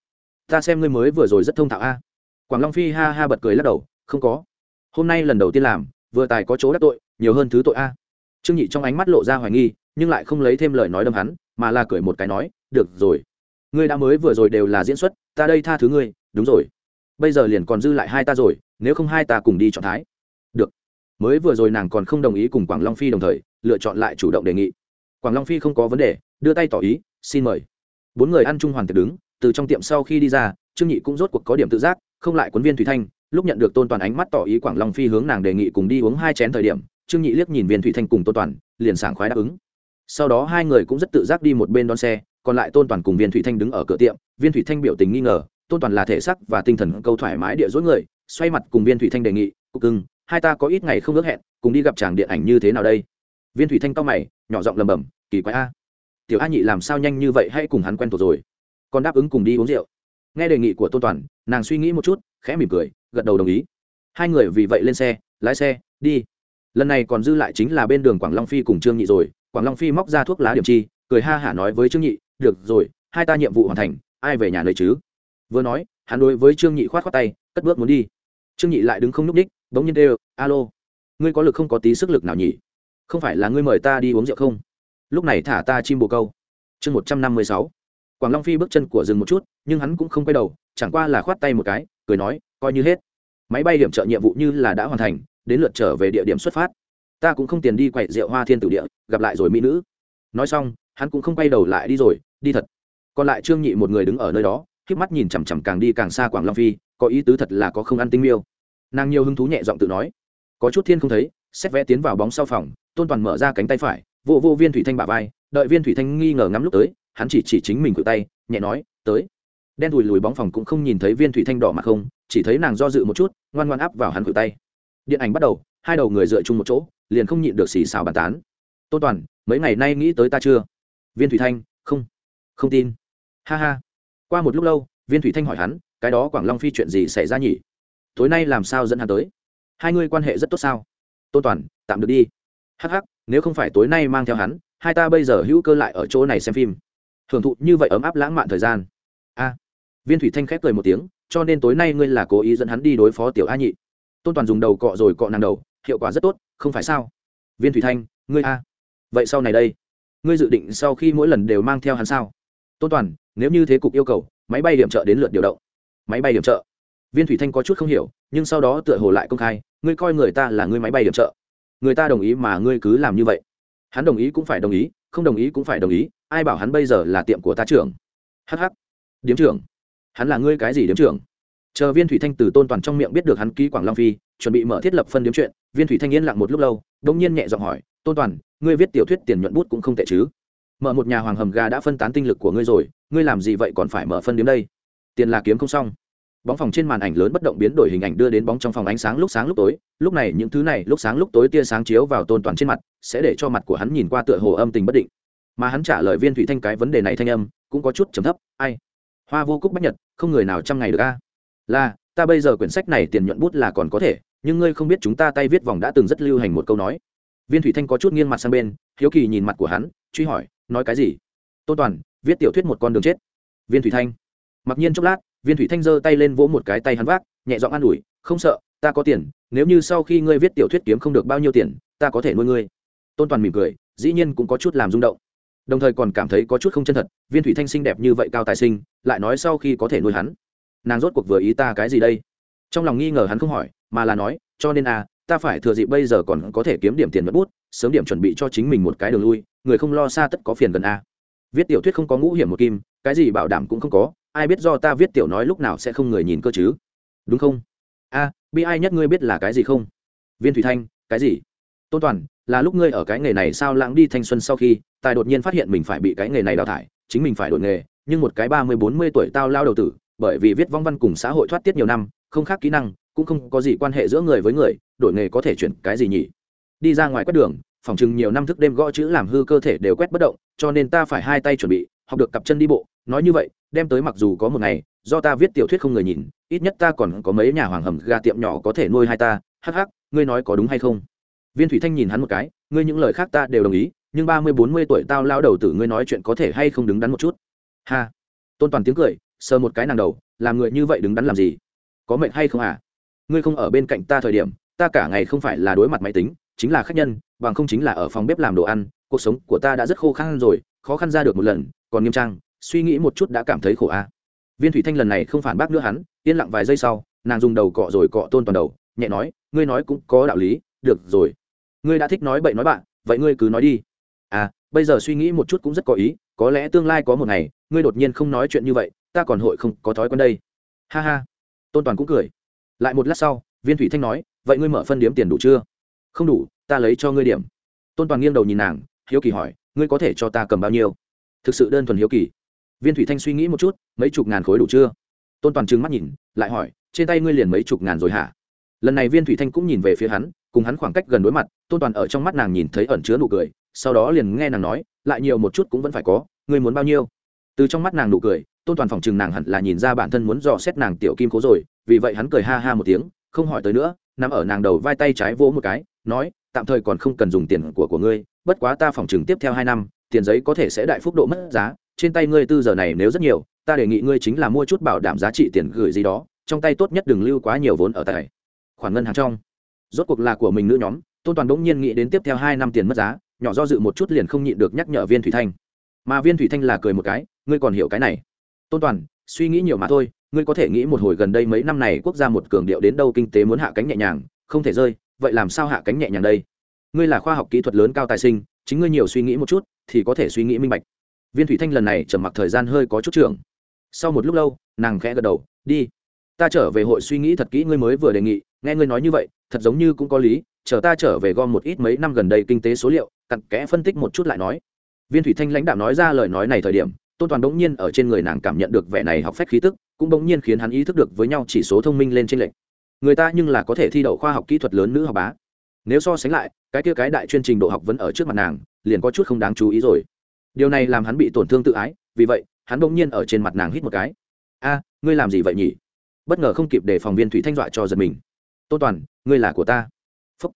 Ta xem ngươi mới vừa rồi rất thông thạo a. Quảng long phi ha ha bật cười lắc đầu, không có. Hôm nay lần đầu tiên làm, vừa tài có chỗ đắc tội, nhiều hơn thứ tội a. Trương nhị trong ánh mắt lộ ra hoài nghi, nhưng lại không lấy thêm lời nói đâm hắn, mà là cười một cái nói, được rồi. Ngươi đã mới vừa rồi đều là diễn xuất, ta đây tha thứ ngươi, đúng rồi. Bây giờ liền còn dư lại hai ta rồi, nếu không hai ta cùng đi chọn thái mới vừa rồi nàng còn không đồng ý cùng quảng long phi đồng thời, lựa chọn lại chủ động đề nghị. Quảng long phi không có vấn đề, đưa tay tỏ ý, xin mời. Bốn người ăn chung hoàn tiệc đứng, từ trong tiệm sau khi đi ra, trương nhị cũng rốt cuộc có điểm tự giác, không lại cuốn viên thủy thanh, lúc nhận được tôn toàn ánh mắt tỏ ý quảng long phi hướng nàng đề nghị cùng đi uống hai chén thời điểm, trương nhị liếc nhìn viên thủy thanh cùng tôn toàn, liền sảng khoái đáp ứng. Sau đó hai người cũng rất tự giác đi một bên đón xe, còn lại tôn toàn cùng viên thủy thanh đứng ở cửa tiệm, viên thủy thanh biểu tình nghi ngờ, tôn toàn là thể sắc và tinh thần câu thoải mái địa dối người, xoay mặt cùng viên thủy thanh đề nghị cục cưng hai ta có ít ngày không ước hẹn, cùng đi gặp chàng điện ảnh như thế nào đây? Viên thủy thanh cao mày, nhỏ giọng lầm bầm, kỳ quái a. Tiểu a nhị làm sao nhanh như vậy hay cùng hắn quen thuộc rồi? Còn đáp ứng cùng đi uống rượu. Nghe đề nghị của tôn toàn, nàng suy nghĩ một chút, khẽ mỉm cười, gật đầu đồng ý. Hai người vì vậy lên xe, lái xe, đi. Lần này còn dư lại chính là bên đường quảng long phi cùng trương nhị rồi. Quảng long phi móc ra thuốc lá điểm chi, cười ha hả nói với trương nhị, được rồi, hai ta nhiệm vụ hoàn thành, ai về nhà nơi chứ? Vừa nói, hắn đối với trương nhị khoát khoát tay, cất bước muốn đi. Trương nhị lại đứng không nhúc ních bỗng nhiên đều alo, ngươi có lực không có tí sức lực nào nhỉ? Không phải là ngươi mời ta đi uống rượu không? Lúc này thả ta chim bồ câu. Chương một trăm năm mươi sáu. Quảng long phi bước chân của rừng một chút, nhưng hắn cũng không quay đầu, chẳng qua là khoát tay một cái, cười nói, coi như hết. Máy bay điểm trợ nhiệm vụ như là đã hoàn thành, đến lượt trở về địa điểm xuất phát. Ta cũng không tiền đi quậy rượu hoa thiên tử địa, gặp lại rồi mỹ nữ. Nói xong, hắn cũng không quay đầu lại đi rồi, đi thật. Còn lại trương nhị một người đứng ở nơi đó k mắt nhìn chằm chằm càng đi càng xa quảng long phi, có ý tứ thật là có không ăn tinh miêu nàng nhiều hứng thú nhẹ giọng tự nói. Có chút thiên không thấy, xét vẽ tiến vào bóng sau phòng, tôn toàn mở ra cánh tay phải, vô vô viên thủy thanh bả vai, đợi viên thủy thanh nghi ngờ ngắm lúc tới, hắn chỉ chỉ chính mình cự tay, nhẹ nói, tới. Đen thùi lùi bóng phòng cũng không nhìn thấy viên thủy thanh đỏ mặt không, chỉ thấy nàng do dự một chút, ngoan ngoan áp vào hắn cự tay. Điện ảnh bắt đầu, hai đầu người dựa chung một chỗ, liền không nhịn được xì xào bàn tán. Tôn toàn, mấy ngày nay nghĩ tới ta chưa? Viên thủy thanh, không không tin. Ha ha. Qua một lúc lâu, viên thủy thanh hỏi hắn, cái đó quảng long phi chuyện gì xảy ra nhỉ? Tối nay làm sao dẫn hắn tới? Hai ngươi quan hệ rất tốt sao? Tôn toàn, tạm được đi. Hắc hắc, nếu không phải tối nay mang theo hắn, hai ta bây giờ hữu cơ lại ở chỗ này xem phim. Hưởng thụ như vậy ấm áp lãng mạn thời gian. A. Viên thủy thanh khép cười một tiếng, cho nên tối nay ngươi là cố ý dẫn hắn đi đối phó tiểu a nhị. Tôn toàn dùng đầu cọ rồi cọ nàng đầu, hiệu quả rất tốt, không phải sao? Viên thủy thanh, ngươi a. Vậy sau này đây, ngươi dự định sau khi mỗi lần đều mang theo hắn sao? Tôn toàn, nếu như thế cục yêu cầu, máy bay điểm trợ đến lượt điều động. Máy bay điểm trợ viên thủy thanh có chút không hiểu, nhưng sau đó tựa hồ lại công khai, ngươi coi người ta là ngươi máy bay điểm trợ. Người ta đồng ý mà ngươi cứ làm như vậy. Hắn đồng ý cũng phải đồng ý, không đồng ý cũng phải đồng ý, ai bảo hắn bây giờ là tiệm của ta trưởng. Hh điếm trưởng. Hắn là ngươi cái gì điếm trưởng? Chờ viên thủy thanh từ tôn toàn trong miệng biết được hắn ký quảng long phi, chuẩn bị mở thiết lập phân điếm chuyện, viên thủy thanh yên lặng một lúc lâu đ ỗ n g nhiên nhẹ giọng hỏi, tôn toàn, ngươi viết tiểu thuyết tiền nhuận bút cũng không tệ chứ? Mở một nhà hoàng hầm gà đã phân tán tinh lực của ngươi rồi, ngươi làm gì vậy còn phải mở phân điếm đây? Tiền là kiếm không xong bóng phòng trên màn ảnh lớn bất động biến đổi hình ảnh đưa đến bóng trong phòng ánh sáng lúc sáng lúc tối. Lúc này những thứ này, lúc sáng lúc tối tia sáng chiếu vào tôn toàn trên mặt, sẽ để cho mặt của hắn nhìn qua tựa hồ âm tình bất định. Mà hắn trả lời viên thủy thanh cái vấn đề này thanh âm, cũng có chút trầm thấp. Ai? Hoa vô cúc bách nhật, không người nào trăm ngày được a. Là, ta bây giờ quyển sách này tiền nhuận bút là còn có thể, nhưng ngươi không biết chúng ta tay viết vòng đã từng rất lưu hành một câu nói. Viên thủy thanh có chút nghiêng mặt sang bên, hiếu kỳ nhìn mặt của hắn, truy hỏi, nói cái gì? Tôn toàn, viết tiểu thuyết một con đường chết. Viên thủy thanh. Mặc nhiên chốc lát viên thủy thanh giơ tay lên vỗ một cái tay hắn vác, nhẹ giọng an ủi, không sợ, ta có tiền, nếu như sau khi ngươi viết tiểu thuyết kiếm không được bao nhiêu tiền, ta có thể nuôi ngươi. Tôn toàn mỉm cười, dĩ nhiên cũng có chút làm rung động. Đồng thời còn cảm thấy có chút không chân thật, viên thủy thanh xinh đẹp như vậy cao tài sinh, lại nói sau khi có thể nuôi hắn. Nàng rốt cuộc vừa ý ta cái gì đây? Trong lòng nghi ngờ hắn không hỏi, mà là nói, cho nên à ta phải thừa dịp bây giờ còn có thể kiếm điểm tiền mất bút, sớm điểm chuẩn bị cho chính mình một cái đường lui, người không lo xa tất có phiền gần a viết tiểu thuyết không có ngũ hiểm một kim, cái gì bảo đảm cũng không có ai biết do ta viết tiểu nói lúc nào sẽ không người nhìn cơ chứ? Đúng không? A, bi ai nhất ngươi biết là cái gì không? Viên thủy thanh, cái gì? Tôn toàn, là lúc ngươi ở cái nghề này sao lãng đi thanh xuân sau khi, tài đột nhiên phát hiện mình phải bị cái nghề này đào thải, chính mình phải đổi nghề, nhưng một cái ba mươi bốn mươi tuổi tao lao đầu tử, bởi vì viết vong văn cùng xã hội thoát tiết nhiều năm, không khác kỹ năng, cũng không có gì quan hệ giữa người với người, đổi nghề có thể chuyển cái gì nhỉ? Đi ra ngoài quét đường, phòng chừng nhiều năm thức đêm gõ chữ làm hư cơ thể đều quét bất động, cho nên ta phải hai tay chuẩn bị, học được cặp chân đi bộ, nói như vậy đem tới mặc dù có một ngày, do ta viết tiểu thuyết không người nhìn, ít nhất ta còn có mấy nhà hoàng hầm gà tiệm nhỏ có thể nuôi hai ta. Hắc hắc, ngươi nói có đúng hay không? Viên thủy thanh nhìn hắn một cái, ngươi những lời khác ta đều đồng ý, nhưng ba mươi bốn mươi tuổi tao lao đầu tử ngươi nói chuyện có thể hay không đứng đắn một chút? Ha. Tôn toàn tiếng cười, sờ một cái nàng đầu, làm người như vậy đứng đắn làm gì? Có mệnh hay không à? Ngươi không ở bên cạnh ta thời điểm, ta cả ngày không phải là đối mặt máy tính, chính là khách nhân, bằng không chính là ở phòng bếp làm đồ ăn, cuộc sống của ta đã rất khô khăn rồi, khó khăn ra được một lần, còn nghiêm trang suy nghĩ một chút đã cảm thấy khổ a. À. viên thủy thanh lần này không phản bác nữa hắn, yên lặng vài giây sau, nàng dùng đầu cọ rồi cọ tôn toàn đầu, nhẹ nói, ngươi nói cũng có đạo lý, được rồi. Ngươi đã thích nói bậy nói bạn, vậy ngươi cứ nói đi. À bây giờ suy nghĩ một chút cũng rất có ý, có lẽ tương lai có một ngày, ngươi đột nhiên không nói chuyện như vậy, ta còn hội không có thói quen đây. Ha ha. Tôn toàn cũng cười. Lại một lát sau, viên thủy thanh nói, vậy ngươi mở phân điếm tiền đủ chưa? Không đủ, ta lấy cho ngươi điểm. Tôn toàn nghiêng đầu nhìn nàng, hiếu kỳ hỏi, ngươi có thể cho ta cầm bao nhiêu? Thực sự đơn thuần hiếu kỳ viên thủy thanh suy nghĩ một chút, mấy chục ngàn khối đủ chưa? Tôn toàn trừng mắt nhìn, lại hỏi, trên tay ngươi liền mấy chục ngàn rồi hả? Lần này viên thủy thanh cũng nhìn về phía hắn, cùng hắn khoảng cách gần đối mặt, tôn toàn ở trong mắt nàng nhìn thấy ẩn chứa nụ cười, sau đó liền nghe nàng nói, lại nhiều một chút cũng vẫn phải có, ngươi muốn bao nhiêu? Từ trong mắt nàng nụ cười, tôn toàn phòng chừng nàng hẳn là nhìn ra bản thân muốn dò xét nàng tiểu kim cố rồi, vì vậy hắn cười ha ha một tiếng, không hỏi tới nữa, nằm ở nàng đầu vai tay trái vỗ một cái, nói, tạm thời còn không cần dùng tiền của của ngươi, bất quá ta phòng chừng tiếp theo hai năm, tiền giấy có thể sẽ đại phúc độ mất giá trên tay ngươi tư giờ này nếu rất nhiều, ta đề nghị ngươi chính là mua chút bảo đảm giá trị tiền gửi gì đó, trong tay tốt nhất đừng lưu quá nhiều vốn ở tài khoản ngân hàng trong. Rốt cuộc là của mình nữ nhóm, tôn toàn đ ỗ n g nhiên nghĩ đến tiếp theo hai năm tiền mất giá, nhỏ do dự một chút liền không nhịn được nhắc nhở viên thủy thanh. Mà viên thủy thanh là cười một cái, ngươi còn hiểu cái này. Tôn toàn, suy nghĩ nhiều mà thôi, ngươi có thể nghĩ một hồi gần đây mấy năm này quốc gia một cường điệu đến đâu kinh tế muốn hạ cánh nhẹ nhàng, không thể rơi, vậy làm sao hạ cánh nhẹ nhàng đây? Ngươi là khoa học kỹ thuật lớn cao tài sinh, chính ngươi nhiều suy nghĩ một chút, thì có thể suy nghĩ minh bạch viên thủy thanh lần này trầm mặc thời gian hơi có chút trưởng sau một lúc lâu, nàng khẽ gật đầu, đi, ta trở về hội suy nghĩ thật kỹ, ngươi mới vừa đề nghị, nghe ngươi nói như vậy, thật giống như cũng có lý, chờ ta trở về gom một ít mấy năm gần đây kinh tế số liệu, cặn kẽ phân tích một chút lại nói. Viên thủy thanh lãnh đạo nói ra lời nói này thời điểm, tôn toàn bỗng nhiên ở trên người nàng cảm nhận được vẻ này học phép khí tức, cũng bỗng nhiên khiến hắn ý thức được với nhau chỉ số thông minh lên trên lệch. người ta nhưng là có thể thi đậu khoa học kỹ thuật lớn nữ học bá. Nếu so sánh lại, cái kia cái đại chuyên trình độ học vẫn ở trước mặt nàng, liền có chút không đáng chú ý rồi điều này làm hắn bị tổn thương tự ái, vì vậy, hắn bỗng nhiên ở trên mặt nàng hít một cái. A, ngươi làm gì vậy nhỉ? Bất ngờ không kịp để phòng viên thủy thanh dọa cho giật mình. Tôn toàn, ngươi là của ta. Phúc.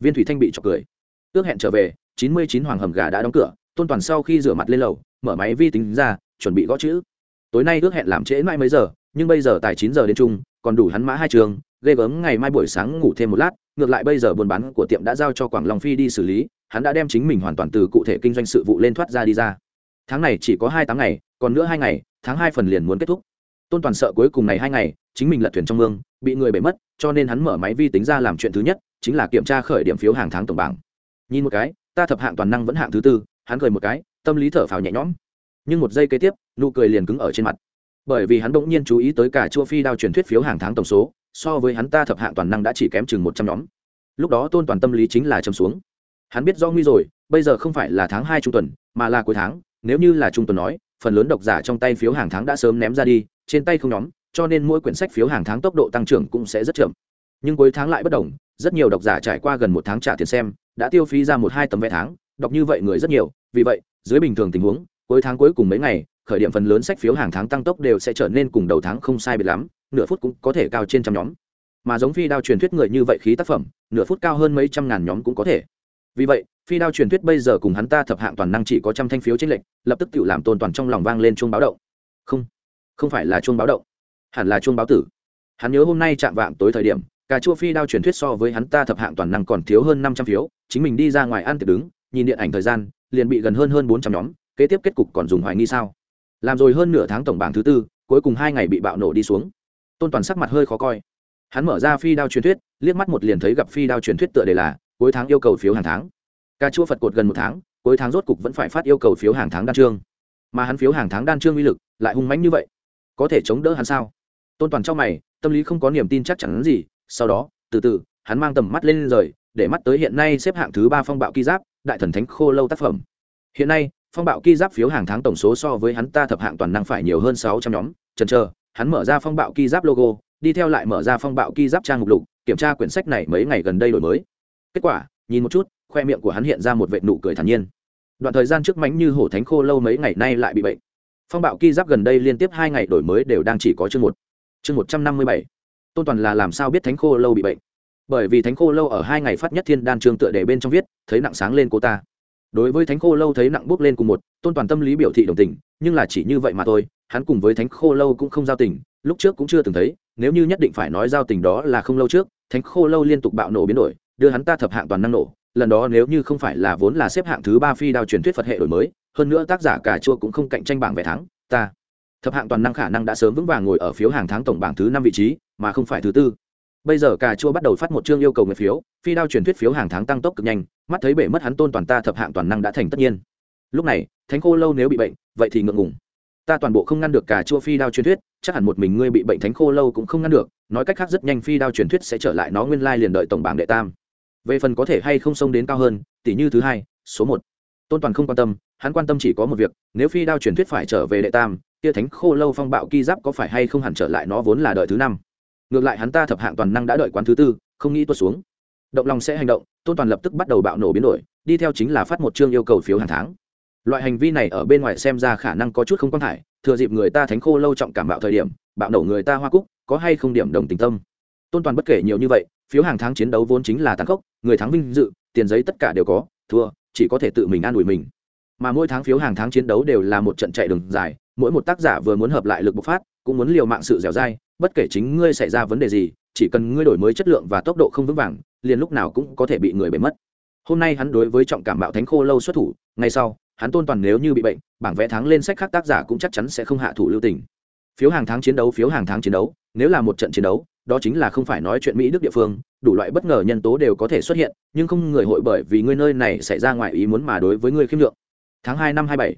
Viên thủy thanh bị chọc cười. Ước hẹn trở về, chín mươi chín hoàng hầm gà đã đóng cửa, tôn toàn sau khi rửa mặt lên lầu, mở máy vi tính ra, chuẩn bị gõ chữ. Tối nay ước hẹn làm trễ mãi mấy giờ, nhưng bây giờ tại chín giờ đến chung, còn đủ hắn mã hai trường ghê gớm ngày mai buổi sáng ngủ thêm một lát, ngược lại bây giờ buôn bán của tiệm đã giao cho quảng long phi đi xử lý, hắn đã đem chính mình hoàn toàn từ cụ thể kinh doanh sự vụ lên thoát ra đi ra. Tháng này chỉ có hai tháng ngày, còn nữa hai ngày, tháng hai phần liền muốn kết thúc. Tôn toàn sợ cuối cùng này hai ngày, chính mình lật thuyền trong mương, bị người bể mất, cho nên hắn mở máy vi tính ra làm chuyện thứ nhất, chính là kiểm tra khởi điểm phiếu hàng tháng tổng bảng. Nhìn một cái, ta thập hạng toàn năng vẫn hạng thứ tư, hắn cười một cái, tâm lý thở phào nhẹ nhõm. Nhưng một giây kế tiếp, nụ cười liền cứng ở trên mặt. Bởi vì hắn bỗng nhiên chú ý tới cả chua phi đao truyền thuyết phiếu hàng tháng tổng số so với hắn ta thập hạng toàn năng đã chỉ kém chừng một trăm nhóm. Lúc đó tôn toàn tâm lý chính là châm xuống. Hắn biết do nguy rồi, bây giờ không phải là tháng hai trung tuần, mà là cuối tháng, nếu như là trung tuần nói, phần lớn độc giả trong tay phiếu hàng tháng đã sớm ném ra đi, trên tay không nhóm, cho nên mỗi quyển sách phiếu hàng tháng tốc độ tăng trưởng cũng sẽ rất chậm. Nhưng cuối tháng lại bất đồng, rất nhiều độc giả trải qua gần một tháng trả tiền xem, đã tiêu phí ra một hai tấm vé tháng, đọc như vậy người rất nhiều, vì vậy, dưới bình thường tình huống, cuối tháng cuối cùng mấy ngày, khởi điểm phần lớn sách phiếu hàng tháng tăng tốc đều sẽ trở nên cùng đầu tháng không sai biệt lắm nửa phút cũng có thể cao trên trăm nhóm. Mà giống phi đao truyền thuyết người như vậy khí tác phẩm, nửa phút cao hơn mấy trăm ngàn nhóm cũng có thể. Vì vậy, phi đao truyền thuyết bây giờ cùng hắn ta thập hạng toàn năng chỉ có trăm thanh phiếu trên lệnh lập tức tự làm tôn toàn trong lòng vang lên chuông báo động. Không không phải là chuông báo động, hẳn là chuông báo tử. Hắn nhớ hôm nay chạm vạng tối thời điểm, cà chua phi đao truyền thuyết so với hắn ta thập hạng toàn năng còn thiếu hơn năm trăm phiếu, chính mình đi ra ngoài ăn tiệc đứng, nhìn điện ảnh thời gian, liền bị gần hơn hơn bốn trăm nhóm, kế tiếp kết cục còn dùng hoài nghi sao? Làm rồi hơn nửa tháng tổng bảng thứ tư, cuối cùng hai ngày bị bạo nổ đi xuống tôn toàn sắc mặt hơi khó coi. Hắn mở ra phi đao truyền thuyết, liếc mắt một liền thấy gặp phi đao truyền thuyết tựa đề là, cuối tháng yêu cầu phiếu hàng tháng. Ca chua phật cột gần một tháng, cuối tháng rốt cục vẫn phải phát yêu cầu phiếu hàng tháng đan trương mà hắn phiếu hàng tháng đan trương uy lực lại hung mãnh như vậy. Có thể chống đỡ hắn sao? Tôn toàn trong mày, tâm lý không có niềm tin chắc chắn gì, sau đó, từ từ, hắn mang tầm mắt lên rời, để mắt tới hiện nay xếp hạng thứ ba phong bạo ki giáp, đại thần thánh khô lâu tác phẩm. Hiện nay, phong bạo ki giáp phiếu hàng tháng tổng số so với hắn ta thập hạng toàn năng phải nhiều hơn sáu trăm nhóm trần chờ hắn mở ra phong bạo ki giáp logo, đi theo lại mở ra phong bạo ki giáp trang mục lục, kiểm tra quyển sách này mấy ngày gần đây đổi mới. Kết quả, nhìn một chút, khoe miệng của hắn hiện ra một vệ nụ cười thản nhiên. Đoạn thời gian trước mánh như hổ thánh khô lâu mấy ngày nay lại bị bệnh. Phong bạo ki giáp gần đây liên tiếp hai ngày đổi mới đều đang chỉ có chương một. Chương một trăm năm mươi bảy. Tôn toàn là làm sao biết thánh khô lâu bị bệnh? Bởi vì thánh khô lâu ở hai ngày phát nhất thiên đan trường tựa để bên trong viết, thấy nặng sáng lên cô ta. Đối với thánh khô lâu thấy nặng bước lên cùng một, tôn toàn tâm lý biểu thị đồng tình, nhưng là chỉ như vậy mà thôi hắn cùng với thánh khô lâu cũng không giao tình, lúc trước cũng chưa từng thấy, nếu như nhất định phải nói giao tình đó là không lâu trước, thánh khô lâu liên tục bạo nổ biến đổi, đưa hắn ta thập hạng toàn năng nổ, lần đó nếu như không phải là vốn là xếp hạng thứ ba phi đao truyền thuyết phật hệ đổi mới, hơn nữa tác giả cả chua cũng không cạnh tranh bảng vẻ thắng, ta thập hạng toàn năng khả năng đã sớm vững vàng ngồi ở phiếu hàng tháng tổng bảng thứ năm vị trí, mà không phải thứ tư. Bây giờ cà chua bắt đầu phát một chương yêu cầu người phiếu, phi đao truyền thuyết phiếu hàng tháng tăng tốc cực nhanh, mắt thấy bể mất hắn tôn toàn ta thập hạng toàn năng đã thành tất nhiên. Lúc này, thánh khô lâu nếu bị bệnh, vậy thì ngượng ngùng ta toàn bộ không ngăn được cả chua phi đao truyền thuyết, chắc hẳn một mình ngươi bị bệnh thánh khô lâu cũng không ngăn được, nói cách khác rất nhanh phi đao truyền thuyết sẽ trở lại nó nguyên lai liền đợi tổng bảng đệ tam. Về phần có thể hay không xông đến cao hơn tỷ như thứ hai, số một. Tôn toàn không quan tâm, hắn quan tâm chỉ có một việc, nếu phi đao truyền thuyết phải trở về đệ tam, kia thánh khô lâu phong bạo ki giáp có phải hay không hẳn trở lại nó vốn là đợi thứ năm? Ngược lại hắn ta thập hạng toàn năng đã đợi quán thứ tư, không nghĩ tuột xuống. Động lòng sẽ hành động, tôn toàn lập tức bắt đầu bạo nổ biến đổi, đi theo chính là phát một chương yêu cầu phiếu hàng tháng loại hành vi này ở bên ngoài xem ra khả năng có chút không quan thải, thừa dịp người ta thánh khô lâu trọng cảm bạo thời điểm, bạo nổ người ta hoa cúc, có hay không điểm đồng tình tâm. Tôn toàn bất kể nhiều như vậy, phiếu hàng tháng chiến đấu vốn chính là tàn khốc, người thắng vinh dự, tiền giấy tất cả đều có, thua, chỉ có thể tự mình an ủi mình. Mà mỗi tháng phiếu hàng tháng chiến đấu đều là một trận chạy đường dài, mỗi một tác giả vừa muốn hợp lại lực bộc phát, cũng muốn liều mạng sự dẻo dai, bất kể chính ngươi xảy ra vấn đề gì, chỉ cần ngươi đổi mới chất lượng và tốc độ không vững vàng, liền lúc nào cũng có thể bị người bể mất. Hôm nay hắn đối với trọng cảm bạo thánh khô lâu xuất thủ ngay sau hắn tôn toàn nếu như bị bệnh, bảng vẽ tháng lên sách khác tác giả cũng chắc chắn sẽ không hạ thủ lưu tình. Phiếu hàng tháng chiến đấu, phiếu hàng tháng chiến đấu, nếu là một trận chiến đấu, đó chính là không phải nói chuyện mỹ, đức địa phương, đủ loại bất ngờ nhân tố đều có thể xuất hiện, nhưng không người hội bởi vì ngươi nơi này xảy ra ngoài ý muốn mà đối với ngươi khiêm lượng tháng hai năm hai bảy,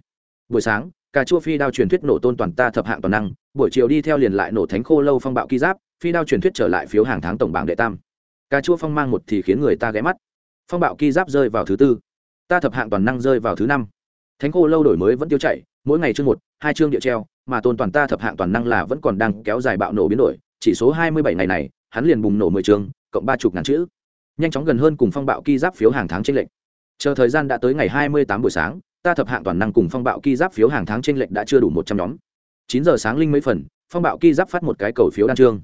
buổi sáng, cà chua phi đao truyền thuyết nổ tôn toàn ta thập hạng toàn năng, buổi chiều đi theo liền lại nổ thánh khô lâu phong bạo ki giáp, phi đao truyền thuyết trở lại phiếu hàng tháng tổng bảng đệ tam. Cà chua phong mang một thì khiến người ta ghé mắt. Phong bạo ki giáp rơi vào thứ tư, ta thập hạng toàn năng rơi vào thứ năm thánh khô lâu đổi mới vẫn tiêu chảy, mỗi ngày chương một, hai chương địa treo, mà tôn toàn ta thập hạng toàn năng là vẫn còn đang kéo dài bạo nổ biến đổi, chỉ số hai mươi bảy ngày này, hắn liền bùng nổ mười chương, cộng ba chục ngàn chữ. Nhanh chóng gần hơn cùng phong bạo ki giáp phiếu hàng tháng tranh lệch. Chờ thời gian đã tới ngày hai mươi tám buổi sáng, ta thập hạng toàn năng cùng phong bạo ki giáp phiếu hàng tháng tranh lệch đã chưa đủ một trăm nhóm. Chín giờ sáng linh mấy phần, phong bạo ki giáp phát một cái cầu phiếu đan trương.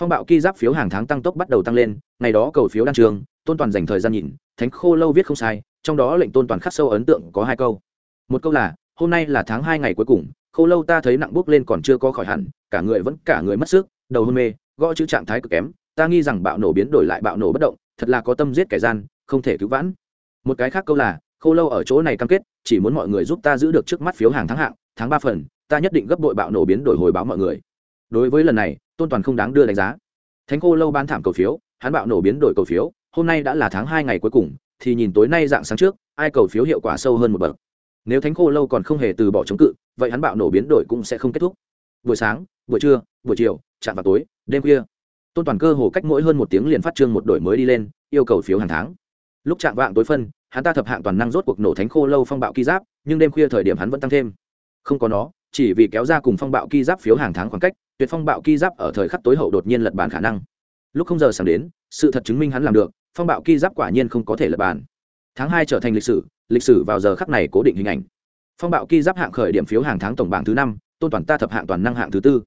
Phong bạo ki giáp phiếu hàng tháng tăng tốc bắt đầu tăng lên, ngày đó cầu phiếu đan trương, tôn toàn dành thời gian nhìn, thánh khô lâu viết không sai, trong đó lệnh tôn toàn khắc sâu ấn tượng có hai câu một câu là, hôm nay là tháng hai ngày cuối cùng, khô lâu ta thấy nặng bốc lên còn chưa có khỏi hẳn, cả người vẫn cả người mất sức, đầu hôn mê, gõ chữ trạng thái cực kém, ta nghi rằng bạo nổ biến đổi lại bạo nổ bất động, thật là có tâm giết kẻ gian, không thể cứu vãn. Một cái khác câu là, khô lâu ở chỗ này cam kết, chỉ muốn mọi người giúp ta giữ được trước mắt phiếu hàng tháng hạng, tháng ba phần, ta nhất định gấp đội bạo nổ biến đổi hồi báo mọi người. Đối với lần này, tôn toàn không đáng đưa đánh giá. Thánh khô lâu ban thảm cầu phiếu, hắn bạo nổ biến đổi cầu phiếu, hôm nay đã là tháng hai ngày cuối cùng, thì nhìn tối nay dạng sáng trước, ai cầu phiếu hiệu quả sâu hơn một bậc nếu thánh khô lâu còn không hề từ bỏ chống cự, vậy hắn bạo nổ biến đổi cũng sẽ không kết thúc. Buổi sáng, buổi trưa, buổi chiều, chạm vào tối, đêm khuya. Tôn toàn cơ hồ cách mỗi hơn một tiếng liền phát trương một đổi mới đi lên, yêu cầu phiếu hàng tháng. Lúc chạm vạng tối phân, hắn ta thập hạng toàn năng rốt cuộc nổ thánh khô lâu phong bạo ki giáp, nhưng đêm khuya thời điểm hắn vẫn tăng thêm. Không có nó, chỉ vì kéo ra cùng phong bạo ki giáp phiếu hàng tháng khoảng cách, tuyệt phong bạo ki giáp ở thời khắc tối hậu đột nhiên lật bàn khả năng. Lúc không giờ sáng đến, sự thật chứng minh hắn làm được, phong bạo ki giáp quả nhiên không có thể lật bàn tháng hai trở thành lịch sử lịch sử vào giờ khắc này cố định hình ảnh. Phong bạo ki giáp hạng khởi điểm phiếu hàng tháng tổng bảng thứ năm, tôn toàn ta thập hạng toàn năng hạng thứ tư.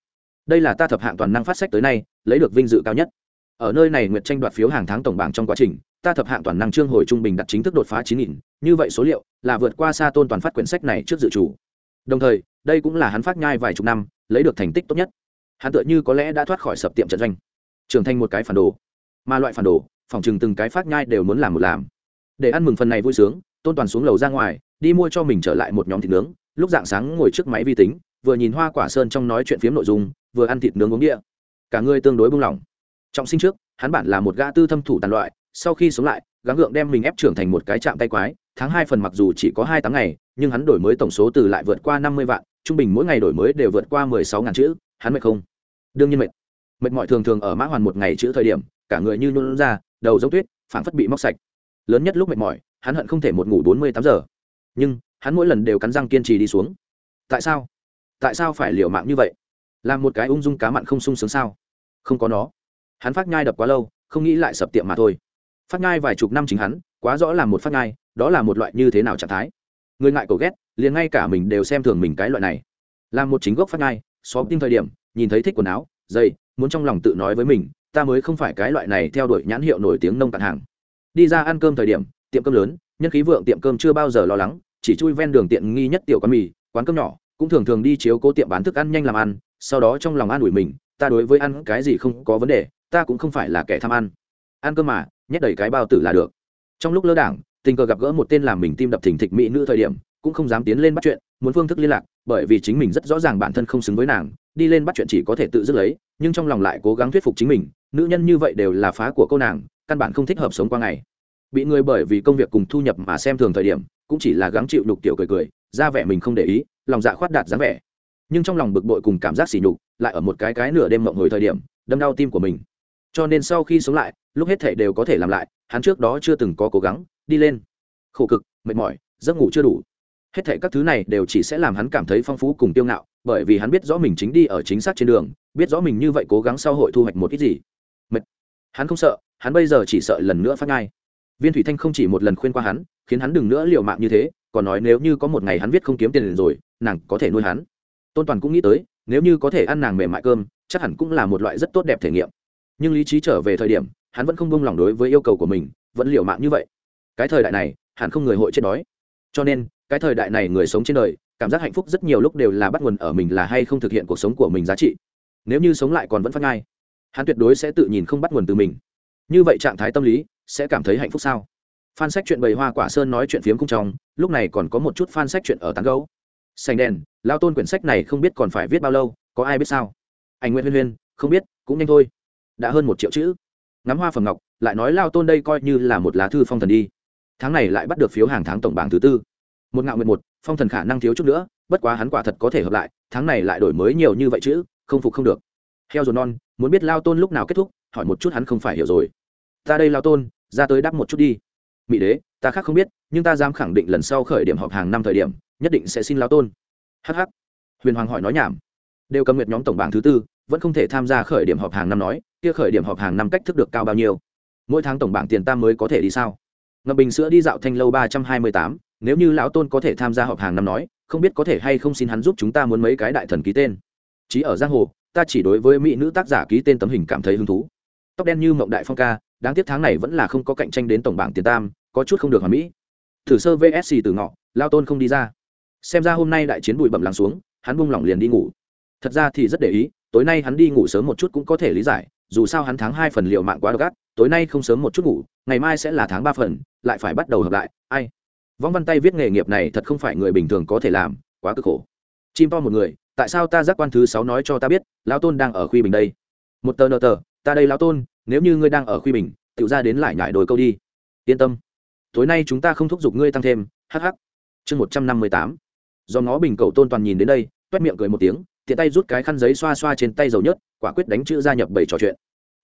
Đây là ta thập hạng toàn năng phát sách tới nay, lấy được vinh dự cao nhất. Ở nơi này nguyệt tranh đoạt phiếu hàng tháng tổng bảng trong quá trình, ta thập hạng toàn năng trương hồi trung bình đặt chính thức đột phá chín nghìn, như vậy số liệu là vượt qua xa tôn toàn phát quyển sách này trước dự chủ đồng thời, đây cũng là hắn phát nhai vài chục năm, lấy được thành tích tốt nhất. Hắn tựa như có lẽ đã thoát khỏi sập tiệm trận doanh, trưởng thành một cái phản đồ. Mà loại phản đồ, phòng chừng từng cái phát nhai đều muốn làm một làm để ăn mừng phần này vui sướng, tôn toàn xuống lầu ra ngoài, đi mua cho mình trở lại một nhóm thịt nướng. Lúc dạng sáng ngồi trước máy vi tính, vừa nhìn hoa quả sơn trong nói chuyện phiếm nội dung, vừa ăn thịt nướng uống địa. Cả người tương đối buông lỏng trọng sinh trước, hắn bản là một gã tư thâm thủ tàn loại, sau khi sống lại, gắng gượng đem mình ép trưởng thành một cái chạm tay quái, tháng hai phần mặc dù chỉ có hai tháng ngày, nhưng hắn đổi mới tổng số từ lại vượt qua năm mươi vạn, trung bình mỗi ngày đổi mới đều vượt qua mười sáu ngàn chữ, hắn mệt không? Đương nhiên mệt. Mệt mỏi thường thường ở mã hoàn một ngày chữ thời điểm, cả người như nôn ra, đầu giống tuyết, phảng phất bị móc sạch lớn nhất lúc mệt mỏi, hắn hận không thể một ngủ bốn mươi tám giờ. Nhưng, hắn mỗi lần đều cắn răng kiên trì đi xuống. Tại sao? Tại sao phải liều mạng như vậy? Làm một cái ung dung cá mặn không sung sướng sao? Không có nó. Hắn phát nhai đập quá lâu, không nghĩ lại sập tiệm mà thôi. Phát nhai vài chục năm chính hắn, quá rõ là một phát nhai, đó là một loại như thế nào trạng thái. Người ngại cầu ghét, liền ngay cả mình đều xem thường mình cái loại này. Làm một chính gốc phát nhai, xóm tim thời điểm, nhìn thấy thích quần áo dây muốn trong lòng tự nói với mình, ta mới không phải cái loại này theo đuổi nhãn hiệu nổi tiếng nông tàn hàng đi ra ăn cơm thời điểm, tiệm cơm lớn, nhân khí vượng tiệm cơm chưa bao giờ lo lắng, chỉ chui ven đường tiện nghi nhất tiểu quán mì, quán cơm nhỏ, cũng thường thường đi chiếu cố tiệm bán thức ăn nhanh làm ăn, sau đó trong lòng an ủi mình, ta đối với ăn cái gì không có vấn đề, ta cũng không phải là kẻ tham ăn. Ăn cơm mà, nhét đầy cái bao tử là được. Trong lúc lơ đảng, tình cờ gặp gỡ một tên làm mình tim đập thình thịch mỹ nữ thời điểm, cũng không dám tiến lên bắt chuyện, muốn phương thức liên lạc, bởi vì chính mình rất rõ ràng bản thân không xứng với nàng, đi lên bắt chuyện chỉ có thể tự dứt lấy, nhưng trong lòng lại cố gắng thuyết phục chính mình, nữ nhân như vậy đều là phá của cô nàng căn bản không thích hợp sống qua ngày. Bị người bởi vì công việc cùng thu nhập mà xem thường thời điểm, cũng chỉ là gắng chịu đục tiểu cười cười, ra vẻ mình không để ý, lòng dạ khoát đạt dáng vẻ. Nhưng trong lòng bực bội cùng cảm giác sỉ nhục, lại ở một cái cái nửa đêm mộng hồi thời điểm, đâm đau tim của mình. Cho nên sau khi sống lại, lúc hết thể đều có thể làm lại, hắn trước đó chưa từng có cố gắng, đi lên. Khổ cực, mệt mỏi, giấc ngủ chưa đủ. Hết thể các thứ này đều chỉ sẽ làm hắn cảm thấy phong phú cùng tiêu ngạo, bởi vì hắn biết rõ mình chính đi ở chính xác trên đường, biết rõ mình như vậy cố gắng sau hội thu hoạch một ít gì. Mệt. hắn không sợ hắn bây giờ chỉ sợ lần nữa phát ngai. Viên thủy thanh không chỉ một lần khuyên qua hắn, khiến hắn đừng nữa liều mạng như thế, còn nói nếu như có một ngày hắn viết không kiếm tiền rồi, nàng có thể nuôi hắn. Tôn toàn cũng nghĩ tới, nếu như có thể ăn nàng mềm mại cơm, chắc hẳn cũng là một loại rất tốt đẹp thể nghiệm. Nhưng lý trí trở về thời điểm, hắn vẫn không buông lỏng đối với yêu cầu của mình, vẫn liều mạng như vậy. Cái thời đại này, hẳn không người hội chết đói. Cho nên, cái thời đại này người sống trên đời, cảm giác hạnh phúc rất nhiều lúc đều là bắt nguồn ở mình là hay không thực hiện cuộc sống của mình giá trị. Nếu như sống lại còn vẫn phát ngai, hắn tuyệt đối sẽ tự nhìn không bắt nguồn từ mình như vậy trạng thái tâm lý, sẽ cảm thấy hạnh phúc sao? Phan sách chuyện bầy hoa quả sơn nói chuyện phiếm cung trong, lúc này còn có một chút phan sách chuyện ở tán gấu. Sành đèn, lao tôn quyển sách này không biết còn phải viết bao lâu, có ai biết sao? Anh nguyễn huyên huyên, không biết, cũng nhanh thôi. Đã hơn một triệu chữ. Ngắm hoa phẩm ngọc, lại nói lao tôn đây coi như là một lá thư phong thần đi. Tháng này lại bắt được phiếu hàng tháng tổng bảng thứ tư. Một ngạo nguyện một, phong thần khả năng thiếu chút nữa, bất quá hắn quả thật có thể hợp lại, tháng này lại đổi mới nhiều như vậy chứ không phục không được. Heo rồi non, muốn biết lao tôn lúc nào kết thúc, hỏi một chút hắn không phải hiểu rồi ta đây lao tôn, ra tới đáp một chút đi. Mỹ đế, ta khác không biết, nhưng ta dám khẳng định lần sau khởi điểm họp hàng năm thời điểm, nhất định sẽ xin lao tôn. Hh huyền hoàng hỏi nói nhảm. Đều cầm nguyệt nhóm tổng bảng thứ tư, vẫn không thể tham gia khởi điểm họp hàng năm nói, kia khởi điểm họp hàng năm cách thức được cao bao nhiêu? Mỗi tháng tổng bảng tiền tam mới có thể đi sao? Ngập bình sữa đi dạo thanh lâu ba trăm hai mươi tám, nếu như lão tôn có thể tham gia họp hàng năm nói, không biết có thể hay không xin hắn giúp chúng ta muốn mấy cái đại thần ký tên. Chí ở giang hồ, ta chỉ đối với mỹ nữ tác giả ký tên tấm hình cảm thấy hứng thú. Tóc đen như mộng đại phong ca đáng tiếc tháng này vẫn là không có cạnh tranh đến tổng bảng tiền tam, có chút không được hoàn mỹ. Thử sơ vsc từ ngọ, lao tôn không đi ra. Xem ra hôm nay đại chiến bụi bẩm lắng xuống, hắn buông lỏng liền đi ngủ. Thật ra thì rất để ý, tối nay hắn đi ngủ sớm một chút cũng có thể lý giải, dù sao hắn tháng hai phần liệu mạng quá độc ác, tối nay không sớm một chút ngủ, ngày mai sẽ là tháng ba phần, lại phải bắt đầu hợp lại, ai. Vong văn tay viết nghề nghiệp này thật không phải người bình thường có thể làm, quá cực khổ. Chim to một người, tại sao ta giác quan thứ sáu nói cho ta biết lão tôn đang ở khuy bình đây. Một tờ nợ tờ, ta đây lão tôn nếu như ngươi đang ở khuy bình tự ra đến lại nhải đồi câu đi. Yên tâm. Tối nay chúng ta không thúc giục ngươi tăng thêm hh chương một trăm năm mươi tám. Do ngó bình cầu tôn toàn nhìn đến đây, toét miệng cười một tiếng, tiện tay rút cái khăn giấy xoa xoa trên tay dầu nhớt, quả quyết đánh chữ gia nhập bảy trò chuyện.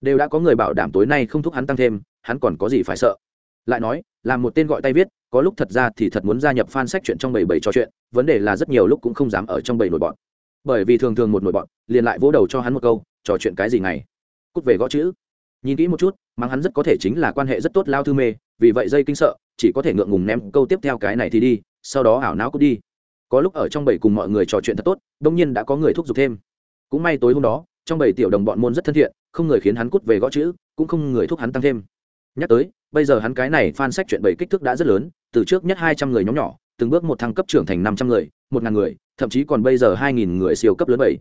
Đều đã có người bảo đảm tối nay không thúc hắn tăng thêm, hắn còn có gì phải sợ? Lại nói, làm một tên gọi tay viết, có lúc thật ra thì thật muốn gia nhập fan sách chuyện trong bảy bảy trò chuyện, vấn đề là rất nhiều lúc cũng không dám ở trong bảy nổi bọn. Bởi vì thường thường một nổi bọn, liền lại vỗ đầu cho hắn một câu, trò chuyện cái gì ngày? Cút về gõ chữ nhìn kỹ một chút mang hắn rất có thể chính là quan hệ rất tốt lao thư mê, vì vậy dây kinh sợ, chỉ có thể ngượng ngùng ném câu tiếp theo cái này thì đi, sau đó ảo não cút đi. Có lúc ở trong bảy cùng mọi người trò chuyện thật tốt, đông nhiên đã có người thúc giục thêm. Cũng may tối hôm đó, trong bảy tiểu đồng bọn môn rất thân thiện, không người khiến hắn cút về gõ chữ, cũng không người thúc hắn tăng thêm. Nhắc tới, bây giờ hắn cái này fan sách chuyện bảy kích thước đã rất lớn, từ trước nhất hai trăm người nhóm nhỏ, từng bước một thăng cấp trưởng thành năm trăm người, một ngàn người, thậm chí còn bây giờ hai nghìn người siêu cấp lớn bảy.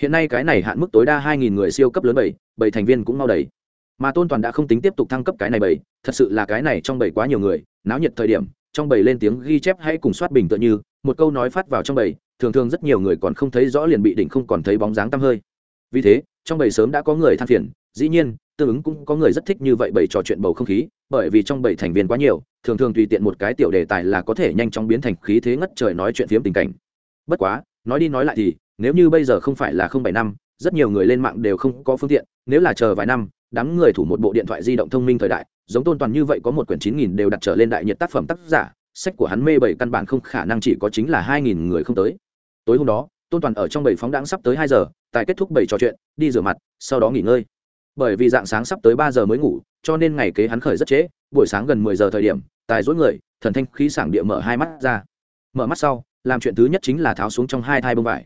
Hiện nay cái này hạn mức tối đa hai nghìn người siêu cấp lớn bảy bảy thành viên cũng mau đầy mà tôn toàn đã không tính tiếp tục thăng cấp cái này bảy thật sự là cái này trong bảy quá nhiều người, náo nhiệt thời điểm, trong bảy lên tiếng ghi chép hay cùng soát bình tựa như, một câu nói phát vào trong bảy thường thường rất nhiều người còn không thấy rõ liền bị đỉnh không còn thấy bóng dáng tăm hơi. Vì thế, trong bảy sớm đã có người than phiền, dĩ nhiên, tương ứng cũng có người rất thích như vậy bảy trò chuyện bầu không khí, bởi vì trong bảy thành viên quá nhiều, thường thường tùy tiện một cái tiểu đề tài là có thể nhanh chóng biến thành khí thế ngất trời nói chuyện phiếm tình cảnh. Bất quá, nói đi nói lại thì, nếu như bây giờ không phải là không bảy năm, rất nhiều người lên mạng đều không có phương tiện, nếu là chờ vài năm đám người thủ một bộ điện thoại di động thông minh thời đại, giống tôn toàn như vậy có một quyển chín nghìn đều đặt trở lên đại nhiệt tác phẩm tác giả, sách của hắn mê bảy căn bản không khả năng chỉ có chính là hai nghìn người không tới. Tối hôm đó, tôn toàn ở trong bảy phóng đãng sắp tới hai giờ, tại kết thúc bảy trò chuyện, đi rửa mặt, sau đó nghỉ ngơi. Bởi vì dạng sáng sắp tới ba giờ mới ngủ, cho nên ngày kế hắn khởi rất trễ, buổi sáng gần mười giờ thời điểm, tài dối người, thần thanh khí sảng địa mở hai mắt ra. Mở mắt sau, làm chuyện thứ nhất chính là tháo xuống trong hai thai bông vải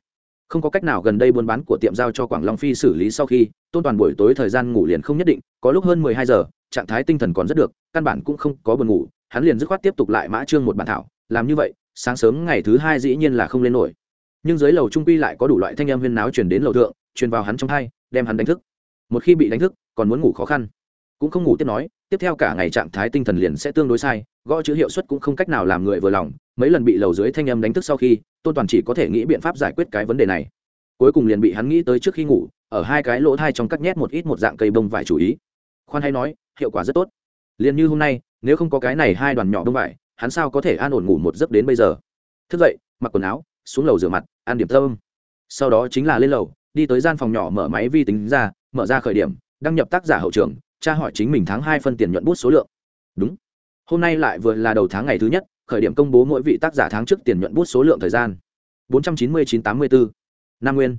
không có cách nào gần đây buôn bán của tiệm giao cho quảng long phi xử lý sau khi, tôn toàn buổi tối thời gian ngủ liền không nhất định, có lúc hơn mười hai giờ, trạng thái tinh thần còn rất được, căn bản cũng không có buồn ngủ, hắn liền dứt khoát tiếp tục lại mã trương một bản thảo, làm như vậy, sáng sớm ngày thứ hai dĩ nhiên là không lên nổi. Nhưng dưới lầu trung quy lại có đủ loại thanh em huyên náo chuyển đến lầu thượng, truyền vào hắn trong hai, đem hắn đánh thức. Một khi bị đánh thức, còn muốn ngủ khó khăn. Cũng không ngủ tiếp nói tiếp theo cả ngày trạng thái tinh thần liền sẽ tương đối sai, gõ chữ hiệu suất cũng không cách nào làm người vừa lòng, mấy lần bị lầu dưới thanh âm đánh thức sau khi, tôn toàn chỉ có thể nghĩ biện pháp giải quyết cái vấn đề này. Cuối cùng liền bị hắn nghĩ tới trước khi ngủ, ở hai cái lỗ thai trong cắt nhét một ít một dạng cây bông vải chủ ý. Khoan hay nói, hiệu quả rất tốt. Liền như hôm nay, nếu không có cái này hai đoàn nhỏ bông vải, hắn sao có thể an ổn ngủ một giấc đến bây giờ? Thức dậy, mặc quần áo, xuống lầu rửa mặt, ăn điểm thơm sau đó chính là lên lầu, đi tới gian phòng nhỏ mở máy vi tính ra, mở ra khởi điểm, đăng nhập tác giả hậu trường tra hỏi chính mình tháng hai phân tiền nhuận bút số lượng. Đúng. Hôm nay lại vừa là đầu tháng ngày thứ nhất, khởi điểm công bố mỗi vị tác giả tháng trước tiền nhuận bút số lượng thời gian. Bốn trăm chín mươi chín tám mươi bốn năm nguyên.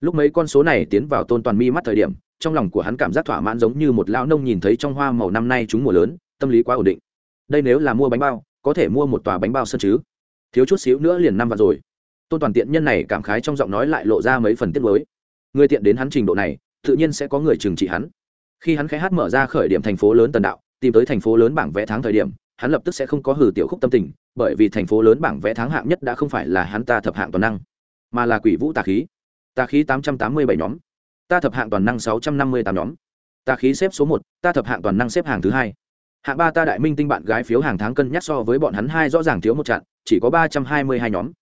Lúc mấy con số này tiến vào tôn toàn mi mắt thời điểm, trong lòng của hắn cảm giác thỏa mãn giống như một lão nông nhìn thấy trong hoa màu năm nay chúng mùa lớn, tâm lý quá ổn định. Đây nếu là mua bánh bao, có thể mua một tòa bánh bao sân chứ? Thiếu chút xíu nữa liền năm vạn rồi. Tôn toàn tiện nhân này cảm khái trong giọng nói lại lộ ra mấy phần tiết mới người tiện đến hắn trình độ này, tự nhiên sẽ có người trừng trị hắn khi hắn khẽ hát mở ra khởi điểm thành phố lớn tần đạo, tìm tới thành phố lớn bảng vẽ tháng thời điểm, hắn lập tức sẽ không có hử tiểu khúc tâm tình, bởi vì thành phố lớn bảng vẽ tháng hạng nhất đã không phải là hắn ta thập hạng toàn năng, mà là quỷ vũ tà khí. Tà khí tám trăm tám mươi bảy nhóm, ta thập hạng toàn năng sáu trăm năm mươi tám nhóm. Tà khí xếp số một, ta thập hạng toàn năng xếp hàng thứ hai. Hạng ba ta đại minh tinh bạn gái phiếu hàng tháng cân nhắc so với bọn hắn hai rõ ràng thiếu một chặn chỉ có ba trăm hai mươi hai nhóm.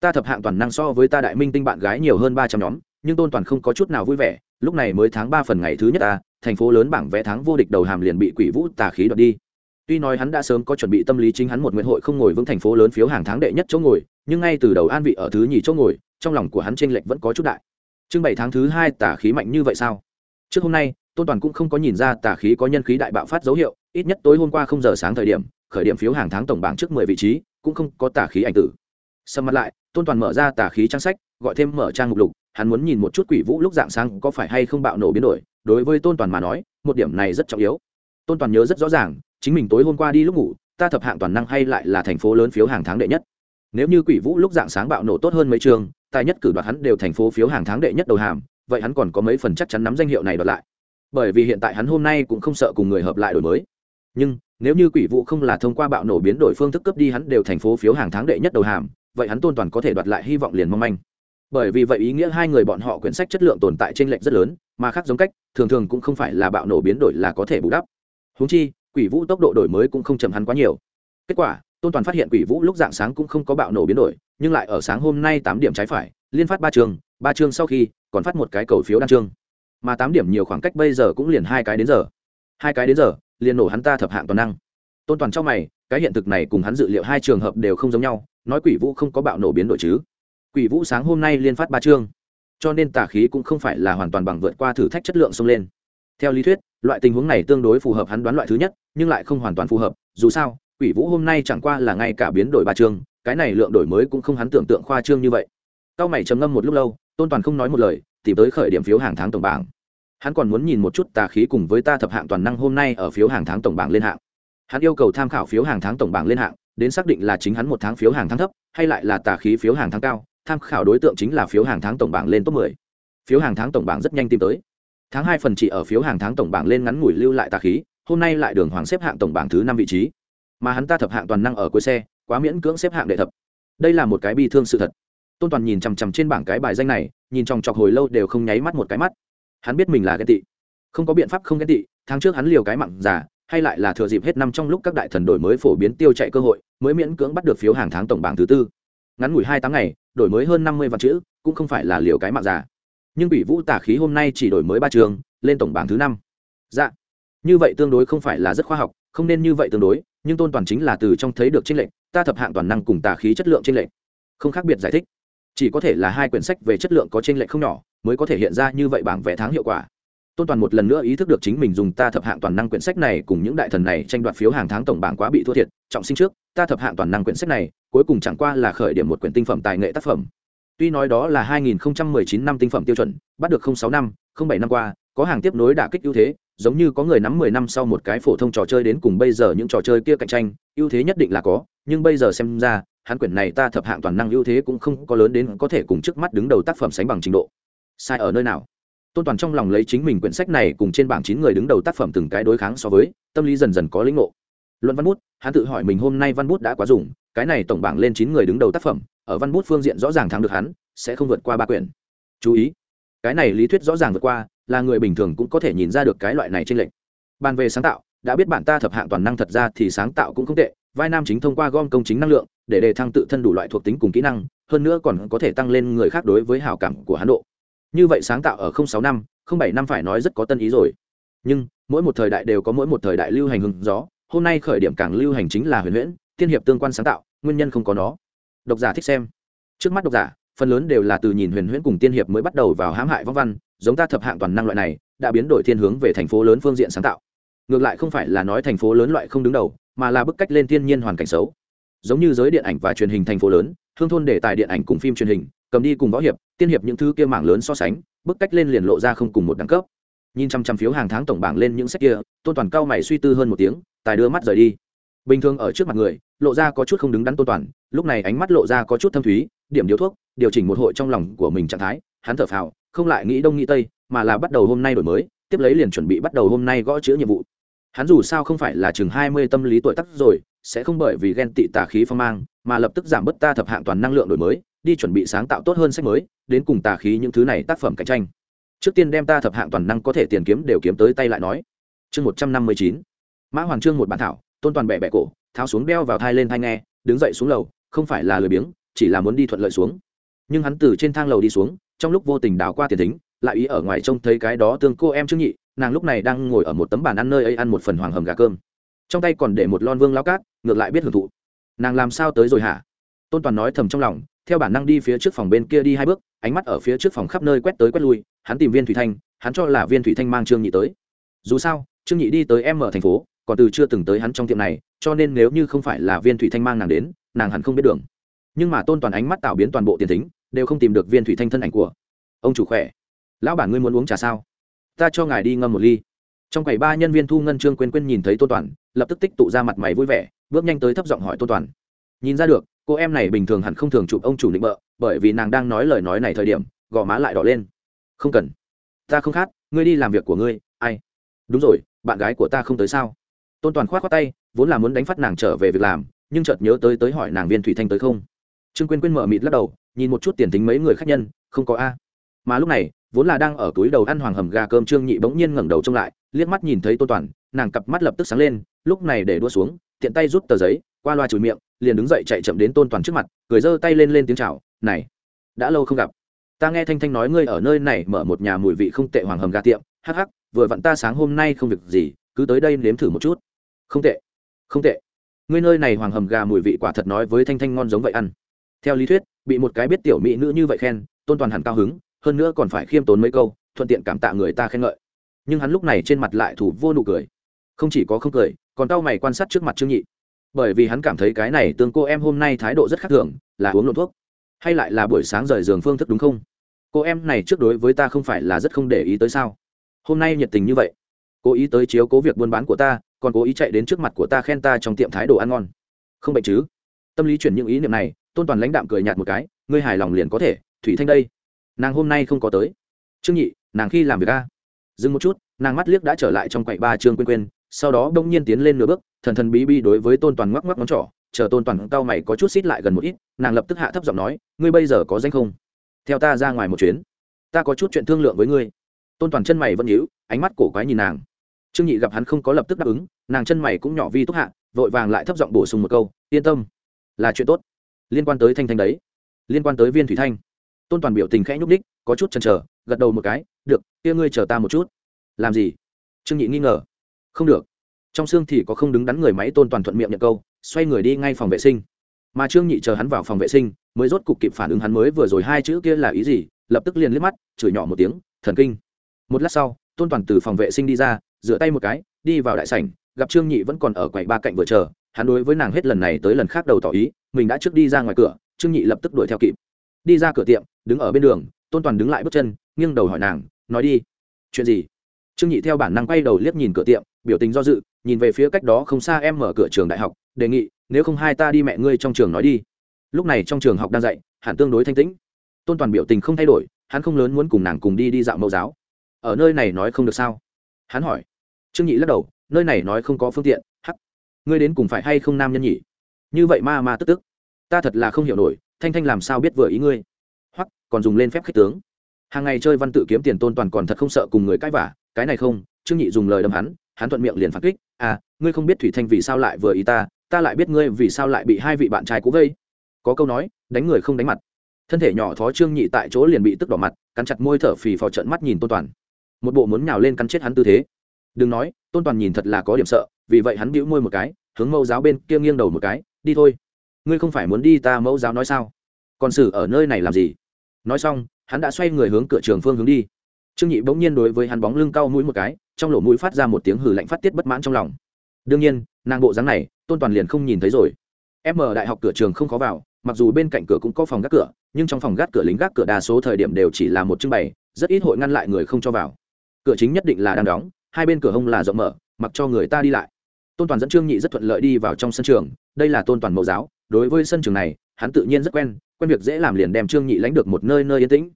Ta thập hạng toàn năng so với ta đại minh tinh bạn gái nhiều hơn ba trăm nhóm, nhưng tôn toàn không có chút nào vui vẻ, lúc này mới tháng ba phần ngày thứ nhất ta thành phố lớn bảng vẽ tháng vô địch đầu hàm liền bị quỷ vũ tà khí đoạt đi. Tuy nói hắn đã sớm có chuẩn bị tâm lý chính hắn một nguyện hội không ngồi vững thành phố lớn phiếu hàng tháng đệ nhất chỗ ngồi, nhưng ngay từ đầu an vị ở thứ nhì chỗ ngồi, trong lòng của hắn tranh lệch vẫn có chút đại. Trưng bày tháng thứ hai, tà khí mạnh như vậy sao? Trước hôm nay, tôn toàn cũng không có nhìn ra tà khí có nhân khí đại bạo phát dấu hiệu, ít nhất tối hôm qua không giờ sáng thời điểm, khởi điểm phiếu hàng tháng tổng bảng trước mười vị trí, cũng không có tà khí ảnh tử. Sầm mặt lại, tôn toàn mở ra tà khí trang sách, gọi thêm mở trang mục lục, hắn muốn nhìn một chút quỷ vũ lúc dạng sáng có phải hay không bạo nổ biến đổi đối với tôn toàn mà nói, một điểm này rất trọng yếu. Tôn toàn nhớ rất rõ ràng, chính mình tối hôm qua đi lúc ngủ, ta thập hạng toàn năng hay lại là thành phố lớn phiếu hàng tháng đệ nhất. Nếu như quỷ vũ lúc dạng sáng bạo nổ tốt hơn mấy trường, tài nhất cử đoạt hắn đều thành phố phiếu hàng tháng đệ nhất đầu hàm, vậy hắn còn có mấy phần chắc chắn nắm danh hiệu này đoạt lại. Bởi vì hiện tại hắn hôm nay cũng không sợ cùng người hợp lại đổi mới. Nhưng, nếu như quỷ vụ không là thông qua bạo nổ biến đổi phương thức cấp đi hắn đều thành phố phiếu hàng tháng đệ nhất đầu hàm, vậy hắn tôn toàn có thể đoạt lại hy vọng liền mong manh. Bởi vì vậy ý nghĩa hai người bọn họ quyển sách chất lượng tồn tại trên lệnh rất lớn mà khác giống cách thường thường cũng không phải là bạo nổ biến đổi là có thể bù đắp. Húng chi quỷ vũ tốc độ đổi mới cũng không chậm hắn quá nhiều. Kết quả tôn toàn phát hiện quỷ vũ lúc dạng sáng cũng không có bạo nổ biến đổi nhưng lại ở sáng hôm nay tám điểm trái phải liên phát ba trường, ba chương sau khi còn phát một cái cầu phiếu đăng chương mà tám điểm nhiều khoảng cách bây giờ cũng liền hai cái đến giờ. Hai cái đến giờ liền nổ hắn ta thập hạng toàn năng. Tôn toàn trong mày cái hiện thực này cùng hắn dự liệu hai trường hợp đều không giống nhau nói quỷ vũ không có bạo nổ biến đổi chứ. Quỷ vũ sáng hôm nay liên phát ba chương cho nên tà khí cũng không phải là hoàn toàn bằng vượt qua thử thách chất lượng xông lên. Theo lý thuyết, loại tình huống này tương đối phù hợp hắn đoán loại thứ nhất, nhưng lại không hoàn toàn phù hợp, dù sao, quỷ vũ hôm nay chẳng qua là ngay cả biến đổi ba chương, cái này lượng đổi mới cũng không hắn tưởng tượng khoa trương như vậy. Cao mày trầm ngâm một lúc lâu, tôn toàn không nói một lời, tìm tới khởi điểm phiếu hàng tháng tổng bảng. Hắn còn muốn nhìn một chút tà khí cùng với ta thập hạng toàn năng hôm nay ở phiếu hàng tháng tổng bảng lên hạng. Hắn yêu cầu tham khảo phiếu hàng tháng tổng bảng lên hạng, đến xác định là chính hắn một tháng phiếu hàng tháng thấp, hay lại là tà khí phiếu hàng tháng cao tham khảo đối tượng chính là phiếu hàng tháng tổng bảng lên top 10. phiếu hàng tháng tổng bảng rất nhanh tìm tới. Tháng hai phần chỉ ở phiếu hàng tháng tổng bảng lên ngắn ngủi lưu lại tà khí, hôm nay lại đường hoàng xếp hạng tổng bảng thứ năm vị trí. Mà hắn ta thập hạng toàn năng ở cuối xe, quá miễn cưỡng xếp hạng đệ thập. Đây là một cái bi thương sự thật. Tôn toàn nhìn chằm chằm trên bảng cái bài danh này, nhìn trong chọc hồi lâu đều không nháy mắt một cái mắt. Hắn biết mình là ghen tị. Không có biện pháp không ghen tị, tháng trước hắn liều cái mạng giả, hay lại là thừa dịp hết năm trong lúc các đại thần đổi mới phổ biến tiêu chạy cơ hội, mới miễn cưỡng bắt được phiếu hàng tháng tổng bảng thứ tư ngắn ngủi hai tháng ngày, đổi mới hơn năm mươi vạn chữ, cũng không phải là liều cái mạng giả nhưng bị vũ tả khí hôm nay chỉ đổi mới ba trường, lên tổng bảng thứ năm. Dạ. Như vậy tương đối không phải là rất khoa học, không nên như vậy tương đối, nhưng tôn toàn chính là từ trong thấy được tranh lệch, ta thập hạng toàn năng cùng tà khí chất lượng tranh lệch. Không khác biệt giải thích. Chỉ có thể là hai quyển sách về chất lượng có tranh lệch không nhỏ, mới có thể hiện ra như vậy bảng vẽ tháng hiệu quả tôn toàn một lần nữa ý thức được chính mình dùng ta thập hạng toàn năng quyển sách này cùng những đại thần này tranh đoạt phiếu hàng tháng tổng bảng quá bị thua thiệt, trọng sinh trước, ta thập hạng toàn năng quyển sách này, cuối cùng chẳng qua là khởi điểm một quyển tinh phẩm tài nghệ tác phẩm. Tuy nói đó là 2019 năm tinh phẩm tiêu chuẩn, bắt được 06 năm 07 năm qua, có hàng tiếp nối đả kích ưu thế, giống như có người nắm 10 năm sau một cái phổ thông trò chơi đến cùng bây giờ những trò chơi kia cạnh tranh, ưu thế nhất định là có, nhưng bây giờ xem ra, hắn quyển này ta thập hạng toàn năng ưu thế cũng không có lớn đến có thể cùng trước mắt đứng đầu tác phẩm sánh bằng trình độ. Sai ở nơi nào? Tôn toàn trong lòng lấy chính mình quyển sách này cùng trên bảng chín người đứng đầu tác phẩm từng cái đối kháng so với, tâm lý dần dần có lĩnh ngộ. Luận văn bút, hắn tự hỏi mình hôm nay văn bút đã quá dùng, cái này tổng bảng lên chín người đứng đầu tác phẩm, ở văn bút phương diện rõ ràng thắng được hắn, sẽ không vượt qua ba quyển. Chú ý, cái này lý thuyết rõ ràng vượt qua, là người bình thường cũng có thể nhìn ra được cái loại này trên lệnh bàn về sáng tạo, đã biết bạn ta thập hạng toàn năng thật ra thì sáng tạo cũng không tệ, vai nam chính thông qua gom công chính năng lượng, để đề thăng tự thân đủ loại thuộc tính cùng kỹ năng, hơn nữa còn có thể tăng lên người khác đối với hào cảm của hắn độ như vậy sáng tạo ở sáu năm bảy năm phải nói rất có tân ý rồi. Nhưng, mỗi một thời đại đều có mỗi một thời đại lưu hành hứng gió. Hôm nay khởi điểm càng lưu hành chính là huyền huyễn tiên hiệp tương quan sáng tạo, nguyên nhân không có nó. Độc giả thích xem. Trước mắt độc giả, phần lớn đều là từ nhìn huyền huyễn cùng tiên hiệp mới bắt đầu vào hãm hại vong văn, giống ta thập hạng toàn năng loại này, đã biến đổi thiên hướng về thành phố lớn phương diện sáng tạo. Ngược lại không phải là nói thành phố lớn loại không đứng đầu, mà là bức cách lên thiên nhiên hoàn cảnh xấu. Giống như giới điện ảnh và truyền hình thành phố lớn hương thôn đề tài điện ảnh cùng phim truyền hình, cầm đi cùng võ hiệp, tiên hiệp những thứ kia mảng lớn so sánh, bức cách lên liền lộ ra không cùng một đẳng cấp. Nhìn chăm chăm phiếu hàng tháng tổng bảng lên những sách kia, tôn toàn cao mày suy tư hơn một tiếng, tài đưa mắt rời đi. Bình thường ở trước mặt người, lộ ra có chút không đứng đắn tôn toàn, lúc này ánh mắt lộ ra có chút thâm thúy, điểm điếu thuốc, điều chỉnh một hội trong lòng của mình trạng thái, hắn thở phào, không lại nghĩ đông nghĩ tây, mà là bắt đầu hôm nay đổi mới, tiếp lấy liền chuẩn bị bắt đầu hôm nay gõ chữ nhiệm vụ hắn dù sao không phải là chừng hai mươi tâm lý tuổi tác rồi, sẽ không bởi vì ghen tị tà khí phong mang, mà lập tức giảm bớt ta thập hạng toàn năng lượng đổi mới, đi chuẩn bị sáng tạo tốt hơn sách mới, đến cùng tà khí những thứ này tác phẩm cạnh tranh. Trước tiên đem ta thập hạng toàn năng có thể tiền kiếm đều kiếm tới tay lại nói. Chương một trăm năm mươi chín. Mã hoàng trương một bản thảo, tôn toàn bẹ bẹ cổ, tháo xuống đeo vào thai lên thai nghe, đứng dậy xuống lầu, không phải là lười biếng, chỉ là muốn đi thuận lợi xuống. Nhưng hắn từ trên thang lầu đi xuống, trong lúc vô tình đào qua tiền tính lại ý ở ngoài trông thấy cái đó tương cô em trương nhị nàng lúc này đang ngồi ở một tấm bàn ăn nơi ấy ăn một phần hoàng hầm gà cơm. Trong tay còn để một lon vương lao cát, ngược lại biết hưởng thụ. Nàng làm sao tới rồi hả? Tôn toàn nói thầm trong lòng, theo bản năng đi phía trước phòng bên kia đi hai bước, ánh mắt ở phía trước phòng khắp nơi quét tới quét lui, hắn tìm viên thủy thanh, hắn cho là viên thủy thanh mang trương nhị tới. Dù sao, trương nhị đi tới em ở thành phố, còn từ chưa từng tới hắn trong tiệm này, cho nên nếu như không phải là viên thủy thanh mang nàng đến, nàng hẳn không biết đường. Nhưng mà tôn toàn ánh mắt tạo biến toàn bộ tiền tính đều không tìm được viên thủy thanh thân ảnh của. Ông chủ khỏe. Lão bản ngươi muốn uống trà sao? Ta cho ngài đi ngâm một ly. Trong quầy ba nhân viên thu ngân trương quên quên nhìn thấy tôn toàn, lập tức tích tụ ra mặt mày vui vẻ, bước nhanh tới thấp giọng hỏi tôn toàn. Nhìn ra được, cô em này bình thường hẳn không thường chụp ông chủ định bợ, bởi vì nàng đang nói lời nói này thời điểm, gò má lại đỏ lên. Không cần. Ta không khát ngươi đi làm việc của ngươi, ai? Đúng rồi, bạn gái của ta không tới sao? Tôn toàn k h o á t khoác tay, vốn là muốn đánh phát nàng trở về việc làm, nhưng chợt nhớ tới tới hỏi nàng viên thủy thanh tới không. Trương quyên quyên mở mịt lắc đầu, nhìn một chút tiền tính mấy người khác nhân, không có a. Mà lúc này vốn là đang ở túi đầu ăn hoàng hầm gà cơm trương nhị bỗng nhiên ngẩng đầu trông lại, liếc mắt nhìn thấy tôn toàn, nàng cặp mắt lập tức sáng lên, lúc này để đua xuống, tiện tay rút tờ giấy, qua loa chùi miệng, liền đứng dậy chạy chậm đến tôn toàn trước mặt, cười giơ tay lên lên tiếng chào, này, đã lâu không gặp. Ta nghe thanh thanh nói ngươi ở nơi này mở một nhà mùi vị không tệ hoàng hầm gà tiệm, hắc hắc, vừa vặn ta sáng hôm nay không việc gì, cứ tới đây nếm thử một chút. Không tệ không tệ. Ngươi nơi này hoàng hầm gà mùi vị quả thật nói với thanh thanh ngon giống vậy ăn. Theo lý thuyết, bị một cái biết tiểu mỹ nữ như vậy khen, tôn toàn hẳn cao hứng hơn nữa còn phải khiêm tốn mấy câu, thuận tiện cảm tạ người ta khen ngợi. Nhưng hắn lúc này trên mặt lại thủ vô nụ cười. Không chỉ có không cười, còn tao mày quan sát trước mặt trương nhị. Bởi vì hắn cảm thấy cái này tương cô em hôm nay thái độ rất khác thường, là uống lộn thuốc. Hay lại là buổi sáng rời giường phương thức đúng không? Cô em này trước đối với ta không phải là rất không để ý tới sao? Hôm nay nhiệt tình như vậy. Cố ý tới chiếu cố việc buôn bán của ta, còn cố ý chạy đến trước mặt của ta khen ta trong tiệm thái độ ăn ngon. Không bệnh chứ? Tâm lý chuyển những ý niệm này, tôn toàn lãnh đạm cười nhạt một cái, ngươi hài lòng liền có thể, thủy thanh đây nàng hôm nay không có tới. Trương nhị, nàng khi làm việc a? Dừng một chút, nàng mắt liếc đã trở lại trong quậy ba trương quên quên sau đó đông nhiên tiến lên nửa bước, thần thần bí bí đối với tôn toàn ngoắc ngoắc ngón trỏ, chờ tôn toàn cao mày có chút xít lại gần một ít, nàng lập tức hạ thấp giọng nói, ngươi bây giờ có danh không? Theo ta ra ngoài một chuyến, ta có chút chuyện thương lượng với ngươi. Tôn toàn chân mày vẫn nhíu, ánh mắt cổ quái nhìn nàng. Trương nhị gặp hắn không có lập tức đáp ứng, nàng chân mày cũng nhỏ vi túc hạ, vội vàng lại thấp giọng bổ sung một câu, yên tâm, là chuyện tốt. Liên quan tới thanh thanh đấy, liên quan tới viên thủy thanh tôn toàn biểu tình khẽ nhúc đích có chút chần chờ, gật đầu một cái, được, kia ngươi chờ ta một chút. Làm gì? Trương nhị nghi ngờ. Không được. Trong xương thì có không đứng đắn người máy tôn toàn thuận miệng nhận câu, xoay người đi ngay phòng vệ sinh. Mà trương nhị chờ hắn vào phòng vệ sinh, mới rốt cục kịp phản ứng hắn mới vừa rồi hai chữ kia là ý gì, lập tức liền liếc mắt, chửi nhỏ một tiếng, thần kinh. Một lát sau, tôn toàn từ phòng vệ sinh đi ra, rửa tay một cái, đi vào đại sảnh, gặp trương nhị vẫn còn ở quầy ba cạnh vừa chờ, hắn đối với nàng hết lần này tới lần khác đầu tỏ ý, mình đã trước đi ra ngoài cửa, trương nhị lập tức đuổi theo kịp. Đi ra cửa tiệm đứng ở bên đường, tôn toàn đứng lại bước chân, nghiêng đầu hỏi nàng, nói đi, chuyện gì? Trương nhị theo bản năng quay đầu liếc nhìn cửa tiệm, biểu tình do dự, nhìn về phía cách đó không xa em mở cửa trường đại học, đề nghị, nếu không hai ta đi mẹ ngươi trong trường nói đi. Lúc này trong trường học đang dạy, hẳn tương đối thanh tĩnh. Tôn toàn biểu tình không thay đổi, hắn không lớn muốn cùng nàng cùng đi đi dạo mẫu giáo. Ở nơi này nói không được sao? Hắn hỏi. Trương nhị lắc đầu, nơi này nói không có phương tiện, hắc. Ngươi đến cùng phải hay không nam nhân nhỉ? Như vậy ma ma tức tức. Ta thật là không hiểu nổi, thanh thanh làm sao biết vừa ý ngươi? Còn dùng lên phép khích tướng. Hàng ngày chơi văn tự kiếm tiền tôn toàn còn thật không sợ cùng người cãi vả cái này không, trương nhị dùng lời đâm hắn hắn thuận miệng liền phản kích à ngươi không biết thủy thanh vì sao lại vừa ý ta ta lại biết ngươi vì sao lại bị hai vị bạn trai cũ vây. Có câu nói, đánh người không đánh mặt. Thân thể nhỏ thó trương nhị tại chỗ liền bị tức đỏ mặt, cắn chặt môi thở phì phò trận mắt nhìn tôn toàn. Một bộ muốn nhào lên cắn chết hắn tư thế. Đừng nói, tôn toàn nhìn thật là có điểm sợ, vì vậy hắn bĩu môi một cái, hướng mẫu giáo bên kia nghiêng đầu một cái, đi thôi. Ngươi không phải muốn đi ta mẫu giáo nói sao? Còn xử ở nơi này làm gì? Nói xong, hắn đã xoay người hướng cửa trường phương hướng đi. Trương nhị bỗng nhiên đối với hắn bóng lưng cau mũi một cái, trong lỗ mũi phát ra một tiếng hử lạnh phát tiết bất mãn trong lòng. Đương nhiên, nàng bộ dáng này, tôn toàn liền không nhìn thấy rồi. Em ở đại học cửa trường không khó vào, mặc dù bên cạnh cửa cũng có phòng gác cửa, nhưng trong phòng gác cửa lính gác cửa đa số thời điểm đều chỉ là một trưng bày, rất ít hội ngăn lại người không cho vào. Cửa chính nhất định là đang đóng, hai bên cửa hông là rộng mở, mặc cho người ta đi lại. Tôn toàn dẫn trương nhị rất thuận lợi đi vào trong sân trường, đây là tôn toàn mẫu giáo, đối với sân trường này hắn tự nhiên rất quen quen việc dễ làm liền đem trương nhị lánh được một nơi nơi yên tĩnh.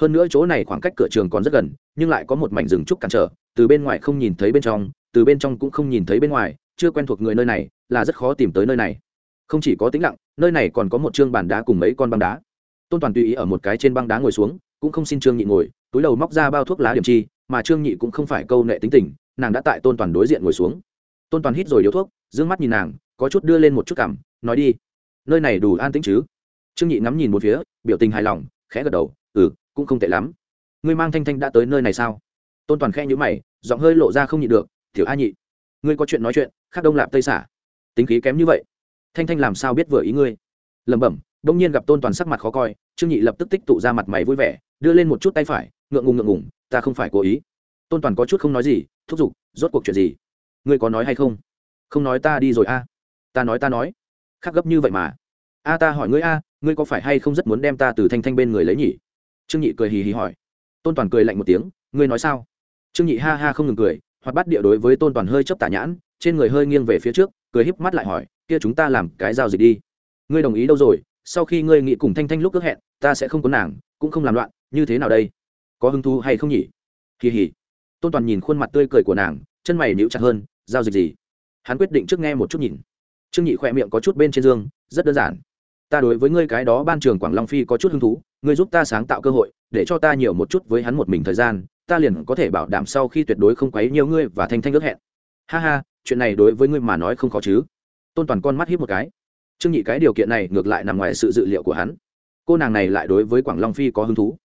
Hơn nữa chỗ này khoảng cách cửa trường còn rất gần, nhưng lại có một mảnh rừng trúc cản trở, từ bên ngoài không nhìn thấy bên trong, từ bên trong cũng không nhìn thấy bên ngoài, chưa quen thuộc người nơi này, là rất khó tìm tới nơi này. Không chỉ có tĩnh lặng, nơi này còn có một chương bàn đá cùng mấy con băng đá. Tôn toàn tùy ý ở một cái trên băng đá ngồi xuống, cũng không xin trương nhị ngồi, túi đầu móc ra bao thuốc lá điểm chi, mà trương nhị cũng không phải câu nệ tính tình, nàng đã tại tôn toàn đối diện ngồi xuống. Tôn toàn hít rồi điếu thuốc d ư ơ n g mắt nhìn nàng, có chút đưa lên một chút cảm, nói đi nơi này đủ an tĩnh chứ? Trương nhị ngắm nhìn một phía, biểu tình hài lòng, khẽ gật đầu ừ cũng không tệ lắm. Ngươi mang thanh thanh đã tới nơi này sao? Tôn toàn khẽ nhữ mày, giọng hơi lộ ra không nhịn được thiểu a nhị, ngươi có chuyện nói chuyện, khác đông lạp tây xả. Tính khí kém như vậy, thanh thanh làm sao biết vừa ý ngươi? Lẩm bẩm đông nhiên gặp tôn toàn sắc mặt khó coi, trương nhị lập tức tích tụ ra mặt mày vui vẻ, đưa lên một chút tay phải, ngượng ngùng ngượng ngùng, ta không phải cố ý. Tôn toàn có chút không nói gì, thúc giục, rốt cuộc chuyện gì? Ngươi có nói hay không? Không nói ta đi rồi a. Ta nói ta nói khác gấp như vậy mà. A, ta hỏi ngươi a, ngươi có phải hay không rất muốn đem ta từ thanh thanh bên người lấy nhỉ? Trương nhị cười hì hì hỏi. Tôn toàn cười lạnh một tiếng, ngươi nói sao? Trương nhị ha ha không ngừng cười hoặc bắt địa đối với tôn toàn hơi chấp tả nhãn, trên người hơi nghiêng về phía trước, cười híp mắt lại hỏi, kia chúng ta làm cái giao dịch đi. Ngươi đồng ý đâu rồi? Sau khi ngươi nghĩ cùng thanh thanh lúc ước hẹn, ta sẽ không có nàng, cũng không làm loạn, như thế nào đây? Có hứng thú hay không nhỉ? Kỳ hỉ tôn toàn nhìn khuôn mặt tươi cười của nàng, chân mày níu chặt hơn, giao dịch gì? Hắn quyết định trước nghe một chút nhìn trương nhị khỏe miệng có chút bên trên dương, rất đơn giản. Ta đối với ngươi cái đó ban trường quảng long phi có chút hứng thú ngươi giúp ta sáng tạo cơ hội để cho ta nhiều một chút với hắn một mình thời gian ta liền có thể bảo đảm sau khi tuyệt đối không quấy nhiều ngươi và thanh thanh ước hẹn. Ha ha chuyện này đối với ngươi mà nói không khó chứ? Tôn toàn con mắt hiếp một cái. Trương nhị cái điều kiện này ngược lại nằm ngoài sự dự liệu của hắn. Cô nàng này lại đối với quảng long phi có hứng thú.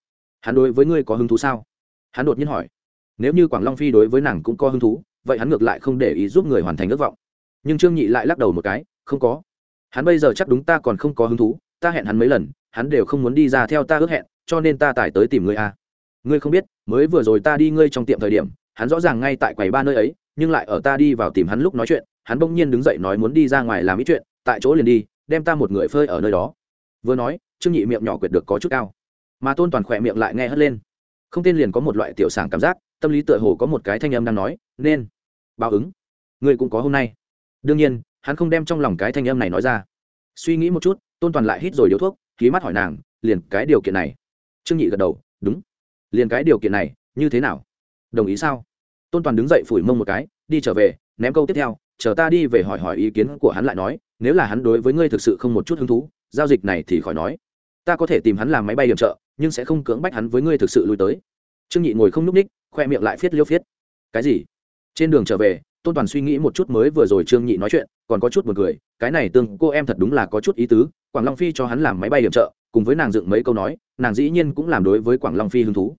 Hắn đối với ngươi có hứng thú sao? Hắn đột nhiên hỏi. Nếu như quảng long phi đối với nàng cũng có hứng thú vậy hắn ngược lại không để ý giúp người hoàn thành ước vọng nhưng trương nhị lại lắc đầu một cái, không có. Hắn bây giờ chắc đúng ta còn không có hứng thú, ta hẹn hắn mấy lần, hắn đều không muốn đi ra theo ta ước hẹn, cho nên ta tải tới tìm ngươi a à. ngươi không biết, mới vừa rồi ta đi ngươi trong tiệm thời điểm, hắn rõ ràng ngay tại quầy ba nơi ấy, nhưng lại ở ta đi vào tìm hắn lúc nói chuyện, hắn bỗng nhiên đứng dậy nói muốn đi ra ngoài làm ít chuyện, tại chỗ liền đi, đem ta một người phơi ở nơi đó. Vừa nói, trương nhị miệng nhỏ quyệt được có chút cao. Mà tôn toàn khỏe miệng lại nghe hất lên. Không tên liền có một loại tiểu sảng cảm giác, tâm lý tựa hồ có một cái thanh âm đang nói, nên. Báo ứng. Ngươi cũng có hôm nay đương nhiên, hắn không đem trong lòng cái thanh âm này nói ra. Suy nghĩ một chút, tôn toàn lại hít rồi điếu thuốc khí mắt hỏi nàng, liền cái điều kiện này. Trương nhị gật đầu, đúng. Liền cái điều kiện này, như thế nào? Đồng ý sao? Tôn toàn đứng dậy phủi mông một cái, đi trở về, ném câu tiếp theo, chờ ta đi về hỏi hỏi ý kiến của hắn lại nói, nếu là hắn đối với ngươi thực sự không một chút hứng thú, giao dịch này thì khỏi nói. Ta có thể tìm hắn làm máy bay điểm trợ, nhưng sẽ không cưỡng bách hắn với ngươi thực sự lui tới. Trương nhị ngồi không n ú c ních, khoe miệng lại phiết liêu phiết. Cái gì? Trên đường trở về tôn toàn suy nghĩ một chút mới vừa rồi trương nhị nói chuyện, còn có chút b u ồ n cười, cái này tương cô em thật đúng là có chút ý tứ, quảng long phi cho hắn làm máy bay điểm trợ, cùng với nàng dựng mấy câu nói, nàng dĩ nhiên cũng làm đối với quảng long phi hứng thú.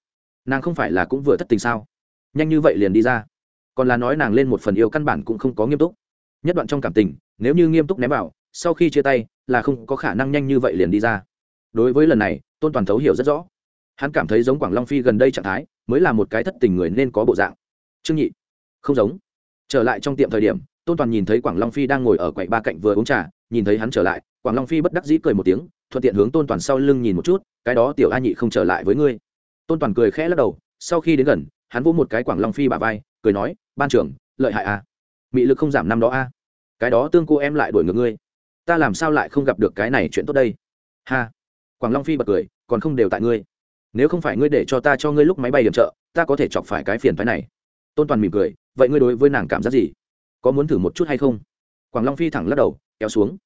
Nàng không phải là cũng vừa thất tình sao? Nhanh như vậy liền đi ra. Còn là nói nàng lên một phần yêu căn bản cũng không có nghiêm túc. Nhất đoạn trong cảm tình, nếu như nghiêm túc ném vào, sau khi chia tay, là không có khả năng nhanh như vậy liền đi ra. Đối với lần này, tôn toàn thấu hiểu rất rõ. Hắn cảm thấy giống quảng long phi gần đây trạng thái, mới là một cái thất tình người nên có bộ dạng. Trương nhị, không giống trở lại trong tiệm thời điểm, tôn toàn nhìn thấy quảng long phi đang ngồi ở quầy ba cạnh vừa uống trà, nhìn thấy hắn trở lại, quảng long phi bất đắc dĩ cười một tiếng, thuận tiện hướng tôn toàn sau lưng nhìn một chút, cái đó tiểu a nhị không trở lại với ngươi. Tôn toàn cười khẽ lắc đầu, sau khi đến gần, hắn vỗ một cái quảng long phi bà vai, cười nói, ban trưởng, lợi hại a. À? mị lực không giảm năm đó a. À? cái đó tương cô em lại đuổi ngược ngươi. Ta làm sao lại không gặp được cái này chuyện tốt đây? Ha. Quảng long phi bật cười, còn không đều tại ngươi. Nếu không phải ngươi để cho ta cho ngươi lúc máy bay điểm trợ, ta có thể chọc phải cái phiền phái này. Tôn toàn mỉm cười vậy ngươi đối với nàng cảm giác gì? Có muốn thử một chút hay không? Quảng long phi thẳng lắc đầu, kéo xuống.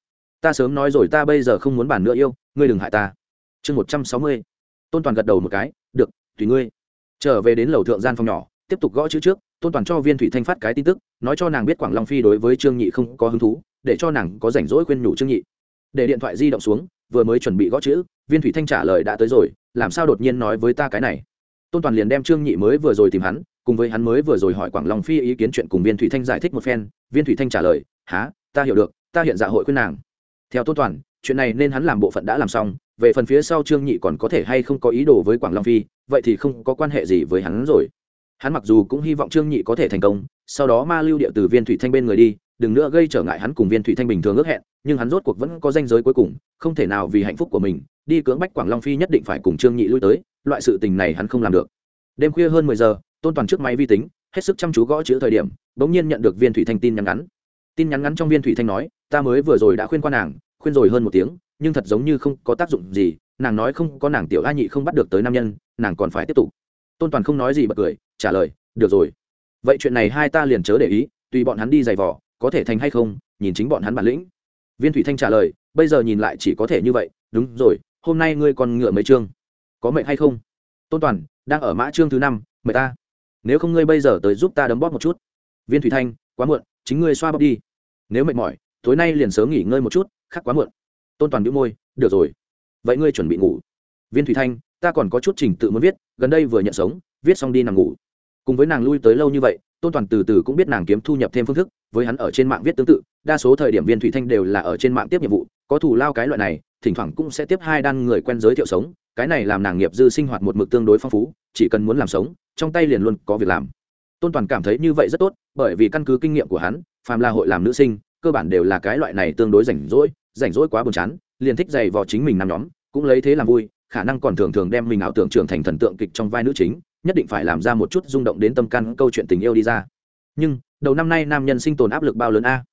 Ta sớm nói rồi ta bây giờ không muốn bàn nữa yêu, ngươi đừng hại ta. Chương một trăm sáu mươi. Tôn toàn gật đầu một cái, được, tùy ngươi. Trở về đến lầu thượng gian phòng nhỏ, tiếp tục gõ chữ trước, tôn toàn cho viên thủy thanh phát cái tin tức, nói cho nàng biết quảng long phi đối với trương nhị không có hứng thú, để cho nàng có rảnh rỗi khuyên nhủ trương nhị. Để điện thoại di động xuống, vừa mới chuẩn bị gõ chữ, viên thủy thanh trả lời, đã tới rồi, làm sao đột nhiên nói với ta cái này? Tôn toàn liền đem trương nhị mới vừa rồi tìm hắn cùng với hắn mới vừa rồi hỏi quảng long phi ý kiến chuyện cùng viên thủy thanh giải thích một phen, viên thủy thanh trả lời há ta hiểu được, ta hiện dạ hội khuyên nàng. Theo tôn toàn, chuyện này nên hắn làm bộ phận đã làm xong, về phần phía sau trương nhị còn có thể hay không có ý đồ với quảng long phi, vậy thì không có quan hệ gì với hắn rồi. Hắn mặc dù cũng hy vọng trương nhị có thể thành công, sau đó ma lưu địa từ viên thủy thanh bên người đi, đừng nữa gây trở ngại hắn cùng viên thủy thanh bình thường ước hẹn, nhưng hắn rốt cuộc vẫn có danh giới cuối cùng, không thể nào vì hạnh phúc của mình, đi cưỡng bách quảng long phi nhất định phải cùng trương nhị lui tới, loại sự tình này hắn không làm được. Đêm khuya hơn mười giờ tôn toàn trước máy vi tính, hết sức chăm chú gõ chữ thời điểm, bỗng nhiên nhận được viên thủy thanh tin nhắn ngắn. Tin nhắn ngắn trong viên thủy thanh nói, ta mới vừa rồi đã khuyên qua nàng, khuyên rồi hơn một tiếng, nhưng thật giống như không có tác dụng gì, nàng nói không có nàng tiểu a nhị không bắt được tới nam nhân, nàng còn phải tiếp tục. Tôn toàn không nói gì bật cười, trả lời, được rồi. Vậy chuyện này hai ta liền chớ để ý, tùy bọn hắn đi giày vỏ có thể thành hay không, nhìn chính bọn hắn bản lĩnh. Viên thủy thanh trả lời, bây giờ nhìn lại chỉ có thể như vậy, đúng rồi, hôm nay ngươi còn ngựa mấy chương, có mệnh hay không? Tôn toàn, đang ở mã chương thứ năm mời ta nếu không ngươi bây giờ tới giúp ta đấm bóp một chút. Viên thủy thanh, quá muộn, chính ngươi xoa bóp đi. Nếu mệt mỏi, tối nay liền sớm nghỉ ngơi một chút, khác quá muộn. Tôn toàn đĩu môi, được rồi. Vậy ngươi chuẩn bị ngủ. Viên thủy thanh, ta còn có chút trình tự muốn viết, gần đây vừa nhận sống, viết xong đi nằm ngủ. Cùng với nàng lui tới lâu như vậy, tôn toàn từ từ cũng biết nàng kiếm thu nhập thêm phương thức, với hắn ở trên mạng viết tương tự, đa số thời điểm viên thủy thanh đều là ở trên mạng tiếp nhiệm vụ, có thủ lao cái loại này, thỉnh thoảng cũng sẽ tiếp hai đan người quen giới thiệu sống cái này làm nàng nghiệp dư sinh hoạt một mực tương đối phong phú, chỉ cần muốn làm sống, trong tay liền luôn có việc làm. Tôn toàn cảm thấy như vậy rất tốt, bởi vì căn cứ kinh nghiệm của hắn, phàm là hội làm nữ sinh, cơ bản đều là cái loại này tương đối rảnh rỗi rảnh rỗi quá buồn chán, liền thích dày vò chính mình nằm nhóm, cũng lấy thế làm vui, khả năng còn thường thường đem mình ảo tưởng trưởng thành thần tượng kịch trong vai nữ chính, nhất định phải làm ra một chút rung động đến tâm căn câu chuyện tình yêu đi ra. Nhưng, đầu năm nay nam nhân sinh tồn áp lực bao lớn a?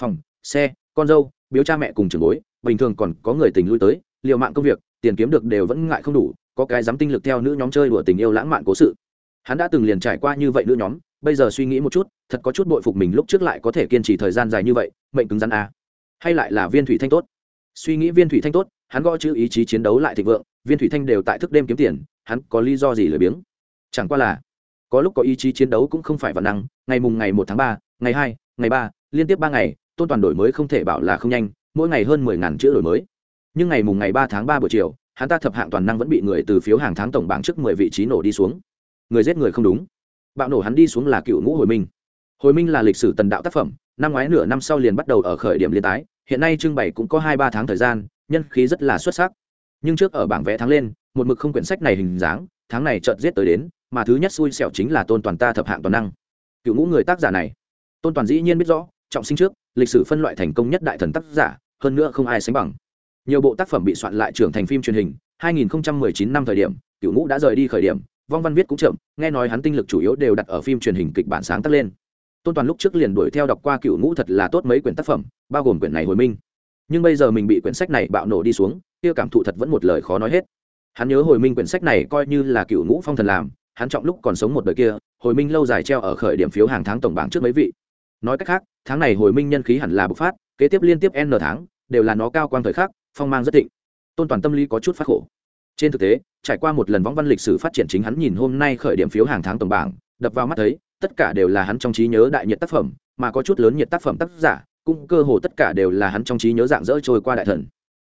Phòng, xe, con dâu, biếu cha mẹ cùng trường bối, bình thường còn có người tình lui tới, liều mạng công việc tiền kiếm được đều vẫn ngại không đủ, có cái dám tinh lực theo nữ nhóm chơi đùa tình yêu lãng mạn cố sự. Hắn đã từng liền trải qua như vậy nữ nhóm, bây giờ suy nghĩ một chút, thật có chút bội phục mình lúc trước lại có thể kiên trì thời gian dài như vậy, mệnh cứng rắn à? hay lại là viên thủy thanh tốt. Suy nghĩ viên thủy thanh tốt, hắn gõ chữ ý chí chiến đấu lại thịnh vượng, viên thủy thanh đều tại thức đêm kiếm tiền, hắn có lý do gì lười biếng? Chẳng qua là, có lúc có ý chí chiến đấu cũng không phải văn năng, ngày mùng ngày một tháng ba, ngày hai, ngày ba, liên tiếp ba ngày, tôn toàn đổi mới không thể bảo là không nhanh, mỗi ngày hơn mười ngàn chữ đổi mới nhưng ngày mùng ngày ba tháng ba buổi chiều, hắn ta thập hạng toàn năng vẫn bị người từ phiếu hàng tháng tổng bảng trước mười vị trí nổ đi xuống. Người giết người không đúng. Bạo nổ hắn đi xuống là cựu ngũ hồi minh. Hồi minh là lịch sử tần đạo tác phẩm, năm ngoái nửa năm sau liền bắt đầu ở khởi điểm liên tái, hiện nay trưng bày cũng có hai ba tháng thời gian, nhân khí rất là xuất sắc. Nhưng trước ở bảng vẽ tháng lên, một mực không quyển sách này hình dáng, tháng này chợt giết tới đến, mà thứ nhất xui xẻo chính là tôn toàn ta thập hạng toàn năng. Cựu ngũ người tác giả này. Tôn toàn dĩ nhiên biết rõ, trọng sinh trước, lịch sử phân loại thành công nhất đại thần tác giả, hơn nữa không ai sánh bằng nhiều bộ tác phẩm bị soạn lại trưởng thành phim truyền hình 2019 năm thời điểm cựu ngũ đã rời đi khởi điểm, vong văn viết cũng chậm, nghe nói hắn tinh lực chủ yếu đều đặt ở phim truyền hình kịch bản sáng tác lên. Tôn toàn lúc trước liền đuổi theo đọc qua cựu ngũ thật là tốt mấy quyển tác phẩm, bao gồm quyển này hồi minh. Nhưng bây giờ mình bị quyển sách này bạo nổ đi xuống, kia cảm thụ thật vẫn một lời khó nói hết. Hắn nhớ hồi minh quyển sách này coi như là cựu ngũ phong thần làm, hắn trọng lúc còn sống một đời kia, hồi minh lâu dài treo ở khởi điểm phiếu hàng tháng tổng bảng trước mấy vị. Nói cách khác, tháng này hồi minh nhân khí hẳn là bộc phát, kế tiếp liên tiếp n tháng, đều là nó cao quang thời khắc phong mang rất thịnh. Tôn toàn tâm lý có chút phát khổ. Trên thực tế, trải qua một lần võng văn lịch sử phát triển chính hắn nhìn hôm nay khởi điểm phiếu hàng tháng tổng bảng, đập vào mắt thấy, tất cả đều là hắn trong trí nhớ đại nhiệt tác phẩm, mà có chút lớn nhiệt tác phẩm tác giả, cũng cơ hồ tất cả đều là hắn trong trí nhớ dạng dỡ trôi qua đại thần.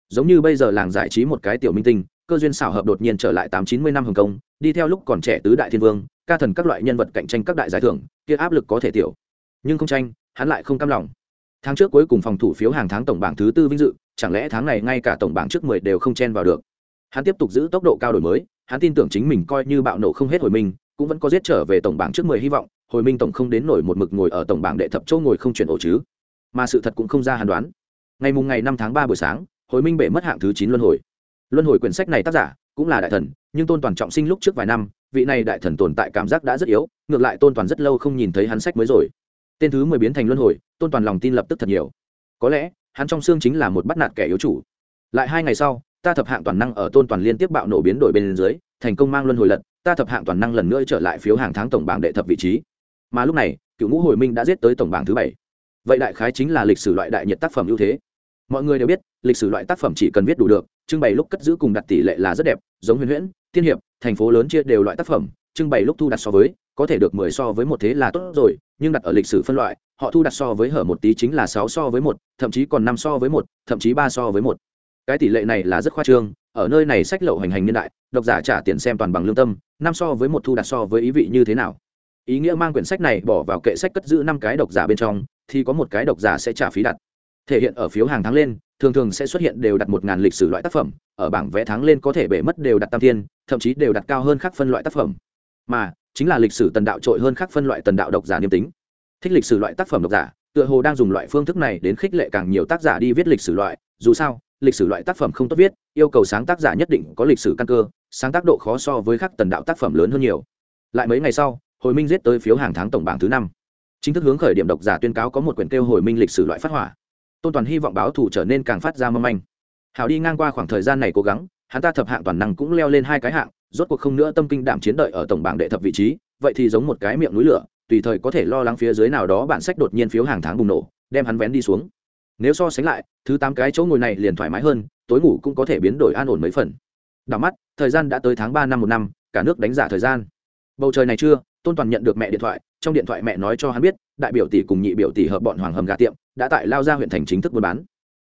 Giống như bây giờ làng giải trí một cái tiểu minh tinh, cơ duyên xảo hợp đột nhiên trở lại tám chín mươi năm hồng kông, đi theo lúc còn trẻ tứ đại thiên vương, ca thần các loại nhân vật cạnh tranh các đại giải thưởng, kia áp lực có thể tiểu. Nhưng không tranh, hắn lại không cam lòng tháng trước cuối cùng phòng thủ phiếu hàng tháng tổng bảng thứ tư vinh dự, chẳng lẽ tháng này ngay cả tổng bảng trước mười đều không chen vào được? Hắn tiếp tục giữ tốc độ cao đổi mới, hắn tin tưởng chính mình coi như bạo nổ không hết hồi minh cũng vẫn có giết trở về tổng bảng trước mười hy vọng, hồi minh tổng không đến nổi một mực ngồi ở tổng bảng đệ thập châu ngồi không chuyển ổ chứ. Mà sự thật cũng không ra hàn đoán. Ngày mùng ngày năm tháng ba buổi sáng, hồi minh bể mất hạng thứ chín luân hồi. Luân hồi quyển sách này tác giả cũng là đại thần, nhưng tôn toàn trọng sinh lúc trước vài năm, vị này đại thần tồn tại cảm giác đã rất yếu, ngược lại tôn toàn rất lâu không nhìn thấy hắn sách mới rồi tên thứ mười biến thành luân hồi, tôn toàn lòng tin lập tức thật nhiều. Có lẽ, hắn trong xương chính là một bắt nạt kẻ yếu chủ. Lại hai ngày sau, ta thập hạng toàn năng ở tôn toàn liên tiếp bạo nổ biến đổi bên dưới, thành công mang luân hồi lật, ta thập hạng toàn năng lần nữa trở lại phiếu hàng tháng tổng bảng đệ thập vị trí. Mà lúc này, cựu ngũ hồi minh đã giết tới tổng bảng thứ bảy. Vậy đại khái chính là lịch sử loại đại nhiệt tác phẩm ưu thế. Mọi người đều biết, lịch sử loại tác phẩm chỉ cần viết đủ được, trưng bày lúc cất giữ cùng đặt tỷ lệ là rất đẹp, giống huyền huyễn tiên hiệp, thành phố lớn chia đều loại tác phẩm, trưng bày lúc thu đặt so với có thể được mười so với một thế là tốt rồi, nhưng đặt ở lịch sử phân loại, họ thu đặt so với hở một tí chính là sáu so với một, thậm chí còn năm so với một, thậm chí ba so với một. Cái tỷ lệ này là rất khoa trương, ở nơi này sách lậu hành hành niên đại, độc giả trả tiền xem toàn bằng lương tâm, năm so với một thu đặt so với ý vị như thế nào. Ý nghĩa mang quyển sách này bỏ vào kệ sách cất giữ năm cái độc giả bên trong, thì có một cái độc giả sẽ trả phí đặt. Thể hiện ở phiếu hàng tháng lên, thường thường sẽ xuất hiện đều đặt một ngàn lịch sử loại tác phẩm, ở bảng vẽ tháng lên có thể bể mất đều đặt tam thiên, thậm chí đều đặt cao hơn các phân loại tác phẩm. Mà chính là lịch sử tần đạo trội hơn khác phân loại tần đạo độc giả niêm tính. Thích lịch sử loại tác phẩm độc giả, tựa hồ đang dùng loại phương thức này đến khích lệ càng nhiều tác giả đi viết lịch sử loại. Dù sao, lịch sử loại tác phẩm không tốt viết, yêu cầu sáng tác giả nhất định có lịch sử căn cơ, sáng tác độ khó so với các tần đạo tác phẩm lớn hơn nhiều. Lại mấy ngày sau, hồi minh giết tới phiếu hàng tháng tổng bảng thứ năm. Chính thức hướng khởi điểm độc giả tuyên cáo có một quyển kêu hồi minh lịch sử loại phát hỏa. Tôn toàn hy vọng báo thủ trở nên càng phát ra mâm anh hào đi ngang qua khoảng thời gian này cố gắng, hắn ta thập hạng toàn năng cũng leo lên hai cái hạng rốt cuộc không nữa tâm kinh đảm chiến đợi ở tổng bảng đệ thập vị trí, vậy thì giống một cái miệng núi lửa, tùy thời có thể lo lắng phía dưới nào đó bản sách đột nhiên phiếu hàng tháng bùng nổ, đem hắn vén đi xuống. Nếu so sánh lại, thứ tám cái chỗ ngồi này liền thoải mái hơn, tối ngủ cũng có thể biến đổi an ổn mấy phần. Đảo mắt, thời gian đã tới tháng ba năm một năm, cả nước đánh giả thời gian. Bầu trời này chưa, tôn toàn nhận được mẹ điện thoại, trong điện thoại mẹ nói cho hắn biết, đại biểu tỷ cùng nhị biểu tỷ hợp bọn hoàng hầm gà tiệm, đã tại lao ra huyện thành chính thức buôn bán.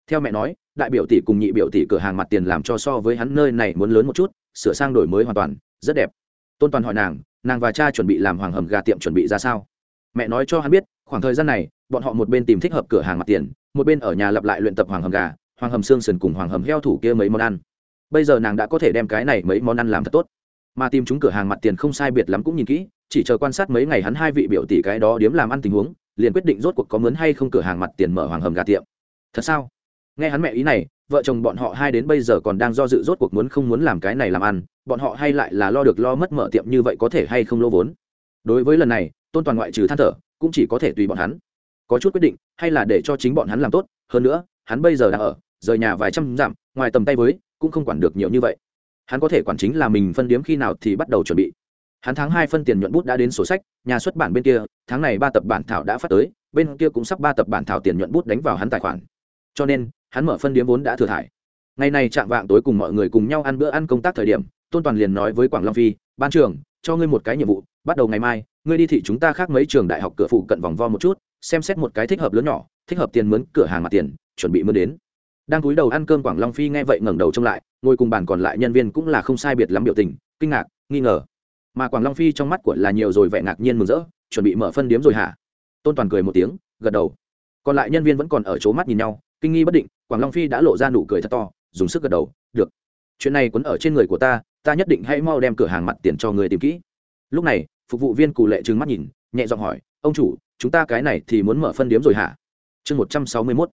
Theo mẹ nói, đại biểu tỷ cùng nhị biểu tỷ cửa hàng mặt tiền làm cho so với hắn nơi này muốn lớn một chút sửa sang đổi mới hoàn toàn, rất đẹp. Tôn toàn hỏi nàng nàng và cha chuẩn bị làm hoàng hầm gà tiệm chuẩn bị ra sao? Mẹ nói cho hắn biết, khoảng thời gian này, bọn họ một bên tìm thích hợp cửa hàng mặt tiền, một bên ở nhà lặp lại luyện tập hoàng hầm gà, hoàng hầm xương sườn cùng hoàng hầm heo thủ kia mấy món ăn. Bây giờ nàng đã có thể đem cái này mấy món ăn làm thật tốt. Mà tìm chúng cửa hàng mặt tiền không sai biệt lắm cũng nhìn kỹ, chỉ chờ quan sát mấy ngày hắn hai vị biểu tỷ cái đó điếm làm ăn tình huống, liền quyết định rốt cuộc có muốn hay không cửa hàng mặt tiền mở hoàng hầm gà tiệm. Thật sao? Nghe hắn mẹ ý này, vợ chồng bọn họ hai đến bây giờ còn đang do dự rốt cuộc muốn không muốn làm cái này làm ăn, bọn họ hay lại là lo được lo mất mở tiệm như vậy có thể hay không lỗ vốn. Đối với lần này, tôn toàn ngoại trừ than thở, cũng chỉ có thể tùy bọn hắn. Có chút quyết định, hay là để cho chính bọn hắn làm tốt, hơn nữa, hắn bây giờ đang ở, rời nhà vài trăm dặm, ngoài tầm tay với, cũng không quản được nhiều như vậy. Hắn có thể quản chính là mình phân điếm khi nào thì bắt đầu chuẩn bị. Hắn tháng hai phân tiền nhuận bút đã đến sổ sách, nhà xuất bản bên kia, tháng này ba tập bản thảo đã phát tới, bên kia cũng sắp ba tập bản thảo tiền nhuận bút đánh vào hắn tài khoản. Cho nên hắn mở phân điếm vốn đã thừa thải. Ngày này chạm vạng tối cùng mọi người cùng nhau ăn bữa ăn công tác thời điểm, tôn toàn liền nói với quảng long phi, ban trưởng, cho ngươi một cái nhiệm vụ, bắt đầu ngày mai, ngươi đi thị chúng ta khác mấy trường đại học cửa phụ cận vòng vo một chút, xem xét một cái thích hợp lớn nhỏ, thích hợp tiền mướn, cửa hàng mặt tiền, chuẩn bị mướn đến. Đang cúi đầu ăn cơm, quảng long phi nghe vậy ngẩng đầu trông lại, ngồi cùng bàn còn lại nhân viên cũng là không sai biệt lắm biểu tình, kinh ngạc, nghi ngờ. Mà quảng long phi trong mắt của là nhiều rồi vẻ ngạc nhiên mừng rỡ, chuẩn bị mở phân điếm rồi hả? Tôn toàn cười một tiếng, gật đầu. Còn lại nhân viên vẫn còn ở chỗ mắt nhìn nhau kinh nghi bất định, quảng long phi đã lộ ra nụ cười thật to, dùng sức gật đầu, được. Chuyện này quấn ở trên người của ta ta nhất định hãy mau đem cửa hàng mặt tiền cho người tìm kỹ. Lúc này, phục vụ viên cù lệ trừng mắt nhìn, nhẹ giọng hỏi, ông chủ, chúng ta cái này thì muốn mở phân điếm rồi hả? Chương một trăm sáu mươi mốt.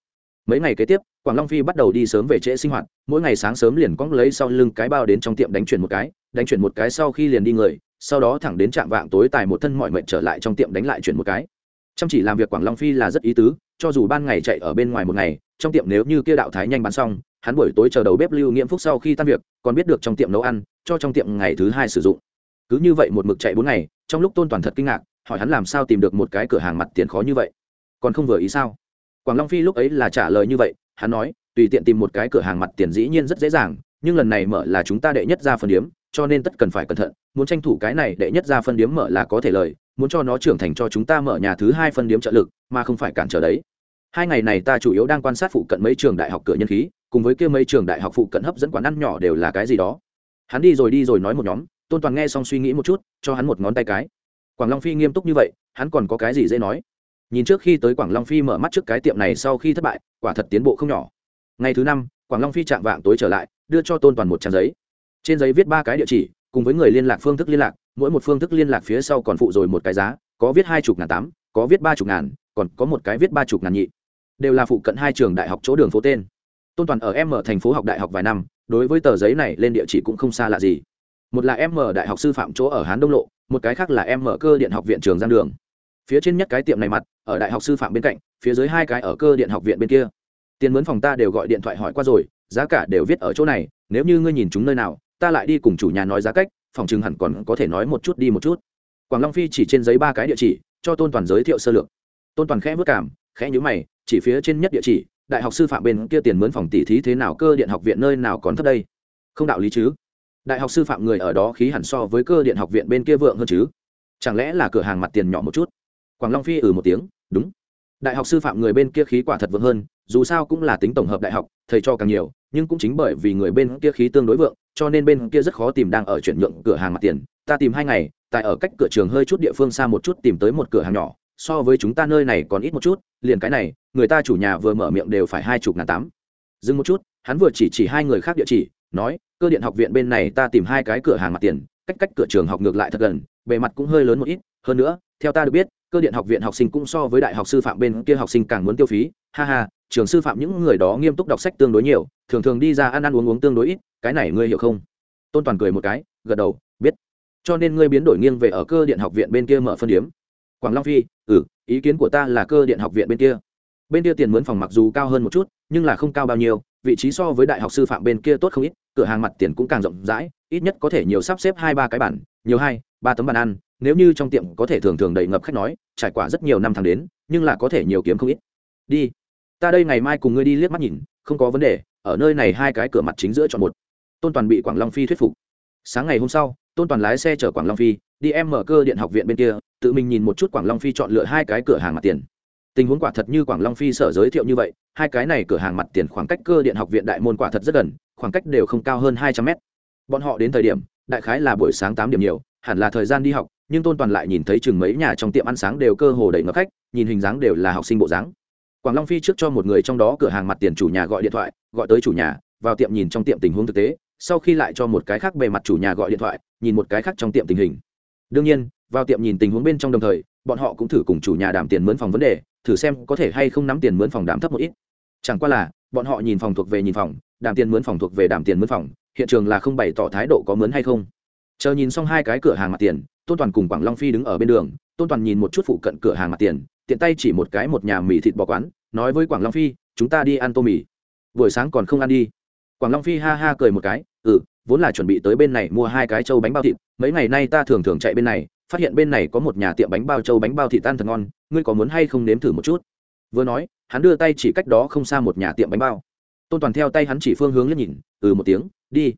Mấy ngày kế tiếp, quảng long phi bắt đầu đi sớm về trễ sinh hoạt, mỗi ngày sáng sớm liền cóng lấy sau lưng cái bao đến trong tiệm đánh chuyển một cái, đánh chuyển một cái sau khi liền đi người, sau đó thẳng đến trạm vạng tối tài một thân mọi mệnh trở lại trong tiệm đánh lại chuyển một cái. Chăm chỉ làm việc quảng long phi là rất ý tứ, cho dù ban ngày chạy ở bên ngoài một ngày trong tiệm nếu như kia đạo thái nhanh bán xong, hắn buổi tối chờ đầu bếp lưu nghiễm phúc sau khi tan việc, còn biết được trong tiệm nấu ăn, cho trong tiệm ngày thứ hai sử dụng. Cứ như vậy một mực chạy bốn ngày, trong lúc tôn toàn thật kinh ngạc, hỏi hắn làm sao tìm được một cái cửa hàng mặt tiền khó như vậy. Còn không vừa ý sao? Quảng long phi lúc ấy là trả lời như vậy, hắn nói, tùy tiện tìm một cái cửa hàng mặt tiền dĩ nhiên rất dễ dàng, nhưng lần này mở là chúng ta đệ nhất ra phân điếm, cho nên tất cần phải cẩn thận, muốn tranh thủ cái này đệ nhất ra phân điếm mở là có thể lời, muốn cho nó trưởng thành cho chúng ta mở nhà thứ hai phân điếm trợ lực, mà không phải cản trở đấy hai ngày này ta chủ yếu đang quan sát phụ cận mấy trường đại học cửa nhân khí, cùng với kia mấy trường đại học phụ cận hấp dẫn quán ăn nhỏ đều là cái gì đó. Hắn đi rồi đi rồi nói một nhóm, tôn toàn nghe xong suy nghĩ một chút, cho hắn một ngón tay cái. Quảng long phi nghiêm túc như vậy, hắn còn có cái gì dễ nói? Nhìn trước khi tới quảng long phi mở mắt trước cái tiệm này sau khi thất bại, quả thật tiến bộ không nhỏ. Ngày thứ năm, quảng long phi chạm vạng tối trở lại, đưa cho tôn toàn một trang giấy. Trên giấy viết ba cái địa chỉ, cùng với người liên lạc phương thức liên lạc, mỗi một phương thức liên lạc phía sau còn phụ rồi một cái giá, có viết hai chục ngàn tám, có viết ba chục ngàn, còn có một cái viết ba chục ngàn nhị đều là phụ cận hai trường đại học chỗ đường phố tên. Tôn toàn ở m thành phố học đại học vài năm, đối với tờ giấy này lên địa chỉ cũng không xa lạ gì. Một là m đại học sư phạm chỗ ở hán đông lộ, một cái khác là m cơ điện học viện trường giang đường. Phía trên nhất cái tiệm này mặt, ở đại học sư phạm bên cạnh, phía dưới hai cái ở cơ điện học viện bên kia. Tiền mướn phòng ta đều gọi điện thoại hỏi qua rồi, giá cả đều viết ở chỗ này, nếu như ngươi nhìn chúng nơi nào, ta lại đi cùng chủ nhà nói giá cách, phòng chừng hẳn còn có thể nói một chút đi một chút. Quảng long phi chỉ trên giấy ba cái địa chỉ, cho tôn toàn giới thiệu sơ lược. Tôn toàn khẽ vất cảm, khẽ nhữ mày chỉ phía trên nhất địa chỉ, đại học sư phạm bên kia tiền mướn phòng tỷ thí thế nào, cơ điện học viện nơi nào còn thấp đây? Không đạo lý chứ. Đại học sư phạm người ở đó khí hẳn so với cơ điện học viện bên kia vượng hơn chứ. Chẳng lẽ là cửa hàng mặt tiền nhỏ một chút? Quảng long phi ừ một tiếng, đúng. Đại học sư phạm người bên kia khí quả thật vượng hơn, dù sao cũng là tính tổng hợp đại học, thầy cho càng nhiều, nhưng cũng chính bởi vì người bên kia khí tương đối vượng, cho nên bên kia rất khó tìm đang ở chuyển nhượng cửa hàng mặt tiền. Ta tìm hai ngày, tại ở cách cửa trường hơi chút địa phương xa một chút tìm tới một cửa hàng nhỏ so với chúng ta nơi này còn ít một chút, liền cái này, người ta chủ nhà vừa mở miệng đều phải hai chục ngàn tám. Dừng một chút, hắn vừa chỉ chỉ hai người khác địa chỉ, nói, cơ điện học viện bên này ta tìm hai cái cửa hàng mặt tiền, cách cách cửa trường học ngược lại thật gần, bề mặt cũng hơi lớn một ít. Hơn nữa, theo ta được biết, cơ điện học viện học sinh cũng so với đại học sư phạm bên kia học sinh càng muốn tiêu phí. Ha ha, trường sư phạm những người đó nghiêm túc đọc sách tương đối nhiều, thường thường đi ra ăn ăn uống uống tương đối ít, cái này ngươi hiểu không? Tôn toàn cười một cái, gật đầu, biết. Cho nên ngươi biến đổi nghiêng về ở cơ điện học viện bên kia mở phân điếm quảng long phi ừ ý kiến của ta là cơ điện học viện bên kia. Bên kia tiền mướn phòng mặc dù cao hơn một chút, nhưng là không cao bao nhiêu, vị trí so với đại học sư phạm bên kia tốt không ít, cửa hàng mặt tiền cũng càng rộng rãi, ít nhất có thể nhiều sắp xếp hai ba cái bản nhiều hai, ba tấm bàn ăn, nếu như trong tiệm có thể thường thường đầy ngập khách nói, trải qua rất nhiều năm tháng đến, nhưng là có thể nhiều kiếm không ít. Đi, ta đây ngày mai cùng ngươi đi liếc mắt nhìn, không có vấn đề, ở nơi này hai cái cửa mặt chính giữa chọn một. Tôn toàn bị quảng long phi thuyết phục. Sáng ngày hôm sau, tôn toàn lái xe chở quảng long phi đi em mở cơ điện học viện bên kia, tự mình nhìn một chút quảng long phi chọn lựa hai cái cửa hàng mặt tiền. Tình huống quả thật như quảng long phi sở giới thiệu như vậy, hai cái này cửa hàng mặt tiền khoảng cách cơ điện học viện đại môn quả thật rất gần, khoảng cách đều không cao hơn hai trăm mét. Bọn họ đến thời điểm, đại khái là buổi sáng tám điểm nhiều, hẳn là thời gian đi học, nhưng tôn toàn lại nhìn thấy chừng mấy nhà trong tiệm ăn sáng đều cơ hồ đầy ngập khách, nhìn hình dáng đều là học sinh bộ dáng. Quảng long phi trước cho một người trong đó cửa hàng mặt tiền chủ nhà gọi điện thoại, gọi tới chủ nhà, vào tiệm nhìn trong tiệm tình huống thực tế, sau khi lại cho một cái khác bề mặt chủ nhà gọi điện thoại, nhìn một cái khác trong tiệm tình hình đương nhiên, vào tiệm nhìn tình huống bên trong đồng thời, bọn họ cũng thử cùng chủ nhà đảm tiền mướn phòng vấn đề, thử xem có thể hay không nắm tiền mướn phòng đảm thấp một ít. Chẳng qua là, bọn họ nhìn phòng thuộc về nhìn phòng đảm tiền mướn phòng thuộc về đảm tiền mướn phòng, hiện trường là không bày tỏ thái độ có mướn hay không. Chờ nhìn xong hai cái cửa hàng mặt tiền, tôn toàn cùng quảng long phi đứng ở bên đường, tôn toàn nhìn một chút phụ cận cửa hàng mặt tiền, tiện tay chỉ một cái một nhà mì thịt bò quán, nói với quảng long phi, chúng ta đi ăn tô mì. Buổi sáng còn không ăn đi. Quảng long phi ha ha cười một cái ừ vốn là chuẩn bị tới bên này mua hai cái trâu bánh bao thịt, mấy ngày nay ta thường thường chạy bên này, phát hiện bên này có một nhà tiệm bánh bao trâu bánh bao thịt tan thật ngon, ngươi có muốn hay không nếm thử một chút? Vừa nói, hắn đưa tay chỉ cách đó không xa một nhà tiệm bánh bao. Tôn toàn theo tay hắn chỉ phương hướng liếc nhìn ừ một tiếng, đi.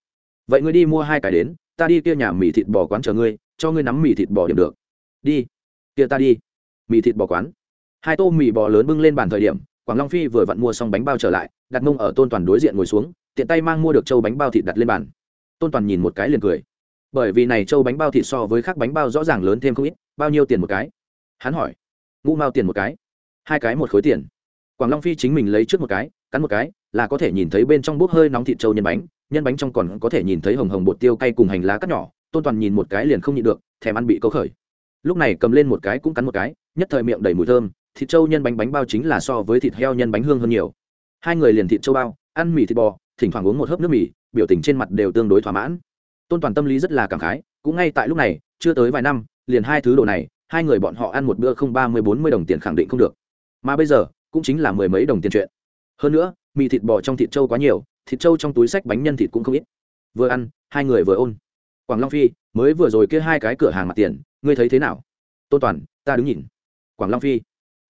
Vậy ngươi đi mua hai cái đến, ta đi kia nhà mì thịt bò quán chờ ngươi, cho ngươi nắm mì thịt bò điểm được. Đi. Kia ta đi. Mì thịt bò quán. Hai tô mì bò lớn bưng lên bàn thời điểm, quảng long phi vừa vặn mua xong bánh bao trở lại, đặt mông ở tôn toàn đối diện ngồi xuống, tiện tay mang mua được châu bánh bao thịt đặt lên bàn tôn toàn nhìn một cái liền cười. Bởi vì này châu bánh bao thịt so với khác bánh bao rõ ràng lớn thêm không ít, bao nhiêu tiền một cái? Hắn hỏi. Ngũ mao tiền một cái. Hai cái một khối tiền. Quảng long phi chính mình lấy trước một cái, cắn một cái, là có thể nhìn thấy bên trong bốc hơi nóng thịt trâu nhân bánh nhân bánh trong còn có thể nhìn thấy hồng hồng bột tiêu cay cùng hành lá cắt nhỏ, tôn toàn nhìn một cái liền không nhịn được, thèm ăn bị câu khởi. Lúc này cầm lên một cái cũng cắn một cái, nhất thời miệng đầy mùi thơm, thịt trâu nhân bánh bánh bao chính là so với thịt heo nhân bánh hương hơn nhiều. Hai người liền thịt trâu bao, ăn mì thịt bò, thỉnh thoảng uống một hớp nước mì biểu tình trên mặt đều tương đối thỏa mãn. Tôn toàn tâm lý rất là cảm khái, cũng ngay tại lúc này, chưa tới vài năm, liền hai thứ đồ này, hai người bọn họ ăn một bữa không ba mươi bốn mươi đồng tiền khẳng định không được. Mà bây giờ, cũng chính là mười mấy đồng tiền chuyện. Hơn nữa, mì thịt bò trong thịt trâu quá nhiều, thịt trâu trong túi sách bánh nhân thịt cũng không ít. Vừa ăn, hai người vừa ôn. Quảng long phi, mới vừa rồi kia hai cái cửa hàng mặt tiền, ngươi thấy thế nào? Tôn toàn, ta đứng nhìn. Quảng long phi.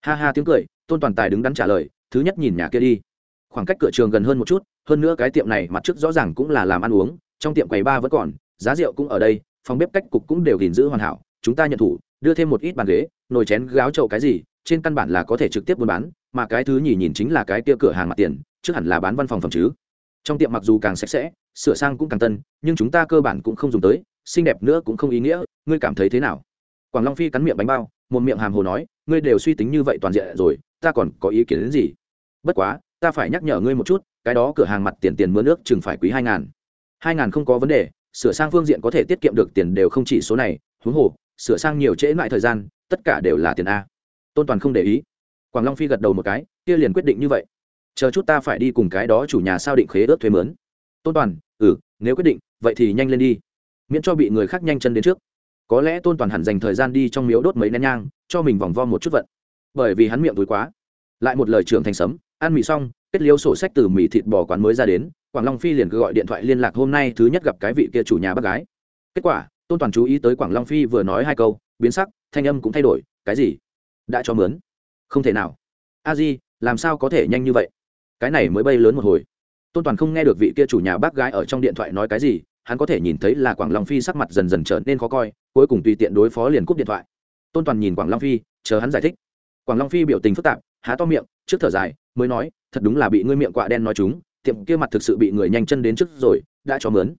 Ha ha tiếng cười, tôn toàn tài đứng đắn trả lời, thứ nhất nhìn nhà kia đi. Khoảng cách cửa trường gần hơn một chút hơn nữa cái tiệm này mặt trước rõ ràng cũng là làm ăn uống, trong tiệm quầy ba vẫn còn, giá rượu cũng ở đây, phòng bếp cách cục cũng đều gìn giữ hoàn hảo, chúng ta nhận thủ, đưa thêm một ít bàn ghế, nồi chén gáo chậu cái gì, trên căn bản là có thể trực tiếp buôn bán, mà cái thứ nhì nhìn chính là cái kia cửa hàng mặt tiền, trước hẳn là bán văn phòng phẩm chứ. Trong tiệm mặc dù càng sạch sẽ, sửa sang cũng càng tân, nhưng chúng ta cơ bản cũng không dùng tới, xinh đẹp nữa cũng không ý nghĩa, ngươi cảm thấy thế nào? Quảng long phi cắn miệng bánh bao, một miệng hàm hồ nói, ngươi đều suy tính như vậy toàn diện rồi, ta còn có ý kiến đến gì? Bất quá, ta phải nhắc nhở ngươi một chút cái đó cửa hàng mặt tiền tiền mưa nước chừng phải quý hai ngàn. Hai ngàn không có vấn đề, sửa sang phương diện có thể tiết kiệm được tiền đều không chỉ số này, huống hồ, sửa sang nhiều trễ lại thời gian, tất cả đều là tiền a. Tôn toàn không để ý. Quảng long phi gật đầu một cái, kia liền quyết định như vậy. Chờ chút ta phải đi cùng cái đó chủ nhà sao định khế ước thuế mướn. Tôn toàn ừ nếu quyết định, vậy thì nhanh lên đi. Miễn cho bị người khác nhanh chân đến trước. Có lẽ tôn toàn hẳn dành thời gian đi trong miếu đốt mấy nén nhang, cho mình vòng vo một chút vận. Bởi vì hắn miệng túi quá. Lại một lời trưởng thành sấm, ăn mì xong kết liêu sổ sách từ mì thịt bò quán mới ra đến, quảng long phi liền cứ gọi điện thoại liên lạc hôm nay thứ nhất gặp cái vị kia chủ nhà bác gái. Kết quả, tôn toàn chú ý tới quảng long phi vừa nói hai câu, biến sắc, thanh âm cũng thay đổi, cái gì? Đã cho mướn? Không thể nào. A di, làm sao có thể nhanh như vậy? Cái này mới bay lớn một hồi. Tôn toàn không nghe được vị kia chủ nhà bác gái ở trong điện thoại nói cái gì, hắn có thể nhìn thấy là quảng long phi sắc mặt dần dần trở nên khó coi, cuối cùng tùy tiện đối phó liền cúp điện thoại. Tôn toàn nhìn quảng long phi, chờ hắn giải thích. Quảng long phi biểu tình phức tạp, há to miệng, trước thở dài mới nói, thật đúng là bị ngươi miệng quạ đen nói chúng, tiệm kia mặt thực sự bị người nhanh chân đến trước rồi, đã cho mướn.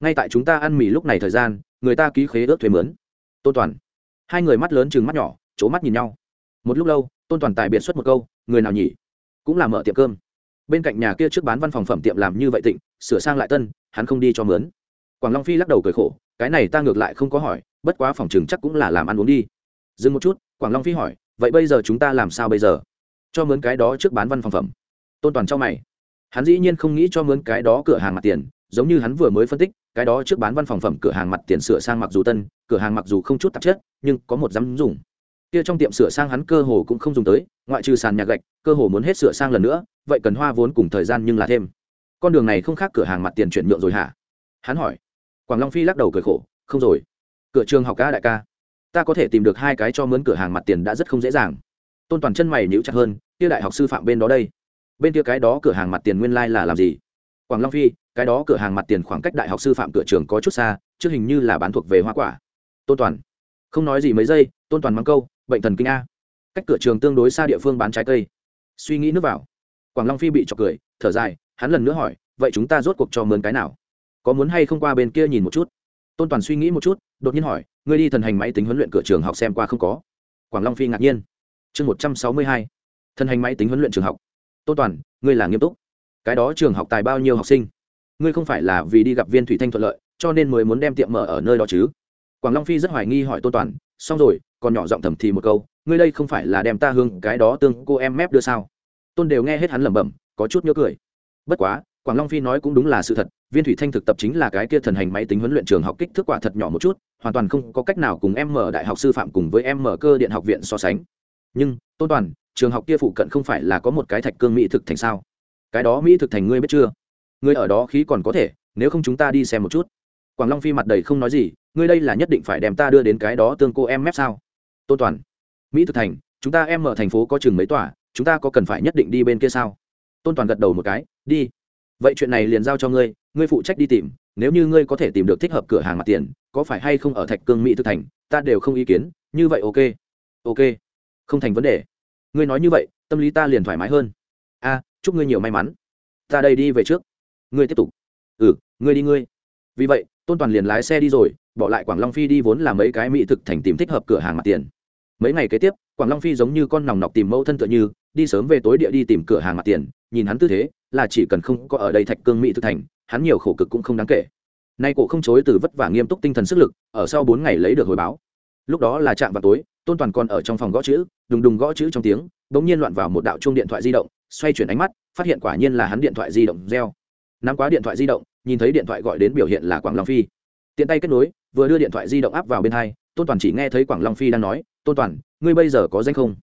Ngay tại chúng ta ăn mì lúc này thời gian, người ta ký khế ước thuế mướn. Tôn toàn. Hai người mắt lớn chừng mắt nhỏ c mắt nhìn nhau. Một lúc lâu, tôn toàn tài biệt xuất một câu, người nào nhỉ? Cũng là mở tiệm cơm. Bên cạnh nhà kia trước bán văn phòng phẩm tiệm làm như vậy tịnh, sửa sang lại tân, hắn không đi cho mướn. Quảng long phi lắc đầu cười khổ, cái này ta ngược lại không có hỏi, bất quá phòng chừng chắc cũng là làm ăn uống đi. Dừng một chút, quảng long phi hỏi, vậy bây giờ chúng ta làm sao bây giờ? Cho mướn cái đó trước bán văn phòng phẩm. Tôn toàn cho mày. Hắn dĩ nhiên không nghĩ cho mướn cái đó cửa hàng mặt tiền, giống như hắn vừa mới phân tích, cái đó trước bán văn phòng phẩm cửa hàng mặt tiền sửa sang mặc dù tân, cửa hàng mặc dù không chút tạp chất, nhưng có một dám dùng. Kia trong tiệm sửa sang hắn cơ hồ cũng không dùng tới, ngoại trừ sàn nhà gạch, cơ hồ muốn hết sửa sang lần nữa, vậy cần hoa vốn cùng thời gian nhưng là thêm. Con đường này không khác cửa hàng mặt tiền chuyển nhượng rồi hả? Hắn hỏi. Quảng long phi lắc đầu cười khổ, không rồi. Cửa trường học ca đại ca, ta có thể tìm được hai cái cho mướn cửa hàng mặt tiền đã rất không dễ dàng tôn toàn chân mày níu chặt hơn kia đại học sư phạm bên đó đây. Bên kia cái đó cửa hàng mặt tiền nguyên lai、like、là làm gì? Quảng long phi, cái đó cửa hàng mặt tiền khoảng cách đại học sư phạm cửa trường có chút xa chứ hình như là bán thuộc về hoa quả. Tôn toàn, không nói gì mấy giây, tôn toàn mắng câu, bệnh thần kinh a. Cách cửa trường tương đối xa địa phương bán trái cây. Suy nghĩ nước vào. Quảng long phi bị trọc cười, thở dài, hắn lần nữa hỏi, vậy chúng ta rốt cuộc cho mướn cái nào? Có muốn hay không qua bên kia nhìn một chút? Tôn toàn suy nghĩ một chút, đột nhiên hỏi, ngươi đi thần hành máy tính huấn luyện cửa trường học xem qua không có? Quảng long phi ngạc nhiên chương một trăm sáu mươi hai. Thần hành máy tính huấn luyện trường học. Tôn toàn, ngươi là nghiêm túc. Cái đó trường học tài bao nhiêu học sinh? Ngươi không phải là vì đi gặp viên thủy thanh thuận lợi, cho nên mới muốn đem tiệm mở ở nơi đó chứ? Quảng long phi rất hoài nghi hỏi tôn toàn, xong rồi, còn nhỏ giọng thầm thì một câu, ngươi đây không phải là đem ta hương cái đó tương cô em mép đưa sao? Tôn đều nghe hết hắn lẩm bẩm, có chút nhớ cười. Bất quá, quảng long phi nói cũng đúng là sự thật, viên thủy thanh thực tập chính là cái kia thần hành máy tính huấn luyện trường học kích thước quả thật nhỏ một chút, hoàn toàn không có cách nào cùng em mở đại học sư phạm cùng với em mở cơ điện học viện so sánh nhưng, tôn toàn, trường học kia phụ cận không phải là có một cái thạch cương mỹ thực thành sao? Cái đó mỹ thực thành ngươi biết chưa? Ngươi ở đó khí còn có thể, nếu không chúng ta đi xem một chút. Quảng long phi mặt đầy không nói gì, ngươi đây là nhất định phải đem ta đưa đến cái đó tương cô em mép sao? Tôn toàn, mỹ thực thành, chúng ta em ở thành phố có chừng mấy tòa, chúng ta có cần phải nhất định đi bên kia sao? Tôn toàn gật đầu một cái, đi. Vậy chuyện này liền giao cho ngươi ngươi phụ trách đi tìm, nếu như ngươi có thể tìm được thích hợp cửa hàng mặt tiền, có phải hay không ở thạch cương mỹ thực thành, ta đều không ý kiến, như vậy ok. Ok không thành vấn đề. Ngươi nói như vậy, tâm lý ta liền thoải mái hơn. A, chúc ngươi nhiều may mắn. Ta đây đi về trước. Ngươi tiếp tục. Ừ ngươi đi ngươi. Vì vậy, tôn toàn liền lái xe đi rồi, bỏ lại quảng long phi đi vốn là mấy cái mỹ thực thành tìm thích hợp cửa hàng mặt tiền. Mấy ngày kế tiếp, quảng long phi giống như con nòng nọc tìm mẫu thân tựa như, đi sớm về tối địa đi tìm cửa hàng mặt tiền, nhìn hắn tư thế, là chỉ cần không có ở đây thạch cương mỹ thực thành, hắn nhiều khổ cực cũng không đáng kể. Nay cổ không chối từ vất vả nghiêm túc tinh thần sức lực, ở sau bốn ngày lấy được hồi báo lúc đó là chạm vào tối, tôn toàn còn ở trong phòng gõ chữ, đùng đùng gõ chữ trong tiếng đ ỗ n g nhiên loạn vào một đạo chuông điện thoại di động, xoay chuyển ánh mắt, phát hiện quả nhiên là hắn điện thoại di động reo. Nắm quá điện thoại di động, nhìn thấy điện thoại gọi đến biểu hiện là quảng long phi. Tiện tay kết nối, vừa đưa điện thoại di động áp vào bên hai, tôn toàn chỉ nghe thấy quảng long phi đang nói, tôn toàn, ngươi bây giờ có danh không?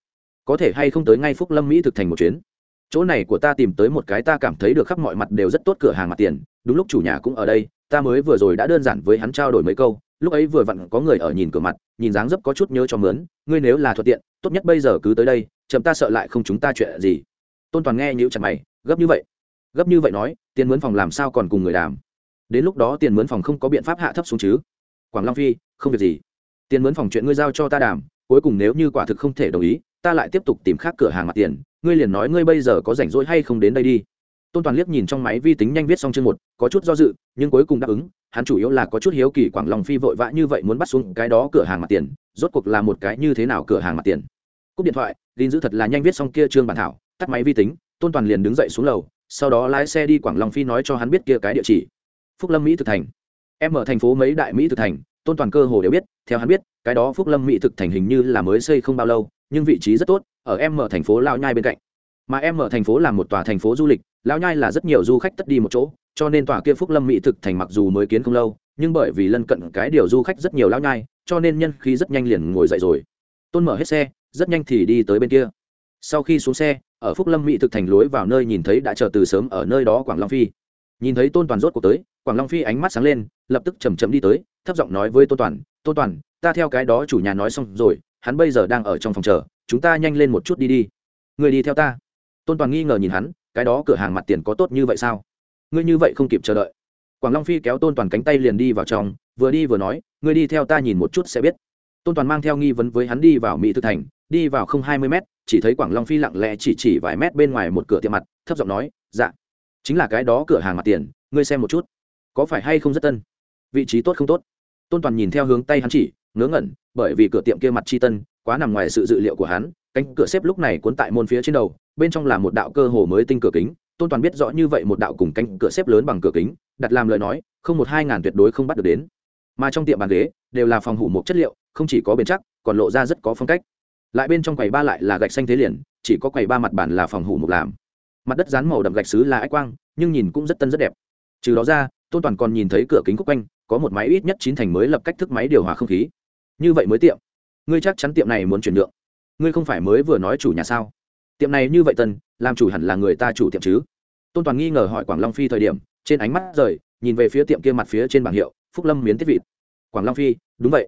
Có thể hay không tới ngay phúc lâm mỹ thực thành một chuyến? Chỗ này của ta tìm tới một cái ta cảm thấy được khắp mọi mặt đều rất tốt cửa hàng mặt tiền, đúng lúc chủ nhà cũng ở đây, ta mới vừa rồi đã đơn giản với hắn trao đổi mấy câu lúc ấy vừa vặn có người ở nhìn cửa mặt, nhìn dáng dấp có chút nhớ cho mướn, ngươi nếu là thuận tiện, tốt nhất bây giờ cứ tới đây, chậm ta sợ lại không chúng ta chuyện gì. Tôn toàn nghe nhữ chặt mày, gấp như vậy, gấp như vậy nói, tiền mướn phòng làm sao còn cùng người đàm? Đến lúc đó tiền mướn phòng không có biện pháp hạ thấp xuống chứ? Quảng long phi, không việc gì. Tiền mướn phòng chuyện ngươi giao cho ta đàm, cuối cùng nếu như quả thực không thể đồng ý, ta lại tiếp tục tìm khác cửa hàng mặt tiền. Ngươi liền nói ngươi bây giờ có rảnh rỗi hay không đến đây đi tôn toàn liếc nhìn trong máy vi tính nhanh viết xong chương một, có chút do dự, nhưng cuối cùng đáp ứng, hắn chủ yếu là có chút hiếu kỳ quảng long phi vội vã như vậy muốn bắt xuống cái đó cửa hàng mặt tiền, rốt cuộc là một cái như thế nào cửa hàng mặt tiền. Cúp điện thoại linh giữ thật là nhanh viết xong kia trương bản thảo, tắt máy vi tính, tôn toàn liền đứng dậy xuống lầu, sau đó lái xe đi quảng long phi nói cho hắn biết kia cái địa chỉ. Phúc lâm mỹ thực thành. Em ở thành phố mấy đại mỹ thực thành, tôn toàn cơ hồ đều biết, theo hắn biết, cái đó phúc lâm mỹ thực thành hình như là mới xây không bao lâu, nhưng vị trí rất tốt, ở em ở thành phố lao nhai bên cạnh mà em ở thành phố là một tòa thành phố du lịch, lão nhai là rất nhiều du khách tất đi một chỗ, cho nên tòa kia phúc lâm mỹ thực thành mặc dù mới kiến không lâu, nhưng bởi vì lân cận cái điều du khách rất nhiều lão nhai, cho nên nhân khí rất nhanh liền ngồi dậy rồi. Tôn mở hết xe, rất nhanh thì đi tới bên kia. Sau khi xuống xe, ở phúc lâm mỹ thực thành lối vào nơi nhìn thấy đã chờ từ sớm ở nơi đó quảng long phi. Nhìn thấy tôn toàn rốt cuộc tới, quảng long phi ánh mắt sáng lên, lập tức chầm chậm đi tới, thấp giọng nói với tôn toàn tôn toàn, ta theo cái đó chủ nhà nói xong rồi, hắn bây giờ đang ở trong phòng chờ, chúng ta nhanh lên một chút đi đi. Người đi theo ta tôn toàn nghi ngờ nhìn hắn, cái đó cửa hàng mặt tiền có tốt như vậy sao? Ngươi như vậy không kịp chờ đợi. Quảng long phi kéo tôn toàn cánh tay liền đi vào trong, vừa đi vừa nói, ngươi đi theo ta nhìn một chút sẽ biết. Tôn toàn mang theo nghi vấn với hắn đi vào mỹ thực thành, đi vào không hai mươi mét, chỉ thấy quảng long phi lặng lẽ chỉ chỉ vài mét bên ngoài một cửa tiệm mặt, thấp giọng nói dạ chính là cái đó cửa hàng mặt tiền, ngươi xem một chút, có phải hay không rất tân? Vị trí tốt không tốt? Tôn toàn nhìn theo hướng tay hắn chỉ, ngớ ngẩn, bởi vì cửa tiệm kia mặt chi tân, quá nằm ngoài sự dự liệu của hắn cánh cửa xếp lúc này cuốn tại môn phía trên đầu, bên trong là một đạo cơ hồ mới tinh cửa kính. Tôn toàn biết rõ như vậy một đạo cùng cánh cửa xếp lớn bằng cửa kính, đặt làm lời nói, không một hai ngàn tuyệt đối không bắt được đến. Mà trong tiệm bàn ghế, đều là phòng hủ một chất liệu, không chỉ có bền chắc, còn lộ ra rất có phong cách. Lại bên trong quầy ba lại là gạch xanh thế liền, chỉ có quầy ba mặt bàn là phòng hủ mục làm. Mặt đất dán màu đậm gạch xứ là ách quang, nhưng nhìn cũng rất tân rất đẹp. Trừ đó ra, tôn toàn còn nhìn thấy cửa kính cúc quanh, có một máy ít nhất chín thành mới lập cách thức máy điều hòa không khí. Như vậy mới tiệm. Ngươi chắc chắn tiệm này muốn chuyển nhượng ngươi không phải mới vừa nói chủ nhà sao? Tiệm này như vậy tân làm chủ hẳn là người ta chủ tiệm chứ? Tôn toàn nghi ngờ hỏi quảng long phi thời điểm, trên ánh mắt rời, nhìn về phía tiệm kia mặt phía trên bảng hiệu, phúc lâm miến tiết vịt. Quảng long phi, đúng vậy.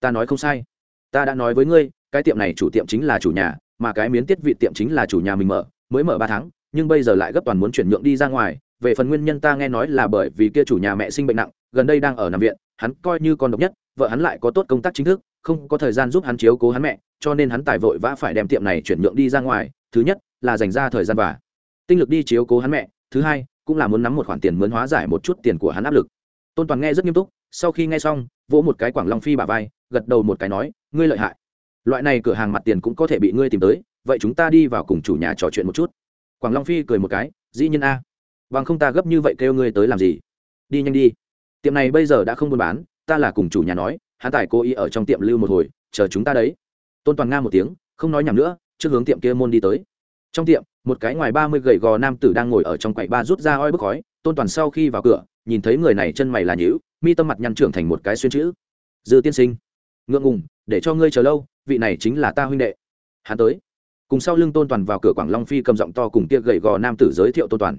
Ta nói không sai. Ta đã nói với ngươi, cái tiệm này chủ tiệm chính là chủ nhà, mà cái miến tiết vịt tiệm chính là chủ nhà mình mở, mới mở ba tháng, nhưng bây giờ lại gấp toàn muốn chuyển nhượng đi ra ngoài. Về phần nguyên nhân ta nghe nói là bởi vì kia chủ nhà mẹ sinh bệnh nặng, gần đây đang ở nằm viện, hắn coi như con độc nhất, vợ hắn lại có tốt công tác chính thức không có thời gian giúp hắn chiếu cố hắn mẹ, cho nên hắn tài vội vã phải đem tiệm này chuyển nhượng đi ra ngoài, thứ nhất là dành ra thời gian và tinh lực đi chiếu cố hắn mẹ, thứ hai cũng là muốn nắm một khoản tiền mướn hóa giải một chút tiền của hắn áp lực. Tôn toàn nghe rất nghiêm túc, sau khi nghe xong, vỗ một cái quảng long phi bà vai, gật đầu một cái nói, ngươi lợi hại. Loại này cửa hàng mặt tiền cũng có thể bị ngươi tìm tới, vậy chúng ta đi vào cùng chủ nhà trò chuyện một chút. Quảng long phi cười một cái, dĩ nhiên a. Bằng không ta gấp như vậy kêu ngươi tới làm gì? Đi nhanh đi. Tiệm này bây giờ đã không buôn bán, ta là cùng chủ nhà nói hắn tài cố ý ở trong tiệm lưu một hồi, chờ chúng ta đấy. Tôn toàn nga một tiếng, không nói nhầm nữa, trước hướng tiệm kia môn đi tới. Trong tiệm, một cái ngoài ba mươi gầy gò nam tử đang ngồi ở trong quầy ba rút ra oi bức khói, tôn toàn sau khi vào cửa, nhìn thấy người này chân mày là nhữ mi tâm mặt nhăn trưởng thành một cái xuyên chữ. Dư tiên sinh, ngượng ngùng, để cho ngươi chờ lâu, vị này chính là ta huynh đệ. Hắn tới. Cùng sau lưng tôn toàn vào cửa quảng long phi cầm giọng to cùng kia gầy gò nam tử giới thiệu tôn toàn.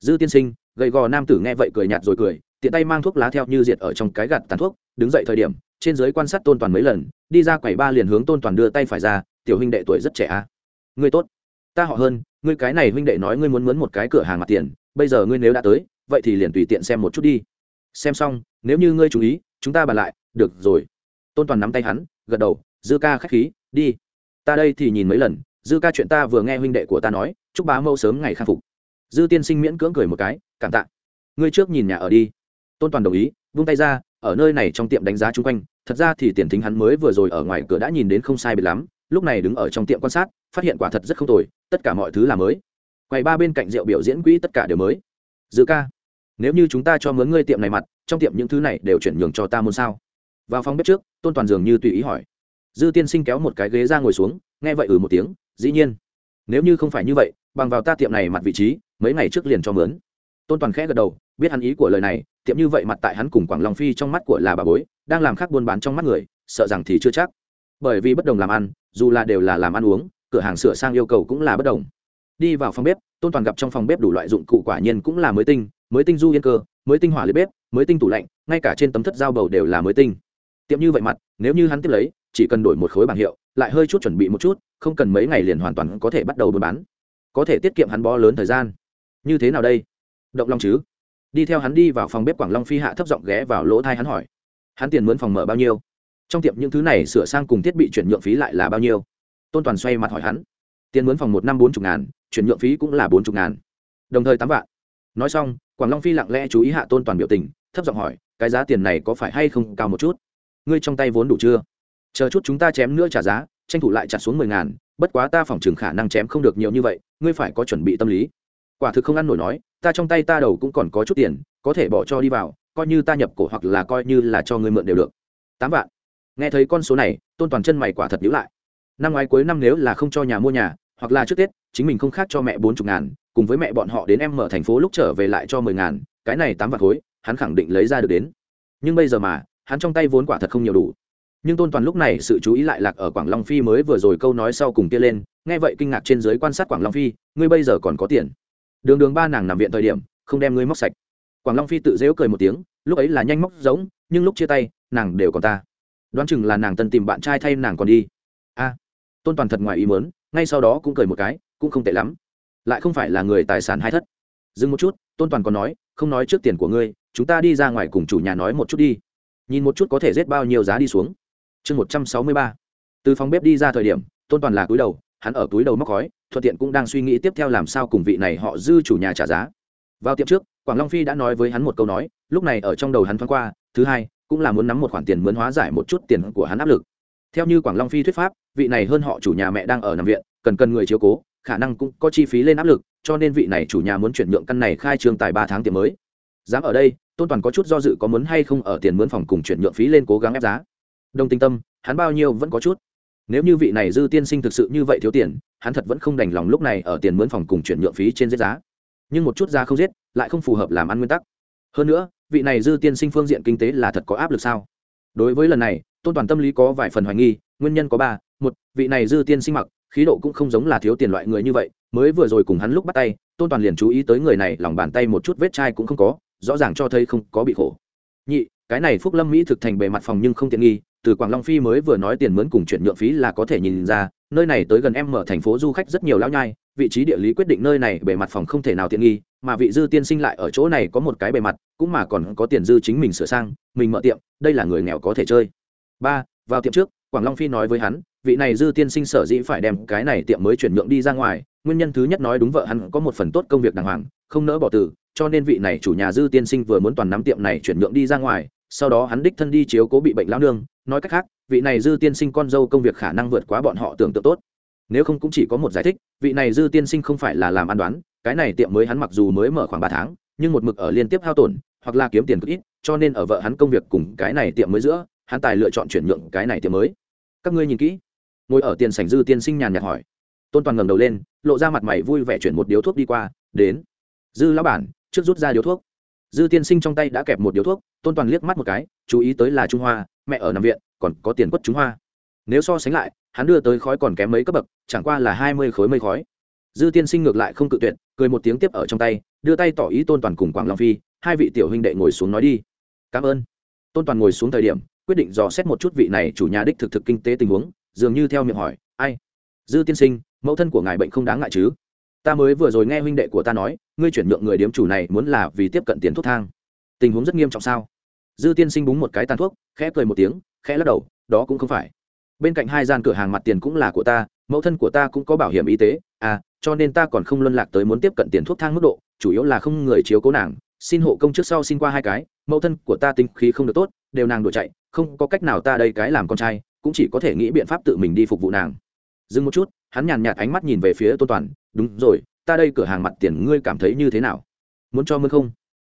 Dư tiên sinh, gầy gò nam tử nghe vậy cười nhạt rồi cười tiện tay mang thuốc lá theo như diệt ở trong cái gạt tàn thuốc, đứng dậy thời điểm, trên giới quan sát tôn toàn mấy lần, đi ra quầy ba liền hướng tôn toàn đưa tay phải ra, tiểu huynh đệ tuổi rất trẻ à. ngươi tốt. Ta họ hơn ngươi cái này huynh đệ nói ngươi muốn mướn một cái cửa hàng mặt tiền, bây giờ ngươi nếu đã tới, vậy thì liền tùy tiện xem một chút đi. Xem xong, nếu như ngươi chú ý, chúng ta bàn lại, được rồi. Tôn toàn nắm tay hắn, gật đầu, dư ca k h á c h khí, đi. Ta đây thì nhìn mấy lần, dư ca chuyện ta vừa nghe huynh đệ của ta nói, chúc bá mâu sớm ngày khắc phục. Dư tiên sinh miễn cưỡng cười một cái, cảm tạ. Ngươi trước nhìn nhà ở đi tôn toàn đồng ý, vung tay ra, ở nơi này trong tiệm đánh giá chung quanh, thật ra thì tiền thính hắn mới vừa rồi ở ngoài cửa đã nhìn đến không sai biệt lắm, lúc này đứng ở trong tiệm quan sát, phát hiện quả thật rất không tồi, tất cả mọi thứ là mới. Quầy ba bên cạnh rượu biểu diễn quỹ tất cả đều mới. Dư ca, nếu như chúng ta cho mướn ngươi tiệm này mặt, trong tiệm những thứ này đều chuyển nhường cho ta muốn sao? Vào phòng bếp trước, tôn toàn dường như tùy ý hỏi. Dư tiên sinh kéo một cái ghế ra ngồi xuống, nghe vậy ừ một tiếng, dĩ nhiên. Nếu như không phải như vậy, bằng vào ta tiệm này mặt vị trí, mấy ngày trước liền cho mướn. Tôn toàn khẽ gật đầu biết hắn ý của lời này, tiệm như vậy mặt tại hắn cùng quảng long phi trong mắt của là bà bối, đang làm khác buôn bán trong mắt người, sợ rằng thì chưa chắc. Bởi vì bất đồng làm ăn, dù là đều là làm ăn uống, cửa hàng sửa sang yêu cầu cũng là bất đồng. Đi vào phòng bếp, tôn toàn gặp trong phòng bếp đủ loại dụng cụ quả nhiên cũng là mới tinh mới tinh du yên cơ, mới tinh hỏa liệt bếp, mới tinh tủ lạnh, ngay cả trên tấm thất dao bầu đều là mới tinh. Tiệm như vậy mặt, nếu như hắn tiếp lấy, chỉ cần đổi một khối bảng hiệu, lại hơi chút chuẩn bị một chút, không cần mấy ngày liền hoàn toàn có thể bắt đầu buôn bán. Có thể tiết kiệm hắn bó lớn thời gian. Như thế nào đây? Động lòng chứ? Đi theo hắn đi vào phòng bếp quảng long phi hạ thấp giọng ghé vào lỗ thai hắn hỏi, hắn tiền mướn phòng mở bao nhiêu? Trong tiệm những thứ này sửa sang cùng thiết bị chuyển nhượng phí lại là bao nhiêu? Tôn toàn xoay mặt hỏi hắn, tiền mướn phòng một năm bốn chục ngàn, chuyển nhượng phí cũng là bốn chục ngàn. Đồng thời tám vạn. Nói xong, quảng long phi lặng lẽ chú ý hạ tôn toàn biểu tình, thấp giọng hỏi, cái giá tiền này có phải hay không cao một chút? Ngươi trong tay vốn đủ chưa? Chờ chút chúng ta chém nữa trả giá, tranh thủ lại chặt xuống mười ngàn, bất quá ta phòng trường khả năng chém không được nhiều như vậy, ngươi phải có chuẩn bị tâm lý. Quả thực không ăn nổi nói ta trong tay ta đầu cũng còn có chút tiền, có thể bỏ cho đi vào, coi như ta nhập cổ hoặc là coi như là cho người mượn đều được. Tám vạn. Nghe thấy con số này, tôn toàn chân mày quả thật nhữ lại. Năm ngoái cuối năm nếu là không cho nhà mua nhà, hoặc là trước tết, chính mình không khác cho mẹ bốn chục ngàn, cùng với mẹ bọn họ đến em mở thành phố lúc trở về lại cho mười ngàn, cái này tám vạn khối, hắn khẳng định lấy ra được đến. Nhưng bây giờ mà, hắn trong tay vốn quả thật không nhiều đủ. Nhưng tôn toàn lúc này sự chú ý lại lạc ở quảng long phi mới vừa rồi câu nói sau cùng kia lên, nghe vậy kinh ngạc trên giới quan sát quảng long phi, ngươi bây giờ còn có tiền đường đường ba nàng nằm viện thời điểm, không đem ngươi móc sạch. Quảng long phi tự dễu cười một tiếng, lúc ấy là nhanh móc giống, nhưng lúc chia tay, nàng đều còn ta. Đoán chừng là nàng tân tìm bạn trai thay nàng còn đi. A, tôn toàn thật ngoài ý mớn ngay sau đó cũng cười một cái, cũng không tệ lắm. Lại không phải là người tài sản hai thất. Dừng một chút, tôn toàn còn nói, không nói trước tiền của ngươi, chúng ta đi ra ngoài cùng chủ nhà nói một chút đi. Nhìn một chút có thể rét bao nhiêu giá đi xuống. Chương một trăm sáu mươi ba. Từ phòng bếp đi ra thời điểm, tôn toàn là cúi đầu hắn ở túi đầu móc khói, thuận tiện cũng đang suy nghĩ tiếp theo làm sao cùng vị này họ dư chủ nhà trả giá. Vào tiệm trước, quảng long phi đã nói với hắn một câu nói, lúc này ở trong đầu hắn thoáng qua, thứ hai, cũng là muốn nắm một khoản tiền mướn hóa giải một chút tiền của hắn áp lực. Theo như quảng long phi thuyết pháp, vị này hơn họ chủ nhà mẹ đang ở nằm viện, cần cần người chiếu cố, khả năng cũng có chi phí lên áp lực, cho nên vị này chủ nhà muốn chuyển nhượng căn này khai trương tài ba tháng tiệm mới. Dám ở đây, tôn toàn có chút do dự có muốn hay không ở tiền mướn phòng cùng chuyển nhượng phí lên cố gắng ép giá. Đồng tinh tâm, hắn bao nhiêu vẫn có chút nếu như vị này dư tiên sinh thực sự như vậy thiếu tiền, hắn thật vẫn không đành lòng lúc này ở tiền mướn phòng cùng chuyển nhượng phí trên giết giá. Nhưng một chút ra không giết, lại không phù hợp làm ăn nguyên tắc. Hơn nữa, vị này dư tiên sinh phương diện kinh tế là thật có áp lực sao? Đối với lần này, tôn toàn tâm lý có vài phần hoài nghi, nguyên nhân có ba, một, vị này dư tiên sinh mặc, khí độ cũng không giống là thiếu tiền loại người như vậy, mới vừa rồi cùng hắn lúc bắt tay, tôn toàn liền chú ý tới người này, lòng bàn tay một chút vết chai cũng không có, rõ ràng cho thấy không có bị khổ. Nhị, cái này phúc lâm mỹ thực thành bề mặt phòng nhưng không tiện nghi từ quảng long phi mới vừa nói tiền mướn cùng chuyển nhượng phí là có thể nhìn ra, nơi này tới gần em mở thành phố du khách rất nhiều lão nhai, vị trí địa lý quyết định nơi này bề mặt phòng không thể nào tiện nghi, mà vị dư tiên sinh lại ở chỗ này có một cái bề mặt, cũng mà còn có tiền dư chính mình sửa sang, mình mở tiệm, đây là người nghèo có thể chơi. Ba, vào tiệm trước, quảng long phi nói với hắn, vị này dư tiên sinh sở dĩ phải đem cái này tiệm mới chuyển nhượng đi ra ngoài, nguyên nhân thứ nhất nói đúng vợ hắn có một phần tốt công việc đàng hoàng, không nỡ bỏ từ, cho nên vị này chủ nhà dư tiên sinh vừa muốn toàn nắm tiệm này chuyển nhượng đi ra ngoài, sau đó hắn đích thân đi chiếu cố bị bệnh lão nương nói cách khác, vị này dư tiên sinh con dâu công việc khả năng vượt quá bọn họ tưởng tượng tốt. Nếu không cũng chỉ có một giải thích, vị này dư tiên sinh không phải là làm ăn đoán, cái này tiệm mới hắn mặc dù mới mở khoảng ba tháng, nhưng một mực ở liên tiếp hao tổn, hoặc là kiếm tiền cực ít, cho nên ở vợ hắn công việc cùng cái này tiệm mới giữa, hắn tài lựa chọn chuyển nhượng cái này tiệm mới. Các ngươi nhìn kỹ. Ngồi ở tiền sảnh dư tiên sinh nhàn nhạt hỏi. Tôn toàn ngẩng đầu lên, lộ ra mặt mày vui vẻ chuyển một điếu thuốc đi qua, đến. Dư lão bản, trước rút ra điếu thuốc. Dư tiên sinh trong tay đã kẹp một điếu thuốc, tôn toàn liếc mắt một cái, chú ý tới là trung hoa mẹ ở nằm viện, còn có tiền quất chúng hoa. Nếu so sánh lại, hắn đưa tới khói còn kém mấy cấp bậc, chẳng qua là hai mươi khối mây khói. Dư tiên sinh ngược lại không cự tuyệt, cười một tiếng tiếp ở trong tay, đưa tay tỏ ý tôn toàn cùng quảng long phi, hai vị tiểu huynh đệ ngồi xuống nói đi. Cảm ơn. Tôn toàn ngồi xuống thời điểm, quyết định dò xét một chút vị này chủ nhà đích thực thực kinh tế tình huống, dường như theo miệng hỏi, ai? Dư tiên sinh, mẫu thân của ngài bệnh không đáng ngại chứ? Ta mới vừa rồi nghe huynh đệ của ta nói, ngươi chuyển nhượng người điếm chủ này muốn là vì tiếp cận tiền thuốc thang. Tình huống rất nghiêm trọng sao? Dư tiên sinh búng một cái tàn thuốc, khẽ cười một tiếng, khẽ lắc đầu, đó cũng không phải. Bên cạnh hai gian cửa hàng mặt tiền cũng là của ta, mẫu thân của ta cũng có bảo hiểm y tế à cho nên ta còn không luân lạc tới muốn tiếp cận tiền thuốc thang mức độ, chủ yếu là không người chiếu cố nàng. Xin hộ công trước sau xin qua hai cái, mẫu thân của ta tinh khí không được tốt, đều nàng đuổi chạy, không có cách nào ta đây cái làm con trai, cũng chỉ có thể nghĩ biện pháp tự mình đi phục vụ nàng. Dừng một chút, hắn nhàn nhạt ánh mắt nhìn về phía tôn toàn, đúng rồi, ta đây cửa hàng mặt tiền ngươi cảm thấy như thế nào? Muốn cho mướn không?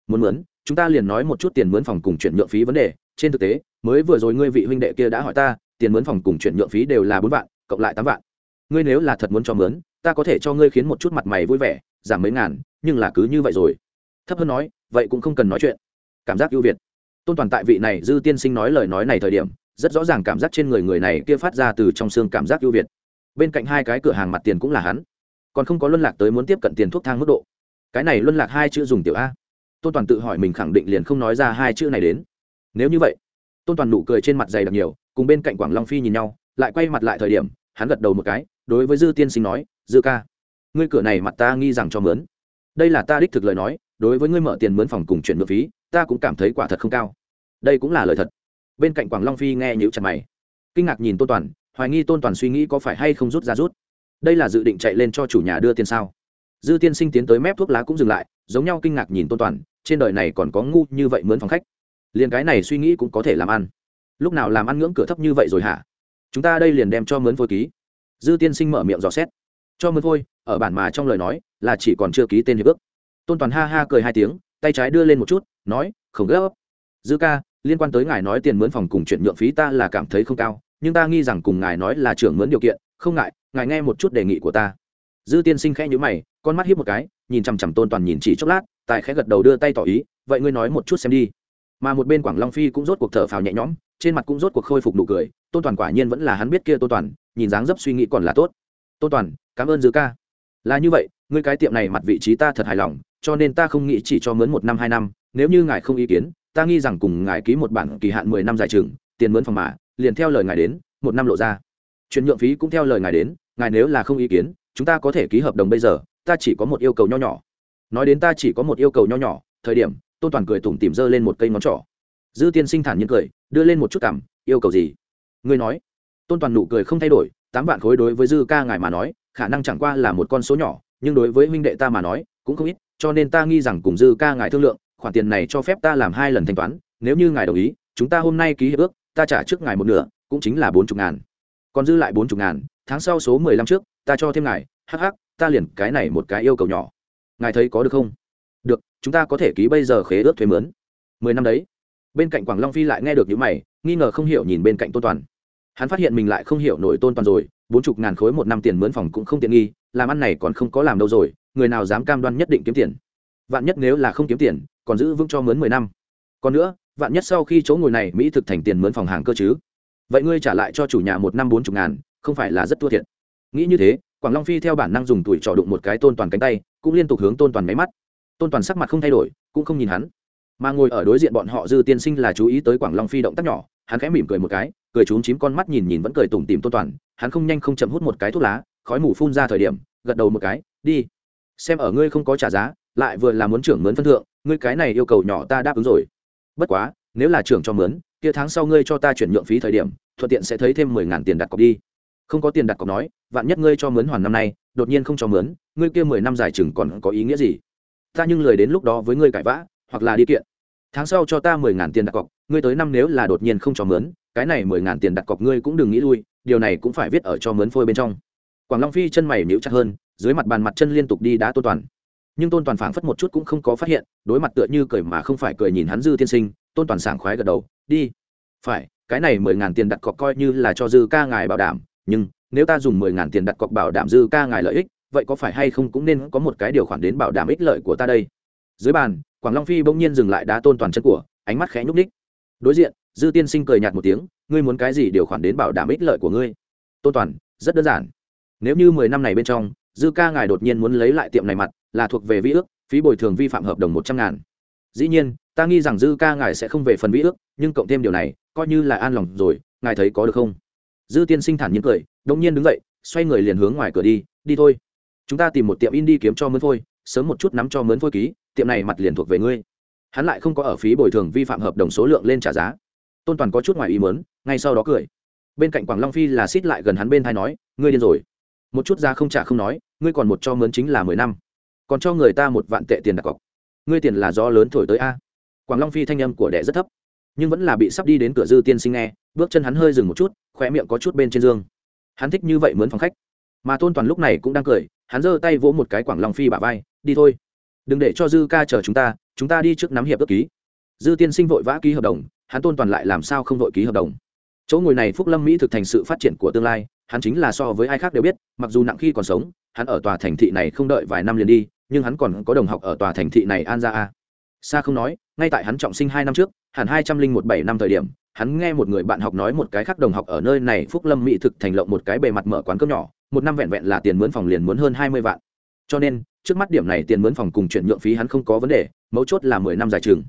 Muốn mướn chúng ta liền nói một chút tiền mướn phòng cùng chuyển nhượng phí vấn đề. Trên thực tế, mới vừa rồi ngươi vị huynh đệ kia đã hỏi ta, tiền mướn phòng cùng chuyển nhượng phí đều là bốn vạn, cộng lại tám vạn. Ngươi nếu là thật muốn cho mướn, ta có thể cho ngươi khiến một chút mặt mày vui vẻ, giảm mấy ngàn, nhưng là cứ như vậy rồi. Thấp hơn nói, vậy cũng không cần nói chuyện. Cảm giác ưu việt. Tôn toàn tại vị này dư tiên sinh nói lời nói này thời điểm, rất rõ ràng cảm giác trên người người này kia phát ra từ trong xương cảm giác ưu việt. Bên cạnh hai cái cửa hàng mặt tiền cũng là hắn. Còn không có luân lạc tới muốn tiếp cận tiền thuốc thang mức độ. Cái này luân lạc hai chữ dùng tiểu a tôn toàn tự hỏi mình khẳng định liền không nói ra hai chữ này đến. Nếu như vậy, tôn toàn nụ cười trên mặt dày đặc nhiều, cùng bên cạnh quảng long phi nhìn nhau, lại quay mặt lại thời điểm, hắn gật đầu một cái, đối với dư tiên sinh nói, dư ca, ngươi cửa này mặt ta nghi rằng cho mướn. Đây là ta đích thực lời nói, đối với ngươi mở tiền mướn phòng cùng chuyển mượn phí, ta cũng cảm thấy quả thật không cao. Đây cũng là lời thật. Bên cạnh quảng long phi nghe nhữ chặt mày, kinh ngạc nhìn tôn toàn, hoài nghi tôn toàn suy nghĩ có phải hay không rút ra rút. Đây là dự định chạy lên cho chủ nhà đưa tiền sao? Dư tiên sinh tiến tới mép thuốc lá cũng dừng lại, giống nhau kinh ngạc nhìn tôn toàn trên đời này còn có ngu như vậy mướn phòng khách. Liền cái này suy nghĩ cũng có thể làm ăn. Lúc nào làm ăn ngưỡng cửa thấp như vậy rồi hả? Chúng ta đây liền đem cho mướn phôi ký. Dư tiên sinh mở miệng dò xét. Cho mướn phôi, ở bản mà trong lời nói, là chỉ còn chưa ký tên hiệp ước. Tôn toàn ha ha cười hai tiếng, tay trái đưa lên một chút, nói, không gấp. Dư ca, liên quan tới ngài nói tiền mướn phòng cùng chuyển nhượng phí ta là cảm thấy không cao, nhưng ta nghi rằng cùng ngài nói là trưởng mướn điều kiện, không ngại, ngài nghe một chút đề nghị của ta. Dư tiên sinh khẽ nhữ mày con mắt hiếp một cái, nhìn chằm chằm tôn toàn nhìn chỉ chốc lát, tài khẽ gật đầu đưa tay tỏ ý, vậy ngươi nói một chút xem đi. Mà một bên quảng long phi cũng rốt cuộc thở phào nhẹ nhõm, trên mặt cũng rốt cuộc khôi phục nụ cười, tôn toàn quả nhiên vẫn là hắn biết kia tôn toàn, nhìn dáng dấp suy nghĩ còn là tốt. Tôn toàn, cảm ơn dư ca. Là như vậy, ngươi cái tiệm này mặt vị trí ta thật hài lòng, cho nên ta không nghĩ chỉ cho mướn một năm, hai năm, nếu như ngài không ý kiến, ta nghi rằng cùng ngài ký một bản kỳ hạn mười năm dài chừng tiền mướn phòng mà, liền theo lời ngài đến, một năm lộ ra. Chuyển nhượng phí cũng theo lời ngài đến, ngài nếu là không ý kiến, chúng ta có thể ký hợp đồng bây giờ ta chỉ có một yêu cầu nho nhỏ. Nói đến ta chỉ có một yêu cầu nho nhỏ, thời điểm, tôn toàn cười tủm tìm giơ lên một cây ngón trỏ. Dư tiên sinh thản nhiên cười, đưa lên một chút cảm, yêu cầu gì? Ngươi nói. Tôn toàn nụ cười không thay đổi, tám vạn khối đối với dư ca ngài mà nói, khả năng chẳng qua là một con số nhỏ, nhưng đối với huynh đệ ta mà nói, cũng không ít, cho nên ta nghi rằng cùng dư ca ngài thương lượng, khoản tiền này cho phép ta làm hai lần thanh toán, nếu như ngài đồng ý, chúng ta hôm nay ký hiệp ước, ta trả trước ngài một nửa, cũng chính là bốn chục ngàn. Còn dư lại bốn chục ngàn, tháng sau số mười lăm trước, ta cho thêm ngài, hắc hắc ta liền cái này một cái yêu cầu nhỏ. Ngài thấy có được không? Được, chúng ta có thể ký bây giờ khế ước thuế mướn. Mười năm đấy. Bên cạnh quảng long phi lại nghe được những mày, nghi ngờ không hiểu nhìn bên cạnh tôn toàn. Hắn phát hiện mình lại không hiểu nổi tôn toàn rồi, bốn chục ngàn khối một năm tiền mướn phòng cũng không tiện nghi, làm ăn này còn không có làm đâu rồi, người nào dám cam đoan nhất định kiếm tiền. Vạn nhất nếu là không kiếm tiền, còn giữ vững cho mướn mười năm. Còn nữa, vạn nhất sau khi chỗ ngồi này mỹ thực thành tiền mướn phòng hàng cơ chứ? Vậy ngươi trả lại cho chủ nhà một năm bốn chục ngàn, không phải là rất thua thiệt. Nghĩ như thế quảng long phi theo bản năng dùng tuổi trò đụng một cái tôn toàn cánh tay, cũng liên tục hướng tôn toàn máy mắt. Tôn toàn sắc mặt không thay đổi, cũng không nhìn hắn. Mà ngồi ở đối diện bọn họ dư tiên sinh là chú ý tới quảng long phi động tác nhỏ, hắn khẽ mỉm cười một cái, cười trúng chím con mắt nhìn nhìn vẫn cười tủm tìm tôn toàn, hắn không nhanh không chậm hút một cái thuốc lá, khói mù phun ra thời điểm, gật đầu một cái, đi. Xem ở ngươi không có trả giá, lại vừa là muốn trưởng mướn phân thượng, ngươi cái này yêu cầu nhỏ ta đáp ứng rồi. Bất quá, nếu là trưởng cho mướn, kia tháng sau ngươi cho ta chuyển nhượng phí thời điểm, thuận tiện sẽ thấy thêm mười ngàn tiền đặt cọc đi không có tiền đặt cọc nói, vạn nhất ngươi cho mướn hoàn năm nay, đột nhiên không cho mướn, ngươi kia mười năm dài chừng còn có ý nghĩa gì? Ta nhưng lời đến lúc đó với ngươi cãi vã, hoặc là đi kiện. Tháng sau cho ta mười ngàn tiền đặt cọc, ngươi tới năm nếu là đột nhiên không cho mướn, cái này mười ngàn tiền đặt cọc ngươi cũng đừng nghĩ lui, điều này cũng phải viết ở cho mướn phôi bên trong. Quảng long phi chân mày níu chặt hơn, dưới mặt bàn mặt chân liên tục đi đá tôn toàn. Nhưng tôn toàn phảng phất một chút cũng không có phát hiện, đối mặt tựa như cười mà không phải cười nhìn hắn dư tiên sinh, tôn toàn sảng khoái gật đầu, đi. Phải, cái này mười ngàn tiền đặt cọc coi như là cho dư ca ngài bảo đảm nhưng nếu ta dùng mười ngàn tiền đặt cọc bảo đảm dư ca ngài lợi ích, vậy có phải hay không cũng nên có một cái điều khoản đến bảo đảm ích lợi của ta đây? Dưới bàn, quảng long phi bỗng nhiên dừng lại đá tôn toàn chân của, ánh mắt khẽ nhúc ních đối diện, dư tiên sinh cười nhạt một tiếng, ngươi muốn cái gì điều khoản đến bảo đảm ích lợi của ngươi? Tôn toàn, rất đơn giản. Nếu như mười năm này bên trong, dư ca ngài đột nhiên muốn lấy lại tiệm này mặt, là thuộc về vi ước, phí bồi thường vi phạm hợp đồng một trăm ngàn. Dĩ nhiên, ta nghi rằng dư ca ngài sẽ không về phần vi ước, nhưng cộng thêm điều này, coi như là an lòng rồi, ngài thấy có được không? Dư tiên sinh thản nhiên cười đông nhiên đứng dậy, xoay người liền hướng ngoài cửa đi đi thôi. Chúng ta tìm một tiệm in đi kiếm cho mướn phôi, sớm một chút nắm cho mướn phôi ký, tiệm này mặt liền thuộc về ngươi. Hắn lại không có ở phí bồi thường vi phạm hợp đồng số lượng lên trả giá. Tôn toàn có chút ngoài ý mớn ngay sau đó cười. Bên cạnh quảng long phi là xít lại gần hắn bên thai nói, ngươi điên rồi. Một chút ra không trả không nói, ngươi còn một cho mướn chính là mười năm, còn cho người ta một vạn tệ tiền đặt cọc. Ngươi tiền là do lớn thổi tới a. Quảng long phi thanh âm của đẻ rất thấp, nhưng vẫn là bị sắp đi đến cửa dư tiên sinh nghe, bước chân hắn hơi dừng một chút khóe miệng có chút bên trên dương. Hắn thích như vậy mướn phòng khách. Mà tôn toàn lúc này cũng đang cười, hắn giơ tay vỗ một cái quảng long phi bả vai, đi thôi. Đừng để cho dư ca chờ chúng ta chúng ta đi trước nắm hiệp ước ký. Dư tiên sinh vội vã ký hợp đồng, hắn tôn toàn lại làm sao không vội ký hợp đồng? Chỗ ngồi này phúc lâm mỹ thực thành sự phát triển của tương lai, hắn chính là so với ai khác đều biết, mặc dù nặng khi còn sống, hắn ở tòa thành thị này không đợi vài năm liền đi, nhưng hắn còn có đồng học ở tòa thành thị này an ra a. Xa không nói, ngay tại hắn trọng sinh hai năm trước, hẳn hai trăm linh một bảy năm thời điểm hắn nghe một người bạn học nói một cái khác đồng học ở nơi này phúc lâm mỹ thực thành lộng một cái bề mặt mở quán cơm nhỏ, một năm vẹn vẹn là tiền mướn phòng liền muốn hơn hai mươi vạn. Cho nên, trước mắt điểm này tiền mướn phòng cùng chuyển nhượng phí hắn không có vấn đề, mấu chốt là mười năm dài trường